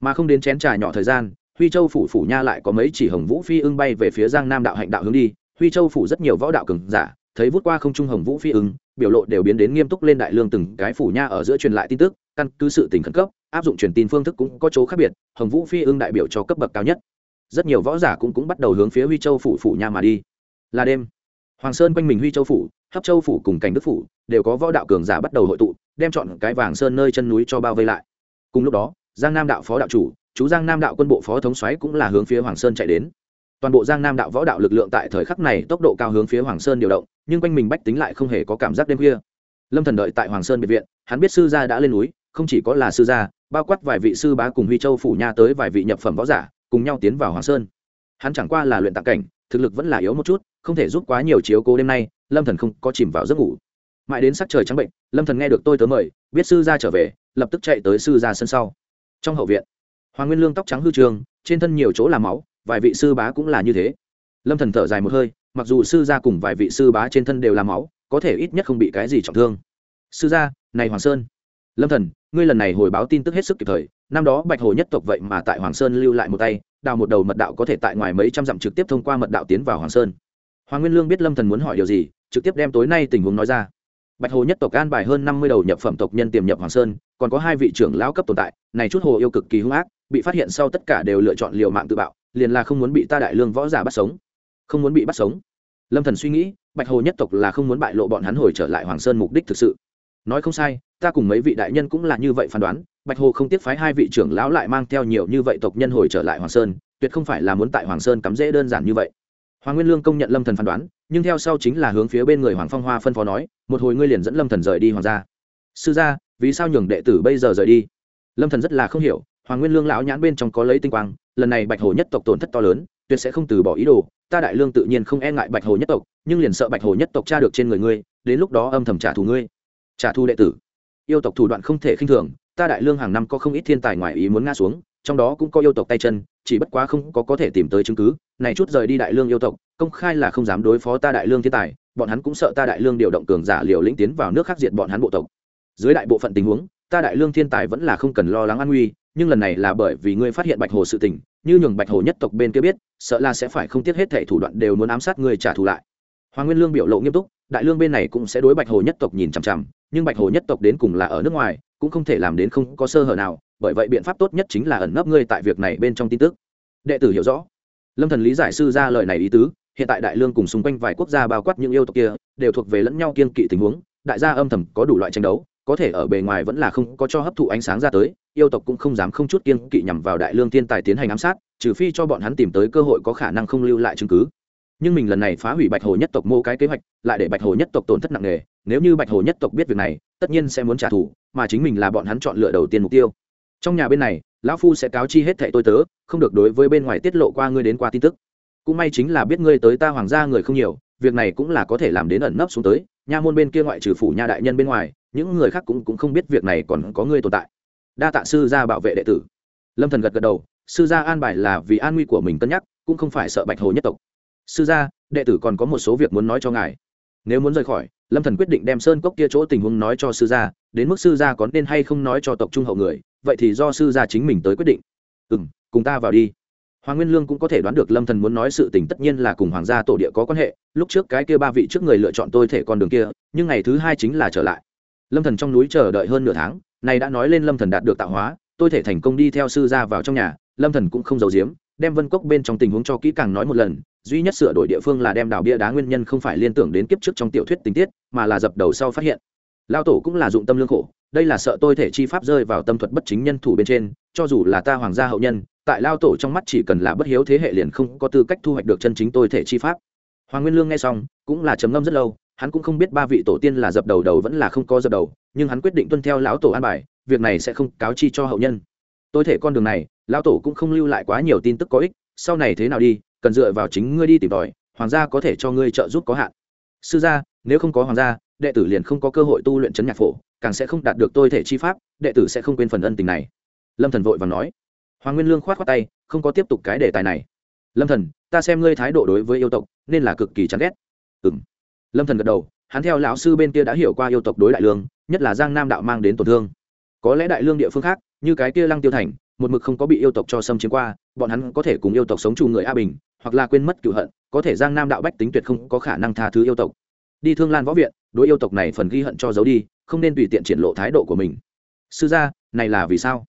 Mà không đến chén trà nhỏ thời gian, huy châu phủ phủ nha lại có mấy chỉ hồng vũ phi ưng bay về phía giang nam đạo hạnh đạo hướng đi. Huy châu phủ rất nhiều võ đạo cường giả, thấy vút qua không trung hồng vũ phi ưng, biểu lộ đều biến đến nghiêm túc lên đại lương từng cái phủ nha ở giữa truyền lại tin tức, căn cứ sự tình khẩn cấp, áp dụng truyền tin phương thức cũng có chỗ khác biệt, hồng vũ phi ưng đại biểu cho cấp bậc cao nhất. Rất nhiều võ giả cũng cũng bắt đầu hướng phía huy châu phủ phủ nha mà đi. Là đêm, hoàng sơn quanh mình huy châu phủ hấp châu phủ cùng cảnh đức phủ đều có võ đạo cường giả bắt đầu hội tụ, đem chọn cái vàng sơn nơi chân núi cho bao vây lại. Cùng lúc đó, giang nam đạo phó đạo chủ, chú giang nam đạo quân bộ phó thống xoáy cũng là hướng phía hoàng sơn chạy đến. Toàn bộ giang nam đạo võ đạo lực lượng tại thời khắc này tốc độ cao hướng phía hoàng sơn điều động, nhưng quanh mình bách tính lại không hề có cảm giác đêm khuya. Lâm thần đợi tại hoàng sơn biệt viện, hắn biết sư gia đã lên núi, không chỉ có là sư gia, bao quát vài vị sư bá cùng huy châu phủ nha tới vài vị nhập phẩm võ giả, cùng nhau tiến vào hoàng sơn. Hắn chẳng qua là luyện tạng cảnh thực lực vẫn là yếu một chút, không thể giúp quá nhiều chiếu cố đêm nay, lâm thần không có chìm vào giấc ngủ. Mãi đến sắc trời trắng bệnh, lâm thần nghe được tôi tớ mời, biết sư gia trở về, lập tức chạy tới sư gia sân sau. Trong hậu viện, hoàng nguyên lương tóc trắng hư trường, trên thân nhiều chỗ là máu, vài vị sư bá cũng là như thế. Lâm thần thở dài một hơi, mặc dù sư gia cùng vài vị sư bá trên thân đều là máu, có thể ít nhất không bị cái gì trọng thương. Sư gia, này hoàng sơn. Lâm thần, ngươi lần này hồi báo tin tức hết sức kịp thời, năm đó bạch hồ nhất tộc vậy mà tại hoàng sơn lưu lại một tay đào một đầu mật đạo có thể tại ngoài mấy trăm dặm trực tiếp thông qua mật đạo tiến vào hoàng sơn. Hoàng nguyên lương biết lâm thần muốn hỏi điều gì, trực tiếp đem tối nay tình huống nói ra. Bạch hồ nhất tộc an bài hơn năm mươi đầu nhập phẩm tộc nhân tiềm nhập hoàng sơn, còn có hai vị trưởng lão cấp tồn tại, này chút hồ yêu cực kỳ hung ác, bị phát hiện sau tất cả đều lựa chọn liều mạng tự bạo, liền là không muốn bị ta đại lương võ giả bắt sống. Không muốn bị bắt sống. Lâm thần suy nghĩ, bạch hồ nhất tộc là không muốn bại lộ bọn hắn hồi trở lại hoàng sơn mục đích thực sự nói không sai, ta cùng mấy vị đại nhân cũng là như vậy phán đoán, bạch hồ không tiếc phái hai vị trưởng lão lại mang theo nhiều như vậy tộc nhân hồi trở lại hoàng sơn, tuyệt không phải là muốn tại hoàng sơn cắm dễ đơn giản như vậy. Hoàng nguyên lương công nhận lâm thần phán đoán, nhưng theo sau chính là hướng phía bên người hoàng phong hoa phân phó nói, một hồi ngươi liền dẫn lâm thần rời đi hoàng gia. Sư gia, vì sao nhường đệ tử bây giờ rời đi? Lâm thần rất là không hiểu, hoàng nguyên lương lão nhãn bên trong có lấy tinh quang, lần này bạch hồ nhất tộc tổn thất to lớn, tuyệt sẽ không từ bỏ ý đồ, ta đại lương tự nhiên không e ngại bạch hồ nhất tộc, nhưng liền sợ bạch hồ nhất tộc tra được trên người ngươi, đến lúc đó âm thầm trả thù ngươi trả thu đệ tử. Yêu tộc thủ đoạn không thể khinh thường, ta đại lương hàng năm có không ít thiên tài ngoài ý muốn ngã xuống, trong đó cũng có yêu tộc tay chân, chỉ bất quá không có có thể tìm tới chứng cứ. Này chút rời đi đại lương yêu tộc, công khai là không dám đối phó ta đại lương thiên tài, bọn hắn cũng sợ ta đại lương điều động cường giả liều lĩnh tiến vào nước khác diệt bọn hắn bộ tộc. Dưới đại bộ phận tình huống, ta đại lương thiên tài vẫn là không cần lo lắng an nguy, nhưng lần này là bởi vì ngươi phát hiện bạch hồ sự tình, như nhường bạch hồ nhất tộc bên kia biết, sợ là sẽ phải không tiếc hết thể thủ đoạn đều muốn ám sát ngươi trả thù lại. Hoàng nguyên lương biểu lộ nghiêm túc, đại lương bên này cũng sẽ đối bạch hồ nhất tộc nhìn chằm chằm nhưng bạch hồ nhất tộc đến cùng là ở nước ngoài, cũng không thể làm đến không có sơ hở nào, bởi vậy biện pháp tốt nhất chính là ẩn nấp ngươi tại việc này bên trong tin tức. Đệ tử hiểu rõ. Lâm thần lý giải sư ra lời này ý tứ, hiện tại đại lương cùng xung quanh vài quốc gia bao quát những yêu tộc kia, đều thuộc về lẫn nhau kiên kỵ tình huống, đại gia âm thầm có đủ loại tranh đấu, có thể ở bề ngoài vẫn là không có cho hấp thụ ánh sáng ra tới, yêu tộc cũng không dám không chút kiên kỵ nhằm vào đại lương thiên tài tiến hành ám sát, trừ phi cho bọn hắn tìm tới cơ hội có khả năng không lưu lại chứng cứ nhưng mình lần này phá hủy bạch hồ nhất tộc mô cái kế hoạch, lại để bạch hồ nhất tộc tổn thất nặng nề. Nếu như bạch hồ nhất tộc biết việc này, tất nhiên sẽ muốn trả thù, mà chính mình là bọn hắn chọn lựa đầu tiên mục tiêu. Trong nhà bên này, lão phu sẽ cáo chi hết thệ tôi tớ, không được đối với bên ngoài tiết lộ qua ngươi đến qua tin tức. Cũng may chính là biết ngươi tới ta hoàng gia người không nhiều, việc này cũng là có thể làm đến ẩn nấp xuống tới, nha môn bên kia ngoại trừ phủ nha đại nhân bên ngoài, những người khác cũng cũng không biết việc này còn có ngươi tồn tại. Đa tạ sư gia bảo vệ đệ tử. Lâm thần gật gật đầu, sư gia an bài là vì an nguy của mình cân nhắc, cũng không phải sợ bạch hồ nhất tộc sư gia, đệ tử còn có một số việc muốn nói cho ngài. Nếu muốn rời khỏi, lâm thần quyết định đem sơn cốc kia chỗ tình huống nói cho sư gia, đến mức sư gia có nên hay không nói cho tộc trung hậu người, vậy thì do sư gia chính mình tới quyết định. Ừ cùng ta vào đi. Hoàng nguyên lương cũng có thể đoán được lâm thần muốn nói sự tình tất nhiên là cùng hoàng gia tổ địa có quan hệ, lúc trước cái kia ba vị trước người lựa chọn tôi thể con đường kia, nhưng ngày thứ hai chính là trở lại. Lâm thần trong núi chờ đợi hơn nửa tháng này đã nói lên lâm thần đạt được tạo hóa, tôi thể thành công đi theo sư gia vào trong nhà, lâm thần cũng không giấu giếm đem vân cốc bên trong tình huống cho kỹ càng nói một lần, duy nhất sửa đổi địa phương là đem đào bia đá nguyên nhân không phải liên tưởng đến kiếp trước trong tiểu thuyết tình tiết, mà là dập đầu sau phát hiện. Lao tổ cũng là dụng tâm lương khổ, đây là sợ tôi thể chi pháp rơi vào tâm thuật bất chính nhân thủ bên trên, cho dù là ta hoàng gia hậu nhân, tại lao tổ trong mắt chỉ cần là bất hiếu thế hệ liền không có tư cách thu hoạch được chân chính tôi thể chi pháp. Hoàng nguyên lương nghe xong, cũng là trầm ngâm rất lâu, hắn cũng không biết ba vị tổ tiên là dập đầu đầu vẫn là không có dập đầu, nhưng hắn quyết định tuân theo lão tổ an bài, việc này sẽ không cáo chi cho hậu nhân. Tôi thể con đường này lão tổ cũng không lưu lại quá nhiều tin tức có ích, sau này thế nào đi, cần dựa vào chính ngươi đi tìm tòi, hoàng gia có thể cho ngươi trợ giúp có hạn. Sư gia, nếu không có hoàng gia, đệ tử liền không có cơ hội tu luyện chấn nhạc phổ, càng sẽ không đạt được tôi thể chi pháp, đệ tử sẽ không quên phần ân tình này. Lâm thần vội và nói. Hoàng nguyên lương khoát khoát tay, không có tiếp tục cái đề tài này. Lâm thần, ta xem ngươi thái độ đối với yêu tộc nên là cực kỳ chán ghét. Ừm. Lâm thần gật đầu, hắn theo lão sư bên kia đã hiểu qua yêu tộc đối đại lương, nhất là giang nam đạo mang đến tổn thương. Có lẽ đại lương địa phương khác, như cái kia lăng tiêu thành một mực không có bị yêu tộc cho xâm chiếm qua, bọn hắn có thể cùng yêu tộc sống chung người a bình, hoặc là quên mất cựu hận, có thể giang nam đạo bách tính tuyệt không có khả năng tha thứ yêu tộc. Đi thương lan võ viện, đối yêu tộc này phần ghi hận cho giấu đi, không nên tùy tiện triển lộ thái độ của mình. Sư gia, này là vì sao?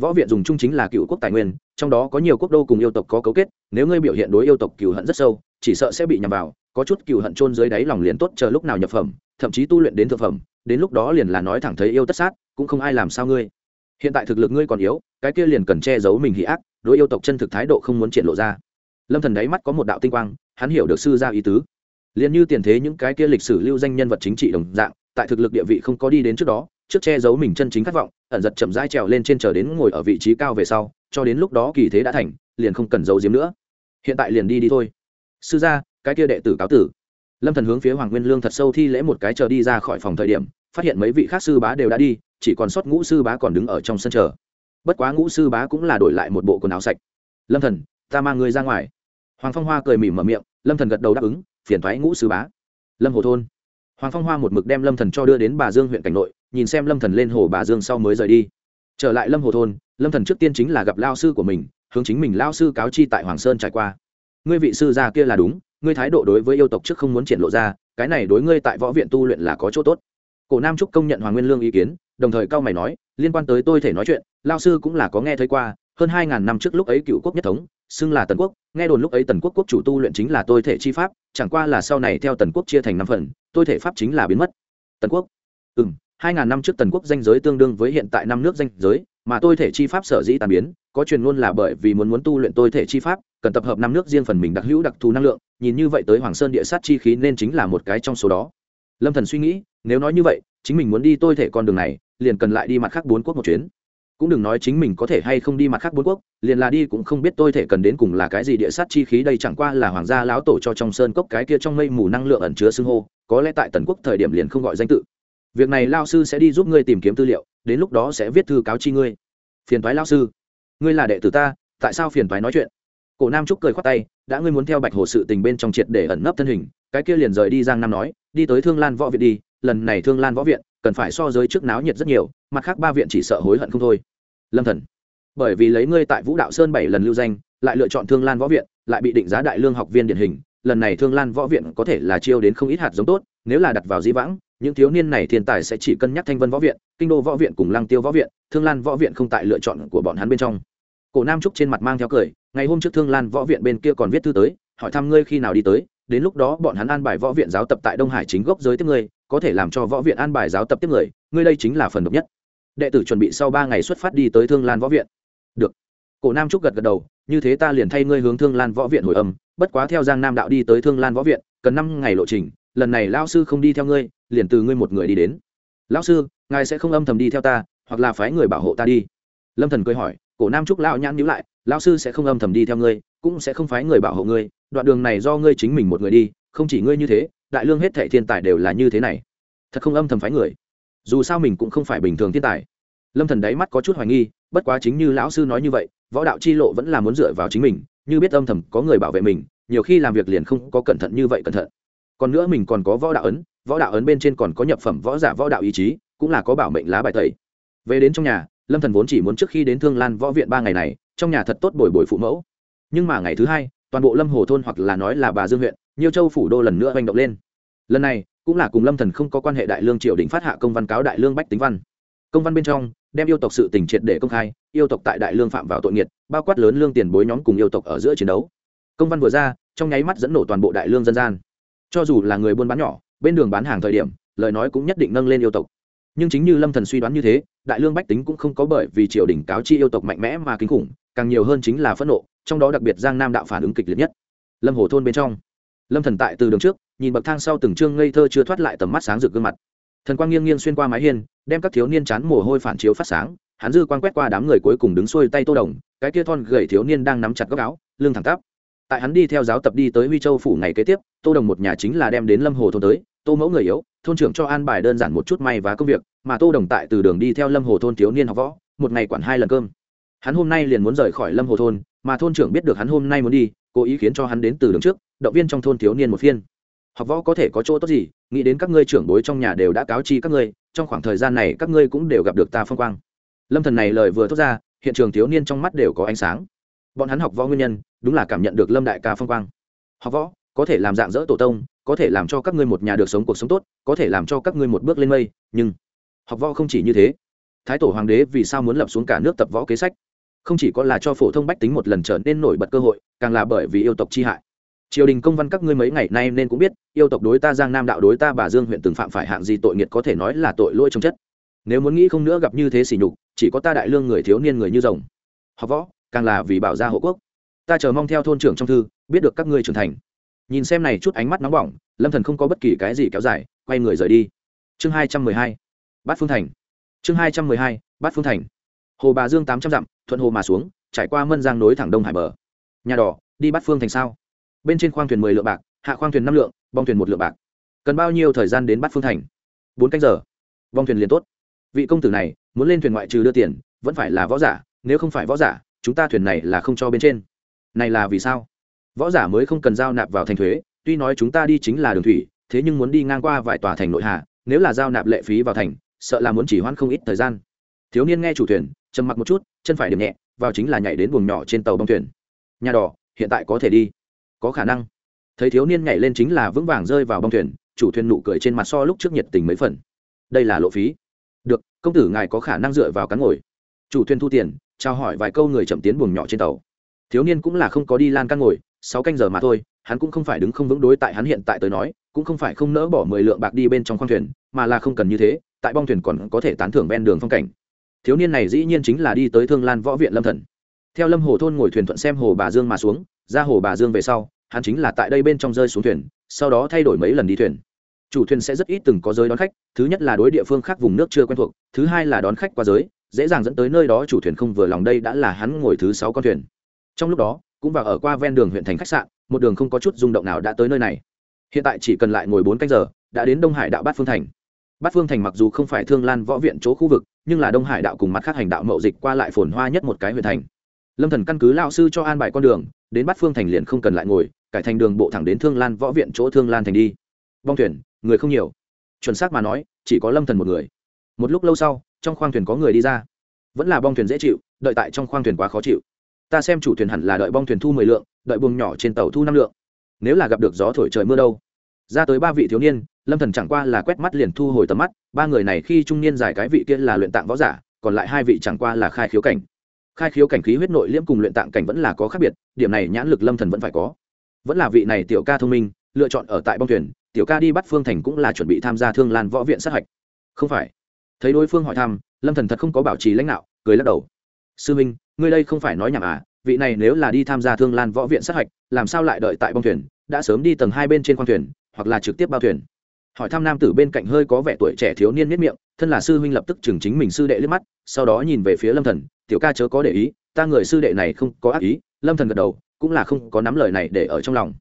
Võ viện dùng chung chính là cựu quốc tài nguyên, trong đó có nhiều quốc đô cùng yêu tộc có cấu kết, nếu ngươi biểu hiện đối yêu tộc cựu hận rất sâu, chỉ sợ sẽ bị nhầm vào, có chút cựu hận chôn dưới đáy lòng liền tốt chờ lúc nào nhập phẩm, thậm chí tu luyện đến thực phẩm, đến lúc đó liền là nói thẳng thấy yêu tất sát, cũng không ai làm sao ngươi hiện tại thực lực ngươi còn yếu, cái kia liền cần che giấu mình hỉ ác, đối yêu tộc chân thực thái độ không muốn triển lộ ra. Lâm thần đáy mắt có một đạo tinh quang, hắn hiểu được sư gia ý tứ. Liền như tiền thế những cái kia lịch sử lưu danh nhân vật chính trị đồng dạng, tại thực lực địa vị không có đi đến trước đó, trước che giấu mình chân chính khát vọng, ẩn giật chậm rãi trèo lên trên chờ đến ngồi ở vị trí cao về sau, cho đến lúc đó kỳ thế đã thành, liền không cần giấu giếm nữa. Hiện tại liền đi đi thôi. Sư gia, cái kia đệ tử cáo tử. Lâm thần hướng phía hoàng nguyên lương thật sâu thi lễ một cái chờ đi ra khỏi phòng thời điểm, phát hiện mấy vị khác sư bá đều đã đi chỉ còn sót ngũ sư bá còn đứng ở trong sân chờ. Bất quá ngũ sư bá cũng là đổi lại một bộ quần áo sạch. Lâm thần, ta mang người ra ngoài. Hoàng phong hoa cười mỉm mở miệng, lâm thần gật đầu đáp ứng, phiền thoái ngũ sư bá. Lâm hồ thôn. Hoàng phong hoa một mực đem lâm thần cho đưa đến bà dương huyện cảnh nội, nhìn xem lâm thần lên hồ bà dương sau mới rời đi. Trở lại lâm hồ thôn, lâm thần trước tiên chính là gặp lao sư của mình, hướng chính mình lao sư cáo chi tại hoàng sơn trải qua. Ngươi vị sư gia kia là đúng, ngươi thái độ đối với yêu tộc trước không muốn triển lộ ra, cái này đối ngươi tại võ viện tu luyện là có chỗ tốt cổ nam trúc công nhận hoàng nguyên lương ý kiến, đồng thời cao mày nói, liên quan tới tôi thể nói chuyện, lao sư cũng là có nghe thấy qua, hơn hai ngàn năm trước lúc ấy cựu quốc nhất thống, xưng là tần quốc, nghe đồn lúc ấy tần quốc quốc chủ tu luyện chính là tôi thể chi pháp, chẳng qua là sau này theo tần quốc chia thành năm phần, tôi thể pháp chính là biến mất. Tần quốc. Ừ m hai ngàn năm trước tần quốc danh giới tương đương với hiện tại năm nước danh giới, mà tôi thể chi pháp sở dĩ tàn biến, có truyền luôn là bởi vì muốn muốn tu luyện tôi thể chi pháp, cần tập hợp năm nước riêng phần mình đặc hữu đặc thù năng lượng, nhìn như vậy tới hoàng sơn địa sát chi khí nên chính là một cái trong số đó. Lâm thần suy nghĩ nếu nói như vậy, chính mình muốn đi tôi thể con đường này, liền cần lại đi mặt khác bốn quốc một chuyến. Cũng đừng nói chính mình có thể hay không đi mặt khác bốn quốc, liền là đi cũng không biết tôi thể cần đến cùng là cái gì địa sát chi khí đây chẳng qua là hoàng gia lão tổ cho trong sơn cốc cái kia trong mây mù năng lượng ẩn chứa xưng hô, có lẽ tại tần quốc thời điểm liền không gọi danh tự. Việc này lao sư sẽ đi giúp ngươi tìm kiếm tư liệu, đến lúc đó sẽ viết thư cáo chi ngươi. Phiền thoái lao sư, ngươi là đệ tử ta, tại sao phiền thoái nói chuyện? Cổ nam trúc cười khoát tay, đã ngươi muốn theo bạch hồ sự tình bên trong triệt để ẩn nấp thân hình, cái kia liền rời đi giang nam nói, đi tới thương lan võ việt đi lần này thương lan võ viện cần phải so giới trước náo nhiệt rất nhiều, mặt khác ba viện chỉ sợ hối hận không thôi. Lâm thần, bởi vì lấy ngươi tại vũ đạo sơn bảy lần lưu danh, lại lựa chọn thương lan võ viện, lại bị định giá đại lương học viên điển hình, lần này thương lan võ viện có thể là chiêu đến không ít hạt giống tốt, nếu là đặt vào di vãng, những thiếu niên này thiên tài sẽ chỉ cân nhắc thanh vân võ viện, kinh đô võ viện cùng lăng tiêu võ viện, thương lan võ viện không tại lựa chọn của bọn hắn bên trong. Cổ nam trúc trên mặt mang theo cười, ngày hôm trước thương lan võ viện bên kia còn viết thư tới, hỏi thăm ngươi khi nào đi tới, đến lúc đó bọn hắn an bài võ viện giáo tập tại đông hải chính gốc giới tiếp ngươi có thể làm cho võ viện an bài giáo tập tiếp người, ngươi đây chính là phần độc nhất. Đệ tử chuẩn bị sau ba ngày xuất phát đi tới thương lan võ viện. Được. Cổ nam trúc gật gật đầu, như thế ta liền thay ngươi hướng thương lan võ viện hồi âm, bất quá theo giang nam đạo đi tới thương lan võ viện, cần năm ngày lộ trình, lần này lao sư không đi theo ngươi, liền từ ngươi một người đi đến. Lão sư, ngài sẽ không âm thầm đi theo ta, hoặc là phái người bảo hộ ta đi. Lâm thần cười hỏi, cổ nam trúc lão nhãn nhíu lại, lão sư sẽ không âm thầm đi theo ngươi, cũng sẽ không phái người bảo hộ ngươi, đoạn đường này do ngươi chính mình một người đi, không chỉ ngươi như thế đại lương hết thệ thiên tài đều là như thế này. Thật không âm thầm phái người. Dù sao mình cũng không phải bình thường thiên tài. Lâm thần đáy mắt có chút hoài nghi, bất quá chính như lão sư nói như vậy, võ đạo chi lộ vẫn là muốn dựa vào chính mình, như biết âm thầm có người bảo vệ mình, nhiều khi làm việc liền không có cẩn thận như vậy cẩn thận. Còn nữa mình còn có võ đạo ấn, võ đạo ấn bên trên còn có nhập phẩm võ giả võ đạo ý chí, cũng là có bảo mệnh lá bài tẩy. Về đến trong nhà, lâm thần vốn chỉ muốn trước khi đến thương lan võ viện ba ngày này, trong nhà thật tốt bồi bồi phụ mẫu. Nhưng mà ngày thứ hai, toàn bộ lâm hồ thôn hoặc là nói là bà dương huyện nhiều châu phủ đô lần nữa hành động lên lần này, cũng là cùng lâm thần không có quan hệ đại lương triều đình phát hạ công văn cáo đại lương bách tính văn. Công văn bên trong, đem yêu tộc sự tình triệt để công khai, yêu tộc tại đại lương phạm vào tội nghiệt, bao quát lớn lương tiền bối nhóm cùng yêu tộc ở giữa chiến đấu. Công văn vừa ra, trong nháy mắt dẫn nổ toàn bộ đại lương dân gian. Cho dù là người buôn bán nhỏ, bên đường bán hàng thời điểm, lời nói cũng nhất định nâng lên yêu tộc. Nhưng chính như lâm thần suy đoán như thế, đại lương bách tính cũng không có bởi vì triều đình cáo chi yêu tộc mạnh mẽ mà kinh khủng, càng nhiều hơn chính là phẫn nộ, trong đó đặc biệt giang nam đạo phản ứng kịch liệt nhất. Lâm hồ thôn bên trong lâm thần tại từ đường trước, nhìn bậc thang sau từng trương ngây thơ chưa thoát lại tầm mắt sáng rực gương mặt. Thần quang nghiêng nghiêng xuyên qua mái hiên, đem các thiếu niên chán mồ hôi phản chiếu phát sáng, hắn dư quang quét qua đám người cuối cùng đứng xuôi tay tô đồng, cái kia thon gầy thiếu niên đang nắm chặt góc áo, lưng thẳng tắp. Tại hắn đi theo giáo tập đi tới huy châu phủ ngày kế tiếp, tô đồng một nhà chính là đem đến lâm hồ thôn tới, tô mẫu người yếu, thôn trưởng cho an bài đơn giản một chút may và công việc, mà tô đồng tại từ đường đi theo lâm hồ thôn thiếu niên học võ, một ngày quản hai lần cơm hắn hôm nay liền muốn rời khỏi lâm hồ thôn, mà thôn trưởng biết được hắn hôm nay muốn đi, cố ý khiến cho hắn đến từ đường trước, động viên trong thôn thiếu niên một phiên. Học võ có thể có chỗ tốt gì, nghĩ đến các ngươi trưởng bối trong nhà đều đã cáo chi các ngươi, trong khoảng thời gian này các ngươi cũng đều gặp được ta phong quang. Lâm thần này lời vừa thốt ra, hiện trường thiếu niên trong mắt đều có ánh sáng. Bọn hắn học võ nguyên nhân, đúng là cảm nhận được lâm đại ca phong quang. Học võ, có thể làm dạng dỡ tổ tông, có thể làm cho các ngươi một nhà được sống cuộc sống tốt, có thể làm cho các ngươi một bước lên mây, nhưng học võ không chỉ như thế. Thái tổ hoàng đế vì sao muốn lập xuống cả nước tập võ kế sách? Không chỉ có là cho phổ thông bách tính một lần trở nên nổi bật cơ hội, càng là bởi vì yêu tộc chi hại. Triều đình công văn các ngươi mấy ngày nay nên cũng biết, yêu tộc đối ta giang nam đạo đối ta bà dương huyện từng phạm phải hạng gì tội nghiệt có thể nói là tội lỗi trong chất. Nếu muốn nghĩ không nữa gặp như thế xỉ nhục, chỉ có ta đại lương người thiếu niên người như rồng. Học võ, càng là vì bảo gia hộ quốc. Ta chờ mong theo thôn trưởng trong thư, biết được các ngươi trưởng thành. Nhìn xem này chút ánh mắt nóng bỏng, lâm thần không có bất kỳ cái gì kéo dài, quay người rời đi. Chương hai trăm mười hai, bát phương thành. Chương hai trăm mười hai, bát phương thành. Hồ bà dương tám trăm dặm thuận hồ mà xuống, trải qua mân giang nối thẳng đông hải bờ. Nhà đỏ, đi bắt phương thành sao? Bên trên khoang thuyền mười lượng bạc, hạ khoang thuyền năm lượng, bong thuyền một lượng bạc. Cần bao nhiêu thời gian đến bắt phương thành? Bốn canh giờ. Bong thuyền liền tốt. Vị công tử này, muốn lên thuyền ngoại trừ đưa tiền, vẫn phải là võ giả, nếu không phải võ giả, chúng ta thuyền này là không cho bên trên. Này là vì sao? Võ giả mới không cần giao nạp vào thành thuế, tuy nói chúng ta đi chính là đường thủy, thế nhưng muốn đi ngang qua vài tòa thành nội hà, nếu là giao nạp lệ phí vào thành, sợ là muốn chỉ hoãn không ít thời gian. Thiếu niên nghe chủ thuyền trầm mặc một chút, chân phải điểm nhẹ, vào chính là nhảy đến buồng nhỏ trên tàu bong thuyền. Nhà đỏ hiện tại có thể đi. Có khả năng. Thấy thiếu niên nhảy lên chính là vững vàng rơi vào bong thuyền, chủ thuyền nụ cười trên mặt so lúc trước nhiệt tình mấy phần. Đây là lộ phí. Được, công tử ngài có khả năng dựa vào cán ngồi. Chủ thuyền thu tiền, trao hỏi vài câu người chậm tiến buồng nhỏ trên tàu. Thiếu niên cũng là không có đi lan căn ngồi, sáu canh giờ mà thôi, hắn cũng không phải đứng không vững đối tại hắn hiện tại tới nói, cũng không phải không nỡ bỏ mười lượng bạc đi bên trong khoang thuyền, mà là không cần như thế, tại bong thuyền còn có thể tán thưởng ven đường phong cảnh thiếu niên này dĩ nhiên chính là đi tới thương lan võ viện lâm thần. Theo lâm hồ thôn ngồi thuyền thuận xem hồ bà dương mà xuống, ra hồ bà dương về sau, hắn chính là tại đây bên trong rơi xuống thuyền, sau đó thay đổi mấy lần đi thuyền. Chủ thuyền sẽ rất ít từng có giới đón khách, thứ nhất là đối địa phương khác vùng nước chưa quen thuộc, thứ hai là đón khách qua giới, dễ dàng dẫn tới nơi đó chủ thuyền không vừa lòng đây đã là hắn ngồi thứ sáu con thuyền. Trong lúc đó, cũng vào ở qua ven đường huyện thành khách sạn, một đường không có chút rung động nào đã tới nơi này. Hiện tại chỉ cần lại ngồi bốn canh giờ, đã đến đông hải đạo bát phương thành bát phương thành mặc dù không phải thương lan võ viện chỗ khu vực, nhưng là đông hải đạo cùng mặt khác hành đạo mậu dịch qua lại phồn hoa nhất một cái huyện thành. Lâm thần căn cứ lao sư cho an bài con đường, đến bát phương thành liền không cần lại ngồi, cải thành đường bộ thẳng đến thương lan võ viện chỗ thương lan thành đi. Bong thuyền, người không nhiều. Chuẩn xác mà nói, chỉ có lâm thần một người. Một lúc lâu sau, trong khoang thuyền có người đi ra. Vẫn là bong thuyền dễ chịu, đợi tại trong khoang thuyền quá khó chịu. Ta xem chủ thuyền hẳn là đợi bong thuyền thu mười lượng, đợi buồng nhỏ trên tàu thu năm lượng. Nếu là gặp được gió thổi trời mưa đâu. Ra tới ba vị thiếu niên lâm thần chẳng qua là quét mắt liền thu hồi tầm mắt, ba người này khi trung niên giải cái vị kia là luyện tạng võ giả, còn lại hai vị chẳng qua là khai khiếu cảnh. Khai khiếu cảnh khí huyết nội liễm cùng luyện tạng cảnh vẫn là có khác biệt, điểm này nhãn lực lâm thần vẫn phải có. Vẫn là vị này tiểu ca thông minh, lựa chọn ở tại bong thuyền, tiểu ca đi bắt phương thành cũng là chuẩn bị tham gia thương lan võ viện sát hạch. Không phải. Thấy đối phương hỏi thăm, lâm thần thật không có bảo trì lãnh đạo, cười lắc đầu. Sư minh, ngươi đây không phải nói nhảm à vị này nếu là đi tham gia thương lan võ viện sát hạch, làm sao lại đợi tại bong thuyền, đã sớm đi tầng hai bên trên khoang thuyền, hoặc là trực tiếp bao thuyền? Hỏi thăm nam tử bên cạnh hơi có vẻ tuổi trẻ thiếu niên miết miệng, thân là sư huynh lập tức chừng chính mình sư đệ liếc mắt, sau đó nhìn về phía lâm thần, tiểu ca chớ có để ý, ta người sư đệ này không có ác ý. Lâm thần gật đầu, cũng là không có nắm lời này để ở trong lòng.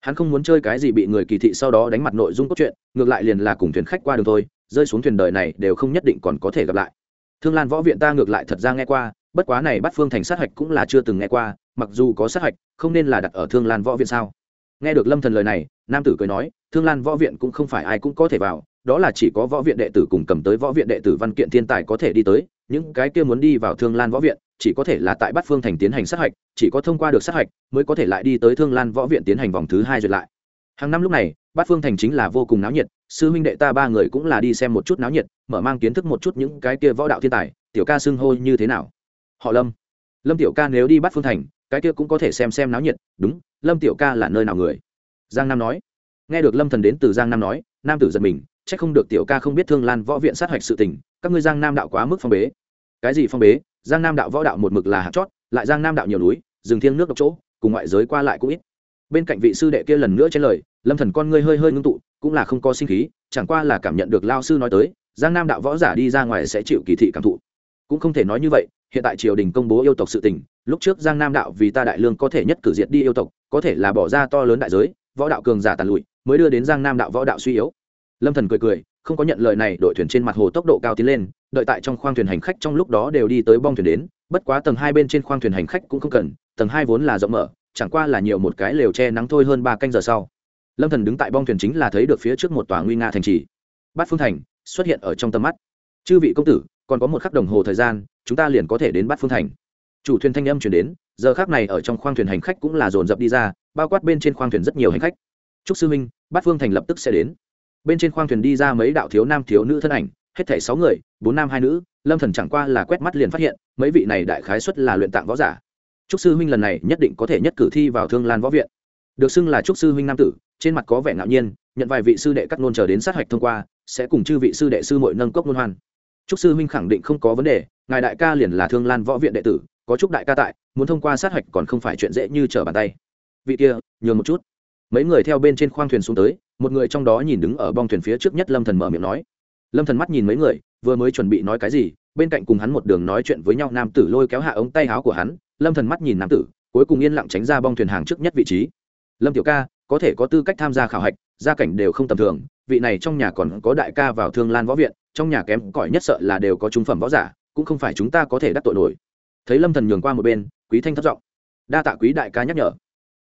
Hắn không muốn chơi cái gì bị người kỳ thị sau đó đánh mặt nội dung cốt truyện, ngược lại liền là cùng thuyền khách qua đường thôi, rơi xuống thuyền đời này đều không nhất định còn có thể gặp lại. Thương lan võ viện ta ngược lại thật ra nghe qua, bất quá này bắt phương thành sát hạch cũng là chưa từng nghe qua, mặc dù có sát hạch, không nên là đặt ở thương lan võ viện sao? Nghe được lâm thần lời này, nam tử cười nói, thương lan võ viện cũng không phải ai cũng có thể vào, đó là chỉ có võ viện đệ tử cùng cầm tới võ viện đệ tử văn kiện thiên tài có thể đi tới, những cái kia muốn đi vào thương lan võ viện, chỉ có thể là tại bát phương thành tiến hành sát hạch, chỉ có thông qua được sát hạch mới có thể lại đi tới thương lan võ viện tiến hành vòng thứ hai duyệt lại. Hàng năm lúc này, bát phương thành chính là vô cùng náo nhiệt, sư huynh đệ ta ba người cũng là đi xem một chút náo nhiệt, mở mang kiến thức một chút những cái kia võ đạo thiên tài, tiểu ca xưng hô như thế nào? Họ lâm. Lâm tiểu ca nếu đi bát phương thành, cái kia cũng có thể xem xem náo nhiệt, đúng lâm tiểu ca là nơi nào người? Giang nam nói. Nghe được lâm thần đến từ giang nam nói, nam tử giật mình, chắc không được tiểu ca không biết thương lan võ viện sát hạch sự tình, các ngươi giang nam đạo quá mức phong bế. Cái gì phong bế? Giang nam đạo võ đạo một mực là hạt chót, lại giang nam đạo nhiều núi, rừng thiêng nước độc chỗ, cùng ngoại giới qua lại cũng ít. Bên cạnh vị sư đệ kia lần nữa trên lời, lâm thần con ngươi hơi hơi ngưng tụ, cũng là không có sinh khí, chẳng qua là cảm nhận được lao sư nói tới, giang nam đạo võ giả đi ra ngoài sẽ chịu kỳ thị cảm thụ. Cũng không thể nói như vậy hiện tại triều đình công bố yêu tộc sự tình, lúc trước giang nam đạo vì ta đại lương có thể nhất cử diệt đi yêu tộc, có thể là bỏ ra to lớn đại giới, võ đạo cường giả tàn lụi, mới đưa đến giang nam đạo võ đạo suy yếu. Lâm thần cười cười, không có nhận lời này, đội thuyền trên mặt hồ tốc độ cao tiến lên, đợi tại trong khoang thuyền hành khách trong lúc đó đều đi tới bong thuyền đến, bất quá tầng hai bên trên khoang thuyền hành khách cũng không cần, tầng hai vốn là rộng mở, chẳng qua là nhiều một cái lều che nắng thôi hơn ba canh giờ sau. Lâm thần đứng tại bong thuyền chính là thấy được phía trước một tòa nguy nga thành trì. Bát phương thành xuất hiện ở trong tầm mắt. Chư vị công tử còn có một khắc đồng hồ thời gian, chúng ta liền có thể đến bát phương thành. Chủ thuyền thanh âm chuyển đến, giờ khác này ở trong khoang thuyền hành khách cũng là dồn dập đi ra, bao quát bên trên khoang thuyền rất nhiều hành khách. Trúc sư minh bát phương thành lập tức sẽ đến. Bên trên khoang thuyền đi ra mấy đạo thiếu nam thiếu nữ thân ảnh, hết thảy sáu người, bốn nam hai nữ, lâm thần chẳng qua là quét mắt liền phát hiện, mấy vị này đại khái xuất là luyện tạng võ giả. Trúc sư huynh lần này nhất định có thể nhất cử thi vào thương lan võ viện. Được xưng là trúc sư huynh nam tử, trên mặt có vẻ ngạo nhiên, nhận vài vị sư đệ cắt nôn chờ đến sát hạch thông qua, sẽ cùng chư vị sư đệ sư muội nâng cốc nôn hoan trúc sư huynh khẳng định không có vấn đề, ngài đại ca liền là thương lan võ viện đệ tử, có trúc đại ca tại, muốn thông qua sát hạch còn không phải chuyện dễ như trở bàn tay. Vị kia, nhường một chút. Mấy người theo bên trên khoang thuyền xuống tới, một người trong đó nhìn đứng ở bong thuyền phía trước nhất lâm thần mở miệng nói. Lâm thần mắt nhìn mấy người, vừa mới chuẩn bị nói cái gì, bên cạnh cùng hắn một đường nói chuyện với nhau, nam tử lôi kéo hạ ống tay áo của hắn, lâm thần mắt nhìn nam tử, cuối cùng yên lặng tránh ra bong thuyền hàng trước nhất vị trí. Lâm tiểu ca, có thể có tư cách tham gia khảo hạch gia cảnh đều không tầm thường, vị này trong nhà còn có đại ca vào thương lan võ viện, trong nhà kém cỏi nhất sợ là đều có trung phẩm võ giả, cũng không phải chúng ta có thể đắc tội nổi. Thấy lâm thần nhường qua một bên, quý thanh thất giọng, đa tạ quý đại ca nhắc nhở.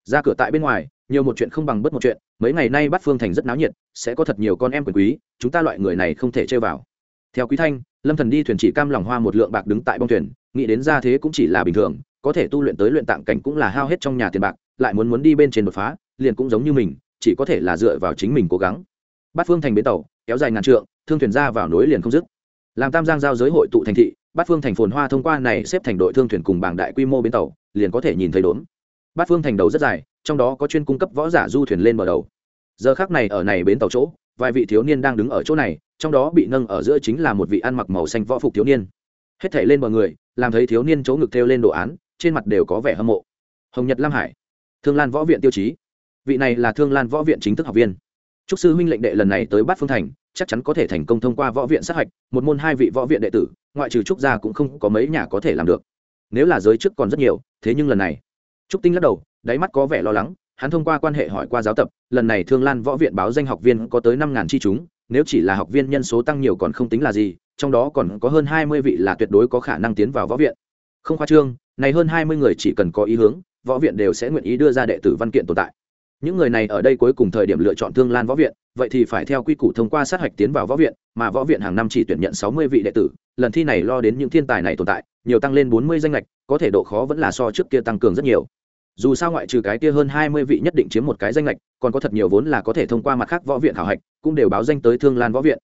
Ra cửa tại bên ngoài, nhiều một chuyện không bằng bất một chuyện, mấy ngày nay bắt phương thành rất náo nhiệt, sẽ có thật nhiều con em quyền quý, chúng ta loại người này không thể chơi vào. Theo quý thanh, lâm thần đi thuyền chỉ cam lòng hoa một lượng bạc đứng tại bong thuyền, nghĩ đến ra thế cũng chỉ là bình thường, có thể tu luyện tới luyện tạng cảnh cũng là hao hết trong nhà tiền bạc, lại muốn muốn đi bên trên đột phá, liền cũng giống như mình chỉ có thể là dựa vào chính mình cố gắng. Bát phương thành bến tàu, kéo dài ngàn trượng, thương thuyền ra vào nối liền không dứt. Làm tam giang giao giới hội tụ thành thị, bát phương thành phồn hoa thông qua này xếp thành đội thương thuyền cùng bảng đại quy mô bến tàu, liền có thể nhìn thấy đốn bát phương thành đầu rất dài, trong đó có chuyên cung cấp võ giả du thuyền lên bờ đầu. Giờ khác này ở này bến tàu chỗ, vài vị thiếu niên đang đứng ở chỗ này, trong đó bị nâng ở giữa chính là một vị ăn mặc màu xanh võ phục thiếu niên. Hết thể lên bờ người, làm thấy thiếu niên chỗ ngực theo lên đồ án, trên mặt đều có vẻ hâm mộ. Hồng nhật lam hải, thương lan võ viện tiêu chí vị này là thương lan võ viện chính thức học viên. Trúc sư huynh lệnh đệ lần này tới bát phương thành, chắc chắn có thể thành công thông qua võ viện sát hạch, một môn hai vị võ viện đệ tử, ngoại trừ trúc gia cũng không có mấy nhà có thể làm được. Nếu là giới trước còn rất nhiều, thế nhưng lần này, trúc tinh lắc đầu, đáy mắt có vẻ lo lắng, hắn thông qua quan hệ hỏi qua giáo tập, lần này thương lan võ viện báo danh học viên có tới năm ngàn tri chúng, nếu chỉ là học viên nhân số tăng nhiều còn không tính là gì, trong đó còn có hơn hai mươi vị là tuyệt đối có khả năng tiến vào võ viện. Không khoa trương, này hơn hai mươi người chỉ cần có ý hướng, võ viện đều sẽ nguyện ý đưa ra đệ tử văn kiện tồn tại những người này ở đây cuối cùng thời điểm lựa chọn thương lan võ viện, vậy thì phải theo quy củ thông qua sát hạch tiến vào võ viện, mà võ viện hàng năm chỉ tuyển nhận sáu mươi vị đệ tử, lần thi này lo đến những thiên tài này tồn tại, nhiều tăng lên bốn mươi danh lệch có thể độ khó vẫn là so trước kia tăng cường rất nhiều. Dù sao ngoại trừ cái kia hơn hai mươi vị nhất định chiếm một cái danh lệch còn có thật nhiều vốn là có thể thông qua mặt khác võ viện khảo hạch, cũng đều báo danh tới thương lan võ viện.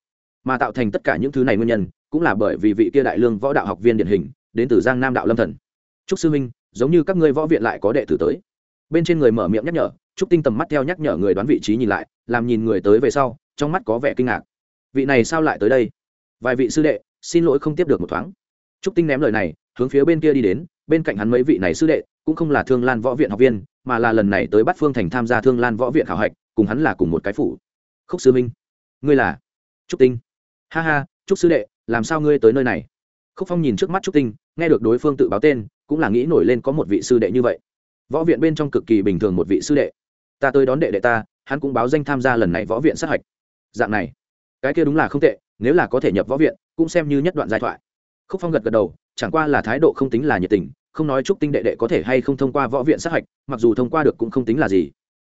Mà tạo thành tất cả những thứ này nguyên nhân, cũng là bởi vì vị kia đại lương võ đạo học viên điển hình, đến từ giang nam đạo lâm thần. Trúc sư minh giống như các ngươi võ viện lại có đệ tử tới. Bên trên người mở miệng nhắc nhở trúc tinh tầm mắt theo nhắc nhở người đoán vị trí nhìn lại, làm nhìn người tới về sau, trong mắt có vẻ kinh ngạc. Vị này sao lại tới đây? Vài vị sư đệ, xin lỗi không tiếp được một thoáng. Trúc tinh ném lời này, hướng phía bên kia đi đến, bên cạnh hắn mấy vị này sư đệ, cũng không là thương lan võ viện học viên, mà là lần này tới bắt phương thành tham gia thương lan võ viện khảo hạch, cùng hắn là cùng một cái phủ. Khúc sư minh, ngươi là? Trúc tinh. Ha ha, trúc sư đệ, làm sao ngươi tới nơi này? Khúc phong nhìn trước mắt trúc tinh, nghe được đối phương tự báo tên, cũng là nghĩ nổi lên có một vị sư đệ như vậy. Võ viện bên trong cực kỳ bình thường một vị sư đệ ta tới đón đệ đệ ta, hắn cũng báo danh tham gia lần này võ viện sát hạch. Dạng này, cái kia đúng là không tệ, nếu là có thể nhập võ viện, cũng xem như nhất đoạn giai thoại. Khúc phong gật gật đầu, chẳng qua là thái độ không tính là nhiệt tình, không nói chúc tinh đệ đệ có thể hay không thông qua võ viện sát hạch, mặc dù thông qua được cũng không tính là gì.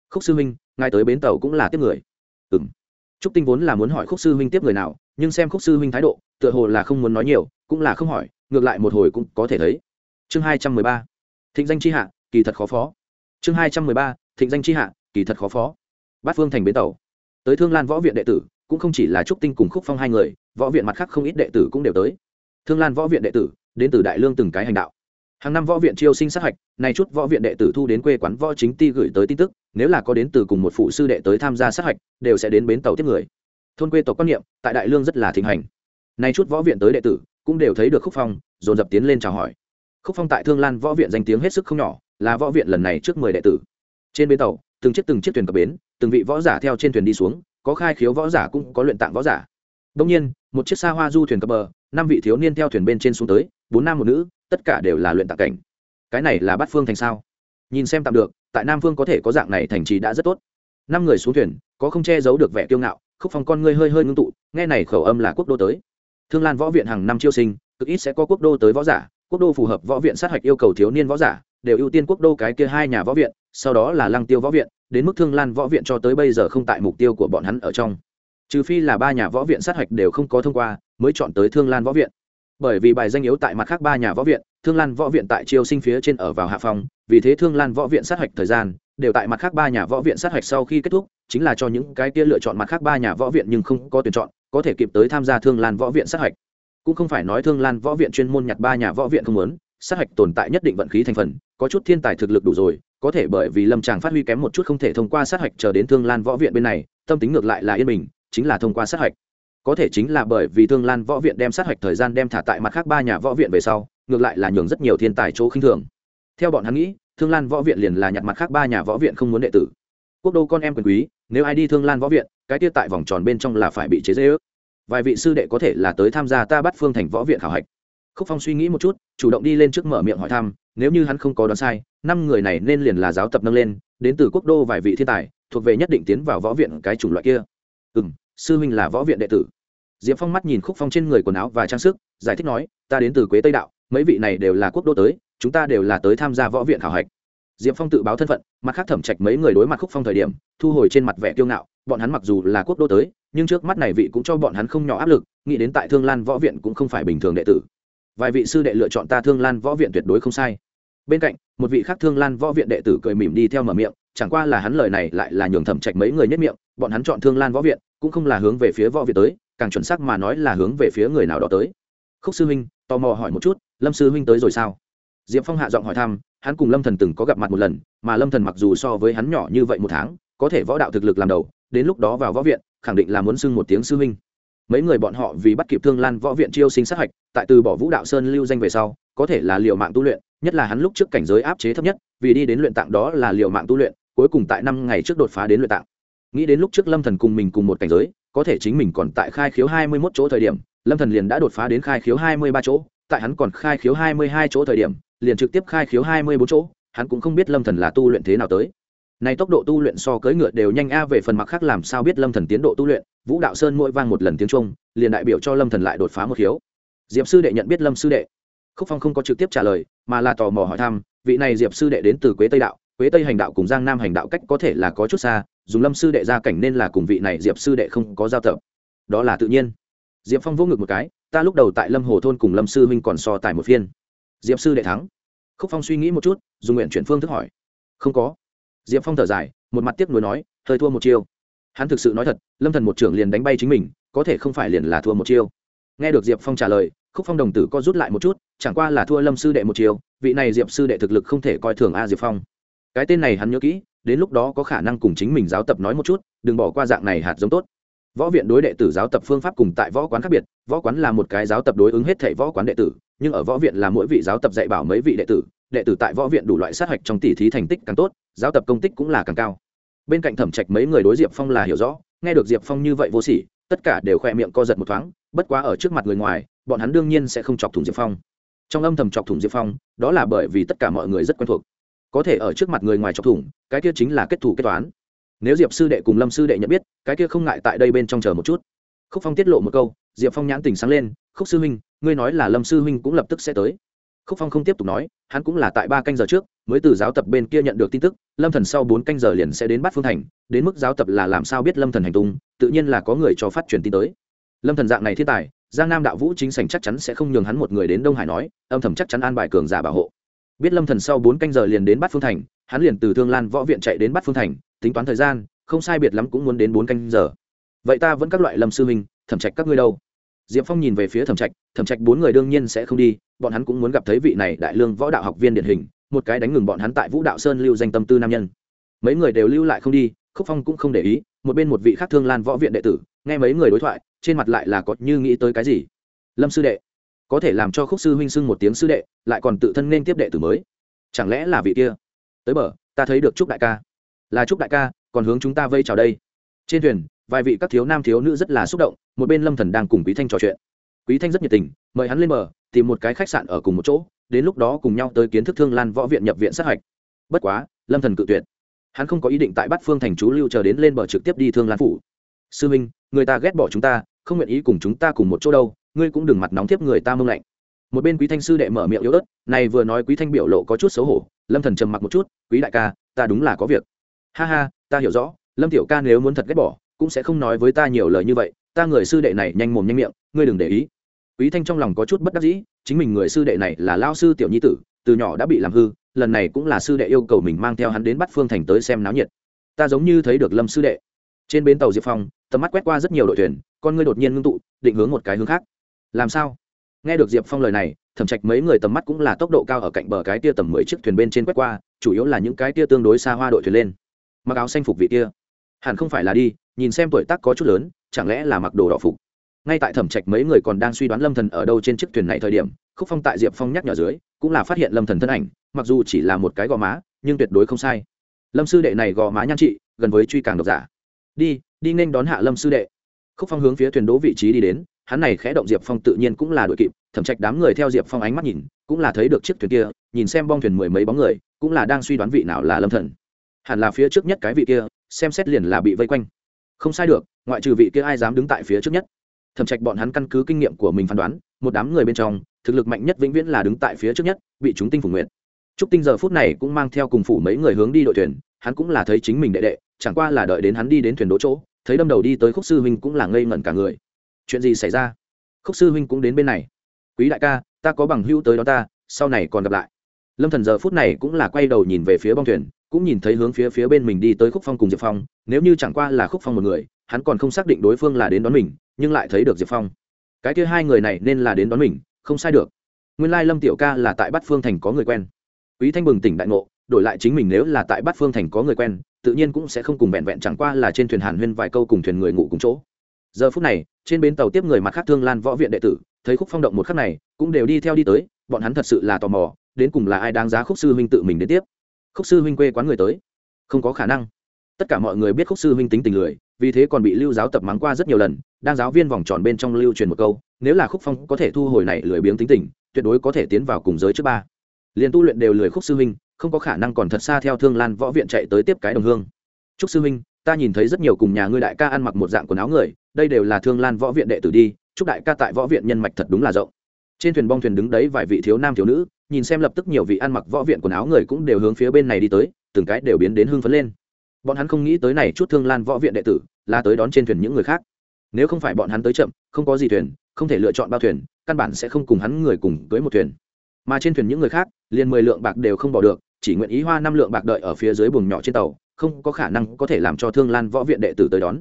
Khúc sư huynh ngài tới bến tàu cũng là tiếp người. Ừ m trúc tinh vốn là muốn hỏi khúc sư huynh tiếp người nào, nhưng xem khúc sư huynh thái độ, tựa hồ là không muốn nói nhiều, cũng là không hỏi, ngược lại một hồi cũng có thể thấy. Chương hai trăm mười ba. Thịnh danh c h i hạ, kỳ thật khó phó. Chương hai trăm mười ba. Thịnh danh c h i hạ kỳ thật khó phó. Bát phương thành bến tàu. Tới thương lan võ viện đệ tử, cũng không chỉ là trúc tinh cùng khúc phong hai người, võ viện mặt khác không ít đệ tử cũng đều tới. Thương lan võ viện đệ tử, đến từ đại lương từng cái hành đạo. Hàng năm võ viện chiêu sinh sát hạch, nay chút võ viện đệ tử thu đến quê quán võ chính ti gửi tới tin tức, nếu là có đến từ cùng một phụ sư đệ tới tham gia sát hạch, đều sẽ đến bến tàu tiếp người. Thôn quê tộc quan niệm, tại đại lương rất là thịnh hành. Nay chút võ viện tới đệ tử, cũng đều thấy được khúc phong, dồn dập tiến lên chào hỏi. Khúc phong tại thương lan võ viện danh tiếng hết sức không nhỏ, là võ viện lần này trước mười đệ tử. Trên bến tàu từng chiếc từng chiếc thuyền cập bến, từng vị võ giả theo trên thuyền đi xuống, có khai khiếu võ giả cũng có luyện tạng võ giả. Đông nhiên, một chiếc xa hoa du thuyền cập bờ, năm vị thiếu niên theo thuyền bên trên xuống tới, bốn nam một nữ, tất cả đều là luyện tạng cảnh. Cái này là bát phương thành sao? Nhìn xem tạm được, tại nam phương có thể có dạng này thành trì đã rất tốt. Năm người xuống thuyền, có không che giấu được vẻ kiêu ngạo, khúc phong con ngươi hơi hơi ngưng tụ, nghe này khẩu âm là quốc đô tới. Thương lan võ viện hàng năm chiêu sinh, cực ít sẽ có quốc đô tới võ giả, quốc đô phù hợp võ viện sát hạch yêu cầu thiếu niên võ giả, đều ưu tiên quốc đô cái kia hai nhà võ viện sau đó là lăng tiêu võ viện, đến mức thương lan võ viện cho tới bây giờ không tại mục tiêu của bọn hắn ở trong. Trừ phi là ba nhà võ viện sát hạch đều không có thông qua, mới chọn tới thương lan võ viện. Bởi vì bài danh yếu tại mặt khác ba nhà võ viện, thương lan võ viện tại chiêu sinh phía trên ở vào hạ phòng vì thế thương lan võ viện sát hạch thời gian đều tại mặt khác ba nhà võ viện sát hạch sau khi kết thúc, chính là cho những cái kia lựa chọn mặt khác ba nhà võ viện nhưng không có tuyển chọn, có thể kịp tới tham gia thương lan võ viện sát hạch. Cũng không phải nói thương lan võ viện chuyên môn nhặt ba nhà võ viện không muốn, sát hạch tồn tại nhất định vận khí thành phần, có chút thiên tài thực lực đủ rồi có thể bởi vì lâm tràng phát huy kém một chút không thể thông qua sát hạch chờ đến thương lan võ viện bên này, tâm tính ngược lại là yên bình, chính là thông qua sát hạch. Có thể chính là bởi vì thương lan võ viện đem sát hạch thời gian đem thả tại mặt khác ba nhà võ viện về sau, ngược lại là nhường rất nhiều thiên tài chỗ khinh thường. Theo bọn hắn nghĩ, thương lan võ viện liền là nhặt mặt khác ba nhà võ viện không muốn đệ tử. Quốc đô con em quyền quý, nếu ai đi thương lan võ viện, cái tiết tại vòng tròn bên trong là phải bị chế dễ ước vài vị sư đệ có thể là tới tham gia ta bắt phương thành võ viện khảo hạch. Khúc phong suy nghĩ một chút, chủ động đi lên trước mở miệng hỏi thăm, nếu như hắn không có đoán sai năm người này nên liền là giáo tập nâng lên, đến từ quốc đô vài vị thiên tài, thuộc về nhất định tiến vào võ viện cái chủng loại kia. Ừ m sư huynh là võ viện đệ tử. Diệp phong mắt nhìn khúc phong trên người quần áo và trang sức, giải thích nói, ta đến từ quế tây đạo, mấy vị này đều là quốc đô tới, chúng ta đều là tới tham gia võ viện khảo hạch. Diệp phong tự báo thân phận, mặt khác thẩm trạch mấy người đối mặt khúc phong thời điểm, thu hồi trên mặt vẻ kiêu ngạo, bọn hắn mặc dù là quốc đô tới, nhưng trước mắt này vị cũng cho bọn hắn không nhỏ áp lực, nghĩ đến tại thương lan võ viện cũng không phải bình thường đệ tử. Vài vị sư đệ lựa chọn ta thương lan võ viện tuyệt đối không sai bên cạnh, một vị khác thương lan võ viện đệ tử cười mỉm đi theo mở miệng, chẳng qua là hắn lời này lại là nhường thẩm trạch mấy người nhất miệng, bọn hắn chọn thương lan võ viện, cũng không là hướng về phía võ viện tới, càng chuẩn xác mà nói là hướng về phía người nào đó tới. Khúc sư huynh, tò mò hỏi một chút, lâm sư huynh tới rồi sao? Diệp phong hạ giọng hỏi thăm, hắn cùng lâm thần từng có gặp mặt một lần, mà lâm thần mặc dù so với hắn nhỏ như vậy một tháng, có thể võ đạo thực lực làm đầu, đến lúc đó vào võ viện, khẳng định là muốn xưng một tiếng sư huynh mấy người bọn họ vì bắt kịp thương lan võ viện chiêu sinh sát hạch, tại từ bỏ vũ đạo sơn lưu danh về sau, có thể là liệu mạng tu luyện, nhất là hắn lúc trước cảnh giới áp chế thấp nhất, vì đi đến luyện tạng đó là liệu mạng tu luyện, cuối cùng tại năm ngày trước đột phá đến luyện tạng. Nghĩ đến lúc trước lâm thần cùng mình cùng một cảnh giới, có thể chính mình còn tại khai khiếu hai mươi 21 chỗ thời điểm, lâm thần liền đã đột phá đến khai khiếu hai mươi ba chỗ, tại hắn còn khai khiếu hai mươi hai chỗ thời điểm, liền trực tiếp khai khiếu hai mươi bốn chỗ, hắn cũng không biết lâm thần là tu luyện thế nào tới này tốc độ tu luyện so cưỡi ngựa đều nhanh a, về phần mặt khác làm sao biết lâm thần tiến độ tu luyện. Vũ đạo sơn mỗi vang một lần tiếng trung liền đại biểu cho lâm thần lại đột phá một hiếu diệp sư đệ nhận biết lâm sư đệ. Khúc phong không có trực tiếp trả lời, mà là tò mò hỏi thăm, vị này diệp sư đệ đến từ quế tây đạo, quế tây hành đạo cùng giang nam hành đạo cách có thể là có chút xa, dùng lâm sư đệ ra cảnh nên là cùng vị này diệp sư đệ không có giao tập. Đó là tự nhiên. Diệp phong vô ngực một cái, ta lúc đầu tại lâm hồ thôn cùng lâm sư huynh còn so tài một phiên. Diệp sư đệ thắng. Khúc phong suy nghĩ một chút, dùng nguyện chuyển phương thức hỏi. Không có diệp phong thở dài, một mặt tiếc nuối nói, hơi thua một chiêu. Hắn thực sự nói thật, lâm thần một trưởng liền đánh bay chính mình, có thể không phải liền là thua một chiêu. Nghe được diệp phong trả lời, khúc phong đồng tử co rút lại một chút, chẳng qua là thua lâm sư đệ một chiêu, vị này diệp sư đệ thực lực không thể coi thường a diệp phong. Cái tên này hắn nhớ kỹ, đến lúc đó có khả năng cùng chính mình giáo tập nói một chút, đừng bỏ qua dạng này hạt giống tốt. Võ viện đối đệ tử giáo tập phương pháp cùng tại võ quán khác biệt, võ quán là một cái giáo tập đối ứng hết thảy võ quán đệ tử, nhưng ở võ viện là mỗi vị giáo tập dạy bảo mấy vị đệ tử đệ tử tại võ viện đủ loại sát hạch trong tỷ thí thành tích càng tốt, giáo tập công tích cũng là càng cao. Bên cạnh thẩm trạch mấy người đối diệp phong là hiểu rõ, nghe được diệp phong như vậy vô sỉ, tất cả đều khoe miệng co giật một thoáng, bất quá ở trước mặt người ngoài, bọn hắn đương nhiên sẽ không chọc thủng diệp phong. Trong âm thầm chọc thủng diệp phong, đó là bởi vì tất cả mọi người rất quen thuộc. Có thể ở trước mặt người ngoài chọc thủng, cái kia chính là kết thủ kết toán. Nếu diệp sư đệ cùng lâm sư đệ nhận biết, cái kia không ngại tại đây bên trong chờ một chút. Khúc phong tiết lộ một câu, diệp phong nhãn tình sáng lên, khúc sư huynh, ngươi nói là lâm sư huynh cũng lập tức sẽ tới khúc phong không tiếp tục nói, hắn cũng là tại ba canh giờ trước mới từ giáo tập bên kia nhận được tin tức, lâm thần sau bốn canh giờ liền sẽ đến bắt phương thành, đến mức giáo tập là làm sao biết lâm thần hành tung, tự nhiên là có người cho phát truyền tin tới. Lâm thần dạng này thiên tài, giang nam đạo vũ chính sảnh chắc chắn sẽ không nhường hắn một người đến đông hải nói, âm thầm chắc chắn an bài cường giả bảo hộ. Biết lâm thần sau bốn canh giờ liền đến bắt phương thành, hắn liền từ thương lan võ viện chạy đến bắt phương thành, tính toán thời gian, không sai biệt lắm cũng muốn đến bốn canh giờ. Vậy ta vẫn các loại lâm sư huynh thẩm trạch các ngươi đâu? Diệp phong nhìn về phía thẩm trạch thẩm trạch bốn người đương nhiên sẽ không đi, bọn hắn cũng muốn gặp thấy vị này đại lương võ đạo học viên điển hình, một cái đánh ngừng bọn hắn tại vũ đạo sơn lưu danh tâm tư nam nhân. Mấy người đều lưu lại không đi, khúc phong cũng không để ý, một bên một vị khác thương lan võ viện đệ tử, nghe mấy người đối thoại, trên mặt lại là có như nghĩ tới cái gì. Lâm sư đệ, có thể làm cho khúc sư huynh sưng một tiếng sư đệ, lại còn tự thân nên tiếp đệ tử mới. Chẳng lẽ là vị kia? Tới bờ, ta thấy được trúc đại ca. Là trúc đại ca, còn hướng chúng ta vây chào đây trên thuyền, vài vị các thiếu nam thiếu nữ rất là xúc động, một bên lâm thần đang cùng quý thanh trò chuyện. Quý thanh rất nhiệt tình, mời hắn lên bờ, tìm một cái khách sạn ở cùng một chỗ, đến lúc đó cùng nhau tới kiến thức thương lan võ viện nhập viện sát hạch. Bất quá, lâm thần cự tuyệt. Hắn không có ý định tại bát phương thành chú lưu chờ đến lên bờ trực tiếp đi thương lan phủ. Sư minh, người ta ghét bỏ chúng ta, không nguyện ý cùng chúng ta cùng một chỗ đâu, ngươi cũng đừng mặt nóng tiếp người ta mông lạnh một bên quý thanh sư đệ mở miệng yếu ớt, này vừa nói quý thanh biểu lộ có chút xấu hổ, lâm thần trầm mặc một chút, quý đại ca, ta đúng là có việc. Ha ha, ta hiểu rõ lâm tiểu ca nếu muốn thật ghét bỏ, cũng sẽ không nói với ta nhiều lời như vậy, ta người sư đệ này nhanh mồm nhanh miệng, ngươi đừng để ý. Quý thanh trong lòng có chút bất đắc dĩ, chính mình người sư đệ này là lao sư tiểu nhi tử, từ nhỏ đã bị làm hư, lần này cũng là sư đệ yêu cầu mình mang theo hắn đến bắt phương thành tới xem náo nhiệt. Ta giống như thấy được lâm sư đệ. Trên bến tàu diệp phong, tầm mắt quét qua rất nhiều đội thuyền, con ngươi đột nhiên ngưng tụ, định hướng một cái hướng khác. Làm sao? Nghe được diệp phong lời này, thẩm trạch mấy người tầm mắt cũng là tốc độ cao ở cạnh bờ cái tia tầm mười chiếc thuyền bên trên quét qua, chủ yếu là những cái tia tương đối xa hoa đội thuyền lên. Mặc áo xanh phục vị kia hẳn không phải là đi, nhìn xem tuổi tác có chút lớn, chẳng lẽ là mặc đồ đỏ phục? Ngay tại thẩm trạch mấy người còn đang suy đoán lâm thần ở đâu trên chiếc thuyền này thời điểm, khúc phong tại diệp phong nhắc nhở dưới, cũng là phát hiện lâm thần thân ảnh, mặc dù chỉ là một cái gò má, nhưng tuyệt đối không sai. Lâm sư đệ này gò má nhan trị, gần với truy càng độc giả. Đi đi nên đón hạ lâm sư đệ. Khúc phong hướng phía thuyền đỗ vị trí đi đến, hắn này khẽ động diệp phong tự nhiên cũng là đội kịp, thẩm trạch đám người theo diệp phong ánh mắt nhìn, cũng là thấy được chiếc thuyền kia, nhìn xem bong thuyền mười mấy bóng người, cũng là đang suy đoán vị nào là lâm thần. Hẳn là phía trước nhất cái vị kia xem xét liền là bị vây quanh. Không sai được, ngoại trừ vị kia ai dám đứng tại phía trước nhất. Thẩm trạch bọn hắn căn cứ kinh nghiệm của mình phán đoán, một đám người bên trong, thực lực mạnh nhất vĩnh viễn là đứng tại phía trước nhất, bị chúng tinh phủ nguyện trúc tinh giờ phút này cũng mang theo cùng phủ mấy người hướng đi đội thuyền, hắn cũng là thấy chính mình đệ đệ, chẳng qua là đợi đến hắn đi đến thuyền đỗ chỗ, thấy đâm đầu đi tới khúc sư huynh cũng là ngây ngẩn cả người. Chuyện gì xảy ra? Khúc sư huynh cũng đến bên này. Quý đại ca, ta có bằng hữu tới đó ta, sau này còn gặp lại. Lâm thần giờ phút này cũng là quay đầu nhìn về phía bong thuyền cũng nhìn thấy hướng phía phía bên mình đi tới khúc phong cùng diệp phong, nếu như chẳng qua là khúc phong một người, hắn còn không xác định đối phương là đến đón mình, nhưng lại thấy được diệp phong. Cái kia hai người này nên là đến đón mình, không sai được. Nguyên lai lâm tiểu ca là tại bát phương thành có người quen. Quý thanh bừng tỉnh đại ngộ, đổi lại chính mình nếu là tại bát phương thành có người quen, tự nhiên cũng sẽ không cùng vẹn vẹn chẳng qua là trên thuyền hàn huyên vài câu cùng thuyền người ngủ cùng chỗ. Giờ phút này, trên bến tàu tiếp người mặt khác thương lan võ viện đệ tử, thấy khúc phong động một khắc này, cũng đều đi theo đi tới, bọn hắn thật sự là tò mò, đến cùng là ai đáng giá khúc sư huynh tự mình đến tiếp khúc sư huynh quê quán người tới. Không có khả năng. Tất cả mọi người biết khúc sư huynh tính tình lười, vì thế còn bị lưu giáo tập mắng qua rất nhiều lần, đang giáo viên vòng tròn bên trong lưu truyền một câu, nếu là khúc phong có thể thu hồi này lười biếng tính tình, tuyệt đối có thể tiến vào cùng giới trước ba. Liền tu luyện đều lười khúc sư huynh, không có khả năng còn thật xa theo thương lan võ viện chạy tới tiếp cái đồng hương. Trúc sư huynh, ta nhìn thấy rất nhiều cùng nhà ngươi đại ca ăn mặc một dạng quần áo người, đây đều là thương lan võ viện đệ tử đi, chúc đại ca tại võ viện nhân mạch thật đúng là rộng. Trên thuyền bong thuyền đứng đấy vài vị thiếu nam thiếu nữ nhìn xem lập tức nhiều vị ăn mặc võ viện quần áo người cũng đều hướng phía bên này đi tới, từng cái đều biến đến hưng phấn lên. Bọn hắn không nghĩ tới này chút thương lan võ viện đệ tử, là tới đón trên thuyền những người khác. Nếu không phải bọn hắn tới chậm, không có gì thuyền, không thể lựa chọn bao thuyền, căn bản sẽ không cùng hắn người cùng cưới một thuyền. Mà trên thuyền những người khác, liền mười lượng bạc đều không bỏ được, chỉ nguyện ý hoa năm lượng bạc đợi ở phía dưới buồng nhỏ trên tàu, không có khả năng có thể làm cho thương lan võ viện đệ tử tới đón.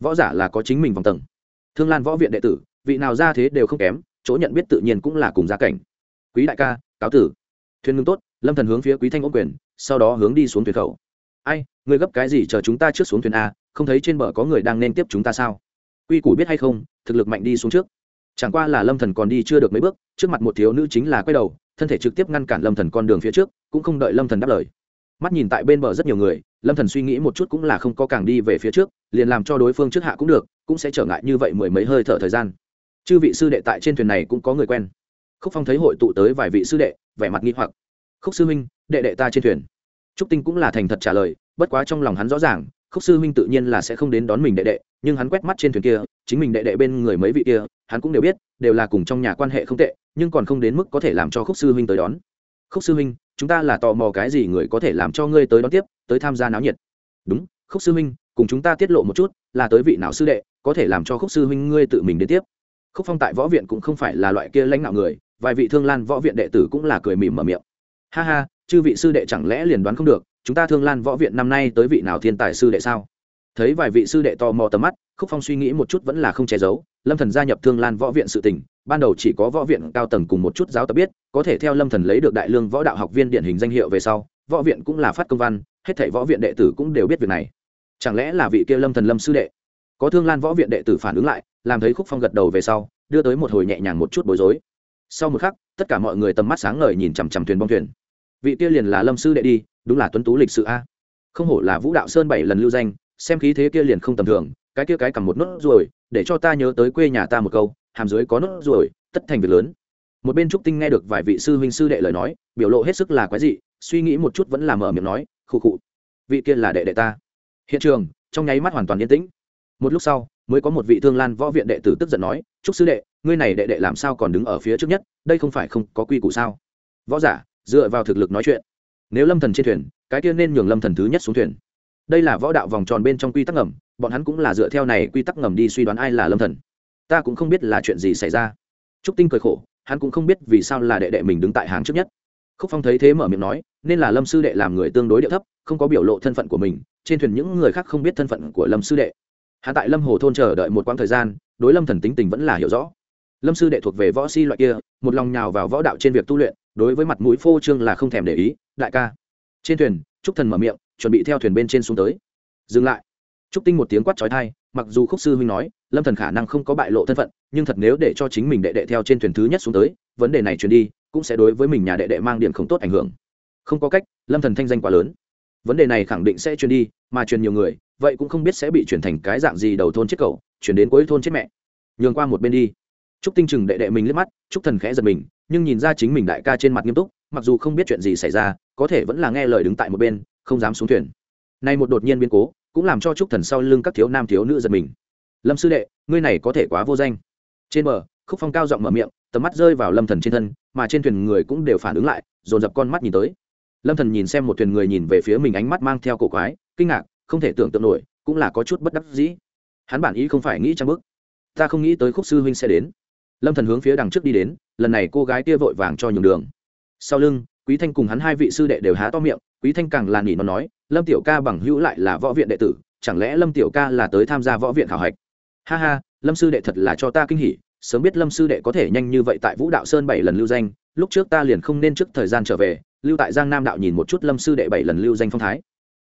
Võ giả là có chính mình vòng tầng. Thương lan võ viện đệ tử, vị nào ra thế đều không kém, chỗ nhận biết tự nhiên cũng là cùng gia cảnh. Quý đại ca cáo tử. Thuyền ngưng tốt, lâm thần hướng phía quý thanh ôm quyền, sau đó hướng đi xuống thuyền khẩu. Ai, người gấp cái gì chờ chúng ta trước xuống thuyền a, không thấy trên bờ có người đang nên tiếp chúng ta sao? Quy củ biết hay không, thực lực mạnh đi xuống trước. Chẳng qua là lâm thần còn đi chưa được mấy bước, trước mặt một thiếu nữ chính là quay đầu, thân thể trực tiếp ngăn cản lâm thần con đường phía trước, cũng không đợi lâm thần đáp lời. Mắt nhìn tại bên bờ rất nhiều người, lâm thần suy nghĩ một chút cũng là không có càng đi về phía trước, liền làm cho đối phương trước hạ cũng được, cũng sẽ trở ngại như vậy mười mấy hơi thở thời gian. Chư vị sư đệ tại trên thuyền này cũng có người quen khúc phong thấy hội tụ tới vài vị sư đệ, vẻ mặt nghi hoặc. Khúc sư minh đệ đệ ta trên thuyền. Trúc tinh cũng là thành thật trả lời, bất quá trong lòng hắn rõ ràng, khúc sư minh tự nhiên là sẽ không đến đón mình đệ đệ, nhưng hắn quét mắt trên thuyền kia, chính mình đệ đệ bên người mấy vị kia, hắn cũng đều biết, đều là cùng trong nhà quan hệ không tệ, nhưng còn không đến mức có thể làm cho khúc sư huynh tới đón. Khúc sư huynh, chúng ta là tò mò cái gì người có thể làm cho ngươi tới đón tiếp, tới tham gia náo nhiệt? Đúng, khúc sư huynh, cùng chúng ta tiết lộ một chút, là tới vị nào sư đệ, có thể làm cho khúc sư huynh ngươi tự mình đến tiếp. Khúc phong tại võ viện cũng không phải là loại kia lãnh đạo người vài vị thương lan võ viện đệ tử cũng là cười mỉm mở miệng. Ha ha, chư vị sư đệ chẳng lẽ liền đoán không được, chúng ta thương lan võ viện năm nay tới vị nào thiên tài sư đệ sao? Thấy vài vị sư đệ tò mò tầm mắt, khúc phong suy nghĩ một chút vẫn là không che giấu, lâm thần gia nhập thương lan võ viện sự tình, ban đầu chỉ có võ viện cao tầng cùng một chút giáo tập biết, có thể theo lâm thần lấy được đại lương võ đạo học viên điển hình danh hiệu về sau, võ viện cũng là phát công văn, hết thảy võ viện đệ tử cũng đều biết việc này. Chẳng lẽ là vị kia lâm thần lâm sư đệ? Có thương lan võ viện đệ tử phản ứng lại, làm thấy khúc phong gật đầu về sau, đưa tới một hồi nhẹ nhàng một chút bối rối sau một khắc, tất cả mọi người tầm mắt sáng ngời nhìn chằm chằm thuyền bong thuyền. Vị kia liền là lâm sư đệ đi, đúng là tuấn tú lịch sự a. Không hổ là vũ đạo sơn bảy lần lưu danh, xem khí thế kia liền không tầm thường, cái kia cái cầm một nốt ruồi, để cho ta nhớ tới quê nhà ta một câu, hàm dưới có nốt ruồi, tất thành việc lớn. Một bên trúc tinh nghe được vài vị sư huynh sư đệ lời nói, biểu lộ hết sức là quái dị, suy nghĩ một chút vẫn là mở miệng nói, khụ khụ, vị kia là đệ đệ ta. Hiện trường, trong nháy mắt hoàn toàn yên tĩnh. Một lúc sau mới có một vị thương lan võ viện đệ tử tức giận nói chúc sư đệ, ngươi này đệ đệ làm sao còn đứng ở phía trước nhất? Đây không phải không có quy củ sao? Võ giả, dựa vào thực lực nói chuyện. Nếu lâm thần trên thuyền, cái kia nên nhường lâm thần thứ nhất xuống thuyền. Đây là võ đạo vòng tròn bên trong quy tắc ngầm, bọn hắn cũng là dựa theo này quy tắc ngầm đi suy đoán ai là lâm thần. Ta cũng không biết là chuyện gì xảy ra. Trúc tinh cười khổ, hắn cũng không biết vì sao là đệ đệ mình đứng tại hàng trước nhất. Khúc phong thấy thế mở miệng nói, nên là lâm sư đệ làm người tương đối địa thấp, không có biểu lộ thân phận của mình, trên thuyền những người khác không biết thân phận của lâm sư đệ hắn tại lâm hồ thôn chờ đợi một quãng thời gian, đối lâm thần tính tình vẫn là hiểu rõ. Lâm sư đệ thuộc về võ si loại kia, một lòng nhào vào võ đạo trên việc tu luyện, đối với mặt mũi phô trương là không thèm để ý, đại ca. Trên thuyền, trúc thần mở miệng, chuẩn bị theo thuyền bên trên xuống tới. Dừng lại. Trúc tinh một tiếng quát trói thai mặc dù khúc sư huynh nói, lâm thần khả năng không có bại lộ thân phận, nhưng thật nếu để cho chính mình đệ đệ theo trên thuyền thứ nhất xuống tới, vấn đề này truyền đi, cũng sẽ đối với mình nhà đệ đệ mang điểm không tốt ảnh hưởng. Không có cách, lâm thần thanh danh quá lớn. Vấn đề này khẳng định sẽ truyền đi, mà truyền nhiều người vậy cũng không biết sẽ bị chuyển thành cái dạng gì đầu thôn chết cậu, chuyển đến cuối thôn chết mẹ. Nhường qua một bên đi. Trúc tinh chừng đệ đệ mình liếc mắt, trúc thần khẽ giật mình, nhưng nhìn ra chính mình đại ca trên mặt nghiêm túc, mặc dù không biết chuyện gì xảy ra, có thể vẫn là nghe lời đứng tại một bên, không dám xuống thuyền. Nay một đột nhiên biến cố, cũng làm cho trúc thần sau lưng các thiếu nam thiếu nữ giật mình. Lâm sư đệ, ngươi này có thể quá vô danh. Trên bờ, khúc phong cao giọng mở miệng, tầm mắt rơi vào lâm thần trên thân, mà trên thuyền người cũng đều phản ứng lại, dồn dập con mắt nhìn tới. Lâm thần nhìn xem một thuyền người nhìn về phía mình ánh mắt mang theo cổ quái, kinh ngạc không thể tưởng tượng nổi, cũng là có chút bất đắc dĩ. Hắn bản ý không phải nghĩ trang bức ta không nghĩ tới khúc sư huynh sẽ đến. Lâm thần hướng phía đằng trước đi đến, lần này cô gái kia vội vàng cho nhường đường. Sau lưng, quý thanh cùng hắn hai vị sư đệ đều há to miệng, quý thanh càng là nỉ nó nói, lâm tiểu ca bằng hữu lại là võ viện đệ tử, chẳng lẽ lâm tiểu ca là tới tham gia võ viện khảo hạch? Ha ha, lâm sư đệ thật là cho ta kinh hỉ, sớm biết lâm sư đệ có thể nhanh như vậy tại vũ đạo sơn bảy lần lưu danh, lúc trước ta liền không nên trước thời gian trở về, lưu tại giang nam đạo nhìn một chút lâm sư đệ bảy lần lưu danh phong thái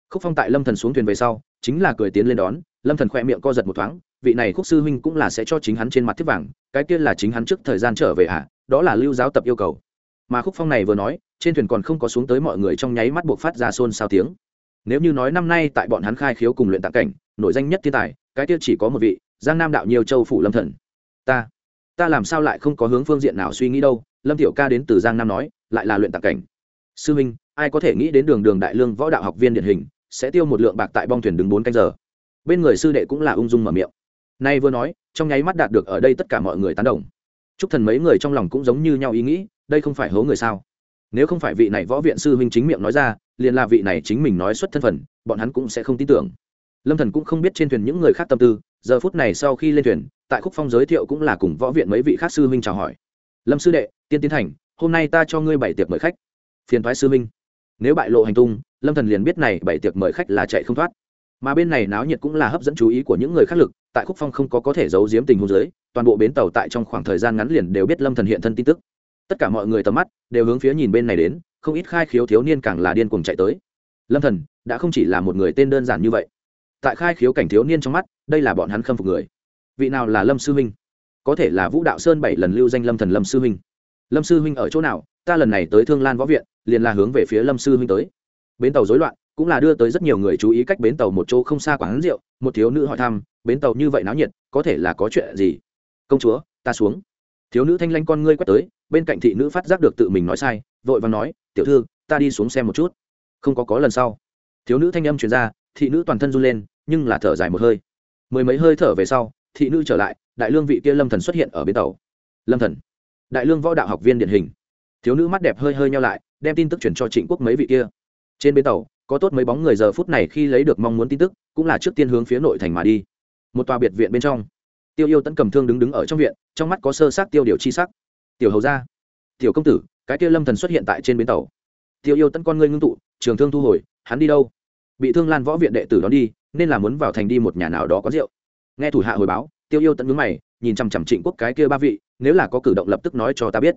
khúc phong tại lâm thần xuống thuyền về sau chính là cười tiến lên đón. Lâm thần khoe miệng co giật một thoáng vị này khúc sư huynh cũng là sẽ cho chính hắn trên mặt thiết vàng cái kia là chính hắn trước thời gian trở về ạ à, đó là lưu giáo tập yêu cầu. Mà khúc phong này vừa nói trên thuyền còn không có xuống tới mọi người trong nháy mắt buộc phát ra xôn xao tiếng. Nếu như nói năm nay tại bọn hắn khai khiếu cùng luyện tạng cảnh nổi danh nhất thiên tài cái kia chỉ có một vị giang nam đạo nhiều châu phủ lâm thần. Ta ta làm sao lại không có hướng phương diện nào suy nghĩ đâu? Lâm tiểu ca đến từ giang nam nói lại là luyện tạng cảnh. Sư minh ai có thể nghĩ đến đường đường đại lương võ đạo học viên điển hình sẽ tiêu một lượng bạc tại bong thuyền đứng bốn canh giờ. Bên người sư đệ cũng là ung dung mở miệng. Nay vừa nói, trong nháy mắt đạt được ở đây tất cả mọi người tán đồng. Chúc thần mấy người trong lòng cũng giống như nhau ý nghĩ, đây không phải hố người sao? Nếu không phải vị này võ viện sư huynh chính miệng nói ra, liền là vị này chính mình nói xuất thân phận, bọn hắn cũng sẽ không tin tưởng. Lâm thần cũng không biết trên thuyền những người khác tâm tư, giờ phút này sau khi lên thuyền, tại khúc phong giới thiệu cũng là cùng võ viện mấy vị khác sư huynh chào hỏi. Lâm sư đệ, tiên tiến thành, hôm nay ta cho ngươi bảy tiệc mời khách. Phiền thoái sư huynh. Nếu bại lộ hành tung lâm thần liền biết này bảy tiệc mời khách là chạy không thoát mà bên này náo nhiệt cũng là hấp dẫn chú ý của những người khác lực tại khúc phong không có có thể giấu giếm tình huống dưới toàn bộ bến tàu tại trong khoảng thời gian ngắn liền đều biết lâm thần hiện thân tin tức tất cả mọi người tầm mắt đều hướng phía nhìn bên này đến không ít khai khiếu thiếu niên càng là điên cuồng chạy tới lâm thần đã không chỉ là một người tên đơn giản như vậy tại khai khiếu cảnh thiếu niên trong mắt đây là bọn hắn khâm phục người vị nào là lâm sư huynh có thể là vũ đạo sơn bảy lần lưu danh lâm thần lâm sư huynh lâm sư huynh ở chỗ nào ta lần này tới thương lan võ viện liền là hướng về phía lâm sư huynh tới bến tàu rối loạn, cũng là đưa tới rất nhiều người chú ý cách bến tàu một chỗ không xa quán rượu, một thiếu nữ hỏi thăm, bến tàu như vậy náo nhiệt, có thể là có chuyện gì? Công chúa, ta xuống. Thiếu nữ thanh lanh con ngươi quét tới, bên cạnh thị nữ phát giác được tự mình nói sai, vội và nói, tiểu thư, ta đi xuống xem một chút. Không có có lần sau. Thiếu nữ thanh âm truyền ra, thị nữ toàn thân run lên, nhưng là thở dài một hơi. Mười mấy hơi thở về sau, thị nữ trở lại, đại lương vị kia lâm thần xuất hiện ở bến tàu. Lâm thần, đại lương võ đạo học viên điển hình. Thiếu nữ mắt đẹp hơi hơi nhau lại, đem tin tức chuyển cho trịnh quốc mấy vị kia trên bến tàu, có tốt mấy bóng người giờ phút này khi lấy được mong muốn tin tức, cũng là trước tiên hướng phía nội thành mà đi. Một tòa biệt viện bên trong, tiêu yêu tẫn cầm thương đứng đứng ở trong viện, trong mắt có sơ sát tiêu điều chi sắc. Tiểu hầu ra tiểu công tử, cái kia lâm thần xuất hiện tại trên bến tàu. Tiêu yêu tẫn con ngươi ngưng tụ, trường thương thu hồi, hắn đi đâu? Bị thương lan võ viện đệ tử đón đi, nên là muốn vào thành đi một nhà nào đó có rượu. Nghe thủ hạ hồi báo, tiêu yêu tận ngứng mày, nhìn chằm chằm trịnh quốc cái kia ba vị, nếu là có cử động lập tức nói cho ta biết.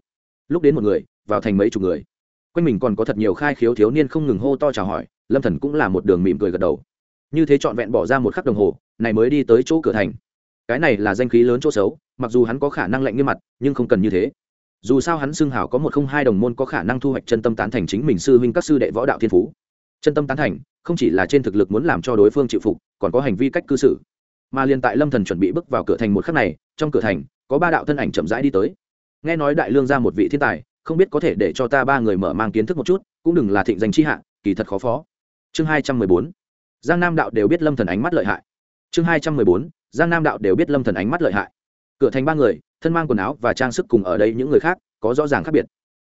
Lúc đến một người, vào thành mấy chục người quanh mình còn có thật nhiều khai khiếu thiếu niên không ngừng hô to chào hỏi, lâm thần cũng là một đường mỉm cười gật đầu. Như thế trọn vẹn bỏ ra một khắc đồng hồ, này mới đi tới chỗ cửa thành. Cái này là danh khí lớn chỗ xấu, mặc dù hắn có khả năng lạnh như mặt, nhưng không cần như thế. Dù sao hắn xưng hảo có một không hai đồng môn có khả năng thu hoạch chân tâm tán thành chính mình sư huynh các sư đệ võ đạo thiên phú. Chân tâm tán thành, không chỉ là trên thực lực muốn làm cho đối phương chịu phục, còn có hành vi cách cư xử. Mà liền tại lâm thần chuẩn bị bước vào cửa thành một khắc này, trong cửa thành, có ba đạo thân ảnh chậm rãi đi tới. Nghe nói đại lương ra một vị thiên tài không biết có thể để cho ta ba người mở mang kiến thức một chút, cũng đừng là thịnh danh chi hạ, kỳ thật khó phó. Chương hai trăm mười bốn. Giang nam đạo đều biết lâm thần ánh mắt lợi hại. Chương hai trăm mười bốn. Giang nam đạo đều biết lâm thần ánh mắt lợi hại. Cửa thành ba người, thân mang quần áo và trang sức cùng ở đây những người khác, có rõ ràng khác biệt.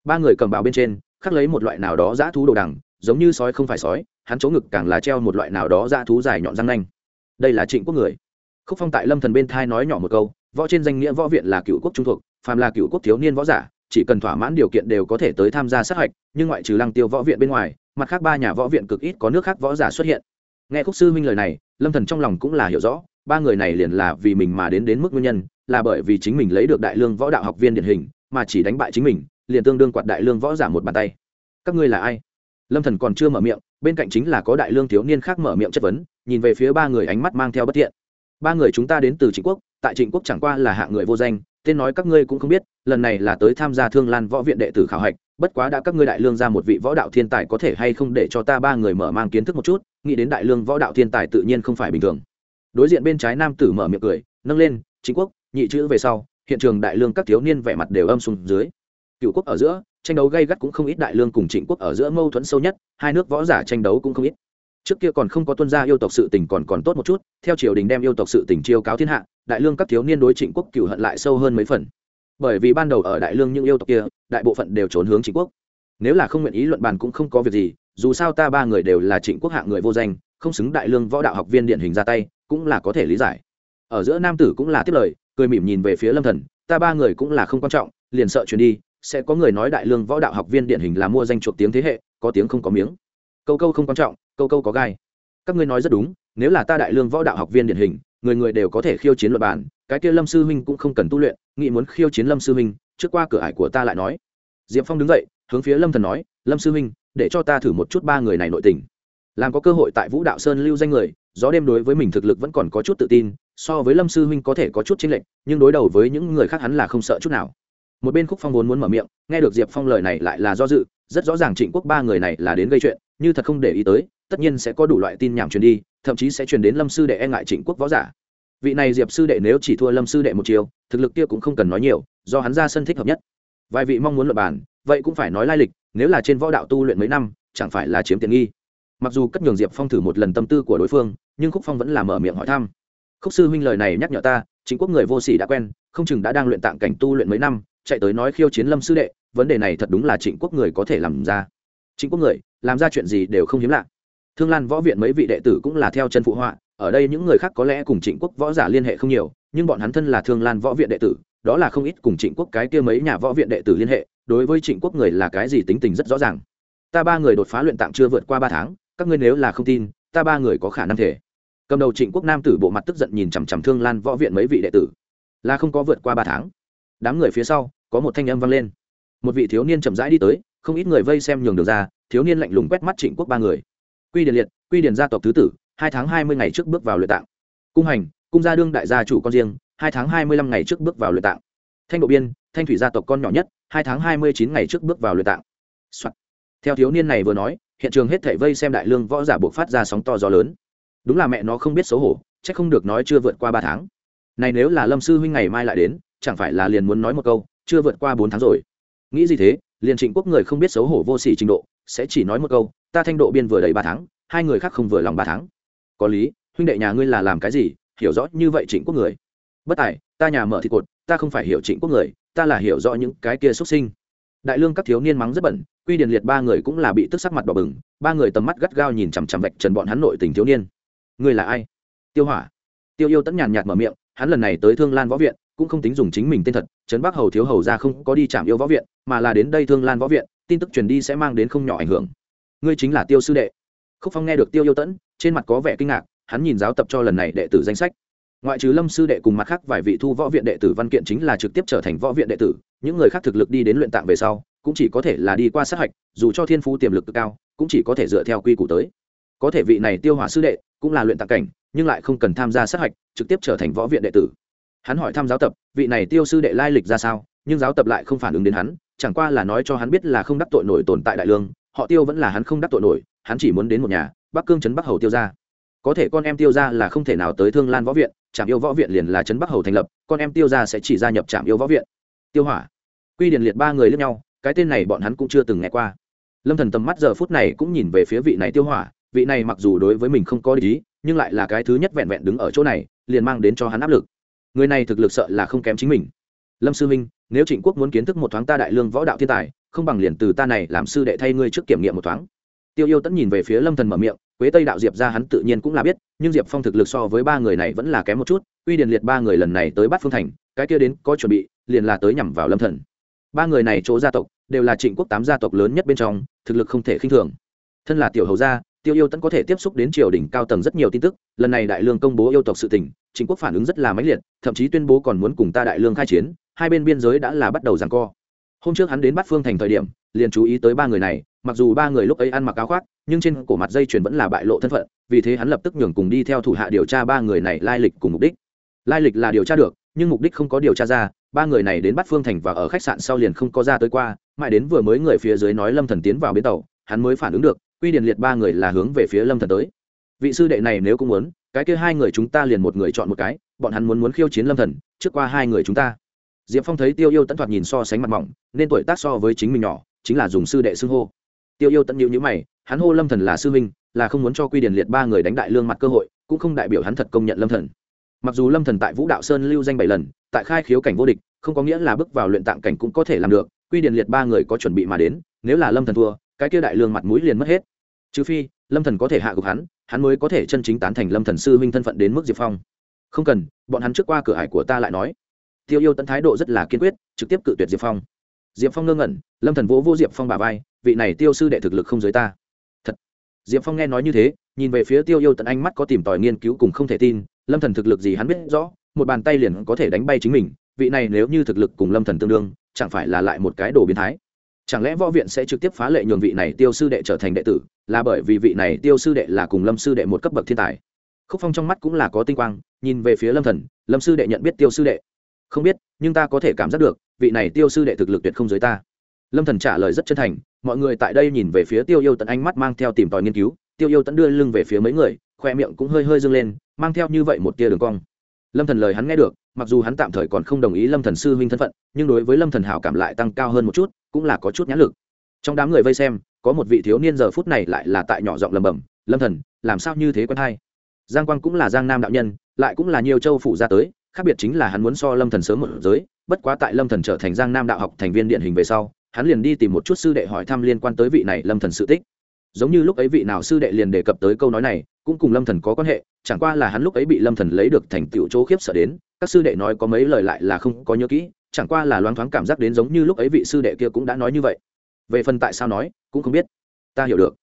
Ba người cầm bào bên trên, khắc lấy một loại nào đó dã thú đồ đằng, giống như sói không phải sói, hắn chỗ ngực càng là treo một loại nào đó dã thú dài nhọn răng nanh. Đây là trịnh quốc người. Khúc phong tại lâm thần bên thai nói nhỏ một câu, võ trên danh nghĩa võ viện là cựu quốc trung thuộc, phàm là cựu quốc thiếu niên võ giả chỉ cần thỏa mãn điều kiện đều có thể tới tham gia sát hạch, nhưng ngoại trừ lăng tiêu võ viện bên ngoài, mặt khác ba nhà võ viện cực ít có nước khác võ giả xuất hiện. Nghe khúc sư huynh lời này, lâm thần trong lòng cũng là hiểu rõ, ba người này liền là vì mình mà đến đến mức nguyên nhân, là bởi vì chính mình lấy được đại lương võ đạo học viên điển hình, mà chỉ đánh bại chính mình, liền tương đương quạt đại lương võ giả một bàn tay. Các ngươi là ai? Lâm thần còn chưa mở miệng, bên cạnh chính là có đại lương thiếu niên khác mở miệng chất vấn, nhìn về phía ba người ánh mắt mang theo bất thiện. Ba người chúng ta đến từ trịnh quốc, tại trịnh quốc chẳng qua là hạng người vô danh tên nói các ngươi cũng không biết, lần này là tới tham gia thương lan võ viện đệ tử khảo hạch, bất quá đã các ngươi đại lương ra một vị võ đạo thiên tài có thể hay không để cho ta ba người mở mang kiến thức một chút, nghĩ đến đại lương võ đạo thiên tài tự nhiên không phải bình thường. Đối diện bên trái nam tử mở miệng cười, nâng lên, chính quốc, nhị chữ về sau, hiện trường đại lương các thiếu niên vẻ mặt đều âm xuống dưới. Cựu quốc ở giữa, tranh đấu gay gắt cũng không ít đại lương cùng trịnh quốc ở giữa mâu thuẫn sâu nhất, hai nước võ giả tranh đấu cũng không ít trước kia còn không có tuân gia yêu tộc sự tình còn còn tốt một chút, theo triều đình đem yêu tộc sự tình chiêu cáo thiên hạ, đại lương các thiếu niên đối trịnh quốc cựu hận lại sâu hơn mấy phần. Bởi vì ban đầu ở đại lương những yêu tộc kia, đại bộ phận đều trốn hướng trịnh quốc. Nếu là không nguyện ý luận bàn cũng không có việc gì, dù sao ta ba người đều là trịnh quốc hạng người vô danh, không xứng đại lương võ đạo học viên điện hình ra tay, cũng là có thể lý giải. Ở giữa nam tử cũng là tiếp lời, cười mỉm nhìn về phía lâm thần, ta ba người cũng là không quan trọng, liền sợ chuyển đi, sẽ có người nói đại lương võ đạo học viên điển hình là mua danh chuộc tiếng thế hệ, có tiếng không có miếng. Câu câu không quan trọng câu câu có gai. Các ngươi nói rất đúng, nếu là ta đại lương võ đạo học viên điển hình, người người đều có thể khiêu chiến luật bản, cái kia lâm sư huynh cũng không cần tu luyện, nghĩ muốn khiêu chiến lâm sư huynh, trước qua cửa ải của ta lại nói. Diệp phong đứng dậy, hướng phía lâm thần nói, lâm sư huynh, để cho ta thử một chút ba người này nội tình. Làm có cơ hội tại vũ đạo sơn lưu danh người, gió đêm đối với mình thực lực vẫn còn có chút tự tin, so với lâm sư huynh có thể có chút chênh lệch, nhưng đối đầu với những người khác hắn là không sợ chút nào. Một bên khúc phong vốn muốn mở miệng, nghe được diệp phong lời này lại là do dự, rất rõ ràng trịnh quốc ba người này là đến gây chuyện, như thật không để ý tới tất nhiên sẽ có đủ loại tin nhảm truyền đi, thậm chí sẽ truyền đến lâm sư đệ e ngại trịnh quốc võ giả. Vị này diệp sư đệ nếu chỉ thua lâm sư đệ một chiều, thực lực kia cũng không cần nói nhiều, do hắn ra sân thích hợp nhất. Vài vị mong muốn luật bàn, vậy cũng phải nói lai lịch, nếu là trên võ đạo tu luyện mấy năm, chẳng phải là chiếm tiện nghi. Mặc dù cất nhường diệp phong thử một lần tâm tư của đối phương, nhưng khúc phong vẫn là mở miệng hỏi thăm. Khúc sư huynh lời này nhắc nhở ta chính quốc người vô sĩ đã quen, không chừng đã đang luyện tạng cảnh tu luyện mấy năm, chạy tới nói khiêu chiến lâm sư đệ, vấn đề này thật đúng là trịnh quốc người có thể làm ra. Trịnh quốc người, làm ra chuyện gì đều không hiếm lạ thương lan võ viện mấy vị đệ tử cũng là theo chân phụ họa, ở đây những người khác có lẽ cùng trịnh quốc võ giả liên hệ không nhiều, nhưng bọn hắn thân là thương lan võ viện đệ tử, đó là không ít cùng trịnh quốc cái kia mấy nhà võ viện đệ tử liên hệ, đối với trịnh quốc người là cái gì tính tình rất rõ ràng. Ta ba người đột phá luyện tạng chưa vượt qua ba tháng, các ngươi nếu là không tin, ta ba người có khả năng thể. Cầm đầu trịnh quốc nam tử bộ mặt tức giận nhìn chằm chằm thương lan võ viện mấy vị đệ tử. Là không có vượt qua ba tháng. Đám người phía sau, có một thanh âm vang lên. Một vị thiếu niên chậm rãi đi tới, không ít người vây xem nhường đường ra, thiếu niên lạnh lùng quét mắt trịnh quốc ba người quy điền liệt, quy điền gia tộc thứ tử, hai tháng hai mươi ngày trước bước vào luyện tạng. Cung hành, cung gia đương đại gia chủ con riêng, hai tháng hai mươi lăm ngày trước bước vào luyện tạng. Thanh độ biên, thanh thủy gia tộc con nhỏ nhất, hai tháng hai mươi chín ngày trước bước vào luyện tạng、Soạn. theo thiếu niên này vừa nói, hiện trường hết thảy vây xem đại lương võ giả buộc phát ra sóng to gió lớn. Đúng là mẹ nó không biết xấu hổ c h ắ c không được nói chưa vượt qua ba tháng. Này nếu là lâm sư huynh ngày mai lại đến, chẳng phải là liền muốn nói một câu, chưa vượt qua bốn tháng rồi. Nghĩ gì thế, liền trịnh quốc người không biết xấu hổ vô s ỉ trình độ sẽ chỉ nói một câu, ta thanh độ biên vừa đầy ba tháng, hai người khác không vừa lòng ba tháng. Có lý, huynh đệ nhà ngươi là làm cái gì, hiểu rõ như vậy trịnh quốc người. Bất tài, ta nhà mở thịt cột, ta không phải hiểu trịnh quốc người, ta là hiểu rõ những cái kia xuất sinh. Đại lương các thiếu niên mắng rất bẩn, quy điền liệt ba người cũng là bị tức sắc mặt bỏ bừng, ba người tầm mắt gắt gao nhìn chằm chằm vạch trần bọn hắn nội tình thiếu niên. Người là ai? Tiêu hỏa. Tiêu yêu tẫn nhàn nhạt mở miệng, hắn lần này tới thương lan võ viện, cũng không tính dùng chính mình tên thật, trấn bắc hầu thiếu hầu ra không có đi chạm yêu võ viện, mà là đến đây thương lan võ viện tin tức truyền đi sẽ mang đến không nhỏ ảnh hưởng. Ngươi chính là tiêu sư đệ. Khúc phong nghe được tiêu yêu tẫn, trên mặt có vẻ kinh ngạc, hắn nhìn giáo tập cho lần này đệ tử danh sách. Ngoại trừ lâm sư đệ cùng mặt khác vài vị thu võ viện đệ tử văn kiện chính là trực tiếp trở thành võ viện đệ tử, những người khác thực lực đi đến luyện tạng về sau, cũng chỉ có thể là đi qua sát hạch, dù cho thiên phú tiềm lực cực cao, cũng chỉ có thể dựa theo quy củ tới. Có thể vị này tiêu hỏa sư đệ cũng là luyện tạng cảnh, nhưng lại không cần tham gia sát hạch, trực tiếp trở thành võ viện đệ tử hắn hỏi thăm giáo tập, vị này tiêu sư đệ lai lịch ra sao, nhưng giáo tập lại không phản ứng đến hắn, chẳng qua là nói cho hắn biết là không đắc tội nổi tồn tại đại lương, họ tiêu vẫn là hắn không đắc tội nổi, hắn chỉ muốn đến một nhà, bắc cương trấn bắc hầu tiêu ra có thể con em tiêu ra là không thể nào tới thương lan võ viện, trạm yêu võ viện liền là trấn bắc hầu thành lập, con em tiêu ra sẽ chỉ gia nhập trạm yêu võ viện. Tiêu hỏa, quy điển liệt ba người lướt nhau, cái tên này bọn hắn cũng chưa từng nghe qua. Lâm thần tầm mắt giờ phút này cũng nhìn về phía vị này tiêu hỏa, vị này mặc dù đối với mình không có lý nhưng lại là cái thứ nhất vẹn vẹn đứng ở chỗ này, liền mang đến cho hắn áp lực người này thực lực sợ là không kém chính mình. Lâm sư minh, nếu trịnh quốc muốn kiến thức một thoáng ta đại lương võ đạo thiên tài, không bằng liền từ ta này làm sư đệ thay ngươi trước kiểm nghiệm một thoáng. Tiêu yêu tẫn nhìn về phía lâm thần mở miệng, quế tây đạo diệp ra hắn tự nhiên cũng là biết, nhưng diệp phong thực lực so với ba người này vẫn là kém một chút, uy điền liệt ba người lần này tới bắt phương thành, cái kia đến có chuẩn bị, liền là tới nhằm vào lâm thần. Ba người này chỗ gia tộc, đều là trịnh quốc tám gia tộc lớn nhất bên trong, thực lực không thể khinh thường. Thân là tiểu hầu gia, tiêu yêu tẫn có thể tiếp xúc đến triều đình cao tầng rất nhiều tin tức, lần này đại lương công bố yêu tộc sự tình trịnh quốc phản ứng rất là mãnh liệt, thậm chí tuyên bố còn muốn cùng ta đại lương khai chiến, hai bên biên giới đã là bắt đầu giằng co. Hôm trước hắn đến bắt phương thành thời điểm, liền chú ý tới ba người này, mặc dù ba người lúc ấy ăn mặc áo khoác, nhưng trên cổ mặt dây chuyền vẫn là bại lộ thân phận, vì thế hắn lập tức nhường cùng đi theo thủ hạ điều tra ba người này lai lịch cùng mục đích. Lai lịch là điều tra được, nhưng mục đích không có điều tra ra, ba người này đến bắt phương thành và ở khách sạn sau liền không có ra tới qua, mãi đến vừa mới người phía dưới nói lâm thần tiến vào bến tàu, hắn mới phản ứng được, quy điền liệt ba người là hướng về phía lâm thần tới. Vị sư đệ này nếu cũng muốn cái kia hai người chúng ta liền một người chọn một cái, bọn hắn muốn muốn khiêu chiến lâm thần, trước qua hai người chúng ta. Diệp phong thấy tiêu yêu tẫn thoạt nhìn so sánh mặt mỏng, nên tuổi tác so với chính mình nhỏ, chính là dùng sư đệ xưng hô. Tiêu yêu tẫn nhịu nhữ mày, hắn hô lâm thần là sư huynh, là không muốn cho quy điển liệt ba người đánh đại lương mặt cơ hội, cũng không đại biểu hắn thật công nhận lâm thần. Mặc dù lâm thần tại vũ đạo sơn lưu danh bảy lần, tại khai khiếu cảnh vô địch, không có nghĩa là bước vào luyện tạng cảnh cũng có thể làm được, quy điển liệt ba người có chuẩn bị mà đến, nếu là lâm thần thua, cái kia đại lương mặt mũi liền mất hết. Trừ phi, lâm thần có thể hạ gục hắn hắn mới có thể chân chính tán thành lâm thần sư huynh thân phận đến mức diệp phong. Không cần, bọn hắn trước qua cửa hải của ta lại nói. Tiêu yêu tận thái độ rất là kiên quyết, trực tiếp cự tuyệt diệp phong. Diệp phong ngơ ngẩn, lâm thần vỗ vô diệp phong bà vai, vị này tiêu sư đệ thực lực không giới ta. Thật. Diệp phong nghe nói như thế, nhìn về phía tiêu yêu tận ánh mắt có tìm tòi nghiên cứu cùng không thể tin, lâm thần thực lực gì hắn biết rõ, một bàn tay liền có thể đánh bay chính mình, vị này nếu như thực lực cùng lâm thần tương đương, chẳng phải là lại một cái đồ biến thái chẳng lẽ võ viện sẽ trực tiếp phá lệ nhường vị này tiêu sư đệ trở thành đệ tử, là bởi vì vị này tiêu sư đệ là cùng lâm sư đệ một cấp bậc thiên tài? Khúc phong trong mắt cũng là có tinh quang, nhìn về phía lâm thần, lâm sư đệ nhận biết tiêu sư đệ. Không biết, nhưng ta có thể cảm giác được, vị này tiêu sư đệ thực lực tuyệt không giới ta. Lâm thần trả lời rất chân thành, mọi người tại đây nhìn về phía tiêu yêu tận ánh mắt mang theo tìm tòi nghiên cứu, tiêu yêu tận đưa lưng về phía mấy người, khoe miệng cũng hơi hơi dâng lên, mang theo như vậy một tia đường cong. Lâm thần lời hắn nghe được mặc dù hắn tạm thời còn không đồng ý lâm thần sư huynh thân phận, nhưng đối với lâm thần hảo cảm lại tăng cao hơn một chút, cũng là có chút nhãn lực. Trong đám người vây xem, có một vị thiếu niên giờ phút này lại là tại nhỏ giọng lầm bầm lâm thần, làm sao như thế quen hay? Giang quang cũng là giang nam đạo nhân, lại cũng là nhiều châu phủ ra tới, khác biệt chính là hắn muốn so lâm thần sớm một giới, bất quá tại lâm thần trở thành giang nam đạo học thành viên điện hình về sau, hắn liền đi tìm một chút sư đệ hỏi thăm liên quan tới vị này lâm thần sự tích. Giống như lúc ấy vị nào sư đệ liền đề cập tới câu nói này, cũng cùng lâm thần có quan hệ, chẳng qua là hắn lúc ấy bị lâm thần lấy được thành tựu chỗ khiếp sợ đến các sư đệ nói có mấy lời lại là không có nhớ kỹ, chẳng qua là loáng thoáng cảm giác đến giống như lúc ấy vị sư đệ kia cũng đã nói như vậy. Về phần tại sao nói, cũng không biết. Ta hiểu được.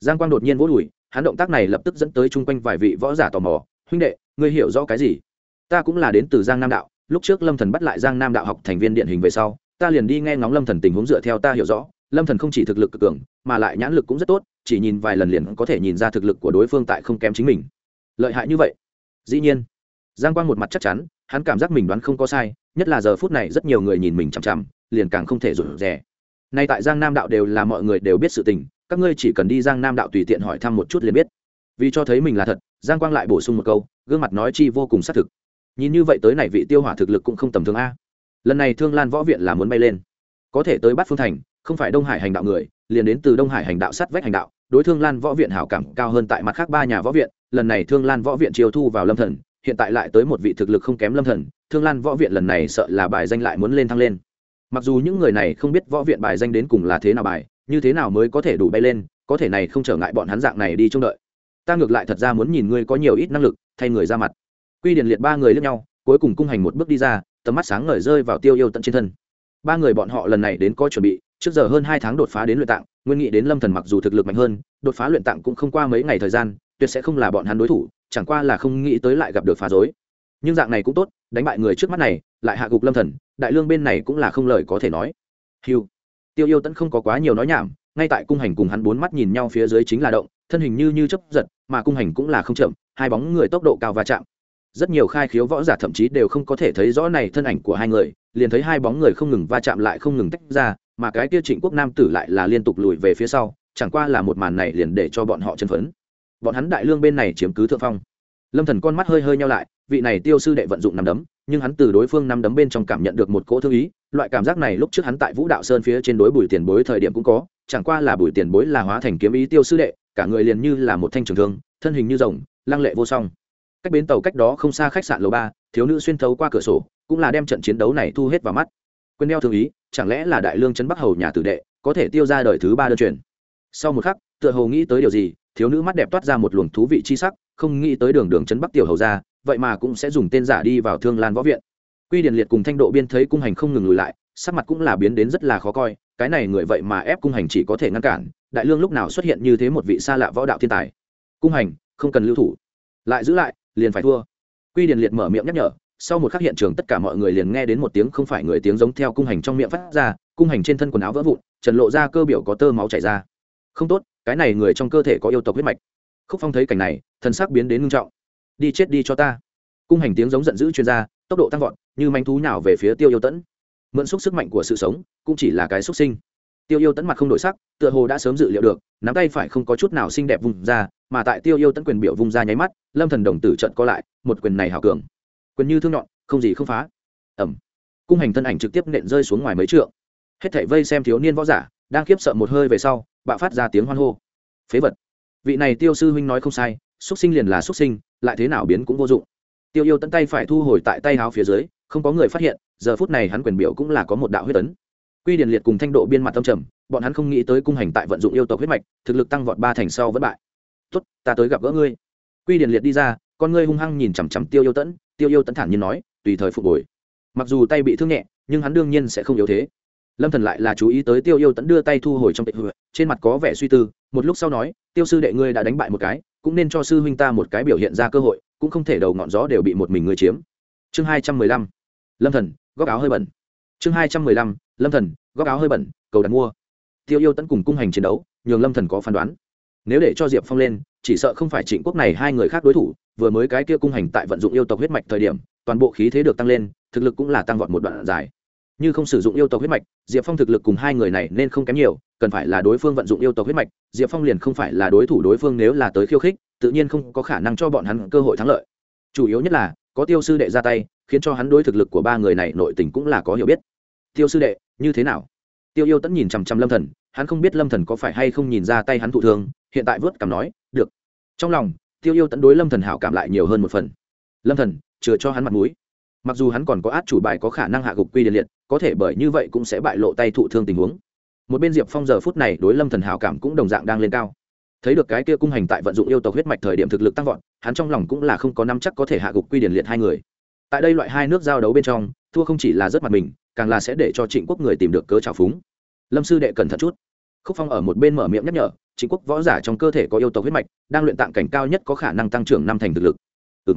Giang quang đột nhiên vỗ đùi, hắn động tác này lập tức dẫn tới chung quanh vài vị võ giả tò mò, huynh đệ, ngươi hiểu rõ cái gì? Ta cũng là đến từ giang nam đạo, lúc trước lâm thần bắt lại giang nam đạo học thành viên điện hình về sau, ta liền đi nghe ngóng lâm thần tình huống dựa theo ta hiểu rõ. Lâm thần không chỉ thực lực cực cường, mà lại nhãn lực cũng rất tốt, chỉ nhìn vài lần liền có thể nhìn ra thực lực của đối phương tại không kém chính mình. Lợi hại như vậy? Dĩ nhiên. Giang quang một mặt chắc chắn hắn cảm giác mình đoán không có sai, nhất là giờ phút này rất nhiều người nhìn mình chằm chằm, liền càng không thể rủ rè. Nay tại giang nam đạo đều là mọi người đều biết sự tình, các ngươi chỉ cần đi giang nam đạo tùy tiện hỏi thăm một chút liền biết. Vì cho thấy mình là thật, giang quang lại bổ sung một câu, gương mặt nói chi vô cùng xác thực. Nhìn như vậy tới này vị tiêu hỏa thực lực cũng không tầm thường a. Lần này thương lan võ viện là muốn bay lên. Có thể tới bắt phương thành, không phải đông hải hành đạo người, liền đến từ đông hải hành đạo sát vách hành đạo, đối thương lan võ viện hảo cảm cao hơn tại mặt khác ba nhà võ viện. Lần này thương lan võ viện chiều thu vào lâm thần hiện tại lại tới một vị thực lực không kém lâm thần, thương lan võ viện lần này sợ là bài danh lại muốn lên thăng lên. Mặc dù những người này không biết võ viện bài danh đến cùng là thế nào bài, như thế nào mới có thể đủ bay lên, có thể này không trở ngại bọn hắn dạng này đi trông đợi. Ta ngược lại thật ra muốn nhìn ngươi có nhiều ít năng lực, thay người ra mặt. Quy điển liệt ba người lướt nhau, cuối cùng cung hành một bước đi ra, tầm mắt sáng ngời rơi vào tiêu yêu tận trên thân. Ba người bọn họ lần này đến có chuẩn bị, trước giờ hơn hai tháng đột phá đến luyện tạng, nguyên nghị đến lâm thần mặc dù thực lực mạnh hơn, đột phá luyện tạng cũng không qua mấy ngày thời gian, tuyệt sẽ không là bọn hắn đối thủ chẳng qua là không nghĩ tới lại gặp được phá rối nhưng dạng này cũng tốt, đánh bại người trước mắt này, lại hạ gục lâm thần, đại lương bên này cũng là không lời có thể nói. Hiu tiêu yêu tẫn không có quá nhiều nói nhảm, ngay tại cung hành cùng hắn bốn mắt nhìn nhau phía dưới chính là động, thân hình như như chấp giật, mà cung hành cũng là không chậm, hai bóng người tốc độ cao va chạm. Rất nhiều khai khiếu võ giả thậm chí đều không có thể thấy rõ này thân ảnh của hai người, liền thấy hai bóng người không ngừng va chạm lại không ngừng tách ra, mà cái kia trịnh quốc nam tử lại là liên tục lùi về phía sau, chẳng qua là một màn này liền để cho bọn họ chân phấn bọn hắn đại lương bên này chiếm cứ thượng phong. Lâm thần con mắt hơi hơi nhau lại, vị này tiêu sư đệ vận dụng nắm đấm, nhưng hắn từ đối phương nắm đấm bên trong cảm nhận được một cỗ thương ý, loại cảm giác này lúc trước hắn tại vũ đạo sơn phía trên đối bùi tiền bối thời điểm cũng có, chẳng qua là bùi tiền bối là hóa thành kiếm ý tiêu sư đệ, cả người liền như là một thanh trường thương, thân hình như rồng, lăng lệ vô song. Cách bến tàu cách đó không xa khách sạn lầu ba, thiếu nữ xuyên thấu qua cửa sổ, cũng là đem trận chiến đấu này thu hết vào mắt. Quên đeo thương ý, chẳng lẽ là đại lương trấn bắc hầu nhà tử đệ, có thể tiêu ra đời thứ ba đơn truyền? Sau một khắc, tựa hồ nghĩ tới điều gì thiếu nữ mắt đẹp toát ra một luồng thú vị chi sắc, không nghĩ tới đường đường trấn bắc tiểu hầu ra vậy mà cũng sẽ dùng tên giả đi vào thương lan võ viện. Quy điển liệt cùng thanh độ biên thấy cung hành không ngừng lùi lại, sắc mặt cũng là biến đến rất là khó coi, cái này người vậy mà ép cung hành chỉ có thể ngăn cản, đại lương lúc nào xuất hiện như thế một vị xa lạ võ đạo thiên tài. Cung hành, không cần lưu thủ. Lại giữ lại, liền phải thua. Quy điển liệt mở miệng nhắc nhở, sau một khắc hiện trường tất cả mọi người liền nghe đến một tiếng không phải người tiếng giống theo cung hành trong miệng phát ra, cung hành trên thân quần áo vỡ vụn, trần lộ ra cơ biểu có tơ máu chảy ra. Không tốt cái này người trong cơ thể có yêu tộc huyết mạch. Khúc phong thấy cảnh này, thần sắc biến đến ngưng trọng. Đi chết đi cho ta. Cung hành tiếng giống giận dữ chuyên gia tốc độ tăng vọt, như manh thú nào về phía tiêu yêu tẫn. Mượn xúc sức mạnh của sự sống, cũng chỉ là cái xúc sinh. Tiêu yêu tẫn mặt không đổi sắc, tựa hồ đã sớm dự liệu được, nắm tay phải không có chút nào xinh đẹp vùng ra, mà tại tiêu yêu tẫn quyền biểu vùng ra nháy mắt, lâm thần đồng tử trận co lại, một quyền này hào cường. Quyền như thương nhọn, không gì không phá. Ẩm cung hành thân ảnh trực tiếp nện rơi xuống ngoài mấy trượng. Hết thảy vây xem thiếu niên võ giả, đang khiếp sợ một hơi về sau bạo phát ra tiếng hoan hô. Phế vật. Vị này tiêu sư huynh nói không sai, xuất sinh liền là xuất sinh, lại thế nào biến cũng vô dụng. Tiêu yêu tận tay phải thu hồi tại tay háo phía dưới, không có người phát hiện, giờ phút này hắn quyền biểu cũng là có một đạo huyết tấn quy điển liệt cùng thanh độ biên mặt tâm trầm, bọn hắn không nghĩ tới cung hành tại vận dụng yêu tộc huyết mạch, thực lực tăng vọt ba thành sau vẫn bại. Tốt, ta tới gặp gỡ ngươi. Quy điển liệt đi ra, con ngươi hung hăng nhìn chằm chằm tiêu yêu tẫn, tiêu yêu tẫn thản nhiên nói, tùy thời phục hồi. Mặc dù tay bị thương nhẹ, nhưng hắn đương nhiên sẽ không yếu thế lâm thần lại là chú ý tới tiêu yêu tẫn đưa tay thu hồi trong tịch trên mặt có vẻ suy tư, một lúc sau nói, tiêu sư đệ ngươi đã đánh bại một cái, cũng nên cho sư huynh ta một cái biểu hiện ra cơ hội, cũng không thể đầu ngọn gió đều bị một mình ngươi chiếm. Chương hai trăm mười lăm, lâm thần, góc áo hơi bẩn. Chương hai trăm mười lăm, lâm thần, góc áo hơi bẩn, cầu đặt mua. Tiêu yêu tẫn cùng cung hành chiến đấu, nhường lâm thần có phán đoán. Nếu để cho diệp phong lên, chỉ sợ không phải trịnh quốc này hai người khác đối thủ, vừa mới cái kia cung hành tại vận dụng yêu tộc huyết mạch thời điểm, toàn bộ khí thế được tăng lên, thực lực cũng là tăng vọt một đoạn dài như không sử dụng yêu tộc huyết mạch, diệp phong thực lực cùng hai người này nên không kém nhiều, cần phải là đối phương vận dụng yêu tộc huyết mạch, diệp phong liền không phải là đối thủ đối phương nếu là tới khiêu khích, tự nhiên không có khả năng cho bọn hắn cơ hội thắng lợi. Chủ yếu nhất là, có tiêu sư đệ ra tay, khiến cho hắn đối thực lực của ba người này nội tình cũng là có hiểu biết. Tiêu sư đệ, như thế nào? Tiêu yêu tẫn nhìn chằm chằm lâm thần, hắn không biết lâm thần có phải hay không nhìn ra tay hắn thụ thương, hiện tại vớt cảm nói, được. Trong lòng, tiêu yêu tẫn đối lâm thần hảo cảm lại nhiều hơn một phần. Lâm thần, chừa cho hắn mặt mũi. Mặc dù hắn còn có át chủ bài có khả năng hạ gục quy điện liệt có thể bởi như vậy cũng sẽ bại lộ tay thụ thương tình huống. Một bên diệp phong giờ phút này đối lâm thần hảo cảm cũng đồng dạng đang lên cao. Thấy được cái kia cung hành tại vận dụng yêu tộc huyết mạch thời điểm thực lực tăng vọt, hắn trong lòng cũng là không có năm chắc có thể hạ gục quy điển liệt hai người. Tại đây loại hai nước giao đấu bên trong, thua không chỉ là rất mặt mình, càng là sẽ để cho trịnh quốc người tìm được cớ trào phúng. Lâm sư đệ cẩn thận chút. Khúc phong ở một bên mở miệng nhắc nhở, trịnh quốc võ giả trong cơ thể có yêu tộc huyết mạch, đang luyện tạng cảnh cao nhất có khả năng tăng trưởng năm thành thực lực. Ừ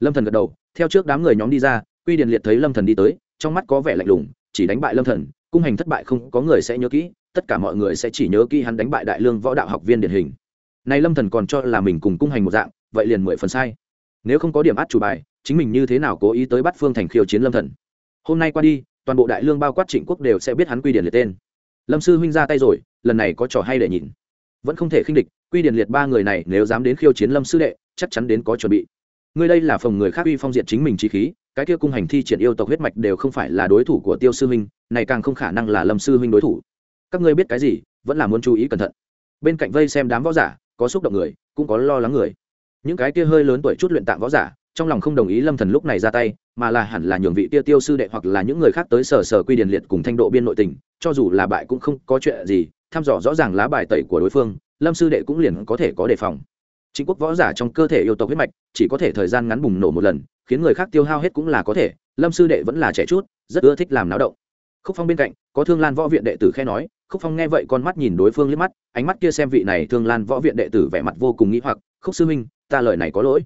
lâm thần gật đầu, theo trước đám người nhóm đi ra, quy điền liệt thấy lâm thần đi tới trong mắt có vẻ lạnh lùng, chỉ đánh bại lâm thần, cung hành thất bại không có người sẽ nhớ kỹ, tất cả mọi người sẽ chỉ nhớ kỹ hắn đánh bại đại lương võ đạo học viên điển hình. Nay lâm thần còn cho là mình cùng cung hành một dạng, vậy liền mười phần sai. Nếu không có điểm át chủ bài, chính mình như thế nào cố ý tới bắt phương thành khiêu chiến lâm thần? Hôm nay qua đi, toàn bộ đại lương bao quát trịnh quốc đều sẽ biết hắn quy điển liệt tên. Lâm sư huynh ra tay rồi, lần này có trò hay để nhìn. Vẫn không thể khinh địch, quy điển liệt ba người này nếu dám đến khiêu chiến lâm sư đệ, chắc chắn đến có chuẩn bị. Ngươi đây là phòng người khác uy phong diện chính mình trí khí cái kia cung hành thi triển yêu tộc huyết mạch đều không phải là đối thủ của tiêu sư huynh, này càng không khả năng là lâm sư huynh đối thủ. Các ngươi biết cái gì, vẫn là muốn chú ý cẩn thận. Bên cạnh vây xem đám võ giả, có xúc động người, cũng có lo lắng người. Những cái kia hơi lớn tuổi chút luyện tạng võ giả, trong lòng không đồng ý lâm thần lúc này ra tay, mà là hẳn là nhường vị tiêu tiêu sư đệ hoặc là những người khác tới sở sở quy điền liệt cùng thanh độ biên nội tình, cho dù là bại cũng không có chuyện gì, thăm dò rõ ràng lá bài tẩy của đối phương, lâm sư đệ cũng liền có thể có đề phòng. Chính quốc võ giả trong cơ thể yêu tộc huyết mạch, chỉ có thể thời gian ngắn bùng nổ một lần khiến người khác tiêu hao hết cũng là có thể, lâm sư đệ vẫn là trẻ chút, rất ưa thích làm náo động. Khúc phong bên cạnh, có thương lan võ viện đệ tử khe nói, khúc phong nghe vậy con mắt nhìn đối phương liếc mắt, ánh mắt kia xem vị này thương lan võ viện đệ tử vẻ mặt vô cùng nghĩ hoặc, khúc sư minh ta lời này có lỗi.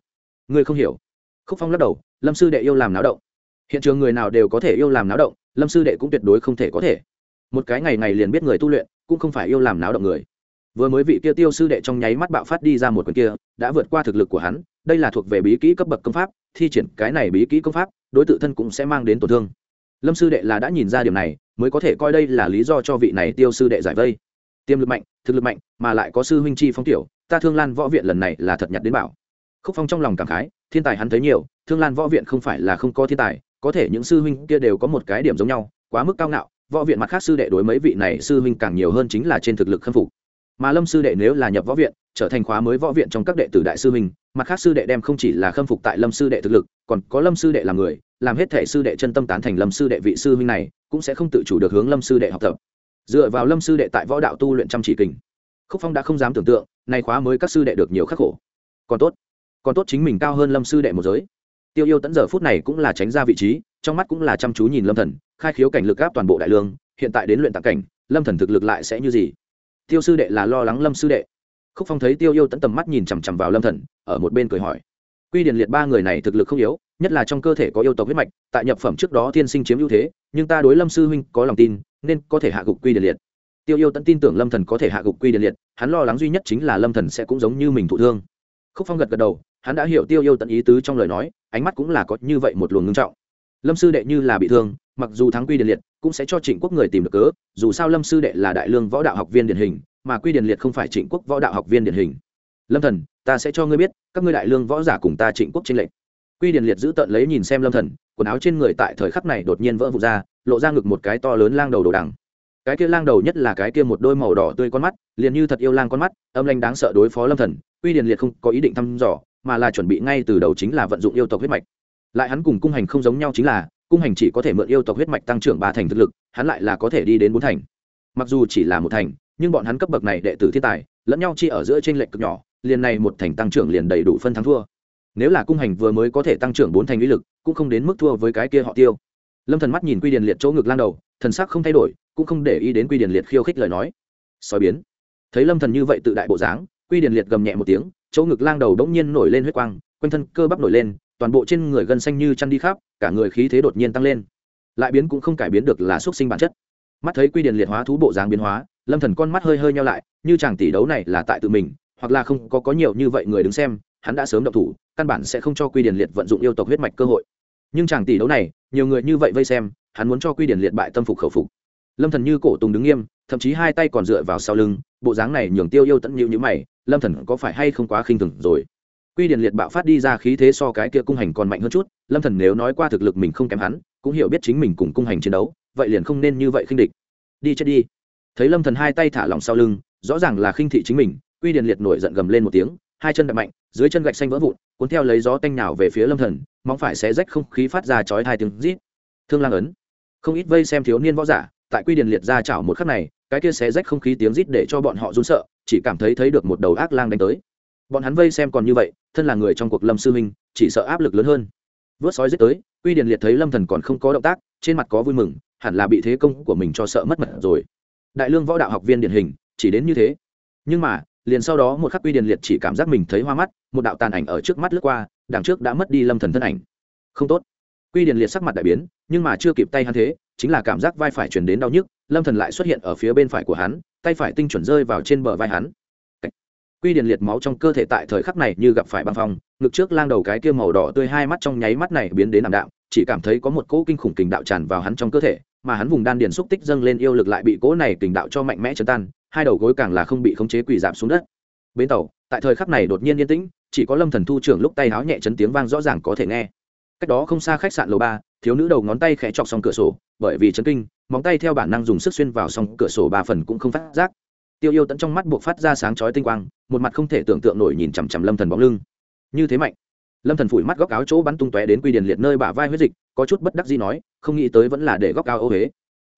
Ngươi không hiểu. Khúc phong lắc đầu, lâm sư đệ yêu làm náo động. Hiện trường người nào đều có thể yêu làm náo động, lâm sư đệ cũng tuyệt đối không thể có thể. Một cái ngày ngày liền biết người tu luyện, cũng không phải yêu làm náo động người. Vừa mới vị kia tiêu sư đệ trong nháy mắt bạo phát đi ra một quyền kia, đã vượt qua thực lực của hắn đây là thuộc về bí kỹ cấp bậc công pháp, thi triển cái này bí kỹ công pháp, đối tượng thân cũng sẽ mang đến tổn thương. Lâm sư đệ là đã nhìn ra điều này, mới có thể coi đây là lý do cho vị này tiêu sư đệ giải vây. Tiềm lực mạnh, thực lực mạnh, mà lại có sư huynh chi phong tiểu, ta thương lan võ viện lần này là thật nhặt đến bảo. Khúc phong trong lòng cảm khái, thiên tài hắn thấy nhiều, thương lan võ viện không phải là không có thiên tài, có thể những sư huynh kia đều có một cái điểm giống nhau, quá mức cao ngạo, võ viện mặt khác sư đệ đối mấy vị này sư huynh càng nhiều hơn chính là trên thực lực khâm phục mà lâm sư đệ nếu là nhập võ viện trở thành khóa mới võ viện trong các đệ tử đại sư mình, mặt khác sư đệ đem không chỉ là khâm phục tại lâm sư đệ thực lực còn có lâm sư đệ làm người làm hết thể sư đệ chân tâm tán thành lâm sư đệ vị sư huynh này cũng sẽ không tự chủ được hướng lâm sư đệ học tập dựa vào lâm sư đệ tại võ đạo tu luyện chăm chỉ kình khúc phong đã không dám tưởng tượng nay khóa mới các sư đệ được nhiều khắc khổ còn tốt còn tốt chính mình cao hơn lâm sư đệ một giới tiêu yêu tẫn giờ phút này cũng là tránh ra vị trí trong mắt cũng là chăm chú nhìn lâm thần khai khiếu cảnh lực áp toàn bộ đại lương hiện tại đến luyện tạng cảnh lâm thần thực lực lại sẽ như gì tiêu sư đệ là lo lắng lâm sư đệ. Khúc phong thấy tiêu yêu tẫn tầm mắt nhìn chằm chằm vào lâm thần, ở một bên cười hỏi. Quy điển liệt ba người này thực lực không yếu, nhất là trong cơ thể có yêu tộc huyết mạch, tại nhập phẩm trước đó thiên sinh chiếm ưu thế, nhưng ta đối lâm sư huynh có lòng tin, nên có thể hạ gục quy điển liệt. Tiêu yêu tẫn tin tưởng lâm thần có thể hạ gục quy điển liệt, hắn lo lắng duy nhất chính là lâm thần sẽ cũng giống như mình thụ thương. Khúc phong gật gật đầu, hắn đã hiểu tiêu yêu tận ý tứ trong lời nói, ánh mắt cũng là có như vậy một luồng ngưng trọng lâm sư đệ như là bị thương, mặc dù thắng quy điền liệt, cũng sẽ cho trịnh quốc người tìm được cớ, dù sao lâm sư đệ là đại lương võ đạo học viên điển hình, mà quy điền liệt không phải trịnh quốc võ đạo học viên điển hình. Lâm thần, ta sẽ cho ngươi biết, các ngươi đại lương võ giả cùng ta trịnh quốc tranh lệch. Quy điền liệt giữ tận lấy nhìn xem lâm thần, quần áo trên người tại thời khắc này đột nhiên vỡ vụt ra, lộ ra ngực một cái to lớn lang đầu đồ đằng. Cái kia lang đầu nhất là cái kia một đôi màu đỏ tươi con mắt, liền như thật yêu lang con mắt, âm lanh đáng sợ đối phó lâm thần, quy điền liệt không có ý định thăm dò, mà là chuẩn bị ngay từ đầu chính là vận dụng yêu tộc huyết mạch lại hắn cùng cung hành không giống nhau chính là, cung hành chỉ có thể mượn yêu tộc huyết mạch tăng trưởng ba thành thực lực, hắn lại là có thể đi đến bốn thành. Mặc dù chỉ là một thành, nhưng bọn hắn cấp bậc này đệ tử thiên tài, lẫn nhau chi ở giữa t r ê n lệch cực nhỏ, liền này một thành tăng trưởng liền đầy đủ phân thắng thua. Nếu là cung hành vừa mới có thể tăng trưởng bốn thành uy lực, cũng không đến mức thua với cái kia họ tiêu. Lâm thần mắt nhìn quy điền liệt chỗ ngực lan đầu, thần sắc không thay đổi, cũng không để ý đến quy điền liệt khiêu khích lời nói. Soi biến. Thấy lâm thần như vậy tự đại bộ dáng, quy điền liệt gầm nhẹ một tiếng, chỗ ngực lang đầu đống nhiên nổi lên huyết quang, quanh thân cơ bắp nổi lên toàn bộ trên người gân xanh như chăn đi khắp, cả người khí thế đột nhiên tăng lên. Lại biến cũng không cải biến được là xuất sinh bản chất. Mắt thấy quy điển liệt hóa thú bộ dáng biến hóa, lâm thần con mắt hơi hơi nhau lại, như chàng tỷ đấu này là tại tự mình, hoặc là không có có nhiều như vậy người đứng xem, hắn đã sớm động thủ, căn bản sẽ không cho quy điển liệt vận dụng yêu tộc huyết mạch cơ hội. Nhưng chàng tỷ đấu này, nhiều người như vậy vây xem, hắn muốn cho quy điển liệt bại tâm phục khẩu phục. Lâm thần như cổ tùng đứng nghiêm, thậm chí hai tay còn dựa vào sau lưng, bộ dáng này nhường tiêu yêu tận nhịu như mày, lâm thần có phải hay không quá khinh thường rồi? Quy điển liệt bạo phát đi ra khí thế so cái kia cung hành còn mạnh hơn chút, lâm thần nếu nói qua thực lực mình không kém hắn, cũng hiểu biết chính mình cùng cung hành chiến đấu, vậy liền không nên như vậy khinh địch. Đi chết đi. Thấy lâm thần hai tay thả lỏng sau lưng, rõ ràng là khinh thị chính mình, quy điển liệt nổi giận gầm lên một tiếng, hai chân đập mạnh, dưới chân gạch xanh vỡ vụn, cuốn theo lấy gió tanh nhào về phía lâm thần mong phải xé rách không khí phát ra chói hai tiếng rít. Thương lang ấn. Không ít vây xem thiếu niên võ giả, tại quy điển liệt ra chảo một khắc này, cái kia xé rách không khí tiếng rít để cho bọn họ run sợ, chỉ cảm thấy thấy được một đầu ác lang đánh tới bọn hắn vây xem còn như vậy, thân là người trong cuộc lâm sư huynh chỉ sợ áp lực lớn hơn. Vớt sói giết tới, quy điền liệt thấy lâm thần còn không có động tác, trên mặt có vui mừng, hẳn là bị thế công của mình cho sợ mất mật rồi. Đại lương võ đạo học viên điển hình, chỉ đến như thế. Nhưng mà, liền sau đó một khắc quy điền liệt chỉ cảm giác mình thấy hoa mắt, một đạo tàn ảnh ở trước mắt lướt qua, đằng trước đã mất đi lâm thần thân ảnh. Không tốt. Quy điền liệt sắc mặt đại biến, nhưng mà chưa kịp tay hắn thế, chính là cảm giác vai phải chuyển đến đau nhức, lâm thần lại xuất hiện ở phía bên phải của hắn, tay phải tinh chuẩn rơi vào trên bờ vai hắn quy điền liệt máu trong cơ thể tại thời khắc này như gặp phải băng phong, ngực trước lang đầu cái kia màu đỏ tươi hai mắt trong nháy mắt này biến đến ảm đạm, chỉ cảm thấy có một cỗ kinh khủng kình đạo tràn vào hắn trong cơ thể, mà hắn vùng đan điền xúc tích dâng lên yêu lực lại bị cỗ này kình đạo cho mạnh mẽ chấn tan, hai đầu gối càng là không bị khống chế quỳ giảm xuống đất. Bến tàu, tại thời khắc này đột nhiên yên tĩnh, chỉ có lâm thần thu trưởng lúc tay háo nhẹ chấn tiếng vang rõ ràng có thể nghe. Cách đó không xa khách sạn lầu ba, thiếu nữ đầu ngón tay khẽ chọc xong cửa sổ, bởi vì chấn kinh, móng tay theo bản năng dùng sức xuyên vào xong cửa sổ ba phần cũng không phát giác. Tiêu yêu tận trong mắt buộc phát ra sáng chói tinh quang một mặt không thể tưởng tượng nổi nhìn chằm chằm lâm thần bóng lưng. Như thế mạnh. Lâm thần phủi mắt góc áo chỗ bắn tung tóe đến quy điền liệt nơi bả vai huyết dịch, có chút bất đắc dĩ nói, không nghĩ tới vẫn là để góc áo ô huế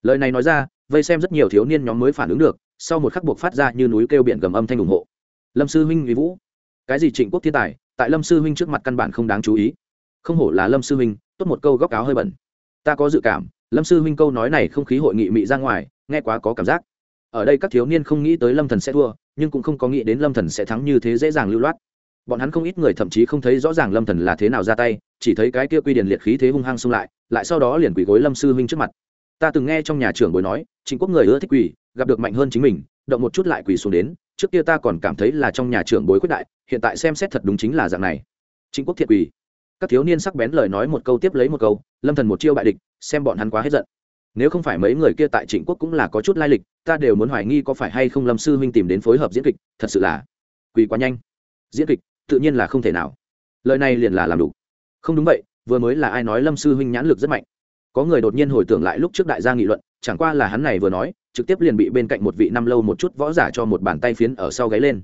lời này nói ra, vây xem rất nhiều thiếu niên nhóm mới phản ứng được, sau một khắc buộc phát ra như núi kêu biển gầm âm thanh ủng hộ. Lâm sư huynh, uy vũ. Cái gì trịnh quốc thiên tài, tại lâm sư huynh trước mặt căn bản không đáng chú ý. Không hổ là lâm sư huynh, tốt một câu góc áo hơi bẩn. Ta có dự cảm, lâm sư huynh câu nói này không khí hội nghị mị ra ngoài, nghe quá có cảm giác ở đây các thiếu niên không nghĩ tới lâm thần sẽ thua, nhưng cũng không có nghĩ đến lâm thần sẽ thắng như thế dễ dàng lưu loát. Bọn hắn không ít người thậm chí không thấy rõ ràng lâm thần là thế nào ra tay, chỉ thấy cái kia quy điển liệt khí thế hung hăng xung lại lại sau đó liền quỳ gối lâm sư huynh trước mặt. Ta từng nghe trong nhà trưởng bồi nói chính quốc người ưa thích quỳ, gặp được mạnh hơn chính mình, động một chút lại quỳ xuống đến, trước kia ta còn cảm thấy là trong nhà trưởng bối quyết đại, hiện tại xem xét thật đúng chính là dạng này. Chính quốc thiệt quỳ. Các thiếu niên sắc bén lời nói một câu tiếp lấy một câu, lâm thần một chiêu bại địch, xem bọn hắn quá hết giận nếu không phải mấy người kia tại trịnh quốc cũng là có chút lai lịch, ta đều muốn hoài nghi có phải hay không lâm sư huynh tìm đến phối hợp diễn kịch, thật sự là quỳ quá nhanh. Diễn kịch, tự nhiên là không thể nào. Lời này liền là làm đủ. Không đúng vậy, vừa mới là ai nói lâm sư huynh nhãn lực rất mạnh. Có người đột nhiên hồi tưởng lại lúc trước đại gia nghị luận, chẳng qua là hắn này vừa nói, trực tiếp liền bị bên cạnh một vị năm lâu một chút võ giả cho một bàn tay phiến ở sau gáy lên.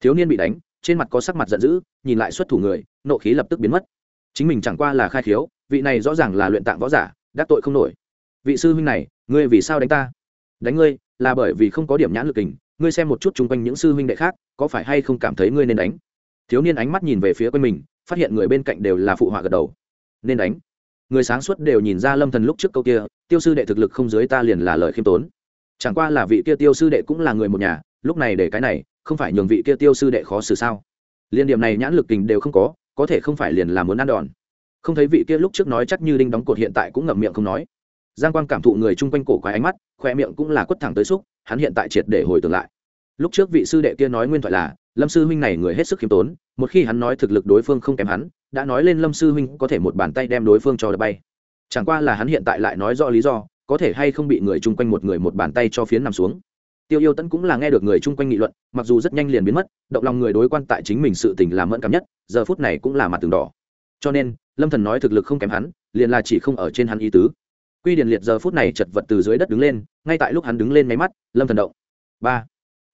Thiếu niên bị đánh, trên mặt có sắc mặt giận dữ, nhìn lại xuất thủ người, nộ khí lập tức biến mất. Chính mình chẳng qua là khai khiếu, vị này rõ ràng là luyện tạng võ giả, đắc tội không nổi vị sư huynh này, ngươi vì sao đánh ta? Đánh ngươi, là bởi vì không có điểm nhãn lực kình, ngươi xem một chút chung quanh những sư huynh đệ khác, có phải hay không cảm thấy ngươi nên đánh? Thiếu niên ánh mắt nhìn về phía quanh mình, phát hiện người bên cạnh đều là phụ họa gật đầu. Nên đánh. Người sáng suốt đều nhìn ra lâm thần lúc trước câu kia, tiêu sư đệ thực lực không dưới ta liền là lời khiêm tốn. Chẳng qua là vị kia tiêu sư đệ cũng là người một nhà, lúc này để cái này, không phải nhường vị kia tiêu sư đệ khó xử sao? Liên điểm này nhãn lực kình đều không có có thể không phải liền là muốn ăn đòn. Không thấy vị kia lúc trước nói chắc như đinh đóng cột hiện tại cũng ngậm miệng không nói giang quang cảm thụ người chung quanh cổ quái ánh mắt, khoe miệng cũng là quất thẳng tới xúc, hắn hiện tại triệt để hồi tưởng lại. Lúc trước vị sư đệ kia nói nguyên thoại là, lâm sư huynh này người hết sức khiêm tốn, một khi hắn nói thực lực đối phương không kém hắn, đã nói lên lâm sư huynh có thể một bàn tay đem đối phương cho đập bay. Chẳng qua là hắn hiện tại lại nói rõ lý do, có thể hay không bị người chung quanh một người một bàn tay cho phiến nằm xuống. Tiêu yêu tẫn cũng là nghe được người chung quanh nghị luận, mặc dù rất nhanh liền biến mất, động lòng người đối quan tại chính mình sự tình làm mẫn cảm nhất, giờ phút này cũng là mặt tường đỏ. Cho nên, lâm thần nói thực lực không kém hắn, liền là chỉ không ở trên hắn ý tứ quy điển liệt giờ phút này chật vật từ dưới đất đứng lên, ngay tại lúc hắn đứng lên máy mắt, lâm thần động. Ba.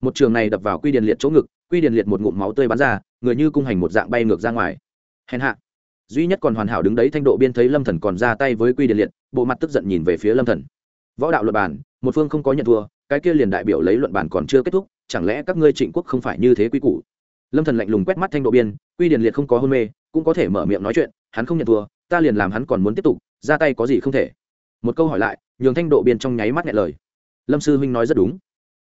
Một trường này đập vào quy điển liệt chỗ ngực, quy điển liệt một ngụm máu tươi bắn ra, người như cung hành một dạng bay ngược ra ngoài. Hèn hạ. Duy nhất còn hoàn hảo đứng đấy thanh độ biên thấy lâm thần còn ra tay với quy điển liệt, bộ mặt tức giận nhìn về phía lâm thần. Võ đạo luật bản một phương không có nhận thua, cái kia liền đại biểu lấy luận bản còn chưa kết thúc, chẳng lẽ các ngươi trịnh quốc không phải như thế quy củ? Lâm thần lạnh lùng quét mắt thanh độ biên, quy điển liệt không có hôn mê, cũng có thể mở miệng nói chuyện, hắn không nhận thua, ta liền làm hắn còn muốn tiếp tục, ra tay có gì không thể một câu hỏi lại, nhường thanh độ biên trong nháy mắt nhẹ lời. Lâm sư huynh nói rất đúng.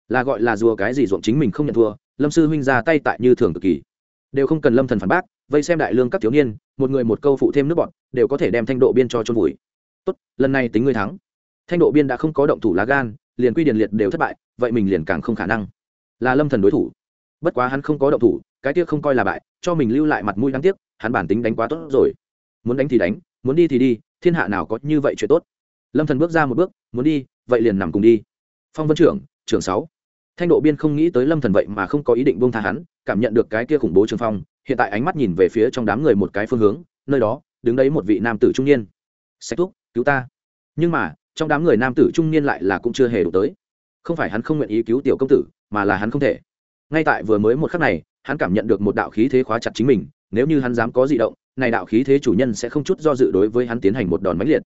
Là gọi là rùa cái gì ruộng chính mình không nhận thua, lâm sư huynh ra tay tại như thường cực kỳ. Đều không cần lâm thần phản bác, vây xem đại lương các thiếu niên, một người một câu phụ thêm nước bọn đều có thể đem thanh độ biên cho chôn vùi. Tốt, lần này tính ngươi thắng. Thanh độ biên đã không có động thủ lá gan, liền quy điền liệt đều thất bại, vậy mình liền càng không khả năng. Là lâm thần đối thủ. Bất quá hắn không có động thủ, cái tiếc không coi là bại, cho mình lưu lại mặt mũi đáng tiếc, hắn bản tính đánh quá tốt rồi. Muốn đánh thì đánh, muốn đi thì đi, thiên hạ nào có như vậy chuyện tốt lâm thần bước ra một bước, muốn đi, vậy liền nằm cùng đi. Phong vân trưởng trưởng sáu. Thanh độ biên không nghĩ tới lâm thần vậy mà không có ý định buông tha hắn, cảm nhận được cái kia khủng bố trường phong, hiện tại ánh mắt nhìn về phía trong đám người một cái phương hướng, nơi đó, đứng đấy một vị nam tử trung niên. Sách thúc, cứu ta. Nhưng mà, trong đám người nam tử trung niên lại là cũng chưa hề đủ tới. Không phải hắn không nguyện ý cứu tiểu công tử, mà là hắn không thể. Ngay tại vừa mới một khắc này, hắn cảm nhận được một đạo khí thế khóa chặt chính mình, nếu như hắn dám có dị động, này đạo khí thế chủ nhân sẽ không chút do dự đối với hắn tiến hành một đòn mãnh liệt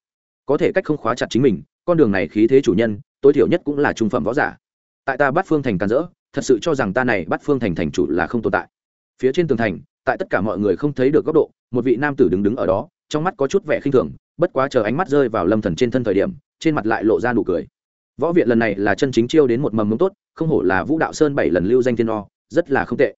có thể cách không khóa chặt chính mình, con đường này khí thế chủ nhân, tối thiểu nhất cũng là trung phẩm võ giả. Tại ta bắt phương thành càn rỡ, thật sự cho rằng ta này bắt phương thành thành chủ là không tồn tại. Phía trên tường thành, tại tất cả mọi người không thấy được góc độ, một vị nam tử đứng đứng ở đó, trong mắt có chút vẻ khinh thường, bất quá chờ ánh mắt rơi vào lâm thần trên thân thời điểm, trên mặt lại lộ ra nụ cười. Võ viện lần này là chân chính chiêu đến một mầm mống tốt, không hổ là vũ đạo sơn bảy lần lưu danh thiên o, rất là không tệ.